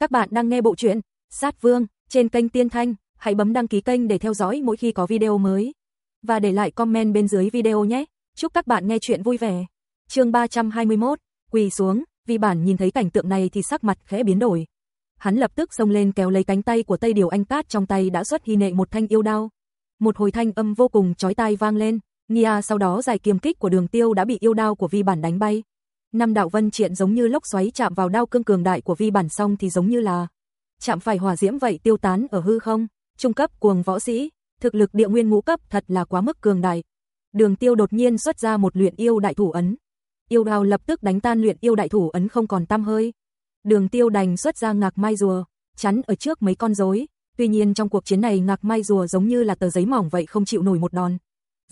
Các bạn đang nghe bộ truyện Sát Vương trên kênh Tiên Thanh, hãy bấm đăng ký kênh để theo dõi mỗi khi có video mới. Và để lại comment bên dưới video nhé. Chúc các bạn nghe chuyện vui vẻ. chương 321, quỳ xuống, vì bản nhìn thấy cảnh tượng này thì sắc mặt khẽ biến đổi. Hắn lập tức xông lên kéo lấy cánh tay của Tây Điều Anh Cát trong tay đã xuất hy nệ một thanh yêu đao. Một hồi thanh âm vô cùng chói tai vang lên, Nia sau đó giải kiềm kích của đường tiêu đã bị yêu đao của vi bản đánh bay. Năm đạo vân triện giống như lốc xoáy chạm vào đao cương cường đại của vi bản xong thì giống như là chạm phải hỏa diễm vậy tiêu tán ở hư không, trung cấp cuồng võ sĩ, thực lực địa nguyên ngũ cấp thật là quá mức cường đại. Đường Tiêu đột nhiên xuất ra một luyện yêu đại thủ ấn. Yêu đao lập tức đánh tan luyện yêu đại thủ ấn không còn tăm hơi. Đường Tiêu đành xuất ra ngạc mai rùa, chắn ở trước mấy con rối. Tuy nhiên trong cuộc chiến này ngạc mai rùa giống như là tờ giấy mỏng vậy không chịu nổi một đòn.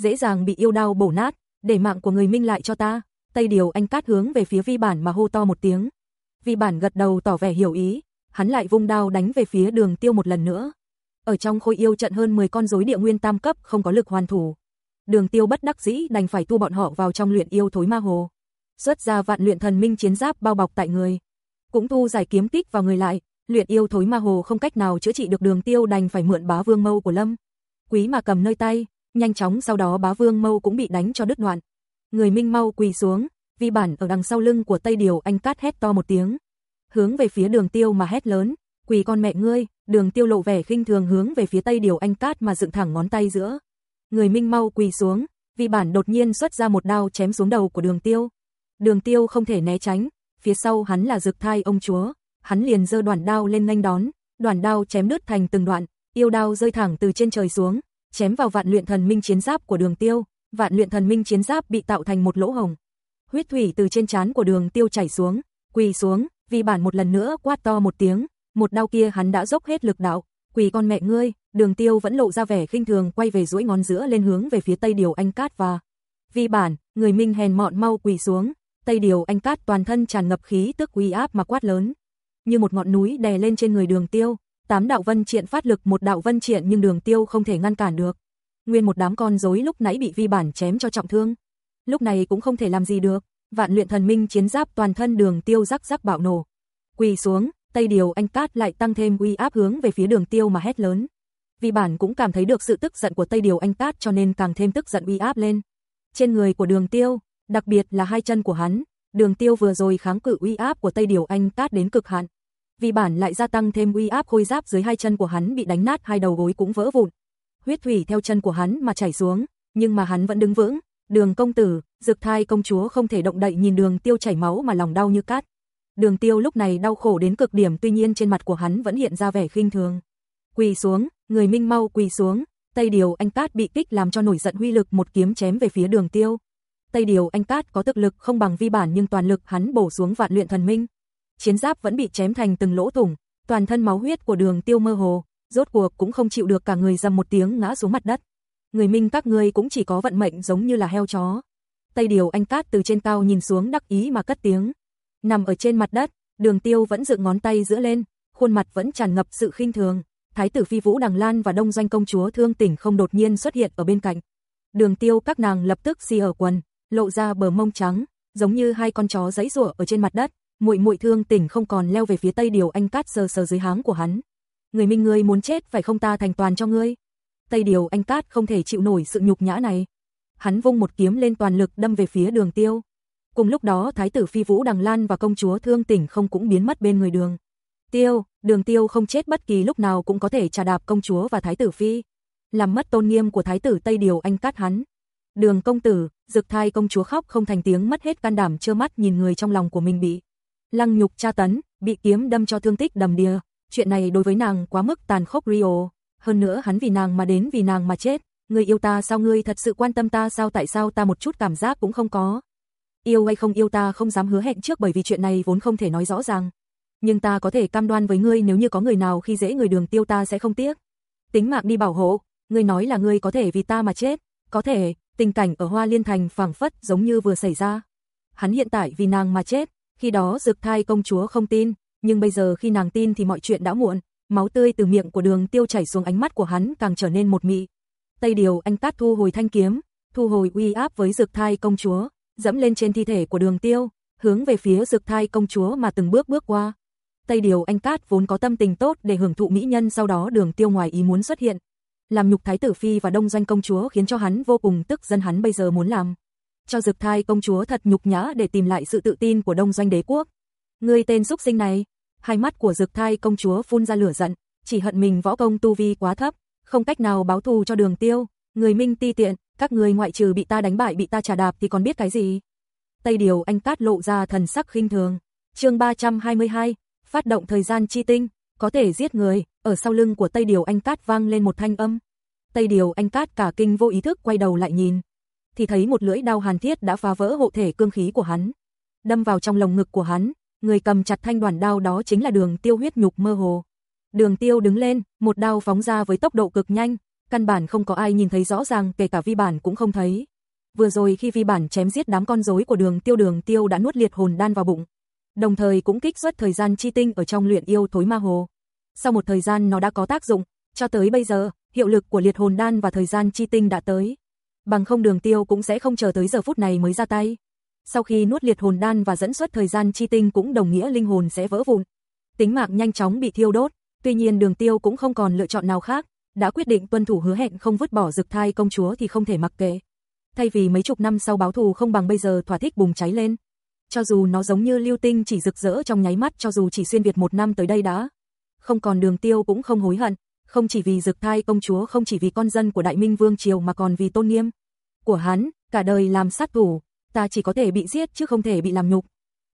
Dễ dàng bị yêu đao bổ nát, để mạng của người minh lại cho ta. Tây Điều Anh Cát hướng về phía Vi Bản mà hô to một tiếng. Vi Bản gật đầu tỏ vẻ hiểu ý, hắn lại vung đao đánh về phía Đường Tiêu một lần nữa. Ở trong khôi yêu trận hơn 10 con rối địa nguyên tam cấp không có lực hoàn thủ. Đường Tiêu bất đắc dĩ đành phải tu bọn họ vào trong luyện yêu thối ma hồ. Xuất ra vạn luyện thần minh chiến giáp bao bọc tại người. Cũng thu giải kiếm kích vào người lại, luyện yêu thối ma hồ không cách nào chữa trị được Đường Tiêu đành phải mượn bá vương mâu của Lâm. Quý mà cầm nơi tay, nhanh chóng sau đó bá vương mâu cũng bị đánh cho đứt đoạn người Minh mau quỳ xuống, vi bản ở đằng sau lưng của Tây Điều anh cát hét to một tiếng. Hướng về phía đường tiêu mà hét lớn, quỳ con mẹ ngươi, đường tiêu lộ vẻ khinh thường hướng về phía Tây Điều anh cát mà dựng thẳng ngón tay giữa. Người Minh mau quỳ xuống, vi bản đột nhiên xuất ra một đao chém xuống đầu của đường tiêu. Đường tiêu không thể né tránh, phía sau hắn là dực thai ông chúa, hắn liền giơ đoàn đao lên nhanh đón, đoàn đao chém đứt thành từng đoạn, yêu đao rơi thẳng từ trên trời xuống, chém vào vạn luyện thần minh chiến giáp của đường tiêu, vạn luyện thần minh chiến giáp bị tạo thành một lỗ hồng. Huyết thủy từ trên trán của đường tiêu chảy xuống, quỳ xuống, vì bản một lần nữa quát to một tiếng, một đau kia hắn đã dốc hết lực đạo, quỳ con mẹ ngươi, đường tiêu vẫn lộ ra vẻ khinh thường quay về duỗi ngón giữa lên hướng về phía tây điều anh cát và vi bản, người minh hèn mọn mau quỳ xuống, tây điều anh cát toàn thân tràn ngập khí tức uy áp mà quát lớn, như một ngọn núi đè lên trên người đường tiêu, tám đạo vân triện phát lực một đạo vân triện nhưng đường tiêu không thể ngăn cản được nguyên một đám con rối lúc nãy bị vi bản chém cho trọng thương. Lúc này cũng không thể làm gì được, vạn luyện thần minh chiến giáp toàn thân đường tiêu rắc rắc bạo nổ. Quỳ xuống, Tây Điều Anh Cát lại tăng thêm uy áp hướng về phía đường tiêu mà hét lớn. Vi bản cũng cảm thấy được sự tức giận của Tây Điều Anh Cát cho nên càng thêm tức giận uy áp lên. Trên người của đường tiêu, đặc biệt là hai chân của hắn, đường tiêu vừa rồi kháng cự uy áp của Tây Điều Anh Cát đến cực hạn. Vi bản lại gia tăng thêm uy áp khôi giáp dưới hai chân của hắn bị đánh nát hai đầu gối cũng vỡ vụn, huyết thủy theo chân của hắn mà chảy xuống, nhưng mà hắn vẫn đứng vững. Đường công tử, dược Thai công chúa không thể động đậy nhìn Đường Tiêu chảy máu mà lòng đau như cát. Đường Tiêu lúc này đau khổ đến cực điểm, tuy nhiên trên mặt của hắn vẫn hiện ra vẻ khinh thường. Quỳ xuống, người Minh mau quỳ xuống, Tây Điều Anh Cát bị kích làm cho nổi giận huy lực một kiếm chém về phía Đường Tiêu. Tây Điều Anh Cát có thực lực không bằng vi bản nhưng toàn lực hắn bổ xuống vạn luyện thần minh. Chiến giáp vẫn bị chém thành từng lỗ thủng, toàn thân máu huyết của Đường Tiêu mơ hồ, rốt cuộc cũng không chịu được cả người dầm một tiếng ngã xuống mặt đất. Người minh các ngươi cũng chỉ có vận mệnh giống như là heo chó. Tây điều anh cát từ trên cao nhìn xuống đắc ý mà cất tiếng. Nằm ở trên mặt đất, đường tiêu vẫn dựng ngón tay giữa lên, khuôn mặt vẫn tràn ngập sự khinh thường. Thái tử phi vũ đằng lan và đông doanh công chúa thương tỉnh không đột nhiên xuất hiện ở bên cạnh. Đường tiêu các nàng lập tức xì ở quần, lộ ra bờ mông trắng, giống như hai con chó giấy giụa ở trên mặt đất. Muội muội thương tỉnh không còn leo về phía tây điều anh cát sờ sờ dưới háng của hắn, người minh ngươi muốn chết phải không ta thành toàn cho ngươi. Tây điều anh Cát không thể chịu nổi sự nhục nhã này. Hắn vung một kiếm lên toàn lực đâm về phía đường tiêu. Cùng lúc đó thái tử phi vũ đằng lan và công chúa thương tỉnh không cũng biến mất bên người đường. Tiêu, đường tiêu không chết bất kỳ lúc nào cũng có thể trà đạp công chúa và thái tử phi. Làm mất tôn nghiêm của thái tử Tây điều anh Cát hắn. Đường công tử, dực thai công chúa khóc không thành tiếng mất hết can đảm trơ mắt nhìn người trong lòng của mình bị. Lăng nhục tra tấn, bị kiếm đâm cho thương tích đầm đìa chuyện này đối với nàng quá mức tàn khốc Rio, hơn nữa hắn vì nàng mà đến vì nàng mà chết, người yêu ta sao ngươi thật sự quan tâm ta sao tại sao ta một chút cảm giác cũng không có. Yêu hay không yêu ta không dám hứa hẹn trước bởi vì chuyện này vốn không thể nói rõ ràng. Nhưng ta có thể cam đoan với ngươi nếu như có người nào khi dễ người đường tiêu ta sẽ không tiếc. Tính mạng đi bảo hộ, ngươi nói là ngươi có thể vì ta mà chết, có thể, tình cảnh ở Hoa Liên Thành phảng phất giống như vừa xảy ra. Hắn hiện tại vì nàng mà chết, khi đó dược Thai công chúa không tin, nhưng bây giờ khi nàng tin thì mọi chuyện đã muộn, máu tươi từ miệng của đường tiêu chảy xuống ánh mắt của hắn càng trở nên một mị. Tây điều anh Tát thu hồi thanh kiếm, thu hồi uy áp với dược thai công chúa, dẫm lên trên thi thể của đường tiêu, hướng về phía dược thai công chúa mà từng bước bước qua. Tây Điều Anh Cát vốn có tâm tình tốt để hưởng thụ mỹ nhân sau đó đường tiêu ngoài ý muốn xuất hiện. Làm nhục thái tử phi và đông doanh công chúa khiến cho hắn vô cùng tức dân hắn bây giờ muốn làm. Cho dực thai công chúa thật nhục nhã để tìm lại sự tự tin của đông doanh đế quốc. Người tên xúc sinh này, hai mắt của dực thai công chúa phun ra lửa giận, chỉ hận mình võ công tu vi quá thấp, không cách nào báo thù cho đường tiêu, người minh ti tiện, các người ngoại trừ bị ta đánh bại bị ta trả đạp thì còn biết cái gì. Tây Điều Anh Cát lộ ra thần sắc khinh thường. chương 322, phát động thời gian chi tinh, có thể giết người, ở sau lưng của Tây Điều Anh Cát vang lên một thanh âm. Tây Điều Anh Cát cả kinh vô ý thức quay đầu lại nhìn, thì thấy một lưỡi đao hàn thiết đã phá vỡ hộ thể cương khí của hắn, đâm vào trong lồng ngực của hắn, người cầm chặt thanh đoàn đao đó chính là Đường Tiêu huyết nhục mơ hồ. Đường Tiêu đứng lên, một đao phóng ra với tốc độ cực nhanh, căn bản không có ai nhìn thấy rõ ràng, kể cả vi bản cũng không thấy. Vừa rồi khi vi bản chém giết đám con rối của Đường Tiêu Đường Tiêu đã nuốt liệt hồn đan vào bụng, đồng thời cũng kích xuất thời gian chi tinh ở trong luyện yêu thối ma hồ. Sau một thời gian nó đã có tác dụng, cho tới bây giờ, hiệu lực của liệt hồn đan và thời gian chi tinh đã tới. Bằng không đường tiêu cũng sẽ không chờ tới giờ phút này mới ra tay. Sau khi nuốt liệt hồn đan và dẫn xuất thời gian chi tinh cũng đồng nghĩa linh hồn sẽ vỡ vụn. Tính mạng nhanh chóng bị thiêu đốt, tuy nhiên đường tiêu cũng không còn lựa chọn nào khác, đã quyết định tuân thủ hứa hẹn không vứt bỏ dực thai công chúa thì không thể mặc kệ. Thay vì mấy chục năm sau báo thù không bằng bây giờ thỏa thích bùng cháy lên. Cho dù nó giống như lưu tinh chỉ rực rỡ trong nháy mắt cho dù chỉ xuyên Việt một năm tới đây đã. Không còn đường tiêu cũng không hối hận, không chỉ vì dực thai công chúa không chỉ vì con dân của Đại Minh Vương Triều mà còn vì tôn nghiêm của hắn, cả đời làm sát thủ, ta chỉ có thể bị giết chứ không thể bị làm nhục.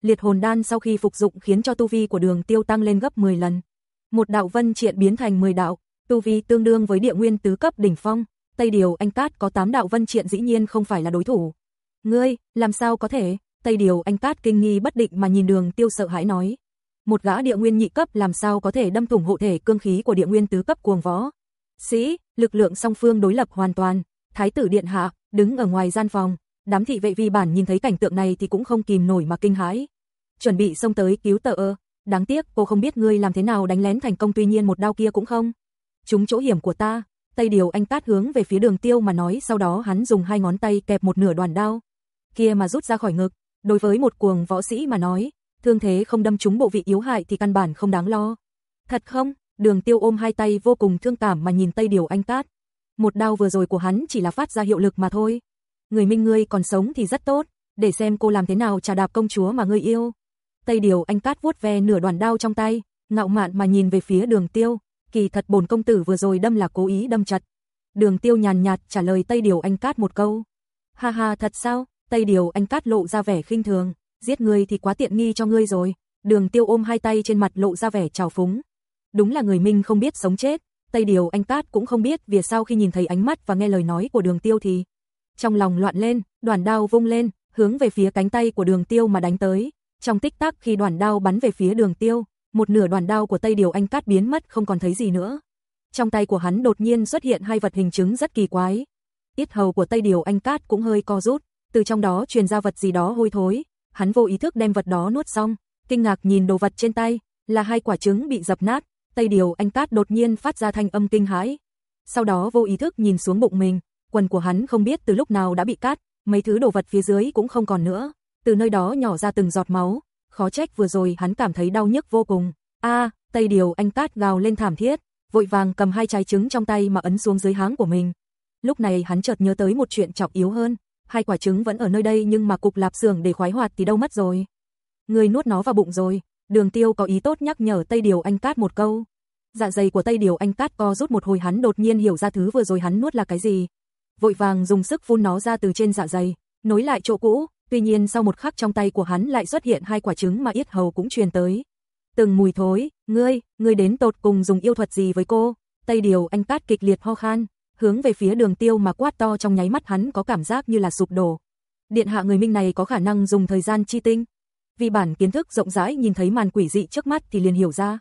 Liệt hồn đan sau khi phục dụng khiến cho tu vi của đường tiêu tăng lên gấp 10 lần. Một đạo vân triện biến thành 10 đạo, tu vi tương đương với địa nguyên tứ cấp đỉnh phong, Tây Điều Anh Cát có 8 đạo vân triện dĩ nhiên không phải là đối thủ. Ngươi, làm sao có thể? Tây Điều Anh Cát kinh nghi bất định mà nhìn đường tiêu sợ hãi nói. Một gã địa nguyên nhị cấp làm sao có thể đâm thủng hộ thể cương khí của địa nguyên tứ cấp cuồng võ. Sĩ, lực lượng song phương đối lập hoàn toàn. Thái tử điện hạ, đứng ở ngoài gian phòng, đám thị vệ vi bản nhìn thấy cảnh tượng này thì cũng không kìm nổi mà kinh hãi. Chuẩn bị xông tới cứu tờ ơ, đáng tiếc cô không biết ngươi làm thế nào đánh lén thành công tuy nhiên một đao kia cũng không. Chúng chỗ hiểm của ta, Tây Điều Anh tát hướng về phía đường tiêu mà nói sau đó hắn dùng hai ngón tay kẹp một nửa đoàn đao. Kia mà rút ra khỏi ngực, đối với một cuồng võ sĩ mà nói, thương thế không đâm trúng bộ vị yếu hại thì căn bản không đáng lo. Thật không? Đường tiêu ôm hai tay vô cùng thương cảm mà nhìn Tây Điều Anh tát Một đao vừa rồi của hắn chỉ là phát ra hiệu lực mà thôi. Người minh ngươi còn sống thì rất tốt, để xem cô làm thế nào trả đạp công chúa mà ngươi yêu. Tây Điều Anh Cát vuốt ve nửa đoàn đao trong tay, ngạo mạn mà nhìn về phía đường tiêu, kỳ thật bổn công tử vừa rồi đâm là cố ý đâm chặt. Đường tiêu nhàn nhạt trả lời Tây Điều Anh Cát một câu. Ha ha thật sao, Tây Điều Anh Cát lộ ra vẻ khinh thường, giết ngươi thì quá tiện nghi cho ngươi rồi. Đường tiêu ôm hai tay trên mặt lộ ra vẻ trào phúng. Đúng là người minh không biết sống chết, Tây Điều Anh Cát cũng không biết vì sao khi nhìn thấy ánh mắt và nghe lời nói của đường tiêu thì. Trong lòng loạn lên, đoàn đao vung lên, hướng về phía cánh tay của đường tiêu mà đánh tới. Trong tích tắc khi đoàn đao bắn về phía đường tiêu, một nửa đoàn đao của Tây Điều Anh Cát biến mất không còn thấy gì nữa. Trong tay của hắn đột nhiên xuất hiện hai vật hình chứng rất kỳ quái. Yết hầu của Tây Điều Anh Cát cũng hơi co rút, từ trong đó truyền ra vật gì đó hôi thối. Hắn vô ý thức đem vật đó nuốt xong, kinh ngạc nhìn đồ vật trên tay, là hai quả trứng bị dập nát. Tây Điều Anh Cát đột nhiên phát ra thanh âm kinh hãi. Sau đó vô ý thức nhìn xuống bụng mình, quần của hắn không biết từ lúc nào đã bị cát, mấy thứ đồ vật phía dưới cũng không còn nữa. Từ nơi đó nhỏ ra từng giọt máu, khó trách vừa rồi hắn cảm thấy đau nhức vô cùng. A, Tây Điều Anh Cát gào lên thảm thiết, vội vàng cầm hai trái trứng trong tay mà ấn xuống dưới háng của mình. Lúc này hắn chợt nhớ tới một chuyện trọng yếu hơn, hai quả trứng vẫn ở nơi đây nhưng mà cục lạp xưởng để khoái hoạt thì đâu mất rồi. Người nuốt nó vào bụng rồi, Đường Tiêu có ý tốt nhắc nhở Tây Điều Anh Cát một câu. Dạ dày của Tây Điều Anh Cát co rút một hồi hắn đột nhiên hiểu ra thứ vừa rồi hắn nuốt là cái gì. Vội vàng dùng sức phun nó ra từ trên dạ dày, nối lại chỗ cũ, tuy nhiên sau một khắc trong tay của hắn lại xuất hiện hai quả trứng mà yết hầu cũng truyền tới. Từng mùi thối, ngươi, ngươi đến tột cùng dùng yêu thuật gì với cô? Tây Điều Anh Cát kịch liệt ho khan, hướng về phía đường tiêu mà quát to trong nháy mắt hắn có cảm giác như là sụp đổ. Điện hạ người minh này có khả năng dùng thời gian chi tinh. Vì bản kiến thức rộng rãi nhìn thấy màn quỷ dị trước mắt thì liền hiểu ra.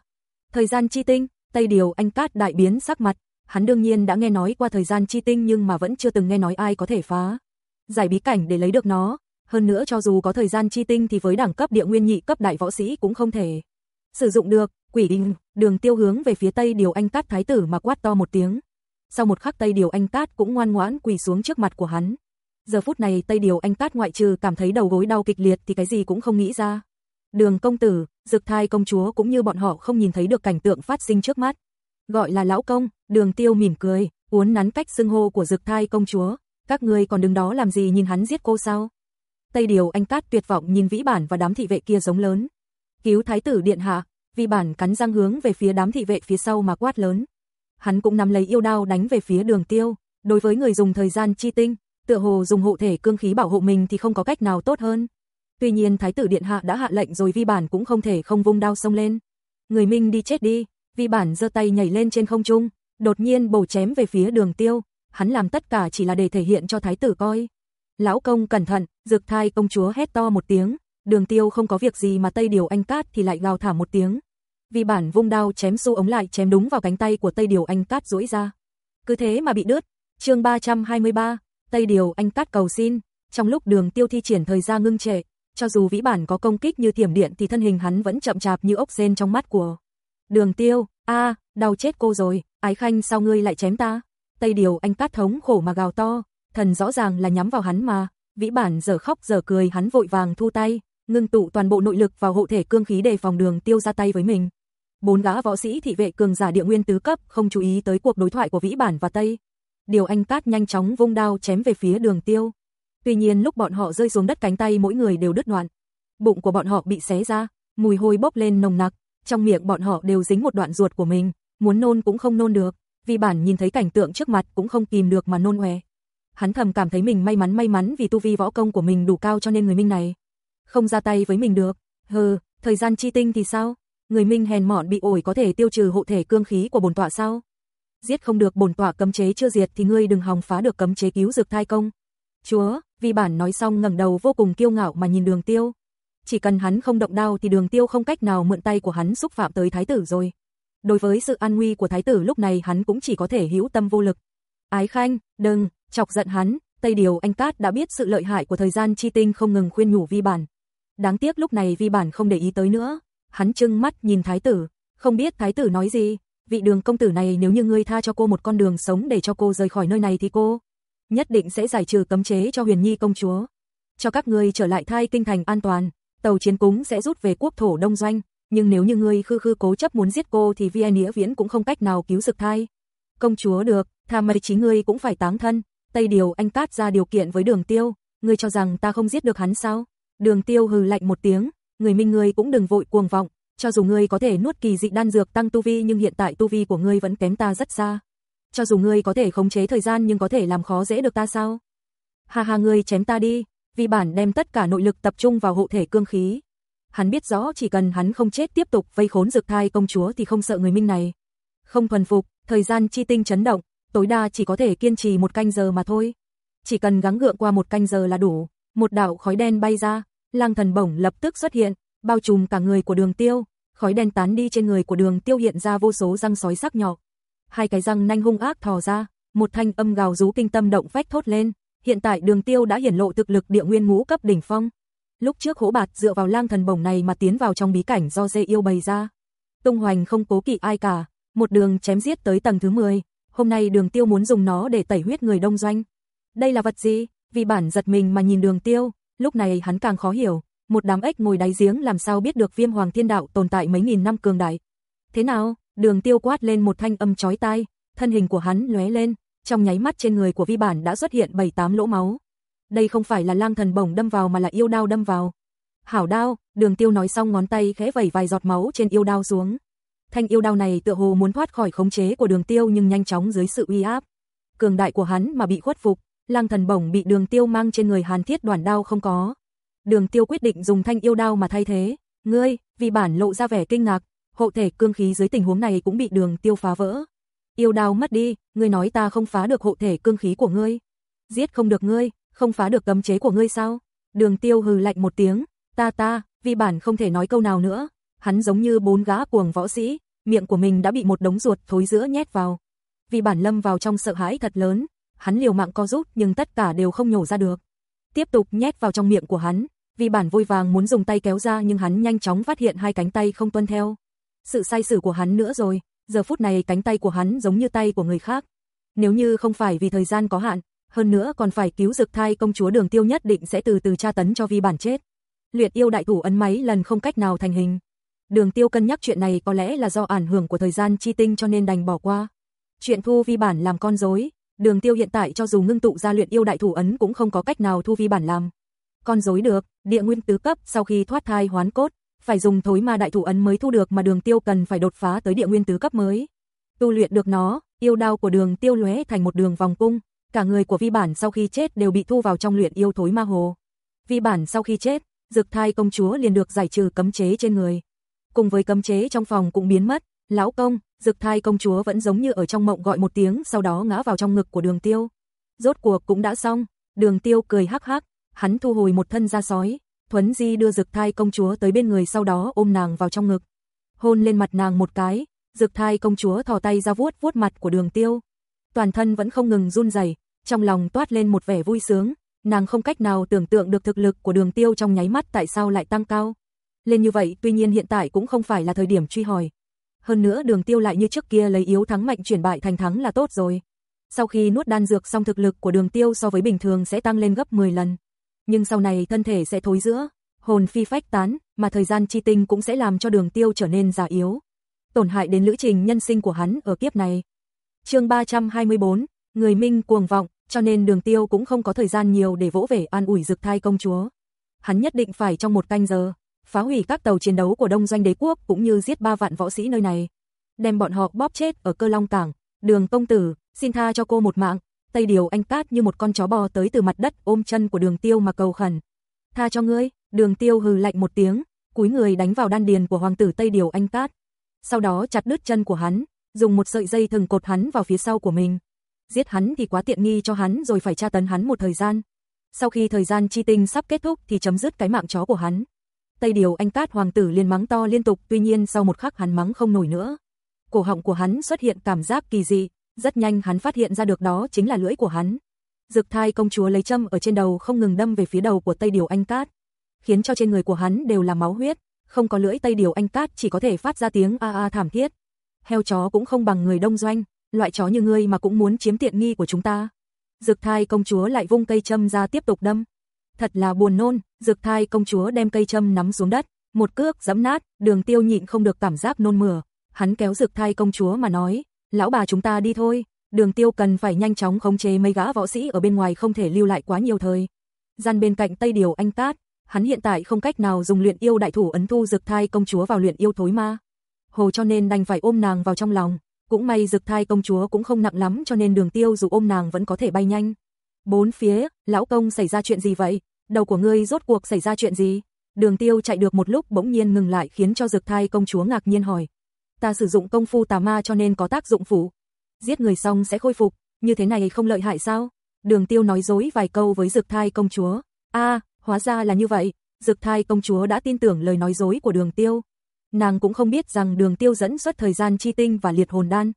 Thời gian chi tinh, Tây Điều Anh Cát đại biến sắc mặt, hắn đương nhiên đã nghe nói qua thời gian chi tinh nhưng mà vẫn chưa từng nghe nói ai có thể phá. Giải bí cảnh để lấy được nó, hơn nữa cho dù có thời gian chi tinh thì với đẳng cấp địa nguyên nhị cấp đại võ sĩ cũng không thể sử dụng được. Quỷ đình, đường tiêu hướng về phía Tây Điều Anh Cát thái tử mà quát to một tiếng. Sau một khắc Tây Điều Anh Cát cũng ngoan ngoãn quỳ xuống trước mặt của hắn. Giờ phút này Tây Điều Anh Cát ngoại trừ cảm thấy đầu gối đau kịch liệt thì cái gì cũng không nghĩ ra. Đường công tử, Dực Thai công chúa cũng như bọn họ không nhìn thấy được cảnh tượng phát sinh trước mắt. Gọi là lão công, Đường Tiêu mỉm cười, uốn nắn cách xưng hô của Dực Thai công chúa, các ngươi còn đứng đó làm gì nhìn hắn giết cô sao? Tây Điều Anh Cát tuyệt vọng nhìn Vĩ Bản và đám thị vệ kia giống lớn. Cứu thái tử điện hạ, Vi Bản cắn răng hướng về phía đám thị vệ phía sau mà quát lớn. Hắn cũng nắm lấy yêu đao đánh về phía Đường Tiêu, đối với người dùng thời gian chi tinh, tựa hồ dùng hộ thể cương khí bảo hộ mình thì không có cách nào tốt hơn. Tuy nhiên thái tử điện hạ đã hạ lệnh rồi Vi Bản cũng không thể không vung đao xông lên. Người Minh đi chết đi, Vi Bản giơ tay nhảy lên trên không trung, đột nhiên bổ chém về phía Đường Tiêu, hắn làm tất cả chỉ là để thể hiện cho thái tử coi. Lão công cẩn thận, dược Thai công chúa hét to một tiếng, Đường Tiêu không có việc gì mà Tây Điều Anh Cát thì lại gào thả một tiếng. Vi Bản vung đao chém xu ống lại chém đúng vào cánh tay của Tây Điều Anh Cát duỗi ra. Cứ thế mà bị đứt. Chương 323, Tây Điều Anh Cát cầu xin, trong lúc Đường Tiêu thi triển thời gian ngưng trệ, cho dù vĩ bản có công kích như thiểm điện thì thân hình hắn vẫn chậm chạp như ốc sen trong mắt của. Đường tiêu, a đau chết cô rồi, ái khanh sao ngươi lại chém ta? Tây điều anh cát thống khổ mà gào to, thần rõ ràng là nhắm vào hắn mà, vĩ bản giờ khóc giờ cười hắn vội vàng thu tay, ngưng tụ toàn bộ nội lực vào hộ thể cương khí để phòng đường tiêu ra tay với mình. Bốn gã võ sĩ thị vệ cường giả địa nguyên tứ cấp không chú ý tới cuộc đối thoại của vĩ bản và Tây. Điều anh cát nhanh chóng vung đao chém về phía đường tiêu. Tuy nhiên lúc bọn họ rơi xuống đất cánh tay mỗi người đều đứt đoạn. Bụng của bọn họ bị xé ra, mùi hôi bốc lên nồng nặc, trong miệng bọn họ đều dính một đoạn ruột của mình, muốn nôn cũng không nôn được, vì bản nhìn thấy cảnh tượng trước mặt cũng không kìm được mà nôn oe. Hắn thầm cảm thấy mình may mắn may mắn vì tu vi võ công của mình đủ cao cho nên người minh này không ra tay với mình được. Hừ, thời gian chi tinh thì sao? Người minh hèn mọn bị ổi có thể tiêu trừ hộ thể cương khí của bổn tọa sao? Giết không được bổn tọa cấm chế chưa diệt thì ngươi đừng hòng phá được cấm chế cứu dược thai công. Chúa, vì bản nói xong ngẩng đầu vô cùng kiêu ngạo mà nhìn đường tiêu. Chỉ cần hắn không động đao thì đường tiêu không cách nào mượn tay của hắn xúc phạm tới thái tử rồi. Đối với sự an nguy của thái tử lúc này hắn cũng chỉ có thể hữu tâm vô lực. Ái khanh, đừng, chọc giận hắn, Tây Điều Anh Cát đã biết sự lợi hại của thời gian chi tinh không ngừng khuyên nhủ vi bản. Đáng tiếc lúc này vi bản không để ý tới nữa, hắn trưng mắt nhìn thái tử, không biết thái tử nói gì, vị đường công tử này nếu như ngươi tha cho cô một con đường sống để cho cô rời khỏi nơi này thì cô nhất định sẽ giải trừ cấm chế cho Huyền Nhi công chúa. Cho các ngươi trở lại thai kinh thành an toàn, tàu chiến cúng sẽ rút về quốc thổ đông doanh, nhưng nếu như ngươi khư khư cố chấp muốn giết cô thì Vi Nghĩa Viễn cũng không cách nào cứu rực thai. Công chúa được, tha mày chí ngươi cũng phải táng thân, Tây Điều anh cát ra điều kiện với đường tiêu, ngươi cho rằng ta không giết được hắn sao? Đường tiêu hừ lạnh một tiếng, người minh ngươi cũng đừng vội cuồng vọng, cho dù ngươi có thể nuốt kỳ dị đan dược tăng tu vi nhưng hiện tại tu vi của ngươi vẫn kém ta rất xa cho dù ngươi có thể khống chế thời gian nhưng có thể làm khó dễ được ta sao? Ha ha ngươi chém ta đi, vì bản đem tất cả nội lực tập trung vào hộ thể cương khí. Hắn biết rõ chỉ cần hắn không chết tiếp tục vây khốn dược thai công chúa thì không sợ người minh này. Không thuần phục, thời gian chi tinh chấn động, tối đa chỉ có thể kiên trì một canh giờ mà thôi. Chỉ cần gắng gượng qua một canh giờ là đủ, một đạo khói đen bay ra, lang thần bổng lập tức xuất hiện, bao trùm cả người của đường tiêu, khói đen tán đi trên người của đường tiêu hiện ra vô số răng sói sắc nhỏ, hai cái răng nanh hung ác thò ra, một thanh âm gào rú kinh tâm động phách thốt lên, hiện tại Đường Tiêu đã hiển lộ thực lực địa nguyên ngũ cấp đỉnh phong. Lúc trước Hỗ Bạt dựa vào lang thần bổng này mà tiến vào trong bí cảnh do dê yêu bày ra. Tung Hoành không cố kỵ ai cả, một đường chém giết tới tầng thứ 10, hôm nay Đường Tiêu muốn dùng nó để tẩy huyết người đông doanh. Đây là vật gì? Vì bản giật mình mà nhìn Đường Tiêu, lúc này hắn càng khó hiểu, một đám ếch ngồi đáy giếng làm sao biết được Viêm Hoàng Thiên Đạo tồn tại mấy nghìn năm cường đại. Thế nào? Đường tiêu quát lên một thanh âm chói tai, thân hình của hắn lóe lên, trong nháy mắt trên người của vi bản đã xuất hiện bảy tám lỗ máu. Đây không phải là lang thần bổng đâm vào mà là yêu đao đâm vào. Hảo đao, đường tiêu nói xong ngón tay khẽ vẩy vài giọt máu trên yêu đao xuống. Thanh yêu đao này tựa hồ muốn thoát khỏi khống chế của đường tiêu nhưng nhanh chóng dưới sự uy áp. Cường đại của hắn mà bị khuất phục, lang thần bổng bị đường tiêu mang trên người hàn thiết đoàn đao không có. Đường tiêu quyết định dùng thanh yêu đao mà thay thế. Ngươi, vì bản lộ ra vẻ kinh ngạc, hộ thể cương khí dưới tình huống này cũng bị đường tiêu phá vỡ. Yêu đao mất đi, ngươi nói ta không phá được hộ thể cương khí của ngươi. Giết không được ngươi, không phá được cấm chế của ngươi sao? Đường tiêu hừ lạnh một tiếng, ta ta, vì bản không thể nói câu nào nữa. Hắn giống như bốn gã cuồng võ sĩ, miệng của mình đã bị một đống ruột thối giữa nhét vào. Vì bản lâm vào trong sợ hãi thật lớn, hắn liều mạng co rút nhưng tất cả đều không nhổ ra được. Tiếp tục nhét vào trong miệng của hắn, vì bản vui vàng muốn dùng tay kéo ra nhưng hắn nhanh chóng phát hiện hai cánh tay không tuân theo sự sai sử của hắn nữa rồi, giờ phút này cánh tay của hắn giống như tay của người khác. Nếu như không phải vì thời gian có hạn, hơn nữa còn phải cứu dực thai công chúa đường tiêu nhất định sẽ từ từ tra tấn cho vi bản chết. Luyện yêu đại thủ ấn máy lần không cách nào thành hình. Đường Tiêu cân nhắc chuyện này có lẽ là do ảnh hưởng của thời gian chi tinh cho nên đành bỏ qua. Chuyện thu vi bản làm con dối, Đường Tiêu hiện tại cho dù ngưng tụ ra luyện yêu đại thủ ấn cũng không có cách nào thu vi bản làm. Con dối được, địa nguyên tứ cấp sau khi thoát thai hoán cốt, phải dùng thối ma đại thủ ấn mới thu được mà Đường Tiêu cần phải đột phá tới địa nguyên tứ cấp mới. Tu luyện được nó, yêu đao của Đường Tiêu lóe thành một đường vòng cung, cả người của vi bản sau khi chết đều bị thu vào trong luyện yêu thối ma hồ. Vi bản sau khi chết, Dực Thai công chúa liền được giải trừ cấm chế trên người. Cùng với cấm chế trong phòng cũng biến mất, lão công, Dực Thai công chúa vẫn giống như ở trong mộng gọi một tiếng sau đó ngã vào trong ngực của Đường Tiêu. Rốt cuộc cũng đã xong, Đường Tiêu cười hắc hắc, hắn thu hồi một thân da sói, Thuấn Di đưa Dực Thai công chúa tới bên người sau đó ôm nàng vào trong ngực. Hôn lên mặt nàng một cái, Dực Thai công chúa thò tay ra vuốt vuốt mặt của Đường Tiêu. Toàn thân vẫn không ngừng run rẩy, trong lòng toát lên một vẻ vui sướng, nàng không cách nào tưởng tượng được thực lực của Đường Tiêu trong nháy mắt tại sao lại tăng cao. Lên như vậy, tuy nhiên hiện tại cũng không phải là thời điểm truy hỏi. Hơn nữa Đường Tiêu lại như trước kia lấy yếu thắng mạnh chuyển bại thành thắng là tốt rồi. Sau khi nuốt đan dược xong thực lực của Đường Tiêu so với bình thường sẽ tăng lên gấp 10 lần nhưng sau này thân thể sẽ thối giữa, hồn phi phách tán, mà thời gian chi tinh cũng sẽ làm cho đường tiêu trở nên già yếu. Tổn hại đến lữ trình nhân sinh của hắn ở kiếp này. chương 324, người minh cuồng vọng, cho nên đường tiêu cũng không có thời gian nhiều để vỗ về an ủi dực thai công chúa. Hắn nhất định phải trong một canh giờ, phá hủy các tàu chiến đấu của đông doanh đế quốc cũng như giết ba vạn võ sĩ nơi này. Đem bọn họ bóp chết ở cơ long cảng, đường công tử, xin tha cho cô một mạng, Tây Điều Anh Cát như một con chó bò tới từ mặt đất ôm chân của đường tiêu mà cầu khẩn. Tha cho ngươi, đường tiêu hừ lạnh một tiếng, cúi người đánh vào đan điền của hoàng tử Tây Điều Anh Cát. Sau đó chặt đứt chân của hắn, dùng một sợi dây thừng cột hắn vào phía sau của mình. Giết hắn thì quá tiện nghi cho hắn rồi phải tra tấn hắn một thời gian. Sau khi thời gian chi tinh sắp kết thúc thì chấm dứt cái mạng chó của hắn. Tây Điều Anh Cát hoàng tử liền mắng to liên tục tuy nhiên sau một khắc hắn mắng không nổi nữa. Cổ họng của hắn xuất hiện cảm giác kỳ dị, rất nhanh hắn phát hiện ra được đó chính là lưỡi của hắn. Dực thai công chúa lấy châm ở trên đầu không ngừng đâm về phía đầu của Tây Điều Anh Cát, khiến cho trên người của hắn đều là máu huyết, không có lưỡi Tây Điều Anh Cát chỉ có thể phát ra tiếng a a thảm thiết. Heo chó cũng không bằng người đông doanh, loại chó như ngươi mà cũng muốn chiếm tiện nghi của chúng ta. Dực thai công chúa lại vung cây châm ra tiếp tục đâm. Thật là buồn nôn, dực thai công chúa đem cây châm nắm xuống đất, một cước giẫm nát, đường tiêu nhịn không được cảm giác nôn mửa. Hắn kéo dực thai công chúa mà nói, lão bà chúng ta đi thôi, đường tiêu cần phải nhanh chóng khống chế mấy gã võ sĩ ở bên ngoài không thể lưu lại quá nhiều thời. Gian bên cạnh Tây Điều anh Tát, hắn hiện tại không cách nào dùng luyện yêu đại thủ ấn thu dực thai công chúa vào luyện yêu thối ma. Hồ cho nên đành phải ôm nàng vào trong lòng, cũng may dực thai công chúa cũng không nặng lắm cho nên đường tiêu dù ôm nàng vẫn có thể bay nhanh. Bốn phía, lão công xảy ra chuyện gì vậy? Đầu của ngươi rốt cuộc xảy ra chuyện gì? Đường tiêu chạy được một lúc bỗng nhiên ngừng lại khiến cho dực thai công chúa ngạc nhiên hỏi ta sử dụng công phu tà ma cho nên có tác dụng phụ. Giết người xong sẽ khôi phục, như thế này không lợi hại sao? Đường tiêu nói dối vài câu với dực thai công chúa. a hóa ra là như vậy, dực thai công chúa đã tin tưởng lời nói dối của đường tiêu. Nàng cũng không biết rằng đường tiêu dẫn xuất thời gian chi tinh và liệt hồn đan.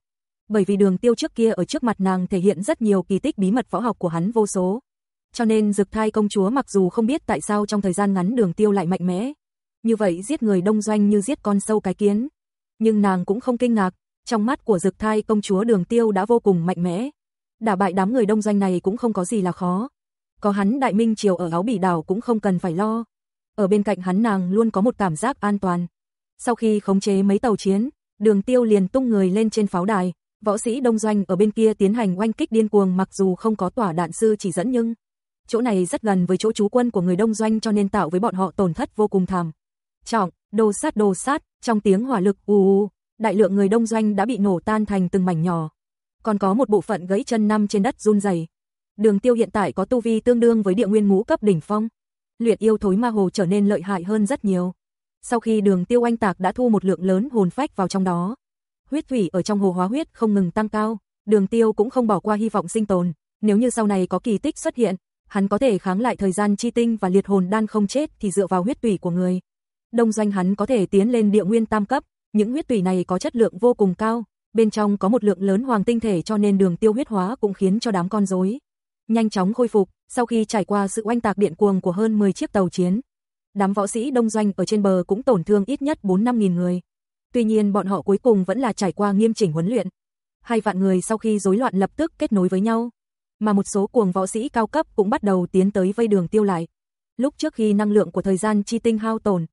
Bởi vì đường tiêu trước kia ở trước mặt nàng thể hiện rất nhiều kỳ tích bí mật võ học của hắn vô số. Cho nên dực thai công chúa mặc dù không biết tại sao trong thời gian ngắn đường tiêu lại mạnh mẽ. Như vậy giết người đông doanh như giết con sâu cái kiến nhưng nàng cũng không kinh ngạc, trong mắt của Dực Thai công chúa Đường Tiêu đã vô cùng mạnh mẽ. Đả bại đám người đông doanh này cũng không có gì là khó. Có hắn Đại Minh Triều ở áo bỉ đảo cũng không cần phải lo. Ở bên cạnh hắn nàng luôn có một cảm giác an toàn. Sau khi khống chế mấy tàu chiến, Đường Tiêu liền tung người lên trên pháo đài, võ sĩ đông doanh ở bên kia tiến hành oanh kích điên cuồng mặc dù không có tỏa đạn sư chỉ dẫn nhưng chỗ này rất gần với chỗ trú quân của người đông doanh cho nên tạo với bọn họ tổn thất vô cùng thảm. Trọng, đồ sát đồ sát, trong tiếng hỏa lực ù ù, đại lượng người đông doanh đã bị nổ tan thành từng mảnh nhỏ. Còn có một bộ phận gãy chân năm trên đất run rẩy. Đường Tiêu hiện tại có tu vi tương đương với địa nguyên ngũ cấp đỉnh phong. Luyện yêu thối ma hồ trở nên lợi hại hơn rất nhiều. Sau khi Đường Tiêu anh tạc đã thu một lượng lớn hồn phách vào trong đó, huyết thủy ở trong hồ hóa huyết không ngừng tăng cao, Đường Tiêu cũng không bỏ qua hy vọng sinh tồn, nếu như sau này có kỳ tích xuất hiện, hắn có thể kháng lại thời gian chi tinh và liệt hồn đan không chết thì dựa vào huyết tủy của người đông doanh hắn có thể tiến lên địa nguyên tam cấp, những huyết tủy này có chất lượng vô cùng cao, bên trong có một lượng lớn hoàng tinh thể cho nên đường tiêu huyết hóa cũng khiến cho đám con rối nhanh chóng khôi phục, sau khi trải qua sự oanh tạc điện cuồng của hơn 10 chiếc tàu chiến. Đám võ sĩ đông doanh ở trên bờ cũng tổn thương ít nhất 4-5 nghìn người. Tuy nhiên bọn họ cuối cùng vẫn là trải qua nghiêm chỉnh huấn luyện. Hai vạn người sau khi rối loạn lập tức kết nối với nhau, mà một số cuồng võ sĩ cao cấp cũng bắt đầu tiến tới vây đường tiêu lại. Lúc trước khi năng lượng của thời gian chi tinh hao tổn,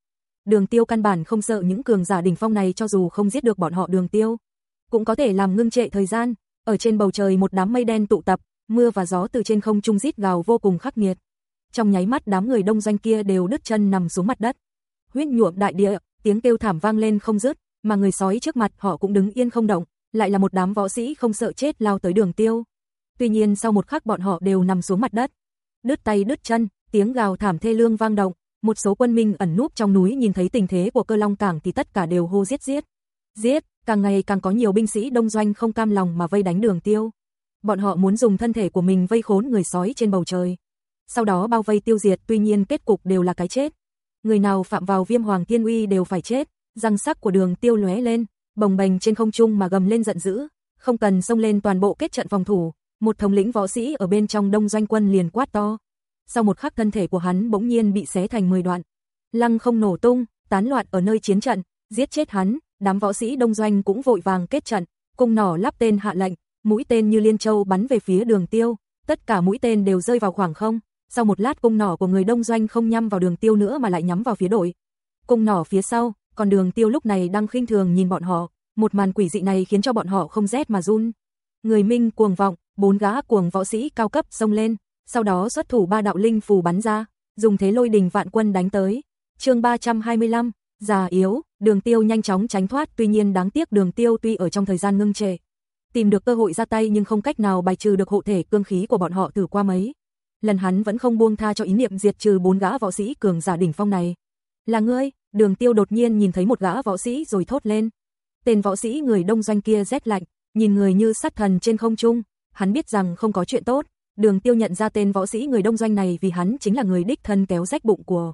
Đường Tiêu căn bản không sợ những cường giả đỉnh phong này cho dù không giết được bọn họ Đường Tiêu, cũng có thể làm ngưng trệ thời gian. Ở trên bầu trời một đám mây đen tụ tập, mưa và gió từ trên không trung rít gào vô cùng khắc nghiệt. Trong nháy mắt đám người đông doanh kia đều đứt chân nằm xuống mặt đất. Huyết nhuộm đại địa, tiếng kêu thảm vang lên không dứt, mà người sói trước mặt họ cũng đứng yên không động, lại là một đám võ sĩ không sợ chết lao tới đường tiêu. Tuy nhiên sau một khắc bọn họ đều nằm xuống mặt đất. Đứt tay đứt chân, tiếng gào thảm thê lương vang động, một số quân minh ẩn núp trong núi nhìn thấy tình thế của cơ long cảng thì tất cả đều hô giết giết. Giết, càng ngày càng có nhiều binh sĩ đông doanh không cam lòng mà vây đánh đường tiêu. Bọn họ muốn dùng thân thể của mình vây khốn người sói trên bầu trời. Sau đó bao vây tiêu diệt tuy nhiên kết cục đều là cái chết. Người nào phạm vào viêm hoàng thiên uy đều phải chết, răng sắc của đường tiêu lóe lên, bồng bềnh trên không trung mà gầm lên giận dữ, không cần xông lên toàn bộ kết trận phòng thủ, một thống lĩnh võ sĩ ở bên trong đông doanh quân liền quát to. Sau một khắc thân thể của hắn bỗng nhiên bị xé thành 10 đoạn. Lăng không nổ tung, tán loạn ở nơi chiến trận, giết chết hắn, đám võ sĩ đông doanh cũng vội vàng kết trận, cung nỏ lắp tên hạ lệnh, mũi tên như liên châu bắn về phía đường tiêu, tất cả mũi tên đều rơi vào khoảng không. Sau một lát cung nỏ của người đông doanh không nhắm vào đường tiêu nữa mà lại nhắm vào phía đội. Cung nỏ phía sau, còn đường tiêu lúc này đang khinh thường nhìn bọn họ, một màn quỷ dị này khiến cho bọn họ không rét mà run. Người Minh cuồng vọng, bốn gã cuồng võ sĩ cao cấp xông lên, sau đó xuất thủ ba đạo linh phù bắn ra, dùng thế lôi đình vạn quân đánh tới. Chương 325, già yếu, Đường Tiêu nhanh chóng tránh thoát, tuy nhiên đáng tiếc Đường Tiêu tuy ở trong thời gian ngưng trệ, tìm được cơ hội ra tay nhưng không cách nào bài trừ được hộ thể cương khí của bọn họ từ qua mấy. Lần hắn vẫn không buông tha cho ý niệm diệt trừ bốn gã võ sĩ cường giả đỉnh phong này. Là ngươi? Đường Tiêu đột nhiên nhìn thấy một gã võ sĩ rồi thốt lên. Tên võ sĩ người đông doanh kia rét lạnh, nhìn người như sát thần trên không trung, hắn biết rằng không có chuyện tốt. Đường Tiêu nhận ra tên võ sĩ người đông doanh này vì hắn chính là người đích thân kéo rách bụng của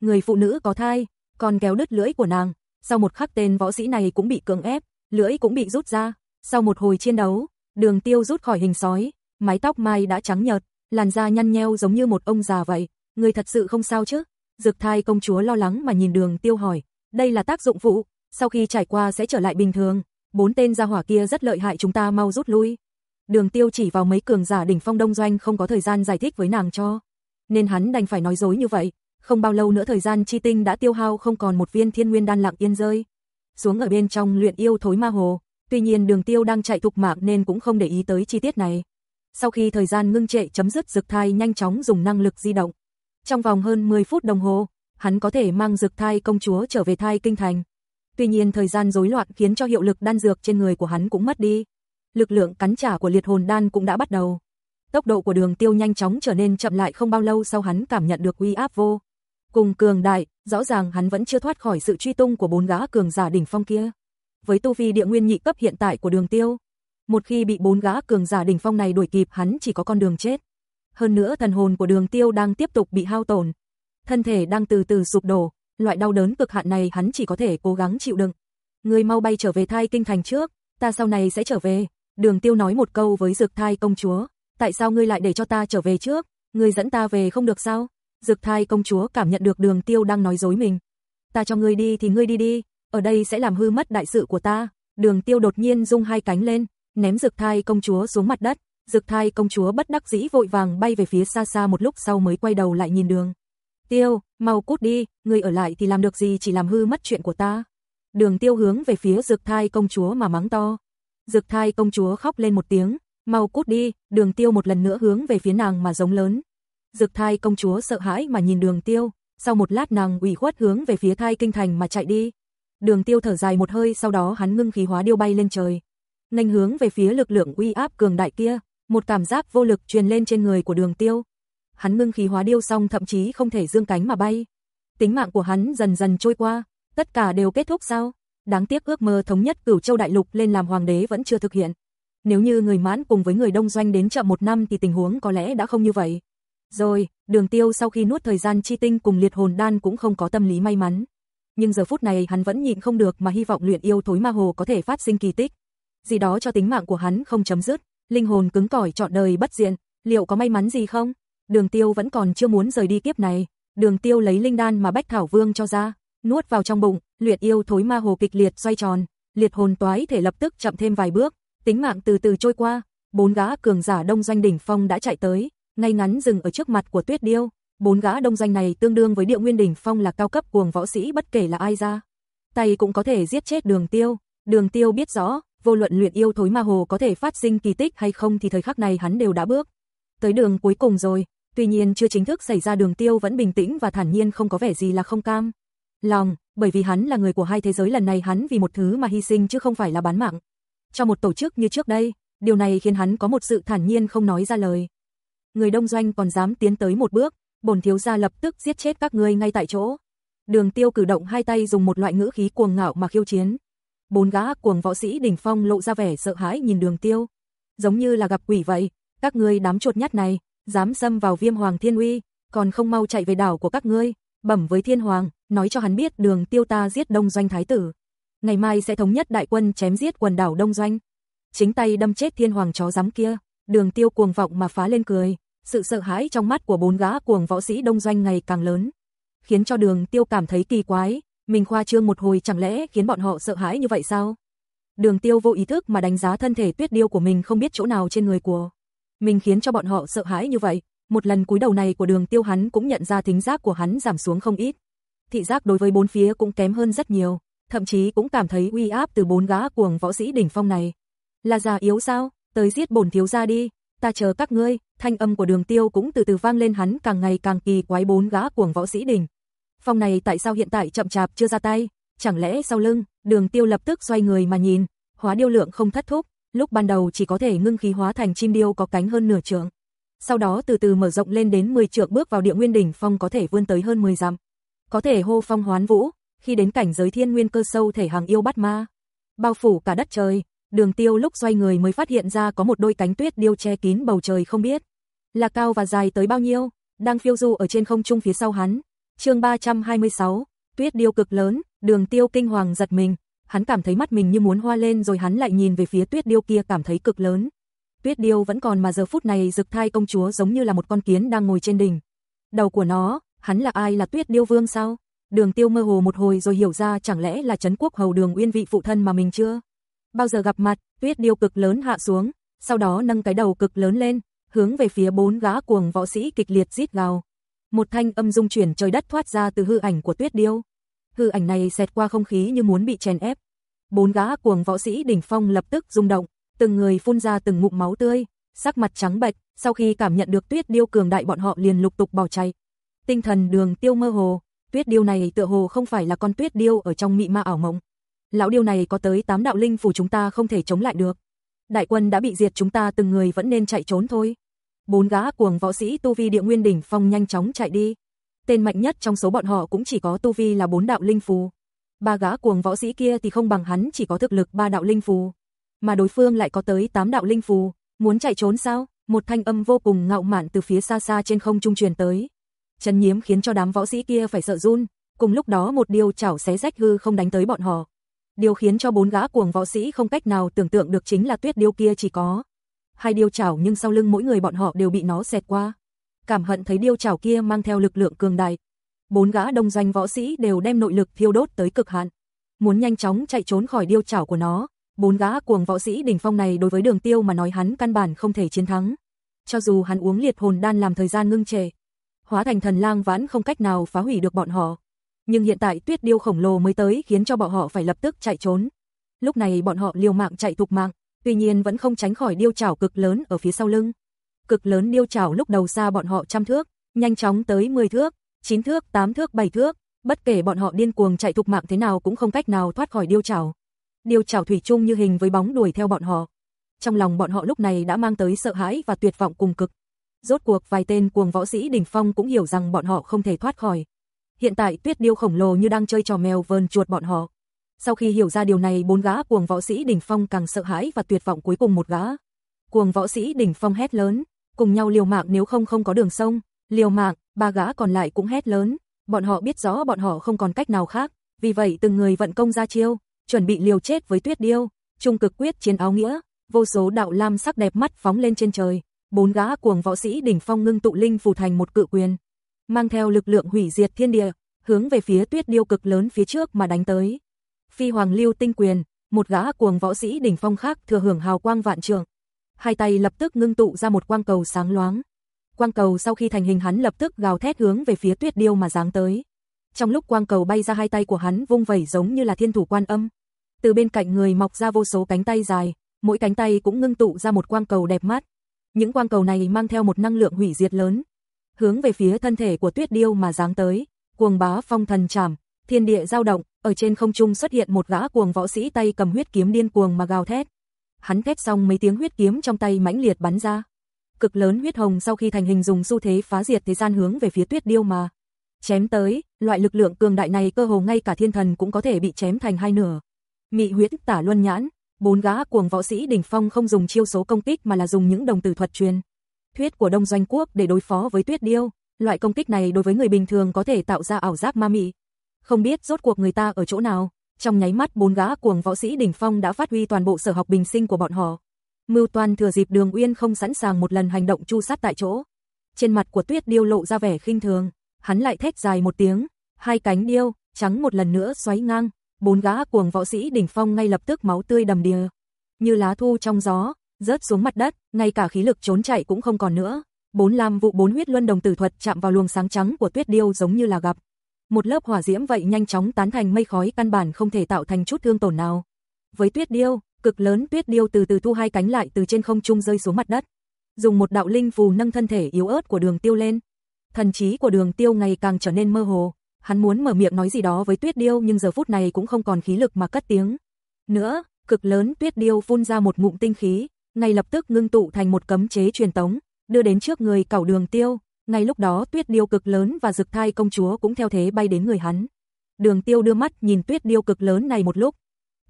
người phụ nữ có thai, còn kéo đứt lưỡi của nàng. Sau một khắc tên võ sĩ này cũng bị cưỡng ép, lưỡi cũng bị rút ra. Sau một hồi chiến đấu, Đường Tiêu rút khỏi hình sói, mái tóc mai đã trắng nhợt, làn da nhăn nheo giống như một ông già vậy. Người thật sự không sao chứ? Dực thai công chúa lo lắng mà nhìn đường tiêu hỏi, đây là tác dụng phụ, sau khi trải qua sẽ trở lại bình thường, bốn tên gia hỏa kia rất lợi hại chúng ta mau rút lui. Đường tiêu chỉ vào mấy cường giả đỉnh phong đông doanh không có thời gian giải thích với nàng cho. Nên hắn đành phải nói dối như vậy, không bao lâu nữa thời gian chi tinh đã tiêu hao không còn một viên thiên nguyên đan lặng yên rơi. Xuống ở bên trong luyện yêu thối ma hồ, tuy nhiên đường tiêu đang chạy thục mạng nên cũng không để ý tới chi tiết này. Sau khi thời gian ngưng trệ chấm dứt dực thai nhanh chóng dùng năng lực di động, trong vòng hơn 10 phút đồng hồ, hắn có thể mang dược thai công chúa trở về thai kinh thành. Tuy nhiên thời gian rối loạn khiến cho hiệu lực đan dược trên người của hắn cũng mất đi. Lực lượng cắn trả của liệt hồn đan cũng đã bắt đầu. Tốc độ của đường tiêu nhanh chóng trở nên chậm lại không bao lâu sau hắn cảm nhận được uy áp vô. Cùng cường đại, rõ ràng hắn vẫn chưa thoát khỏi sự truy tung của bốn gã cường giả đỉnh phong kia. Với tu vi địa nguyên nhị cấp hiện tại của đường tiêu, một khi bị bốn gã cường giả đỉnh phong này đuổi kịp hắn chỉ có con đường chết hơn nữa thần hồn của đường tiêu đang tiếp tục bị hao tổn. Thân thể đang từ từ sụp đổ, loại đau đớn cực hạn này hắn chỉ có thể cố gắng chịu đựng. Người mau bay trở về thai kinh thành trước, ta sau này sẽ trở về. Đường tiêu nói một câu với dược thai công chúa, tại sao ngươi lại để cho ta trở về trước, ngươi dẫn ta về không được sao? Dược thai công chúa cảm nhận được đường tiêu đang nói dối mình. Ta cho ngươi đi thì ngươi đi đi, ở đây sẽ làm hư mất đại sự của ta. Đường tiêu đột nhiên rung hai cánh lên, ném dược thai công chúa xuống mặt đất, Dược thai công chúa bất đắc dĩ vội vàng bay về phía xa xa một lúc sau mới quay đầu lại nhìn đường. Tiêu, mau cút đi, ngươi ở lại thì làm được gì chỉ làm hư mất chuyện của ta. Đường tiêu hướng về phía Dược thai công chúa mà mắng to dược thai công chúa khóc lên một tiếng, mau cút đi, đường tiêu một lần nữa hướng về phía nàng mà giống lớn. dược thai công chúa sợ hãi mà nhìn đường tiêu, sau một lát nàng ủy khuất hướng về phía thai kinh thành mà chạy đi. Đường tiêu thở dài một hơi sau đó hắn ngưng khí hóa điêu bay lên trời. Nhanh hướng về phía lực lượng uy áp cường đại kia, một cảm giác vô lực truyền lên trên người của đường tiêu. Hắn ngưng khí hóa điêu xong thậm chí không thể dương cánh mà bay. Tính mạng của hắn dần dần trôi qua, tất cả đều kết thúc sao? Đáng tiếc ước mơ thống nhất cửu châu đại lục lên làm hoàng đế vẫn chưa thực hiện. Nếu như người mãn cùng với người đông doanh đến chậm một năm thì tình huống có lẽ đã không như vậy. Rồi, đường tiêu sau khi nuốt thời gian chi tinh cùng liệt hồn đan cũng không có tâm lý may mắn. Nhưng giờ phút này hắn vẫn nhịn không được mà hy vọng luyện yêu thối ma hồ có thể phát sinh kỳ tích. Gì đó cho tính mạng của hắn không chấm dứt, linh hồn cứng cỏi trọn đời bất diện, liệu có may mắn gì không? Đường Tiêu vẫn còn chưa muốn rời đi kiếp này. Đường Tiêu lấy linh đan mà Bách Thảo Vương cho ra, nuốt vào trong bụng, luyện yêu thối ma hồ kịch liệt xoay tròn, liệt hồn toái thể lập tức chậm thêm vài bước, tính mạng từ từ trôi qua, bốn gã cường giả đông doanh đỉnh phong đã chạy tới, ngay ngắn dừng ở trước mặt của Tuyết Điêu, Bốn gã đông doanh này tương đương với địa nguyên đỉnh phong là cao cấp cuồng võ sĩ bất kể là ai ra. Tay cũng có thể giết chết đường tiêu. Đường tiêu biết rõ, vô luận luyện yêu thối ma hồ có thể phát sinh kỳ tích hay không thì thời khắc này hắn đều đã bước. Tới đường cuối cùng rồi, tuy nhiên chưa chính thức xảy ra đường tiêu vẫn bình tĩnh và thản nhiên không có vẻ gì là không cam. Lòng, bởi vì hắn là người của hai thế giới lần này hắn vì một thứ mà hy sinh chứ không phải là bán mạng. Cho một tổ chức như trước đây, điều này khiến hắn có một sự thản nhiên không nói ra lời. Người đông doanh còn dám tiến tới một bước, bổn thiếu gia lập tức giết chết các ngươi ngay tại chỗ. Đường tiêu cử động hai tay dùng một loại ngữ khí cuồng ngạo mà khiêu chiến. Bốn gã cuồng võ sĩ đỉnh phong lộ ra vẻ sợ hãi nhìn đường tiêu. Giống như là gặp quỷ vậy, các ngươi đám chuột nhắt này, dám xâm vào viêm hoàng thiên uy, còn không mau chạy về đảo của các ngươi, bẩm với thiên hoàng, nói cho hắn biết đường tiêu ta giết đông doanh thái tử. Ngày mai sẽ thống nhất đại quân chém giết quần đảo đông doanh. Chính tay đâm chết thiên hoàng chó giám kia, đường tiêu cuồng vọng mà phá lên cười, sự sợ hãi trong mắt của bốn gã cuồng võ sĩ đông doanh ngày càng lớn. Khiến cho đường tiêu cảm thấy kỳ quái, mình khoa trương một hồi chẳng lẽ khiến bọn họ sợ hãi như vậy sao? Đường tiêu vô ý thức mà đánh giá thân thể tuyết điêu của mình không biết chỗ nào trên người của. Mình khiến cho bọn họ sợ hãi như vậy, một lần cúi đầu này của đường tiêu hắn cũng nhận ra thính giác của hắn giảm xuống không ít. Thị giác đối với bốn phía cũng kém hơn rất nhiều, thậm chí cũng cảm thấy uy áp từ bốn gã cuồng võ sĩ đỉnh phong này. Là già yếu sao, tới giết bổn thiếu gia đi, ta chờ các ngươi, thanh âm của đường tiêu cũng từ từ vang lên hắn càng ngày càng kỳ quái bốn gã cuồng võ sĩ đỉnh. Phong này tại sao hiện tại chậm chạp chưa ra tay, chẳng lẽ sau lưng, đường tiêu lập tức xoay người mà nhìn, hóa điêu lượng không thất thúc, lúc ban đầu chỉ có thể ngưng khí hóa thành chim điêu có cánh hơn nửa trượng. Sau đó từ từ mở rộng lên đến 10 trượng bước vào địa nguyên đỉnh phong có thể vươn tới hơn 10 dặm. Có thể hô phong hoán vũ, khi đến cảnh giới thiên nguyên cơ sâu thể hàng yêu bắt ma. Bao phủ cả đất trời, đường tiêu lúc xoay người mới phát hiện ra có một đôi cánh tuyết điêu che kín bầu trời không biết. Là cao và dài tới bao nhiêu, đang phiêu du ở trên không trung phía sau hắn. chương 326, tuyết điêu cực lớn, đường tiêu kinh hoàng giật mình, hắn cảm thấy mắt mình như muốn hoa lên rồi hắn lại nhìn về phía tuyết điêu kia cảm thấy cực lớn. Tuyết điêu vẫn còn mà giờ phút này rực thai công chúa giống như là một con kiến đang ngồi trên đỉnh. Đầu của nó, hắn là ai là tuyết điêu vương sao? Đường tiêu mơ hồ một hồi rồi hiểu ra chẳng lẽ là Trấn quốc hầu đường uyên vị phụ thân mà mình chưa? Bao giờ gặp mặt, tuyết điêu cực lớn hạ xuống, sau đó nâng cái đầu cực lớn lên, hướng về phía bốn gã cuồng võ sĩ kịch liệt rít gào. Một thanh âm dung chuyển trời đất thoát ra từ hư ảnh của tuyết điêu. Hư ảnh này xẹt qua không khí như muốn bị chèn ép. Bốn gã cuồng võ sĩ đỉnh phong lập tức rung động, từng người phun ra từng ngụm máu tươi, sắc mặt trắng bệch, sau khi cảm nhận được tuyết điêu cường đại bọn họ liền lục tục bỏ chạy. Tinh thần đường tiêu mơ hồ, tuyết điêu này tựa hồ không phải là con tuyết điêu ở trong mị ma ảo mộng. Lão điêu này có tới 8 đạo linh phủ chúng ta không thể chống lại được. Đại quân đã bị diệt chúng ta từng người vẫn nên chạy trốn thôi. Bốn gã cuồng võ sĩ tu vi địa nguyên đỉnh phong nhanh chóng chạy đi. Tên mạnh nhất trong số bọn họ cũng chỉ có tu vi là bốn đạo linh phù. Ba gã cuồng võ sĩ kia thì không bằng hắn chỉ có thực lực ba đạo linh phù. Mà đối phương lại có tới 8 đạo linh phù. Muốn chạy trốn sao? Một thanh âm vô cùng ngạo mạn từ phía xa xa trên không trung truyền tới. chấn nhiễm khiến cho đám võ sĩ kia phải sợ run, cùng lúc đó một điều chảo xé rách hư không đánh tới bọn họ. Điều khiến cho bốn gã cuồng võ sĩ không cách nào tưởng tượng được chính là tuyết điêu kia chỉ có hai điêu chảo nhưng sau lưng mỗi người bọn họ đều bị nó xẹt qua. Cảm hận thấy điêu chảo kia mang theo lực lượng cường đại. Bốn gã đông doanh võ sĩ đều đem nội lực thiêu đốt tới cực hạn. Muốn nhanh chóng chạy trốn khỏi điêu chảo của nó, bốn gã cuồng võ sĩ đỉnh phong này đối với đường tiêu mà nói hắn căn bản không thể chiến thắng. Cho dù hắn uống liệt hồn đan làm thời gian ngưng trệ, hóa thành thần lang vãn không cách nào phá hủy được bọn họ. Nhưng hiện tại tuyết điêu khổng lồ mới tới khiến cho bọn họ phải lập tức chạy trốn. Lúc này bọn họ liều mạng chạy thục mạng, tuy nhiên vẫn không tránh khỏi điêu chảo cực lớn ở phía sau lưng. Cực lớn điêu chảo lúc đầu xa bọn họ trăm thước, nhanh chóng tới 10 thước, 9 thước, 8 thước, 7 thước, bất kể bọn họ điên cuồng chạy thục mạng thế nào cũng không cách nào thoát khỏi điêu chảo điều chảo thủy chung như hình với bóng đuổi theo bọn họ. Trong lòng bọn họ lúc này đã mang tới sợ hãi và tuyệt vọng cùng cực. Rốt cuộc vài tên cuồng võ sĩ đỉnh phong cũng hiểu rằng bọn họ không thể thoát khỏi. Hiện tại tuyết điêu khổng lồ như đang chơi trò mèo vờn chuột bọn họ. Sau khi hiểu ra điều này bốn gã cuồng võ sĩ đỉnh phong càng sợ hãi và tuyệt vọng cuối cùng một gã. Cuồng võ sĩ đỉnh phong hét lớn, cùng nhau liều mạng nếu không không có đường sông, liều mạng, ba gã còn lại cũng hét lớn, bọn họ biết rõ bọn họ không còn cách nào khác, vì vậy từng người vận công ra chiêu, chuẩn bị liều chết với tuyết điêu, trung cực quyết chiến áo nghĩa, vô số đạo lam sắc đẹp mắt phóng lên trên trời, bốn gã cuồng võ sĩ đỉnh phong ngưng tụ linh phù thành một cự quyền, mang theo lực lượng hủy diệt thiên địa, hướng về phía tuyết điêu cực lớn phía trước mà đánh tới. Phi Hoàng Lưu Tinh Quyền, một gã cuồng võ sĩ đỉnh phong khác thừa hưởng hào quang vạn trượng. Hai tay lập tức ngưng tụ ra một quang cầu sáng loáng. Quang cầu sau khi thành hình hắn lập tức gào thét hướng về phía Tuyết Điêu mà giáng tới. Trong lúc quang cầu bay ra hai tay của hắn vung vẩy giống như là thiên thủ quan âm. Từ bên cạnh người mọc ra vô số cánh tay dài, mỗi cánh tay cũng ngưng tụ ra một quang cầu đẹp mắt. Những quang cầu này mang theo một năng lượng hủy diệt lớn, hướng về phía thân thể của Tuyết Điêu mà giáng tới. Cuồng bá phong thần trảm, thiên địa dao động, ở trên không trung xuất hiện một gã cuồng võ sĩ tay cầm huyết kiếm điên cuồng mà gào thét. Hắn thét xong mấy tiếng huyết kiếm trong tay mãnh liệt bắn ra. Cực lớn huyết hồng sau khi thành hình dùng xu thế phá diệt thế gian hướng về phía Tuyết Điêu mà chém tới, loại lực lượng cường đại này cơ hồ ngay cả thiên thần cũng có thể bị chém thành hai nửa. Mị huyết tả luân nhãn, bốn gã cuồng võ sĩ đỉnh phong không dùng chiêu số công kích mà là dùng những đồng tử thuật truyền thuyết của Đông Doanh quốc để đối phó với Tuyết Điêu, loại công kích này đối với người bình thường có thể tạo ra ảo giác ma mị. Không biết rốt cuộc người ta ở chỗ nào, trong nháy mắt bốn gã cuồng võ sĩ đỉnh phong đã phát huy toàn bộ sở học bình sinh của bọn họ. Mưu Toàn thừa dịp Đường Uyên không sẵn sàng một lần hành động chu sát tại chỗ. Trên mặt của Tuyết Điêu lộ ra vẻ khinh thường, hắn lại thét dài một tiếng, hai cánh điêu trắng một lần nữa xoáy ngang, bốn gã cuồng võ sĩ đỉnh phong ngay lập tức máu tươi đầm đìa, như lá thu trong gió, rớt xuống mặt đất, ngay cả khí lực trốn chạy cũng không còn nữa. Bốn lam vụ bốn huyết luân đồng tử thuật chạm vào luồng sáng trắng của Tuyết Điêu giống như là gặp một lớp hỏa diễm vậy nhanh chóng tán thành mây khói căn bản không thể tạo thành chút thương tổn nào. Với Tuyết Điêu, cực lớn Tuyết Điêu từ từ thu hai cánh lại từ trên không trung rơi xuống mặt đất, dùng một đạo linh phù nâng thân thể yếu ớt của Đường Tiêu lên. Thần trí của Đường Tiêu ngày càng trở nên mơ hồ, hắn muốn mở miệng nói gì đó với Tuyết Điêu nhưng giờ phút này cũng không còn khí lực mà cất tiếng. Nữa, cực lớn Tuyết Điêu phun ra một ngụm tinh khí, ngay lập tức ngưng tụ thành một cấm chế truyền tống, đưa đến trước người cẩu đường tiêu, ngay lúc đó tuyết điêu cực lớn và dực thai công chúa cũng theo thế bay đến người hắn. Đường tiêu đưa mắt nhìn tuyết điêu cực lớn này một lúc,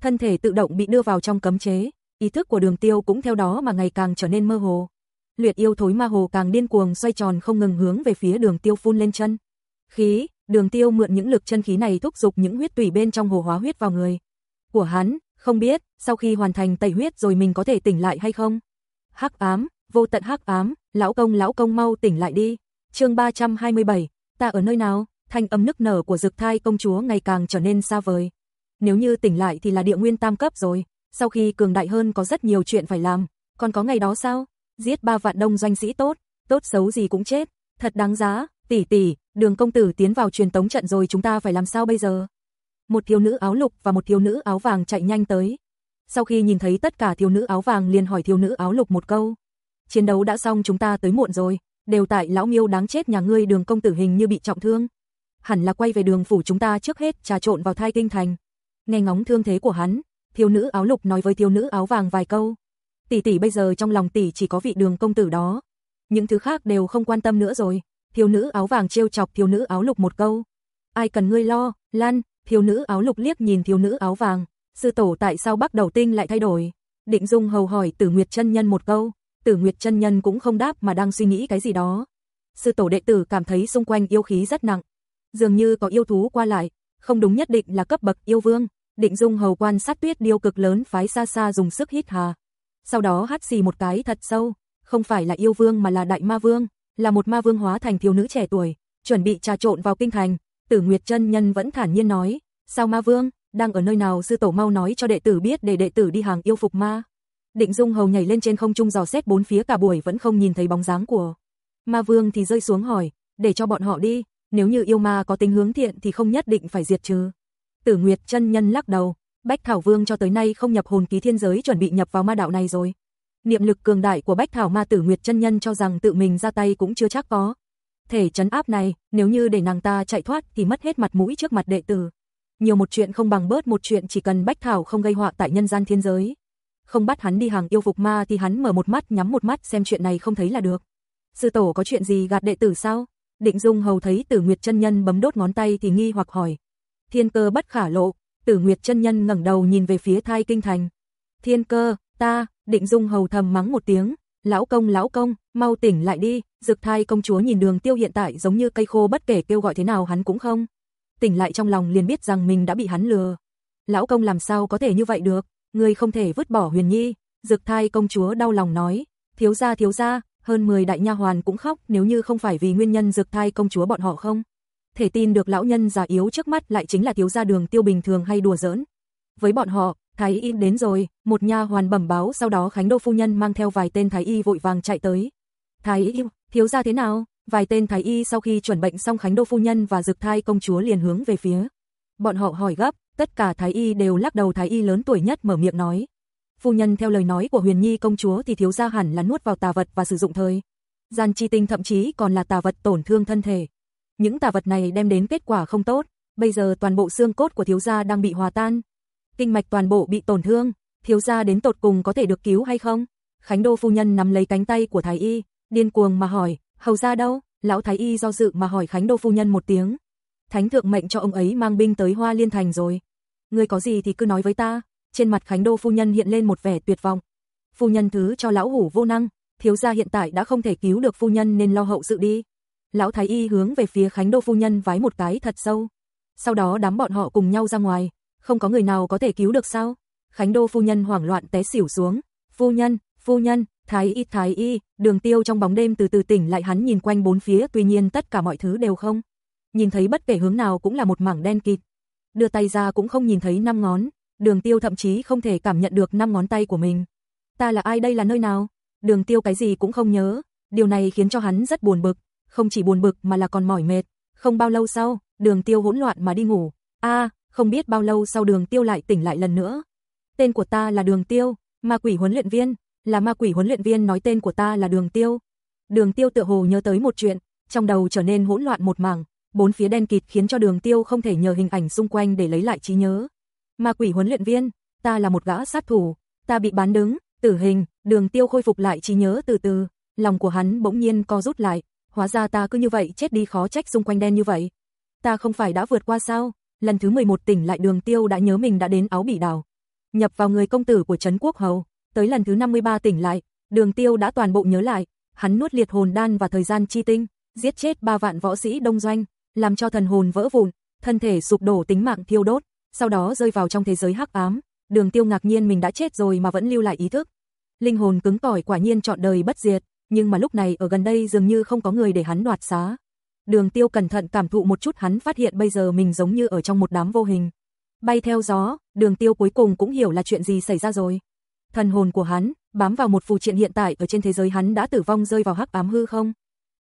thân thể tự động bị đưa vào trong cấm chế, ý thức của đường tiêu cũng theo đó mà ngày càng trở nên mơ hồ. Luyện yêu thối ma hồ càng điên cuồng xoay tròn không ngừng hướng về phía đường tiêu phun lên chân. Khí, đường tiêu mượn những lực chân khí này thúc giục những huyết tủy bên trong hồ hóa huyết vào người. Của hắn, không biết, sau khi hoàn thành tẩy huyết rồi mình có thể tỉnh lại hay không? Hắc ám, vô tận hắc ám, lão công lão công mau tỉnh lại đi. Chương 327, ta ở nơi nào? Thanh âm nức nở của Dực Thai công chúa ngày càng trở nên xa vời. Nếu như tỉnh lại thì là địa nguyên tam cấp rồi, sau khi cường đại hơn có rất nhiều chuyện phải làm, còn có ngày đó sao? Giết ba vạn đông doanh sĩ tốt, tốt xấu gì cũng chết, thật đáng giá, tỷ tỷ, Đường công tử tiến vào truyền tống trận rồi chúng ta phải làm sao bây giờ? một thiếu nữ áo lục và một thiếu nữ áo vàng chạy nhanh tới. Sau khi nhìn thấy tất cả thiếu nữ áo vàng liền hỏi thiếu nữ áo lục một câu. Chiến đấu đã xong chúng ta tới muộn rồi, đều tại lão miêu đáng chết nhà ngươi đường công tử hình như bị trọng thương. Hẳn là quay về đường phủ chúng ta trước hết trà trộn vào thai kinh thành. Nghe ngóng thương thế của hắn, thiếu nữ áo lục nói với thiếu nữ áo vàng vài câu. Tỷ tỷ bây giờ trong lòng tỷ chỉ có vị đường công tử đó. Những thứ khác đều không quan tâm nữa rồi. Thiếu nữ áo vàng trêu chọc thiếu nữ áo lục một câu. Ai cần ngươi lo, Lan, thiếu nữ áo lục liếc nhìn thiếu nữ áo vàng, sư tổ tại sao bắt đầu tinh lại thay đổi? Định Dung hầu hỏi Tử Nguyệt chân nhân một câu, Tử Nguyệt chân nhân cũng không đáp mà đang suy nghĩ cái gì đó. Sư tổ đệ tử cảm thấy xung quanh yêu khí rất nặng, dường như có yêu thú qua lại, không đúng nhất định là cấp bậc yêu vương. Định Dung hầu quan sát tuyết điêu cực lớn phái xa xa dùng sức hít hà. Sau đó hắt xì một cái thật sâu, không phải là yêu vương mà là đại ma vương, là một ma vương hóa thành thiếu nữ trẻ tuổi, chuẩn bị trà trộn vào kinh thành, Tử Nguyệt chân nhân vẫn thản nhiên nói, "Sao Ma Vương, đang ở nơi nào sư tổ mau nói cho đệ tử biết để đệ tử đi hàng yêu phục ma." Định Dung Hầu nhảy lên trên không trung dò xét bốn phía cả buổi vẫn không nhìn thấy bóng dáng của Ma Vương thì rơi xuống hỏi, "Để cho bọn họ đi, nếu như yêu ma có tính hướng thiện thì không nhất định phải diệt trừ." Tử Nguyệt chân nhân lắc đầu, Bách Thảo Vương cho tới nay không nhập hồn ký thiên giới chuẩn bị nhập vào ma đạo này rồi. Niệm lực cường đại của Bách Thảo Ma Tử Nguyệt chân nhân cho rằng tự mình ra tay cũng chưa chắc có thể chấn áp này, nếu như để nàng ta chạy thoát thì mất hết mặt mũi trước mặt đệ tử. Nhiều một chuyện không bằng bớt một chuyện chỉ cần Bách Thảo không gây họa tại nhân gian thiên giới. Không bắt hắn đi hàng yêu phục ma thì hắn mở một mắt nhắm một mắt xem chuyện này không thấy là được. Sư tổ có chuyện gì gạt đệ tử sao? Định Dung hầu thấy Tử Nguyệt chân nhân bấm đốt ngón tay thì nghi hoặc hỏi. Thiên cơ bất khả lộ, Tử Nguyệt chân nhân ngẩng đầu nhìn về phía thai kinh thành. Thiên cơ, ta, Định Dung hầu thầm mắng một tiếng, lão công lão công, mau tỉnh lại đi, Dực thai công chúa nhìn đường tiêu hiện tại giống như cây khô bất kể kêu gọi thế nào hắn cũng không. Tỉnh lại trong lòng liền biết rằng mình đã bị hắn lừa. Lão công làm sao có thể như vậy được, người không thể vứt bỏ huyền nhi. Dực thai công chúa đau lòng nói, thiếu gia thiếu gia, hơn 10 đại nha hoàn cũng khóc nếu như không phải vì nguyên nhân dực thai công chúa bọn họ không. Thể tin được lão nhân già yếu trước mắt lại chính là thiếu gia đường tiêu bình thường hay đùa giỡn. Với bọn họ, Thái y đến rồi, một nha hoàn bẩm báo sau đó Khánh Đô phu nhân mang theo vài tên thái y vội vàng chạy tới. Thái y, Thiếu gia thế nào? Vài tên thái y sau khi chuẩn bệnh xong Khánh Đô phu nhân và Dực Thai công chúa liền hướng về phía. Bọn họ hỏi gấp, tất cả thái y đều lắc đầu thái y lớn tuổi nhất mở miệng nói. Phu nhân theo lời nói của Huyền Nhi công chúa thì thiếu gia hẳn là nuốt vào tà vật và sử dụng thời. Gian chi tinh thậm chí còn là tà vật tổn thương thân thể. Những tà vật này đem đến kết quả không tốt, bây giờ toàn bộ xương cốt của thiếu gia đang bị hòa tan. Kinh mạch toàn bộ bị tổn thương, thiếu gia đến tột cùng có thể được cứu hay không? Khánh Đô phu nhân nắm lấy cánh tay của thái y, điên cuồng mà hỏi, hầu gia đâu? Lão thái y do dự mà hỏi Khánh Đô phu nhân một tiếng. Thánh thượng mệnh cho ông ấy mang binh tới Hoa Liên thành rồi. Ngươi có gì thì cứ nói với ta. Trên mặt Khánh Đô phu nhân hiện lên một vẻ tuyệt vọng. Phu nhân thứ cho lão hủ vô năng, thiếu gia hiện tại đã không thể cứu được phu nhân nên lo hậu sự đi. Lão thái y hướng về phía Khánh Đô phu nhân vái một cái thật sâu. Sau đó đám bọn họ cùng nhau ra ngoài, không có người nào có thể cứu được sao? Khánh Đô phu nhân hoảng loạn té xỉu xuống. Phu nhân, phu nhân, thái y thái y, đường tiêu trong bóng đêm từ từ tỉnh lại hắn nhìn quanh bốn phía tuy nhiên tất cả mọi thứ đều không. Nhìn thấy bất kể hướng nào cũng là một mảng đen kịt. Đưa tay ra cũng không nhìn thấy năm ngón, đường tiêu thậm chí không thể cảm nhận được năm ngón tay của mình. Ta là ai đây là nơi nào? Đường tiêu cái gì cũng không nhớ, điều này khiến cho hắn rất buồn bực, không chỉ buồn bực mà là còn mỏi mệt. Không bao lâu sau, đường tiêu hỗn loạn mà đi ngủ. a không biết bao lâu sau đường tiêu lại tỉnh lại lần nữa. Tên của ta là đường tiêu, ma quỷ huấn luyện viên, là ma quỷ huấn luyện viên nói tên của ta là đường tiêu. Đường tiêu tự hồ nhớ tới một chuyện, trong đầu trở nên hỗn loạn một mảng, bốn phía đen kịt khiến cho đường tiêu không thể nhờ hình ảnh xung quanh để lấy lại trí nhớ. Ma quỷ huấn luyện viên, ta là một gã sát thủ, ta bị bán đứng, tử hình, đường tiêu khôi phục lại trí nhớ từ từ, lòng của hắn bỗng nhiên co rút lại, hóa ra ta cứ như vậy chết đi khó trách xung quanh đen như vậy. Ta không phải đã vượt qua sao, lần thứ 11 tỉnh lại đường tiêu đã nhớ mình đã đến áo bỉ đảo. Nhập vào người công tử của Trấn Quốc Hầu, tới lần thứ 53 tỉnh lại, đường tiêu đã toàn bộ nhớ lại, hắn nuốt liệt hồn đan và thời gian chi tinh, giết chết ba vạn võ sĩ đông doanh, làm cho thần hồn vỡ vụn, thân thể sụp đổ tính mạng thiêu đốt, sau đó rơi vào trong thế giới hắc ám. Đường Tiêu ngạc nhiên mình đã chết rồi mà vẫn lưu lại ý thức. Linh hồn cứng cỏi quả nhiên chọn đời bất diệt, nhưng mà lúc này ở gần đây dường như không có người để hắn đoạt xá. Đường Tiêu cẩn thận cảm thụ một chút hắn phát hiện bây giờ mình giống như ở trong một đám vô hình. Bay theo gió, Đường Tiêu cuối cùng cũng hiểu là chuyện gì xảy ra rồi. Thần hồn của hắn bám vào một phù triện hiện tại ở trên thế giới hắn đã tử vong rơi vào hắc ám hư không.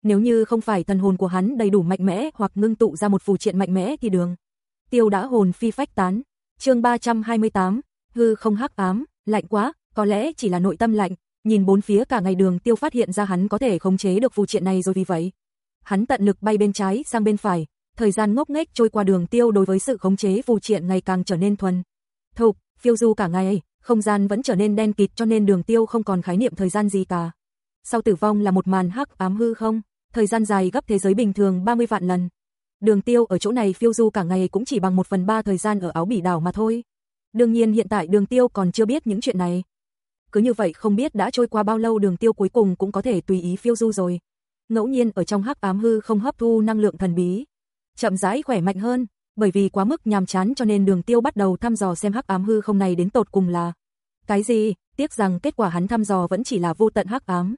Nếu như không phải thần hồn của hắn đầy đủ mạnh mẽ hoặc ngưng tụ ra một phù triện mạnh mẽ thì đường. Tiêu đã hồn phi phách tán. chương 328, hư không hắc ám, lạnh quá, có lẽ chỉ là nội tâm lạnh, nhìn bốn phía cả ngày đường tiêu phát hiện ra hắn có thể khống chế được phù triện này rồi vì vậy. Hắn tận lực bay bên trái sang bên phải, thời gian ngốc nghếch trôi qua đường tiêu đối với sự khống chế phù triện ngày càng trở nên thuần. Thục, phiêu du cả ngày, không gian vẫn trở nên đen kịt cho nên đường tiêu không còn khái niệm thời gian gì cả. Sau tử vong là một màn hắc ám hư không, thời gian dài gấp thế giới bình thường 30 vạn lần. Đường tiêu ở chỗ này phiêu du cả ngày cũng chỉ bằng một phần ba thời gian ở áo bỉ đảo mà thôi. Đương nhiên hiện tại đường tiêu còn chưa biết những chuyện này. Cứ như vậy không biết đã trôi qua bao lâu đường tiêu cuối cùng cũng có thể tùy ý phiêu du rồi. Ngẫu nhiên ở trong hắc ám hư không hấp thu năng lượng thần bí. Chậm rãi khỏe mạnh hơn, bởi vì quá mức nhàm chán cho nên đường tiêu bắt đầu thăm dò xem hắc ám hư không này đến tột cùng là. Cái gì, tiếc rằng kết quả hắn thăm dò vẫn chỉ là vô tận hắc ám.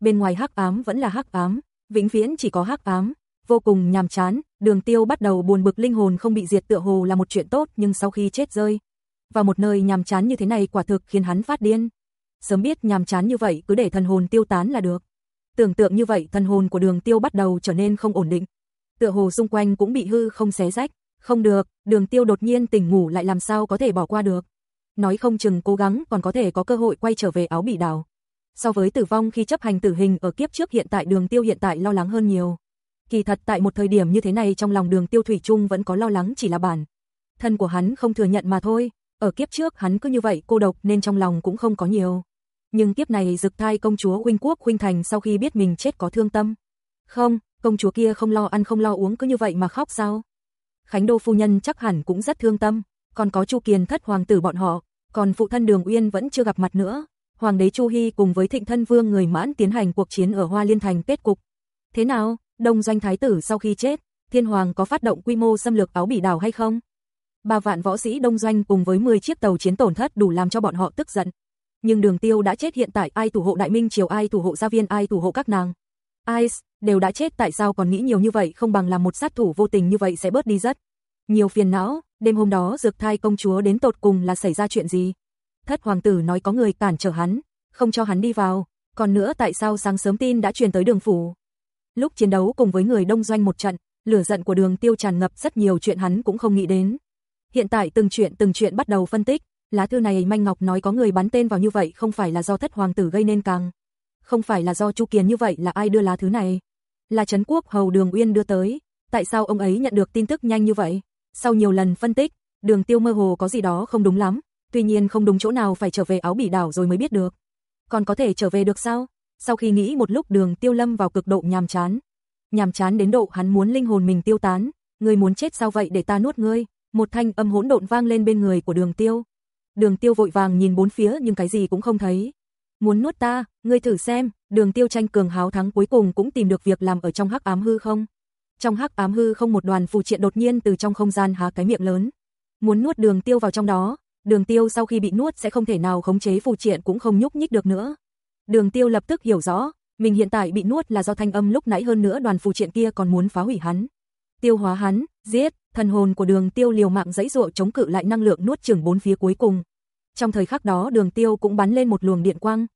Bên ngoài hắc ám vẫn là hắc ám, vĩnh viễn chỉ có hắc ám, vô cùng nhàm chán, Đường Tiêu bắt đầu buồn bực linh hồn không bị diệt tựa hồ là một chuyện tốt, nhưng sau khi chết rơi vào một nơi nhàm chán như thế này quả thực khiến hắn phát điên. Sớm biết nhàm chán như vậy cứ để thần hồn tiêu tán là được. Tưởng tượng như vậy, thần hồn của Đường Tiêu bắt đầu trở nên không ổn định. Tựa hồ xung quanh cũng bị hư không xé rách, không được, Đường Tiêu đột nhiên tỉnh ngủ lại làm sao có thể bỏ qua được. Nói không chừng cố gắng còn có thể có cơ hội quay trở về áo bị đảo. So với tử vong khi chấp hành tử hình ở kiếp trước hiện tại đường tiêu hiện tại lo lắng hơn nhiều. Kỳ thật tại một thời điểm như thế này trong lòng đường tiêu thủy chung vẫn có lo lắng chỉ là bản. Thân của hắn không thừa nhận mà thôi, ở kiếp trước hắn cứ như vậy cô độc nên trong lòng cũng không có nhiều. Nhưng kiếp này rực thai công chúa huynh quốc huynh thành sau khi biết mình chết có thương tâm. Không, công chúa kia không lo ăn không lo uống cứ như vậy mà khóc sao? Khánh Đô phu nhân chắc hẳn cũng rất thương tâm, còn có Chu Kiền thất hoàng tử bọn họ, còn phụ thân Đường Uyên vẫn chưa gặp mặt nữa. Hoàng đế Chu Hy cùng với Thịnh Thân Vương người Mãn tiến hành cuộc chiến ở Hoa Liên Thành kết cục. Thế nào, Đông Doanh Thái tử sau khi chết, Thiên Hoàng có phát động quy mô xâm lược áo bỉ đảo hay không? Ba vạn võ sĩ Đông Doanh cùng với 10 chiếc tàu chiến tổn thất đủ làm cho bọn họ tức giận. Nhưng đường tiêu đã chết hiện tại ai thủ hộ Đại Minh Triều ai thủ hộ gia viên ai thủ hộ các nàng. Ai đều đã chết tại sao còn nghĩ nhiều như vậy không bằng làm một sát thủ vô tình như vậy sẽ bớt đi rất. Nhiều phiền não, đêm hôm đó dược thai công chúa đến tột cùng là xảy ra chuyện gì? Thất hoàng tử nói có người cản trở hắn, không cho hắn đi vào, còn nữa tại sao sáng sớm tin đã truyền tới đường phủ? Lúc chiến đấu cùng với người đông doanh một trận, lửa giận của đường tiêu tràn ngập rất nhiều chuyện hắn cũng không nghĩ đến. Hiện tại từng chuyện từng chuyện bắt đầu phân tích, lá thư này Manh Ngọc nói có người bắn tên vào như vậy không phải là do thất hoàng tử gây nên càng. Không phải là do Chu Kiền như vậy là ai đưa lá thứ này? Là Trấn Quốc Hầu Đường Uyên đưa tới. Tại sao ông ấy nhận được tin tức nhanh như vậy? Sau nhiều lần phân tích, đường tiêu mơ hồ có gì đó không đúng lắm, tuy nhiên không đúng chỗ nào phải trở về áo bỉ đảo rồi mới biết được. Còn có thể trở về được sao? Sau khi nghĩ một lúc đường tiêu lâm vào cực độ nhàm chán. Nhàm chán đến độ hắn muốn linh hồn mình tiêu tán, ngươi muốn chết sao vậy để ta nuốt ngươi, một thanh âm hỗn độn vang lên bên người của đường tiêu. Đường tiêu vội vàng nhìn bốn phía nhưng cái gì cũng không thấy. Muốn nuốt ta, ngươi thử xem, đường tiêu tranh cường háo thắng cuối cùng cũng tìm được việc làm ở trong hắc ám hư không. Trong hắc ám hư không một đoàn phù triện đột nhiên từ trong không gian há cái miệng lớn. Muốn nuốt đường tiêu vào trong đó, đường tiêu sau khi bị nuốt sẽ không thể nào khống chế phù triện cũng không nhúc nhích được nữa. Đường tiêu lập tức hiểu rõ, mình hiện tại bị nuốt là do thanh âm lúc nãy hơn nữa đoàn phù triện kia còn muốn phá hủy hắn. Tiêu hóa hắn, giết, thần hồn của đường tiêu liều mạng dãy dụa chống cự lại năng lượng nuốt chửng bốn phía cuối cùng. Trong thời khắc đó đường tiêu cũng bắn lên một luồng điện quang.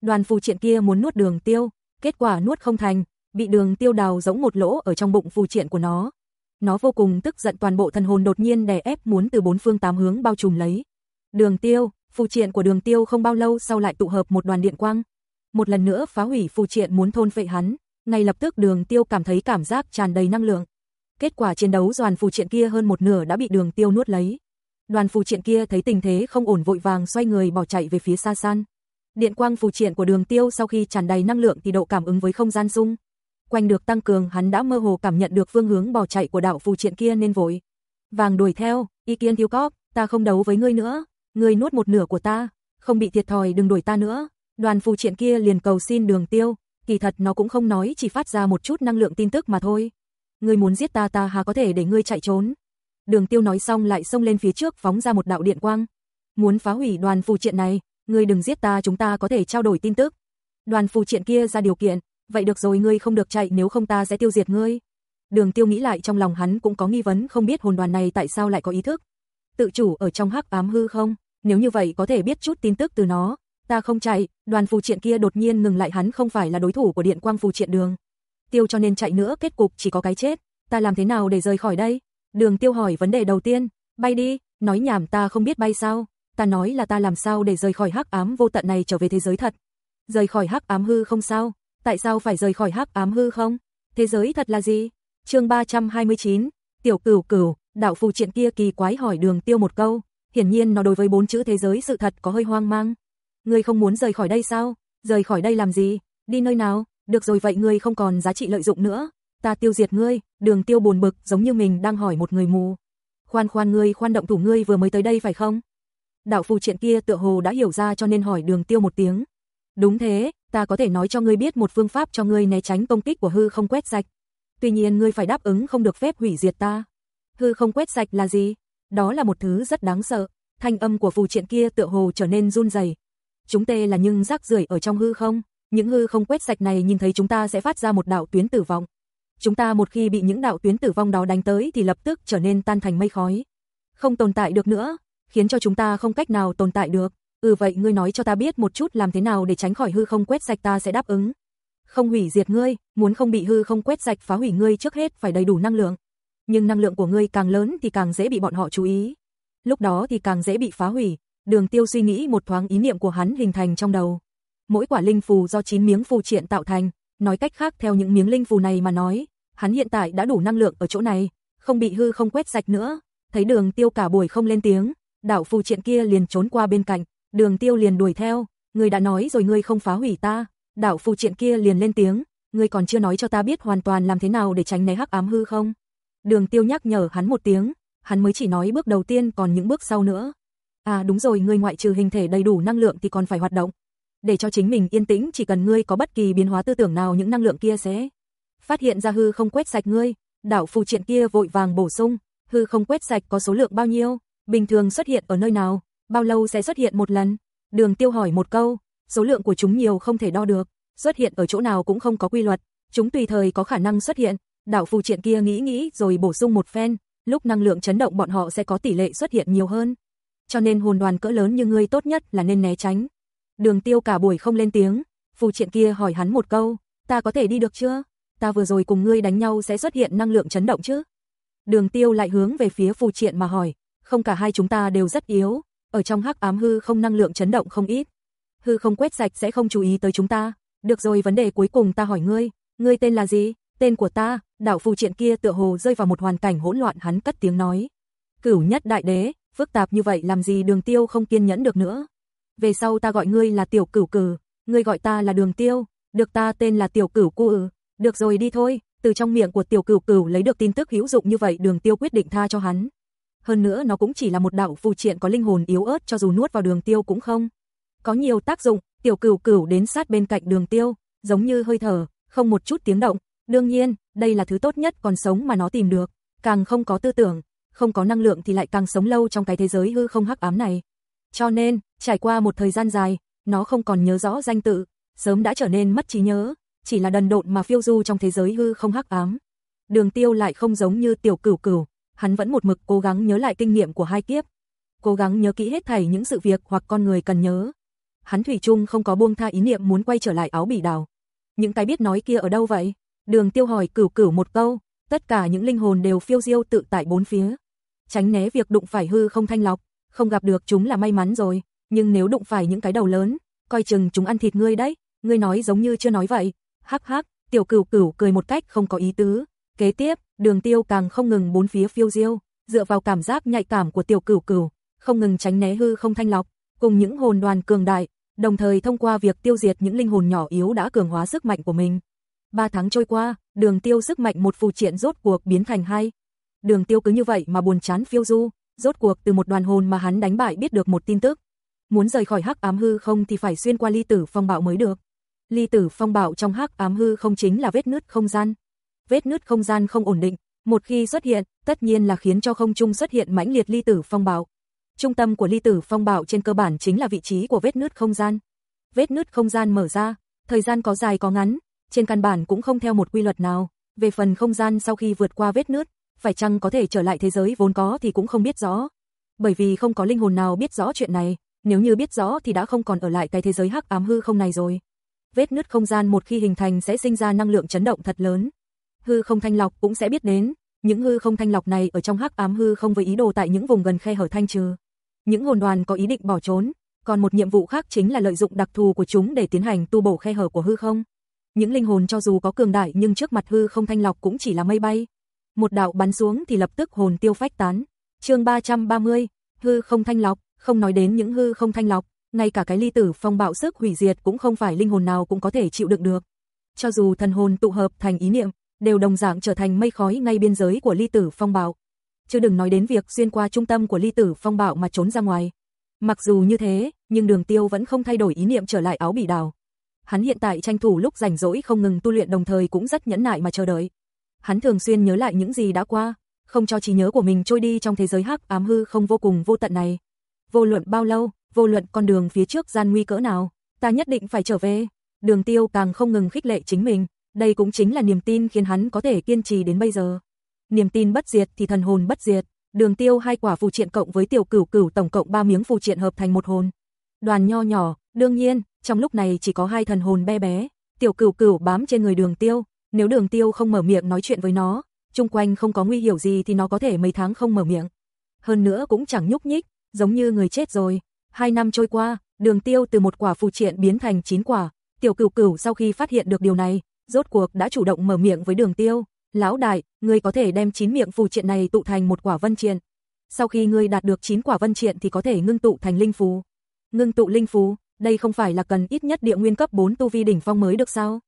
Đoàn phù triện kia muốn nuốt đường tiêu, kết quả nuốt không thành, bị đường tiêu đào giống một lỗ ở trong bụng phù triện của nó. Nó vô cùng tức giận toàn bộ thần hồn đột nhiên đè ép muốn từ bốn phương tám hướng bao trùm lấy. Đường tiêu, phù triện của đường tiêu không bao lâu sau lại tụ hợp một đoàn điện quang. Một lần nữa phá hủy phù triện muốn thôn phệ hắn, ngay lập tức đường tiêu cảm thấy cảm giác tràn đầy năng lượng. Kết quả chiến đấu đoàn phù triện kia hơn một nửa đã bị đường tiêu nuốt lấy. Đoàn phù triện kia thấy tình thế không ổn vội vàng xoay người bỏ chạy về phía xa san. Điện quang phù triện của đường tiêu sau khi tràn đầy năng lượng thì độ cảm ứng với không gian sung. Quanh được tăng cường hắn đã mơ hồ cảm nhận được phương hướng bỏ chạy của đạo phù triện kia nên vội. Vàng đuổi theo, ý kiến thiếu cóp, ta không đấu với ngươi nữa, ngươi nuốt một nửa của ta, không bị thiệt thòi đừng đuổi ta nữa. Đoàn phù triện kia liền cầu xin đường tiêu, kỳ thật nó cũng không nói chỉ phát ra một chút năng lượng tin tức mà thôi. Ngươi muốn giết ta ta hà có thể để ngươi chạy trốn. Đường tiêu nói xong lại xông lên phía trước phóng ra một đạo điện quang. Muốn phá hủy đoàn phù triện này, ngươi đừng giết ta chúng ta có thể trao đổi tin tức. Đoàn phù triện kia ra điều kiện, vậy được rồi ngươi không được chạy nếu không ta sẽ tiêu diệt ngươi. Đường tiêu nghĩ lại trong lòng hắn cũng có nghi vấn không biết hồn đoàn này tại sao lại có ý thức. Tự chủ ở trong hắc ám hư không, nếu như vậy có thể biết chút tin tức từ nó. Ta không chạy, đoàn phù triện kia đột nhiên ngừng lại hắn không phải là đối thủ của điện quang phù triện đường. Tiêu cho nên chạy nữa kết cục chỉ có cái chết, ta làm thế nào để rời khỏi đây? Đường tiêu hỏi vấn đề đầu tiên, bay đi, nói nhảm ta không biết bay sao, ta nói là ta làm sao để rời khỏi hắc ám vô tận này trở về thế giới thật. Rời khỏi hắc ám hư không sao? Tại sao phải rời khỏi hắc ám hư không? Thế giới thật là gì? Chương 329, Tiểu Cửu Cửu, đạo phù triện kia kỳ quái hỏi Đường Tiêu một câu, hiển nhiên nó đối với bốn chữ thế giới sự thật có hơi hoang mang. Ngươi không muốn rời khỏi đây sao? Rời khỏi đây làm gì? Đi nơi nào? Được rồi vậy ngươi không còn giá trị lợi dụng nữa, ta tiêu diệt ngươi, Đường Tiêu buồn bực giống như mình đang hỏi một người mù. Khoan khoan ngươi khoan động thủ ngươi vừa mới tới đây phải không? Đạo phù triện kia tựa hồ đã hiểu ra cho nên hỏi Đường Tiêu một tiếng. Đúng thế, ta có thể nói cho ngươi biết một phương pháp cho ngươi né tránh công kích của hư không quét sạch. Tuy nhiên ngươi phải đáp ứng không được phép hủy diệt ta. Hư không quét sạch là gì? Đó là một thứ rất đáng sợ. Thanh âm của phù triện kia tựa hồ trở nên run rẩy. Chúng tê là nhưng rác rưởi ở trong hư không, những hư không quét sạch này nhìn thấy chúng ta sẽ phát ra một đạo tuyến tử vong. Chúng ta một khi bị những đạo tuyến tử vong đó đánh tới thì lập tức trở nên tan thành mây khói. Không tồn tại được nữa, khiến cho chúng ta không cách nào tồn tại được. Ừ vậy ngươi nói cho ta biết một chút làm thế nào để tránh khỏi hư không quét sạch ta sẽ đáp ứng. Không hủy diệt ngươi, muốn không bị hư không quét sạch phá hủy ngươi trước hết phải đầy đủ năng lượng. Nhưng năng lượng của ngươi càng lớn thì càng dễ bị bọn họ chú ý. Lúc đó thì càng dễ bị phá hủy. Đường tiêu suy nghĩ một thoáng ý niệm của hắn hình thành trong đầu. Mỗi quả linh phù do 9 miếng phù triện tạo thành, nói cách khác theo những miếng linh phù này mà nói, hắn hiện tại đã đủ năng lượng ở chỗ này, không bị hư không quét sạch nữa. Thấy đường tiêu cả buổi không lên tiếng, đạo phù triện kia liền trốn qua bên cạnh, Đường tiêu liền đuổi theo, ngươi đã nói rồi ngươi không phá hủy ta, đạo phù triện kia liền lên tiếng, ngươi còn chưa nói cho ta biết hoàn toàn làm thế nào để tránh né hắc ám hư không. Đường tiêu nhắc nhở hắn một tiếng, hắn mới chỉ nói bước đầu tiên còn những bước sau nữa. À đúng rồi ngươi ngoại trừ hình thể đầy đủ năng lượng thì còn phải hoạt động. Để cho chính mình yên tĩnh chỉ cần ngươi có bất kỳ biến hóa tư tưởng nào những năng lượng kia sẽ phát hiện ra hư không quét sạch ngươi. đảo phù triện kia vội vàng bổ sung, hư không quét sạch có số lượng bao nhiêu, bình thường xuất hiện ở nơi nào, bao lâu sẽ xuất hiện một lần? Đường tiêu hỏi một câu, số lượng của chúng nhiều không thể đo được, xuất hiện ở chỗ nào cũng không có quy luật, chúng tùy thời có khả năng xuất hiện. đảo phù triện kia nghĩ nghĩ rồi bổ sung một phen, lúc năng lượng chấn động bọn họ sẽ có tỷ lệ xuất hiện nhiều hơn. Cho nên hồn đoàn cỡ lớn như ngươi tốt nhất là nên né tránh. Đường tiêu cả buổi không lên tiếng, phù triện kia hỏi hắn một câu, ta có thể đi được chưa? ta vừa rồi cùng ngươi đánh nhau sẽ xuất hiện năng lượng chấn động chứ? Đường Tiêu lại hướng về phía phù triện mà hỏi, không cả hai chúng ta đều rất yếu, ở trong hắc ám hư không năng lượng chấn động không ít. Hư không quét sạch sẽ không chú ý tới chúng ta. Được rồi, vấn đề cuối cùng ta hỏi ngươi, ngươi tên là gì? Tên của ta, đảo phù triện kia tựa hồ rơi vào một hoàn cảnh hỗn loạn hắn cất tiếng nói. Cửu nhất đại đế, phức tạp như vậy làm gì đường tiêu không kiên nhẫn được nữa. Về sau ta gọi ngươi là tiểu cửu cử, ngươi gọi ta là đường tiêu, được ta tên là tiểu cửu cu ừ. Được rồi đi thôi, từ trong miệng của tiểu cửu cửu lấy được tin tức hữu dụng như vậy đường tiêu quyết định tha cho hắn. Hơn nữa nó cũng chỉ là một đạo phù triện có linh hồn yếu ớt cho dù nuốt vào đường tiêu cũng không. Có nhiều tác dụng, tiểu cửu cửu đến sát bên cạnh đường tiêu, giống như hơi thở, không một chút tiếng động. Đương nhiên, đây là thứ tốt nhất còn sống mà nó tìm được, càng không có tư tưởng, không có năng lượng thì lại càng sống lâu trong cái thế giới hư không hắc ám này. Cho nên, trải qua một thời gian dài, nó không còn nhớ rõ danh tự, sớm đã trở nên mất trí nhớ, chỉ là đần độn mà phiêu du trong thế giới hư không hắc ám. Đường Tiêu lại không giống như tiểu cửu cửu, hắn vẫn một mực cố gắng nhớ lại kinh nghiệm của hai kiếp, cố gắng nhớ kỹ hết thảy những sự việc hoặc con người cần nhớ. Hắn thủy chung không có buông tha ý niệm muốn quay trở lại áo bỉ đào. Những cái biết nói kia ở đâu vậy? Đường Tiêu hỏi cửu cửu một câu, tất cả những linh hồn đều phiêu diêu tự tại bốn phía. Tránh né việc đụng phải hư không thanh lọc, không gặp được chúng là may mắn rồi, nhưng nếu đụng phải những cái đầu lớn, coi chừng chúng ăn thịt ngươi đấy, ngươi nói giống như chưa nói vậy. Hắc hắc, tiểu cửu cửu cười một cách không có ý tứ. Kế tiếp, đường tiêu càng không ngừng bốn phía phiêu diêu, dựa vào cảm giác nhạy cảm của tiểu cửu cửu, không ngừng tránh né hư không thanh lọc, cùng những hồn đoàn cường đại, đồng thời thông qua việc tiêu diệt những linh hồn nhỏ yếu đã cường hóa sức mạnh của mình. Ba tháng trôi qua, đường tiêu sức mạnh một phù triện rốt cuộc biến thành hai. Đường tiêu cứ như vậy mà buồn chán phiêu du, rốt cuộc từ một đoàn hồn mà hắn đánh bại biết được một tin tức. Muốn rời khỏi hắc ám hư không thì phải xuyên qua ly tử phong bạo mới được. Ly tử phong bạo trong hắc ám hư không chính là vết nứt không gian. Vết nứt không gian không ổn định, một khi xuất hiện, tất nhiên là khiến cho không trung xuất hiện mãnh liệt ly tử phong bạo. Trung tâm của ly tử phong bạo trên cơ bản chính là vị trí của vết nứt không gian. Vết nứt không gian mở ra, thời gian có dài có ngắn, trên căn bản cũng không theo một quy luật nào. Về phần không gian sau khi vượt qua vết nứt, phải chăng có thể trở lại thế giới vốn có thì cũng không biết rõ. Bởi vì không có linh hồn nào biết rõ chuyện này, nếu như biết rõ thì đã không còn ở lại cái thế giới hắc ám hư không này rồi. Vết nứt không gian một khi hình thành sẽ sinh ra năng lượng chấn động thật lớn. Hư không thanh lọc cũng sẽ biết đến, những hư không thanh lọc này ở trong hắc ám hư không với ý đồ tại những vùng gần khe hở thanh trừ. Những hồn đoàn có ý định bỏ trốn, còn một nhiệm vụ khác chính là lợi dụng đặc thù của chúng để tiến hành tu bổ khe hở của hư không. Những linh hồn cho dù có cường đại nhưng trước mặt hư không thanh lọc cũng chỉ là mây bay. Một đạo bắn xuống thì lập tức hồn tiêu phách tán. Chương 330, hư không thanh lọc, không nói đến những hư không thanh lọc, ngay cả cái ly tử phong bạo sức hủy diệt cũng không phải linh hồn nào cũng có thể chịu đựng được. Cho dù thần hồn tụ hợp thành ý niệm, đều đồng dạng trở thành mây khói ngay biên giới của ly tử phong bạo. Chứ đừng nói đến việc xuyên qua trung tâm của ly tử phong bạo mà trốn ra ngoài. Mặc dù như thế, nhưng đường tiêu vẫn không thay đổi ý niệm trở lại áo bỉ đào. Hắn hiện tại tranh thủ lúc rảnh rỗi không ngừng tu luyện đồng thời cũng rất nhẫn nại mà chờ đợi. Hắn thường xuyên nhớ lại những gì đã qua, không cho trí nhớ của mình trôi đi trong thế giới hắc ám hư không vô cùng vô tận này. Vô luận bao lâu, vô luận con đường phía trước gian nguy cỡ nào, ta nhất định phải trở về. Đường Tiêu càng không ngừng khích lệ chính mình, đây cũng chính là niềm tin khiến hắn có thể kiên trì đến bây giờ. Niềm tin bất diệt thì thần hồn bất diệt, Đường Tiêu hai quả phù triện cộng với tiểu cửu cửu tổng cộng ba miếng phù triện hợp thành một hồn. Đoàn nho nhỏ, đương nhiên, trong lúc này chỉ có hai thần hồn bé bé, tiểu cửu cửu bám trên người Đường Tiêu, nếu Đường Tiêu không mở miệng nói chuyện với nó, chung quanh không có nguy hiểm gì thì nó có thể mấy tháng không mở miệng. Hơn nữa cũng chẳng nhúc nhích, giống như người chết rồi. Hai năm trôi qua, đường tiêu từ một quả phù triện biến thành chín quả. Tiểu cửu cửu sau khi phát hiện được điều này, rốt cuộc đã chủ động mở miệng với đường tiêu. Lão đại, ngươi có thể đem chín miệng phù triện này tụ thành một quả vân triện. Sau khi ngươi đạt được chín quả vân triện thì có thể ngưng tụ thành linh phù. Ngưng tụ linh phù, đây không phải là cần ít nhất địa nguyên cấp 4 tu vi đỉnh phong mới được sao?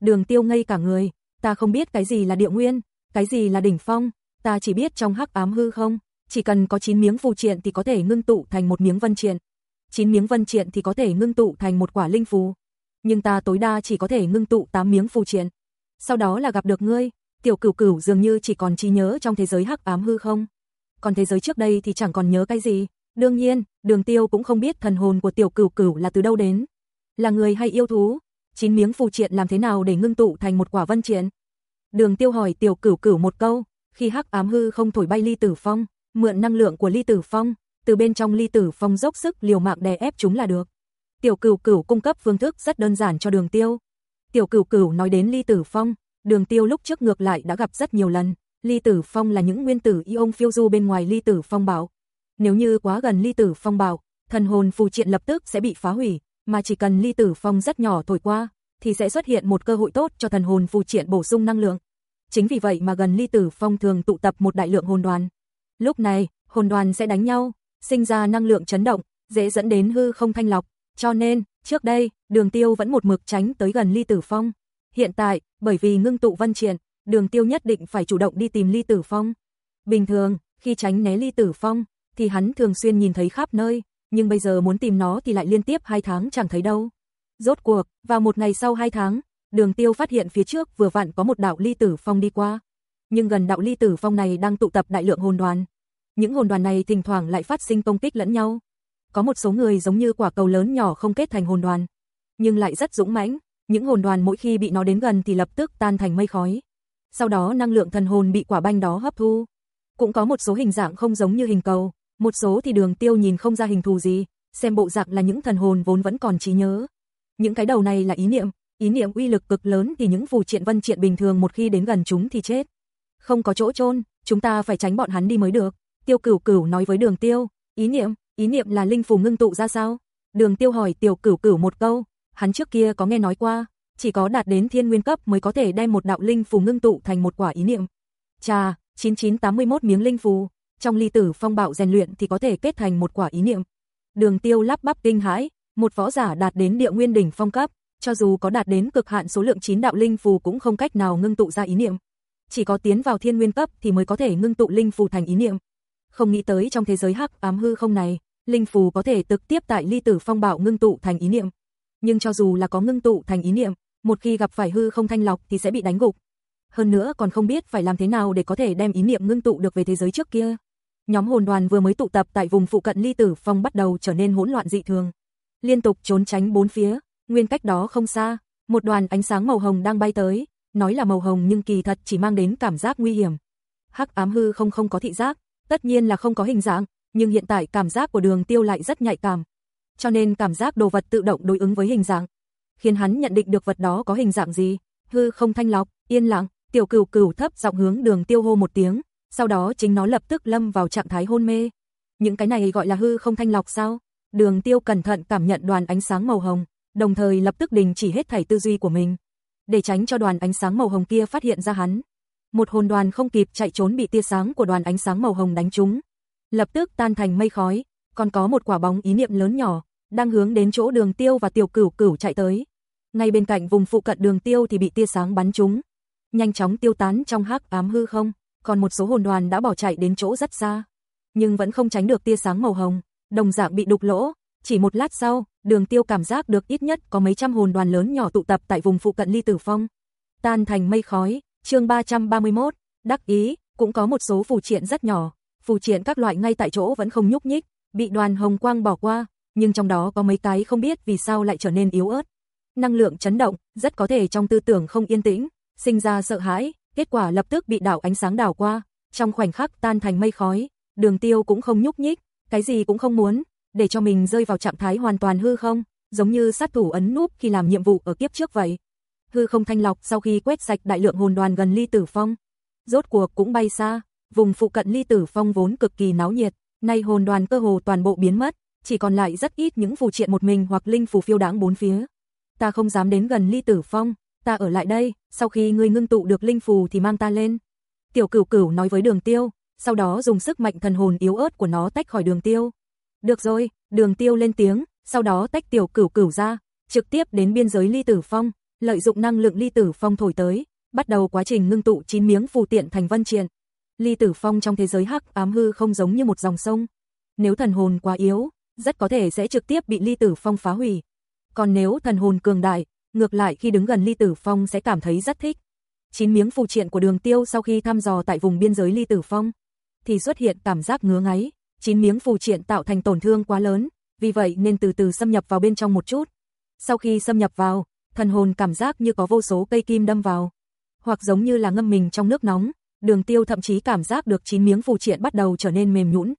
Đường tiêu ngây cả người, ta không biết cái gì là địa nguyên, cái gì là đỉnh phong, ta chỉ biết trong hắc ám hư không, chỉ cần có 9 miếng phù triện thì có thể ngưng tụ thành một miếng vân triện. 9 miếng vân triện thì có thể ngưng tụ thành một quả linh phù. Nhưng ta tối đa chỉ có thể ngưng tụ 8 miếng phù triện. Sau đó là gặp được ngươi, tiểu cửu cửu dường như chỉ còn trí nhớ trong thế giới hắc ám hư không. Còn thế giới trước đây thì chẳng còn nhớ cái gì. Đương nhiên, đường tiêu cũng không biết thần hồn của tiểu cửu cửu là từ đâu đến. Là người hay yêu thú? 9 miếng phù triện làm thế nào để ngưng tụ thành một quả vân triện? Đường tiêu hỏi tiểu cửu cửu một câu, khi hắc ám hư không thổi bay ly tử phong, mượn năng lượng của ly tử phong, từ bên trong ly tử phong dốc sức liều mạng đè ép chúng là được. Tiểu cửu cửu cung cấp phương thức rất đơn giản cho đường tiêu. Tiểu cửu cửu nói đến ly tử phong, Đường Tiêu lúc trước ngược lại đã gặp rất nhiều lần, ly tử phong là những nguyên tử ion phiêu du bên ngoài ly tử phong bảo. Nếu như quá gần ly tử phong bảo, thần hồn phù triện lập tức sẽ bị phá hủy, mà chỉ cần ly tử phong rất nhỏ thổi qua, thì sẽ xuất hiện một cơ hội tốt cho thần hồn phù triển bổ sung năng lượng. Chính vì vậy mà gần ly tử phong thường tụ tập một đại lượng hồn đoàn. Lúc này, hồn đoàn sẽ đánh nhau, sinh ra năng lượng chấn động, dễ dẫn đến hư không thanh lọc, cho nên, trước đây, đường tiêu vẫn một mực tránh tới gần ly tử phong. Hiện tại, bởi vì ngưng tụ văn triển, đường tiêu nhất định phải chủ động đi tìm ly tử phong. Bình thường, khi tránh né ly tử phong, thì hắn thường xuyên nhìn thấy khắp nơi, nhưng bây giờ muốn tìm nó thì lại liên tiếp hai tháng chẳng thấy đâu. Rốt cuộc, vào một ngày sau hai tháng, đường tiêu phát hiện phía trước vừa vặn có một đạo ly tử phong đi qua. Nhưng gần đạo ly tử phong này đang tụ tập đại lượng hồn đoàn. Những hồn đoàn này thỉnh thoảng lại phát sinh công kích lẫn nhau. Có một số người giống như quả cầu lớn nhỏ không kết thành hồn đoàn, nhưng lại rất dũng mãnh, những hồn đoàn mỗi khi bị nó đến gần thì lập tức tan thành mây khói. Sau đó năng lượng thần hồn bị quả banh đó hấp thu. Cũng có một số hình dạng không giống như hình cầu, một số thì đường tiêu nhìn không ra hình thù gì, xem bộ dạng là những thần hồn vốn vẫn còn trí nhớ. Những cái đầu này là ý niệm, ý niệm uy lực cực lớn thì những phù triện vân triện bình thường một khi đến gần chúng thì chết. Không có chỗ chôn, chúng ta phải tránh bọn hắn đi mới được. Tiêu Cửu Cửu nói với Đường Tiêu, ý niệm, ý niệm là linh phù ngưng tụ ra sao? Đường Tiêu hỏi Tiêu Cửu Cửu một câu, hắn trước kia có nghe nói qua, chỉ có đạt đến thiên nguyên cấp mới có thể đem một đạo linh phù ngưng tụ thành một quả ý niệm. Chà, 9981 miếng linh phù, trong ly tử phong bạo rèn luyện thì có thể kết thành một quả ý niệm. Đường Tiêu lắp bắp kinh hãi, một võ giả đạt đến địa nguyên đỉnh phong cấp, cho dù có đạt đến cực hạn số lượng 9 đạo linh phù cũng không cách nào ngưng tụ ra ý niệm. Chỉ có tiến vào thiên nguyên cấp thì mới có thể ngưng tụ linh phù thành ý niệm. Không nghĩ tới trong thế giới hắc ám hư không này, linh phù có thể trực tiếp tại ly tử phong bạo ngưng tụ thành ý niệm. Nhưng cho dù là có ngưng tụ thành ý niệm, một khi gặp phải hư không thanh lọc thì sẽ bị đánh gục. Hơn nữa còn không biết phải làm thế nào để có thể đem ý niệm ngưng tụ được về thế giới trước kia. Nhóm hồn đoàn vừa mới tụ tập tại vùng phụ cận ly tử phong bắt đầu trở nên hỗn loạn dị thường. Liên tục trốn tránh bốn phía, nguyên cách đó không xa, một đoàn ánh sáng màu hồng đang bay tới, nói là màu hồng nhưng kỳ thật chỉ mang đến cảm giác nguy hiểm. Hắc ám hư không không có thị giác, tất nhiên là không có hình dạng, nhưng hiện tại cảm giác của đường tiêu lại rất nhạy cảm. Cho nên cảm giác đồ vật tự động đối ứng với hình dạng, khiến hắn nhận định được vật đó có hình dạng gì. Hư không thanh lọc, yên lặng, tiểu cửu cửu thấp giọng hướng đường tiêu hô một tiếng, sau đó chính nó lập tức lâm vào trạng thái hôn mê. Những cái này gọi là hư không thanh lọc sao? Đường tiêu cẩn thận cảm nhận đoàn ánh sáng màu hồng, đồng thời lập tức đình chỉ hết thảy tư duy của mình. Để tránh cho đoàn ánh sáng màu hồng kia phát hiện ra hắn. Một hồn đoàn không kịp chạy trốn bị tia sáng của đoàn ánh sáng màu hồng đánh trúng. Lập tức tan thành mây khói, còn có một quả bóng ý niệm lớn nhỏ, đang hướng đến chỗ đường tiêu và tiểu cửu cửu chạy tới. Ngay bên cạnh vùng phụ cận đường tiêu thì bị tia sáng bắn trúng. Nhanh chóng tiêu tán trong hắc ám hư không, còn một số hồn đoàn đã bỏ chạy đến chỗ rất xa. Nhưng vẫn không tránh được tia sáng màu hồng, đồng dạng bị đục lỗ. Chỉ một lát sau, đường tiêu cảm giác được ít nhất có mấy trăm hồn đoàn lớn nhỏ tụ tập tại vùng phụ cận ly tử phong. Tan thành mây khói, chương 331, đắc ý, cũng có một số phù triện rất nhỏ, phù triện các loại ngay tại chỗ vẫn không nhúc nhích, bị đoàn hồng quang bỏ qua, nhưng trong đó có mấy cái không biết vì sao lại trở nên yếu ớt. Năng lượng chấn động, rất có thể trong tư tưởng không yên tĩnh, sinh ra sợ hãi, kết quả lập tức bị đảo ánh sáng đảo qua, trong khoảnh khắc tan thành mây khói, đường tiêu cũng không nhúc nhích, cái gì cũng không muốn, để cho mình rơi vào trạng thái hoàn toàn hư không, giống như sát thủ ấn núp khi làm nhiệm vụ ở kiếp trước vậy. Hư không thanh lọc sau khi quét sạch đại lượng hồn đoàn gần ly tử phong, rốt cuộc cũng bay xa, vùng phụ cận ly tử phong vốn cực kỳ náo nhiệt, nay hồn đoàn cơ hồ toàn bộ biến mất, chỉ còn lại rất ít những phù triện một mình hoặc linh phù phiêu đáng bốn phía. Ta không dám đến gần ly tử phong, ta ở lại đây, sau khi ngươi ngưng tụ được linh phù thì mang ta lên. Tiểu cửu cửu nói với đường tiêu, sau đó dùng sức mạnh thần hồn yếu ớt của nó tách khỏi đường tiêu. Được rồi, đường tiêu lên tiếng, sau đó tách tiểu cửu cửu ra, trực tiếp đến biên giới ly tử phong, lợi dụng năng lượng ly tử phong thổi tới, bắt đầu quá trình ngưng tụ chín miếng phù tiện thành vân triện. Ly tử phong trong thế giới hắc ám hư không giống như một dòng sông. Nếu thần hồn quá yếu, rất có thể sẽ trực tiếp bị ly tử phong phá hủy. Còn nếu thần hồn cường đại, ngược lại khi đứng gần ly tử phong sẽ cảm thấy rất thích. Chín miếng phù triện của đường tiêu sau khi thăm dò tại vùng biên giới ly tử phong, thì xuất hiện cảm giác ngứa ngáy, chín miếng phù triện tạo thành tổn thương quá lớn, vì vậy nên từ từ xâm nhập vào bên trong một chút. Sau khi xâm nhập vào, thần hồn cảm giác như có vô số cây kim đâm vào, hoặc giống như là ngâm mình trong nước nóng, Đường Tiêu thậm chí cảm giác được chín miếng phù triện bắt đầu trở nên mềm nhũn.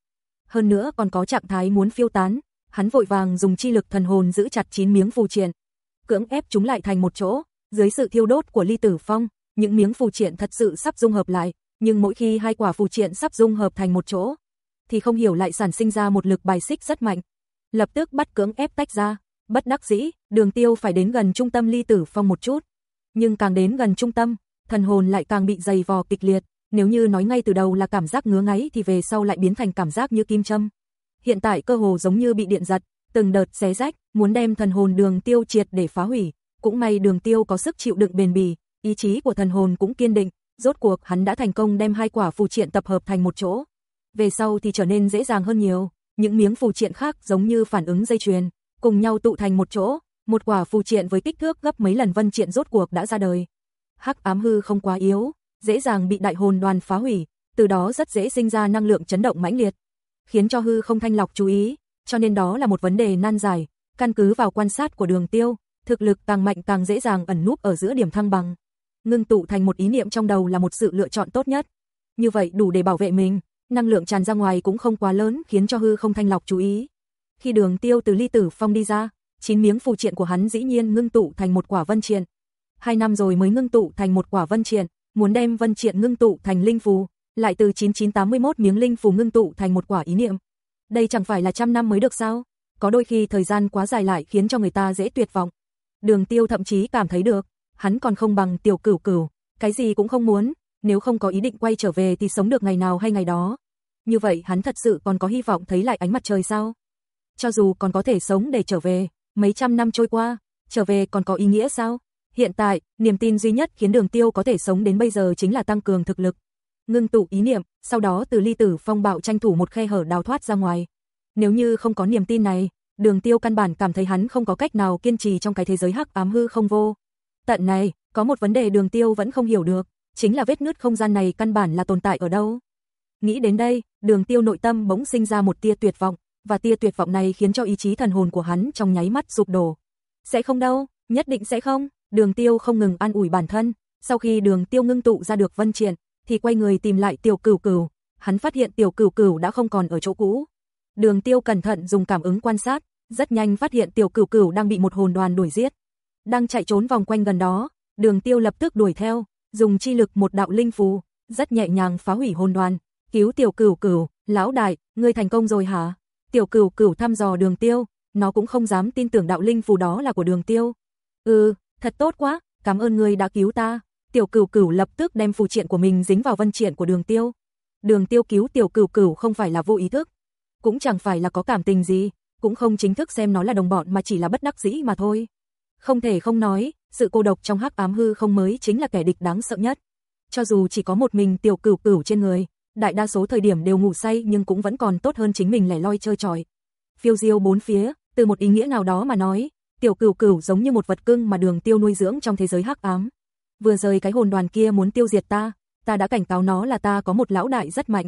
Hơn nữa còn có trạng thái muốn phiêu tán, hắn vội vàng dùng chi lực thần hồn giữ chặt chín miếng phù triện, cưỡng ép chúng lại thành một chỗ, dưới sự thiêu đốt của ly tử phong, những miếng phù triện thật sự sắp dung hợp lại, nhưng mỗi khi hai quả phù triện sắp dung hợp thành một chỗ, thì không hiểu lại sản sinh ra một lực bài xích rất mạnh. Lập tức bắt cưỡng ép tách ra, bất đắc dĩ, đường tiêu phải đến gần trung tâm ly tử phong một chút. Nhưng càng đến gần trung tâm, thần hồn lại càng bị dày vò kịch liệt, nếu như nói ngay từ đầu là cảm giác ngứa ngáy thì về sau lại biến thành cảm giác như kim châm. Hiện tại cơ hồ giống như bị điện giật, từng đợt xé rách, muốn đem thần hồn đường tiêu triệt để phá hủy. Cũng may đường tiêu có sức chịu đựng bền bỉ, ý chí của thần hồn cũng kiên định, rốt cuộc hắn đã thành công đem hai quả phù triện tập hợp thành một chỗ. Về sau thì trở nên dễ dàng hơn nhiều, những miếng phù triện khác giống như phản ứng dây chuyền, cùng nhau tụ thành một chỗ, một quả phù triện với kích thước gấp mấy lần vân triện rốt cuộc đã ra đời. Hắc ám hư không quá yếu, dễ dàng bị đại hồn đoàn phá hủy, từ đó rất dễ sinh ra năng lượng chấn động mãnh liệt, khiến cho hư không thanh lọc chú ý, cho nên đó là một vấn đề nan giải, căn cứ vào quan sát của Đường Tiêu, thực lực càng mạnh càng dễ dàng ẩn núp ở giữa điểm thăng bằng. Ngưng tụ thành một ý niệm trong đầu là một sự lựa chọn tốt nhất. Như vậy đủ để bảo vệ mình, năng lượng tràn ra ngoài cũng không quá lớn khiến cho hư không thanh lọc chú ý. Khi Đường Tiêu từ ly tử phong đi ra, chín miếng phù triện của hắn dĩ nhiên ngưng tụ thành một quả vân triện. Hai năm rồi mới ngưng tụ thành một quả vân triện, muốn đem vân triện ngưng tụ thành linh phù, lại từ 9981 miếng linh phù ngưng tụ thành một quả ý niệm. Đây chẳng phải là trăm năm mới được sao? Có đôi khi thời gian quá dài lại khiến cho người ta dễ tuyệt vọng. Đường Tiêu thậm chí cảm thấy được, hắn còn không bằng Tiểu Cửu Cửu, cái gì cũng không muốn, nếu không có ý định quay trở về thì sống được ngày nào hay ngày đó. Như vậy hắn thật sự còn có hy vọng thấy lại ánh mặt trời sao? Cho dù còn có thể sống để trở về, mấy trăm năm trôi qua, trở về còn có ý nghĩa sao? Hiện tại, niềm tin duy nhất khiến đường tiêu có thể sống đến bây giờ chính là tăng cường thực lực. Ngưng tụ ý niệm, sau đó từ ly tử phong bạo tranh thủ một khe hở đào thoát ra ngoài. Nếu như không có niềm tin này, đường tiêu căn bản cảm thấy hắn không có cách nào kiên trì trong cái thế giới hắc ám hư không vô. Tận này, có một vấn đề đường tiêu vẫn không hiểu được, chính là vết nứt không gian này căn bản là tồn tại ở đâu. Nghĩ đến đây, đường tiêu nội tâm bỗng sinh ra một tia tuyệt vọng, và tia tuyệt vọng này khiến cho ý chí thần hồn của hắn trong nháy mắt sụp đổ. Sẽ không đâu, nhất định sẽ không, đường tiêu không ngừng an ủi bản thân, sau khi đường tiêu ngưng tụ ra được vân triện, thì quay người tìm lại tiểu cửu cửu, hắn phát hiện tiểu cửu cửu đã không còn ở chỗ cũ. Đường tiêu cẩn thận dùng cảm ứng quan sát, rất nhanh phát hiện tiểu cửu cửu đang bị một hồn đoàn đuổi giết. Đang chạy trốn vòng quanh gần đó, đường tiêu lập tức đuổi theo, dùng chi lực một đạo linh phù, rất nhẹ nhàng phá hủy hồn đoàn, cứu tiểu cửu cửu, lão đại, ngươi thành công rồi hả? Tiểu cửu cửu thăm dò đường tiêu, nó cũng không dám tin tưởng đạo linh phù đó là của đường tiêu. Ừ, thật tốt quá, cảm ơn ngươi đã cứu ta. Tiểu cửu cửu lập tức đem phù triện của mình dính vào vân triện của đường tiêu. Đường tiêu cứu tiểu cửu cửu không phải là vô ý thức, cũng chẳng phải là có cảm tình gì, cũng không chính thức xem nó là đồng bọn mà chỉ là bất đắc dĩ mà thôi. Không thể không nói, sự cô độc trong hắc ám hư không mới chính là kẻ địch đáng sợ nhất. Cho dù chỉ có một mình tiểu cửu cửu trên người, đại đa số thời điểm đều ngủ say nhưng cũng vẫn còn tốt hơn chính mình lẻ loi chơi tròi. Phiêu diêu bốn phía, từ một ý nghĩa nào đó mà nói, tiểu cửu cửu giống như một vật cưng mà đường tiêu nuôi dưỡng trong thế giới hắc ám. Vừa rời cái hồn đoàn kia muốn tiêu diệt ta, ta đã cảnh cáo nó là ta có một lão đại rất mạnh.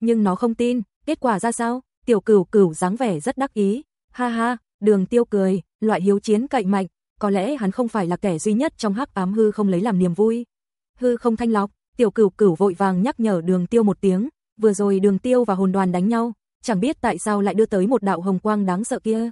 Nhưng nó không tin, kết quả ra sao? Tiểu cửu cửu dáng vẻ rất đắc ý. Ha ha, đường tiêu cười, loại hiếu chiến cậy mạnh, có lẽ hắn không phải là kẻ duy nhất trong hắc ám hư không lấy làm niềm vui. Hư không thanh lọc, tiểu cửu cửu vội vàng nhắc nhở đường tiêu một tiếng, vừa rồi đường tiêu và hồn đoàn đánh nhau, chẳng biết tại sao lại đưa tới một đạo hồng quang đáng sợ kia.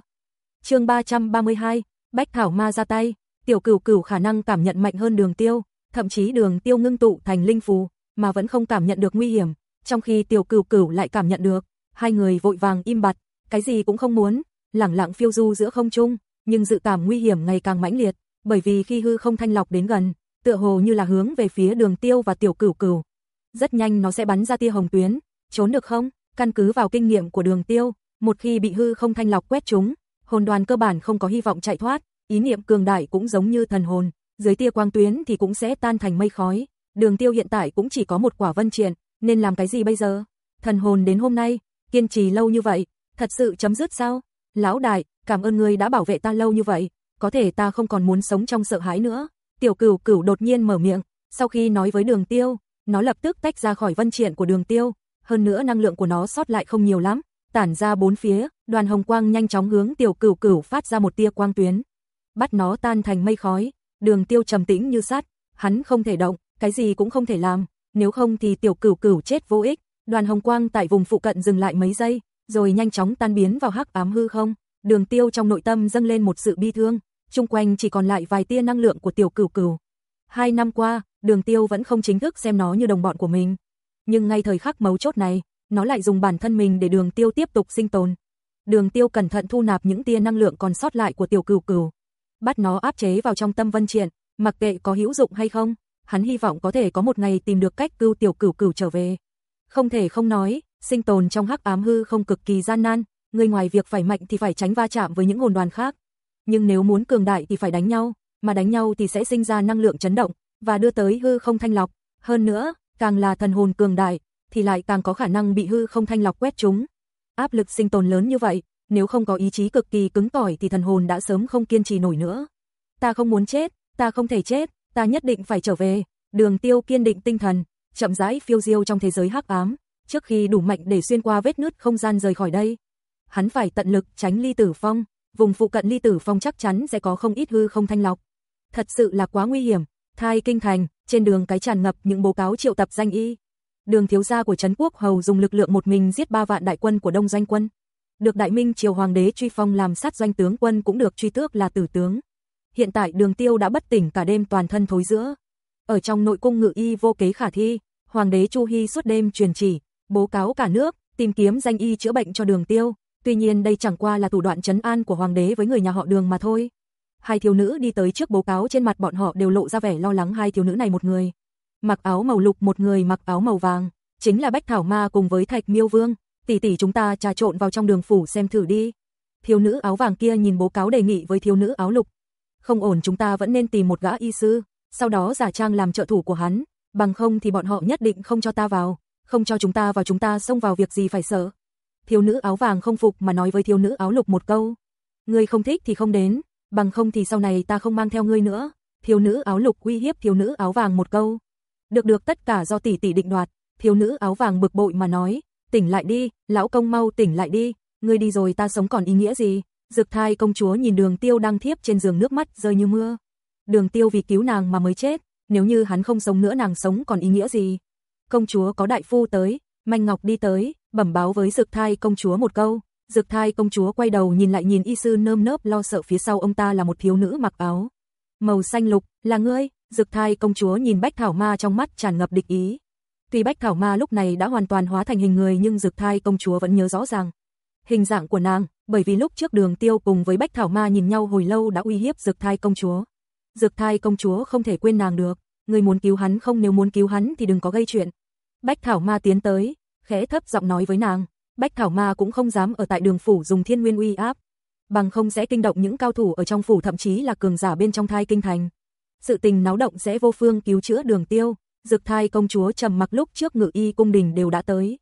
chương 332, Bách Thảo Ma ra tay, tiểu cửu cửu khả năng cảm nhận mạnh hơn đường tiêu, thậm chí đường tiêu ngưng tụ thành linh phù, mà vẫn không cảm nhận được nguy hiểm, trong khi tiểu cửu cửu lại cảm nhận được, hai người vội vàng im bặt, cái gì cũng không muốn, lẳng lặng phiêu du giữa không trung, nhưng dự cảm nguy hiểm ngày càng mãnh liệt, bởi vì khi hư không thanh lọc đến gần, tựa hồ như là hướng về phía đường tiêu và tiểu cửu cửu. Rất nhanh nó sẽ bắn ra tia hồng tuyến, trốn được không? Căn cứ vào kinh nghiệm của đường tiêu, một khi bị hư không thanh lọc quét chúng, hồn đoàn cơ bản không có hy vọng chạy thoát, ý niệm cường đại cũng giống như thần hồn, dưới tia quang tuyến thì cũng sẽ tan thành mây khói. Đường tiêu hiện tại cũng chỉ có một quả vân triện, nên làm cái gì bây giờ? Thần hồn đến hôm nay, kiên trì lâu như vậy, thật sự chấm dứt sao? Lão đại, cảm ơn ngươi đã bảo vệ ta lâu như vậy, có thể ta không còn muốn sống trong sợ hãi nữa. Tiểu cửu cửu đột nhiên mở miệng, sau khi nói với đường tiêu, nó lập tức tách ra khỏi vân triện của đường tiêu, hơn nữa năng lượng của nó sót lại không nhiều lắm, tản ra bốn phía, đoàn hồng quang nhanh chóng hướng tiểu cửu cửu phát ra một tia quang tuyến. Bắt nó tan thành mây khói, đường tiêu trầm tĩnh như sắt, hắn không thể động, cái gì cũng không thể làm, nếu không thì tiểu cửu cửu chết vô ích. Đoàn hồng quang tại vùng phụ cận dừng lại mấy giây, rồi nhanh chóng tan biến vào hắc ám hư không. Đường tiêu trong nội tâm dâng lên một sự bi thương, chung quanh chỉ còn lại vài tia năng lượng của tiểu cửu cửu. Hai năm qua, Đường Tiêu vẫn không chính thức xem nó như đồng bọn của mình. Nhưng ngay thời khắc mấu chốt này, nó lại dùng bản thân mình để Đường Tiêu tiếp tục sinh tồn. Đường Tiêu cẩn thận thu nạp những tia năng lượng còn sót lại của tiểu cửu cửu, bắt nó áp chế vào trong tâm vân triện, mặc kệ có hữu dụng hay không, hắn hy vọng có thể có một ngày tìm được cách cứu tiểu cửu cửu trở về. Không thể không nói, sinh tồn trong hắc ám hư không cực kỳ gian nan, người ngoài việc phải mạnh thì phải tránh va chạm với những hồn đoàn khác. Nhưng nếu muốn cường đại thì phải đánh nhau, mà đánh nhau thì sẽ sinh ra năng lượng chấn động, và đưa tới hư không thanh lọc. Hơn nữa, càng là thần hồn cường đại, thì lại càng có khả năng bị hư không thanh lọc quét chúng. Áp lực sinh tồn lớn như vậy, nếu không có ý chí cực kỳ cứng cỏi thì thần hồn đã sớm không kiên trì nổi nữa. Ta không muốn chết, ta không thể chết, ta nhất định phải trở về. Đường Tiêu kiên định tinh thần, chậm rãi phiêu diêu trong thế giới hắc ám, trước khi đủ mạnh để xuyên qua vết nứt không gian rời khỏi đây. Hắn phải tận lực tránh ly tử phong, vùng phụ cận ly tử phong chắc chắn sẽ có không ít hư không thanh lọc. Thật sự là quá nguy hiểm, thai kinh thành, trên đường cái tràn ngập những bố cáo triệu tập danh y. Đường thiếu gia của Trấn Quốc Hầu dùng lực lượng một mình giết ba vạn đại quân của Đông Doanh quân. Được Đại Minh triều hoàng đế truy phong làm sát doanh tướng quân cũng được truy tước là tử tướng. Hiện tại Đường Tiêu đã bất tỉnh cả đêm toàn thân thối giữa. Ở trong nội cung ngự y vô kế khả thi, hoàng đế Chu Hy suốt đêm truyền chỉ, bố cáo cả nước, tìm kiếm danh y chữa bệnh cho Đường Tiêu. Tuy nhiên đây chẳng qua là thủ đoạn trấn an của hoàng đế với người nhà họ Đường mà thôi. Hai thiếu nữ đi tới trước bố cáo trên mặt bọn họ đều lộ ra vẻ lo lắng hai thiếu nữ này một người. Mặc áo màu lục một người mặc áo màu vàng, chính là Bách Thảo Ma cùng với Thạch Miêu Vương, tỷ tỷ chúng ta trà trộn vào trong đường phủ xem thử đi. Thiếu nữ áo vàng kia nhìn bố cáo đề nghị với thiếu nữ áo lục. Không ổn chúng ta vẫn nên tìm một gã y sư, sau đó giả trang làm trợ thủ của hắn, bằng không thì bọn họ nhất định không cho ta vào, không cho chúng ta vào chúng ta xông vào việc gì phải sợ. Thiếu nữ áo vàng không phục mà nói với thiếu nữ áo lục một câu. Ngươi không thích thì không đến, bằng không thì sau này ta không mang theo ngươi nữa. Thiếu nữ áo lục uy hiếp thiếu nữ áo vàng một câu. Được được tất cả do tỷ tỷ định đoạt, thiếu nữ áo vàng bực bội mà nói, tỉnh lại đi, lão công mau tỉnh lại đi, ngươi đi rồi ta sống còn ý nghĩa gì? dược thai công chúa nhìn đường tiêu đang thiếp trên giường nước mắt rơi như mưa. Đường tiêu vì cứu nàng mà mới chết, nếu như hắn không sống nữa nàng sống còn ý nghĩa gì? Công chúa có đại phu tới, Manh Ngọc đi tới, bẩm báo với dực thai công chúa một câu. Dực thai công chúa quay đầu nhìn lại nhìn y sư nơm nớp lo sợ phía sau ông ta là một thiếu nữ mặc áo. Màu xanh lục, là ngươi, dực thai công chúa nhìn bách thảo ma trong mắt tràn ngập địch ý. Tuy Bách Thảo Ma lúc này đã hoàn toàn hóa thành hình người nhưng Dực Thai công chúa vẫn nhớ rõ ràng. Hình dạng của nàng, bởi vì lúc trước Đường Tiêu cùng với Bách Thảo Ma nhìn nhau hồi lâu đã uy hiếp Dực Thai công chúa dược Thai công chúa không thể quên nàng được, người muốn cứu hắn không nếu muốn cứu hắn thì đừng có gây chuyện. Bách Thảo Ma tiến tới, khẽ thấp giọng nói với nàng, Bách Thảo Ma cũng không dám ở tại đường phủ dùng thiên nguyên uy áp, bằng không sẽ kinh động những cao thủ ở trong phủ thậm chí là cường giả bên trong thai kinh thành. Sự tình náo động sẽ vô phương cứu chữa đường tiêu, dược thai công chúa trầm mặc lúc trước ngự y cung đình đều đã tới.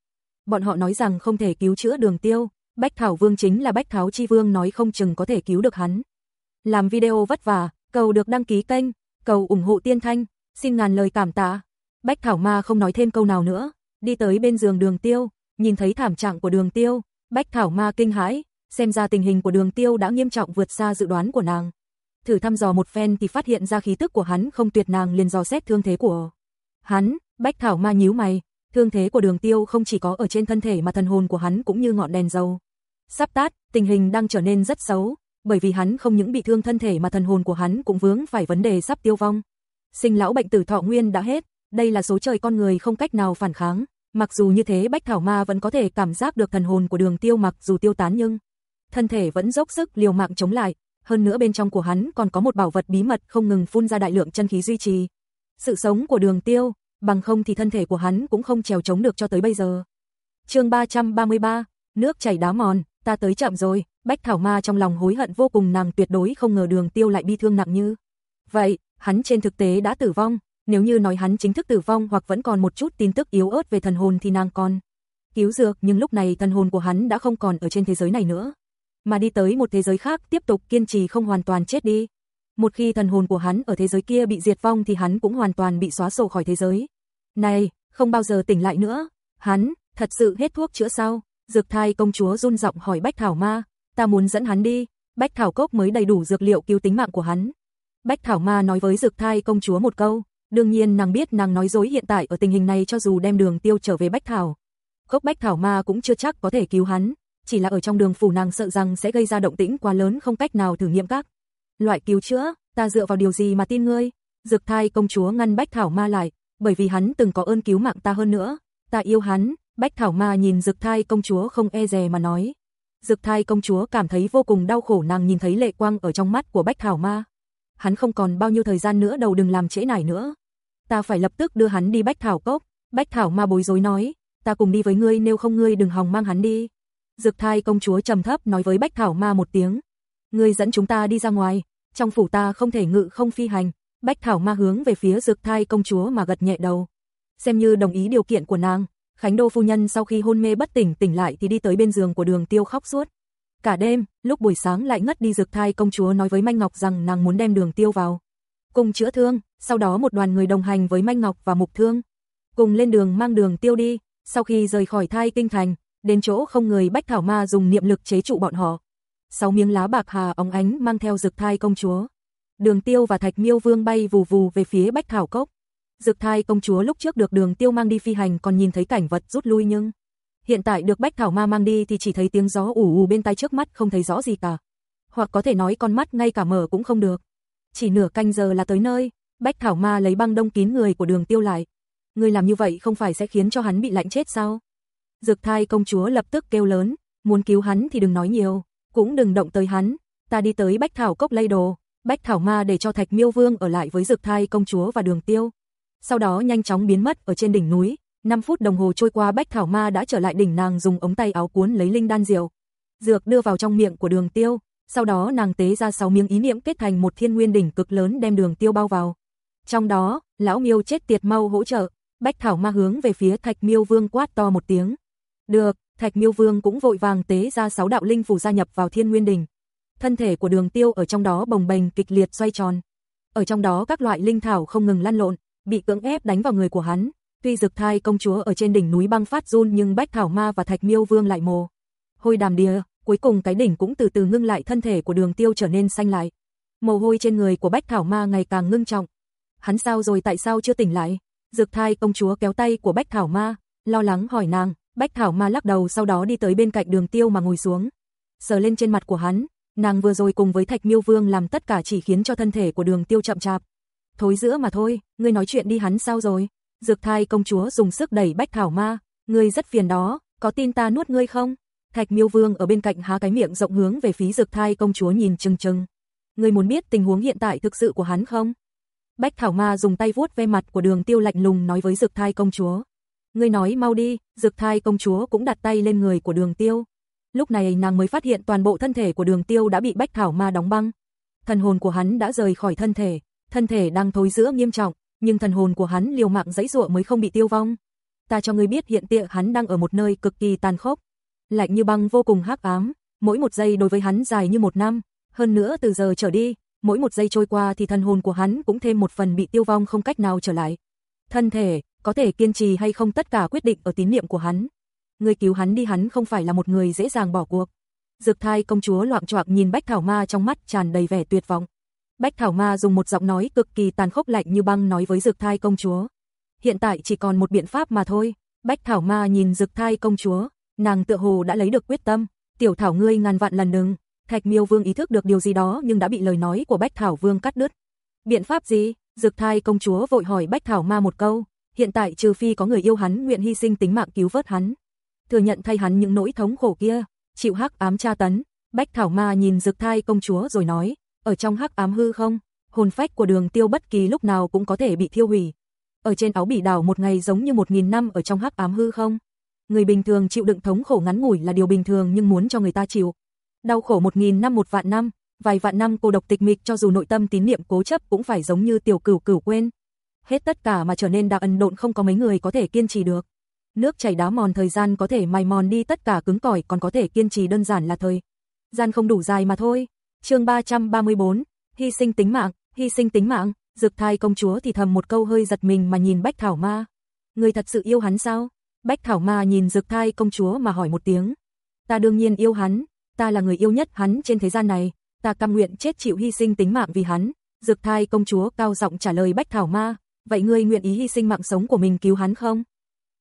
Bọn họ nói rằng không thể cứu chữa đường tiêu, Bách Thảo Vương chính là Bách Tháo Chi Vương nói không chừng có thể cứu được hắn. Làm video vất vả, cầu được đăng ký kênh, cầu ủng hộ tiên thanh, xin ngàn lời cảm tạ. Bách Thảo Ma không nói thêm câu nào nữa, đi tới bên giường đường tiêu, nhìn thấy thảm trạng của đường tiêu, Bách Thảo Ma kinh hãi, xem ra tình hình của đường tiêu đã nghiêm trọng vượt xa dự đoán của nàng. Thử thăm dò một phen thì phát hiện ra khí tức của hắn không tuyệt nàng liền dò xét thương thế của Hắn, Bách Thảo Ma nhíu mày, thương thế của đường tiêu không chỉ có ở trên thân thể mà thần hồn của hắn cũng như ngọn đèn dầu. Sắp tát, tình hình đang trở nên rất xấu, bởi vì hắn không những bị thương thân thể mà thần hồn của hắn cũng vướng phải vấn đề sắp tiêu vong. Sinh lão bệnh tử thọ nguyên đã hết, đây là số trời con người không cách nào phản kháng, mặc dù như thế Bách Thảo Ma vẫn có thể cảm giác được thần hồn của đường tiêu mặc dù tiêu tán nhưng thân thể vẫn dốc sức liều mạng chống lại, hơn nữa bên trong của hắn còn có một bảo vật bí mật không ngừng phun ra đại lượng chân khí duy trì sự sống của đường tiêu, bằng không thì thân thể của hắn cũng không trèo chống được cho tới bây giờ. chương 333, nước chảy đá mòn, ta tới chậm rồi, Bách Thảo Ma trong lòng hối hận vô cùng nàng tuyệt đối không ngờ đường tiêu lại bi thương nặng như. Vậy, hắn trên thực tế đã tử vong, nếu như nói hắn chính thức tử vong hoặc vẫn còn một chút tin tức yếu ớt về thần hồn thì nàng còn cứu dược nhưng lúc này thần hồn của hắn đã không còn ở trên thế giới này nữa. Mà đi tới một thế giới khác tiếp tục kiên trì không hoàn toàn chết đi. Một khi thần hồn của hắn ở thế giới kia bị diệt vong thì hắn cũng hoàn toàn bị xóa sổ khỏi thế giới. Này, không bao giờ tỉnh lại nữa. Hắn, thật sự hết thuốc chữa sao? Dược thai công chúa run giọng hỏi Bách Thảo Ma, ta muốn dẫn hắn đi. Bách Thảo Cốc mới đầy đủ dược liệu cứu tính mạng của hắn. Bách Thảo Ma nói với dược thai công chúa một câu, đương nhiên nàng biết nàng nói dối hiện tại ở tình hình này cho dù đem đường tiêu trở về Bách Thảo. Cốc Bách Thảo Ma cũng chưa chắc có thể cứu hắn, chỉ là ở trong đường phủ nàng sợ rằng sẽ gây ra động tĩnh quá lớn không cách nào thử nghiệm các loại cứu chữa, ta dựa vào điều gì mà tin ngươi? Dực thai công chúa ngăn Bách Thảo Ma lại, bởi vì hắn từng có ơn cứu mạng ta hơn nữa, ta yêu hắn, Bách Thảo Ma nhìn Dực thai công chúa không e dè mà nói. Dực thai công chúa cảm thấy vô cùng đau khổ nàng nhìn thấy lệ quang ở trong mắt của Bách Thảo Ma. Hắn không còn bao nhiêu thời gian nữa đầu đừng làm trễ nải nữa. Ta phải lập tức đưa hắn đi Bách Thảo Cốc. Bách Thảo Ma bối rối nói, ta cùng đi với ngươi nếu không ngươi đừng hòng mang hắn đi. Dực thai công chúa trầm thấp nói với Bách Thảo Ma một tiếng. Ngươi dẫn chúng ta đi ra ngoài, trong phủ ta không thể ngự không phi hành. Bách Thảo Ma hướng về phía Dực thai công chúa mà gật nhẹ đầu. Xem như đồng ý điều kiện của nàng, Khánh Đô phu nhân sau khi hôn mê bất tỉnh tỉnh lại thì đi tới bên giường của đường tiêu khóc suốt. Cả đêm, lúc buổi sáng lại ngất đi dược thai công chúa nói với Manh Ngọc rằng nàng muốn đem đường tiêu vào. Cùng chữa thương, sau đó một đoàn người đồng hành với Manh Ngọc và Mục Thương. Cùng lên đường mang đường tiêu đi, sau khi rời khỏi thai kinh thành, đến chỗ không người Bách Thảo Ma dùng niệm lực chế trụ bọn họ. Sáu miếng lá bạc hà óng ánh mang theo dược thai công chúa. Đường tiêu và Thạch Miêu Vương bay vù vù về phía Bách Thảo Cốc. Dực thai công chúa lúc trước được đường tiêu mang đi phi hành còn nhìn thấy cảnh vật rút lui nhưng hiện tại được Bách Thảo Ma mang đi thì chỉ thấy tiếng gió ủ ù bên tai trước mắt không thấy rõ gì cả. Hoặc có thể nói con mắt ngay cả mở cũng không được. Chỉ nửa canh giờ là tới nơi, Bách Thảo Ma lấy băng đông kín người của đường tiêu lại. Người làm như vậy không phải sẽ khiến cho hắn bị lạnh chết sao? Dực thai công chúa lập tức kêu lớn, muốn cứu hắn thì đừng nói nhiều, cũng đừng động tới hắn, ta đi tới Bách Thảo cốc lây đồ, Bách Thảo Ma để cho Thạch Miêu Vương ở lại với Dực thai công chúa và đường tiêu. Sau đó nhanh chóng biến mất ở trên đỉnh núi, 5 phút đồng hồ trôi qua Bách Thảo Ma đã trở lại đỉnh nàng dùng ống tay áo cuốn lấy linh đan diệu. Dược đưa vào trong miệng của đường tiêu, sau đó nàng tế ra 6 miếng ý niệm kết thành một thiên nguyên đỉnh cực lớn đem đường tiêu bao vào. Trong đó, lão miêu chết tiệt mau hỗ trợ, Bách Thảo Ma hướng về phía Thạch Miêu Vương quát to một tiếng. Được, Thạch Miêu Vương cũng vội vàng tế ra 6 đạo linh phù gia nhập vào thiên nguyên đỉnh. Thân thể của đường tiêu ở trong đó bồng bềnh kịch liệt xoay tròn. Ở trong đó các loại linh thảo không ngừng lăn lộn, bị cưỡng ép đánh vào người của hắn. Tuy dực thai công chúa ở trên đỉnh núi băng phát run nhưng Bách Thảo Ma và Thạch Miêu Vương lại mồ. Hôi đàm đìa, cuối cùng cái đỉnh cũng từ từ ngưng lại thân thể của đường tiêu trở nên xanh lại. Mồ hôi trên người của Bách Thảo Ma ngày càng ngưng trọng. Hắn sao rồi tại sao chưa tỉnh lại? Dực thai công chúa kéo tay của Bách Thảo Ma, lo lắng hỏi nàng, Bách Thảo Ma lắc đầu sau đó đi tới bên cạnh đường tiêu mà ngồi xuống. Sờ lên trên mặt của hắn, nàng vừa rồi cùng với Thạch Miêu Vương làm tất cả chỉ khiến cho thân thể của đường tiêu chậm chạp. Thối giữa mà thôi, ngươi nói chuyện đi hắn sao rồi? Dược thai công chúa dùng sức đẩy Bách Thảo Ma, ngươi rất phiền đó, có tin ta nuốt ngươi không? Thạch Miêu Vương ở bên cạnh há cái miệng rộng hướng về phía Dược thai công chúa nhìn chừng chừng. Ngươi muốn biết tình huống hiện tại thực sự của hắn không? Bách Thảo Ma dùng tay vuốt ve mặt của đường tiêu lạnh lùng nói với Dược thai công chúa. Ngươi nói mau đi, Dược thai công chúa cũng đặt tay lên người của đường tiêu. Lúc này nàng mới phát hiện toàn bộ thân thể của đường tiêu đã bị Bách Thảo Ma đóng băng. Thần hồn của hắn đã rời khỏi thân thể, thân thể đang thối giữa nghiêm trọng, nhưng thần hồn của hắn liều mạng giãy giụa mới không bị tiêu vong. Ta cho ngươi biết hiện tại hắn đang ở một nơi cực kỳ tàn khốc, lạnh như băng vô cùng hắc ám, mỗi một giây đối với hắn dài như một năm, hơn nữa từ giờ trở đi, mỗi một giây trôi qua thì thần hồn của hắn cũng thêm một phần bị tiêu vong không cách nào trở lại. Thân thể, có thể kiên trì hay không tất cả quyết định ở tín niệm của hắn. Người cứu hắn đi hắn không phải là một người dễ dàng bỏ cuộc. Dược thai công chúa loạn choạng nhìn Bách Thảo Ma trong mắt tràn đầy vẻ tuyệt vọng. Bách Thảo Ma dùng một giọng nói cực kỳ tàn khốc lạnh như băng nói với Dực Thai công chúa. Hiện tại chỉ còn một biện pháp mà thôi. Bách Thảo Ma nhìn Dực Thai công chúa, nàng tựa hồ đã lấy được quyết tâm. Tiểu Thảo ngươi ngàn vạn lần đừng. Thạch Miêu Vương ý thức được điều gì đó nhưng đã bị lời nói của Bách Thảo Vương cắt đứt. Biện pháp gì? Dực Thai công chúa vội hỏi Bách Thảo Ma một câu. Hiện tại trừ phi có người yêu hắn nguyện hy sinh tính mạng cứu vớt hắn. Thừa nhận thay hắn những nỗi thống khổ kia, chịu hắc ám tra tấn. Bách Thảo Ma nhìn Dực Thai công chúa rồi nói, ở trong hắc ám hư không, hồn phách của đường tiêu bất kỳ lúc nào cũng có thể bị thiêu hủy. Ở trên áo bỉ đảo một ngày giống như một nghìn năm ở trong hắc ám hư không. Người bình thường chịu đựng thống khổ ngắn ngủi là điều bình thường nhưng muốn cho người ta chịu. Đau khổ một nghìn năm một vạn năm, vài vạn năm cô độc tịch mịch cho dù nội tâm tín niệm cố chấp cũng phải giống như tiểu cửu cửu quên. Hết tất cả mà trở nên đạo ẩn độn không có mấy người có thể kiên trì được. Nước chảy đá mòn thời gian có thể mài mòn đi tất cả cứng cỏi còn có thể kiên trì đơn giản là thời. Gian không đủ dài mà thôi chương 334, hy sinh tính mạng, hy sinh tính mạng, dực thai công chúa thì thầm một câu hơi giật mình mà nhìn Bách Thảo Ma. Người thật sự yêu hắn sao? Bách Thảo Ma nhìn dực thai công chúa mà hỏi một tiếng. Ta đương nhiên yêu hắn, ta là người yêu nhất hắn trên thế gian này, ta cam nguyện chết chịu hy sinh tính mạng vì hắn. Dực thai công chúa cao giọng trả lời Bách Thảo Ma, vậy ngươi nguyện ý hy sinh mạng sống của mình cứu hắn không?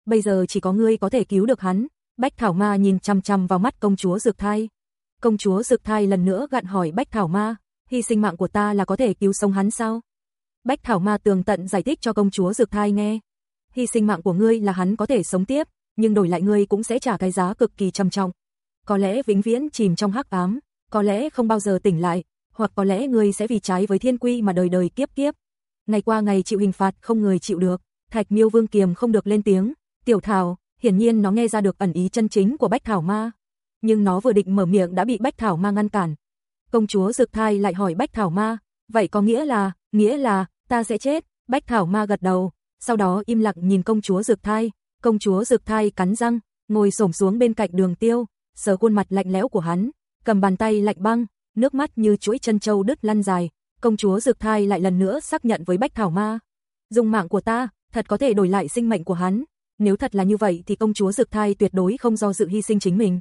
Bây giờ chỉ có ngươi có thể cứu được hắn. Bách Thảo Ma nhìn chăm chăm vào mắt công chúa Dược Thai. Công chúa dược Thai lần nữa gặn hỏi Bách Thảo Ma, hy sinh mạng của ta là có thể cứu sống hắn sao? Bách Thảo Ma tường tận giải thích cho công chúa Dược Thai nghe. Hy sinh mạng của ngươi là hắn có thể sống tiếp, nhưng đổi lại ngươi cũng sẽ trả cái giá cực kỳ trầm trọng. Có lẽ vĩnh viễn chìm trong hắc ám, có lẽ không bao giờ tỉnh lại, hoặc có lẽ ngươi sẽ vì trái với thiên quy mà đời đời kiếp kiếp. Ngày qua ngày chịu hình phạt không người chịu được, Thạch Miêu Vương Kiềm không được lên tiếng, "Tiểu Thảo." Hiển nhiên nó nghe ra được ẩn ý chân chính của Bách Thảo Ma, nhưng nó vừa định mở miệng đã bị Bách Thảo Ma ngăn cản. Công chúa dược Thai lại hỏi Bách Thảo Ma, "Vậy có nghĩa là, nghĩa là ta sẽ chết?" Bách Thảo Ma gật đầu, sau đó im lặng nhìn công chúa dược Thai, công chúa dược Thai cắn răng, ngồi xổm xuống bên cạnh Đường Tiêu, sờ khuôn mặt lạnh lẽo của hắn, cầm bàn tay lạnh băng, nước mắt như chuỗi chân châu đứt lăn dài, công chúa dược Thai lại lần nữa xác nhận với Bách Thảo Ma, dùng mạng của ta, thật có thể đổi lại sinh mệnh của hắn. Nếu thật là như vậy thì công chúa dược Thai tuyệt đối không do dự hy sinh chính mình.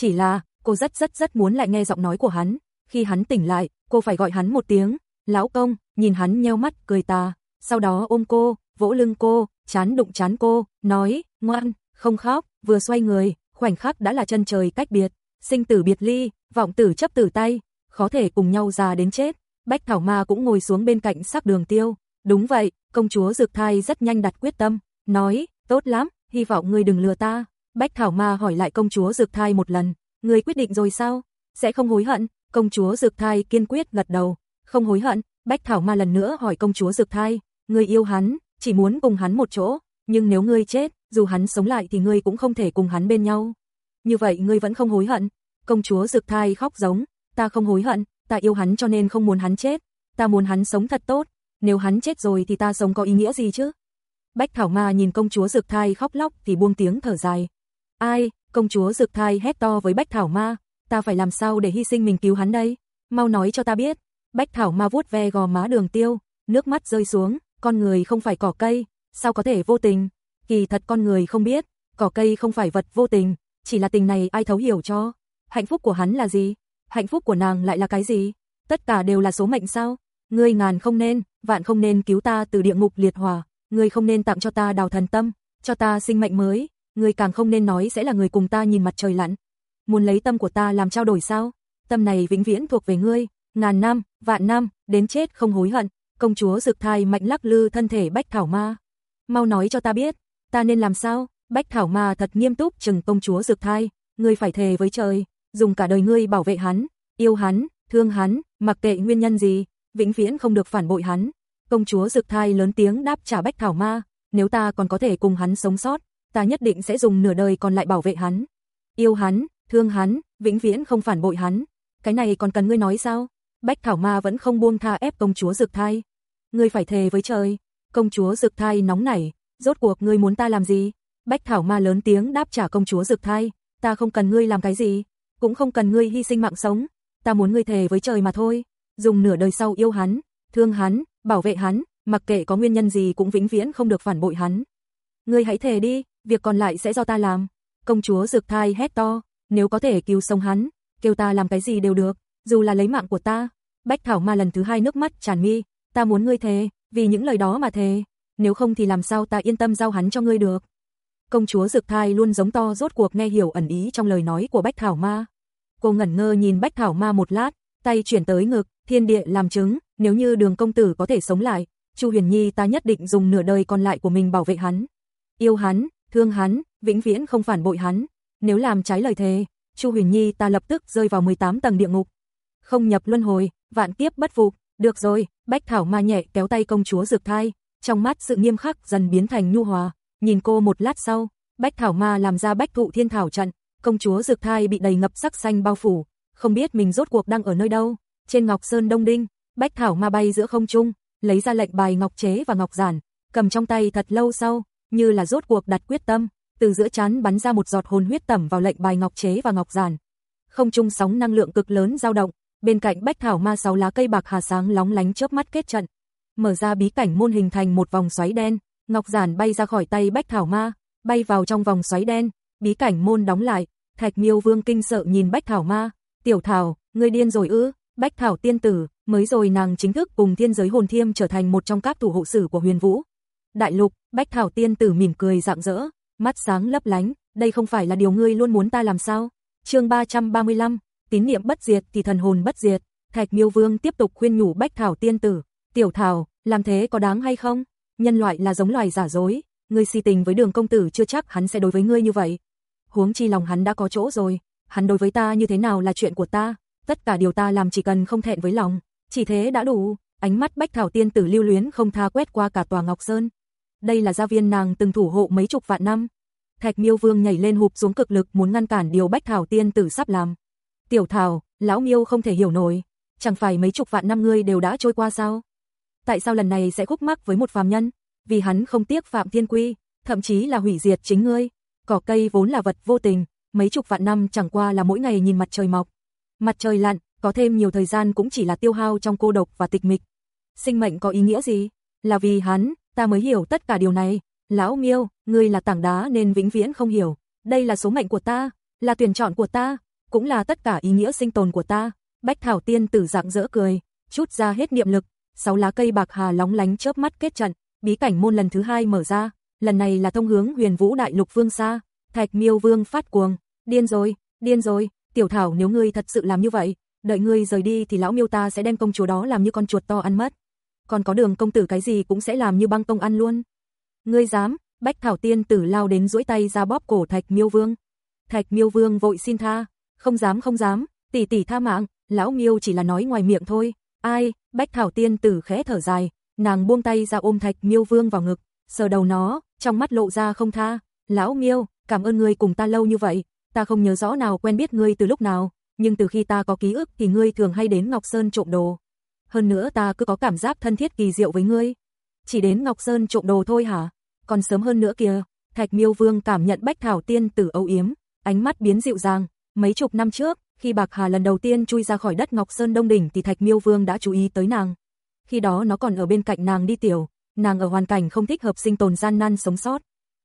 Chỉ là, cô rất rất rất muốn lại nghe giọng nói của hắn, khi hắn tỉnh lại, cô phải gọi hắn một tiếng, "Lão công", nhìn hắn nheo mắt cười tà, sau đó ôm cô, vỗ lưng cô, chán đụng chán cô, nói, "Ngoan, không khóc", vừa xoay người, khoảnh khắc đã là chân trời cách biệt, sinh tử biệt ly, vọng tử chấp tử tay, khó thể cùng nhau già đến chết. Bách Thảo Ma cũng ngồi xuống bên cạnh sắc đường tiêu. Đúng vậy, công chúa Dược Thai rất nhanh đặt quyết tâm, nói, tốt lắm, hy vọng ngươi đừng lừa ta. Bách Thảo Ma hỏi lại công chúa Dược Thai một lần, người quyết định rồi sao? Sẽ không hối hận? Công chúa Dược Thai kiên quyết gật đầu, không hối hận. Bách Thảo Ma lần nữa hỏi công chúa Dược Thai, người yêu hắn, chỉ muốn cùng hắn một chỗ, nhưng nếu ngươi chết, dù hắn sống lại thì ngươi cũng không thể cùng hắn bên nhau. Như vậy ngươi vẫn không hối hận? Công chúa Dược Thai khóc giống, ta không hối hận, ta yêu hắn cho nên không muốn hắn chết, ta muốn hắn sống thật tốt, nếu hắn chết rồi thì ta sống có ý nghĩa gì chứ? Bách Thảo Ma nhìn công chúa Dược Thai khóc lóc thì buông tiếng thở dài. Ai, công chúa rực Thai hét to với Bách Thảo Ma, ta phải làm sao để hy sinh mình cứu hắn đây? Mau nói cho ta biết. Bách Thảo Ma vuốt ve gò má đường tiêu, nước mắt rơi xuống, con người không phải cỏ cây, sao có thể vô tình? Kỳ thật con người không biết, cỏ cây không phải vật vô tình, chỉ là tình này ai thấu hiểu cho. Hạnh phúc của hắn là gì? Hạnh phúc của nàng lại là cái gì? Tất cả đều là số mệnh sao? Ngươi ngàn không nên, vạn không nên cứu ta từ địa ngục liệt hỏa, ngươi không nên tặng cho ta đào thần tâm, cho ta sinh mệnh mới, ngươi càng không nên nói sẽ là người cùng ta nhìn mặt trời lặn. Muốn lấy tâm của ta làm trao đổi sao? Tâm này vĩnh viễn thuộc về ngươi, ngàn năm, vạn năm, đến chết không hối hận. Công chúa Dực Thai mạnh lắc lư thân thể Bách Thảo Ma. Mau nói cho ta biết, ta nên làm sao? Bách Thảo Ma thật nghiêm túc chừng công chúa Dực Thai, ngươi phải thề với trời, dùng cả đời ngươi bảo vệ hắn, yêu hắn, thương hắn, mặc kệ nguyên nhân gì, vĩnh viễn không được phản bội hắn. Công chúa Dực Thai lớn tiếng đáp trả Bách Thảo Ma, nếu ta còn có thể cùng hắn sống sót, ta nhất định sẽ dùng nửa đời còn lại bảo vệ hắn. Yêu hắn, thương hắn, vĩnh viễn không phản bội hắn. Cái này còn cần ngươi nói sao? Bách Thảo Ma vẫn không buông tha ép công chúa Dực Thai. Ngươi phải thề với trời. Công chúa Dực Thai nóng nảy, rốt cuộc ngươi muốn ta làm gì? Bách Thảo Ma lớn tiếng đáp trả công chúa Dực Thai, ta không cần ngươi làm cái gì, cũng không cần ngươi hy sinh mạng sống, ta muốn ngươi thề với trời mà thôi dùng nửa đời sau yêu hắn, thương hắn, bảo vệ hắn, mặc kệ có nguyên nhân gì cũng vĩnh viễn không được phản bội hắn. Ngươi hãy thề đi, việc còn lại sẽ do ta làm. Công chúa dược Thai hét to, nếu có thể cứu sống hắn, kêu ta làm cái gì đều được, dù là lấy mạng của ta. Bách Thảo Ma lần thứ hai nước mắt tràn mi, ta muốn ngươi thề, vì những lời đó mà thề, nếu không thì làm sao ta yên tâm giao hắn cho ngươi được. Công chúa dược Thai luôn giống to rốt cuộc nghe hiểu ẩn ý trong lời nói của Bách Thảo Ma. Cô ngẩn ngơ nhìn Bách Thảo Ma một lát, tay chuyển tới ngực, thiên địa làm chứng, nếu như đường công tử có thể sống lại, Chu Huyền Nhi ta nhất định dùng nửa đời còn lại của mình bảo vệ hắn. Yêu hắn, thương hắn, vĩnh viễn không phản bội hắn. Nếu làm trái lời thề, Chu Huyền Nhi ta lập tức rơi vào 18 tầng địa ngục. Không nhập luân hồi, vạn kiếp bất phục. Được rồi, Bách Thảo ma nhẹ kéo tay công chúa Dược Thai, trong mắt sự nghiêm khắc dần biến thành nhu hòa, nhìn cô một lát sau, Bách Thảo ma làm ra Bách Thụ Thiên Thảo trận, công chúa Dược Thai bị đầy ngập sắc xanh bao phủ, không biết mình rốt cuộc đang ở nơi đâu. Trên Ngọc Sơn Đông Đinh, Bách Thảo ma bay giữa không trung, lấy ra lệnh bài ngọc chế và ngọc giản, cầm trong tay thật lâu sau, như là rốt cuộc đặt quyết tâm, từ giữa chán bắn ra một giọt hồn huyết tẩm vào lệnh bài ngọc chế và ngọc giản. Không trung sóng năng lượng cực lớn dao động, bên cạnh Bách Thảo ma sáu lá cây bạc hà sáng lóng lánh chớp mắt kết trận. Mở ra bí cảnh môn hình thành một vòng xoáy đen, ngọc giản bay ra khỏi tay Bách Thảo ma, bay vào trong vòng xoáy đen, bí cảnh môn đóng lại, Thạch Miêu Vương kinh sợ nhìn Bách Thảo ma, "Tiểu Thảo, ngươi điên rồi ư?" Bách Thảo tiên tử, mới rồi nàng chính thức cùng thiên giới hồn thiêm trở thành một trong các thủ hộ sử của huyền vũ. Đại lục, Bách Thảo tiên tử mỉm cười rạng rỡ, mắt sáng lấp lánh, đây không phải là điều ngươi luôn muốn ta làm sao? chương 335, tín niệm bất diệt thì thần hồn bất diệt, Thạch Miêu Vương tiếp tục khuyên nhủ Bách Thảo tiên tử, Tiểu Thảo, làm thế có đáng hay không? Nhân loại là giống loài giả dối, ngươi si tình với đường công tử chưa chắc hắn sẽ đối với ngươi như vậy. Huống chi lòng hắn đã có chỗ rồi, hắn đối với ta như thế nào là chuyện của ta, tất cả điều ta làm chỉ cần không thẹn với lòng, chỉ thế đã đủ. Ánh mắt Bách Thảo tiên tử lưu luyến không tha quét qua cả tòa Ngọc Sơn. Đây là gia viên nàng từng thủ hộ mấy chục vạn năm. Thạch Miêu Vương nhảy lên hụp xuống cực lực muốn ngăn cản điều Bách Thảo tiên tử sắp làm. Tiểu Thảo, lão Miêu không thể hiểu nổi, chẳng phải mấy chục vạn năm ngươi đều đã trôi qua sao? Tại sao lần này sẽ khúc mắc với một phàm nhân? Vì hắn không tiếc phạm thiên quy, thậm chí là hủy diệt chính ngươi. Cỏ cây vốn là vật vô tình, mấy chục vạn năm chẳng qua là mỗi ngày nhìn mặt trời mọc. Mặt trời lặn, có thêm nhiều thời gian cũng chỉ là tiêu hao trong cô độc và tịch mịch. Sinh mệnh có ý nghĩa gì? Là vì hắn, ta mới hiểu tất cả điều này. Lão Miêu, ngươi là tảng đá nên vĩnh viễn không hiểu. Đây là số mệnh của ta, là tuyển chọn của ta, cũng là tất cả ý nghĩa sinh tồn của ta. Bách Thảo Tiên tử dạng dỡ cười, chút ra hết niệm lực, sáu lá cây bạc hà lóng lánh chớp mắt kết trận, bí cảnh môn lần thứ hai mở ra, lần này là thông hướng Huyền Vũ Đại Lục Vương xa. Thạch Miêu Vương phát cuồng, điên rồi, điên rồi, Tiểu Thảo nếu ngươi thật sự làm như vậy, đợi ngươi rời đi thì lão Miêu ta sẽ đem công chúa đó làm như con chuột to ăn mất. Còn có Đường công tử cái gì cũng sẽ làm như băng công ăn luôn. Ngươi dám? Bách Thảo Tiên tử lao đến duỗi tay ra bóp cổ Thạch Miêu Vương. Thạch Miêu Vương vội xin tha, không dám không dám, tỷ tỷ tha mạng, lão Miêu chỉ là nói ngoài miệng thôi. Ai? Bách Thảo Tiên tử khẽ thở dài, nàng buông tay ra ôm Thạch Miêu Vương vào ngực, sờ đầu nó, trong mắt lộ ra không tha. Lão Miêu, cảm ơn ngươi cùng ta lâu như vậy, ta không nhớ rõ nào quen biết ngươi từ lúc nào, nhưng từ khi ta có ký ức thì ngươi thường hay đến Ngọc Sơn trộm đồ. Hơn nữa ta cứ có cảm giác thân thiết kỳ diệu với ngươi. Chỉ đến Ngọc Sơn trộm đồ thôi hả? Còn sớm hơn nữa kìa. Thạch Miêu Vương cảm nhận Bách Thảo Tiên tử âu yếm, ánh mắt biến dịu dàng, mấy chục năm trước, khi Bạc Hà lần đầu tiên chui ra khỏi đất Ngọc Sơn Đông đỉnh thì Thạch Miêu Vương đã chú ý tới nàng. Khi đó nó còn ở bên cạnh nàng đi tiểu, nàng ở hoàn cảnh không thích hợp sinh tồn gian nan sống sót.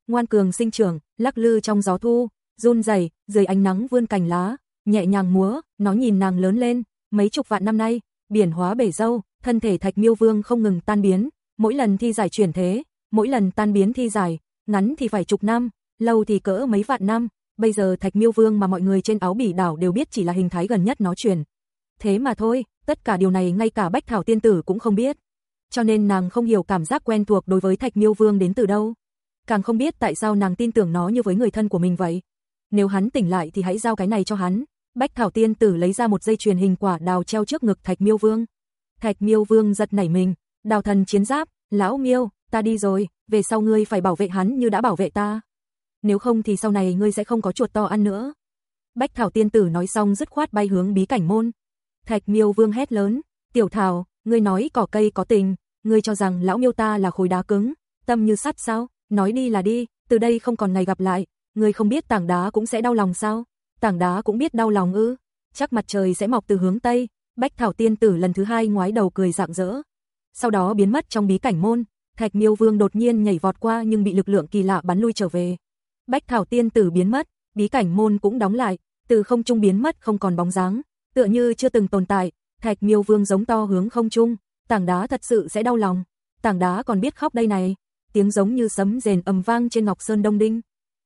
Ngoan cường sinh trưởng, lắc lư trong gió thu, run rẩy, dưới ánh nắng vươn cành lá, nhẹ nhàng múa, nó nhìn nàng lớn lên, mấy chục vạn năm nay, biển hóa bể dâu, thân thể Thạch Miêu Vương không ngừng tan biến, mỗi lần thi giải chuyển thế, mỗi lần tan biến thi giải, ngắn thì phải chục năm, lâu thì cỡ mấy vạn năm, bây giờ Thạch Miêu Vương mà mọi người trên áo bỉ đảo đều biết chỉ là hình thái gần nhất nó chuyển. Thế mà thôi, tất cả điều này ngay cả Bách Thảo tiên tử cũng không biết. Cho nên nàng không hiểu cảm giác quen thuộc đối với Thạch Miêu Vương đến từ đâu. Càng không biết tại sao nàng tin tưởng nó như với người thân của mình vậy. Nếu hắn tỉnh lại thì hãy giao cái này cho hắn. Bách Thảo tiên tử lấy ra một dây chuyền hình quả đào treo trước ngực Thạch Miêu Vương. Thạch Miêu Vương giật nảy mình, đào thần chiến giáp, lão Miêu, ta đi rồi, về sau ngươi phải bảo vệ hắn như đã bảo vệ ta. Nếu không thì sau này ngươi sẽ không có chuột to ăn nữa. Bách Thảo tiên tử nói xong dứt khoát bay hướng bí cảnh môn. Thạch Miêu Vương hét lớn, "Tiểu Thảo, ngươi nói cỏ cây có tình, ngươi cho rằng lão Miêu ta là khối đá cứng, tâm như sắt sao? Nói đi là đi, từ đây không còn ngày gặp lại, ngươi không biết tảng đá cũng sẽ đau lòng sao? Tảng đá cũng biết đau lòng ư? Chắc mặt trời sẽ mọc từ hướng tây." Bách Thảo tiên tử lần thứ hai ngoái đầu cười rạng rỡ. Sau đó biến mất trong bí cảnh môn, Thạch Miêu Vương đột nhiên nhảy vọt qua nhưng bị lực lượng kỳ lạ bắn lui trở về. Bách Thảo tiên tử biến mất, bí cảnh môn cũng đóng lại, từ không trung biến mất không còn bóng dáng, tựa như chưa từng tồn tại. Thạch Miêu Vương giống to hướng không trung, tảng đá thật sự sẽ đau lòng, tảng đá còn biết khóc đây này. Tiếng giống như sấm rền ầm vang trên Ngọc Sơn Đông Đinh.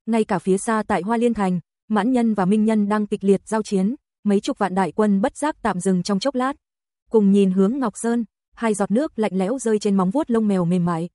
Ngay cả phía xa tại Hoa Liên Thành, Mãn Nhân và Minh Nhân đang kịch liệt giao chiến, mấy chục vạn đại quân bất giác tạm dừng trong chốc lát. Cùng nhìn hướng Ngọc Sơn, hai giọt nước lạnh lẽo rơi trên móng vuốt lông mèo mềm mại.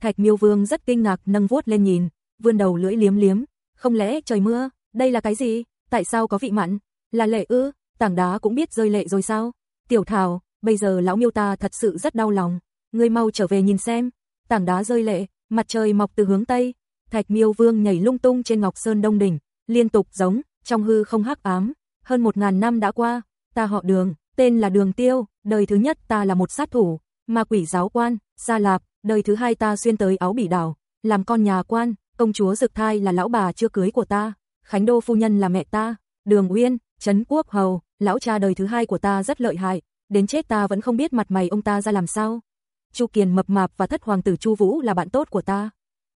Thạch Miêu Vương rất kinh ngạc nâng vuốt lên nhìn, vươn đầu lưỡi liếm liếm, không lẽ trời mưa, đây là cái gì? Tại sao có vị mặn? Là lệ ư? Tảng đá cũng biết rơi lệ rồi sao? Tiểu Thảo, bây giờ lão Miêu ta thật sự rất đau lòng, ngươi mau trở về nhìn xem. Tảng đá rơi lệ, mặt trời mọc từ hướng tây, Thạch Miêu Vương nhảy lung tung trên Ngọc Sơn Đông đỉnh, liên tục giống, trong hư không hắc ám, hơn một ngàn năm đã qua, ta họ Đường, tên là Đường Tiêu, đời thứ nhất ta là một sát thủ, ma quỷ giáo quan, Gia Lạp, đời thứ hai ta xuyên tới áo bỉ đảo, làm con nhà quan, công chúa Dực Thai là lão bà chưa cưới của ta, Khánh Đô phu nhân là mẹ ta, Đường Uyên, Trấn Quốc Hầu, lão cha đời thứ hai của ta rất lợi hại, đến chết ta vẫn không biết mặt mày ông ta ra làm sao. Chu Kiền mập mạp và thất hoàng tử Chu Vũ là bạn tốt của ta.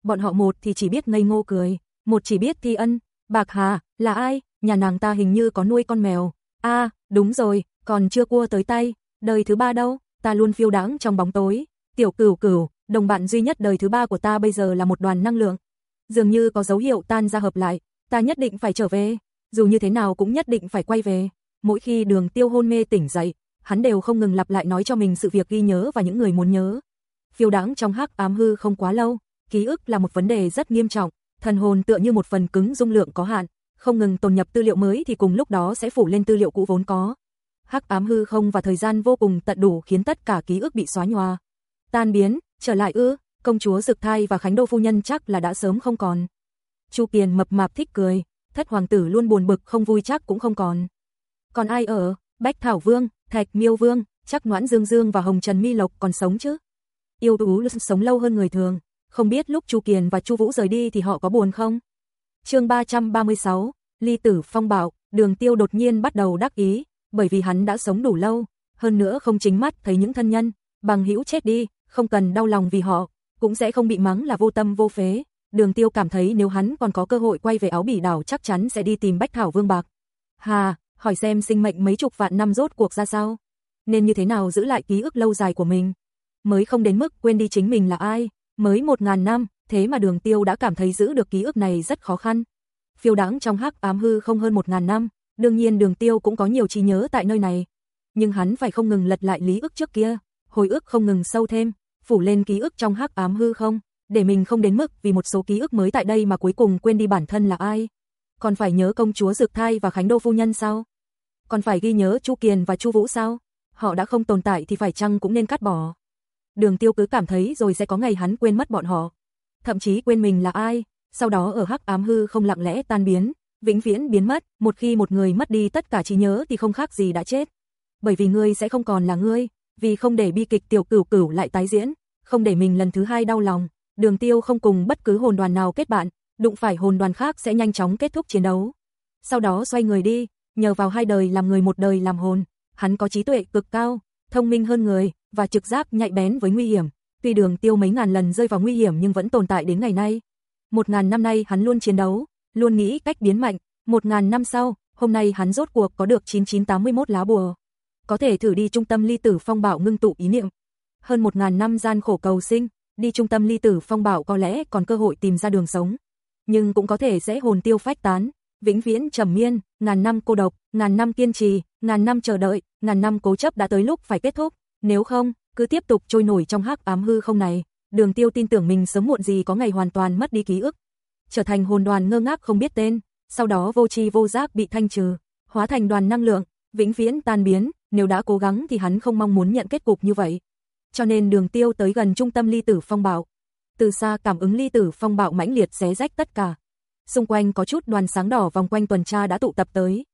Bọn họ một thì chỉ biết ngây ngô cười, một chỉ biết thi ân, Bạc Hà, là ai? Nhà nàng ta hình như có nuôi con mèo. A, đúng rồi, còn chưa cua tới tay, đời thứ ba đâu, ta luôn phiêu đáng trong bóng tối. Tiểu Cửu Cửu, đồng bạn duy nhất đời thứ ba của ta bây giờ là một đoàn năng lượng. Dường như có dấu hiệu tan ra hợp lại, ta nhất định phải trở về, dù như thế nào cũng nhất định phải quay về. Mỗi khi Đường Tiêu hôn mê tỉnh dậy, hắn đều không ngừng lặp lại nói cho mình sự việc ghi nhớ và những người muốn nhớ. Phiêu đáng trong hắc ám hư không quá lâu, ký ức là một vấn đề rất nghiêm trọng, thần hồn tựa như một phần cứng dung lượng có hạn, không ngừng tồn nhập tư liệu mới thì cùng lúc đó sẽ phủ lên tư liệu cũ vốn có. Hắc ám hư không và thời gian vô cùng tận đủ khiến tất cả ký ức bị xóa nhòa. Tan biến, trở lại ư, công chúa Dực Thai và Khánh Đô phu nhân chắc là đã sớm không còn. Chu Kiền mập mạp thích cười, thất hoàng tử luôn buồn bực không vui chắc cũng không còn. Còn ai ở, Bách Thảo Vương, Thạch Miêu Vương, chắc Noãn Dương Dương và Hồng Trần Mi Lộc còn sống chứ. Yêu tú sống lâu hơn người thường, không biết lúc Chu Kiền và Chu Vũ rời đi thì họ có buồn không? Chương 336, Ly Tử Phong Bảo, Đường Tiêu đột nhiên bắt đầu đắc ý, bởi vì hắn đã sống đủ lâu, hơn nữa không chính mắt thấy những thân nhân, bằng hữu chết đi, không cần đau lòng vì họ, cũng sẽ không bị mắng là vô tâm vô phế. Đường Tiêu cảm thấy nếu hắn còn có cơ hội quay về áo bỉ đảo chắc chắn sẽ đi tìm Bách Thảo Vương Bạc. Hà, hỏi xem sinh mệnh mấy chục vạn năm rốt cuộc ra sao? Nên như thế nào giữ lại ký ức lâu dài của mình? Mới không đến mức quên đi chính mình là ai, mới một ngàn năm, thế mà đường tiêu đã cảm thấy giữ được ký ức này rất khó khăn. Phiêu đáng trong hắc ám hư không hơn một ngàn năm, đương nhiên đường tiêu cũng có nhiều trí nhớ tại nơi này. Nhưng hắn phải không ngừng lật lại lý ức trước kia, hồi ức không ngừng sâu thêm, phủ lên ký ức trong hắc ám hư không, để mình không đến mức vì một số ký ức mới tại đây mà cuối cùng quên đi bản thân là ai. Còn phải nhớ công chúa Dược Thai và Khánh Đô Phu Nhân sao? Còn phải ghi nhớ Chu Kiền và Chu Vũ sao? Họ đã không tồn tại thì phải chăng cũng nên cắt bỏ. Đường tiêu cứ cảm thấy rồi sẽ có ngày hắn quên mất bọn họ. Thậm chí quên mình là ai, sau đó ở hắc ám hư không lặng lẽ tan biến, vĩnh viễn biến mất, một khi một người mất đi tất cả trí nhớ thì không khác gì đã chết. Bởi vì ngươi sẽ không còn là ngươi, vì không để bi kịch tiểu cửu cửu lại tái diễn, không để mình lần thứ hai đau lòng, đường tiêu không cùng bất cứ hồn đoàn nào kết bạn, đụng phải hồn đoàn khác sẽ nhanh chóng kết thúc chiến đấu. Sau đó xoay người đi, nhờ vào hai đời làm người một đời làm hồn, hắn có trí tuệ cực cao, thông minh hơn người, và trực giác nhạy bén với nguy hiểm. Tuy đường tiêu mấy ngàn lần rơi vào nguy hiểm nhưng vẫn tồn tại đến ngày nay. Một ngàn năm nay hắn luôn chiến đấu, luôn nghĩ cách biến mạnh. Một ngàn năm sau, hôm nay hắn rốt cuộc có được 9981 lá bùa. Có thể thử đi trung tâm ly tử phong bảo ngưng tụ ý niệm. Hơn một ngàn năm gian khổ cầu sinh, đi trung tâm ly tử phong bảo có lẽ còn cơ hội tìm ra đường sống. Nhưng cũng có thể sẽ hồn tiêu phách tán, vĩnh viễn trầm miên, ngàn năm cô độc, ngàn năm kiên trì, ngàn năm chờ đợi, ngàn năm cố chấp đã tới lúc phải kết thúc. Nếu không, cứ tiếp tục trôi nổi trong hắc ám hư không này, Đường Tiêu tin tưởng mình sớm muộn gì có ngày hoàn toàn mất đi ký ức, trở thành hồn đoàn ngơ ngác không biết tên, sau đó vô tri vô giác bị thanh trừ, hóa thành đoàn năng lượng, vĩnh viễn tan biến, nếu đã cố gắng thì hắn không mong muốn nhận kết cục như vậy. Cho nên Đường Tiêu tới gần trung tâm ly tử phong bạo. Từ xa cảm ứng ly tử phong bạo mãnh liệt xé rách tất cả. Xung quanh có chút đoàn sáng đỏ vòng quanh tuần tra đã tụ tập tới.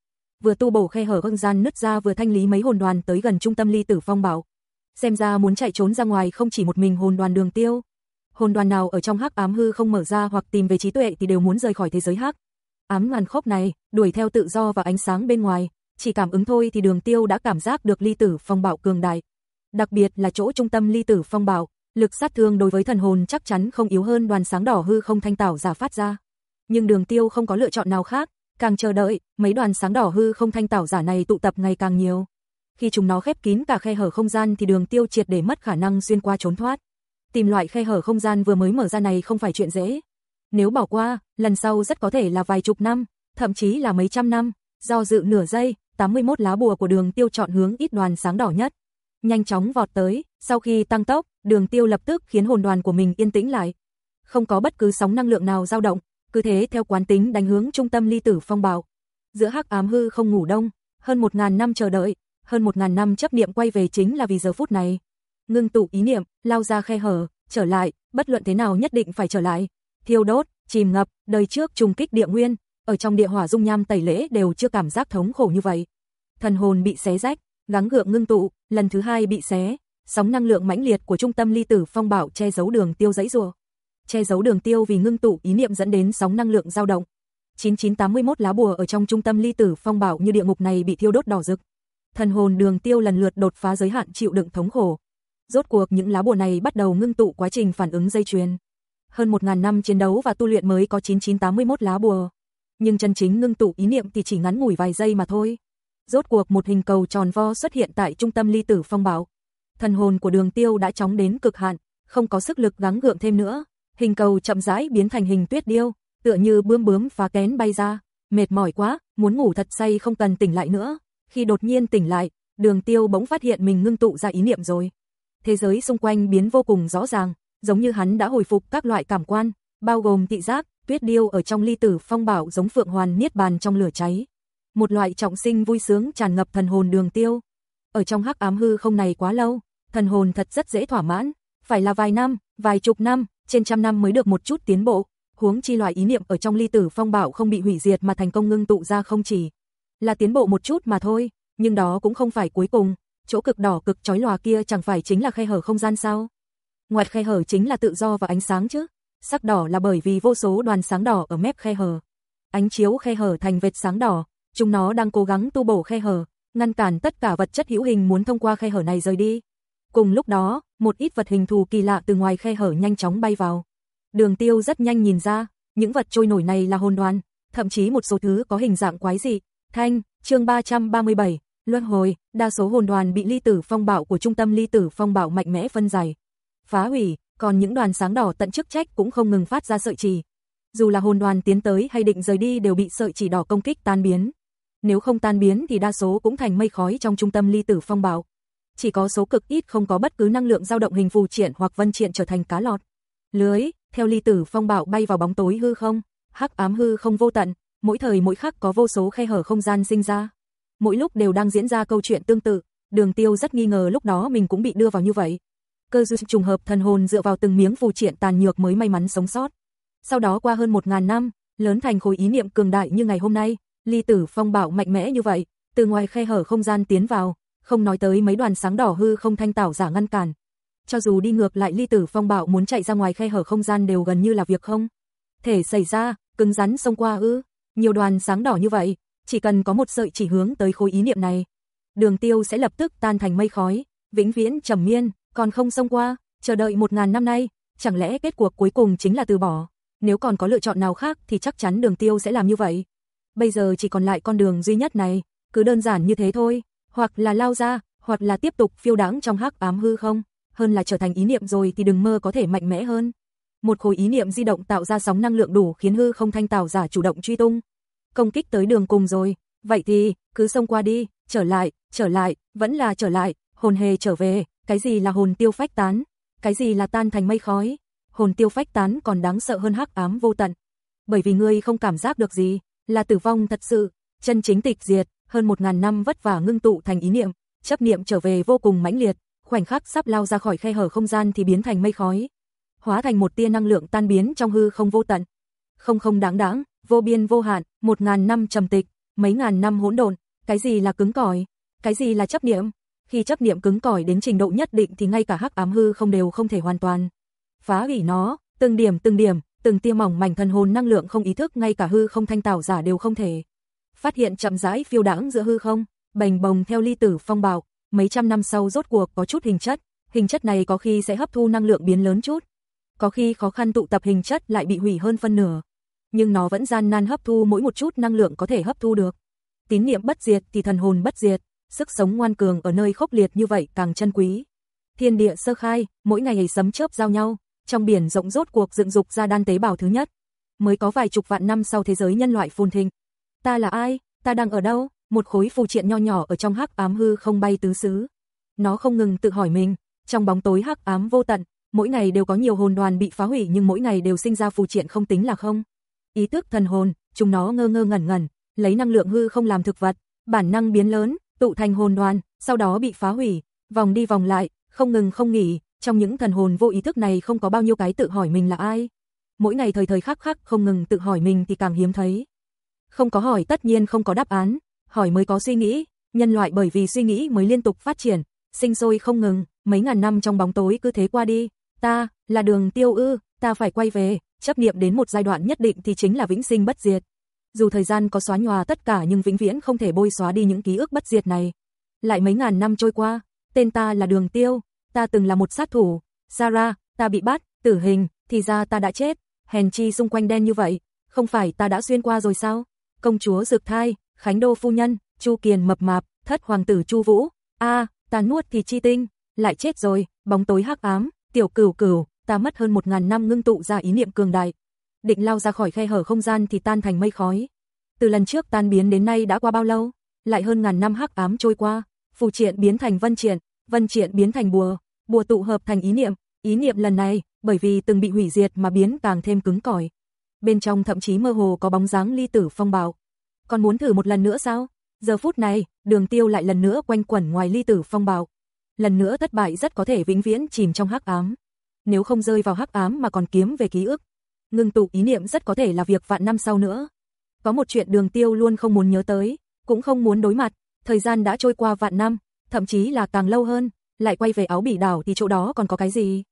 Vừa tu bổ khe hở không gian nứt ra vừa thanh lý mấy hồn đoàn tới gần trung tâm ly tử phong bạo xem ra muốn chạy trốn ra ngoài không chỉ một mình hồn đoàn đường tiêu. Hồn đoàn nào ở trong hắc ám hư không mở ra hoặc tìm về trí tuệ thì đều muốn rời khỏi thế giới hắc. Ám ngàn khốc này, đuổi theo tự do và ánh sáng bên ngoài, chỉ cảm ứng thôi thì đường tiêu đã cảm giác được ly tử phong bạo cường đại. Đặc biệt là chỗ trung tâm ly tử phong bạo, lực sát thương đối với thần hồn chắc chắn không yếu hơn đoàn sáng đỏ hư không thanh tảo giả phát ra. Nhưng đường tiêu không có lựa chọn nào khác, càng chờ đợi, mấy đoàn sáng đỏ hư không thanh tảo giả này tụ tập ngày càng nhiều khi chúng nó khép kín cả khe hở không gian thì đường tiêu triệt để mất khả năng xuyên qua trốn thoát. Tìm loại khe hở không gian vừa mới mở ra này không phải chuyện dễ. Nếu bỏ qua, lần sau rất có thể là vài chục năm, thậm chí là mấy trăm năm. Do dự nửa giây, 81 lá bùa của đường tiêu chọn hướng ít đoàn sáng đỏ nhất. Nhanh chóng vọt tới, sau khi tăng tốc, đường tiêu lập tức khiến hồn đoàn của mình yên tĩnh lại. Không có bất cứ sóng năng lượng nào dao động, cứ thế theo quán tính đánh hướng trung tâm ly tử phong bào. Giữa hắc ám hư không ngủ đông, hơn một ngàn năm chờ đợi, hơn một ngàn năm chấp niệm quay về chính là vì giờ phút này. Ngưng tụ ý niệm, lao ra khe hở, trở lại, bất luận thế nào nhất định phải trở lại. Thiêu đốt, chìm ngập, đời trước trùng kích địa nguyên, ở trong địa hỏa dung nham tẩy lễ đều chưa cảm giác thống khổ như vậy. Thần hồn bị xé rách, gắng gượng ngưng tụ, lần thứ hai bị xé, sóng năng lượng mãnh liệt của trung tâm ly tử phong bảo che giấu đường tiêu dãy rùa. Che giấu đường tiêu vì ngưng tụ ý niệm dẫn đến sóng năng lượng dao động. 9981 lá bùa ở trong trung tâm ly tử phong bảo như địa ngục này bị thiêu đốt đỏ rực thần hồn đường tiêu lần lượt đột phá giới hạn chịu đựng thống khổ. Rốt cuộc những lá bùa này bắt đầu ngưng tụ quá trình phản ứng dây chuyền. Hơn 1000 năm chiến đấu và tu luyện mới có 9981 lá bùa. Nhưng chân chính ngưng tụ ý niệm thì chỉ ngắn ngủi vài giây mà thôi. Rốt cuộc một hình cầu tròn vo xuất hiện tại trung tâm ly tử phong bảo. Thần hồn của đường tiêu đã chóng đến cực hạn, không có sức lực gắng gượng thêm nữa. Hình cầu chậm rãi biến thành hình tuyết điêu, tựa như bướm bướm phá kén bay ra. Mệt mỏi quá, muốn ngủ thật say không cần tỉnh lại nữa khi đột nhiên tỉnh lại, Đường Tiêu bỗng phát hiện mình ngưng tụ ra ý niệm rồi. Thế giới xung quanh biến vô cùng rõ ràng, giống như hắn đã hồi phục các loại cảm quan, bao gồm thị giác, tuyết điêu ở trong ly tử phong bảo giống phượng hoàn niết bàn trong lửa cháy. Một loại trọng sinh vui sướng tràn ngập thần hồn Đường Tiêu. Ở trong hắc ám hư không này quá lâu, thần hồn thật rất dễ thỏa mãn, phải là vài năm, vài chục năm, trên trăm năm mới được một chút tiến bộ, huống chi loại ý niệm ở trong ly tử phong bảo không bị hủy diệt mà thành công ngưng tụ ra không chỉ là tiến bộ một chút mà thôi, nhưng đó cũng không phải cuối cùng, chỗ cực đỏ cực chói lòa kia chẳng phải chính là khe hở không gian sao? Ngoặt khe hở chính là tự do và ánh sáng chứ, sắc đỏ là bởi vì vô số đoàn sáng đỏ ở mép khe hở. Ánh chiếu khe hở thành vệt sáng đỏ, chúng nó đang cố gắng tu bổ khe hở, ngăn cản tất cả vật chất hữu hình muốn thông qua khe hở này rời đi. Cùng lúc đó, một ít vật hình thù kỳ lạ từ ngoài khe hở nhanh chóng bay vào. Đường Tiêu rất nhanh nhìn ra, những vật trôi nổi này là hồn đoàn, thậm chí một số thứ có hình dạng quái dị. Thanh, chương 337, luân hồi, đa số hồn đoàn bị ly tử phong bạo của trung tâm ly tử phong bạo mạnh mẽ phân giải, phá hủy, còn những đoàn sáng đỏ tận chức trách cũng không ngừng phát ra sợi chỉ. Dù là hồn đoàn tiến tới hay định rời đi đều bị sợi chỉ đỏ công kích tan biến. Nếu không tan biến thì đa số cũng thành mây khói trong trung tâm ly tử phong bạo. Chỉ có số cực ít không có bất cứ năng lượng dao động hình phù triển hoặc vân triển trở thành cá lọt. Lưới, theo ly tử phong bạo bay vào bóng tối hư không, hắc ám hư không vô tận, mỗi thời mỗi khắc có vô số khe hở không gian sinh ra. Mỗi lúc đều đang diễn ra câu chuyện tương tự, đường tiêu rất nghi ngờ lúc đó mình cũng bị đưa vào như vậy. Cơ duyên trùng hợp thần hồn dựa vào từng miếng phù triện tàn nhược mới may mắn sống sót. Sau đó qua hơn một ngàn năm, lớn thành khối ý niệm cường đại như ngày hôm nay, ly tử phong bạo mạnh mẽ như vậy, từ ngoài khe hở không gian tiến vào, không nói tới mấy đoàn sáng đỏ hư không thanh tảo giả ngăn cản. Cho dù đi ngược lại ly tử phong bạo muốn chạy ra ngoài khe hở không gian đều gần như là việc không. Thể xảy ra, cứng rắn xông qua ư, nhiều đoàn sáng đỏ như vậy, chỉ cần có một sợi chỉ hướng tới khối ý niệm này. Đường tiêu sẽ lập tức tan thành mây khói, vĩnh viễn trầm miên, còn không xông qua, chờ đợi một ngàn năm nay, chẳng lẽ kết cuộc cuối cùng chính là từ bỏ. Nếu còn có lựa chọn nào khác thì chắc chắn đường tiêu sẽ làm như vậy. Bây giờ chỉ còn lại con đường duy nhất này, cứ đơn giản như thế thôi, hoặc là lao ra, hoặc là tiếp tục phiêu đáng trong hắc ám hư không, hơn là trở thành ý niệm rồi thì đừng mơ có thể mạnh mẽ hơn. Một khối ý niệm di động tạo ra sóng năng lượng đủ khiến hư không thanh tạo giả chủ động truy tung. Công kích tới đường cùng rồi, vậy thì, cứ xông qua đi, trở lại, trở lại, vẫn là trở lại, hồn hề trở về, cái gì là hồn tiêu phách tán, cái gì là tan thành mây khói, hồn tiêu phách tán còn đáng sợ hơn hắc ám vô tận. Bởi vì ngươi không cảm giác được gì, là tử vong thật sự, chân chính tịch diệt, hơn một ngàn năm vất vả ngưng tụ thành ý niệm, chấp niệm trở về vô cùng mãnh liệt, khoảnh khắc sắp lao ra khỏi khe hở không gian thì biến thành mây khói, hóa thành một tia năng lượng tan biến trong hư không vô tận. Không không đáng đáng, vô biên vô hạn, một ngàn năm trầm tịch, mấy ngàn năm hỗn độn, cái gì là cứng cỏi, cái gì là chấp niệm? Khi chấp niệm cứng cỏi đến trình độ nhất định thì ngay cả hắc ám hư không đều không thể hoàn toàn phá hủy nó, từng điểm từng điểm, từng tia mỏng mảnh thần hồn năng lượng không ý thức ngay cả hư không thanh tạo giả đều không thể. Phát hiện chậm rãi phiêu đãng giữa hư không, bành bồng theo ly tử phong bạo, mấy trăm năm sau rốt cuộc có chút hình chất, hình chất này có khi sẽ hấp thu năng lượng biến lớn chút, có khi khó khăn tụ tập hình chất lại bị hủy hơn phân nửa, nhưng nó vẫn gian nan hấp thu mỗi một chút năng lượng có thể hấp thu được. Tín niệm bất diệt thì thần hồn bất diệt, sức sống ngoan cường ở nơi khốc liệt như vậy càng chân quý. Thiên địa sơ khai, mỗi ngày ấy sấm chớp giao nhau, trong biển rộng rốt cuộc dựng dục ra đan tế bào thứ nhất. Mới có vài chục vạn năm sau thế giới nhân loại phồn thịnh. Ta là ai? Ta đang ở đâu? Một khối phù triện nho nhỏ ở trong hắc ám hư không bay tứ xứ. Nó không ngừng tự hỏi mình, trong bóng tối hắc ám vô tận, mỗi ngày đều có nhiều hồn đoàn bị phá hủy nhưng mỗi ngày đều sinh ra phù triện không tính là không. Ý thức thần hồn, chúng nó ngơ ngơ ngẩn ngẩn, lấy năng lượng hư không làm thực vật, bản năng biến lớn, tụ thành hồn đoàn, sau đó bị phá hủy, vòng đi vòng lại, không ngừng không nghỉ, trong những thần hồn vô ý thức này không có bao nhiêu cái tự hỏi mình là ai. Mỗi ngày thời thời khắc khắc không ngừng tự hỏi mình thì càng hiếm thấy. Không có hỏi tất nhiên không có đáp án, hỏi mới có suy nghĩ, nhân loại bởi vì suy nghĩ mới liên tục phát triển, sinh sôi không ngừng, mấy ngàn năm trong bóng tối cứ thế qua đi. Ta, là đường tiêu ư, ta phải quay về, chấp niệm đến một giai đoạn nhất định thì chính là vĩnh sinh bất diệt. Dù thời gian có xóa nhòa tất cả nhưng vĩnh viễn không thể bôi xóa đi những ký ức bất diệt này. Lại mấy ngàn năm trôi qua, tên ta là Đường Tiêu, ta từng là một sát thủ, Sarah, ta bị bắt, tử hình, thì ra ta đã chết, hèn chi xung quanh đen như vậy, không phải ta đã xuyên qua rồi sao? Công chúa Dược Thai, Khánh Đô phu nhân, Chu Kiền mập mạp, thất hoàng tử Chu Vũ, a, ta nuốt thì chi tinh, lại chết rồi, bóng tối hắc ám, tiểu cửu cửu, ta mất hơn một ngàn năm ngưng tụ ra ý niệm cường đại. Định lao ra khỏi khe hở không gian thì tan thành mây khói. Từ lần trước tan biến đến nay đã qua bao lâu? Lại hơn ngàn năm hắc ám trôi qua, phù triện biến thành vân triện, vân triện biến thành bùa, bùa tụ hợp thành ý niệm, ý niệm lần này, bởi vì từng bị hủy diệt mà biến càng thêm cứng cỏi. Bên trong thậm chí mơ hồ có bóng dáng ly tử phong bạo. Còn muốn thử một lần nữa sao? Giờ phút này, đường tiêu lại lần nữa quanh quẩn ngoài ly tử phong bạo. Lần nữa thất bại rất có thể vĩnh viễn chìm trong hắc ám. Nếu không rơi vào hắc ám mà còn kiếm về ký ức. Ngưng tụ ý niệm rất có thể là việc vạn năm sau nữa. Có một chuyện đường tiêu luôn không muốn nhớ tới, cũng không muốn đối mặt. Thời gian đã trôi qua vạn năm, thậm chí là càng lâu hơn, lại quay về áo bỉ đảo thì chỗ đó còn có cái gì?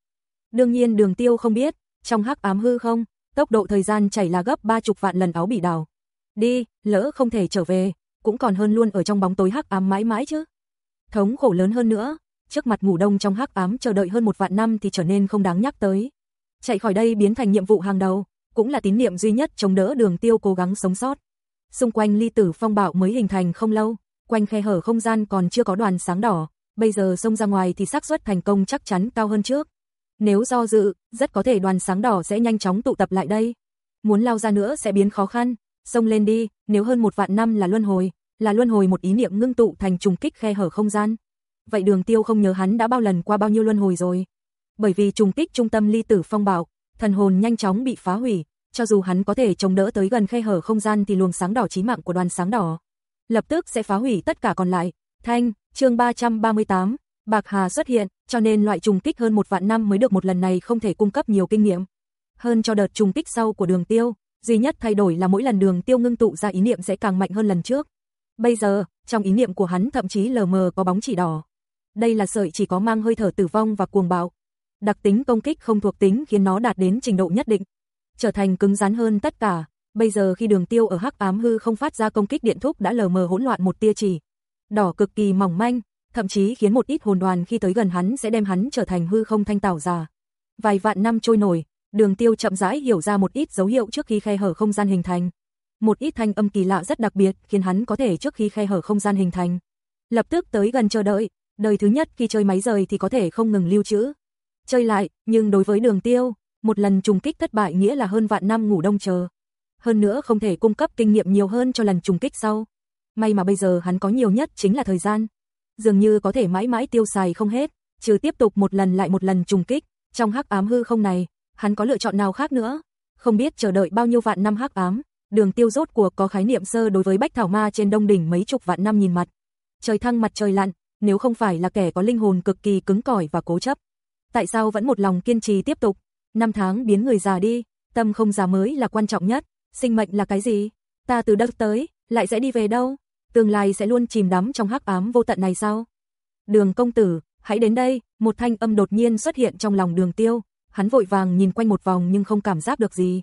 Đương nhiên đường tiêu không biết, trong hắc ám hư không, tốc độ thời gian chảy là gấp ba chục vạn lần áo bỉ đảo. Đi, lỡ không thể trở về, cũng còn hơn luôn ở trong bóng tối hắc ám mãi mãi chứ. Thống khổ lớn hơn nữa, trước mặt ngủ đông trong hắc ám chờ đợi hơn một vạn năm thì trở nên không đáng nhắc tới. Chạy khỏi đây biến thành nhiệm vụ hàng đầu, cũng là tín niệm duy nhất chống đỡ đường tiêu cố gắng sống sót. Xung quanh ly tử phong bạo mới hình thành không lâu, quanh khe hở không gian còn chưa có đoàn sáng đỏ, bây giờ xông ra ngoài thì xác suất thành công chắc chắn cao hơn trước. Nếu do dự, rất có thể đoàn sáng đỏ sẽ nhanh chóng tụ tập lại đây. Muốn lao ra nữa sẽ biến khó khăn, xông lên đi, nếu hơn một vạn năm là luân hồi, là luân hồi một ý niệm ngưng tụ thành trùng kích khe hở không gian. Vậy đường tiêu không nhớ hắn đã bao lần qua bao nhiêu luân hồi rồi. Bởi vì trùng kích trung tâm ly tử phong bảo, thần hồn nhanh chóng bị phá hủy, cho dù hắn có thể chống đỡ tới gần khe hở không gian thì luồng sáng đỏ chí mạng của đoàn sáng đỏ lập tức sẽ phá hủy tất cả còn lại. Thanh, chương 338, Bạc Hà xuất hiện, cho nên loại trùng kích hơn một vạn năm mới được một lần này không thể cung cấp nhiều kinh nghiệm. Hơn cho đợt trùng kích sau của đường tiêu, duy nhất thay đổi là mỗi lần đường tiêu ngưng tụ ra ý niệm sẽ càng mạnh hơn lần trước. Bây giờ, trong ý niệm của hắn thậm chí lờ mờ có bóng chỉ đỏ. Đây là sợi chỉ có mang hơi thở tử vong và cuồng bạo. Đặc tính công kích không thuộc tính khiến nó đạt đến trình độ nhất định, trở thành cứng rắn hơn tất cả. Bây giờ khi đường tiêu ở hắc ám hư không phát ra công kích điện thúc đã lờ mờ hỗn loạn một tia chỉ. Đỏ cực kỳ mỏng manh, thậm chí khiến một ít hồn đoàn khi tới gần hắn sẽ đem hắn trở thành hư không thanh tảo già. Vài vạn năm trôi nổi, đường tiêu chậm rãi hiểu ra một ít dấu hiệu trước khi khe hở không gian hình thành. Một ít thanh âm kỳ lạ rất đặc biệt khiến hắn có thể trước khi khe hở không gian hình thành. Lập tức tới gần chờ đợi, đời thứ nhất khi chơi máy rời thì có thể không ngừng lưu trữ. Chơi lại, nhưng đối với đường tiêu, một lần trùng kích thất bại nghĩa là hơn vạn năm ngủ đông chờ hơn nữa không thể cung cấp kinh nghiệm nhiều hơn cho lần trùng kích sau. May mà bây giờ hắn có nhiều nhất chính là thời gian. Dường như có thể mãi mãi tiêu xài không hết, trừ tiếp tục một lần lại một lần trùng kích, trong hắc ám hư không này, hắn có lựa chọn nào khác nữa? Không biết chờ đợi bao nhiêu vạn năm hắc ám, đường tiêu rốt cuộc có khái niệm sơ đối với bách thảo ma trên đông đỉnh mấy chục vạn năm nhìn mặt. Trời thăng mặt trời lặn, nếu không phải là kẻ có linh hồn cực kỳ cứng cỏi và cố chấp. Tại sao vẫn một lòng kiên trì tiếp tục? Năm tháng biến người già đi, tâm không già mới là quan trọng nhất, sinh mệnh là cái gì? Ta từ đâu tới, lại sẽ đi về đâu? Tương lai sẽ luôn chìm đắm trong hắc ám vô tận này sao? Đường công tử, hãy đến đây, một thanh âm đột nhiên xuất hiện trong lòng đường tiêu, hắn vội vàng nhìn quanh một vòng nhưng không cảm giác được gì.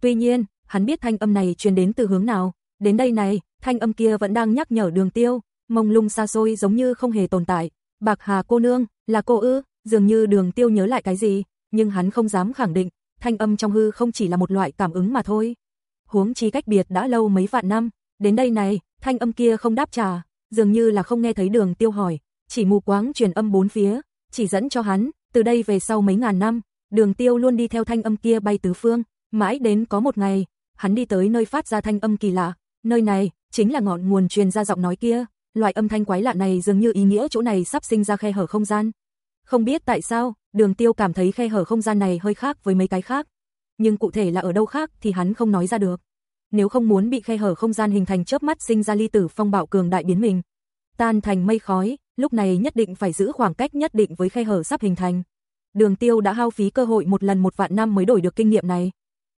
Tuy nhiên, hắn biết thanh âm này truyền đến từ hướng nào, đến đây này, thanh âm kia vẫn đang nhắc nhở đường tiêu, mông lung xa xôi giống như không hề tồn tại. Bạc Hà cô nương, là cô ư, dường như đường tiêu nhớ lại cái gì, nhưng hắn không dám khẳng định, thanh âm trong hư không chỉ là một loại cảm ứng mà thôi huống chi cách biệt đã lâu mấy vạn năm, đến đây này, thanh âm kia không đáp trả, dường như là không nghe thấy đường tiêu hỏi, chỉ mù quáng truyền âm bốn phía, chỉ dẫn cho hắn, từ đây về sau mấy ngàn năm, đường tiêu luôn đi theo thanh âm kia bay tứ phương, mãi đến có một ngày, hắn đi tới nơi phát ra thanh âm kỳ lạ, nơi này, chính là ngọn nguồn truyền ra giọng nói kia, loại âm thanh quái lạ này dường như ý nghĩa chỗ này sắp sinh ra khe hở không gian. Không biết tại sao, đường tiêu cảm thấy khe hở không gian này hơi khác với mấy cái khác, nhưng cụ thể là ở đâu khác thì hắn không nói ra được. Nếu không muốn bị khe hở không gian hình thành chớp mắt sinh ra ly tử phong bạo cường đại biến mình, tan thành mây khói, lúc này nhất định phải giữ khoảng cách nhất định với khe hở sắp hình thành. Đường Tiêu đã hao phí cơ hội một lần một vạn năm mới đổi được kinh nghiệm này.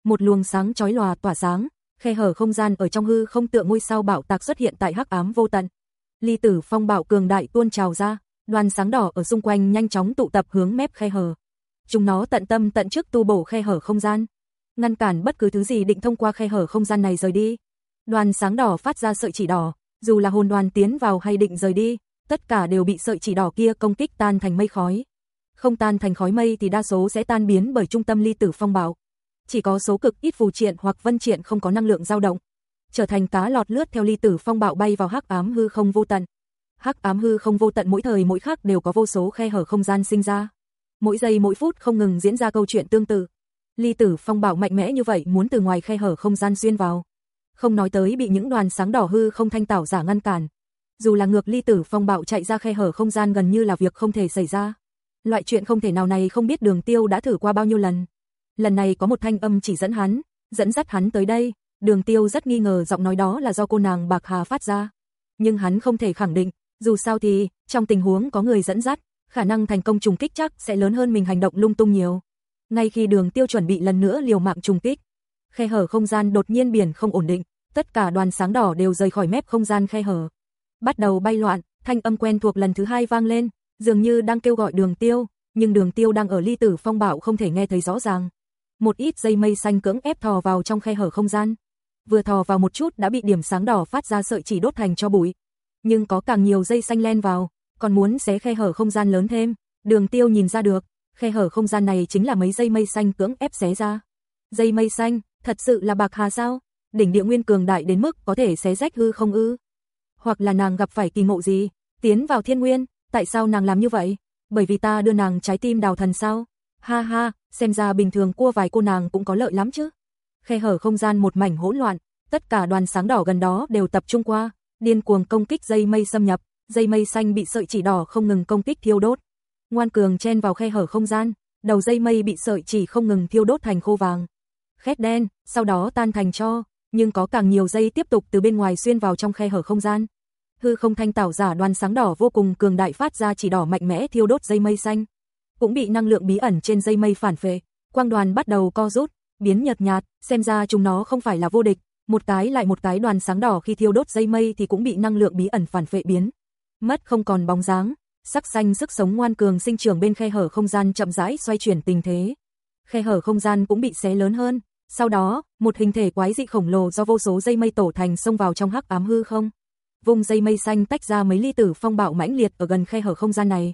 Một luồng sáng chói lòa tỏa sáng, khe hở không gian ở trong hư không tựa ngôi sao bảo tạc xuất hiện tại hắc ám vô tận. Ly tử phong bạo cường đại tuôn trào ra, đoàn sáng đỏ ở xung quanh nhanh chóng tụ tập hướng mép khe hở chúng nó tận tâm tận chức tu bổ khe hở không gian, ngăn cản bất cứ thứ gì định thông qua khe hở không gian này rời đi. Đoàn sáng đỏ phát ra sợi chỉ đỏ, dù là hồn đoàn tiến vào hay định rời đi, tất cả đều bị sợi chỉ đỏ kia công kích tan thành mây khói. Không tan thành khói mây thì đa số sẽ tan biến bởi trung tâm ly tử phong bạo. Chỉ có số cực ít phù triện hoặc vân triện không có năng lượng dao động, trở thành cá lọt lướt theo ly tử phong bạo bay vào hắc ám hư không vô tận. Hắc ám hư không vô tận mỗi thời mỗi khắc đều có vô số khe hở không gian sinh ra mỗi giây mỗi phút không ngừng diễn ra câu chuyện tương tự. Ly tử phong bảo mạnh mẽ như vậy muốn từ ngoài khe hở không gian xuyên vào. Không nói tới bị những đoàn sáng đỏ hư không thanh tảo giả ngăn cản. dù là ngược ly tử phong bạo chạy ra khe hở không gian gần như là việc không thể xảy ra. Loại chuyện không thể nào này không biết đường tiêu đã thử qua bao nhiêu lần. Lần này có một thanh âm chỉ dẫn hắn, dẫn dắt hắn tới đây, đường tiêu rất nghi ngờ giọng nói đó là do cô nàng Bạc Hà phát ra. Nhưng hắn không thể khẳng định, dù sao thì, trong tình huống có người dẫn dắt, khả năng thành công trùng kích chắc sẽ lớn hơn mình hành động lung tung nhiều. Ngay khi đường tiêu chuẩn bị lần nữa liều mạng trùng kích, khe hở không gian đột nhiên biển không ổn định, tất cả đoàn sáng đỏ đều rời khỏi mép không gian khe hở. Bắt đầu bay loạn, thanh âm quen thuộc lần thứ hai vang lên, dường như đang kêu gọi đường tiêu, nhưng đường tiêu đang ở ly tử phong bảo không thể nghe thấy rõ ràng. Một ít dây mây xanh cưỡng ép thò vào trong khe hở không gian. Vừa thò vào một chút đã bị điểm sáng đỏ phát ra sợi chỉ đốt thành cho bụi. Nhưng có càng nhiều dây xanh len vào, còn muốn xé khe hở không gian lớn thêm. Đường tiêu nhìn ra được, khe hở không gian này chính là mấy dây mây xanh cưỡng ép xé ra. Dây mây xanh, thật sự là bạc hà sao? Đỉnh địa nguyên cường đại đến mức có thể xé rách hư không ư? Hoặc là nàng gặp phải kỳ ngộ gì, tiến vào thiên nguyên, tại sao nàng làm như vậy? Bởi vì ta đưa nàng trái tim đào thần sao? Ha ha, xem ra bình thường cua vài cô nàng cũng có lợi lắm chứ. Khe hở không gian một mảnh hỗn loạn, tất cả đoàn sáng đỏ gần đó đều tập trung qua, điên cuồng công kích dây mây xâm nhập, dây mây xanh bị sợi chỉ đỏ không ngừng công kích thiêu đốt. Ngoan cường chen vào khe hở không gian, đầu dây mây bị sợi chỉ không ngừng thiêu đốt thành khô vàng. Khét đen, sau đó tan thành cho, nhưng có càng nhiều dây tiếp tục từ bên ngoài xuyên vào trong khe hở không gian. Hư không thanh tảo giả đoàn sáng đỏ vô cùng cường đại phát ra chỉ đỏ mạnh mẽ thiêu đốt dây mây xanh. Cũng bị năng lượng bí ẩn trên dây mây phản phệ, quang đoàn bắt đầu co rút, biến nhợt nhạt, xem ra chúng nó không phải là vô địch, một cái lại một cái đoàn sáng đỏ khi thiêu đốt dây mây thì cũng bị năng lượng bí ẩn phản phệ biến. Mất không còn bóng dáng, sắc xanh sức sống ngoan cường sinh trưởng bên khe hở không gian chậm rãi xoay chuyển tình thế. Khe hở không gian cũng bị xé lớn hơn, sau đó, một hình thể quái dị khổng lồ do vô số dây mây tổ thành xông vào trong hắc ám hư không. Vùng dây mây xanh tách ra mấy ly tử phong bạo mãnh liệt ở gần khe hở không gian này.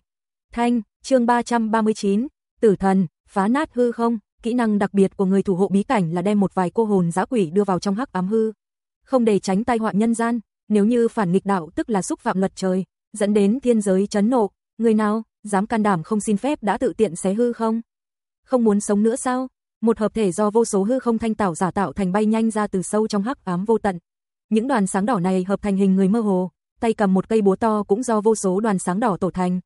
Thanh, chương 339, Tử thần, phá nát hư không, kỹ năng đặc biệt của người thủ hộ bí cảnh là đem một vài cô hồn dã quỷ đưa vào trong hắc ám hư. Không để tránh tai họa nhân gian, nếu như phản nghịch đạo tức là xúc phạm luật trời, dẫn đến thiên giới chấn nộ, người nào dám can đảm không xin phép đã tự tiện xé hư không? Không muốn sống nữa sao? Một hợp thể do vô số hư không thanh tảo giả tạo thành bay nhanh ra từ sâu trong hắc ám vô tận. Những đoàn sáng đỏ này hợp thành hình người mơ hồ, tay cầm một cây búa to cũng do vô số đoàn sáng đỏ tổ thành.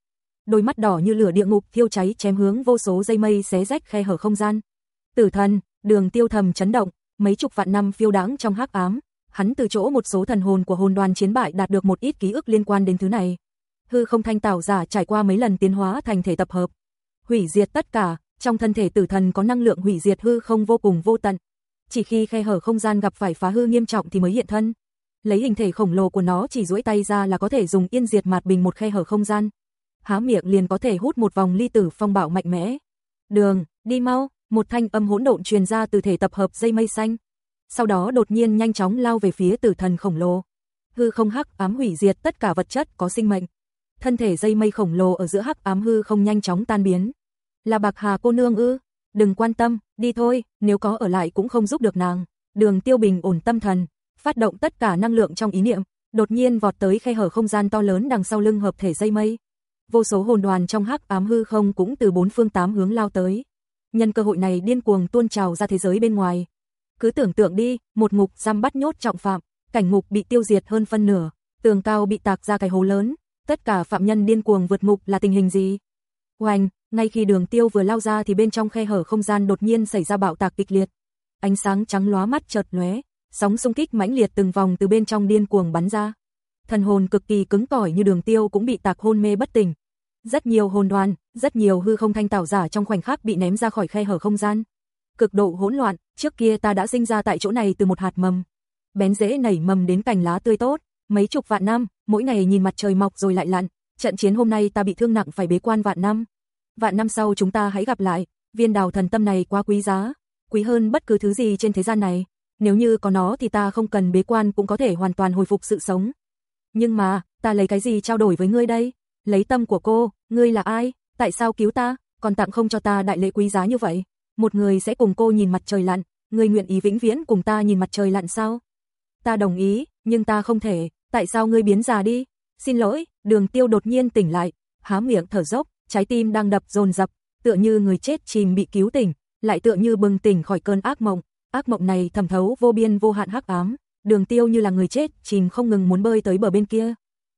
Đôi mắt đỏ như lửa địa ngục thiêu cháy chém hướng vô số dây mây xé rách khe hở không gian. Tử thần, đường tiêu thầm chấn động, mấy chục vạn năm phiêu đáng trong hắc ám, hắn từ chỗ một số thần hồn của hồn đoàn chiến bại đạt được một ít ký ức liên quan đến thứ này. Hư không thanh tảo giả trải qua mấy lần tiến hóa thành thể tập hợp, hủy diệt tất cả, trong thân thể tử thần có năng lượng hủy diệt hư không vô cùng vô tận. Chỉ khi khe hở không gian gặp phải phá hư nghiêm trọng thì mới hiện thân. Lấy hình thể khổng lồ của nó chỉ duỗi tay ra là có thể dùng yên diệt mạt bình một khe hở không gian. Há miệng liền có thể hút một vòng ly tử phong bạo mạnh mẽ. Đường, đi mau, một thanh âm hỗn độn truyền ra từ thể tập hợp dây mây xanh. Sau đó đột nhiên nhanh chóng lao về phía tử thần khổng lồ. Hư không hắc ám hủy diệt tất cả vật chất có sinh mệnh. Thân thể dây mây khổng lồ ở giữa hắc ám hư không nhanh chóng tan biến. Là Bạc Hà cô nương ư? Đừng quan tâm, đi thôi, nếu có ở lại cũng không giúp được nàng. Đường Tiêu Bình ổn tâm thần, phát động tất cả năng lượng trong ý niệm, đột nhiên vọt tới khe hở không gian to lớn đằng sau lưng hợp thể dây mây. Vô số hồn đoàn trong hắc ám hư không cũng từ bốn phương tám hướng lao tới. Nhân cơ hội này điên cuồng tuôn trào ra thế giới bên ngoài. Cứ tưởng tượng đi, một ngục giam bắt nhốt trọng phạm, cảnh ngục bị tiêu diệt hơn phân nửa, tường cao bị tạc ra cái hố lớn, tất cả phạm nhân điên cuồng vượt ngục là tình hình gì? Oanh, ngay khi đường tiêu vừa lao ra thì bên trong khe hở không gian đột nhiên xảy ra bạo tạc kịch liệt. Ánh sáng trắng lóa mắt chợt lóe, sóng xung kích mãnh liệt từng vòng từ bên trong điên cuồng bắn ra. Thần hồn cực kỳ cứng cỏi như đường tiêu cũng bị tạc hôn mê bất tỉnh. Rất nhiều hồn đoàn, rất nhiều hư không thanh tảo giả trong khoảnh khắc bị ném ra khỏi khe hở không gian. Cực độ hỗn loạn, trước kia ta đã sinh ra tại chỗ này từ một hạt mầm. Bén rễ nảy mầm đến cành lá tươi tốt, mấy chục vạn năm, mỗi ngày nhìn mặt trời mọc rồi lại lặn, trận chiến hôm nay ta bị thương nặng phải bế quan vạn năm vạn năm sau chúng ta hãy gặp lại, viên đào thần tâm này quá quý giá, quý hơn bất cứ thứ gì trên thế gian này, nếu như có nó thì ta không cần bế quan cũng có thể hoàn toàn hồi phục sự sống. Nhưng mà, ta lấy cái gì trao đổi với ngươi đây? Lấy tâm của cô, ngươi là ai? Tại sao cứu ta, còn tặng không cho ta đại lễ quý giá như vậy? Một người sẽ cùng cô nhìn mặt trời lặn, người nguyện ý vĩnh viễn cùng ta nhìn mặt trời lặn sao? Ta đồng ý, nhưng ta không thể, tại sao ngươi biến già đi? Xin lỗi, đường tiêu đột nhiên tỉnh lại, há miệng thở dốc, trái tim đang đập dồn dập, tựa như người chết chìm bị cứu tỉnh, lại tựa như bừng tỉnh khỏi cơn ác mộng. Ác mộng này thẩm thấu vô biên vô hạn hắc ám, Đường Tiêu như là người chết, chìm không ngừng muốn bơi tới bờ bên kia.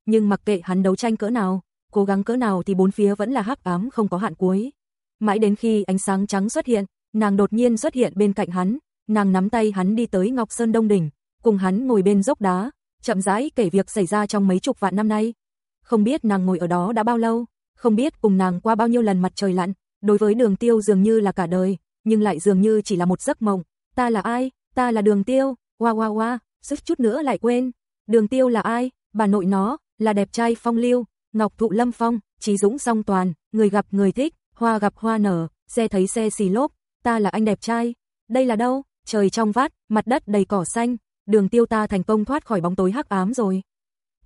nhưng mặc kệ hắn đấu tranh cỡ nào, cố gắng cỡ nào thì bốn phía vẫn là hắc ám không có hạn cuối. Mãi đến khi ánh sáng trắng xuất hiện, nàng đột nhiên xuất hiện bên cạnh hắn, nàng nắm tay hắn đi tới Ngọc Sơn Đông Đỉnh, cùng hắn ngồi bên dốc đá, chậm rãi kể việc xảy ra trong mấy chục vạn năm nay. Không biết nàng ngồi ở đó đã bao lâu, không biết cùng nàng qua bao nhiêu lần mặt trời lặn, đối với đường tiêu dường như là cả đời, nhưng lại dường như chỉ là một giấc mộng. Ta là ai? Ta là đường tiêu, hoa hoa hoa, sức chút nữa lại quên. Đường tiêu là ai? Bà nội nó, là đẹp trai phong lưu, ngọc thụ lâm phong, trí dũng song toàn, người gặp người thích, hoa gặp hoa nở, xe thấy xe xì lốp, ta là anh đẹp trai. Đây là đâu? Trời trong vát, mặt đất đầy cỏ xanh, đường tiêu ta thành công thoát khỏi bóng tối hắc ám rồi.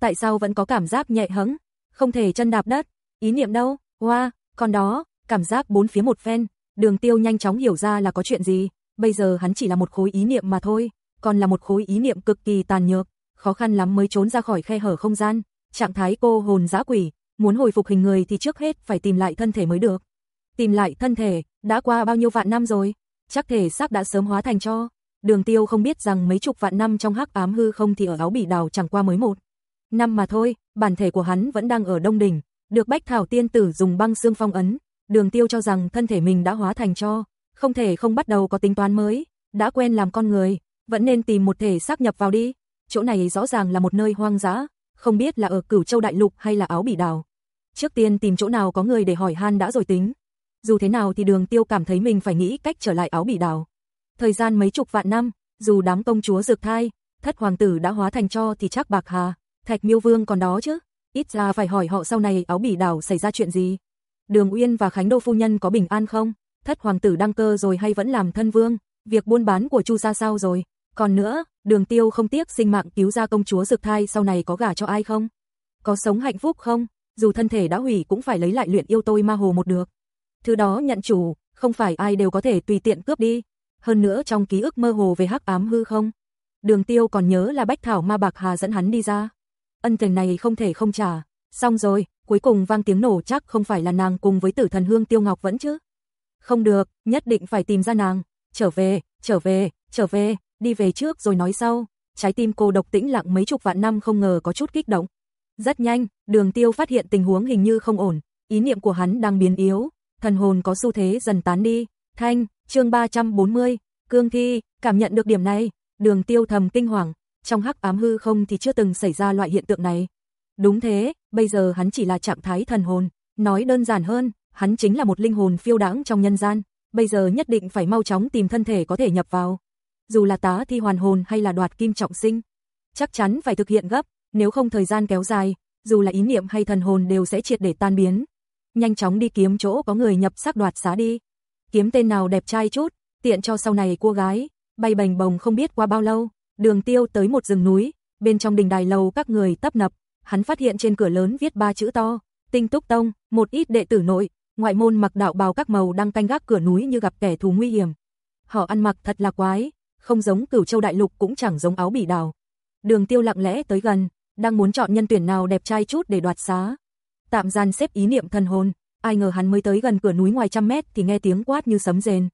Tại sao vẫn có cảm giác nhẹ hững, không thể chân đạp đất, ý niệm đâu, hoa, còn đó, cảm giác bốn phía một phen, đường tiêu nhanh chóng hiểu ra là có chuyện gì, bây giờ hắn chỉ là một khối ý niệm mà thôi, còn là một khối ý niệm cực kỳ tàn nhược, khó khăn lắm mới trốn ra khỏi khe hở không gian, trạng thái cô hồn dã quỷ, muốn hồi phục hình người thì trước hết phải tìm lại thân thể mới được. Tìm lại thân thể, đã qua bao nhiêu vạn năm rồi, chắc thể xác đã sớm hóa thành cho. Đường tiêu không biết rằng mấy chục vạn năm trong hắc ám hư không thì ở áo bỉ đào chẳng qua mới một. Năm mà thôi, bản thể của hắn vẫn đang ở Đông Đỉnh, được Bách Thảo Tiên Tử dùng băng xương phong ấn. Đường tiêu cho rằng thân thể mình đã hóa thành cho, không thể không bắt đầu có tính toán mới, đã quen làm con người, vẫn nên tìm một thể xác nhập vào đi. Chỗ này rõ ràng là một nơi hoang dã, không biết là ở Cửu Châu Đại Lục hay là áo bỉ đào. Trước tiên tìm chỗ nào có người để hỏi han đã rồi tính. Dù thế nào thì đường tiêu cảm thấy mình phải nghĩ cách trở lại áo bỉ đào. Thời gian mấy chục vạn năm, dù đám công chúa dược thai, thất hoàng tử đã hóa thành cho thì chắc bạc hà, thạch miêu vương còn đó chứ. Ít ra phải hỏi họ sau này áo bỉ đảo xảy ra chuyện gì. Đường Uyên và Khánh Đô Phu Nhân có bình an không? Thất hoàng tử đăng cơ rồi hay vẫn làm thân vương? Việc buôn bán của Chu gia sao rồi? Còn nữa, đường tiêu không tiếc sinh mạng cứu ra công chúa rực thai sau này có gả cho ai không? Có sống hạnh phúc không? Dù thân thể đã hủy cũng phải lấy lại luyện yêu tôi ma hồ một được. Thứ đó nhận chủ, không phải ai đều có thể tùy tiện cướp đi. Hơn nữa trong ký ức mơ hồ về hắc ám hư không? Đường tiêu còn nhớ là Bách Thảo Ma Bạc Hà dẫn hắn đi ra. Ân tình này không thể không trả. Xong rồi, cuối cùng vang tiếng nổ chắc không phải là nàng cùng với tử thần hương tiêu ngọc vẫn chứ. Không được, nhất định phải tìm ra nàng. Trở về, trở về, trở về, đi về trước rồi nói sau. Trái tim cô độc tĩnh lặng mấy chục vạn năm không ngờ có chút kích động. Rất nhanh, đường tiêu phát hiện tình huống hình như không ổn. Ý niệm của hắn đang biến yếu, thần hồn có xu thế dần tán đi. Thanh, chương 340, cương thi, cảm nhận được điểm này, đường tiêu thầm kinh hoàng, trong hắc ám hư không thì chưa từng xảy ra loại hiện tượng này. Đúng thế, bây giờ hắn chỉ là trạng thái thần hồn, nói đơn giản hơn, hắn chính là một linh hồn phiêu đãng trong nhân gian, bây giờ nhất định phải mau chóng tìm thân thể có thể nhập vào. Dù là tá thi hoàn hồn hay là đoạt kim trọng sinh, chắc chắn phải thực hiện gấp, nếu không thời gian kéo dài, dù là ý niệm hay thần hồn đều sẽ triệt để tan biến. Nhanh chóng đi kiếm chỗ có người nhập sắc đoạt xá đi. Kiếm tên nào đẹp trai chút, tiện cho sau này cô gái, bay bành bồng không biết qua bao lâu, đường tiêu tới một rừng núi, bên trong đình đài lầu các người tấp nập, hắn phát hiện trên cửa lớn viết ba chữ to, tinh túc tông, một ít đệ tử nội, ngoại môn mặc đạo bào các màu đang canh gác cửa núi như gặp kẻ thù nguy hiểm. Họ ăn mặc thật là quái, không giống cửu châu đại lục cũng chẳng giống áo bỉ đào. Đường tiêu lặng lẽ tới gần, đang muốn chọn nhân tuyển nào đẹp trai chút để đoạt xá. Tạm gian xếp ý niệm thần hồn, ai ngờ hắn mới tới gần cửa núi ngoài trăm mét thì nghe tiếng quát như sấm rền.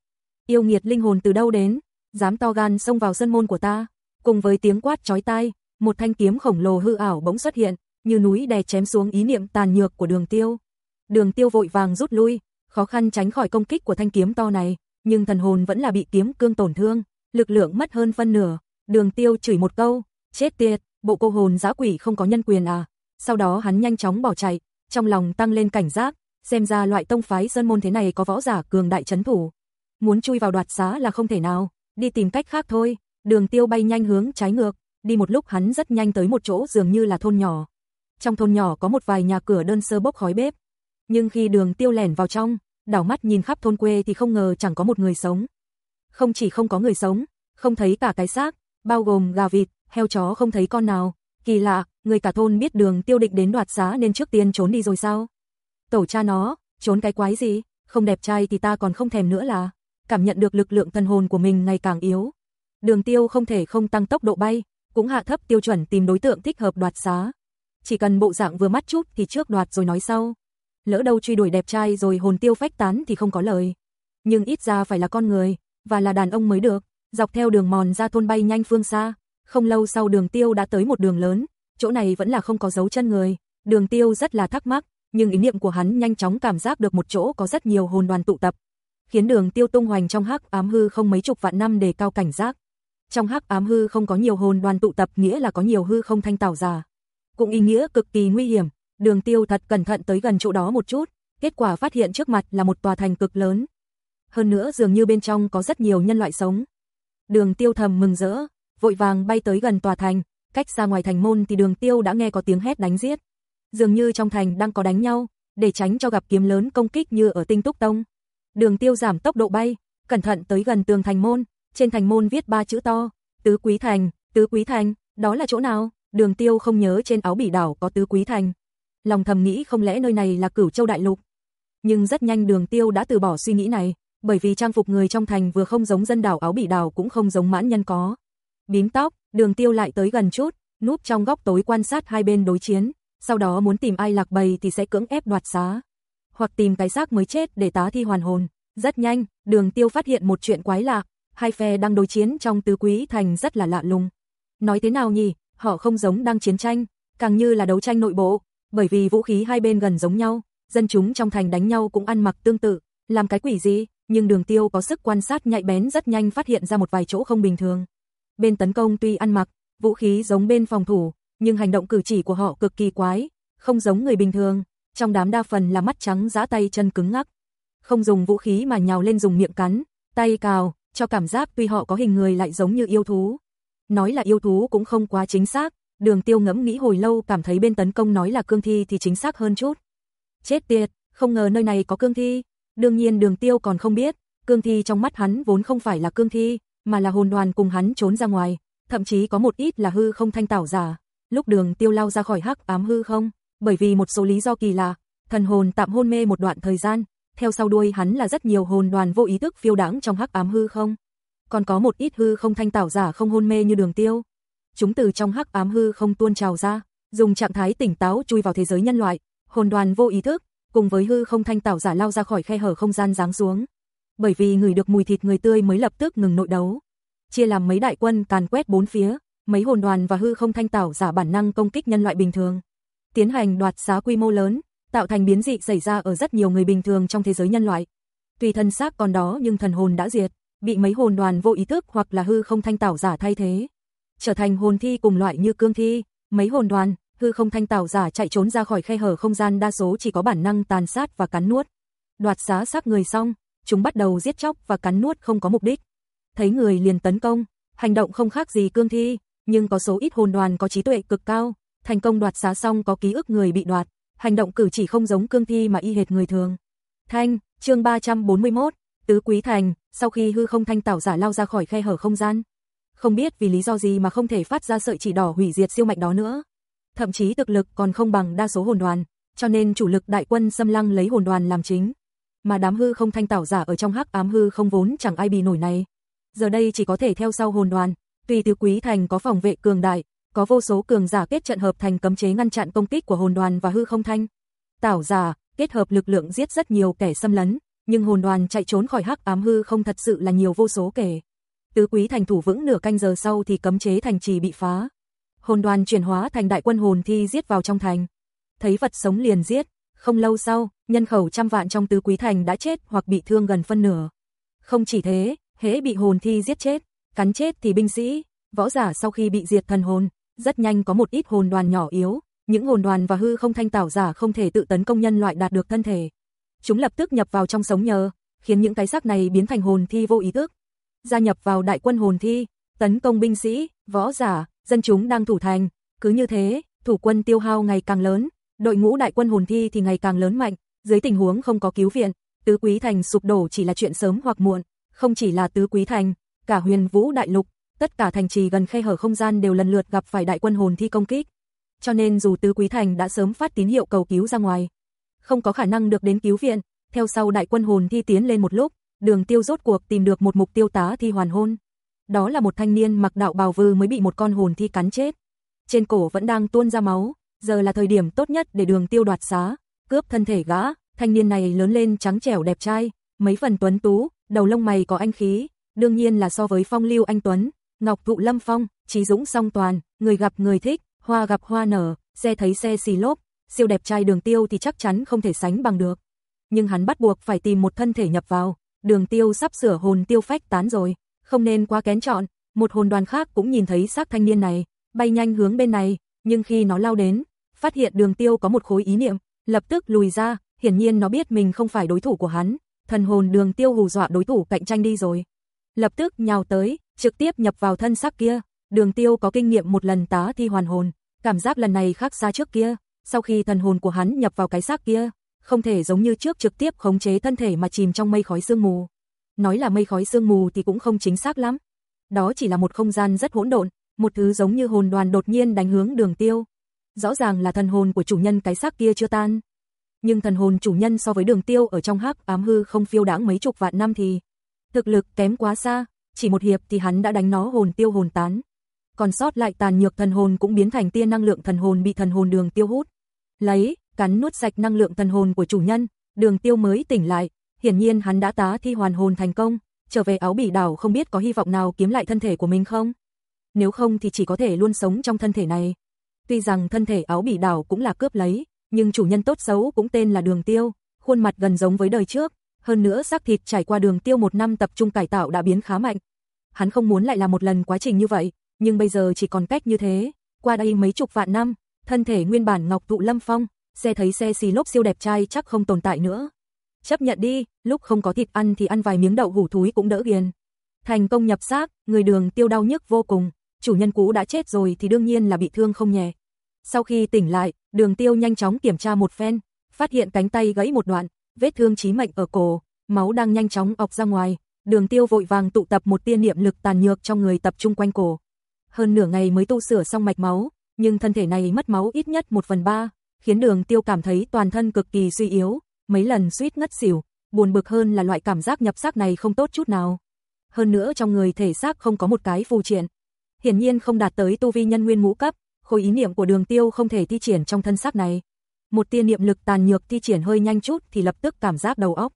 Yêu nghiệt linh hồn từ đâu đến, dám to gan xông vào sân môn của ta. Cùng với tiếng quát chói tai, một thanh kiếm khổng lồ hư ảo bỗng xuất hiện, như núi đè chém xuống ý niệm tàn nhược của Đường Tiêu. Đường Tiêu vội vàng rút lui, khó khăn tránh khỏi công kích của thanh kiếm to này, nhưng thần hồn vẫn là bị kiếm cương tổn thương, lực lượng mất hơn phân nửa. Đường Tiêu chửi một câu, chết tiệt, bộ cô hồn giá quỷ không có nhân quyền à? Sau đó hắn nhanh chóng bỏ chạy, trong lòng tăng lên cảnh giác, xem ra loại tông phái sơn môn thế này có võ giả cường đại chấn thủ. Muốn chui vào đoạt xá là không thể nào, đi tìm cách khác thôi. Đường Tiêu bay nhanh hướng trái ngược, đi một lúc hắn rất nhanh tới một chỗ dường như là thôn nhỏ. Trong thôn nhỏ có một vài nhà cửa đơn sơ bốc khói bếp, nhưng khi Đường Tiêu lẻn vào trong, đảo mắt nhìn khắp thôn quê thì không ngờ chẳng có một người sống. Không chỉ không có người sống, không thấy cả cái xác, bao gồm gà vịt, heo chó không thấy con nào. Kỳ lạ, người cả thôn biết Đường Tiêu định đến đoạt giá nên trước tiên trốn đi rồi sao? Tổ cha nó, trốn cái quái gì, không đẹp trai thì ta còn không thèm nữa là. Cảm nhận được lực lượng thần hồn của mình ngày càng yếu, Đường tiêu không thể không tăng tốc độ bay, cũng hạ thấp tiêu chuẩn tìm đối tượng thích hợp đoạt giá. Chỉ cần bộ dạng vừa mắt chút thì trước đoạt rồi nói sau. Lỡ đâu truy đuổi đẹp trai rồi hồn tiêu phách tán thì không có lời. Nhưng ít ra phải là con người, và là đàn ông mới được. Dọc theo đường mòn ra thôn bay nhanh phương xa. Không lâu sau đường tiêu đã tới một đường lớn, chỗ này vẫn là không có dấu chân người. Đường Tiêu rất là thắc mắc, nhưng ý niệm của hắn nhanh chóng cảm giác được một chỗ có rất nhiều hồn đoàn tụ tập, khiến Đường Tiêu tung hoành trong hắc ám hư không mấy chục vạn năm để cao cảnh giác. Trong hắc ám hư không có nhiều hồn đoàn tụ tập nghĩa là có nhiều hư không thanh tảo giả. Cũng ý nghĩa cực kỳ nguy hiểm, Đường Tiêu thật cẩn thận tới gần chỗ đó một chút, kết quả phát hiện trước mặt là một tòa thành cực lớn. Hơn nữa dường như bên trong có rất nhiều nhân loại sống. Đường Tiêu thầm mừng rỡ, vội vàng bay tới gần tòa thành, cách ra ngoài thành môn thì Đường Tiêu đã nghe có tiếng hét đánh giết. Dường như trong thành đang có đánh nhau, để tránh cho gặp kiếm lớn công kích như ở Tinh Túc Tông. Đường Tiêu giảm tốc độ bay, cẩn thận tới gần tường thành môn, trên thành môn viết ba chữ to, Tứ Quý Thành, Tứ Quý Thành, đó là chỗ nào? Đường Tiêu không nhớ trên áo bỉ đảo có Tứ Quý Thành. Lòng thầm nghĩ không lẽ nơi này là Cửu Châu Đại Lục. Nhưng rất nhanh Đường Tiêu đã từ bỏ suy nghĩ này, bởi vì trang phục người trong thành vừa không giống dân đảo áo bị đảo cũng không giống mãn nhân có. Bím tóc, Đường Tiêu lại tới gần chút, núp trong góc tối quan sát hai bên đối chiến, sau đó muốn tìm ai lạc bầy thì sẽ cưỡng ép đoạt xá. Hoặc tìm cái xác mới chết để tá thi hoàn hồn. Rất nhanh, Đường Tiêu phát hiện một chuyện quái lạ, hai phe đang đối chiến trong tứ quý thành rất là lạ lùng. Nói thế nào nhỉ, họ không giống đang chiến tranh, càng như là đấu tranh nội bộ, bởi vì vũ khí hai bên gần giống nhau, dân chúng trong thành đánh nhau cũng ăn mặc tương tự, làm cái quỷ gì, nhưng đường tiêu có sức quan sát nhạy bén rất nhanh phát hiện ra một vài chỗ không bình thường. Bên tấn công tuy ăn mặc, vũ khí giống bên phòng thủ, nhưng hành động cử chỉ của họ cực kỳ quái, không giống người bình thường, trong đám đa phần là mắt trắng giã tay chân cứng ngắc. Không dùng vũ khí mà nhào lên dùng miệng cắn, tay cào, cho cảm giác tuy họ có hình người lại giống như yêu thú. Nói là yêu thú cũng không quá chính xác, đường tiêu ngẫm nghĩ hồi lâu cảm thấy bên tấn công nói là cương thi thì chính xác hơn chút. Chết tiệt, không ngờ nơi này có cương thi. Đương nhiên đường tiêu còn không biết, cương thi trong mắt hắn vốn không phải là cương thi, mà là hồn đoàn cùng hắn trốn ra ngoài, thậm chí có một ít là hư không thanh tảo giả. Lúc đường tiêu lao ra khỏi hắc ám hư không, bởi vì một số lý do kỳ lạ, thần hồn tạm hôn mê một đoạn thời gian, theo sau đuôi hắn là rất nhiều hồn đoàn vô ý thức phiêu đãng trong hắc ám hư không. Còn có một ít hư không thanh tảo giả không hôn mê như đường tiêu. Chúng từ trong hắc ám hư không tuôn trào ra, dùng trạng thái tỉnh táo chui vào thế giới nhân loại, hồn đoàn vô ý thức, cùng với hư không thanh tảo giả lao ra khỏi khe hở không gian giáng xuống. Bởi vì người được mùi thịt người tươi mới lập tức ngừng nội đấu. Chia làm mấy đại quân càn quét bốn phía, mấy hồn đoàn và hư không thanh tảo giả bản năng công kích nhân loại bình thường. Tiến hành đoạt xá quy mô lớn, tạo thành biến dị xảy ra ở rất nhiều người bình thường trong thế giới nhân loại. Tuy thân xác còn đó nhưng thần hồn đã diệt, bị mấy hồn đoàn vô ý thức hoặc là hư không thanh tảo giả thay thế. Trở thành hồn thi cùng loại như cương thi, mấy hồn đoàn, hư không thanh tảo giả chạy trốn ra khỏi khe hở không gian đa số chỉ có bản năng tàn sát và cắn nuốt. Đoạt xá xác người xong, chúng bắt đầu giết chóc và cắn nuốt không có mục đích. Thấy người liền tấn công, hành động không khác gì cương thi, nhưng có số ít hồn đoàn có trí tuệ cực cao, thành công đoạt xá xong có ký ức người bị đoạt, hành động cử chỉ không giống cương thi mà y hệt người thường. Thanh, chương 341, Tứ Quý Thành, sau khi hư không thanh tảo giả lao ra khỏi khe hở không gian. Không biết vì lý do gì mà không thể phát ra sợi chỉ đỏ hủy diệt siêu mạnh đó nữa. Thậm chí thực lực còn không bằng đa số hồn đoàn, cho nên chủ lực đại quân xâm lăng lấy hồn đoàn làm chính. Mà đám hư không thanh tảo giả ở trong hắc ám hư không vốn chẳng ai bị nổi này. Giờ đây chỉ có thể theo sau hồn đoàn, tùy tứ quý thành có phòng vệ cường đại, có vô số cường giả kết trận hợp thành cấm chế ngăn chặn công kích của hồn đoàn và hư không thanh. Tảo giả, kết hợp lực lượng giết rất nhiều kẻ xâm lấn, nhưng hồn đoàn chạy trốn khỏi hắc ám hư không thật sự là nhiều vô số kẻ. Tứ quý thành thủ vững nửa canh giờ sau thì cấm chế thành trì bị phá. Hồn đoàn chuyển hóa thành đại quân hồn thi giết vào trong thành. Thấy vật sống liền giết, không lâu sau, nhân khẩu trăm vạn trong tứ quý thành đã chết hoặc bị thương gần phân nửa. Không chỉ thế, hễ bị hồn thi giết chết, cắn chết thì binh sĩ, võ giả sau khi bị diệt thần hồn, rất nhanh có một ít hồn đoàn nhỏ yếu, những hồn đoàn và hư không thanh tảo giả không thể tự tấn công nhân loại đạt được thân thể. Chúng lập tức nhập vào trong sống nhờ, khiến những cái xác này biến thành hồn thi vô ý thức. Gia nhập vào đại quân hồn thi, tấn công binh sĩ, võ giả, dân chúng đang thủ thành, cứ như thế, thủ quân tiêu hao ngày càng lớn, đội ngũ đại quân hồn thi thì ngày càng lớn mạnh, dưới tình huống không có cứu viện, tứ quý thành sụp đổ chỉ là chuyện sớm hoặc muộn, không chỉ là tứ quý thành, cả huyền vũ đại lục, tất cả thành trì gần khe hở không gian đều lần lượt gặp phải đại quân hồn thi công kích. Cho nên dù tứ quý thành đã sớm phát tín hiệu cầu cứu ra ngoài, không có khả năng được đến cứu viện, theo sau đại quân hồn thi tiến lên một lúc, đường tiêu rốt cuộc tìm được một mục tiêu tá thi hoàn hôn. Đó là một thanh niên mặc đạo bào vư mới bị một con hồn thi cắn chết. Trên cổ vẫn đang tuôn ra máu, giờ là thời điểm tốt nhất để đường tiêu đoạt xá, cướp thân thể gã, thanh niên này lớn lên trắng trẻo đẹp trai, mấy phần tuấn tú, đầu lông mày có anh khí, đương nhiên là so với phong lưu anh tuấn, ngọc thụ lâm phong, trí dũng song toàn, người gặp người thích, Hoa gặp hoa nở, xe thấy xe xì lốp, siêu đẹp trai đường tiêu thì chắc chắn không thể sánh bằng được. Nhưng hắn bắt buộc phải tìm một thân thể nhập vào, đường tiêu sắp sửa hồn tiêu phách tán rồi, không nên quá kén chọn, một hồn đoàn khác cũng nhìn thấy xác thanh niên này, bay nhanh hướng bên này, nhưng khi nó lao đến, phát hiện đường tiêu có một khối ý niệm, lập tức lùi ra, hiển nhiên nó biết mình không phải đối thủ của hắn, thần hồn đường tiêu hù dọa đối thủ cạnh tranh đi rồi. Lập tức nhào tới, trực tiếp nhập vào thân xác kia, đường tiêu có kinh nghiệm một lần tá thi hoàn hồn, cảm giác lần này khác xa trước kia, sau khi thần hồn của hắn nhập vào cái xác kia, không thể giống như trước trực tiếp khống chế thân thể mà chìm trong mây khói sương mù. Nói là mây khói sương mù thì cũng không chính xác lắm. Đó chỉ là một không gian rất hỗn độn, một thứ giống như hồn đoàn đột nhiên đánh hướng đường tiêu. Rõ ràng là thần hồn của chủ nhân cái xác kia chưa tan. Nhưng thần hồn chủ nhân so với đường tiêu ở trong hắc ám hư không phiêu đãng mấy chục vạn năm thì thực lực kém quá xa, chỉ một hiệp thì hắn đã đánh nó hồn tiêu hồn tán. Còn sót lại tàn nhược thần hồn cũng biến thành tia năng lượng thần hồn bị thần hồn đường tiêu hút. Lấy, cắn nuốt sạch năng lượng thần hồn của chủ nhân, đường tiêu mới tỉnh lại, hiển nhiên hắn đã tá thi hoàn hồn thành công, trở về áo bỉ đảo không biết có hy vọng nào kiếm lại thân thể của mình không? Nếu không thì chỉ có thể luôn sống trong thân thể này. Tuy rằng thân thể áo bỉ đảo cũng là cướp lấy, nhưng chủ nhân tốt xấu cũng tên là đường tiêu, khuôn mặt gần giống với đời trước, hơn nữa xác thịt trải qua đường tiêu một năm tập trung cải tạo đã biến khá mạnh. Hắn không muốn lại là một lần quá trình như vậy, nhưng bây giờ chỉ còn cách như thế, qua đây mấy chục vạn năm, thân thể nguyên bản ngọc tụ lâm phong, xe thấy xe xì lốp siêu đẹp trai chắc không tồn tại nữa. Chấp nhận đi, lúc không có thịt ăn thì ăn vài miếng đậu hủ thúi cũng đỡ ghiền. Thành công nhập xác, người đường tiêu đau nhức vô cùng, chủ nhân cũ đã chết rồi thì đương nhiên là bị thương không nhẹ. Sau khi tỉnh lại, đường tiêu nhanh chóng kiểm tra một phen, phát hiện cánh tay gãy một đoạn, vết thương chí mệnh ở cổ, máu đang nhanh chóng ọc ra ngoài, đường tiêu vội vàng tụ tập một tiên niệm lực tàn nhược trong người tập trung quanh cổ. Hơn nửa ngày mới tu sửa xong mạch máu, nhưng thân thể này mất máu ít nhất một phần ba, khiến đường tiêu cảm thấy toàn thân cực kỳ suy yếu, mấy lần suýt ngất xỉu, buồn bực hơn là loại cảm giác nhập xác này không tốt chút nào. Hơn nữa trong người thể xác không có một cái phù triện. Hiển nhiên không đạt tới tu vi nhân nguyên ngũ cấp, khối ý niệm của đường tiêu không thể thi triển trong thân xác này. Một tia niệm lực tàn nhược thi triển hơi nhanh chút thì lập tức cảm giác đầu óc.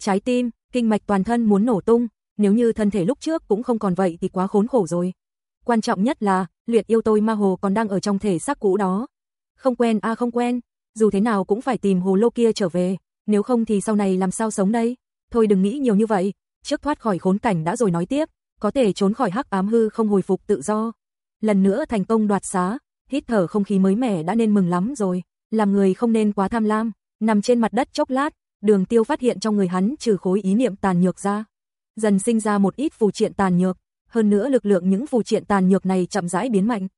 Trái tim, kinh mạch toàn thân muốn nổ tung, nếu như thân thể lúc trước cũng không còn vậy thì quá khốn khổ rồi. Quan trọng nhất là, luyện yêu tôi ma hồ còn đang ở trong thể xác cũ đó. Không quen a à không quen, dù thế nào cũng phải tìm hồ lô kia trở về, nếu không thì sau này làm sao sống đây? Thôi đừng nghĩ nhiều như vậy, trước thoát khỏi khốn cảnh đã rồi nói tiếp, có thể trốn khỏi hắc ám hư không hồi phục tự do. Lần nữa thành công đoạt xá, hít thở không khí mới mẻ đã nên mừng lắm rồi, làm người không nên quá tham lam, nằm trên mặt đất chốc lát, đường tiêu phát hiện trong người hắn trừ khối ý niệm tàn nhược ra. Dần sinh ra một ít phù triện tàn nhược, hơn nữa lực lượng những phù triện tàn nhược này chậm rãi biến mạnh.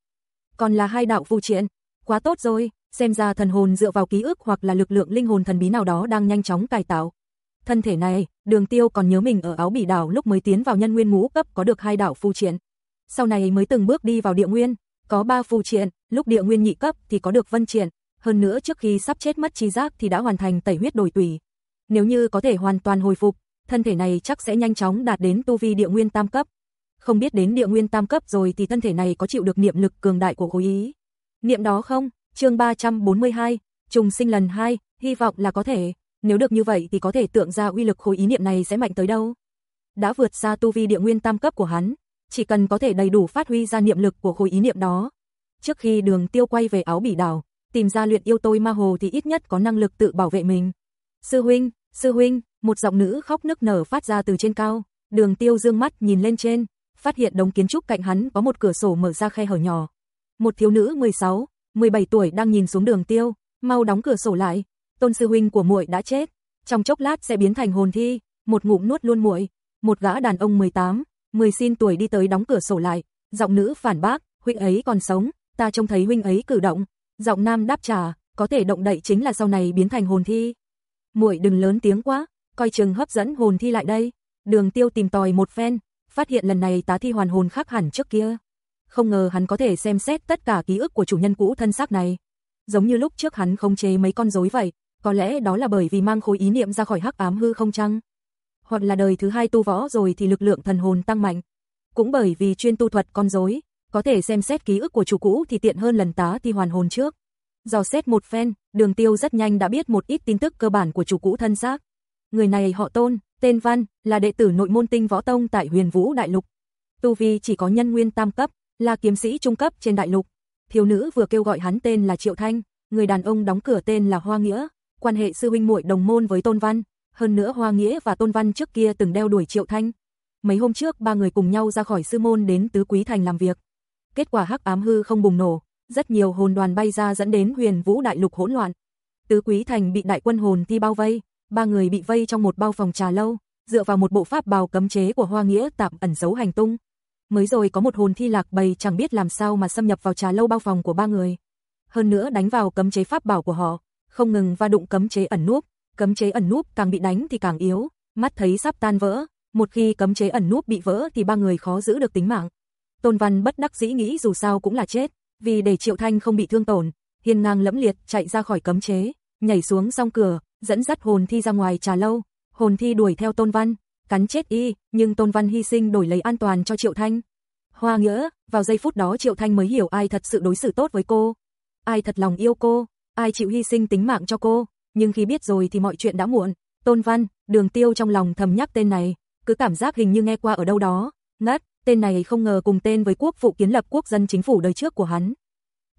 Còn là hai đạo phù triện, quá tốt rồi, xem ra thần hồn dựa vào ký ức hoặc là lực lượng linh hồn thần bí nào đó đang nhanh chóng cải tạo. Thân thể này, đường tiêu còn nhớ mình ở áo bỉ đảo lúc mới tiến vào nhân nguyên ngũ cấp có được hai đảo phù triện. Sau này mới từng bước đi vào địa nguyên, có ba phù triện, lúc địa nguyên nhị cấp thì có được vân triện, hơn nữa trước khi sắp chết mất chi giác thì đã hoàn thành tẩy huyết đổi tùy Nếu như có thể hoàn toàn hồi phục, thân thể này chắc sẽ nhanh chóng đạt đến tu vi địa nguyên tam cấp. Không biết đến địa nguyên tam cấp rồi thì thân thể này có chịu được niệm lực cường đại của khối ý. Niệm đó không? Chương 342, trùng sinh lần 2, hy vọng là có thể, nếu được như vậy thì có thể tượng ra uy lực khối ý niệm này sẽ mạnh tới đâu. Đã vượt ra tu vi địa nguyên tam cấp của hắn, chỉ cần có thể đầy đủ phát huy ra niệm lực của khối ý niệm đó. Trước khi đường tiêu quay về áo bỉ đảo, tìm ra luyện yêu tôi ma hồ thì ít nhất có năng lực tự bảo vệ mình. Sư huynh, sư huynh, một giọng nữ khóc nức nở phát ra từ trên cao, đường tiêu dương mắt nhìn lên trên, phát hiện đống kiến trúc cạnh hắn có một cửa sổ mở ra khe hở nhỏ. Một thiếu nữ 16, 17 tuổi đang nhìn xuống đường tiêu, mau đóng cửa sổ lại, tôn sư huynh của muội đã chết, trong chốc lát sẽ biến thành hồn thi, một ngụm nuốt luôn muội. Một gã đàn ông 18, 10 xin tuổi đi tới đóng cửa sổ lại, giọng nữ phản bác, huynh ấy còn sống, ta trông thấy huynh ấy cử động. Giọng nam đáp trả, có thể động đậy chính là sau này biến thành hồn thi. Muội đừng lớn tiếng quá, coi chừng hấp dẫn hồn thi lại đây. Đường Tiêu tìm tòi một phen, phát hiện lần này tá thi hoàn hồn khác hẳn trước kia không ngờ hắn có thể xem xét tất cả ký ức của chủ nhân cũ thân xác này. Giống như lúc trước hắn không chế mấy con rối vậy, có lẽ đó là bởi vì mang khối ý niệm ra khỏi hắc ám hư không chăng? Hoặc là đời thứ hai tu võ rồi thì lực lượng thần hồn tăng mạnh. Cũng bởi vì chuyên tu thuật con rối, có thể xem xét ký ức của chủ cũ thì tiện hơn lần tá thi hoàn hồn trước. Dò xét một phen, đường tiêu rất nhanh đã biết một ít tin tức cơ bản của chủ cũ thân xác. Người này họ tôn, tên Văn, là đệ tử nội môn tinh võ tông tại huyền vũ đại lục. Tu vi chỉ có nhân nguyên tam cấp, là kiếm sĩ trung cấp trên đại lục. Thiếu nữ vừa kêu gọi hắn tên là Triệu Thanh, người đàn ông đóng cửa tên là Hoa Nghĩa, quan hệ sư huynh muội đồng môn với Tôn Văn, hơn nữa Hoa Nghĩa và Tôn Văn trước kia từng đeo đuổi Triệu Thanh. Mấy hôm trước ba người cùng nhau ra khỏi sư môn đến Tứ Quý Thành làm việc. Kết quả hắc ám hư không bùng nổ, rất nhiều hồn đoàn bay ra dẫn đến huyền vũ đại lục hỗn loạn. Tứ Quý Thành bị đại quân hồn thi bao vây, ba người bị vây trong một bao phòng trà lâu, dựa vào một bộ pháp bào cấm chế của Hoa Nghĩa tạm ẩn giấu hành tung. Mới rồi có một hồn thi lạc bầy chẳng biết làm sao mà xâm nhập vào trà lâu bao phòng của ba người. Hơn nữa đánh vào cấm chế pháp bảo của họ, không ngừng va đụng cấm chế ẩn núp, cấm chế ẩn núp càng bị đánh thì càng yếu, mắt thấy sắp tan vỡ, một khi cấm chế ẩn núp bị vỡ thì ba người khó giữ được tính mạng. Tôn Văn bất đắc dĩ nghĩ dù sao cũng là chết, vì để Triệu Thanh không bị thương tổn, hiên ngang lẫm liệt chạy ra khỏi cấm chế, nhảy xuống song cửa, dẫn dắt hồn thi ra ngoài trà lâu, hồn thi đuổi theo Tôn Văn, cắn chết y, nhưng Tôn Văn hy sinh đổi lấy an toàn cho Triệu Thanh. Hoa nghĩa, vào giây phút đó Triệu Thanh mới hiểu ai thật sự đối xử tốt với cô, ai thật lòng yêu cô, ai chịu hy sinh tính mạng cho cô, nhưng khi biết rồi thì mọi chuyện đã muộn. Tôn Văn, Đường Tiêu trong lòng thầm nhắc tên này, cứ cảm giác hình như nghe qua ở đâu đó, ngất, tên này không ngờ cùng tên với quốc phụ kiến lập quốc dân chính phủ đời trước của hắn.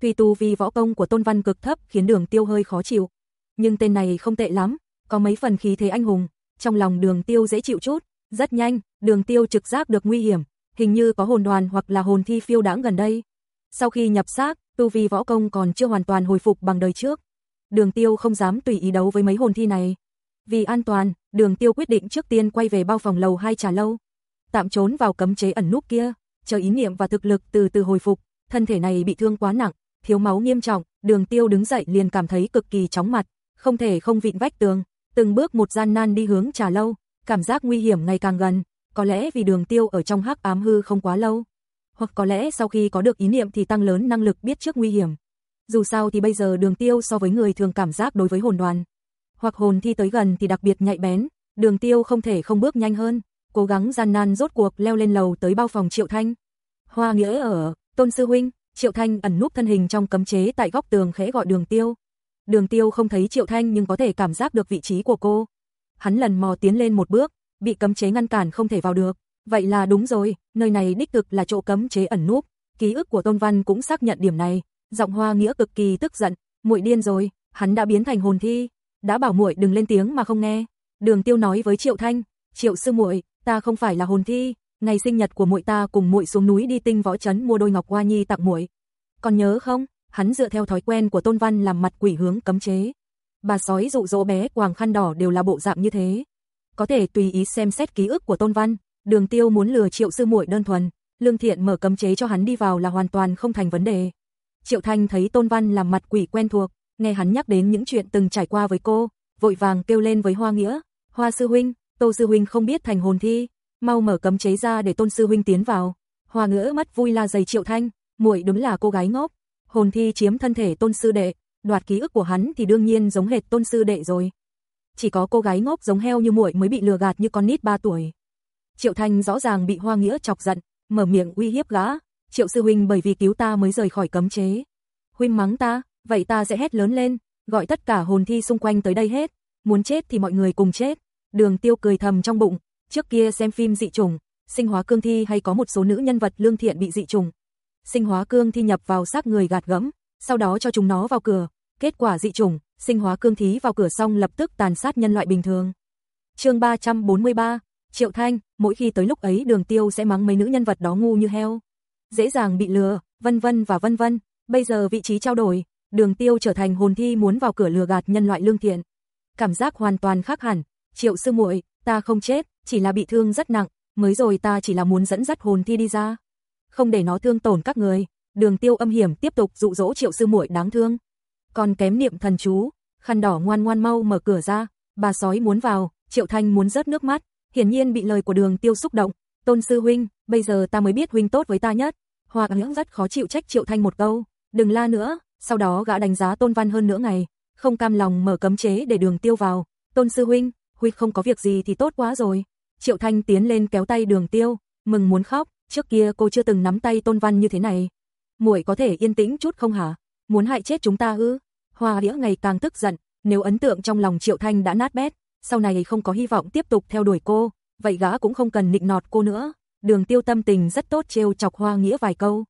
Tuy tu vì võ công của Tôn Văn cực thấp khiến Đường Tiêu hơi khó chịu, nhưng tên này không tệ lắm, có mấy phần khí thế anh hùng, trong lòng Đường Tiêu dễ chịu chút, rất nhanh, Đường Tiêu trực giác được nguy hiểm, hình như có hồn đoàn hoặc là hồn thi phiêu đãng gần đây. Sau khi nhập xác, tu vi võ công còn chưa hoàn toàn hồi phục bằng đời trước. Đường Tiêu không dám tùy ý đấu với mấy hồn thi này. Vì an toàn, Đường Tiêu quyết định trước tiên quay về bao phòng lầu hai trà lâu, tạm trốn vào cấm chế ẩn núp kia, chờ ý niệm và thực lực từ từ hồi phục, thân thể này bị thương quá nặng, thiếu máu nghiêm trọng, Đường Tiêu đứng dậy liền cảm thấy cực kỳ chóng mặt, không thể không vịn vách tường, từng bước một gian nan đi hướng trà lâu, cảm giác nguy hiểm ngày càng gần, có lẽ vì Đường Tiêu ở trong hắc ám hư không quá lâu, hoặc có lẽ sau khi có được ý niệm thì tăng lớn năng lực biết trước nguy hiểm. Dù sao thì bây giờ Đường Tiêu so với người thường cảm giác đối với hồn đoàn, hoặc hồn thi tới gần thì đặc biệt nhạy bén, Đường Tiêu không thể không bước nhanh hơn, cố gắng gian nan rốt cuộc leo lên lầu tới bao phòng Triệu Thanh. Hoa Nghĩa ở, Tôn sư huynh, Triệu Thanh ẩn núp thân hình trong cấm chế tại góc tường khẽ gọi Đường Tiêu. Đường Tiêu không thấy Triệu Thanh nhưng có thể cảm giác được vị trí của cô. Hắn lần mò tiến lên một bước, bị cấm chế ngăn cản không thể vào được. Vậy là đúng rồi, nơi này đích thực là chỗ cấm chế ẩn núp. Ký ức của Tôn Văn cũng xác nhận điểm này. Giọng Hoa Nghĩa cực kỳ tức giận, muội điên rồi, hắn đã biến thành hồn thi, đã bảo muội đừng lên tiếng mà không nghe. Đường Tiêu nói với Triệu Thanh, "Triệu sư muội, ta không phải là hồn thi, ngày sinh nhật của muội ta cùng muội xuống núi đi tinh võ trấn mua đôi ngọc hoa nhi tặng muội. Còn nhớ không?" Hắn dựa theo thói quen của Tôn Văn làm mặt quỷ hướng cấm chế. Bà sói dụ dỗ bé quàng khăn đỏ đều là bộ dạng như thế. Có thể tùy ý xem xét ký ức của Tôn Văn, Đường Tiêu muốn lừa Triệu sư muội đơn thuần, Lương Thiện mở cấm chế cho hắn đi vào là hoàn toàn không thành vấn đề. Triệu Thanh thấy Tôn Văn làm mặt quỷ quen thuộc, nghe hắn nhắc đến những chuyện từng trải qua với cô, vội vàng kêu lên với Hoa Nghĩa, "Hoa sư huynh, Tô sư huynh không biết thành hồn thi, mau mở cấm chế ra để Tôn sư huynh tiến vào." Hoa Nghĩa mắt vui la dày Triệu Thanh, muội đúng là cô gái ngốc, hồn thi chiếm thân thể Tôn sư đệ, đoạt ký ức của hắn thì đương nhiên giống hệt Tôn sư đệ rồi. Chỉ có cô gái ngốc giống heo như muội mới bị lừa gạt như con nít 3 tuổi. Triệu Thanh rõ ràng bị Hoa Nghĩa chọc giận, mở miệng uy hiếp gã, "Triệu sư huynh bởi vì cứu ta mới rời khỏi cấm chế." Huynh mắng ta, vậy ta sẽ hét lớn lên, gọi tất cả hồn thi xung quanh tới đây hết, muốn chết thì mọi người cùng chết. Đường Tiêu cười thầm trong bụng, trước kia xem phim dị trùng, sinh hóa cương thi hay có một số nữ nhân vật lương thiện bị dị trùng. Sinh hóa cương thi nhập vào xác người gạt gẫm, sau đó cho chúng nó vào cửa, kết quả dị trùng, sinh hóa cương thí vào cửa xong lập tức tàn sát nhân loại bình thường. Chương 343, Triệu Thanh, mỗi khi tới lúc ấy Đường Tiêu sẽ mắng mấy nữ nhân vật đó ngu như heo, dễ dàng bị lừa, vân vân và vân vân. Bây giờ vị trí trao đổi, Đường Tiêu trở thành hồn thi muốn vào cửa lừa gạt nhân loại lương thiện. Cảm giác hoàn toàn khác hẳn, Triệu sư muội, ta không chết, chỉ là bị thương rất nặng, mới rồi ta chỉ là muốn dẫn dắt hồn thi đi ra, không để nó thương tổn các người. Đường Tiêu âm hiểm tiếp tục dụ dỗ Triệu sư muội đáng thương. Còn kém niệm thần chú, khăn đỏ ngoan ngoan mau mở cửa ra, bà sói muốn vào, Triệu Thanh muốn rớt nước mắt, hiển nhiên bị lời của Đường Tiêu xúc động. Tôn sư huynh, bây giờ ta mới biết huynh tốt với ta nhất. Hoa Ngưỡng rất khó chịu trách Triệu Thanh một câu, đừng la nữa, sau đó gã đánh giá Tôn Văn hơn nữa ngày, không cam lòng mở cấm chế để Đường Tiêu vào. Tôn sư huynh, huynh không có việc gì thì tốt quá rồi. Triệu Thanh tiến lên kéo tay Đường Tiêu, mừng muốn khóc, trước kia cô chưa từng nắm tay Tôn Văn như thế này. Muội có thể yên tĩnh chút không hả? Muốn hại chết chúng ta ư? Hoa Đĩa ngày càng tức giận, nếu ấn tượng trong lòng Triệu Thanh đã nát bét, sau này không có hy vọng tiếp tục theo đuổi cô, vậy gã cũng không cần nịnh nọt cô nữa. Đường Tiêu tâm tình rất tốt trêu chọc Hoa Nghĩa vài câu.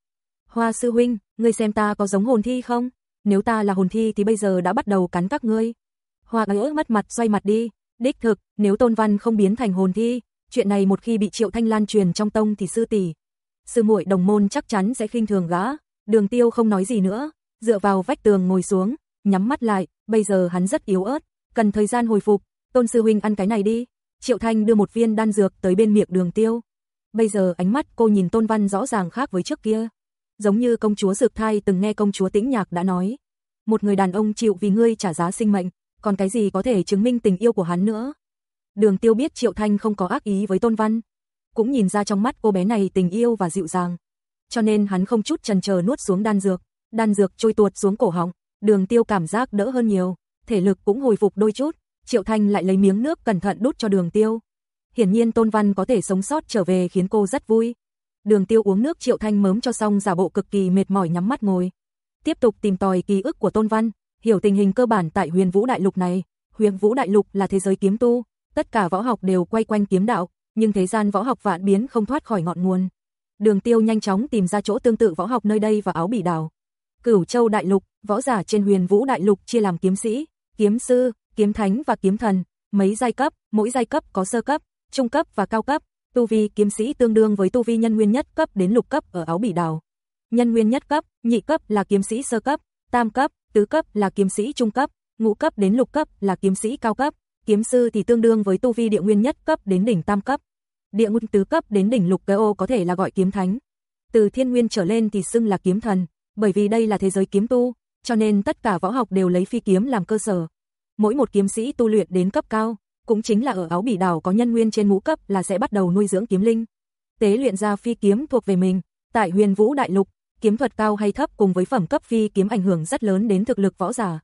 Hoa sư huynh, ngươi xem ta có giống hồn thi không? Nếu ta là hồn thi thì bây giờ đã bắt đầu cắn các ngươi. Hoa ngỡ mất mặt xoay mặt đi, đích thực, nếu Tôn Văn không biến thành hồn thi, chuyện này một khi bị Triệu Thanh lan truyền trong tông thì sư tỷ, sư muội đồng môn chắc chắn sẽ khinh thường gã. Đường Tiêu không nói gì nữa, dựa vào vách tường ngồi xuống, nhắm mắt lại, bây giờ hắn rất yếu ớt, cần thời gian hồi phục, Tôn sư huynh ăn cái này đi. Triệu Thanh đưa một viên đan dược tới bên miệng Đường Tiêu. Bây giờ ánh mắt cô nhìn Tôn Văn rõ ràng khác với trước kia. Giống như công chúa Dược Thai từng nghe công chúa Tĩnh Nhạc đã nói. Một người đàn ông chịu vì ngươi trả giá sinh mệnh, còn cái gì có thể chứng minh tình yêu của hắn nữa. Đường Tiêu biết Triệu Thanh không có ác ý với Tôn Văn, cũng nhìn ra trong mắt cô bé này tình yêu và dịu dàng. Cho nên hắn không chút chần chờ nuốt xuống đan dược, đan dược trôi tuột xuống cổ họng, Đường Tiêu cảm giác đỡ hơn nhiều, thể lực cũng hồi phục đôi chút, Triệu Thanh lại lấy miếng nước cẩn thận đút cho Đường Tiêu. Hiển nhiên Tôn Văn có thể sống sót trở về khiến cô rất vui. Đường Tiêu uống nước Triệu Thanh mớm cho xong giả bộ cực kỳ mệt mỏi nhắm mắt ngồi. Tiếp tục tìm tòi ký ức của Tôn Văn, hiểu tình hình cơ bản tại Huyền Vũ Đại Lục này. Huyền Vũ Đại Lục là thế giới kiếm tu, tất cả võ học đều quay quanh kiếm đạo, nhưng thế gian võ học vạn biến không thoát khỏi ngọn nguồn. Đường Tiêu nhanh chóng tìm ra chỗ tương tự võ học nơi đây và áo bỉ đảo. Cửu Châu Đại Lục, võ giả trên Huyền Vũ Đại Lục chia làm kiếm sĩ, kiếm sư, kiếm thánh và kiếm thần, mấy giai cấp, mỗi giai cấp có sơ cấp, trung cấp và cao cấp. Tu vi kiếm sĩ tương đương với tu vi nhân nguyên nhất cấp đến lục cấp ở áo bỉ đảo. Nhân nguyên nhất cấp, nhị cấp là kiếm sĩ sơ cấp, tam cấp, tứ cấp là kiếm sĩ trung cấp, ngũ cấp đến lục cấp là kiếm sĩ cao cấp, kiếm sư thì tương đương với tu vi địa nguyên nhất cấp đến đỉnh tam cấp. Địa nguyên tứ cấp đến đỉnh lục KO có thể là gọi kiếm thánh. Từ thiên nguyên trở lên thì xưng là kiếm thần, bởi vì đây là thế giới kiếm tu, cho nên tất cả võ học đều lấy phi kiếm làm cơ sở. Mỗi một kiếm sĩ tu luyện đến cấp cao, cũng chính là ở áo bỉ đảo có nhân nguyên trên ngũ cấp là sẽ bắt đầu nuôi dưỡng kiếm linh. Tế luyện ra phi kiếm thuộc về mình, tại huyền vũ đại lục, kiếm thuật cao hay thấp cùng với phẩm cấp phi kiếm ảnh hưởng rất lớn đến thực lực võ giả.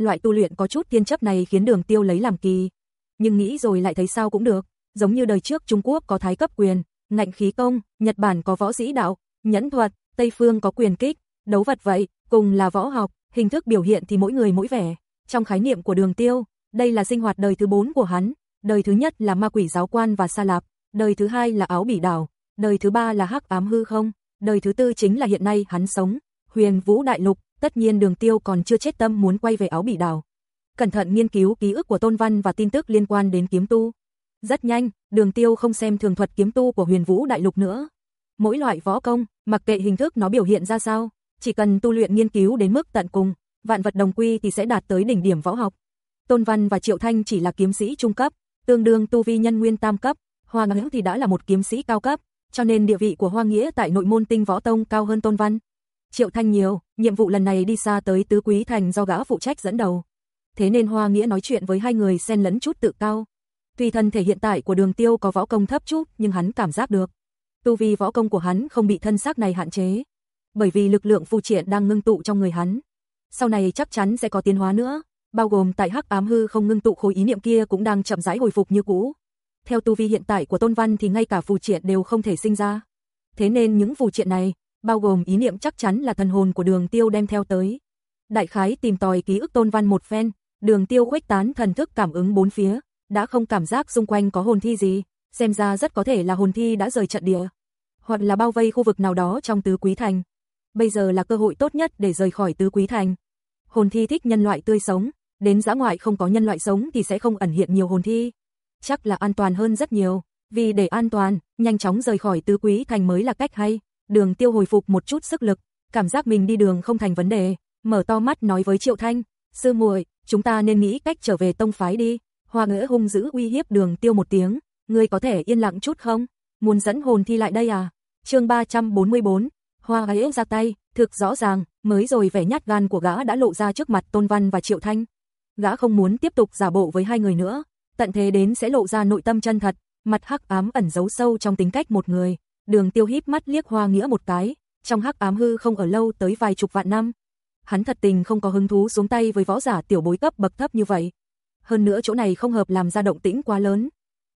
Loại tu luyện có chút tiên chấp này khiến đường tiêu lấy làm kỳ. Nhưng nghĩ rồi lại thấy sao cũng được, giống như đời trước Trung Quốc có thái cấp quyền, ngạnh khí công, Nhật Bản có võ sĩ đạo, nhẫn thuật, Tây Phương có quyền kích, đấu vật vậy, cùng là võ học, hình thức biểu hiện thì mỗi người mỗi vẻ. Trong khái niệm của đường tiêu, đây là sinh hoạt đời thứ bốn của hắn, đời thứ nhất là ma quỷ giáo quan và sa lạp, đời thứ hai là áo bỉ đảo, đời thứ ba là hắc ám hư không, đời thứ tư chính là hiện nay hắn sống, huyền vũ đại lục, tất nhiên đường tiêu còn chưa chết tâm muốn quay về áo bỉ đảo. Cẩn thận nghiên cứu ký ức của Tôn Văn và tin tức liên quan đến kiếm tu. Rất nhanh, đường tiêu không xem thường thuật kiếm tu của huyền vũ đại lục nữa. Mỗi loại võ công, mặc kệ hình thức nó biểu hiện ra sao, chỉ cần tu luyện nghiên cứu đến mức tận cùng, vạn vật đồng quy thì sẽ đạt tới đỉnh điểm võ học. Tôn Văn và Triệu Thanh chỉ là kiếm sĩ trung cấp, tương đương tu vi nhân nguyên tam cấp, Hoa Nghĩa thì đã là một kiếm sĩ cao cấp, cho nên địa vị của Hoa Nghĩa tại nội môn tinh võ tông cao hơn Tôn Văn. Triệu Thanh nhiều, nhiệm vụ lần này đi xa tới tứ quý thành do gã phụ trách dẫn đầu. Thế nên Hoa Nghĩa nói chuyện với hai người xen lẫn chút tự cao. Tuy thân thể hiện tại của đường tiêu có võ công thấp chút, nhưng hắn cảm giác được. Tu vi võ công của hắn không bị thân xác này hạn chế. Bởi vì lực lượng phù triển đang ngưng tụ trong người hắn. Sau này chắc chắn sẽ có tiến hóa nữa, bao gồm tại hắc ám hư không ngưng tụ khối ý niệm kia cũng đang chậm rãi hồi phục như cũ. Theo tu vi hiện tại của Tôn Văn thì ngay cả phù triển đều không thể sinh ra. Thế nên những phù triển này, bao gồm ý niệm chắc chắn là thần hồn của Đường Tiêu đem theo tới. Đại khái tìm tòi ký ức Tôn Văn một phen, Đường Tiêu khuếch tán thần thức cảm ứng bốn phía, đã không cảm giác xung quanh có hồn thi gì, xem ra rất có thể là hồn thi đã rời trận địa, hoặc là bao vây khu vực nào đó trong tứ quý thành. Bây giờ là cơ hội tốt nhất để rời khỏi tứ quý thành. Hồn thi thích nhân loại tươi sống, đến giã ngoại không có nhân loại sống thì sẽ không ẩn hiện nhiều hồn thi. Chắc là an toàn hơn rất nhiều, vì để an toàn, nhanh chóng rời khỏi tứ quý thành mới là cách hay. Đường tiêu hồi phục một chút sức lực, cảm giác mình đi đường không thành vấn đề, mở to mắt nói với Triệu Thanh, sư muội, chúng ta nên nghĩ cách trở về tông phái đi. Hoa ngỡ hung dữ uy hiếp đường tiêu một tiếng, ngươi có thể yên lặng chút không? Muốn dẫn hồn thi lại đây à? chương 344, Hoa ngữ ra tay, thực rõ ràng, mới rồi vẻ nhát gan của gã đã lộ ra trước mặt Tôn Văn và Triệu Thanh. Gã không muốn tiếp tục giả bộ với hai người nữa, tận thế đến sẽ lộ ra nội tâm chân thật, mặt hắc ám ẩn giấu sâu trong tính cách một người. Đường Tiêu híp mắt liếc Hoa Nghĩa một cái, trong hắc ám hư không ở lâu tới vài chục vạn năm. Hắn thật tình không có hứng thú xuống tay với võ giả tiểu bối cấp bậc thấp như vậy. Hơn nữa chỗ này không hợp làm ra động tĩnh quá lớn.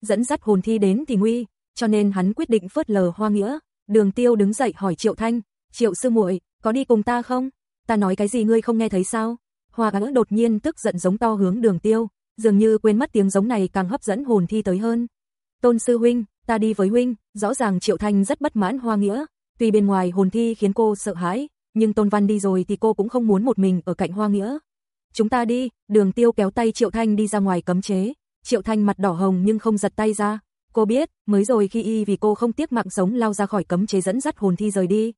Dẫn dắt hồn thi đến thì nguy, cho nên hắn quyết định phớt lờ Hoa Nghĩa. Đường Tiêu đứng dậy hỏi Triệu Thanh, "Triệu sư muội, có đi cùng ta không? Ta nói cái gì ngươi không nghe thấy sao?" Hoa ngỡ đột nhiên tức giận giống to hướng Đường Tiêu, dường như quên mất tiếng giống này càng hấp dẫn hồn thi tới hơn. "Tôn sư huynh, ta đi với huynh." Rõ ràng Triệu Thanh rất bất mãn Hoa Nghĩa, tuy bên ngoài hồn thi khiến cô sợ hãi, nhưng Tôn Văn đi rồi thì cô cũng không muốn một mình ở cạnh Hoa Nghĩa. Chúng ta đi, đường tiêu kéo tay Triệu Thanh đi ra ngoài cấm chế. Triệu Thanh mặt đỏ hồng nhưng không giật tay ra. Cô biết, mới rồi khi y vì cô không tiếc mạng sống lao ra khỏi cấm chế dẫn dắt hồn thi rời đi.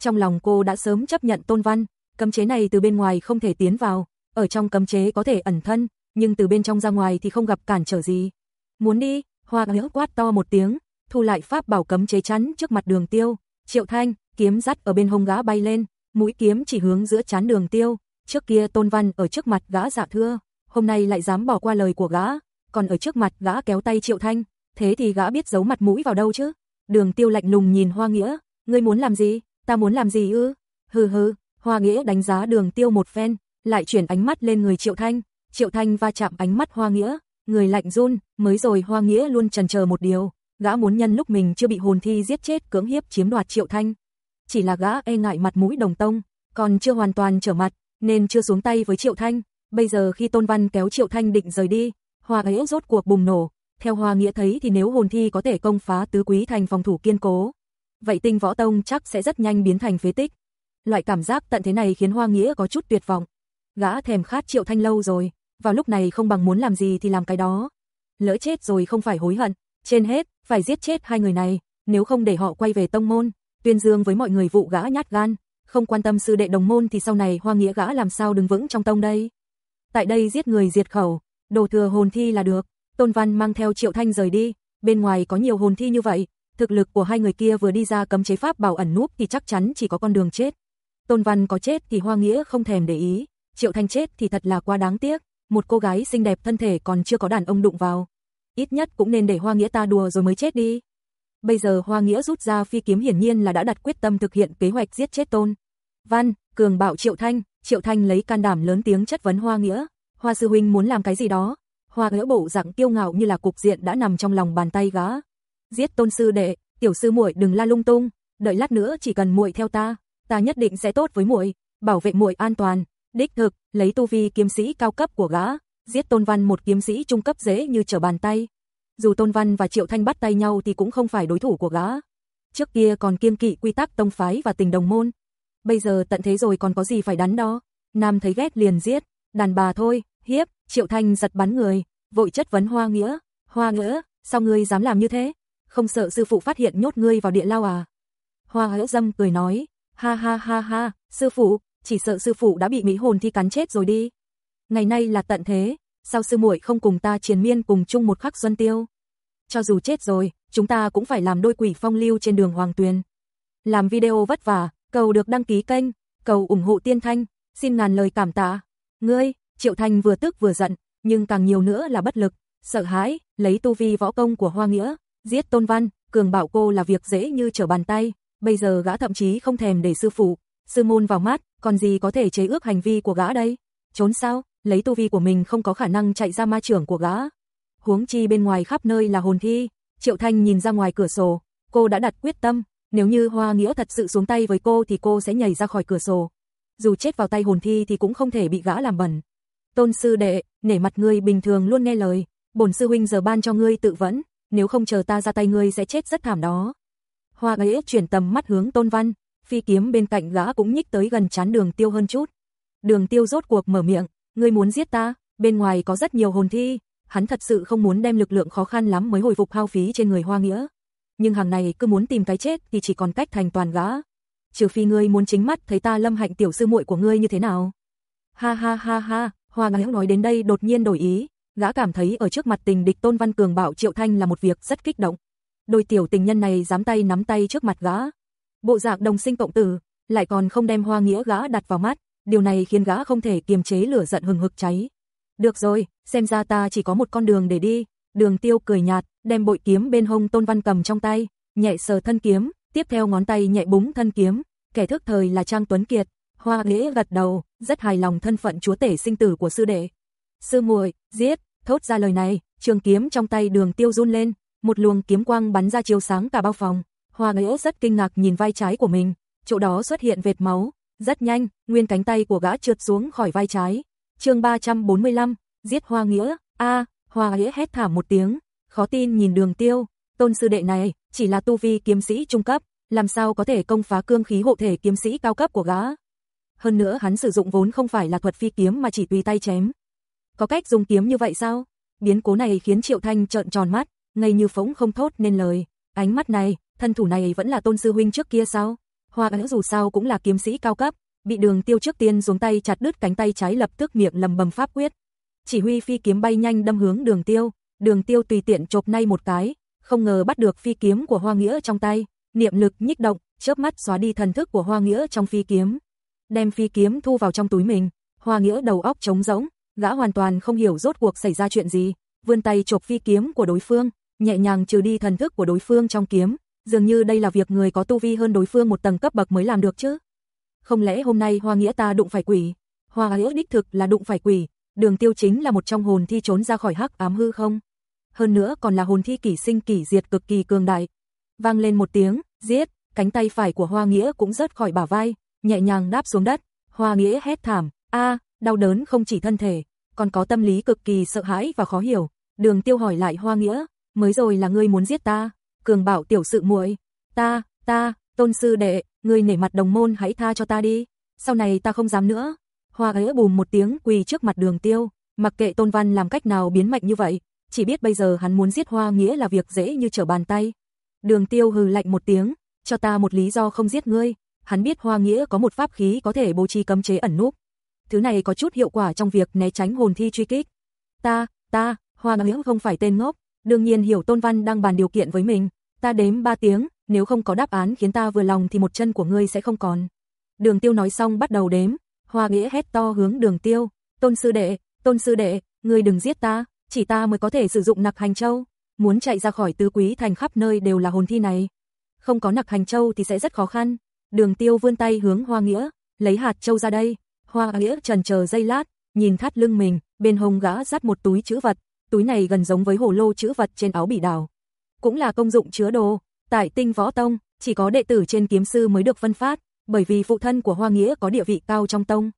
Trong lòng cô đã sớm chấp nhận Tôn Văn, cấm chế này từ bên ngoài không thể tiến vào, ở trong cấm chế có thể ẩn thân, nhưng từ bên trong ra ngoài thì không gặp cản trở gì. Muốn đi, Hoa Nghĩa quát to một tiếng, thu lại pháp bảo cấm chế chắn trước mặt Đường Tiêu. Triệu Thanh, kiếm dắt ở bên hông gã bay lên, mũi kiếm chỉ hướng giữa chán Đường Tiêu. Trước kia Tôn Văn ở trước mặt gã dạ thưa, hôm nay lại dám bỏ qua lời của gã, còn ở trước mặt gã kéo tay Triệu Thanh, thế thì gã biết giấu mặt mũi vào đâu chứ? Đường Tiêu lạnh lùng nhìn Hoa Nghĩa, ngươi muốn làm gì? Ta muốn làm gì ư? Hừ hừ, Hoa Nghĩa đánh giá Đường Tiêu một phen, lại chuyển ánh mắt lên người Triệu Thanh, Triệu Thanh va chạm ánh mắt Hoa Nghĩa, người lạnh run, mới rồi Hoa Nghĩa luôn chần chờ một điều, gã muốn nhân lúc mình chưa bị hồn thi giết chết cưỡng hiếp chiếm đoạt Triệu Thanh. Chỉ là gã e ngại mặt mũi đồng tông, còn chưa hoàn toàn trở mặt, nên chưa xuống tay với Triệu Thanh. Bây giờ khi Tôn Văn kéo Triệu Thanh định rời đi, Hoa Nghĩa rốt cuộc bùng nổ. Theo Hoa Nghĩa thấy thì nếu hồn thi có thể công phá tứ quý thành phòng thủ kiên cố, vậy tinh võ tông chắc sẽ rất nhanh biến thành phế tích. Loại cảm giác tận thế này khiến Hoa Nghĩa có chút tuyệt vọng. Gã thèm khát Triệu Thanh lâu rồi, vào lúc này không bằng muốn làm gì thì làm cái đó. Lỡ chết rồi không phải hối hận, trên hết, phải giết chết hai người này, nếu không để họ quay về tông môn, tuyên dương với mọi người vụ gã nhát gan, không quan tâm sư đệ đồng môn thì sau này hoa nghĩa gã làm sao đứng vững trong tông đây. Tại đây giết người diệt khẩu, đồ thừa hồn thi là được, Tôn Văn mang theo Triệu Thanh rời đi, bên ngoài có nhiều hồn thi như vậy, thực lực của hai người kia vừa đi ra cấm chế pháp bảo ẩn núp thì chắc chắn chỉ có con đường chết. Tôn Văn có chết thì Hoa Nghĩa không thèm để ý, Triệu Thanh chết thì thật là quá đáng tiếc, một cô gái xinh đẹp thân thể còn chưa có đàn ông đụng vào. Ít nhất cũng nên để Hoa Nghĩa ta đùa rồi mới chết đi. Bây giờ Hoa Nghĩa rút ra phi kiếm hiển nhiên là đã đặt quyết tâm thực hiện kế hoạch giết chết Tôn. Văn, cường bạo Triệu Thanh, Triệu Thanh lấy can đảm lớn tiếng chất vấn Hoa Nghĩa. Hoa sư huynh muốn làm cái gì đó? Hoa Nghĩa bộ dạng kiêu ngạo như là cục diện đã nằm trong lòng bàn tay gã. Giết Tôn sư đệ, tiểu sư muội đừng la lung tung, đợi lát nữa chỉ cần muội theo ta, ta nhất định sẽ tốt với muội, bảo vệ muội an toàn, Đích thực, lấy tu vi kiếm sĩ cao cấp của gã, giết Tôn Văn một kiếm sĩ trung cấp dễ như trở bàn tay. Dù Tôn Văn và Triệu Thanh bắt tay nhau thì cũng không phải đối thủ của gã. Trước kia còn kiêng kỵ quy tắc tông phái và tình đồng môn. Bây giờ tận thế rồi còn có gì phải đắn đo. Nam thấy ghét liền giết, đàn bà thôi, hiếp, Triệu Thanh giật bắn người, vội chất vấn Hoa Nghĩa. Hoa Nghĩa, sao ngươi dám làm như thế? Không sợ sư phụ phát hiện nhốt ngươi vào địa lao à? Hoa Nghĩa dâm cười nói, ha ha ha ha, sư phụ, chỉ sợ sư phụ đã bị mỹ hồn thi cắn chết rồi đi. Ngày nay là tận thế, sao sư muội không cùng ta triền miên cùng chung một khắc xuân tiêu? Cho dù chết rồi, chúng ta cũng phải làm đôi quỷ phong lưu trên đường Hoàng Tuyền. Làm video vất vả, cầu được đăng ký kênh, cầu ủng hộ Tiên Thanh, xin ngàn lời cảm tạ. Ngươi, Triệu Thanh vừa tức vừa giận, nhưng càng nhiều nữa là bất lực, sợ hãi, lấy tu vi võ công của Hoa Nghĩa, giết Tôn Văn, cường bảo cô là việc dễ như trở bàn tay, bây giờ gã thậm chí không thèm để sư phụ, sư môn vào mắt, còn gì có thể chế ước hành vi của gã đây? Trốn sao? Lấy tu vi của mình không có khả năng chạy ra ma trưởng của gã. Huống chi bên ngoài khắp nơi là hồn thi. Triệu Thanh nhìn ra ngoài cửa sổ, cô đã đặt quyết tâm, nếu như Hoa Nghĩa thật sự xuống tay với cô thì cô sẽ nhảy ra khỏi cửa sổ. Dù chết vào tay hồn thi thì cũng không thể bị gã làm bẩn. Tôn sư đệ, nể mặt ngươi bình thường luôn nghe lời, bổn sư huynh giờ ban cho ngươi tự vẫn, nếu không chờ ta ra tay ngươi sẽ chết rất thảm đó. Hoa Nghĩa chuyển tầm mắt hướng Tôn Văn, phi kiếm bên cạnh gã cũng nhích tới gần chán đường tiêu hơn chút. Đường tiêu rốt cuộc mở miệng, ngươi muốn giết ta, bên ngoài có rất nhiều hồn thi, hắn thật sự không muốn đem lực lượng khó khăn lắm mới hồi phục hao phí trên người hoa nghĩa. Nhưng hàng này cứ muốn tìm cái chết thì chỉ còn cách thành toàn gã. Trừ phi ngươi muốn chính mắt thấy ta lâm hạnh tiểu sư muội của ngươi như thế nào. Ha ha ha ha, hoa ngã nói đến đây đột nhiên đổi ý, gã cảm thấy ở trước mặt tình địch tôn văn cường bảo triệu thanh là một việc rất kích động. Đôi tiểu tình nhân này dám tay nắm tay trước mặt gã, bộ dạng đồng sinh cộng tử, lại còn không đem hoa nghĩa gã đặt vào mắt, điều này khiến gã không thể kiềm chế lửa giận hừng hực cháy. Được rồi, xem ra ta chỉ có một con đường để đi, đường tiêu cười nhạt, đem bội kiếm bên hông tôn văn cầm trong tay, nhẹ sờ thân kiếm, tiếp theo ngón tay nhẹ búng thân kiếm, kẻ thức thời là Trang Tuấn Kiệt, hoa nghĩa gật đầu, rất hài lòng thân phận chúa tể sinh tử của sư đệ. Sư muội, giết, thốt ra lời này, trường kiếm trong tay đường tiêu run lên, một luồng kiếm quang bắn ra chiếu sáng cả bao phòng. Hoa Nghĩa rất kinh ngạc nhìn vai trái của mình, chỗ đó xuất hiện vệt máu, rất nhanh, nguyên cánh tay của gã trượt xuống khỏi vai trái. Chương 345, giết Hoa Nghĩa. A, Hoa Nghĩa hét thảm một tiếng, khó tin nhìn Đường Tiêu, tôn sư đệ này chỉ là tu vi kiếm sĩ trung cấp, làm sao có thể công phá cương khí hộ thể kiếm sĩ cao cấp của gã. Hơn nữa hắn sử dụng vốn không phải là thuật phi kiếm mà chỉ tùy tay chém. Có cách dùng kiếm như vậy sao? Biến cố này khiến Triệu Thanh trợn tròn mắt, ngây như phỗng không thốt nên lời. Ánh mắt này, thân thủ này vẫn là tôn sư huynh trước kia sao? Hoa ấn dù sao cũng là kiếm sĩ cao cấp, bị đường tiêu trước tiên xuống tay chặt đứt cánh tay trái lập tức miệng lầm bầm pháp quyết. Chỉ huy phi kiếm bay nhanh đâm hướng đường tiêu, đường tiêu tùy tiện chộp nay một cái, không ngờ bắt được phi kiếm của Hoa Nghĩa trong tay, niệm lực nhích động, chớp mắt xóa đi thần thức của Hoa Nghĩa trong phi kiếm. Đem phi kiếm thu vào trong túi mình, Hoa Nghĩa đầu óc trống rỗng, gã hoàn toàn không hiểu rốt cuộc xảy ra chuyện gì, vươn tay chộp phi kiếm của đối phương, nhẹ nhàng trừ đi thần thức của đối phương trong kiếm, dường như đây là việc người có tu vi hơn đối phương một tầng cấp bậc mới làm được chứ. Không lẽ hôm nay Hoa Nghĩa ta đụng phải quỷ? Hoa Nghĩa đích thực là đụng phải quỷ, Đường Tiêu chính là một trong hồn thi trốn ra khỏi hắc ám hư không? Hơn nữa còn là hồn thi kỷ sinh kỷ diệt cực kỳ cường đại. Vang lên một tiếng, giết, cánh tay phải của Hoa Nghĩa cũng rớt khỏi bả vai, nhẹ nhàng đáp xuống đất. Hoa Nghĩa hét thảm, a, đau đớn không chỉ thân thể, còn có tâm lý cực kỳ sợ hãi và khó hiểu. Đường Tiêu hỏi lại Hoa Nghĩa, mới rồi là ngươi muốn giết ta? Cường bảo tiểu sự muội, ta, ta, tôn sư đệ, ngươi nể mặt đồng môn hãy tha cho ta đi, sau này ta không dám nữa. Hoa ghế bùm một tiếng quỳ trước mặt đường tiêu, mặc kệ tôn văn làm cách nào biến mạnh như vậy, chỉ biết bây giờ hắn muốn giết hoa nghĩa là việc dễ như trở bàn tay. Đường tiêu hừ lạnh một tiếng, cho ta một lý do không giết ngươi, hắn biết hoa nghĩa có một pháp khí có thể bố trí cấm chế ẩn núp. Thứ này có chút hiệu quả trong việc né tránh hồn thi truy kích. Ta, ta, hoa nghĩa không phải tên ngốc, đương nhiên hiểu tôn văn đang bàn điều kiện với mình, ta đếm ba tiếng, nếu không có đáp án khiến ta vừa lòng thì một chân của ngươi sẽ không còn. Đường tiêu nói xong bắt đầu đếm, hoa nghĩa hét to hướng đường tiêu, tôn sư đệ, tôn sư đệ, ngươi đừng giết ta, chỉ ta mới có thể sử dụng nặc hành châu, muốn chạy ra khỏi tứ quý thành khắp nơi đều là hồn thi này. Không có nặc hành châu thì sẽ rất khó khăn. Đường tiêu vươn tay hướng hoa nghĩa, lấy hạt châu ra đây. Hoa nghĩa trần chờ dây lát, nhìn thắt lưng mình, bên hông gã dắt một túi chữ vật, túi này gần giống với hồ lô chữ vật trên áo bỉ đảo. Cũng là công dụng chứa đồ, tại tinh võ tông, chỉ có đệ tử trên kiếm sư mới được phân phát, bởi vì phụ thân của Hoa Nghĩa có địa vị cao trong tông,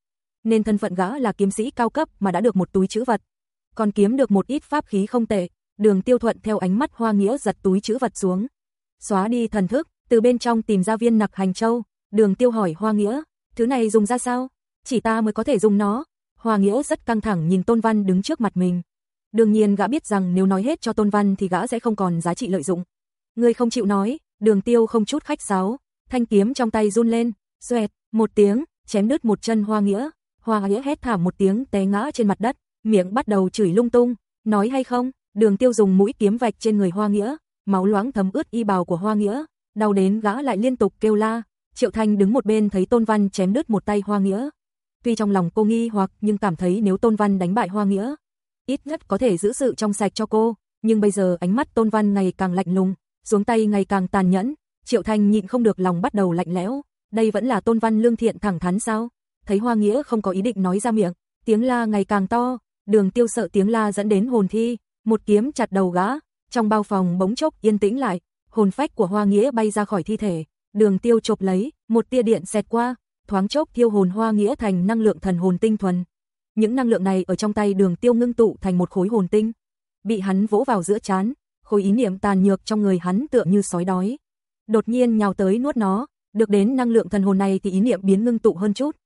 nên thân phận gã là kiếm sĩ cao cấp mà đã được một túi chữ vật, còn kiếm được một ít pháp khí không tệ. Đường Tiêu Thuận theo ánh mắt Hoa Nghĩa giật túi chữ vật xuống, xóa đi thần thức, từ bên trong tìm ra viên nặc hành châu. Đường Tiêu hỏi Hoa Nghĩa, thứ này dùng ra sao? Chỉ ta mới có thể dùng nó. Hoa Nghĩa rất căng thẳng nhìn Tôn Văn đứng trước mặt mình. Đương nhiên gã biết rằng nếu nói hết cho Tôn Văn thì gã sẽ không còn giá trị lợi dụng. Ngươi không chịu nói, Đường Tiêu không chút khách sáo, thanh kiếm trong tay run lên, xoẹt, một tiếng, chém đứt một chân Hoa Nghĩa. Hoa Nghĩa hét thảm một tiếng té ngã trên mặt đất, miệng bắt đầu chửi lung tung, nói hay không, Đường Tiêu dùng mũi kiếm vạch trên người Hoa Nghĩa, máu loãng thấm ướt y bào của Hoa Nghĩa, đau đến gã lại liên tục kêu la. Triệu Thanh đứng một bên thấy Tôn Văn chém đứt một tay Hoa Nghĩa. Tuy trong lòng cô nghi hoặc nhưng cảm thấy nếu Tôn Văn đánh bại Hoa Nghĩa, ít nhất có thể giữ sự trong sạch cho cô, nhưng bây giờ ánh mắt Tôn Văn ngày càng lạnh lùng, xuống tay ngày càng tàn nhẫn, Triệu Thanh nhịn không được lòng bắt đầu lạnh lẽo, đây vẫn là Tôn Văn lương thiện thẳng thắn sao? Thấy Hoa Nghĩa không có ý định nói ra miệng, tiếng la ngày càng to, Đường Tiêu sợ tiếng la dẫn đến hồn thi, một kiếm chặt đầu gã, trong bao phòng bỗng chốc yên tĩnh lại, hồn phách của Hoa Nghĩa bay ra khỏi thi thể, Đường Tiêu chộp lấy, một tia điện xẹt qua, thoáng chốc thiêu hồn Hoa Nghĩa thành năng lượng thần hồn tinh thuần. Những năng lượng này ở trong tay Đường Tiêu ngưng tụ thành một khối hồn tinh, bị hắn vỗ vào giữa chán, khối ý niệm tàn nhược trong người hắn tựa như sói đói. Đột nhiên nhào tới nuốt nó, được đến năng lượng thần hồn này thì ý niệm biến ngưng tụ hơn chút.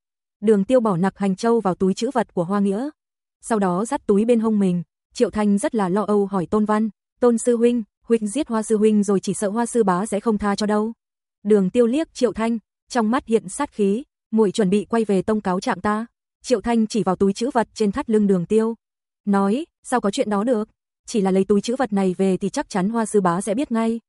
Đường Tiêu bỏ nặc hành châu vào túi chữ vật của Hoa Nghĩa, sau đó dắt túi bên hông mình, Triệu Thanh rất là lo âu hỏi Tôn Văn, "Tôn sư huynh, huynh giết Hoa sư huynh rồi chỉ sợ Hoa sư bá sẽ không tha cho đâu." Đường Tiêu liếc Triệu Thanh, trong mắt hiện sát khí, muội chuẩn bị quay về tông cáo trạng ta. Triệu Thanh chỉ vào túi chữ vật trên thắt lưng Đường Tiêu, nói, "Sao có chuyện đó được? Chỉ là lấy túi chữ vật này về thì chắc chắn Hoa sư bá sẽ biết ngay."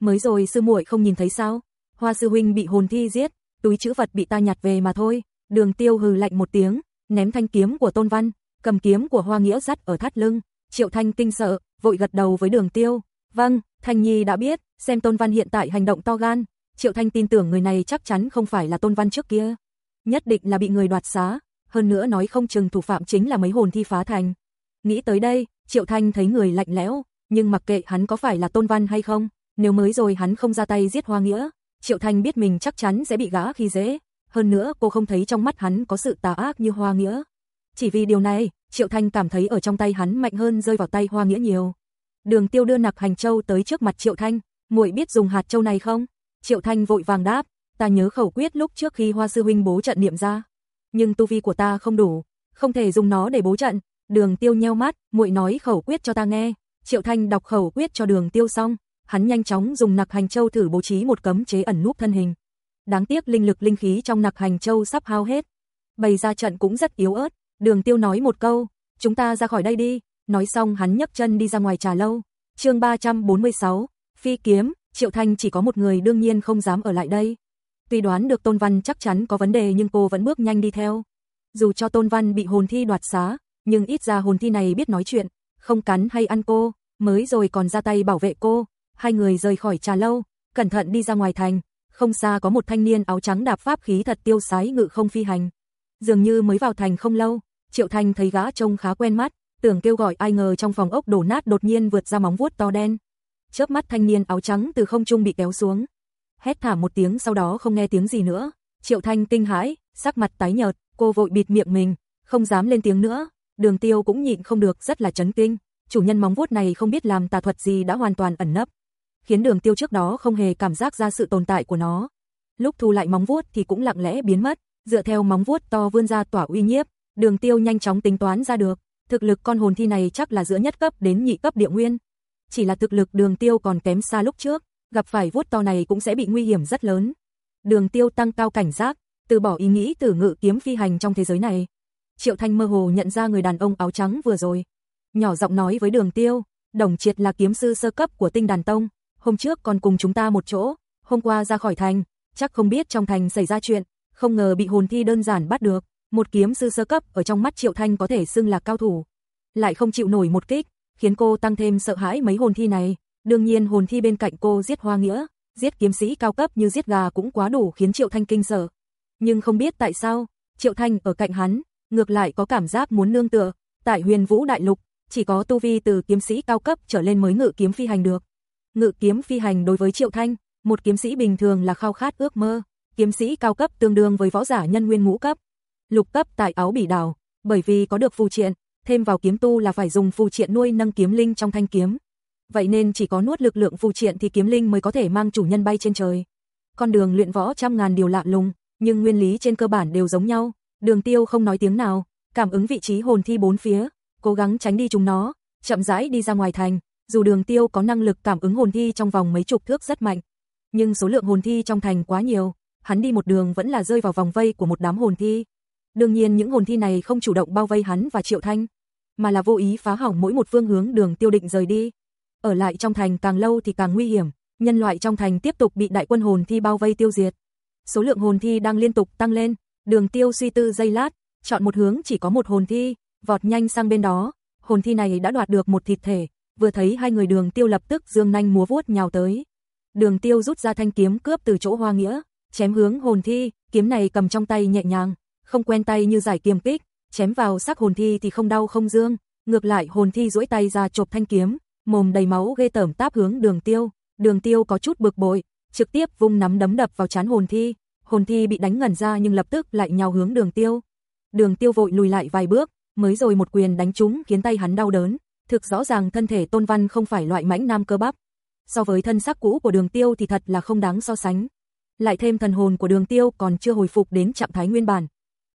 Mới rồi sư muội không nhìn thấy sao? Hoa sư huynh bị hồn thi giết, túi chữ vật bị ta nhặt về mà thôi. Đường Tiêu hừ lạnh một tiếng, ném thanh kiếm của Tôn Văn, cầm kiếm của Hoa Nghĩa dắt ở thắt lưng. Triệu Thanh kinh sợ, vội gật đầu với Đường Tiêu. "Vâng, Thanh Nhi đã biết, xem Tôn Văn hiện tại hành động to gan." Triệu Thanh tin tưởng người này chắc chắn không phải là Tôn Văn trước kia, nhất định là bị người đoạt xá, hơn nữa nói không chừng thủ phạm chính là mấy hồn thi phá thành. Nghĩ tới đây, Triệu Thanh thấy người lạnh lẽo, nhưng mặc kệ hắn có phải là Tôn Văn hay không, nếu mới rồi hắn không ra tay giết Hoa Nghĩa, Triệu Thanh biết mình chắc chắn sẽ bị gã khi dễ, hơn nữa cô không thấy trong mắt hắn có sự tà ác như Hoa Nghĩa. Chỉ vì điều này, Triệu Thanh cảm thấy ở trong tay hắn mạnh hơn rơi vào tay Hoa Nghĩa nhiều. Đường Tiêu đưa nặc hành châu tới trước mặt Triệu Thanh, muội biết dùng hạt châu này không? Triệu Thanh vội vàng đáp, ta nhớ khẩu quyết lúc trước khi Hoa sư huynh bố trận niệm ra, nhưng tu vi của ta không đủ, không thể dùng nó để bố trận. Đường Tiêu nheo mắt, muội nói khẩu quyết cho ta nghe. Triệu Thanh đọc khẩu quyết cho Đường Tiêu xong, hắn nhanh chóng dùng nặc hành châu thử bố trí một cấm chế ẩn núp thân hình. Đáng tiếc linh lực linh khí trong nặc hành châu sắp hao hết. Bày ra trận cũng rất yếu ớt, Đường Tiêu nói một câu, chúng ta ra khỏi đây đi. Nói xong hắn nhấc chân đi ra ngoài trà lâu. Chương 346, Phi kiếm, Triệu Thanh chỉ có một người đương nhiên không dám ở lại đây. Tuy đoán được Tôn Văn chắc chắn có vấn đề nhưng cô vẫn bước nhanh đi theo. Dù cho Tôn Văn bị hồn thi đoạt xá, nhưng ít ra hồn thi này biết nói chuyện, không cắn hay ăn cô, mới rồi còn ra tay bảo vệ cô. Hai người rời khỏi trà lâu, cẩn thận đi ra ngoài thành, không xa có một thanh niên áo trắng đạp pháp khí thật tiêu sái ngự không phi hành. Dường như mới vào thành không lâu, Triệu Thanh thấy gã trông khá quen mắt, tưởng kêu gọi ai ngờ trong phòng ốc đổ nát đột nhiên vượt ra móng vuốt to đen. Chớp mắt thanh niên áo trắng từ không trung bị kéo xuống. Hét thảm một tiếng sau đó không nghe tiếng gì nữa. Triệu Thanh kinh hãi, sắc mặt tái nhợt, cô vội bịt miệng mình, không dám lên tiếng nữa. Đường Tiêu cũng nhịn không được rất là chấn kinh, chủ nhân móng vuốt này không biết làm tà thuật gì đã hoàn toàn ẩn nấp, khiến Đường Tiêu trước đó không hề cảm giác ra sự tồn tại của nó. Lúc thu lại móng vuốt thì cũng lặng lẽ biến mất, dựa theo móng vuốt to vươn ra tỏa uy nhiếp, Đường Tiêu nhanh chóng tính toán ra được, thực lực con hồn thi này chắc là giữa nhất cấp đến nhị cấp địa nguyên. Chỉ là thực lực Đường Tiêu còn kém xa lúc trước, gặp phải vuốt to này cũng sẽ bị nguy hiểm rất lớn. Đường Tiêu tăng cao cảnh giác, từ bỏ ý nghĩ từ ngự kiếm phi hành trong thế giới này. Triệu Thanh mơ hồ nhận ra người đàn ông áo trắng vừa rồi. Nhỏ giọng nói với Đường Tiêu, Đồng Triệt là kiếm sư sơ cấp của Tinh Đàn Tông, hôm trước còn cùng chúng ta một chỗ, hôm qua ra khỏi thành, chắc không biết trong thành xảy ra chuyện, không ngờ bị hồn thi đơn giản bắt được, một kiếm sư sơ cấp ở trong mắt Triệu Thanh có thể xưng là cao thủ, lại không chịu nổi một kích, khiến cô tăng thêm sợ hãi mấy hồn thi này. Đương nhiên hồn thi bên cạnh cô giết Hoa Nghĩa, giết kiếm sĩ cao cấp như giết gà cũng quá đủ khiến Triệu Thanh kinh sợ. Nhưng không biết tại sao, Triệu Thanh ở cạnh hắn, ngược lại có cảm giác muốn nương tựa, tại Huyền Vũ Đại Lục, chỉ có tu vi từ kiếm sĩ cao cấp trở lên mới ngự kiếm phi hành được. Ngự kiếm phi hành đối với Triệu Thanh, một kiếm sĩ bình thường là khao khát ước mơ, kiếm sĩ cao cấp tương đương với võ giả nhân nguyên ngũ cấp. Lục cấp tại áo bỉ đảo, bởi vì có được phù triện, thêm vào kiếm tu là phải dùng phù triện nuôi nâng kiếm linh trong thanh kiếm. Vậy nên chỉ có nuốt lực lượng phù triện thì kiếm linh mới có thể mang chủ nhân bay trên trời. Con đường luyện võ trăm ngàn điều lạ lùng, nhưng nguyên lý trên cơ bản đều giống nhau. Đường Tiêu không nói tiếng nào, cảm ứng vị trí hồn thi bốn phía, cố gắng tránh đi chúng nó, chậm rãi đi ra ngoài thành. Dù Đường Tiêu có năng lực cảm ứng hồn thi trong vòng mấy chục thước rất mạnh, nhưng số lượng hồn thi trong thành quá nhiều, hắn đi một đường vẫn là rơi vào vòng vây của một đám hồn thi. Đương nhiên những hồn thi này không chủ động bao vây hắn và Triệu Thanh, mà là vô ý phá hỏng mỗi một phương hướng Đường Tiêu định rời đi. Ở lại trong thành càng lâu thì càng nguy hiểm, nhân loại trong thành tiếp tục bị đại quân hồn thi bao vây tiêu diệt. Số lượng hồn thi đang liên tục tăng lên, Đường Tiêu suy tư giây lát, chọn một hướng chỉ có một hồn thi, vọt nhanh sang bên đó. Hồn thi này đã đoạt được một thịt thể, vừa thấy hai người Đường Tiêu lập tức dương nhanh múa vuốt nhào tới. Đường Tiêu rút ra thanh kiếm cướp từ chỗ Hoa Nghĩa, chém hướng hồn thi, kiếm này cầm trong tay nhẹ nhàng, không quen tay như giải kiềm kích, chém vào xác hồn thi thì không đau không dương, ngược lại hồn thi duỗi tay ra chộp thanh kiếm, mồm đầy máu ghê tởm táp hướng Đường Tiêu. Đường Tiêu có chút bực bội, trực tiếp vung nắm đấm đập vào chán hồn thi, hồn thi bị đánh ngẩn ra nhưng lập tức lại nhào hướng Đường Tiêu. Đường Tiêu vội lùi lại vài bước, mới rồi một quyền đánh trúng khiến tay hắn đau đớn, thực rõ ràng thân thể Tôn Văn không phải loại mãnh nam cơ bắp. So với thân xác cũ của Đường Tiêu thì thật là không đáng so sánh. Lại thêm thần hồn của Đường Tiêu còn chưa hồi phục đến trạng thái nguyên bản,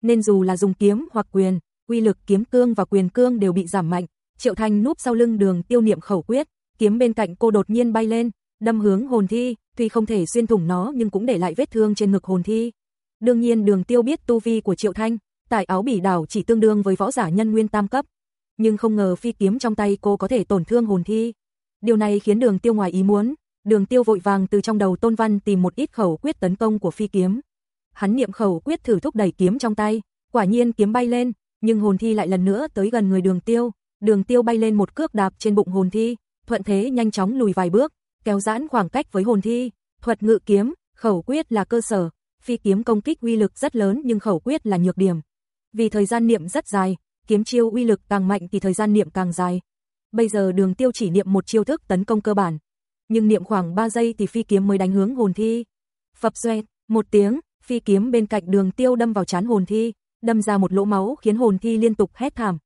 nên dù là dùng kiếm hoặc quyền, uy lực kiếm cương và quyền cương đều bị giảm mạnh. Triệu Thanh núp sau lưng Đường Tiêu niệm khẩu quyết, kiếm bên cạnh cô đột nhiên bay lên, đâm hướng hồn thi, tuy không thể xuyên thủng nó nhưng cũng để lại vết thương trên ngực hồn thi. Đương nhiên Đường Tiêu biết tu vi của Triệu Thanh, tại áo bỉ đảo chỉ tương đương với võ giả nhân nguyên tam cấp, nhưng không ngờ phi kiếm trong tay cô có thể tổn thương hồn thi. Điều này khiến Đường Tiêu ngoài ý muốn, Đường Tiêu vội vàng từ trong đầu Tôn Văn tìm một ít khẩu quyết tấn công của phi kiếm. Hắn niệm khẩu quyết thử thúc đẩy kiếm trong tay, quả nhiên kiếm bay lên, nhưng hồn thi lại lần nữa tới gần người Đường Tiêu, Đường Tiêu bay lên một cước đạp trên bụng hồn thi, thuận thế nhanh chóng lùi vài bước, kéo giãn khoảng cách với hồn thi. Thuật ngự kiếm, khẩu quyết là cơ sở, phi kiếm công kích uy lực rất lớn nhưng khẩu quyết là nhược điểm. Vì thời gian niệm rất dài, kiếm chiêu uy lực càng mạnh thì thời gian niệm càng dài. Bây giờ Đường Tiêu chỉ niệm một chiêu thức tấn công cơ bản, nhưng niệm khoảng 3 giây thì phi kiếm mới đánh hướng hồn thi. Phập xoẹt, một tiếng, phi kiếm bên cạnh Đường Tiêu đâm vào chán hồn thi, đâm ra một lỗ máu khiến hồn thi liên tục hét thảm,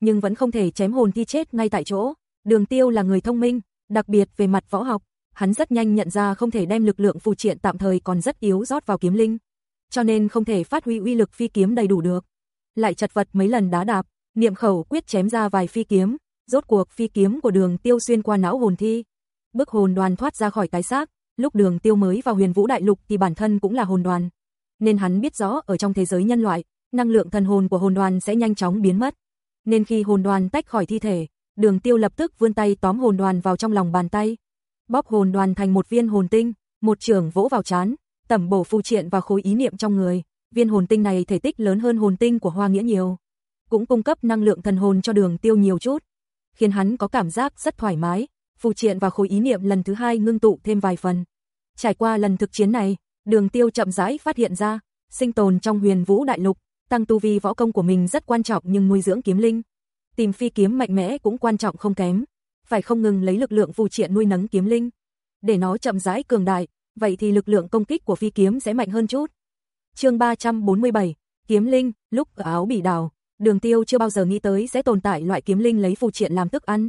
nhưng vẫn không thể chém hồn thi chết ngay tại chỗ. Đường Tiêu là người thông minh, đặc biệt về mặt võ học, hắn rất nhanh nhận ra không thể đem lực lượng phù triện tạm thời còn rất yếu rót vào kiếm linh, cho nên không thể phát huy uy lực phi kiếm đầy đủ được. Lại chật vật mấy lần đá đạp, niệm khẩu quyết chém ra vài phi kiếm, rốt cuộc phi kiếm của Đường Tiêu xuyên qua não hồn thi, bức hồn đoàn thoát ra khỏi cái xác, lúc Đường Tiêu mới vào Huyền Vũ Đại Lục thì bản thân cũng là hồn đoàn, nên hắn biết rõ ở trong thế giới nhân loại, năng lượng thần hồn của hồn đoàn sẽ nhanh chóng biến mất. Nên khi hồn đoàn tách khỏi thi thể, Đường Tiêu lập tức vươn tay tóm hồn đoàn vào trong lòng bàn tay, bóp hồn đoàn thành một viên hồn tinh, một trường vỗ vào chán, tẩm bổ phù triện và khối ý niệm trong người. Viên hồn tinh này thể tích lớn hơn hồn tinh của Hoa Nghĩa nhiều, cũng cung cấp năng lượng thần hồn cho Đường Tiêu nhiều chút, khiến hắn có cảm giác rất thoải mái. Phù triện và khối ý niệm lần thứ hai ngưng tụ thêm vài phần. Trải qua lần thực chiến này, Đường Tiêu chậm rãi phát hiện ra, sinh tồn trong Huyền Vũ Đại Lục, tăng tu vi võ công của mình rất quan trọng nhưng nuôi dưỡng kiếm linh, tìm phi kiếm mạnh mẽ cũng quan trọng không kém, phải không ngừng lấy lực lượng phù triện nuôi nấng kiếm linh, để nó chậm rãi cường đại, vậy thì lực lượng công kích của phi kiếm sẽ mạnh hơn chút. Chương 347, Kiếm linh, lúc ở áo bỉ đào, Đường Tiêu chưa bao giờ nghĩ tới sẽ tồn tại loại kiếm linh lấy phù triện làm thức ăn.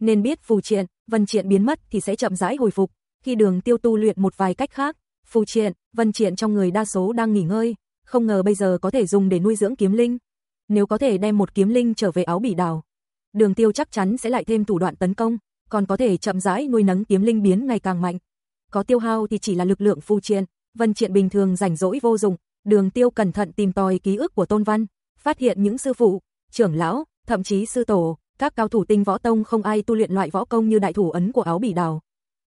Nên biết phù triện, vân triện biến mất thì sẽ chậm rãi hồi phục, khi Đường Tiêu tu luyện một vài cách khác, phù triện, vân triện trong người đa số đang nghỉ ngơi, không ngờ bây giờ có thể dùng để nuôi dưỡng kiếm linh. Nếu có thể đem một kiếm linh trở về áo bỉ đào, Đường Tiêu chắc chắn sẽ lại thêm thủ đoạn tấn công, còn có thể chậm rãi nuôi nấng kiếm linh biến ngày càng mạnh. Có tiêu hao thì chỉ là lực lượng phu triện, vân triện bình thường rảnh rỗi vô dụng, Đường Tiêu cẩn thận tìm tòi ký ức của Tôn Văn, phát hiện những sư phụ, trưởng lão, thậm chí sư tổ, các cao thủ tinh võ tông không ai tu luyện loại võ công như đại thủ ấn của áo bỉ đào.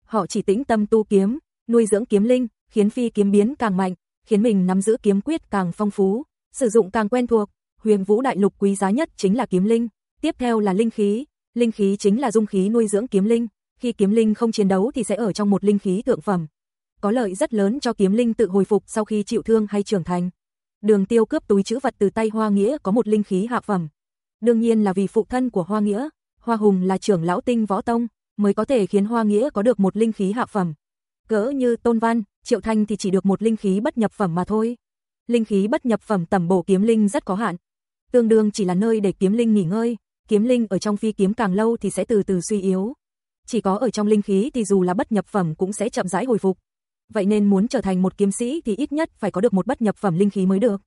Họ chỉ tĩnh tâm tu kiếm, nuôi dưỡng kiếm linh, khiến phi kiếm biến càng mạnh, khiến mình nắm giữ kiếm quyết càng phong phú, sử dụng càng quen thuộc. Huyền Vũ đại lục quý giá nhất chính là kiếm linh, tiếp theo là linh khí, linh khí chính là dung khí nuôi dưỡng kiếm linh, khi kiếm linh không chiến đấu thì sẽ ở trong một linh khí thượng phẩm. Có lợi rất lớn cho kiếm linh tự hồi phục sau khi chịu thương hay trưởng thành. Đường Tiêu cướp túi chữ vật từ tay Hoa Nghĩa có một linh khí hạ phẩm. Đương nhiên là vì phụ thân của Hoa Nghĩa, Hoa Hùng là trưởng lão tinh võ tông, mới có thể khiến Hoa Nghĩa có được một linh khí hạ phẩm. Cỡ như Tôn Văn, Triệu Thanh thì chỉ được một linh khí bất nhập phẩm mà thôi. Linh khí bất nhập phẩm tầm bổ kiếm linh rất có hạn. Tương đương chỉ là nơi để kiếm linh nghỉ ngơi, kiếm linh ở trong phi kiếm càng lâu thì sẽ từ từ suy yếu. Chỉ có ở trong linh khí thì dù là bất nhập phẩm cũng sẽ chậm rãi hồi phục. Vậy nên muốn trở thành một kiếm sĩ thì ít nhất phải có được một bất nhập phẩm linh khí mới được.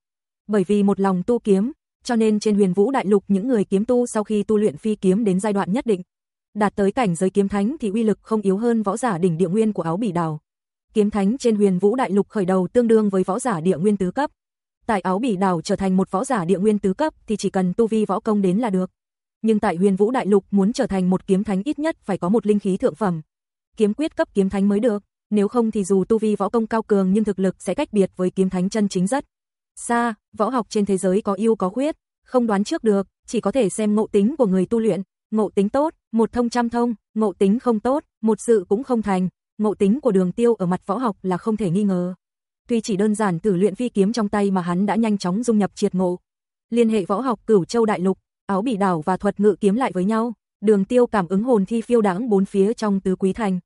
Bởi vì một lòng tu kiếm, cho nên trên huyền vũ đại lục những người kiếm tu sau khi tu luyện phi kiếm đến giai đoạn nhất định, đạt tới cảnh giới kiếm thánh thì uy lực không yếu hơn võ giả đỉnh địa nguyên của áo bỉ đào. Kiếm thánh trên huyền vũ đại lục khởi đầu tương đương với võ giả địa nguyên tứ cấp. Tại áo bỉ đảo trở thành một võ giả địa nguyên tứ cấp thì chỉ cần tu vi võ công đến là được. Nhưng tại Huyền Vũ Đại Lục muốn trở thành một kiếm thánh ít nhất phải có một linh khí thượng phẩm. Kiếm quyết cấp kiếm thánh mới được, nếu không thì dù tu vi võ công cao cường nhưng thực lực sẽ cách biệt với kiếm thánh chân chính rất xa, võ học trên thế giới có ưu có khuyết, không đoán trước được, chỉ có thể xem ngộ tính của người tu luyện, ngộ tính tốt, một thông trăm thông, ngộ tính không tốt, một sự cũng không thành, ngộ tính của Đường Tiêu ở mặt võ học là không thể nghi ngờ. Tuy chỉ đơn giản thử luyện phi kiếm trong tay mà hắn đã nhanh chóng dung nhập triệt ngộ. Liên hệ võ học Cửu Châu Đại Lục, áo bị đảo và thuật ngự kiếm lại với nhau, đường tiêu cảm ứng hồn thi phiêu đãng bốn phía trong tứ quý thành.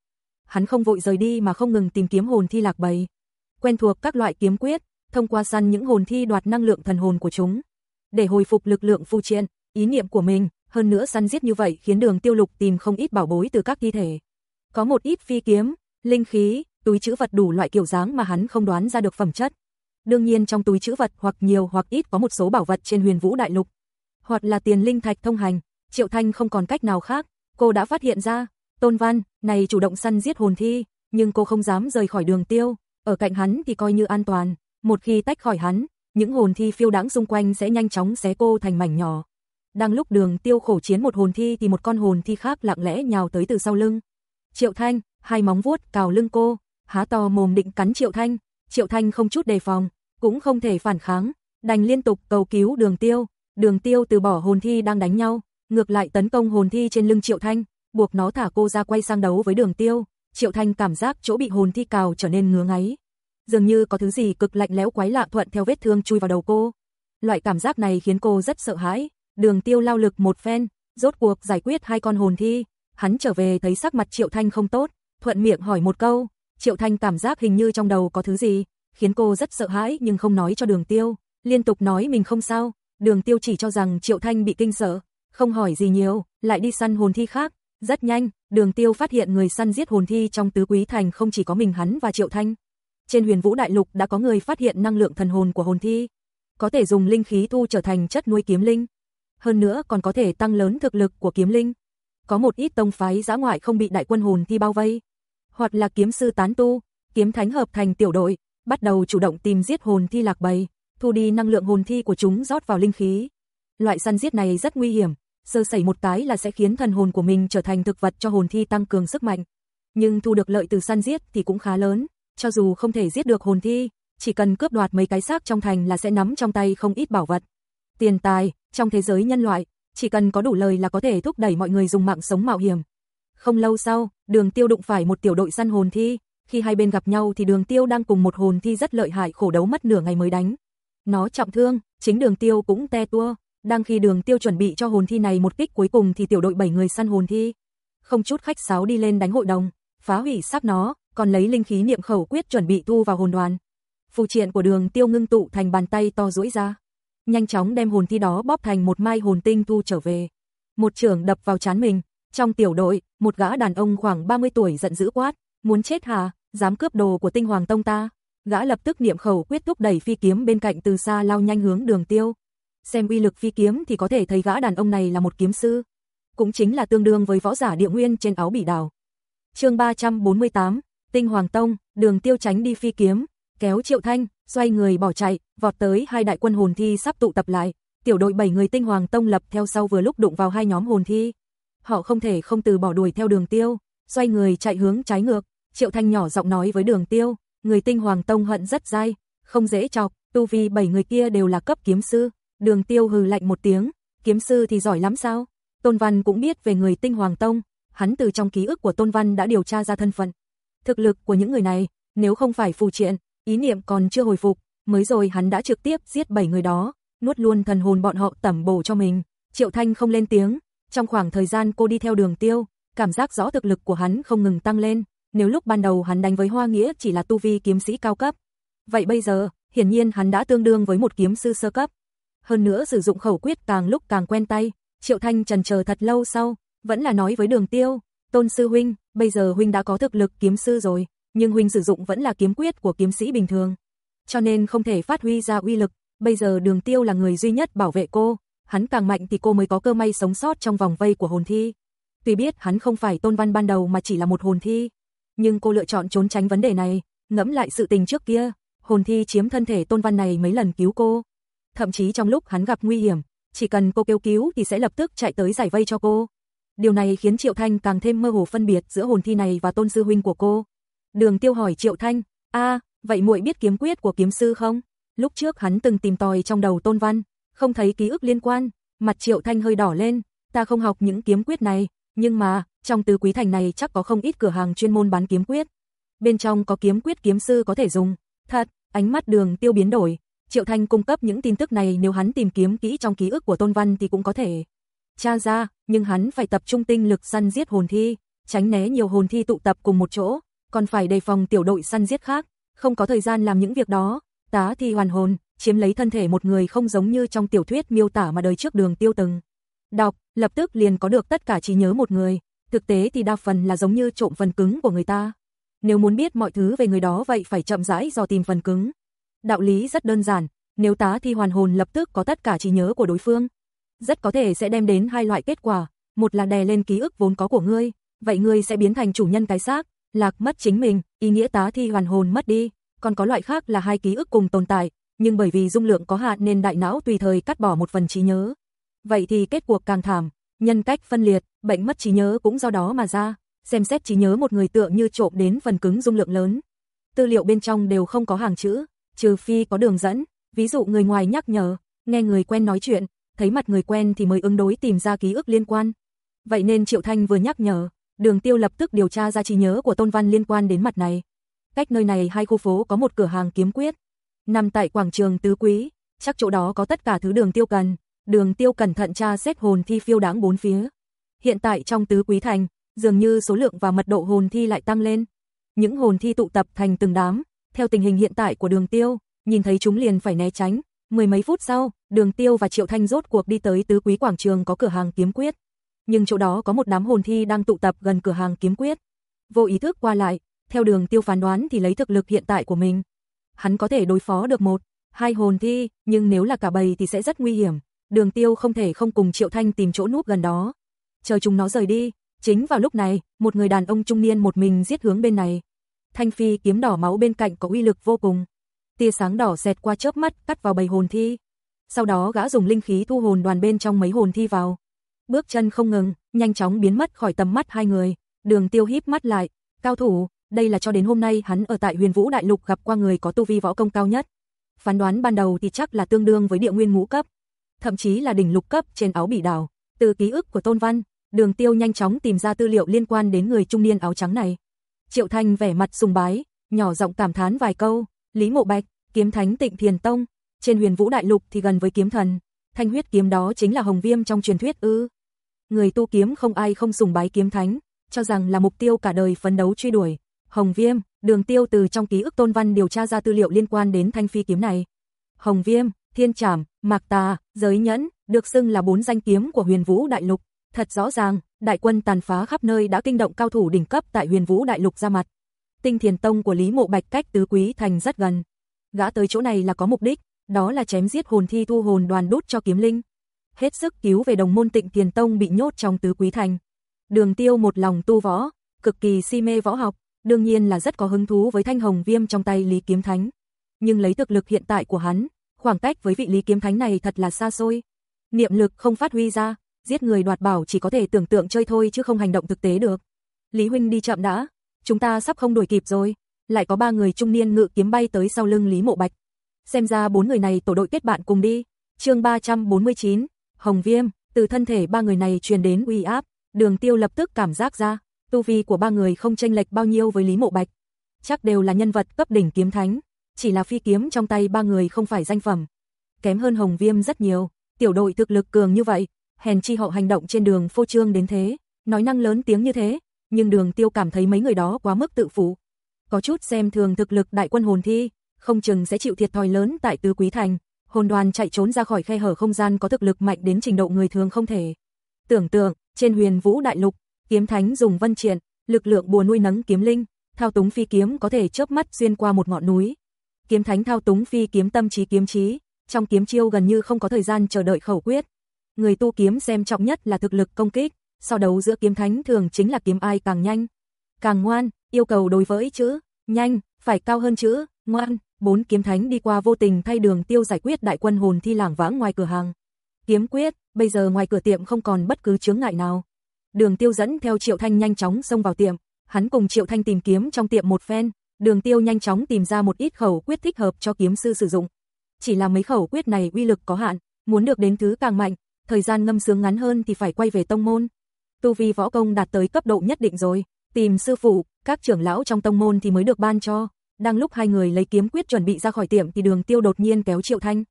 Hắn không vội rời đi mà không ngừng tìm kiếm hồn thi lạc bầy. Quen thuộc các loại kiếm quyết, thông qua săn những hồn thi đoạt năng lượng thần hồn của chúng. Để hồi phục lực lượng phu triện, ý niệm của mình, hơn nữa săn giết như vậy khiến đường tiêu lục tìm không ít bảo bối từ các thi thể. Có một ít phi kiếm, linh khí, túi chữ vật đủ loại kiểu dáng mà hắn không đoán ra được phẩm chất. Đương nhiên trong túi chữ vật hoặc nhiều hoặc ít có một số bảo vật trên huyền vũ đại lục hoặc là tiền linh thạch thông hành, Triệu Thanh không còn cách nào khác, cô đã phát hiện ra, Tôn Văn, này chủ động săn giết hồn thi, nhưng cô không dám rời khỏi đường tiêu, ở cạnh hắn thì coi như an toàn, một khi tách khỏi hắn, những hồn thi phiêu đáng xung quanh sẽ nhanh chóng xé cô thành mảnh nhỏ. Đang lúc đường tiêu khổ chiến một hồn thi thì một con hồn thi khác lặng lẽ nhào tới từ sau lưng. Triệu Thanh, hai móng vuốt cào lưng cô, há to mồm định cắn Triệu Thanh, Triệu Thanh không chút đề phòng, cũng không thể phản kháng, đành liên tục cầu cứu đường tiêu, Đường tiêu từ bỏ hồn thi đang đánh nhau, ngược lại tấn công hồn thi trên lưng Triệu Thanh, buộc nó thả cô ra quay sang đấu với đường tiêu. Triệu Thanh cảm giác chỗ bị hồn thi cào trở nên ngứa ngáy. Dường như có thứ gì cực lạnh lẽo quái lạ thuận theo vết thương chui vào đầu cô. Loại cảm giác này khiến cô rất sợ hãi. Đường tiêu lao lực một phen, rốt cuộc giải quyết hai con hồn thi. Hắn trở về thấy sắc mặt Triệu Thanh không tốt, thuận miệng hỏi một câu. Triệu Thanh cảm giác hình như trong đầu có thứ gì, khiến cô rất sợ hãi nhưng không nói cho đường tiêu. Liên tục nói mình không sao, Đường tiêu chỉ cho rằng Triệu Thanh bị kinh sợ, không hỏi gì nhiều, lại đi săn hồn thi khác, Rất nhanh, đường tiêu phát hiện người săn giết hồn thi trong tứ quý thành không chỉ có mình hắn và Triệu Thanh. Trên huyền vũ đại lục đã có người phát hiện năng lượng thần hồn của hồn thi. Có thể dùng linh khí thu trở thành chất nuôi kiếm linh. Hơn nữa còn có thể tăng lớn thực lực của kiếm linh. Có một ít tông phái giã ngoại không bị đại quân hồn thi bao vây. Hoặc là kiếm sư tán tu, kiếm thánh hợp thành tiểu đội, bắt đầu chủ động tìm giết hồn thi lạc bầy, thu đi năng lượng hồn thi của chúng rót vào linh khí. Loại săn giết này rất nguy hiểm, sơ sẩy một cái là sẽ khiến thần hồn của mình trở thành thực vật cho hồn thi tăng cường sức mạnh. Nhưng thu được lợi từ săn giết thì cũng khá lớn, cho dù không thể giết được hồn thi, chỉ cần cướp đoạt mấy cái xác trong thành là sẽ nắm trong tay không ít bảo vật. Tiền tài, trong thế giới nhân loại, chỉ cần có đủ lời là có thể thúc đẩy mọi người dùng mạng sống mạo hiểm. Không lâu sau, đường tiêu đụng phải một tiểu đội săn hồn thi, khi hai bên gặp nhau thì đường tiêu đang cùng một hồn thi rất lợi hại khổ đấu mất nửa ngày mới đánh. Nó trọng thương, chính đường tiêu cũng te tua, đang khi đường tiêu chuẩn bị cho hồn thi này một kích cuối cùng thì tiểu đội 7 người săn hồn thi. Không chút khách sáo đi lên đánh hội đồng, phá hủy xác nó, còn lấy linh khí niệm khẩu quyết chuẩn bị thu vào hồn đoàn. Phù triện của đường tiêu ngưng tụ thành bàn tay to duỗi ra. Nhanh chóng đem hồn thi đó bóp thành một mai hồn tinh thu trở về. Một trưởng đập vào chán mình. Trong tiểu đội, một gã đàn ông khoảng 30 tuổi giận dữ quát. Muốn chết hả, dám cướp đồ của tinh hoàng tông ta. Gã lập tức niệm khẩu quyết thúc đẩy phi kiếm bên cạnh từ xa lao nhanh hướng đường tiêu xem uy lực phi kiếm thì có thể thấy gã đàn ông này là một kiếm sư, cũng chính là tương đương với võ giả địa nguyên trên áo bỉ đào. Chương 348, Tinh Hoàng Tông, Đường Tiêu tránh đi phi kiếm, kéo Triệu Thanh, xoay người bỏ chạy, vọt tới hai đại quân hồn thi sắp tụ tập lại, tiểu đội 7 người Tinh Hoàng Tông lập theo sau vừa lúc đụng vào hai nhóm hồn thi. Họ không thể không từ bỏ đuổi theo Đường Tiêu, xoay người chạy hướng trái ngược, Triệu Thanh nhỏ giọng nói với Đường Tiêu, người Tinh Hoàng Tông hận rất dai, không dễ chọc, tu vi bảy người kia đều là cấp kiếm sư. Đường tiêu hừ lạnh một tiếng, kiếm sư thì giỏi lắm sao? Tôn Văn cũng biết về người tinh hoàng tông, hắn từ trong ký ức của Tôn Văn đã điều tra ra thân phận. Thực lực của những người này, nếu không phải phù triện, ý niệm còn chưa hồi phục, mới rồi hắn đã trực tiếp giết bảy người đó, nuốt luôn thần hồn bọn họ tẩm bổ cho mình. Triệu Thanh không lên tiếng, trong khoảng thời gian cô đi theo đường tiêu, cảm giác rõ thực lực của hắn không ngừng tăng lên, nếu lúc ban đầu hắn đánh với Hoa Nghĩa chỉ là tu vi kiếm sĩ cao cấp. Vậy bây giờ, hiển nhiên hắn đã tương đương với một kiếm sư sơ cấp. Hơn nữa sử dụng khẩu quyết càng lúc càng quen tay, Triệu Thanh trần chờ thật lâu sau, vẫn là nói với Đường Tiêu, "Tôn sư huynh, bây giờ huynh đã có thực lực kiếm sư rồi, nhưng huynh sử dụng vẫn là kiếm quyết của kiếm sĩ bình thường, cho nên không thể phát huy ra uy lực, bây giờ Đường Tiêu là người duy nhất bảo vệ cô, hắn càng mạnh thì cô mới có cơ may sống sót trong vòng vây của hồn thi." Tuy biết hắn không phải Tôn Văn ban đầu mà chỉ là một hồn thi, nhưng cô lựa chọn trốn tránh vấn đề này, ngẫm lại sự tình trước kia, hồn thi chiếm thân thể Tôn Văn này mấy lần cứu cô, thậm chí trong lúc hắn gặp nguy hiểm, chỉ cần cô kêu cứu thì sẽ lập tức chạy tới giải vây cho cô. Điều này khiến Triệu Thanh càng thêm mơ hồ phân biệt giữa hồn thi này và tôn sư huynh của cô. Đường Tiêu hỏi Triệu Thanh, "A, vậy muội biết kiếm quyết của kiếm sư không?" Lúc trước hắn từng tìm tòi trong đầu Tôn Văn, không thấy ký ức liên quan, mặt Triệu Thanh hơi đỏ lên, "Ta không học những kiếm quyết này, nhưng mà, trong tứ quý thành này chắc có không ít cửa hàng chuyên môn bán kiếm quyết. Bên trong có kiếm quyết kiếm sư có thể dùng." Thật, ánh mắt Đường Tiêu biến đổi, Triệu Thanh cung cấp những tin tức này nếu hắn tìm kiếm kỹ trong ký ức của Tôn Văn thì cũng có thể tra ra, nhưng hắn phải tập trung tinh lực săn giết hồn thi, tránh né nhiều hồn thi tụ tập cùng một chỗ, còn phải đề phòng tiểu đội săn giết khác, không có thời gian làm những việc đó. Tá thi hoàn hồn, chiếm lấy thân thể một người không giống như trong tiểu thuyết miêu tả mà đời trước đường tiêu từng. Đọc, lập tức liền có được tất cả trí nhớ một người, thực tế thì đa phần là giống như trộm phần cứng của người ta. Nếu muốn biết mọi thứ về người đó vậy phải chậm rãi dò tìm phần cứng. Đạo lý rất đơn giản, nếu tá thi hoàn hồn lập tức có tất cả trí nhớ của đối phương, rất có thể sẽ đem đến hai loại kết quả, một là đè lên ký ức vốn có của ngươi, vậy ngươi sẽ biến thành chủ nhân cái xác, lạc mất chính mình, ý nghĩa tá thi hoàn hồn mất đi, còn có loại khác là hai ký ức cùng tồn tại, nhưng bởi vì dung lượng có hạn nên đại não tùy thời cắt bỏ một phần trí nhớ. Vậy thì kết cuộc càng thảm, nhân cách phân liệt, bệnh mất trí nhớ cũng do đó mà ra, xem xét trí nhớ một người tựa như trộm đến phần cứng dung lượng lớn. Tư liệu bên trong đều không có hàng chữ, trừ phi có đường dẫn, ví dụ người ngoài nhắc nhở, nghe người quen nói chuyện, thấy mặt người quen thì mới ứng đối tìm ra ký ức liên quan. Vậy nên Triệu Thanh vừa nhắc nhở, Đường Tiêu lập tức điều tra ra trí nhớ của Tôn Văn liên quan đến mặt này. Cách nơi này hai khu phố có một cửa hàng kiếm quyết, nằm tại quảng trường Tứ Quý, chắc chỗ đó có tất cả thứ Đường Tiêu cần. Đường Tiêu cẩn thận tra xét hồn thi phiêu đáng bốn phía. Hiện tại trong Tứ Quý thành, dường như số lượng và mật độ hồn thi lại tăng lên. Những hồn thi tụ tập thành từng đám, theo tình hình hiện tại của đường tiêu, nhìn thấy chúng liền phải né tránh. Mười mấy phút sau, đường tiêu và Triệu Thanh rốt cuộc đi tới tứ quý quảng trường có cửa hàng kiếm quyết. nhưng chỗ đó có một đám hồn thi đang tụ tập gần cửa hàng kiếm quyết. Vô ý thức qua lại, theo đường tiêu phán đoán thì lấy thực lực hiện tại của mình. Hắn có thể đối phó được một, hai hồn thi, nhưng nếu là cả bầy thì sẽ rất nguy hiểm. Đường tiêu không thể không cùng Triệu Thanh tìm chỗ núp gần đó. Chờ chúng nó rời đi, chính vào lúc này, một người đàn ông trung niên một mình giết hướng bên này. Thanh phi kiếm đỏ máu bên cạnh có uy lực vô cùng. Tia sáng đỏ xẹt qua chớp mắt cắt vào bầy hồn thi. Sau đó gã dùng linh khí thu hồn đoàn bên trong mấy hồn thi vào. Bước chân không ngừng, nhanh chóng biến mất khỏi tầm mắt hai người. Đường tiêu híp mắt lại, cao thủ, đây là cho đến hôm nay hắn ở tại huyền vũ đại lục gặp qua người có tu vi võ công cao nhất. Phán đoán ban đầu thì chắc là tương đương với địa nguyên ngũ cấp, thậm chí là đỉnh lục cấp trên áo bỉ đào Từ ký ức của Tôn Văn, đường tiêu nhanh chóng tìm ra tư liệu liên quan đến người trung niên áo trắng này. Triệu Thanh vẻ mặt sùng bái, nhỏ giọng cảm thán vài câu, Lý Mộ Bạch, kiếm thánh tịnh thiền tông, trên huyền vũ đại lục thì gần với kiếm thần, thanh huyết kiếm đó chính là hồng viêm trong truyền thuyết ư. Người tu kiếm không ai không sùng bái kiếm thánh, cho rằng là mục tiêu cả đời phấn đấu truy đuổi. Hồng Viêm, Đường Tiêu từ trong ký ức Tôn Văn điều tra ra tư liệu liên quan đến thanh phi kiếm này. Hồng Viêm, Thiên Trảm, Mạc Tà, Giới Nhẫn, được xưng là bốn danh kiếm của Huyền Vũ Đại Lục. Thật rõ ràng, đại quân tàn phá khắp nơi đã kinh động cao thủ đỉnh cấp tại Huyền Vũ Đại Lục ra mặt. Tinh Thiền Tông của Lý Mộ Bạch cách tứ quý thành rất gần. Gã tới chỗ này là có mục đích, đó là chém giết hồn thi thu hồn đoàn đút cho kiếm linh. Hết sức cứu về đồng môn Tịnh Thiền Tông bị nhốt trong tứ quý thành. Đường Tiêu một lòng tu võ, cực kỳ si mê võ học, đương nhiên là rất có hứng thú với thanh hồng viêm trong tay Lý Kiếm Thánh. Nhưng lấy thực lực hiện tại của hắn, khoảng cách với vị Lý Kiếm Thánh này thật là xa xôi. Niệm lực không phát huy ra, giết người đoạt bảo chỉ có thể tưởng tượng chơi thôi chứ không hành động thực tế được. Lý huynh đi chậm đã, chúng ta sắp không đuổi kịp rồi. Lại có ba người trung niên ngự kiếm bay tới sau lưng Lý Mộ Bạch. Xem ra bốn người này tổ đội kết bạn cùng đi. Chương 349, Hồng Viêm, từ thân thể ba người này truyền đến uy áp, Đường Tiêu lập tức cảm giác ra, tu vi của ba người không chênh lệch bao nhiêu với Lý Mộ Bạch. Chắc đều là nhân vật cấp đỉnh kiếm thánh, chỉ là phi kiếm trong tay ba người không phải danh phẩm. Kém hơn Hồng Viêm rất nhiều, tiểu đội thực lực cường như vậy, hèn chi họ hành động trên đường phô trương đến thế, nói năng lớn tiếng như thế, nhưng đường tiêu cảm thấy mấy người đó quá mức tự phụ. Có chút xem thường thực lực đại quân hồn thi, không chừng sẽ chịu thiệt thòi lớn tại tứ quý thành, hồn đoàn chạy trốn ra khỏi khe hở không gian có thực lực mạnh đến trình độ người thường không thể. Tưởng tượng, trên huyền vũ đại lục, kiếm thánh dùng vân triện, lực lượng bùa nuôi nấng kiếm linh, thao túng phi kiếm có thể chớp mắt xuyên qua một ngọn núi. Kiếm thánh thao túng phi kiếm tâm trí kiếm trí, trong kiếm chiêu gần như không có thời gian chờ đợi khẩu quyết. Người tu kiếm xem trọng nhất là thực lực công kích, so đấu giữa kiếm thánh thường chính là kiếm ai càng nhanh, càng ngoan, yêu cầu đối với chữ nhanh phải cao hơn chữ ngoan. Bốn kiếm thánh đi qua vô tình thay đường tiêu giải quyết đại quân hồn thi lảng vãng ngoài cửa hàng. Kiếm quyết, bây giờ ngoài cửa tiệm không còn bất cứ chướng ngại nào. Đường Tiêu dẫn theo Triệu Thanh nhanh chóng xông vào tiệm, hắn cùng Triệu Thanh tìm kiếm trong tiệm một phen, Đường Tiêu nhanh chóng tìm ra một ít khẩu quyết thích hợp cho kiếm sư sử dụng. Chỉ là mấy khẩu quyết này uy lực có hạn, muốn được đến thứ càng mạnh, thời gian ngâm sướng ngắn hơn thì phải quay về tông môn. Tu vi võ công đạt tới cấp độ nhất định rồi, tìm sư phụ, các trưởng lão trong tông môn thì mới được ban cho. Đang lúc hai người lấy kiếm quyết chuẩn bị ra khỏi tiệm thì Đường Tiêu đột nhiên kéo Triệu Thanh,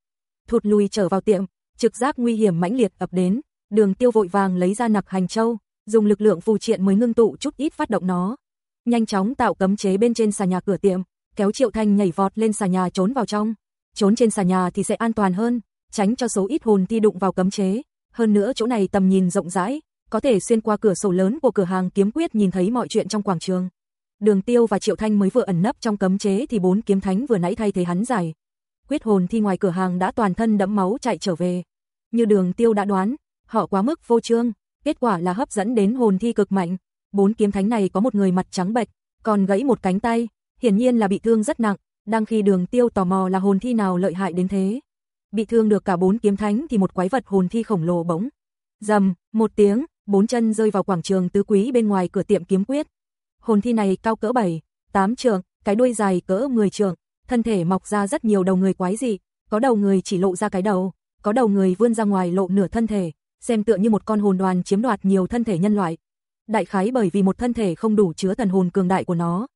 thụt lùi trở vào tiệm, trực giác nguy hiểm mãnh liệt ập đến, Đường Tiêu vội vàng lấy ra nặc hành châu, dùng lực lượng phù triện mới ngưng tụ chút ít phát động nó. Nhanh chóng tạo cấm chế bên trên xà nhà cửa tiệm, kéo Triệu Thanh nhảy vọt lên xà nhà trốn vào trong. Trốn trên xà nhà thì sẽ an toàn hơn, tránh cho số ít hồn thi đụng vào cấm chế. Hơn nữa chỗ này tầm nhìn rộng rãi, có thể xuyên qua cửa sổ lớn của cửa hàng kiếm quyết nhìn thấy mọi chuyện trong quảng trường. Đường Tiêu và Triệu Thanh mới vừa ẩn nấp trong cấm chế thì bốn kiếm thánh vừa nãy thay thế hắn giải. Quyết hồn thi ngoài cửa hàng đã toàn thân đẫm máu chạy trở về. Như Đường Tiêu đã đoán, họ quá mức vô trương, kết quả là hấp dẫn đến hồn thi cực mạnh. Bốn kiếm thánh này có một người mặt trắng bệch, còn gãy một cánh tay, hiển nhiên là bị thương rất nặng, đang khi Đường Tiêu tò mò là hồn thi nào lợi hại đến thế. Bị thương được cả bốn kiếm thánh thì một quái vật hồn thi khổng lồ bỗng rầm một tiếng, bốn chân rơi vào quảng trường tứ quý bên ngoài cửa tiệm kiếm quyết. Hồn thi này cao cỡ 7, 8 trượng, cái đuôi dài cỡ 10 trượng, thân thể mọc ra rất nhiều đầu người quái dị, có đầu người chỉ lộ ra cái đầu, có đầu người vươn ra ngoài lộ nửa thân thể, xem tựa như một con hồn đoàn chiếm đoạt nhiều thân thể nhân loại. Đại khái bởi vì một thân thể không đủ chứa thần hồn cường đại của nó,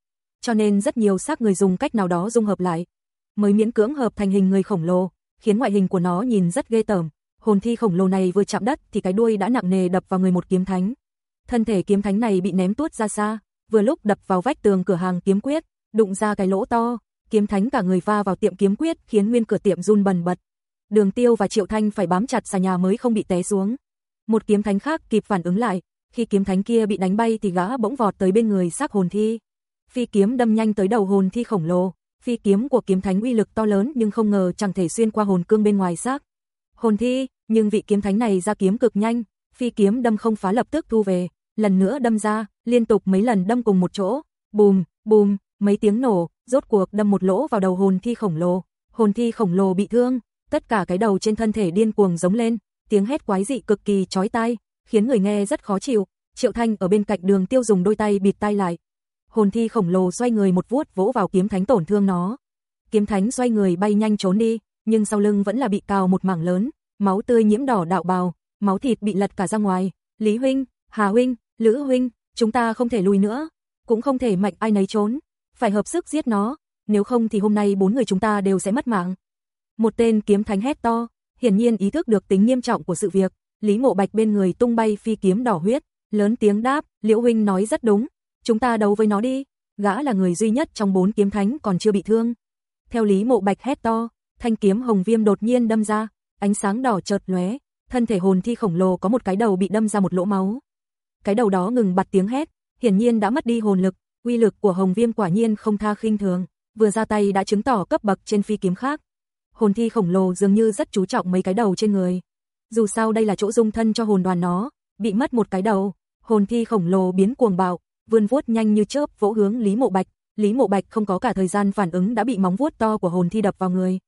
cho nên rất nhiều xác người dùng cách nào đó dung hợp lại, mới miễn cưỡng hợp thành hình người khổng lồ, khiến ngoại hình của nó nhìn rất ghê tởm. Hồn thi khổng lồ này vừa chạm đất thì cái đuôi đã nặng nề đập vào người một kiếm thánh. Thân thể kiếm thánh này bị ném tuốt ra xa, vừa lúc đập vào vách tường cửa hàng kiếm quyết, đụng ra cái lỗ to, kiếm thánh cả người va vào tiệm kiếm quyết khiến nguyên cửa tiệm run bần bật. Đường Tiêu và Triệu Thanh phải bám chặt xà nhà mới không bị té xuống. một kiếm thánh khác kịp phản ứng lại, khi kiếm thánh kia bị đánh bay thì gã bỗng vọt tới bên người xác hồn thi. Phi kiếm đâm nhanh tới đầu hồn thi khổng lồ, phi kiếm của kiếm thánh uy lực to lớn nhưng không ngờ chẳng thể xuyên qua hồn cương bên ngoài xác. Hồn thi, nhưng vị kiếm thánh này ra kiếm cực nhanh, phi kiếm đâm không phá lập tức thu về, lần nữa đâm ra, liên tục mấy lần đâm cùng một chỗ, bùm, bùm, mấy tiếng nổ, rốt cuộc đâm một lỗ vào đầu hồn thi khổng lồ. Hồn thi khổng lồ bị thương, tất cả cái đầu trên thân thể điên cuồng giống lên, tiếng hét quái dị cực kỳ chói tai, khiến người nghe rất khó chịu. Triệu Thanh ở bên cạnh Đường Tiêu dùng đôi tay bịt tai lại. Hồn thi khổng lồ xoay người một vuốt vỗ vào kiếm thánh tổn thương nó. Kiếm thánh xoay người bay nhanh trốn đi, nhưng sau lưng vẫn là bị cào một mảng lớn, máu tươi nhiễm đỏ đạo bào, máu thịt bị lật cả ra ngoài. Lý huynh, Hà huynh, Lữ huynh, chúng ta không thể lùi nữa, cũng không thể mạnh ai nấy trốn, phải hợp sức giết nó, nếu không thì hôm nay bốn người chúng ta đều sẽ mất mạng. Một tên kiếm thánh hét to, hiển nhiên ý thức được tính nghiêm trọng của sự việc, Lý ngộ Bạch bên người tung bay phi kiếm đỏ huyết, lớn tiếng đáp, Liễu huynh nói rất đúng, chúng ta đấu với nó đi, gã là người duy nhất trong bốn kiếm thánh còn chưa bị thương. Theo Lý Mộ Bạch hét to, thanh kiếm hồng viêm đột nhiên đâm ra, ánh sáng đỏ chợt lóe, thân thể hồn thi khổng lồ có một cái đầu bị đâm ra một lỗ máu. Cái đầu đó ngừng bật tiếng hét, hiển nhiên đã mất đi hồn lực, uy lực của hồng viêm quả nhiên không tha khinh thường, vừa ra tay đã chứng tỏ cấp bậc trên phi kiếm khác. Hồn thi khổng lồ dường như rất chú trọng mấy cái đầu trên người. Dù sao đây là chỗ dung thân cho hồn đoàn nó, bị mất một cái đầu, hồn thi khổng lồ biến cuồng bạo, vươn vuốt nhanh như chớp vỗ hướng Lý Mộ Bạch, Lý Mộ Bạch không có cả thời gian phản ứng đã bị móng vuốt to của hồn thi đập vào người.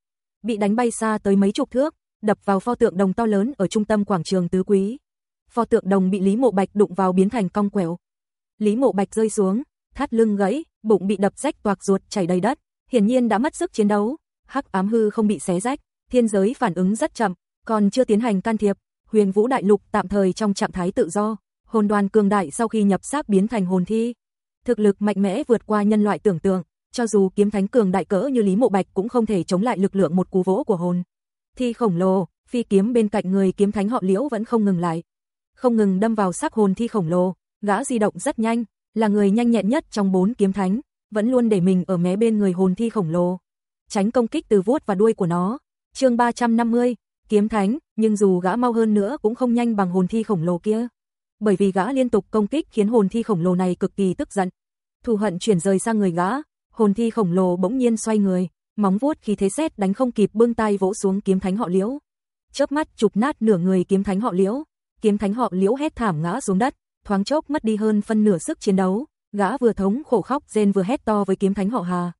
Bị đánh bay xa tới mấy chục thước, đập vào pho tượng đồng to lớn ở trung tâm quảng trường tứ quý. Pho tượng đồng bị Lý Mộ Bạch đụng vào biến thành cong quẹo. Lý Mộ Bạch rơi xuống, thắt lưng gãy, bụng bị đập rách toạc ruột chảy đầy đất, hiển nhiên đã mất sức chiến đấu. Hắc ám hư không bị xé rách, thiên giới phản ứng rất chậm, còn chưa tiến hành can thiệp, Huyền Vũ đại lục tạm thời trong trạng thái tự do, hồn đoàn cường đại sau khi nhập xác biến thành hồn thi. Thực lực mạnh mẽ vượt qua nhân loại tưởng tượng, cho dù kiếm thánh cường đại cỡ như Lý Mộ Bạch cũng không thể chống lại lực lượng một cú vỗ của hồn. Thi khổng lồ, phi kiếm bên cạnh người kiếm thánh họ Liễu vẫn không ngừng lại. Không ngừng đâm vào xác hồn thi khổng lồ, gã di động rất nhanh, là người nhanh nhẹn nhất trong bốn kiếm thánh, vẫn luôn để mình ở mé bên người hồn thi khổng lồ. Tránh công kích từ vuốt và đuôi của nó. chương 350, kiếm thánh, nhưng dù gã mau hơn nữa cũng không nhanh bằng hồn thi khổng lồ kia. Bởi vì gã liên tục công kích khiến hồn thi khổng lồ này cực kỳ tức giận. Thù hận chuyển rời sang người gã, hồn thi khổng lồ bỗng nhiên xoay người, móng vuốt khi thế xét đánh không kịp bưng tay vỗ xuống kiếm thánh họ Liễu. Chớp mắt chụp nát nửa người kiếm thánh họ Liễu, kiếm thánh họ Liễu hét thảm ngã xuống đất, thoáng chốc mất đi hơn phân nửa sức chiến đấu, gã vừa thống khổ khóc rên vừa hét to với kiếm thánh họ Hà.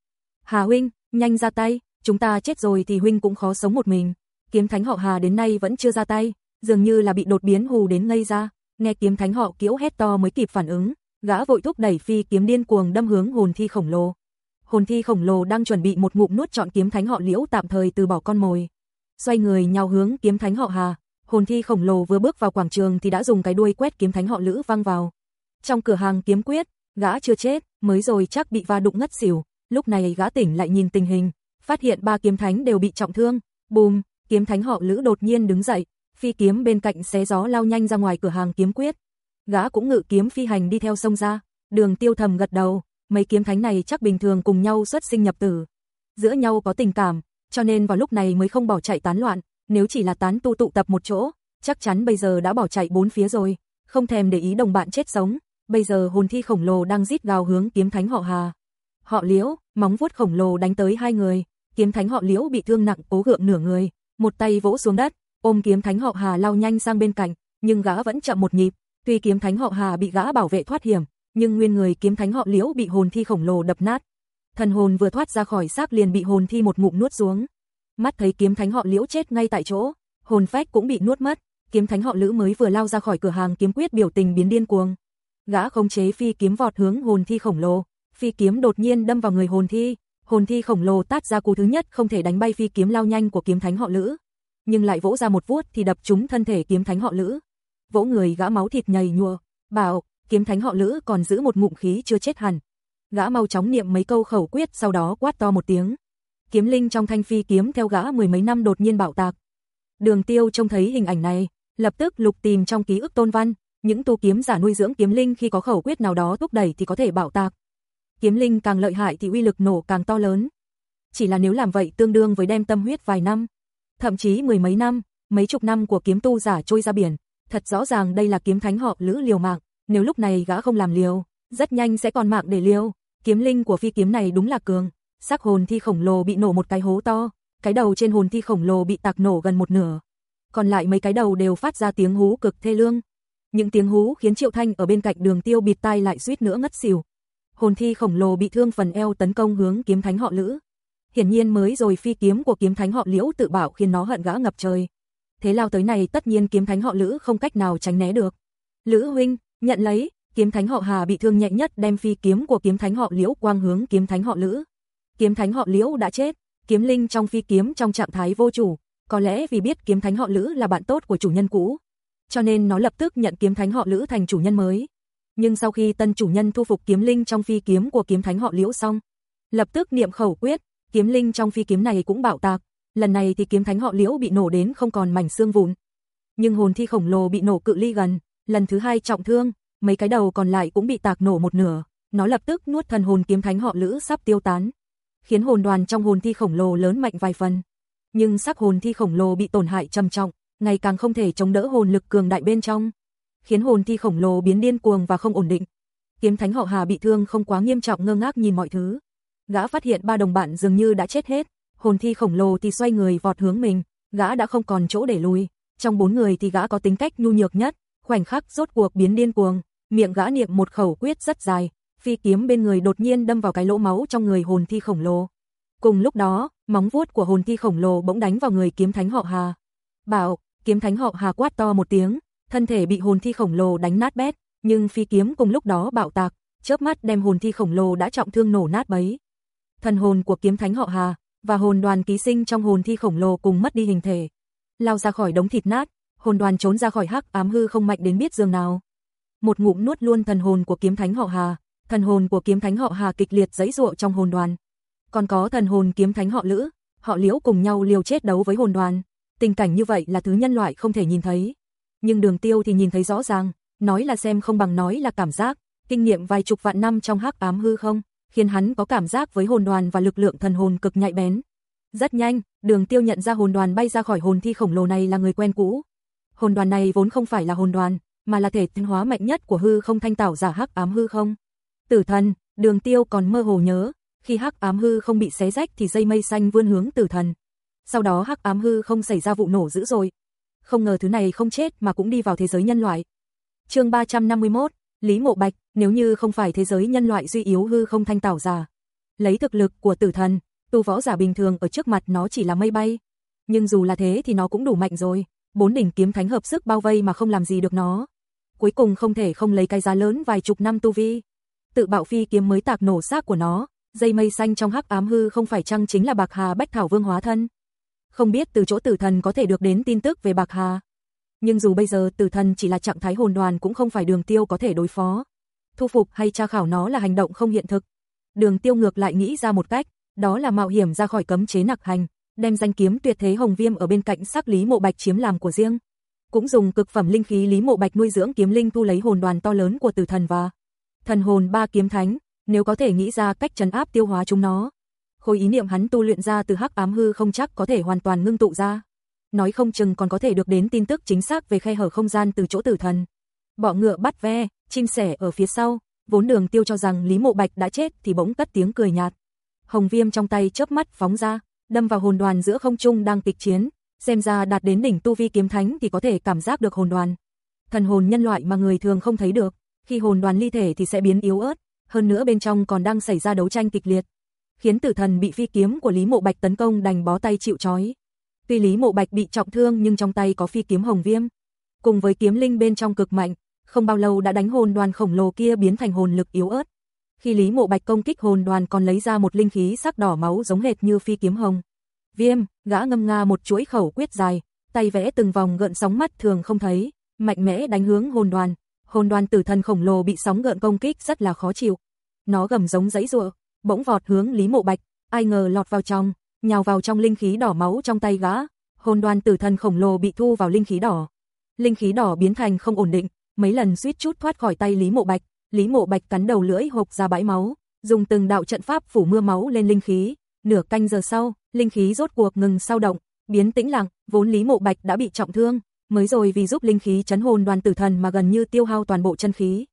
Hà huynh, nhanh ra tay, chúng ta chết rồi thì huynh cũng khó sống một mình. Kiếm thánh họ Hà đến nay vẫn chưa ra tay, dường như là bị đột biến hù đến ngây ra, nghe kiếm thánh họ Kiễu hét to mới kịp phản ứng, gã vội thúc đẩy phi kiếm điên cuồng đâm hướng hồn thi khổng lồ. Hồn thi khổng lồ đang chuẩn bị một ngụm nuốt trọn kiếm thánh họ Liễu tạm thời từ bỏ con mồi. Xoay người nhào hướng kiếm thánh họ Hà, hồn thi khổng lồ vừa bước vào quảng trường thì đã dùng cái đuôi quét kiếm thánh họ Lữ văng vào. Trong cửa hàng kiếm quyết, gã chưa chết, mới rồi chắc bị va đụng ngất xỉu, lúc này gã tỉnh lại nhìn tình hình, phát hiện ba kiếm thánh đều bị trọng thương, bùm, kiếm thánh họ Lữ đột nhiên đứng dậy, phi kiếm bên cạnh xé gió lao nhanh ra ngoài cửa hàng kiếm quyết. Gã cũng ngự kiếm phi hành đi theo sông ra, đường tiêu thầm gật đầu, mấy kiếm thánh này chắc bình thường cùng nhau xuất sinh nhập tử. Giữa nhau có tình cảm, cho nên vào lúc này mới không bỏ chạy tán loạn, nếu chỉ là tán tu tụ tập một chỗ, chắc chắn bây giờ đã bỏ chạy bốn phía rồi, không thèm để ý đồng bạn chết sống. Bây giờ hồn thi khổng lồ đang rít gào hướng kiếm thánh họ Hà. Họ Liễu, móng vuốt khổng lồ đánh tới hai người, kiếm thánh họ Liễu bị thương nặng cố gượng nửa người, một tay vỗ xuống đất, ôm kiếm thánh họ Hà lao nhanh sang bên cạnh, nhưng gã vẫn chậm một nhịp, tuy kiếm thánh họ Hà bị gã bảo vệ thoát hiểm, nhưng nguyên người kiếm thánh họ Liễu bị hồn thi khổng lồ đập nát. Thần hồn vừa thoát ra khỏi xác liền bị hồn thi một ngụm nuốt xuống. Mắt thấy kiếm thánh họ Liễu chết ngay tại chỗ, hồn phách cũng bị nuốt mất, kiếm thánh họ Lữ mới vừa lao ra khỏi cửa hàng kiếm quyết biểu tình biến điên cuồng. Gã khống chế phi kiếm vọt hướng hồn thi khổng lồ, phi kiếm đột nhiên đâm vào người hồn thi, hồn thi khổng lồ tát ra cú thứ nhất không thể đánh bay phi kiếm lao nhanh của kiếm thánh họ Lữ, nhưng lại vỗ ra một vuốt thì đập trúng thân thể kiếm thánh họ Lữ. Vỗ người gã máu thịt nhầy nhùa, bảo, kiếm thánh họ Lữ còn giữ một ngụm khí chưa chết hẳn. Gã mau chóng niệm mấy câu khẩu quyết sau đó quát to một tiếng. Kiếm linh trong thanh phi kiếm theo gã mười mấy năm đột nhiên bạo tạc. Đường Tiêu trông thấy hình ảnh này, lập tức lục tìm trong ký ức tôn văn, những tu kiếm giả nuôi dưỡng kiếm linh khi có khẩu quyết nào đó thúc đẩy thì có thể bạo tạc. Kiếm linh càng lợi hại thì uy lực nổ càng to lớn. Chỉ là nếu làm vậy tương đương với đem tâm huyết vài năm, thậm chí mười mấy năm, mấy chục năm của kiếm tu giả trôi ra biển, Thật rõ ràng đây là kiếm thánh họ Lữ liều mạng, nếu lúc này gã không làm liều, rất nhanh sẽ còn mạng để liều. Kiếm linh của phi kiếm này đúng là cường, xác hồn thi khổng lồ bị nổ một cái hố to, cái đầu trên hồn thi khổng lồ bị tạc nổ gần một nửa. Còn lại mấy cái đầu đều phát ra tiếng hú cực thê lương. Những tiếng hú khiến Triệu Thanh ở bên cạnh đường tiêu bịt tai lại suýt nữa ngất xỉu. Hồn thi khổng lồ bị thương phần eo tấn công hướng kiếm thánh họ Lữ. Hiển nhiên mới rồi phi kiếm của kiếm thánh họ Liễu tự bảo khiến nó hận gã ngập trời. Thế lao tới này tất nhiên kiếm thánh họ Lữ không cách nào tránh né được. Lữ huynh, nhận lấy, kiếm thánh họ Hà bị thương nhẹ nhất đem phi kiếm của kiếm thánh họ Liễu quang hướng kiếm thánh họ Lữ. Kiếm thánh họ Liễu đã chết, kiếm linh trong phi kiếm trong trạng thái vô chủ, có lẽ vì biết kiếm thánh họ Lữ là bạn tốt của chủ nhân cũ, cho nên nó lập tức nhận kiếm thánh họ Lữ thành chủ nhân mới. Nhưng sau khi tân chủ nhân thu phục kiếm linh trong phi kiếm của kiếm thánh họ Liễu xong, lập tức niệm khẩu quyết, kiếm linh trong phi kiếm này cũng bạo tạc, lần này thì kiếm thánh họ Liễu bị nổ đến không còn mảnh xương vụn. Nhưng hồn thi khổng lồ bị nổ cự ly gần, lần thứ hai trọng thương, mấy cái đầu còn lại cũng bị tạc nổ một nửa, nó lập tức nuốt thần hồn kiếm thánh họ Lữ sắp tiêu tán, khiến hồn đoàn trong hồn thi khổng lồ lớn mạnh vài phần. Nhưng sắc hồn thi khổng lồ bị tổn hại trầm trọng, ngày càng không thể chống đỡ hồn lực cường đại bên trong, khiến hồn thi khổng lồ biến điên cuồng và không ổn định. Kiếm thánh họ Hà bị thương không quá nghiêm trọng ngơ ngác nhìn mọi thứ. Gã phát hiện ba đồng bạn dường như đã chết hết, hồn thi khổng lồ thì xoay người vọt hướng mình, gã đã không còn chỗ để lùi. Trong bốn người thì gã có tính cách nhu nhược nhất, khoảnh khắc rốt cuộc biến điên cuồng, miệng gã niệm một khẩu quyết rất dài, phi kiếm bên người đột nhiên đâm vào cái lỗ máu trong người hồn thi khổng lồ. Cùng lúc đó, móng vuốt của hồn thi khổng lồ bỗng đánh vào người kiếm thánh họ Hà. Bảo, kiếm thánh họ Hà quát to một tiếng, thân thể bị hồn thi khổng lồ đánh nát bét, nhưng phi kiếm cùng lúc đó bạo tạc, chớp mắt đem hồn thi khổng lồ đã trọng thương nổ nát bấy. Thần hồn của kiếm thánh họ Hà và hồn đoàn ký sinh trong hồn thi khổng lồ cùng mất đi hình thể, lao ra khỏi đống thịt nát, hồn đoàn trốn ra khỏi hắc ám hư không mạnh đến biết giường nào. Một ngụm nuốt luôn thần hồn của kiếm thánh họ Hà, thần hồn của kiếm thánh họ Hà kịch liệt giãy giụa trong hồn đoàn. Còn có thần hồn kiếm thánh họ Lữ, họ Liễu cùng nhau liều chết đấu với hồn đoàn. Tình cảnh như vậy là thứ nhân loại không thể nhìn thấy. Nhưng đường tiêu thì nhìn thấy rõ ràng, nói là xem không bằng nói là cảm giác, kinh nghiệm vài chục vạn năm trong hắc ám hư không, khiến hắn có cảm giác với hồn đoàn và lực lượng thần hồn cực nhạy bén. Rất nhanh, đường tiêu nhận ra hồn đoàn bay ra khỏi hồn thi khổng lồ này là người quen cũ. Hồn đoàn này vốn không phải là hồn đoàn, mà là thể tiến hóa mạnh nhất của hư không thanh tảo giả hắc ám hư không. Tử thần, đường tiêu còn mơ hồ nhớ, khi hắc ám hư không bị xé rách thì dây mây xanh vươn hướng tử thần. Sau đó hắc ám hư không xảy ra vụ nổ dữ dội. Không ngờ thứ này không chết mà cũng đi vào thế giới nhân loại. Chương 351, Lý Mộ Bạch, nếu như không phải thế giới nhân loại duy yếu hư không thanh tảo giả, lấy thực lực của tử thần, tu võ giả bình thường ở trước mặt nó chỉ là mây bay. Nhưng dù là thế thì nó cũng đủ mạnh rồi, bốn đỉnh kiếm thánh hợp sức bao vây mà không làm gì được nó. Cuối cùng không thể không lấy cái giá lớn vài chục năm tu vi. Tự bạo phi kiếm mới tạc nổ xác của nó, dây mây xanh trong hắc ám hư không phải chăng chính là Bạc Hà Bách Thảo Vương hóa thân. Không biết từ chỗ tử thần có thể được đến tin tức về Bạc Hà. Nhưng dù bây giờ tử thần chỉ là trạng thái hồn đoàn cũng không phải đường tiêu có thể đối phó. Thu phục hay tra khảo nó là hành động không hiện thực. Đường tiêu ngược lại nghĩ ra một cách, đó là mạo hiểm ra khỏi cấm chế nặc hành, đem danh kiếm tuyệt thế hồng viêm ở bên cạnh sắc Lý Mộ Bạch chiếm làm của riêng. Cũng dùng cực phẩm linh khí Lý Mộ Bạch nuôi dưỡng kiếm linh thu lấy hồn đoàn to lớn của tử thần và thần hồn ba kiếm thánh, nếu có thể nghĩ ra cách trấn áp tiêu hóa chúng nó. Khối ý niệm hắn tu luyện ra từ hắc ám hư không chắc có thể hoàn toàn ngưng tụ ra. Nói không chừng còn có thể được đến tin tức chính xác về khe hở không gian từ chỗ tử thần. Bọ ngựa bắt ve, chim sẻ ở phía sau, vốn đường tiêu cho rằng Lý Mộ Bạch đã chết thì bỗng cất tiếng cười nhạt. Hồng viêm trong tay chớp mắt phóng ra, đâm vào hồn đoàn giữa không trung đang kịch chiến, xem ra đạt đến đỉnh tu vi kiếm thánh thì có thể cảm giác được hồn đoàn. Thần hồn nhân loại mà người thường không thấy được, khi hồn đoàn ly thể thì sẽ biến yếu ớt, hơn nữa bên trong còn đang xảy ra đấu tranh kịch liệt, khiến tử thần bị phi kiếm của Lý Mộ Bạch tấn công đành bó tay chịu trói. Tuy Lý Mộ Bạch bị trọng thương nhưng trong tay có phi kiếm hồng viêm, cùng với kiếm linh bên trong cực mạnh, không bao lâu đã đánh hồn đoàn khổng lồ kia biến thành hồn lực yếu ớt. Khi Lý Mộ Bạch công kích hồn đoàn còn lấy ra một linh khí sắc đỏ máu giống hệt như phi kiếm hồng. Viêm, gã ngâm nga một chuỗi khẩu quyết dài, tay vẽ từng vòng gợn sóng mắt thường không thấy, mạnh mẽ đánh hướng hồn đoàn. Hồn đoàn tử thần khổng lồ bị sóng gợn công kích rất là khó chịu. Nó gầm giống giãy giụa, bỗng vọt hướng Lý Mộ Bạch, ai ngờ lọt vào trong, nhào vào trong linh khí đỏ máu trong tay gã. Hồn đoàn tử thần khổng lồ bị thu vào linh khí đỏ. Linh khí đỏ biến thành không ổn định, mấy lần suýt chút thoát khỏi tay Lý Mộ Bạch, Lý Mộ Bạch cắn đầu lưỡi hộc ra bãi máu, dùng từng đạo trận pháp phủ mưa máu lên linh khí, nửa canh giờ sau, linh khí rốt cuộc ngừng sao động, biến tĩnh lặng, vốn Lý Mộ Bạch đã bị trọng thương, mới rồi vì giúp linh khí chấn hồn đoàn tử thần mà gần như tiêu hao toàn bộ chân khí.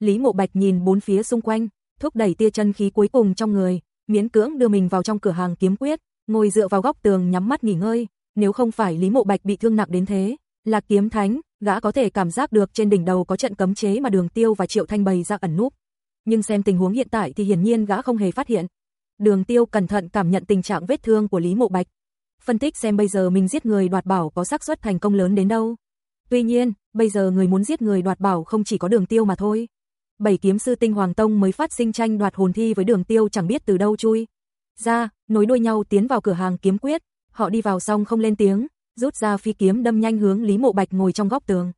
Lý Mộ Bạch nhìn bốn phía xung quanh, thúc đẩy tia chân khí cuối cùng trong người, miễn cưỡng đưa mình vào trong cửa hàng kiếm quyết, ngồi dựa vào góc tường nhắm mắt nghỉ ngơi, nếu không phải Lý Mộ Bạch bị thương nặng đến thế, là kiếm thánh, gã có thể cảm giác được trên đỉnh đầu có trận cấm chế mà Đường Tiêu và Triệu Thanh bày ra ẩn núp. Nhưng xem tình huống hiện tại thì hiển nhiên gã không hề phát hiện. Đường Tiêu cẩn thận cảm nhận tình trạng vết thương của Lý Mộ Bạch, phân tích xem bây giờ mình giết người đoạt bảo có xác suất thành công lớn đến đâu. Tuy nhiên, bây giờ người muốn giết người đoạt bảo không chỉ có Đường Tiêu mà thôi. Bảy kiếm sư Tinh Hoàng Tông mới phát sinh tranh đoạt hồn thi với Đường Tiêu chẳng biết từ đâu chui ra, nối đuôi nhau tiến vào cửa hàng kiếm quyết, họ đi vào xong không lên tiếng, rút ra phi kiếm đâm nhanh hướng Lý Mộ Bạch ngồi trong góc tường.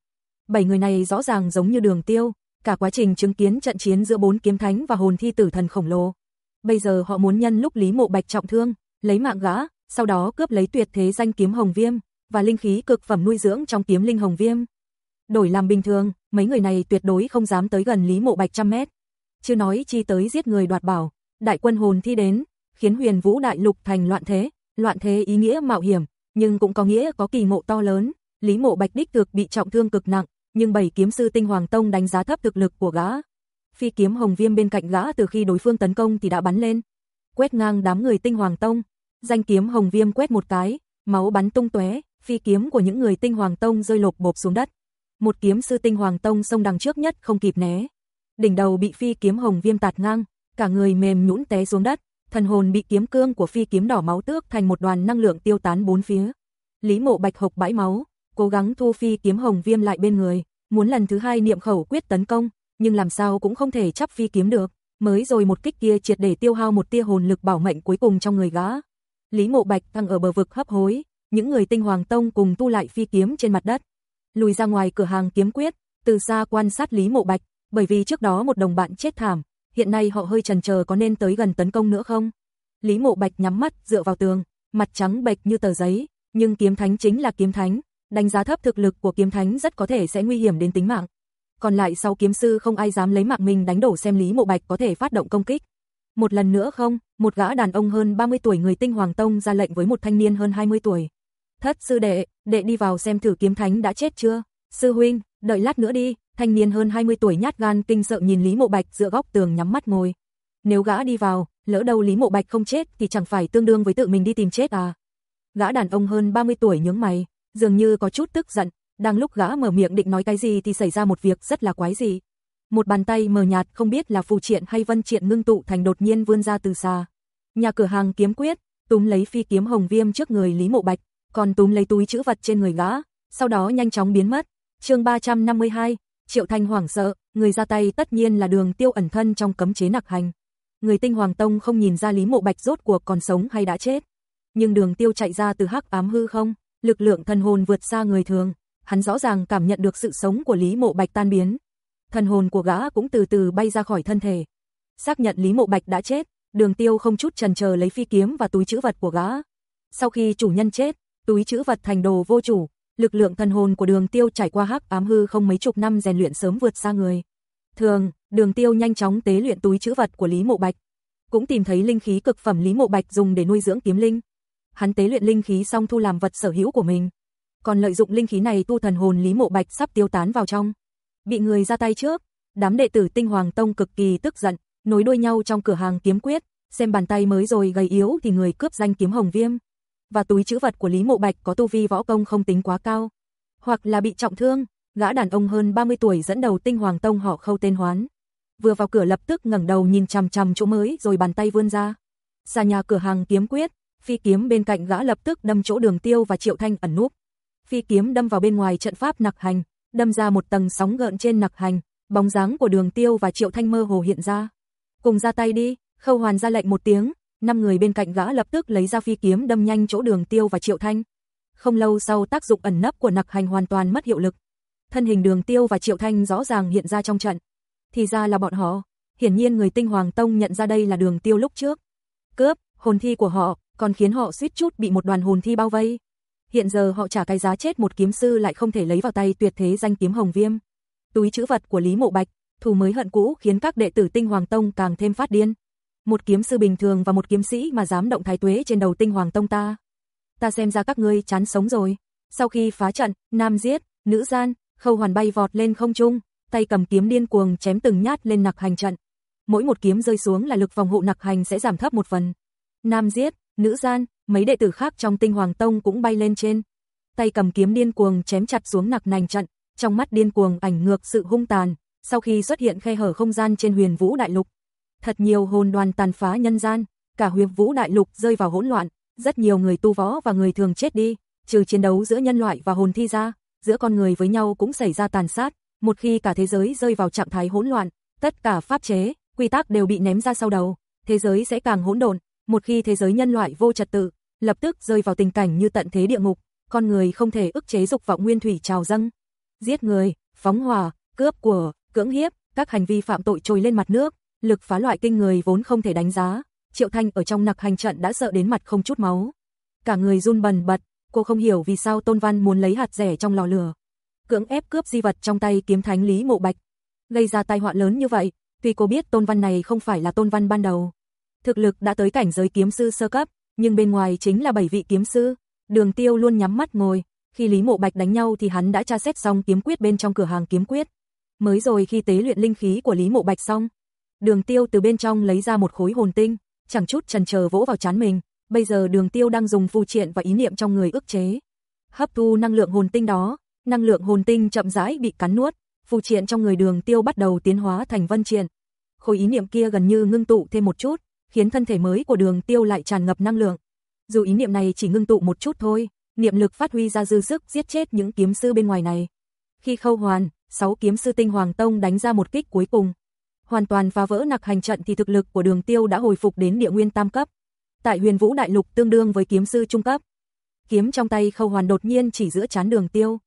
Bảy người này rõ ràng giống như đường tiêu, cả quá trình chứng kiến trận chiến giữa bốn kiếm thánh và hồn thi tử thần khổng lồ. Bây giờ họ muốn nhân lúc Lý Mộ Bạch trọng thương, lấy mạng gã, sau đó cướp lấy tuyệt thế danh kiếm hồng viêm và linh khí cực phẩm nuôi dưỡng trong kiếm linh hồng viêm. Đổi làm bình thường, mấy người này tuyệt đối không dám tới gần Lý Mộ Bạch trăm mét. Chưa nói chi tới giết người đoạt bảo, đại quân hồn thi đến, khiến huyền vũ đại lục thành loạn thế, loạn thế ý nghĩa mạo hiểm, nhưng cũng có nghĩa có kỳ ngộ to lớn. Lý Mộ Bạch đích thực bị trọng thương cực nặng, nhưng bảy kiếm sư Tinh Hoàng Tông đánh giá thấp thực lực của gã. Phi kiếm Hồng Viêm bên cạnh gã từ khi đối phương tấn công thì đã bắn lên, quét ngang đám người Tinh Hoàng Tông. Danh kiếm Hồng Viêm quét một cái, máu bắn tung tóe, phi kiếm của những người Tinh Hoàng Tông rơi lộp bộp xuống đất. Một kiếm sư Tinh Hoàng Tông xông đằng trước nhất không kịp né. Đỉnh đầu bị phi kiếm Hồng Viêm tạt ngang, cả người mềm nhũn té xuống đất thần hồn bị kiếm cương của phi kiếm đỏ máu tước thành một đoàn năng lượng tiêu tán bốn phía. Lý Mộ Bạch hộc bãi máu, cố gắng thu phi kiếm hồng viêm lại bên người, muốn lần thứ hai niệm khẩu quyết tấn công, nhưng làm sao cũng không thể chấp phi kiếm được, mới rồi một kích kia triệt để tiêu hao một tia hồn lực bảo mệnh cuối cùng trong người gã. Lý Mộ Bạch đang ở bờ vực hấp hối, những người tinh hoàng tông cùng tu lại phi kiếm trên mặt đất. Lùi ra ngoài cửa hàng kiếm quyết, từ xa quan sát Lý Mộ Bạch, bởi vì trước đó một đồng bạn chết thảm, hiện nay họ hơi chần chờ có nên tới gần tấn công nữa không? Lý Mộ Bạch nhắm mắt, dựa vào tường, mặt trắng bệch như tờ giấy, nhưng kiếm thánh chính là kiếm thánh, đánh giá thấp thực lực của kiếm thánh rất có thể sẽ nguy hiểm đến tính mạng. Còn lại sau kiếm sư không ai dám lấy mạng mình đánh đổ xem Lý Mộ Bạch có thể phát động công kích. Một lần nữa không, một gã đàn ông hơn 30 tuổi người Tinh Hoàng Tông ra lệnh với một thanh niên hơn 20 tuổi. Thất sư đệ, đệ đi vào xem thử kiếm thánh đã chết chưa? Sư huynh, đợi lát nữa đi, thanh niên hơn 20 tuổi nhát gan kinh sợ nhìn Lý Mộ Bạch dựa góc tường nhắm mắt ngồi. Nếu gã đi vào, lỡ đâu Lý Mộ Bạch không chết thì chẳng phải tương đương với tự mình đi tìm chết à. Gã đàn ông hơn 30 tuổi nhướng mày, dường như có chút tức giận, đang lúc gã mở miệng định nói cái gì thì xảy ra một việc rất là quái dị. Một bàn tay mờ nhạt không biết là phù triện hay vân triện ngưng tụ thành đột nhiên vươn ra từ xa. Nhà cửa hàng kiếm quyết, túm lấy phi kiếm hồng viêm trước người Lý Mộ Bạch, còn túm lấy túi chữ vật trên người gã, sau đó nhanh chóng biến mất. Chương 352, Triệu Thanh hoảng sợ, người ra tay tất nhiên là đường tiêu ẩn thân trong cấm chế nặc hành. Người tinh hoàng tông không nhìn ra Lý Mộ Bạch rốt cuộc còn sống hay đã chết. Nhưng đường tiêu chạy ra từ hắc ám hư không, lực lượng thần hồn vượt xa người thường, hắn rõ ràng cảm nhận được sự sống của Lý Mộ Bạch tan biến. Thần hồn của gã cũng từ từ bay ra khỏi thân thể. Xác nhận Lý Mộ Bạch đã chết, đường tiêu không chút trần chờ lấy phi kiếm và túi chữ vật của gã. Sau khi chủ nhân chết, túi chữ vật thành đồ vô chủ, lực lượng thần hồn của đường tiêu trải qua hắc ám hư không mấy chục năm rèn luyện sớm vượt xa người. Thường, đường tiêu nhanh chóng tế luyện túi chữ vật của Lý Mộ Bạch. Cũng tìm thấy linh khí cực phẩm Lý Mộ Bạch dùng để nuôi dưỡng kiếm linh. Hắn tế luyện linh khí xong thu làm vật sở hữu của mình. Còn lợi dụng linh khí này tu thần hồn Lý Mộ Bạch sắp tiêu tán vào trong. Bị người ra tay trước, đám đệ tử tinh hoàng tông cực kỳ tức giận, nối đuôi nhau trong cửa hàng kiếm quyết, xem bàn tay mới rồi gầy yếu thì người cướp danh kiếm hồng viêm và túi chữ vật của Lý Mộ Bạch có tu vi võ công không tính quá cao, hoặc là bị trọng thương, gã đàn ông hơn 30 tuổi dẫn đầu Tinh Hoàng Tông họ Khâu tên Hoán. Vừa vào cửa lập tức ngẩng đầu nhìn chằm chằm chỗ mới rồi bàn tay vươn ra. Xa nhà cửa hàng kiếm quyết, phi kiếm bên cạnh gã lập tức đâm chỗ Đường Tiêu và Triệu Thanh ẩn núp. Phi kiếm đâm vào bên ngoài trận pháp nặc hành, đâm ra một tầng sóng gợn trên nặc hành, bóng dáng của Đường Tiêu và Triệu Thanh mơ hồ hiện ra. Cùng ra tay đi, Khâu Hoàn ra lệnh một tiếng, năm người bên cạnh gã lập tức lấy ra phi kiếm đâm nhanh chỗ đường tiêu và triệu thanh. Không lâu sau tác dụng ẩn nấp của nặc hành hoàn toàn mất hiệu lực. Thân hình đường tiêu và triệu thanh rõ ràng hiện ra trong trận. Thì ra là bọn họ, hiển nhiên người tinh hoàng tông nhận ra đây là đường tiêu lúc trước. Cướp, hồn thi của họ, còn khiến họ suýt chút bị một đoàn hồn thi bao vây. Hiện giờ họ trả cái giá chết một kiếm sư lại không thể lấy vào tay tuyệt thế danh kiếm hồng viêm. Túi chữ vật của Lý Mộ Bạch, thù mới hận cũ khiến các đệ tử tinh hoàng tông càng thêm phát điên một kiếm sư bình thường và một kiếm sĩ mà dám động thái tuế trên đầu tinh hoàng tông ta. Ta xem ra các ngươi chán sống rồi. Sau khi phá trận, nam giết, Nữ gian, Khâu Hoàn bay vọt lên không trung, tay cầm kiếm điên cuồng chém từng nhát lên nặc hành trận. Mỗi một kiếm rơi xuống là lực phòng hộ nặc hành sẽ giảm thấp một phần. Nam giết, nữ gian, mấy đệ tử khác trong Tinh Hoàng Tông cũng bay lên trên. Tay cầm kiếm điên cuồng chém chặt xuống nặc nành trận, trong mắt điên cuồng ảnh ngược sự hung tàn, sau khi xuất hiện khe hở không gian trên Huyền Vũ Đại Lục. Thật nhiều hồn đoàn tàn phá nhân gian, cả Huyền Vũ Đại Lục rơi vào hỗn loạn, rất nhiều người tu võ và người thường chết đi, trừ chiến đấu giữa nhân loại và hồn thi ra, giữa con người với nhau cũng xảy ra tàn sát, một khi cả thế giới rơi vào trạng thái hỗn loạn, tất cả pháp chế, quy tắc đều bị ném ra sau đầu, thế giới sẽ càng hỗn độn, một khi thế giới nhân loại vô trật tự, lập tức rơi vào tình cảnh như tận thế địa ngục, con người không thể ức chế dục vọng nguyên thủy trào dâng. Giết người, phóng hỏa, cướp của, cưỡng hiếp, các hành vi phạm tội trồi lên mặt nước, lực phá loại kinh người vốn không thể đánh giá. Triệu Thanh ở trong nặc hành trận đã sợ đến mặt không chút máu. Cả người run bần bật, cô không hiểu vì sao Tôn Văn muốn lấy hạt rẻ trong lò lửa. Cưỡng ép cướp di vật trong tay kiếm thánh Lý Mộ Bạch. Gây ra tai họa lớn như vậy, tuy cô biết Tôn Văn này không phải là Tôn Văn ban đầu. Thực lực đã tới cảnh giới kiếm sư sơ cấp, nhưng bên ngoài chính là bảy vị kiếm sư. Đường Tiêu luôn nhắm mắt ngồi, khi Lý Mộ Bạch đánh nhau thì hắn đã tra xét xong kiếm quyết bên trong cửa hàng kiếm quyết. Mới rồi khi tế luyện linh khí của Lý Mộ Bạch xong, Đường Tiêu từ bên trong lấy ra một khối hồn tinh, chẳng chút chần chờ vỗ vào chán mình, bây giờ Đường Tiêu đang dùng phù triện và ý niệm trong người ức chế, hấp thu năng lượng hồn tinh đó, năng lượng hồn tinh chậm rãi bị cắn nuốt, phù triện trong người Đường Tiêu bắt đầu tiến hóa thành vân triện. Khối ý niệm kia gần như ngưng tụ thêm một chút, khiến thân thể mới của Đường Tiêu lại tràn ngập năng lượng. Dù ý niệm này chỉ ngưng tụ một chút thôi, niệm lực phát huy ra dư sức giết chết những kiếm sư bên ngoài này. Khi Khâu Hoàn, sáu kiếm sư Tinh Hoàng Tông đánh ra một kích cuối cùng, hoàn toàn phá vỡ nặc hành trận thì thực lực của Đường Tiêu đã hồi phục đến địa nguyên tam cấp. Tại Huyền Vũ Đại Lục tương đương với kiếm sư trung cấp. Kiếm trong tay Khâu Hoàn đột nhiên chỉ giữa chán Đường Tiêu,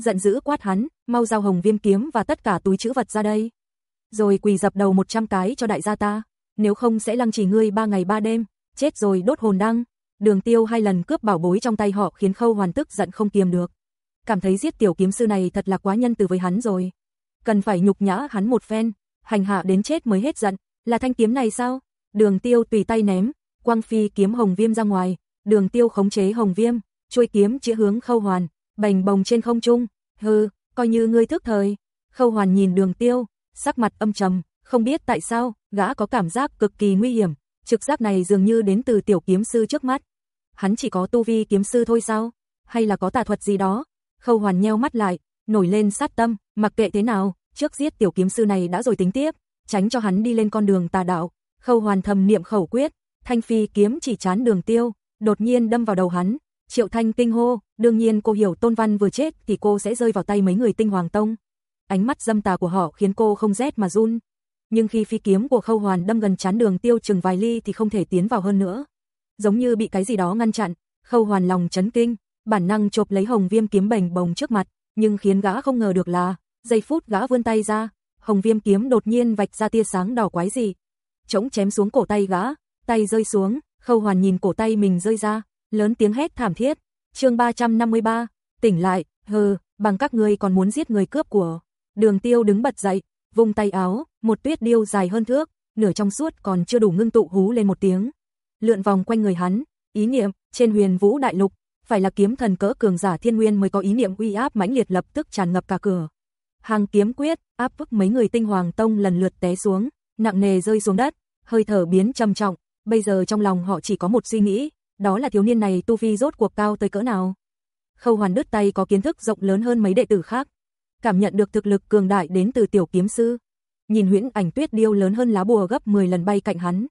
giận dữ quát hắn, mau giao hồng viêm kiếm và tất cả túi chữ vật ra đây. Rồi quỳ dập đầu 100 cái cho đại gia ta, nếu không sẽ lăng trì ngươi ba ngày ba đêm, chết rồi đốt hồn đăng. Đường Tiêu hai lần cướp bảo bối trong tay họ khiến Khâu Hoàn tức giận không kiềm được. Cảm thấy giết tiểu kiếm sư này thật là quá nhân từ với hắn rồi. Cần phải nhục nhã hắn một phen, hành hạ đến chết mới hết giận, là thanh kiếm này sao? Đường Tiêu tùy tay ném, quang phi kiếm hồng viêm ra ngoài, Đường Tiêu khống chế hồng viêm, chuôi kiếm chĩa hướng Khâu Hoàn, bành bồng trên không trung, hừ, coi như ngươi thức thời. Khâu Hoàn nhìn Đường Tiêu, sắc mặt âm trầm, không biết tại sao, gã có cảm giác cực kỳ nguy hiểm, trực giác này dường như đến từ tiểu kiếm sư trước mắt hắn chỉ có tu vi kiếm sư thôi sao? Hay là có tà thuật gì đó? Khâu Hoàn nheo mắt lại, nổi lên sát tâm, mặc kệ thế nào, trước giết tiểu kiếm sư này đã rồi tính tiếp, tránh cho hắn đi lên con đường tà đạo. Khâu Hoàn thầm niệm khẩu quyết, thanh phi kiếm chỉ chán đường tiêu, đột nhiên đâm vào đầu hắn. Triệu Thanh kinh hô, đương nhiên cô hiểu Tôn Văn vừa chết thì cô sẽ rơi vào tay mấy người Tinh Hoàng Tông. Ánh mắt dâm tà của họ khiến cô không rét mà run. Nhưng khi phi kiếm của Khâu Hoàn đâm gần chán đường tiêu chừng vài ly thì không thể tiến vào hơn nữa giống như bị cái gì đó ngăn chặn, Khâu Hoàn lòng chấn kinh, bản năng chộp lấy Hồng Viêm kiếm bềnh bồng trước mặt, nhưng khiến gã không ngờ được là, giây phút gã vươn tay ra, Hồng Viêm kiếm đột nhiên vạch ra tia sáng đỏ quái gì. Chống chém xuống cổ tay gã, tay rơi xuống, Khâu Hoàn nhìn cổ tay mình rơi ra, lớn tiếng hét thảm thiết. Chương 353, tỉnh lại, hừ, bằng các ngươi còn muốn giết người cướp của. Đường Tiêu đứng bật dậy, vung tay áo, một tuyết điêu dài hơn thước, nửa trong suốt còn chưa đủ ngưng tụ hú lên một tiếng lượn vòng quanh người hắn, ý niệm, trên huyền vũ đại lục, phải là kiếm thần cỡ cường giả thiên nguyên mới có ý niệm uy áp mãnh liệt lập tức tràn ngập cả cửa. Hàng kiếm quyết, áp bức mấy người tinh hoàng tông lần lượt té xuống, nặng nề rơi xuống đất, hơi thở biến trầm trọng, bây giờ trong lòng họ chỉ có một suy nghĩ, đó là thiếu niên này tu vi rốt cuộc cao tới cỡ nào. Khâu Hoàn đứt tay có kiến thức rộng lớn hơn mấy đệ tử khác, cảm nhận được thực lực cường đại đến từ tiểu kiếm sư. Nhìn huyễn ảnh tuyết điêu lớn hơn lá bùa gấp 10 lần bay cạnh hắn.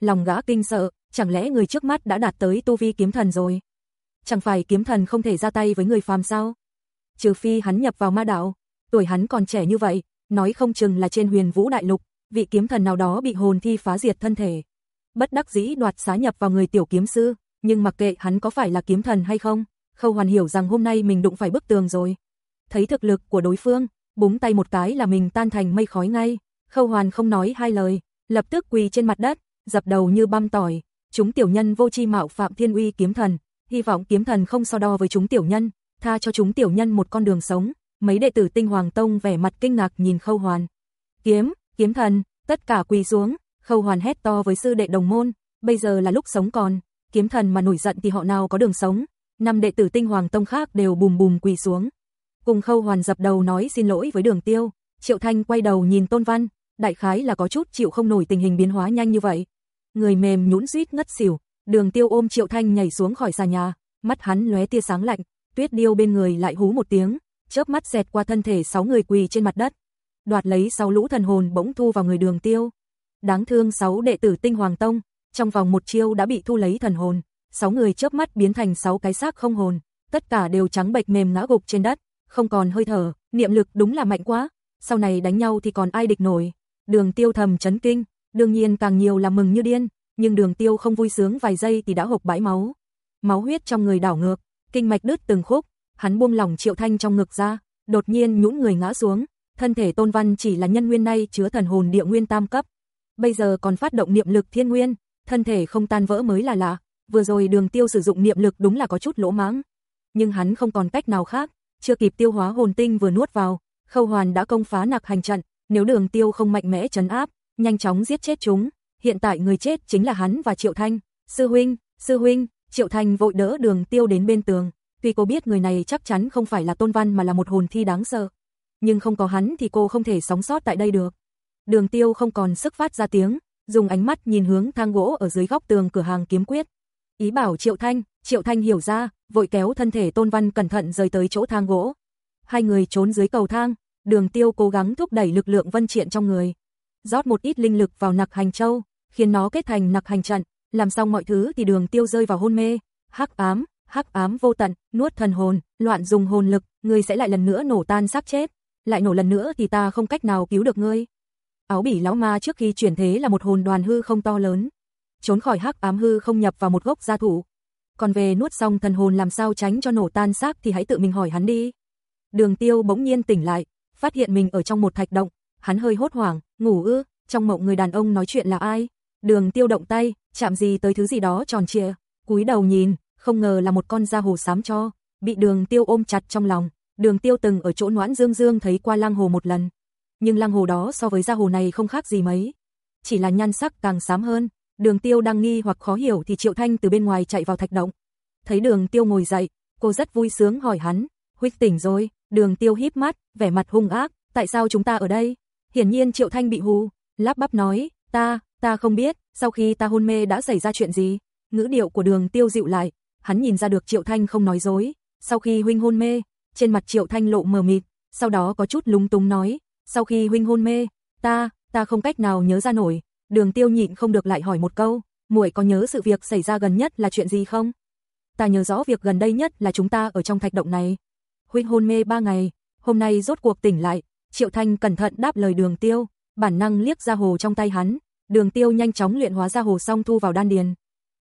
Lòng gã kinh sợ, chẳng lẽ người trước mắt đã đạt tới tu vi kiếm thần rồi? Chẳng phải kiếm thần không thể ra tay với người phàm sao? Trừ phi hắn nhập vào ma đạo, tuổi hắn còn trẻ như vậy, nói không chừng là trên huyền vũ đại lục, vị kiếm thần nào đó bị hồn thi phá diệt thân thể. Bất đắc dĩ đoạt xá nhập vào người tiểu kiếm sư, nhưng mặc kệ hắn có phải là kiếm thần hay không, Khâu Hoàn hiểu rằng hôm nay mình đụng phải bức tường rồi. Thấy thực lực của đối phương, búng tay một cái là mình tan thành mây khói ngay. Khâu Hoàn không nói hai lời, lập tức quỳ trên mặt đất, dập đầu như băm tỏi, chúng tiểu nhân vô chi mạo phạm thiên uy kiếm thần, hy vọng kiếm thần không so đo với chúng tiểu nhân, tha cho chúng tiểu nhân một con đường sống. Mấy đệ tử Tinh Hoàng Tông vẻ mặt kinh ngạc nhìn Khâu Hoàn. Kiếm, kiếm thần, tất cả quỳ xuống, Khâu Hoàn hét to với sư đệ đồng môn, bây giờ là lúc sống còn, kiếm thần mà nổi giận thì họ nào có đường sống. Năm đệ tử Tinh Hoàng Tông khác đều bùm bùm quỳ xuống. cùng khâu hoàn dập đầu nói xin lỗi với đường tiêu. Triệu Thanh quay đầu nhìn Tôn Văn, đại khái là có chút chịu không nổi tình hình biến hóa nhanh như vậy. Người mềm nhũn suýt ngất xỉu, đường tiêu ôm Triệu Thanh nhảy xuống khỏi xà nhà, mắt hắn lóe tia sáng lạnh, tuyết điêu bên người lại hú một tiếng, chớp mắt xẹt qua thân thể sáu người quỳ trên mặt đất. Đoạt lấy sáu lũ thần hồn bỗng thu vào người đường tiêu. Đáng thương sáu đệ tử tinh hoàng tông, trong vòng một chiêu đã bị thu lấy thần hồn, sáu người chớp mắt biến thành sáu cái xác không hồn, tất cả đều trắng bệch mềm ngã gục trên đất, không còn hơi thở, niệm lực đúng là mạnh quá, sau này đánh nhau thì còn ai địch nổi. Đường Tiêu thầm chấn kinh, đương nhiên càng nhiều là mừng như điên, nhưng Đường Tiêu không vui sướng vài giây thì đã hộc bãi máu. Máu huyết trong người đảo ngược, kinh mạch đứt từng khúc, hắn buông lỏng Triệu Thanh trong ngực ra, đột nhiên nhũn người ngã xuống, thân thể Tôn Văn chỉ là nhân nguyên nay chứa thần hồn địa nguyên tam cấp. Bây giờ còn phát động niệm lực thiên nguyên, thân thể không tan vỡ mới là lạ, vừa rồi Đường Tiêu sử dụng niệm lực đúng là có chút lỗ mãng. Nhưng hắn không còn cách nào khác, chưa kịp tiêu hóa hồn tinh vừa nuốt vào, Khâu Hoàn đã công phá nặc hành trận, nếu Đường Tiêu không mạnh mẽ trấn áp, nhanh chóng giết chết chúng, hiện tại người chết chính là hắn và Triệu Thanh. Sư huynh, sư huynh, Triệu Thanh vội đỡ Đường Tiêu đến bên tường, tuy cô biết người này chắc chắn không phải là Tôn Văn mà là một hồn thi đáng sợ, nhưng không có hắn thì cô không thể sống sót tại đây được. Đường Tiêu không còn sức phát ra tiếng, dùng ánh mắt nhìn hướng thang gỗ ở dưới góc tường cửa hàng kiếm quyết. Ý bảo Triệu Thanh, Triệu Thanh hiểu ra, vội kéo thân thể Tôn Văn cẩn thận rời tới chỗ thang gỗ. Hai người trốn dưới cầu thang, Đường Tiêu cố gắng thúc đẩy lực lượng vân triện trong người, rót một ít linh lực vào nặc hành châu, khiến nó kết thành nặc hành trận, làm xong mọi thứ thì Đường Tiêu rơi vào hôn mê, hắc ám, hắc ám vô tận, nuốt thần hồn, loạn dùng hồn lực, ngươi sẽ lại lần nữa nổ tan xác chết, lại nổ lần nữa thì ta không cách nào cứu được ngươi. Áo bỉ lão ma trước khi chuyển thế là một hồn đoàn hư không to lớn, trốn khỏi hắc ám hư không nhập vào một gốc gia thủ. Còn về nuốt xong thần hồn làm sao tránh cho nổ tan xác thì hãy tự mình hỏi hắn đi. Đường Tiêu bỗng nhiên tỉnh lại, phát hiện mình ở trong một thạch động, hắn hơi hốt hoảng, ngủ ư, trong mộng người đàn ông nói chuyện là ai? Đường Tiêu động tay, chạm gì tới thứ gì đó tròn trịa, cúi đầu nhìn, không ngờ là một con da hồ xám cho, bị Đường Tiêu ôm chặt trong lòng. Đường Tiêu từng ở chỗ Noãn Dương Dương thấy qua lang hồ một lần, nhưng lang hồ đó so với da hồ này không khác gì mấy, chỉ là nhan sắc càng xám hơn. Đường Tiêu đang nghi hoặc khó hiểu thì Triệu Thanh từ bên ngoài chạy vào thạch động. Thấy Đường Tiêu ngồi dậy, cô rất vui sướng hỏi hắn, huyết tỉnh rồi?" Đường Tiêu híp mắt, vẻ mặt hung ác, "Tại sao chúng ta ở đây?" Hiển nhiên Triệu Thanh bị hù, lắp bắp nói, "Ta, ta không biết, sau khi ta hôn mê đã xảy ra chuyện gì?" Ngữ điệu của Đường Tiêu dịu lại, hắn nhìn ra được Triệu Thanh không nói dối, sau khi huynh hôn mê, trên mặt Triệu Thanh lộ mờ mịt, sau đó có chút lúng túng nói, "Sau khi huynh hôn mê, ta, ta không cách nào nhớ ra nổi." Đường Tiêu nhịn không được lại hỏi một câu, "Muội có nhớ sự việc xảy ra gần nhất là chuyện gì không?" Ta nhớ rõ việc gần đây nhất là chúng ta ở trong thạch động này. Huynh hôn mê ba ngày, hôm nay rốt cuộc tỉnh lại, Triệu Thanh cẩn thận đáp lời Đường Tiêu, bản năng liếc ra hồ trong tay hắn, Đường Tiêu nhanh chóng luyện hóa ra hồ xong thu vào đan điền.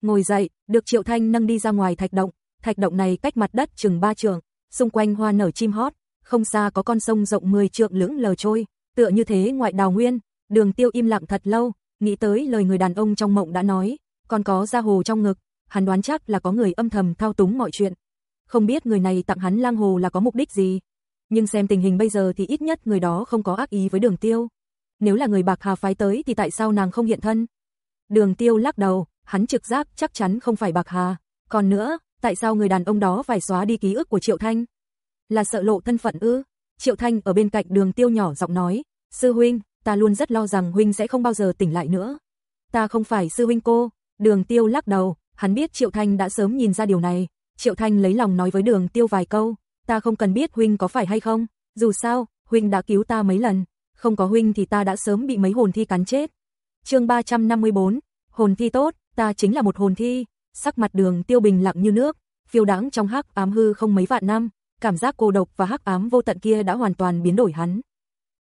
Ngồi dậy, được Triệu Thanh nâng đi ra ngoài thạch động, thạch động này cách mặt đất chừng ba trượng, xung quanh hoa nở chim hót, không xa có con sông rộng 10 trượng lững lờ trôi, tựa như thế ngoại đào nguyên. Đường Tiêu im lặng thật lâu, nghĩ tới lời người đàn ông trong mộng đã nói, còn có ra hồ trong ngực, hắn đoán chắc là có người âm thầm thao túng mọi chuyện. Không biết người này tặng hắn lang hồ là có mục đích gì, nhưng xem tình hình bây giờ thì ít nhất người đó không có ác ý với đường tiêu. Nếu là người bạc hà phái tới thì tại sao nàng không hiện thân? Đường tiêu lắc đầu, hắn trực giác chắc chắn không phải bạc hà. Còn nữa, tại sao người đàn ông đó phải xóa đi ký ức của Triệu Thanh? Là sợ lộ thân phận ư? Triệu Thanh ở bên cạnh đường tiêu nhỏ giọng nói, sư huynh, ta luôn rất lo rằng huynh sẽ không bao giờ tỉnh lại nữa. Ta không phải sư huynh cô, đường tiêu lắc đầu, hắn biết Triệu Thanh đã sớm nhìn ra điều này, Triệu Thanh lấy lòng nói với đường tiêu vài câu, ta không cần biết huynh có phải hay không, dù sao, huynh đã cứu ta mấy lần, không có huynh thì ta đã sớm bị mấy hồn thi cắn chết. chương 354, hồn thi tốt, ta chính là một hồn thi, sắc mặt đường tiêu bình lặng như nước, phiêu đáng trong hắc ám hư không mấy vạn năm, cảm giác cô độc và hắc ám vô tận kia đã hoàn toàn biến đổi hắn.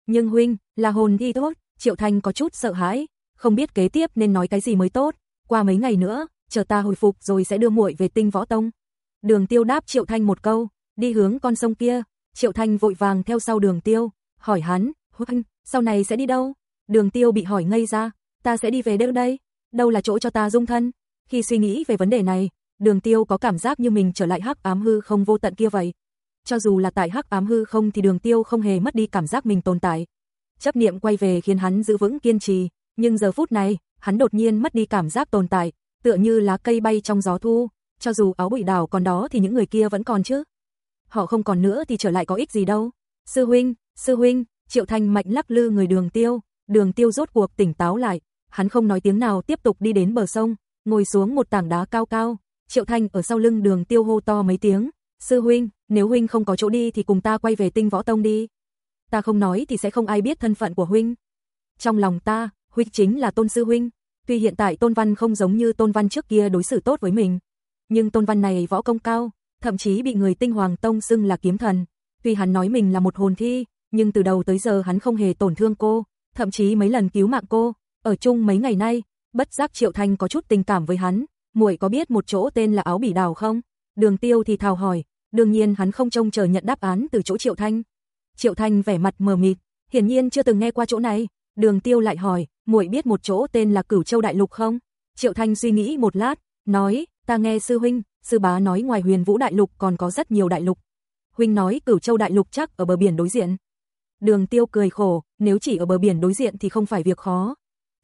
Nhưng huynh, là hồn thi tốt, Triệu Thanh có chút sợ hãi, không biết kế tiếp nên nói cái gì mới tốt, qua mấy ngày nữa, chờ ta hồi phục rồi sẽ đưa muội về tinh võ tông. Đường tiêu đáp Triệu Thanh một câu, đi hướng con sông kia, Triệu Thanh vội vàng theo sau đường tiêu, hỏi hắn, huynh, sau này sẽ đi đâu? Đường tiêu bị hỏi ngây ra, ta sẽ đi về đâu đây? Đâu là chỗ cho ta dung thân? Khi suy nghĩ về vấn đề này, đường tiêu có cảm giác như mình trở lại hắc ám hư không vô tận kia vậy. Cho dù là tại hắc ám hư không thì đường tiêu không hề mất đi cảm giác mình tồn tại. Chấp niệm quay về khiến hắn giữ vững kiên trì, nhưng giờ phút này, hắn đột nhiên mất đi cảm giác tồn tại, tựa như lá cây bay trong gió thu, cho dù áo bụi đảo còn đó thì những người kia vẫn còn chứ. họ không còn nữa thì trở lại có ích gì đâu. Sư huynh, sư huynh, Triệu Thanh mạnh lắc lư người Đường Tiêu, Đường Tiêu rốt cuộc tỉnh táo lại, hắn không nói tiếng nào tiếp tục đi đến bờ sông, ngồi xuống một tảng đá cao cao, Triệu Thanh ở sau lưng Đường Tiêu hô to mấy tiếng, "Sư huynh, nếu huynh không có chỗ đi thì cùng ta quay về Tinh Võ Tông đi." Ta không nói thì sẽ không ai biết thân phận của huynh. Trong lòng ta, huynh chính là Tôn sư huynh, tuy hiện tại Tôn Văn không giống như Tôn Văn trước kia đối xử tốt với mình, nhưng Tôn Văn này võ công cao, thậm chí bị người Tinh Hoàng Tông xưng là kiếm thần. Tuy hắn nói mình là một hồn thi, nhưng từ đầu tới giờ hắn không hề tổn thương cô, thậm chí mấy lần cứu mạng cô, ở chung mấy ngày nay, bất giác Triệu Thanh có chút tình cảm với hắn, muội có biết một chỗ tên là áo bỉ đào không? Đường Tiêu thì thào hỏi, đương nhiên hắn không trông chờ nhận đáp án từ chỗ Triệu Thanh. Triệu Thanh vẻ mặt mờ mịt, hiển nhiên chưa từng nghe qua chỗ này, Đường Tiêu lại hỏi, muội biết một chỗ tên là Cửu Châu Đại Lục không? Triệu Thanh suy nghĩ một lát, nói, ta nghe sư huynh, sư bá nói ngoài Huyền Vũ Đại Lục còn có rất nhiều đại lục. Huynh nói Cửu Châu Đại Lục chắc ở bờ biển đối diện. Đường Tiêu cười khổ, nếu chỉ ở bờ biển đối diện thì không phải việc khó.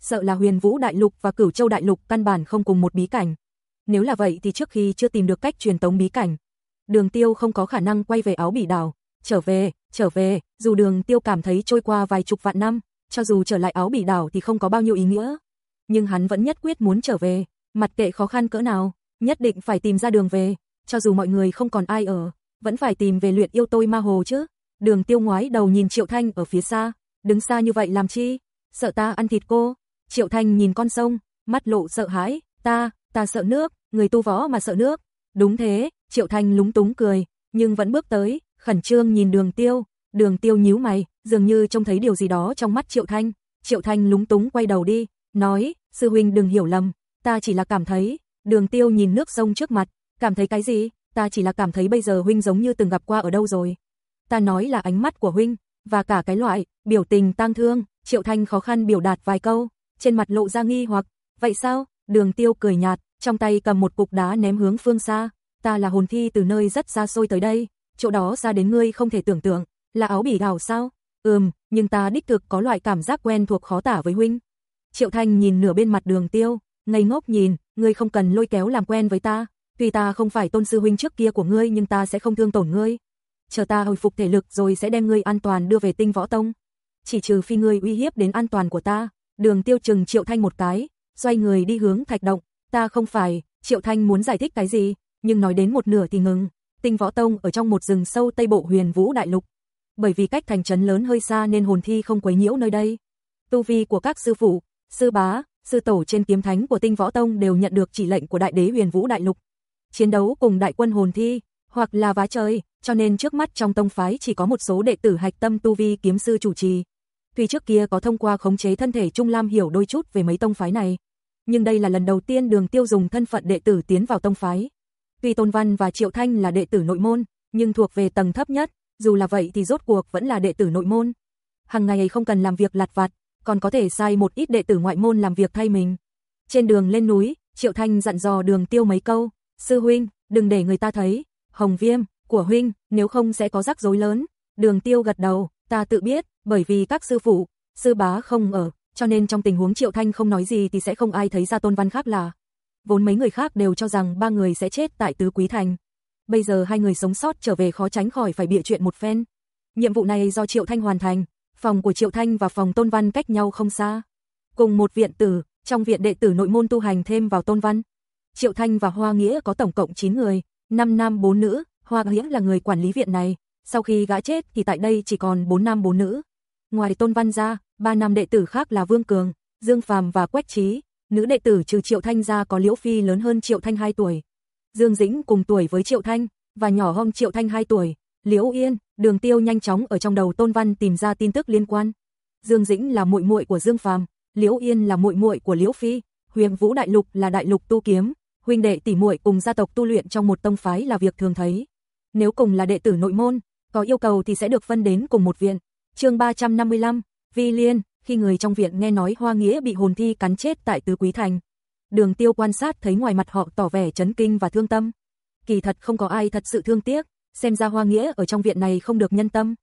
Sợ là Huyền Vũ Đại Lục và Cửu Châu Đại Lục căn bản không cùng một bí cảnh. Nếu là vậy thì trước khi chưa tìm được cách truyền tống bí cảnh, Đường Tiêu không có khả năng quay về áo bỉ đảo, trở về, trở về, dù Đường Tiêu cảm thấy trôi qua vài chục vạn năm, cho dù trở lại áo bỉ đảo thì không có bao nhiêu ý nghĩa, nhưng hắn vẫn nhất quyết muốn trở về, mặt kệ khó khăn cỡ nào, nhất định phải tìm ra đường về, cho dù mọi người không còn ai ở, vẫn phải tìm về luyện yêu tôi ma hồ chứ. Đường Tiêu ngoái đầu nhìn Triệu Thanh ở phía xa, đứng xa như vậy làm chi? Sợ ta ăn thịt cô? Triệu Thanh nhìn con sông, mắt lộ sợ hãi, ta, ta sợ nước, người tu võ mà sợ nước. Đúng thế, Triệu Thanh lúng túng cười, nhưng vẫn bước tới, khẩn trương nhìn đường tiêu, đường tiêu nhíu mày, dường như trông thấy điều gì đó trong mắt Triệu Thanh. Triệu Thanh lúng túng quay đầu đi, nói, sư huynh đừng hiểu lầm, ta chỉ là cảm thấy, đường tiêu nhìn nước sông trước mặt, cảm thấy cái gì, ta chỉ là cảm thấy bây giờ huynh giống như từng gặp qua ở đâu rồi. Ta nói là ánh mắt của huynh, và cả cái loại, biểu tình tang thương, Triệu Thanh khó khăn biểu đạt vài câu, trên mặt lộ ra nghi hoặc, vậy sao, đường tiêu cười nhạt, trong tay cầm một cục đá ném hướng phương xa, ta là hồn thi từ nơi rất xa xôi tới đây, chỗ đó xa đến ngươi không thể tưởng tượng, là áo bỉ gào sao? Ừm, nhưng ta đích thực có loại cảm giác quen thuộc khó tả với huynh. Triệu Thanh nhìn nửa bên mặt đường tiêu, ngây ngốc nhìn, ngươi không cần lôi kéo làm quen với ta, tuy ta không phải tôn sư huynh trước kia của ngươi nhưng ta sẽ không thương tổn ngươi. Chờ ta hồi phục thể lực rồi sẽ đem ngươi an toàn đưa về tinh võ tông. Chỉ trừ phi ngươi uy hiếp đến an toàn của ta, đường tiêu trừng Triệu Thanh một cái, xoay người đi hướng thạch động, ta không phải, Triệu Thanh muốn giải thích cái gì, nhưng nói đến một nửa thì ngừng, tinh võ tông ở trong một rừng sâu tây bộ huyền vũ đại lục. Bởi vì cách thành trấn lớn hơi xa nên hồn thi không quấy nhiễu nơi đây. Tu vi của các sư phụ, sư bá, sư tổ trên kiếm thánh của tinh võ tông đều nhận được chỉ lệnh của đại đế huyền vũ đại lục. Chiến đấu cùng đại quân hồn thi, hoặc là vá trời, cho nên trước mắt trong tông phái chỉ có một số đệ tử hạch tâm tu vi kiếm sư chủ trì. Tuy trước kia có thông qua khống chế thân thể Trung Lam hiểu đôi chút về mấy tông phái này, nhưng đây là lần đầu tiên Đường Tiêu dùng thân phận đệ tử tiến vào tông phái. Tuy Tôn Văn và Triệu Thanh là đệ tử nội môn, nhưng thuộc về tầng thấp nhất, dù là vậy thì rốt cuộc vẫn là đệ tử nội môn. Hàng ngày không cần làm việc lặt vặt, còn có thể sai một ít đệ tử ngoại môn làm việc thay mình. Trên đường lên núi, Triệu Thanh dặn dò Đường Tiêu mấy câu, "Sư huynh, đừng để người ta thấy, Hồng Viêm của huynh, nếu không sẽ có rắc rối lớn." Đường Tiêu gật đầu, "Ta tự biết, bởi vì các sư phụ, sư bá không ở, cho nên trong tình huống Triệu Thanh không nói gì thì sẽ không ai thấy ra Tôn Văn khác là. Vốn mấy người khác đều cho rằng ba người sẽ chết tại Tứ Quý Thành. Bây giờ hai người sống sót trở về khó tránh khỏi phải bịa chuyện một phen. Nhiệm vụ này do Triệu Thanh hoàn thành, phòng của Triệu Thanh và phòng Tôn Văn cách nhau không xa. Cùng một viện tử, trong viện đệ tử nội môn tu hành thêm vào Tôn Văn. Triệu Thanh và Hoa Nghĩa có tổng cộng 9 người, 5 nam 4 nữ, Hoa Nghĩa là người quản lý viện này, sau khi gã chết thì tại đây chỉ còn 4 nam 4 nữ. Ngoài Tôn Văn ra, ba nam đệ tử khác là Vương Cường, Dương Phàm và Quách Trí, nữ đệ tử trừ Triệu Thanh ra có Liễu Phi lớn hơn Triệu Thanh 2 tuổi. Dương Dĩnh cùng tuổi với Triệu Thanh và nhỏ hơn Triệu Thanh 2 tuổi. Liễu Yên, Đường Tiêu nhanh chóng ở trong đầu Tôn Văn tìm ra tin tức liên quan. Dương Dĩnh là muội muội của Dương Phàm, Liễu Yên là muội muội của Liễu Phi, Huyền Vũ Đại Lục là đại lục tu kiếm, huynh đệ tỷ muội cùng gia tộc tu luyện trong một tông phái là việc thường thấy. Nếu cùng là đệ tử nội môn, có yêu cầu thì sẽ được phân đến cùng một viện. Chương 355, Vi Liên, khi người trong viện nghe nói Hoa Nghĩa bị hồn thi cắn chết tại Tứ Quý Thành. Đường Tiêu quan sát thấy ngoài mặt họ tỏ vẻ chấn kinh và thương tâm. Kỳ thật không có ai thật sự thương tiếc, xem ra Hoa Nghĩa ở trong viện này không được nhân tâm.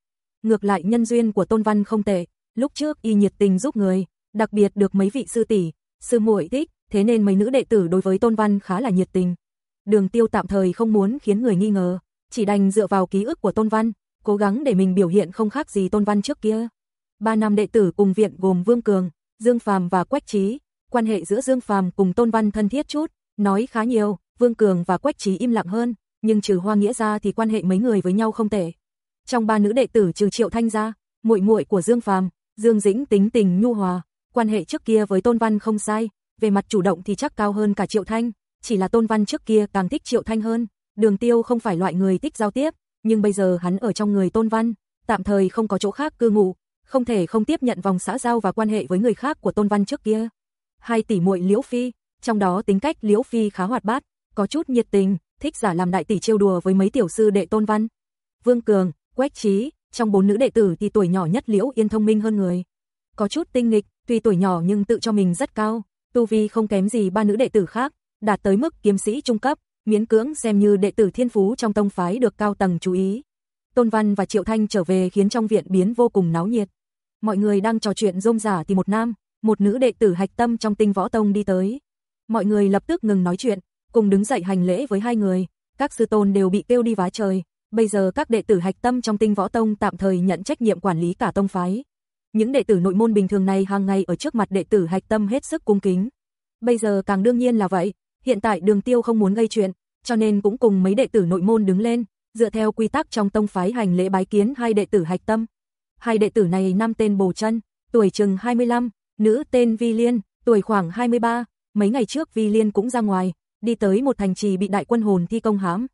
Ngược lại nhân duyên của Tôn Văn không tệ, lúc trước y nhiệt tình giúp người, đặc biệt được mấy vị sư tỷ, sư muội thích, thế nên mấy nữ đệ tử đối với Tôn Văn khá là nhiệt tình. Đường Tiêu tạm thời không muốn khiến người nghi ngờ, chỉ đành dựa vào ký ức của Tôn Văn, cố gắng để mình biểu hiện không khác gì Tôn Văn trước kia. Ba nam đệ tử cùng viện gồm Vương Cường, Dương Phàm và Quách Trí, quan hệ giữa Dương Phàm cùng Tôn Văn thân thiết chút, nói khá nhiều, Vương Cường và Quách Trí im lặng hơn, nhưng trừ Hoa Nghĩa ra thì quan hệ mấy người với nhau không tệ. Trong ba nữ đệ tử trừ Triệu Thanh ra, muội muội của Dương Phàm, Dương Dĩnh tính tình nhu hòa, quan hệ trước kia với Tôn Văn không sai, về mặt chủ động thì chắc cao hơn cả Triệu Thanh, chỉ là Tôn Văn trước kia càng thích Triệu Thanh hơn. Đường Tiêu không phải loại người thích giao tiếp, nhưng bây giờ hắn ở trong người Tôn Văn, tạm thời không có chỗ khác cư ngụ, không thể không tiếp nhận vòng xã giao và quan hệ với người khác của Tôn Văn trước kia. Hai tỷ muội Liễu Phi, trong đó tính cách Liễu Phi khá hoạt bát, có chút nhiệt tình, thích giả làm đại tỷ trêu đùa với mấy tiểu sư đệ Tôn Văn. Vương Cường, Quách Trí, trong bốn nữ đệ tử thì tuổi nhỏ nhất Liễu Yên thông minh hơn người. Có chút tinh nghịch, tuy tuổi nhỏ nhưng tự cho mình rất cao, tu vi không kém gì ba nữ đệ tử khác, đạt tới mức kiếm sĩ trung cấp, miễn cưỡng xem như đệ tử thiên phú trong tông phái được cao tầng chú ý. Tôn Văn và Triệu Thanh trở về khiến trong viện biến vô cùng náo nhiệt. Mọi người đang trò chuyện rôm rả thì một nam, một nữ đệ tử hạch tâm trong tinh võ tông đi tới. Mọi người lập tức ngừng nói chuyện, cùng đứng dậy hành lễ với hai người, các sư tôn đều bị kêu đi vá trời, bây giờ các đệ tử hạch tâm trong tinh võ tông tạm thời nhận trách nhiệm quản lý cả tông phái. Những đệ tử nội môn bình thường này hàng ngày ở trước mặt đệ tử hạch tâm hết sức cung kính. Bây giờ càng đương nhiên là vậy, hiện tại đường tiêu không muốn gây chuyện, cho nên cũng cùng mấy đệ tử nội môn đứng lên, dựa theo quy tắc trong tông phái hành lễ bái kiến hai đệ tử hạch tâm. Hai đệ tử này nam tên Bồ Chân, tuổi chừng 25, nữ tên Vi Liên, tuổi khoảng 23, mấy ngày trước Vi Liên cũng ra ngoài, đi tới một thành trì bị đại quân hồn thi công hãm.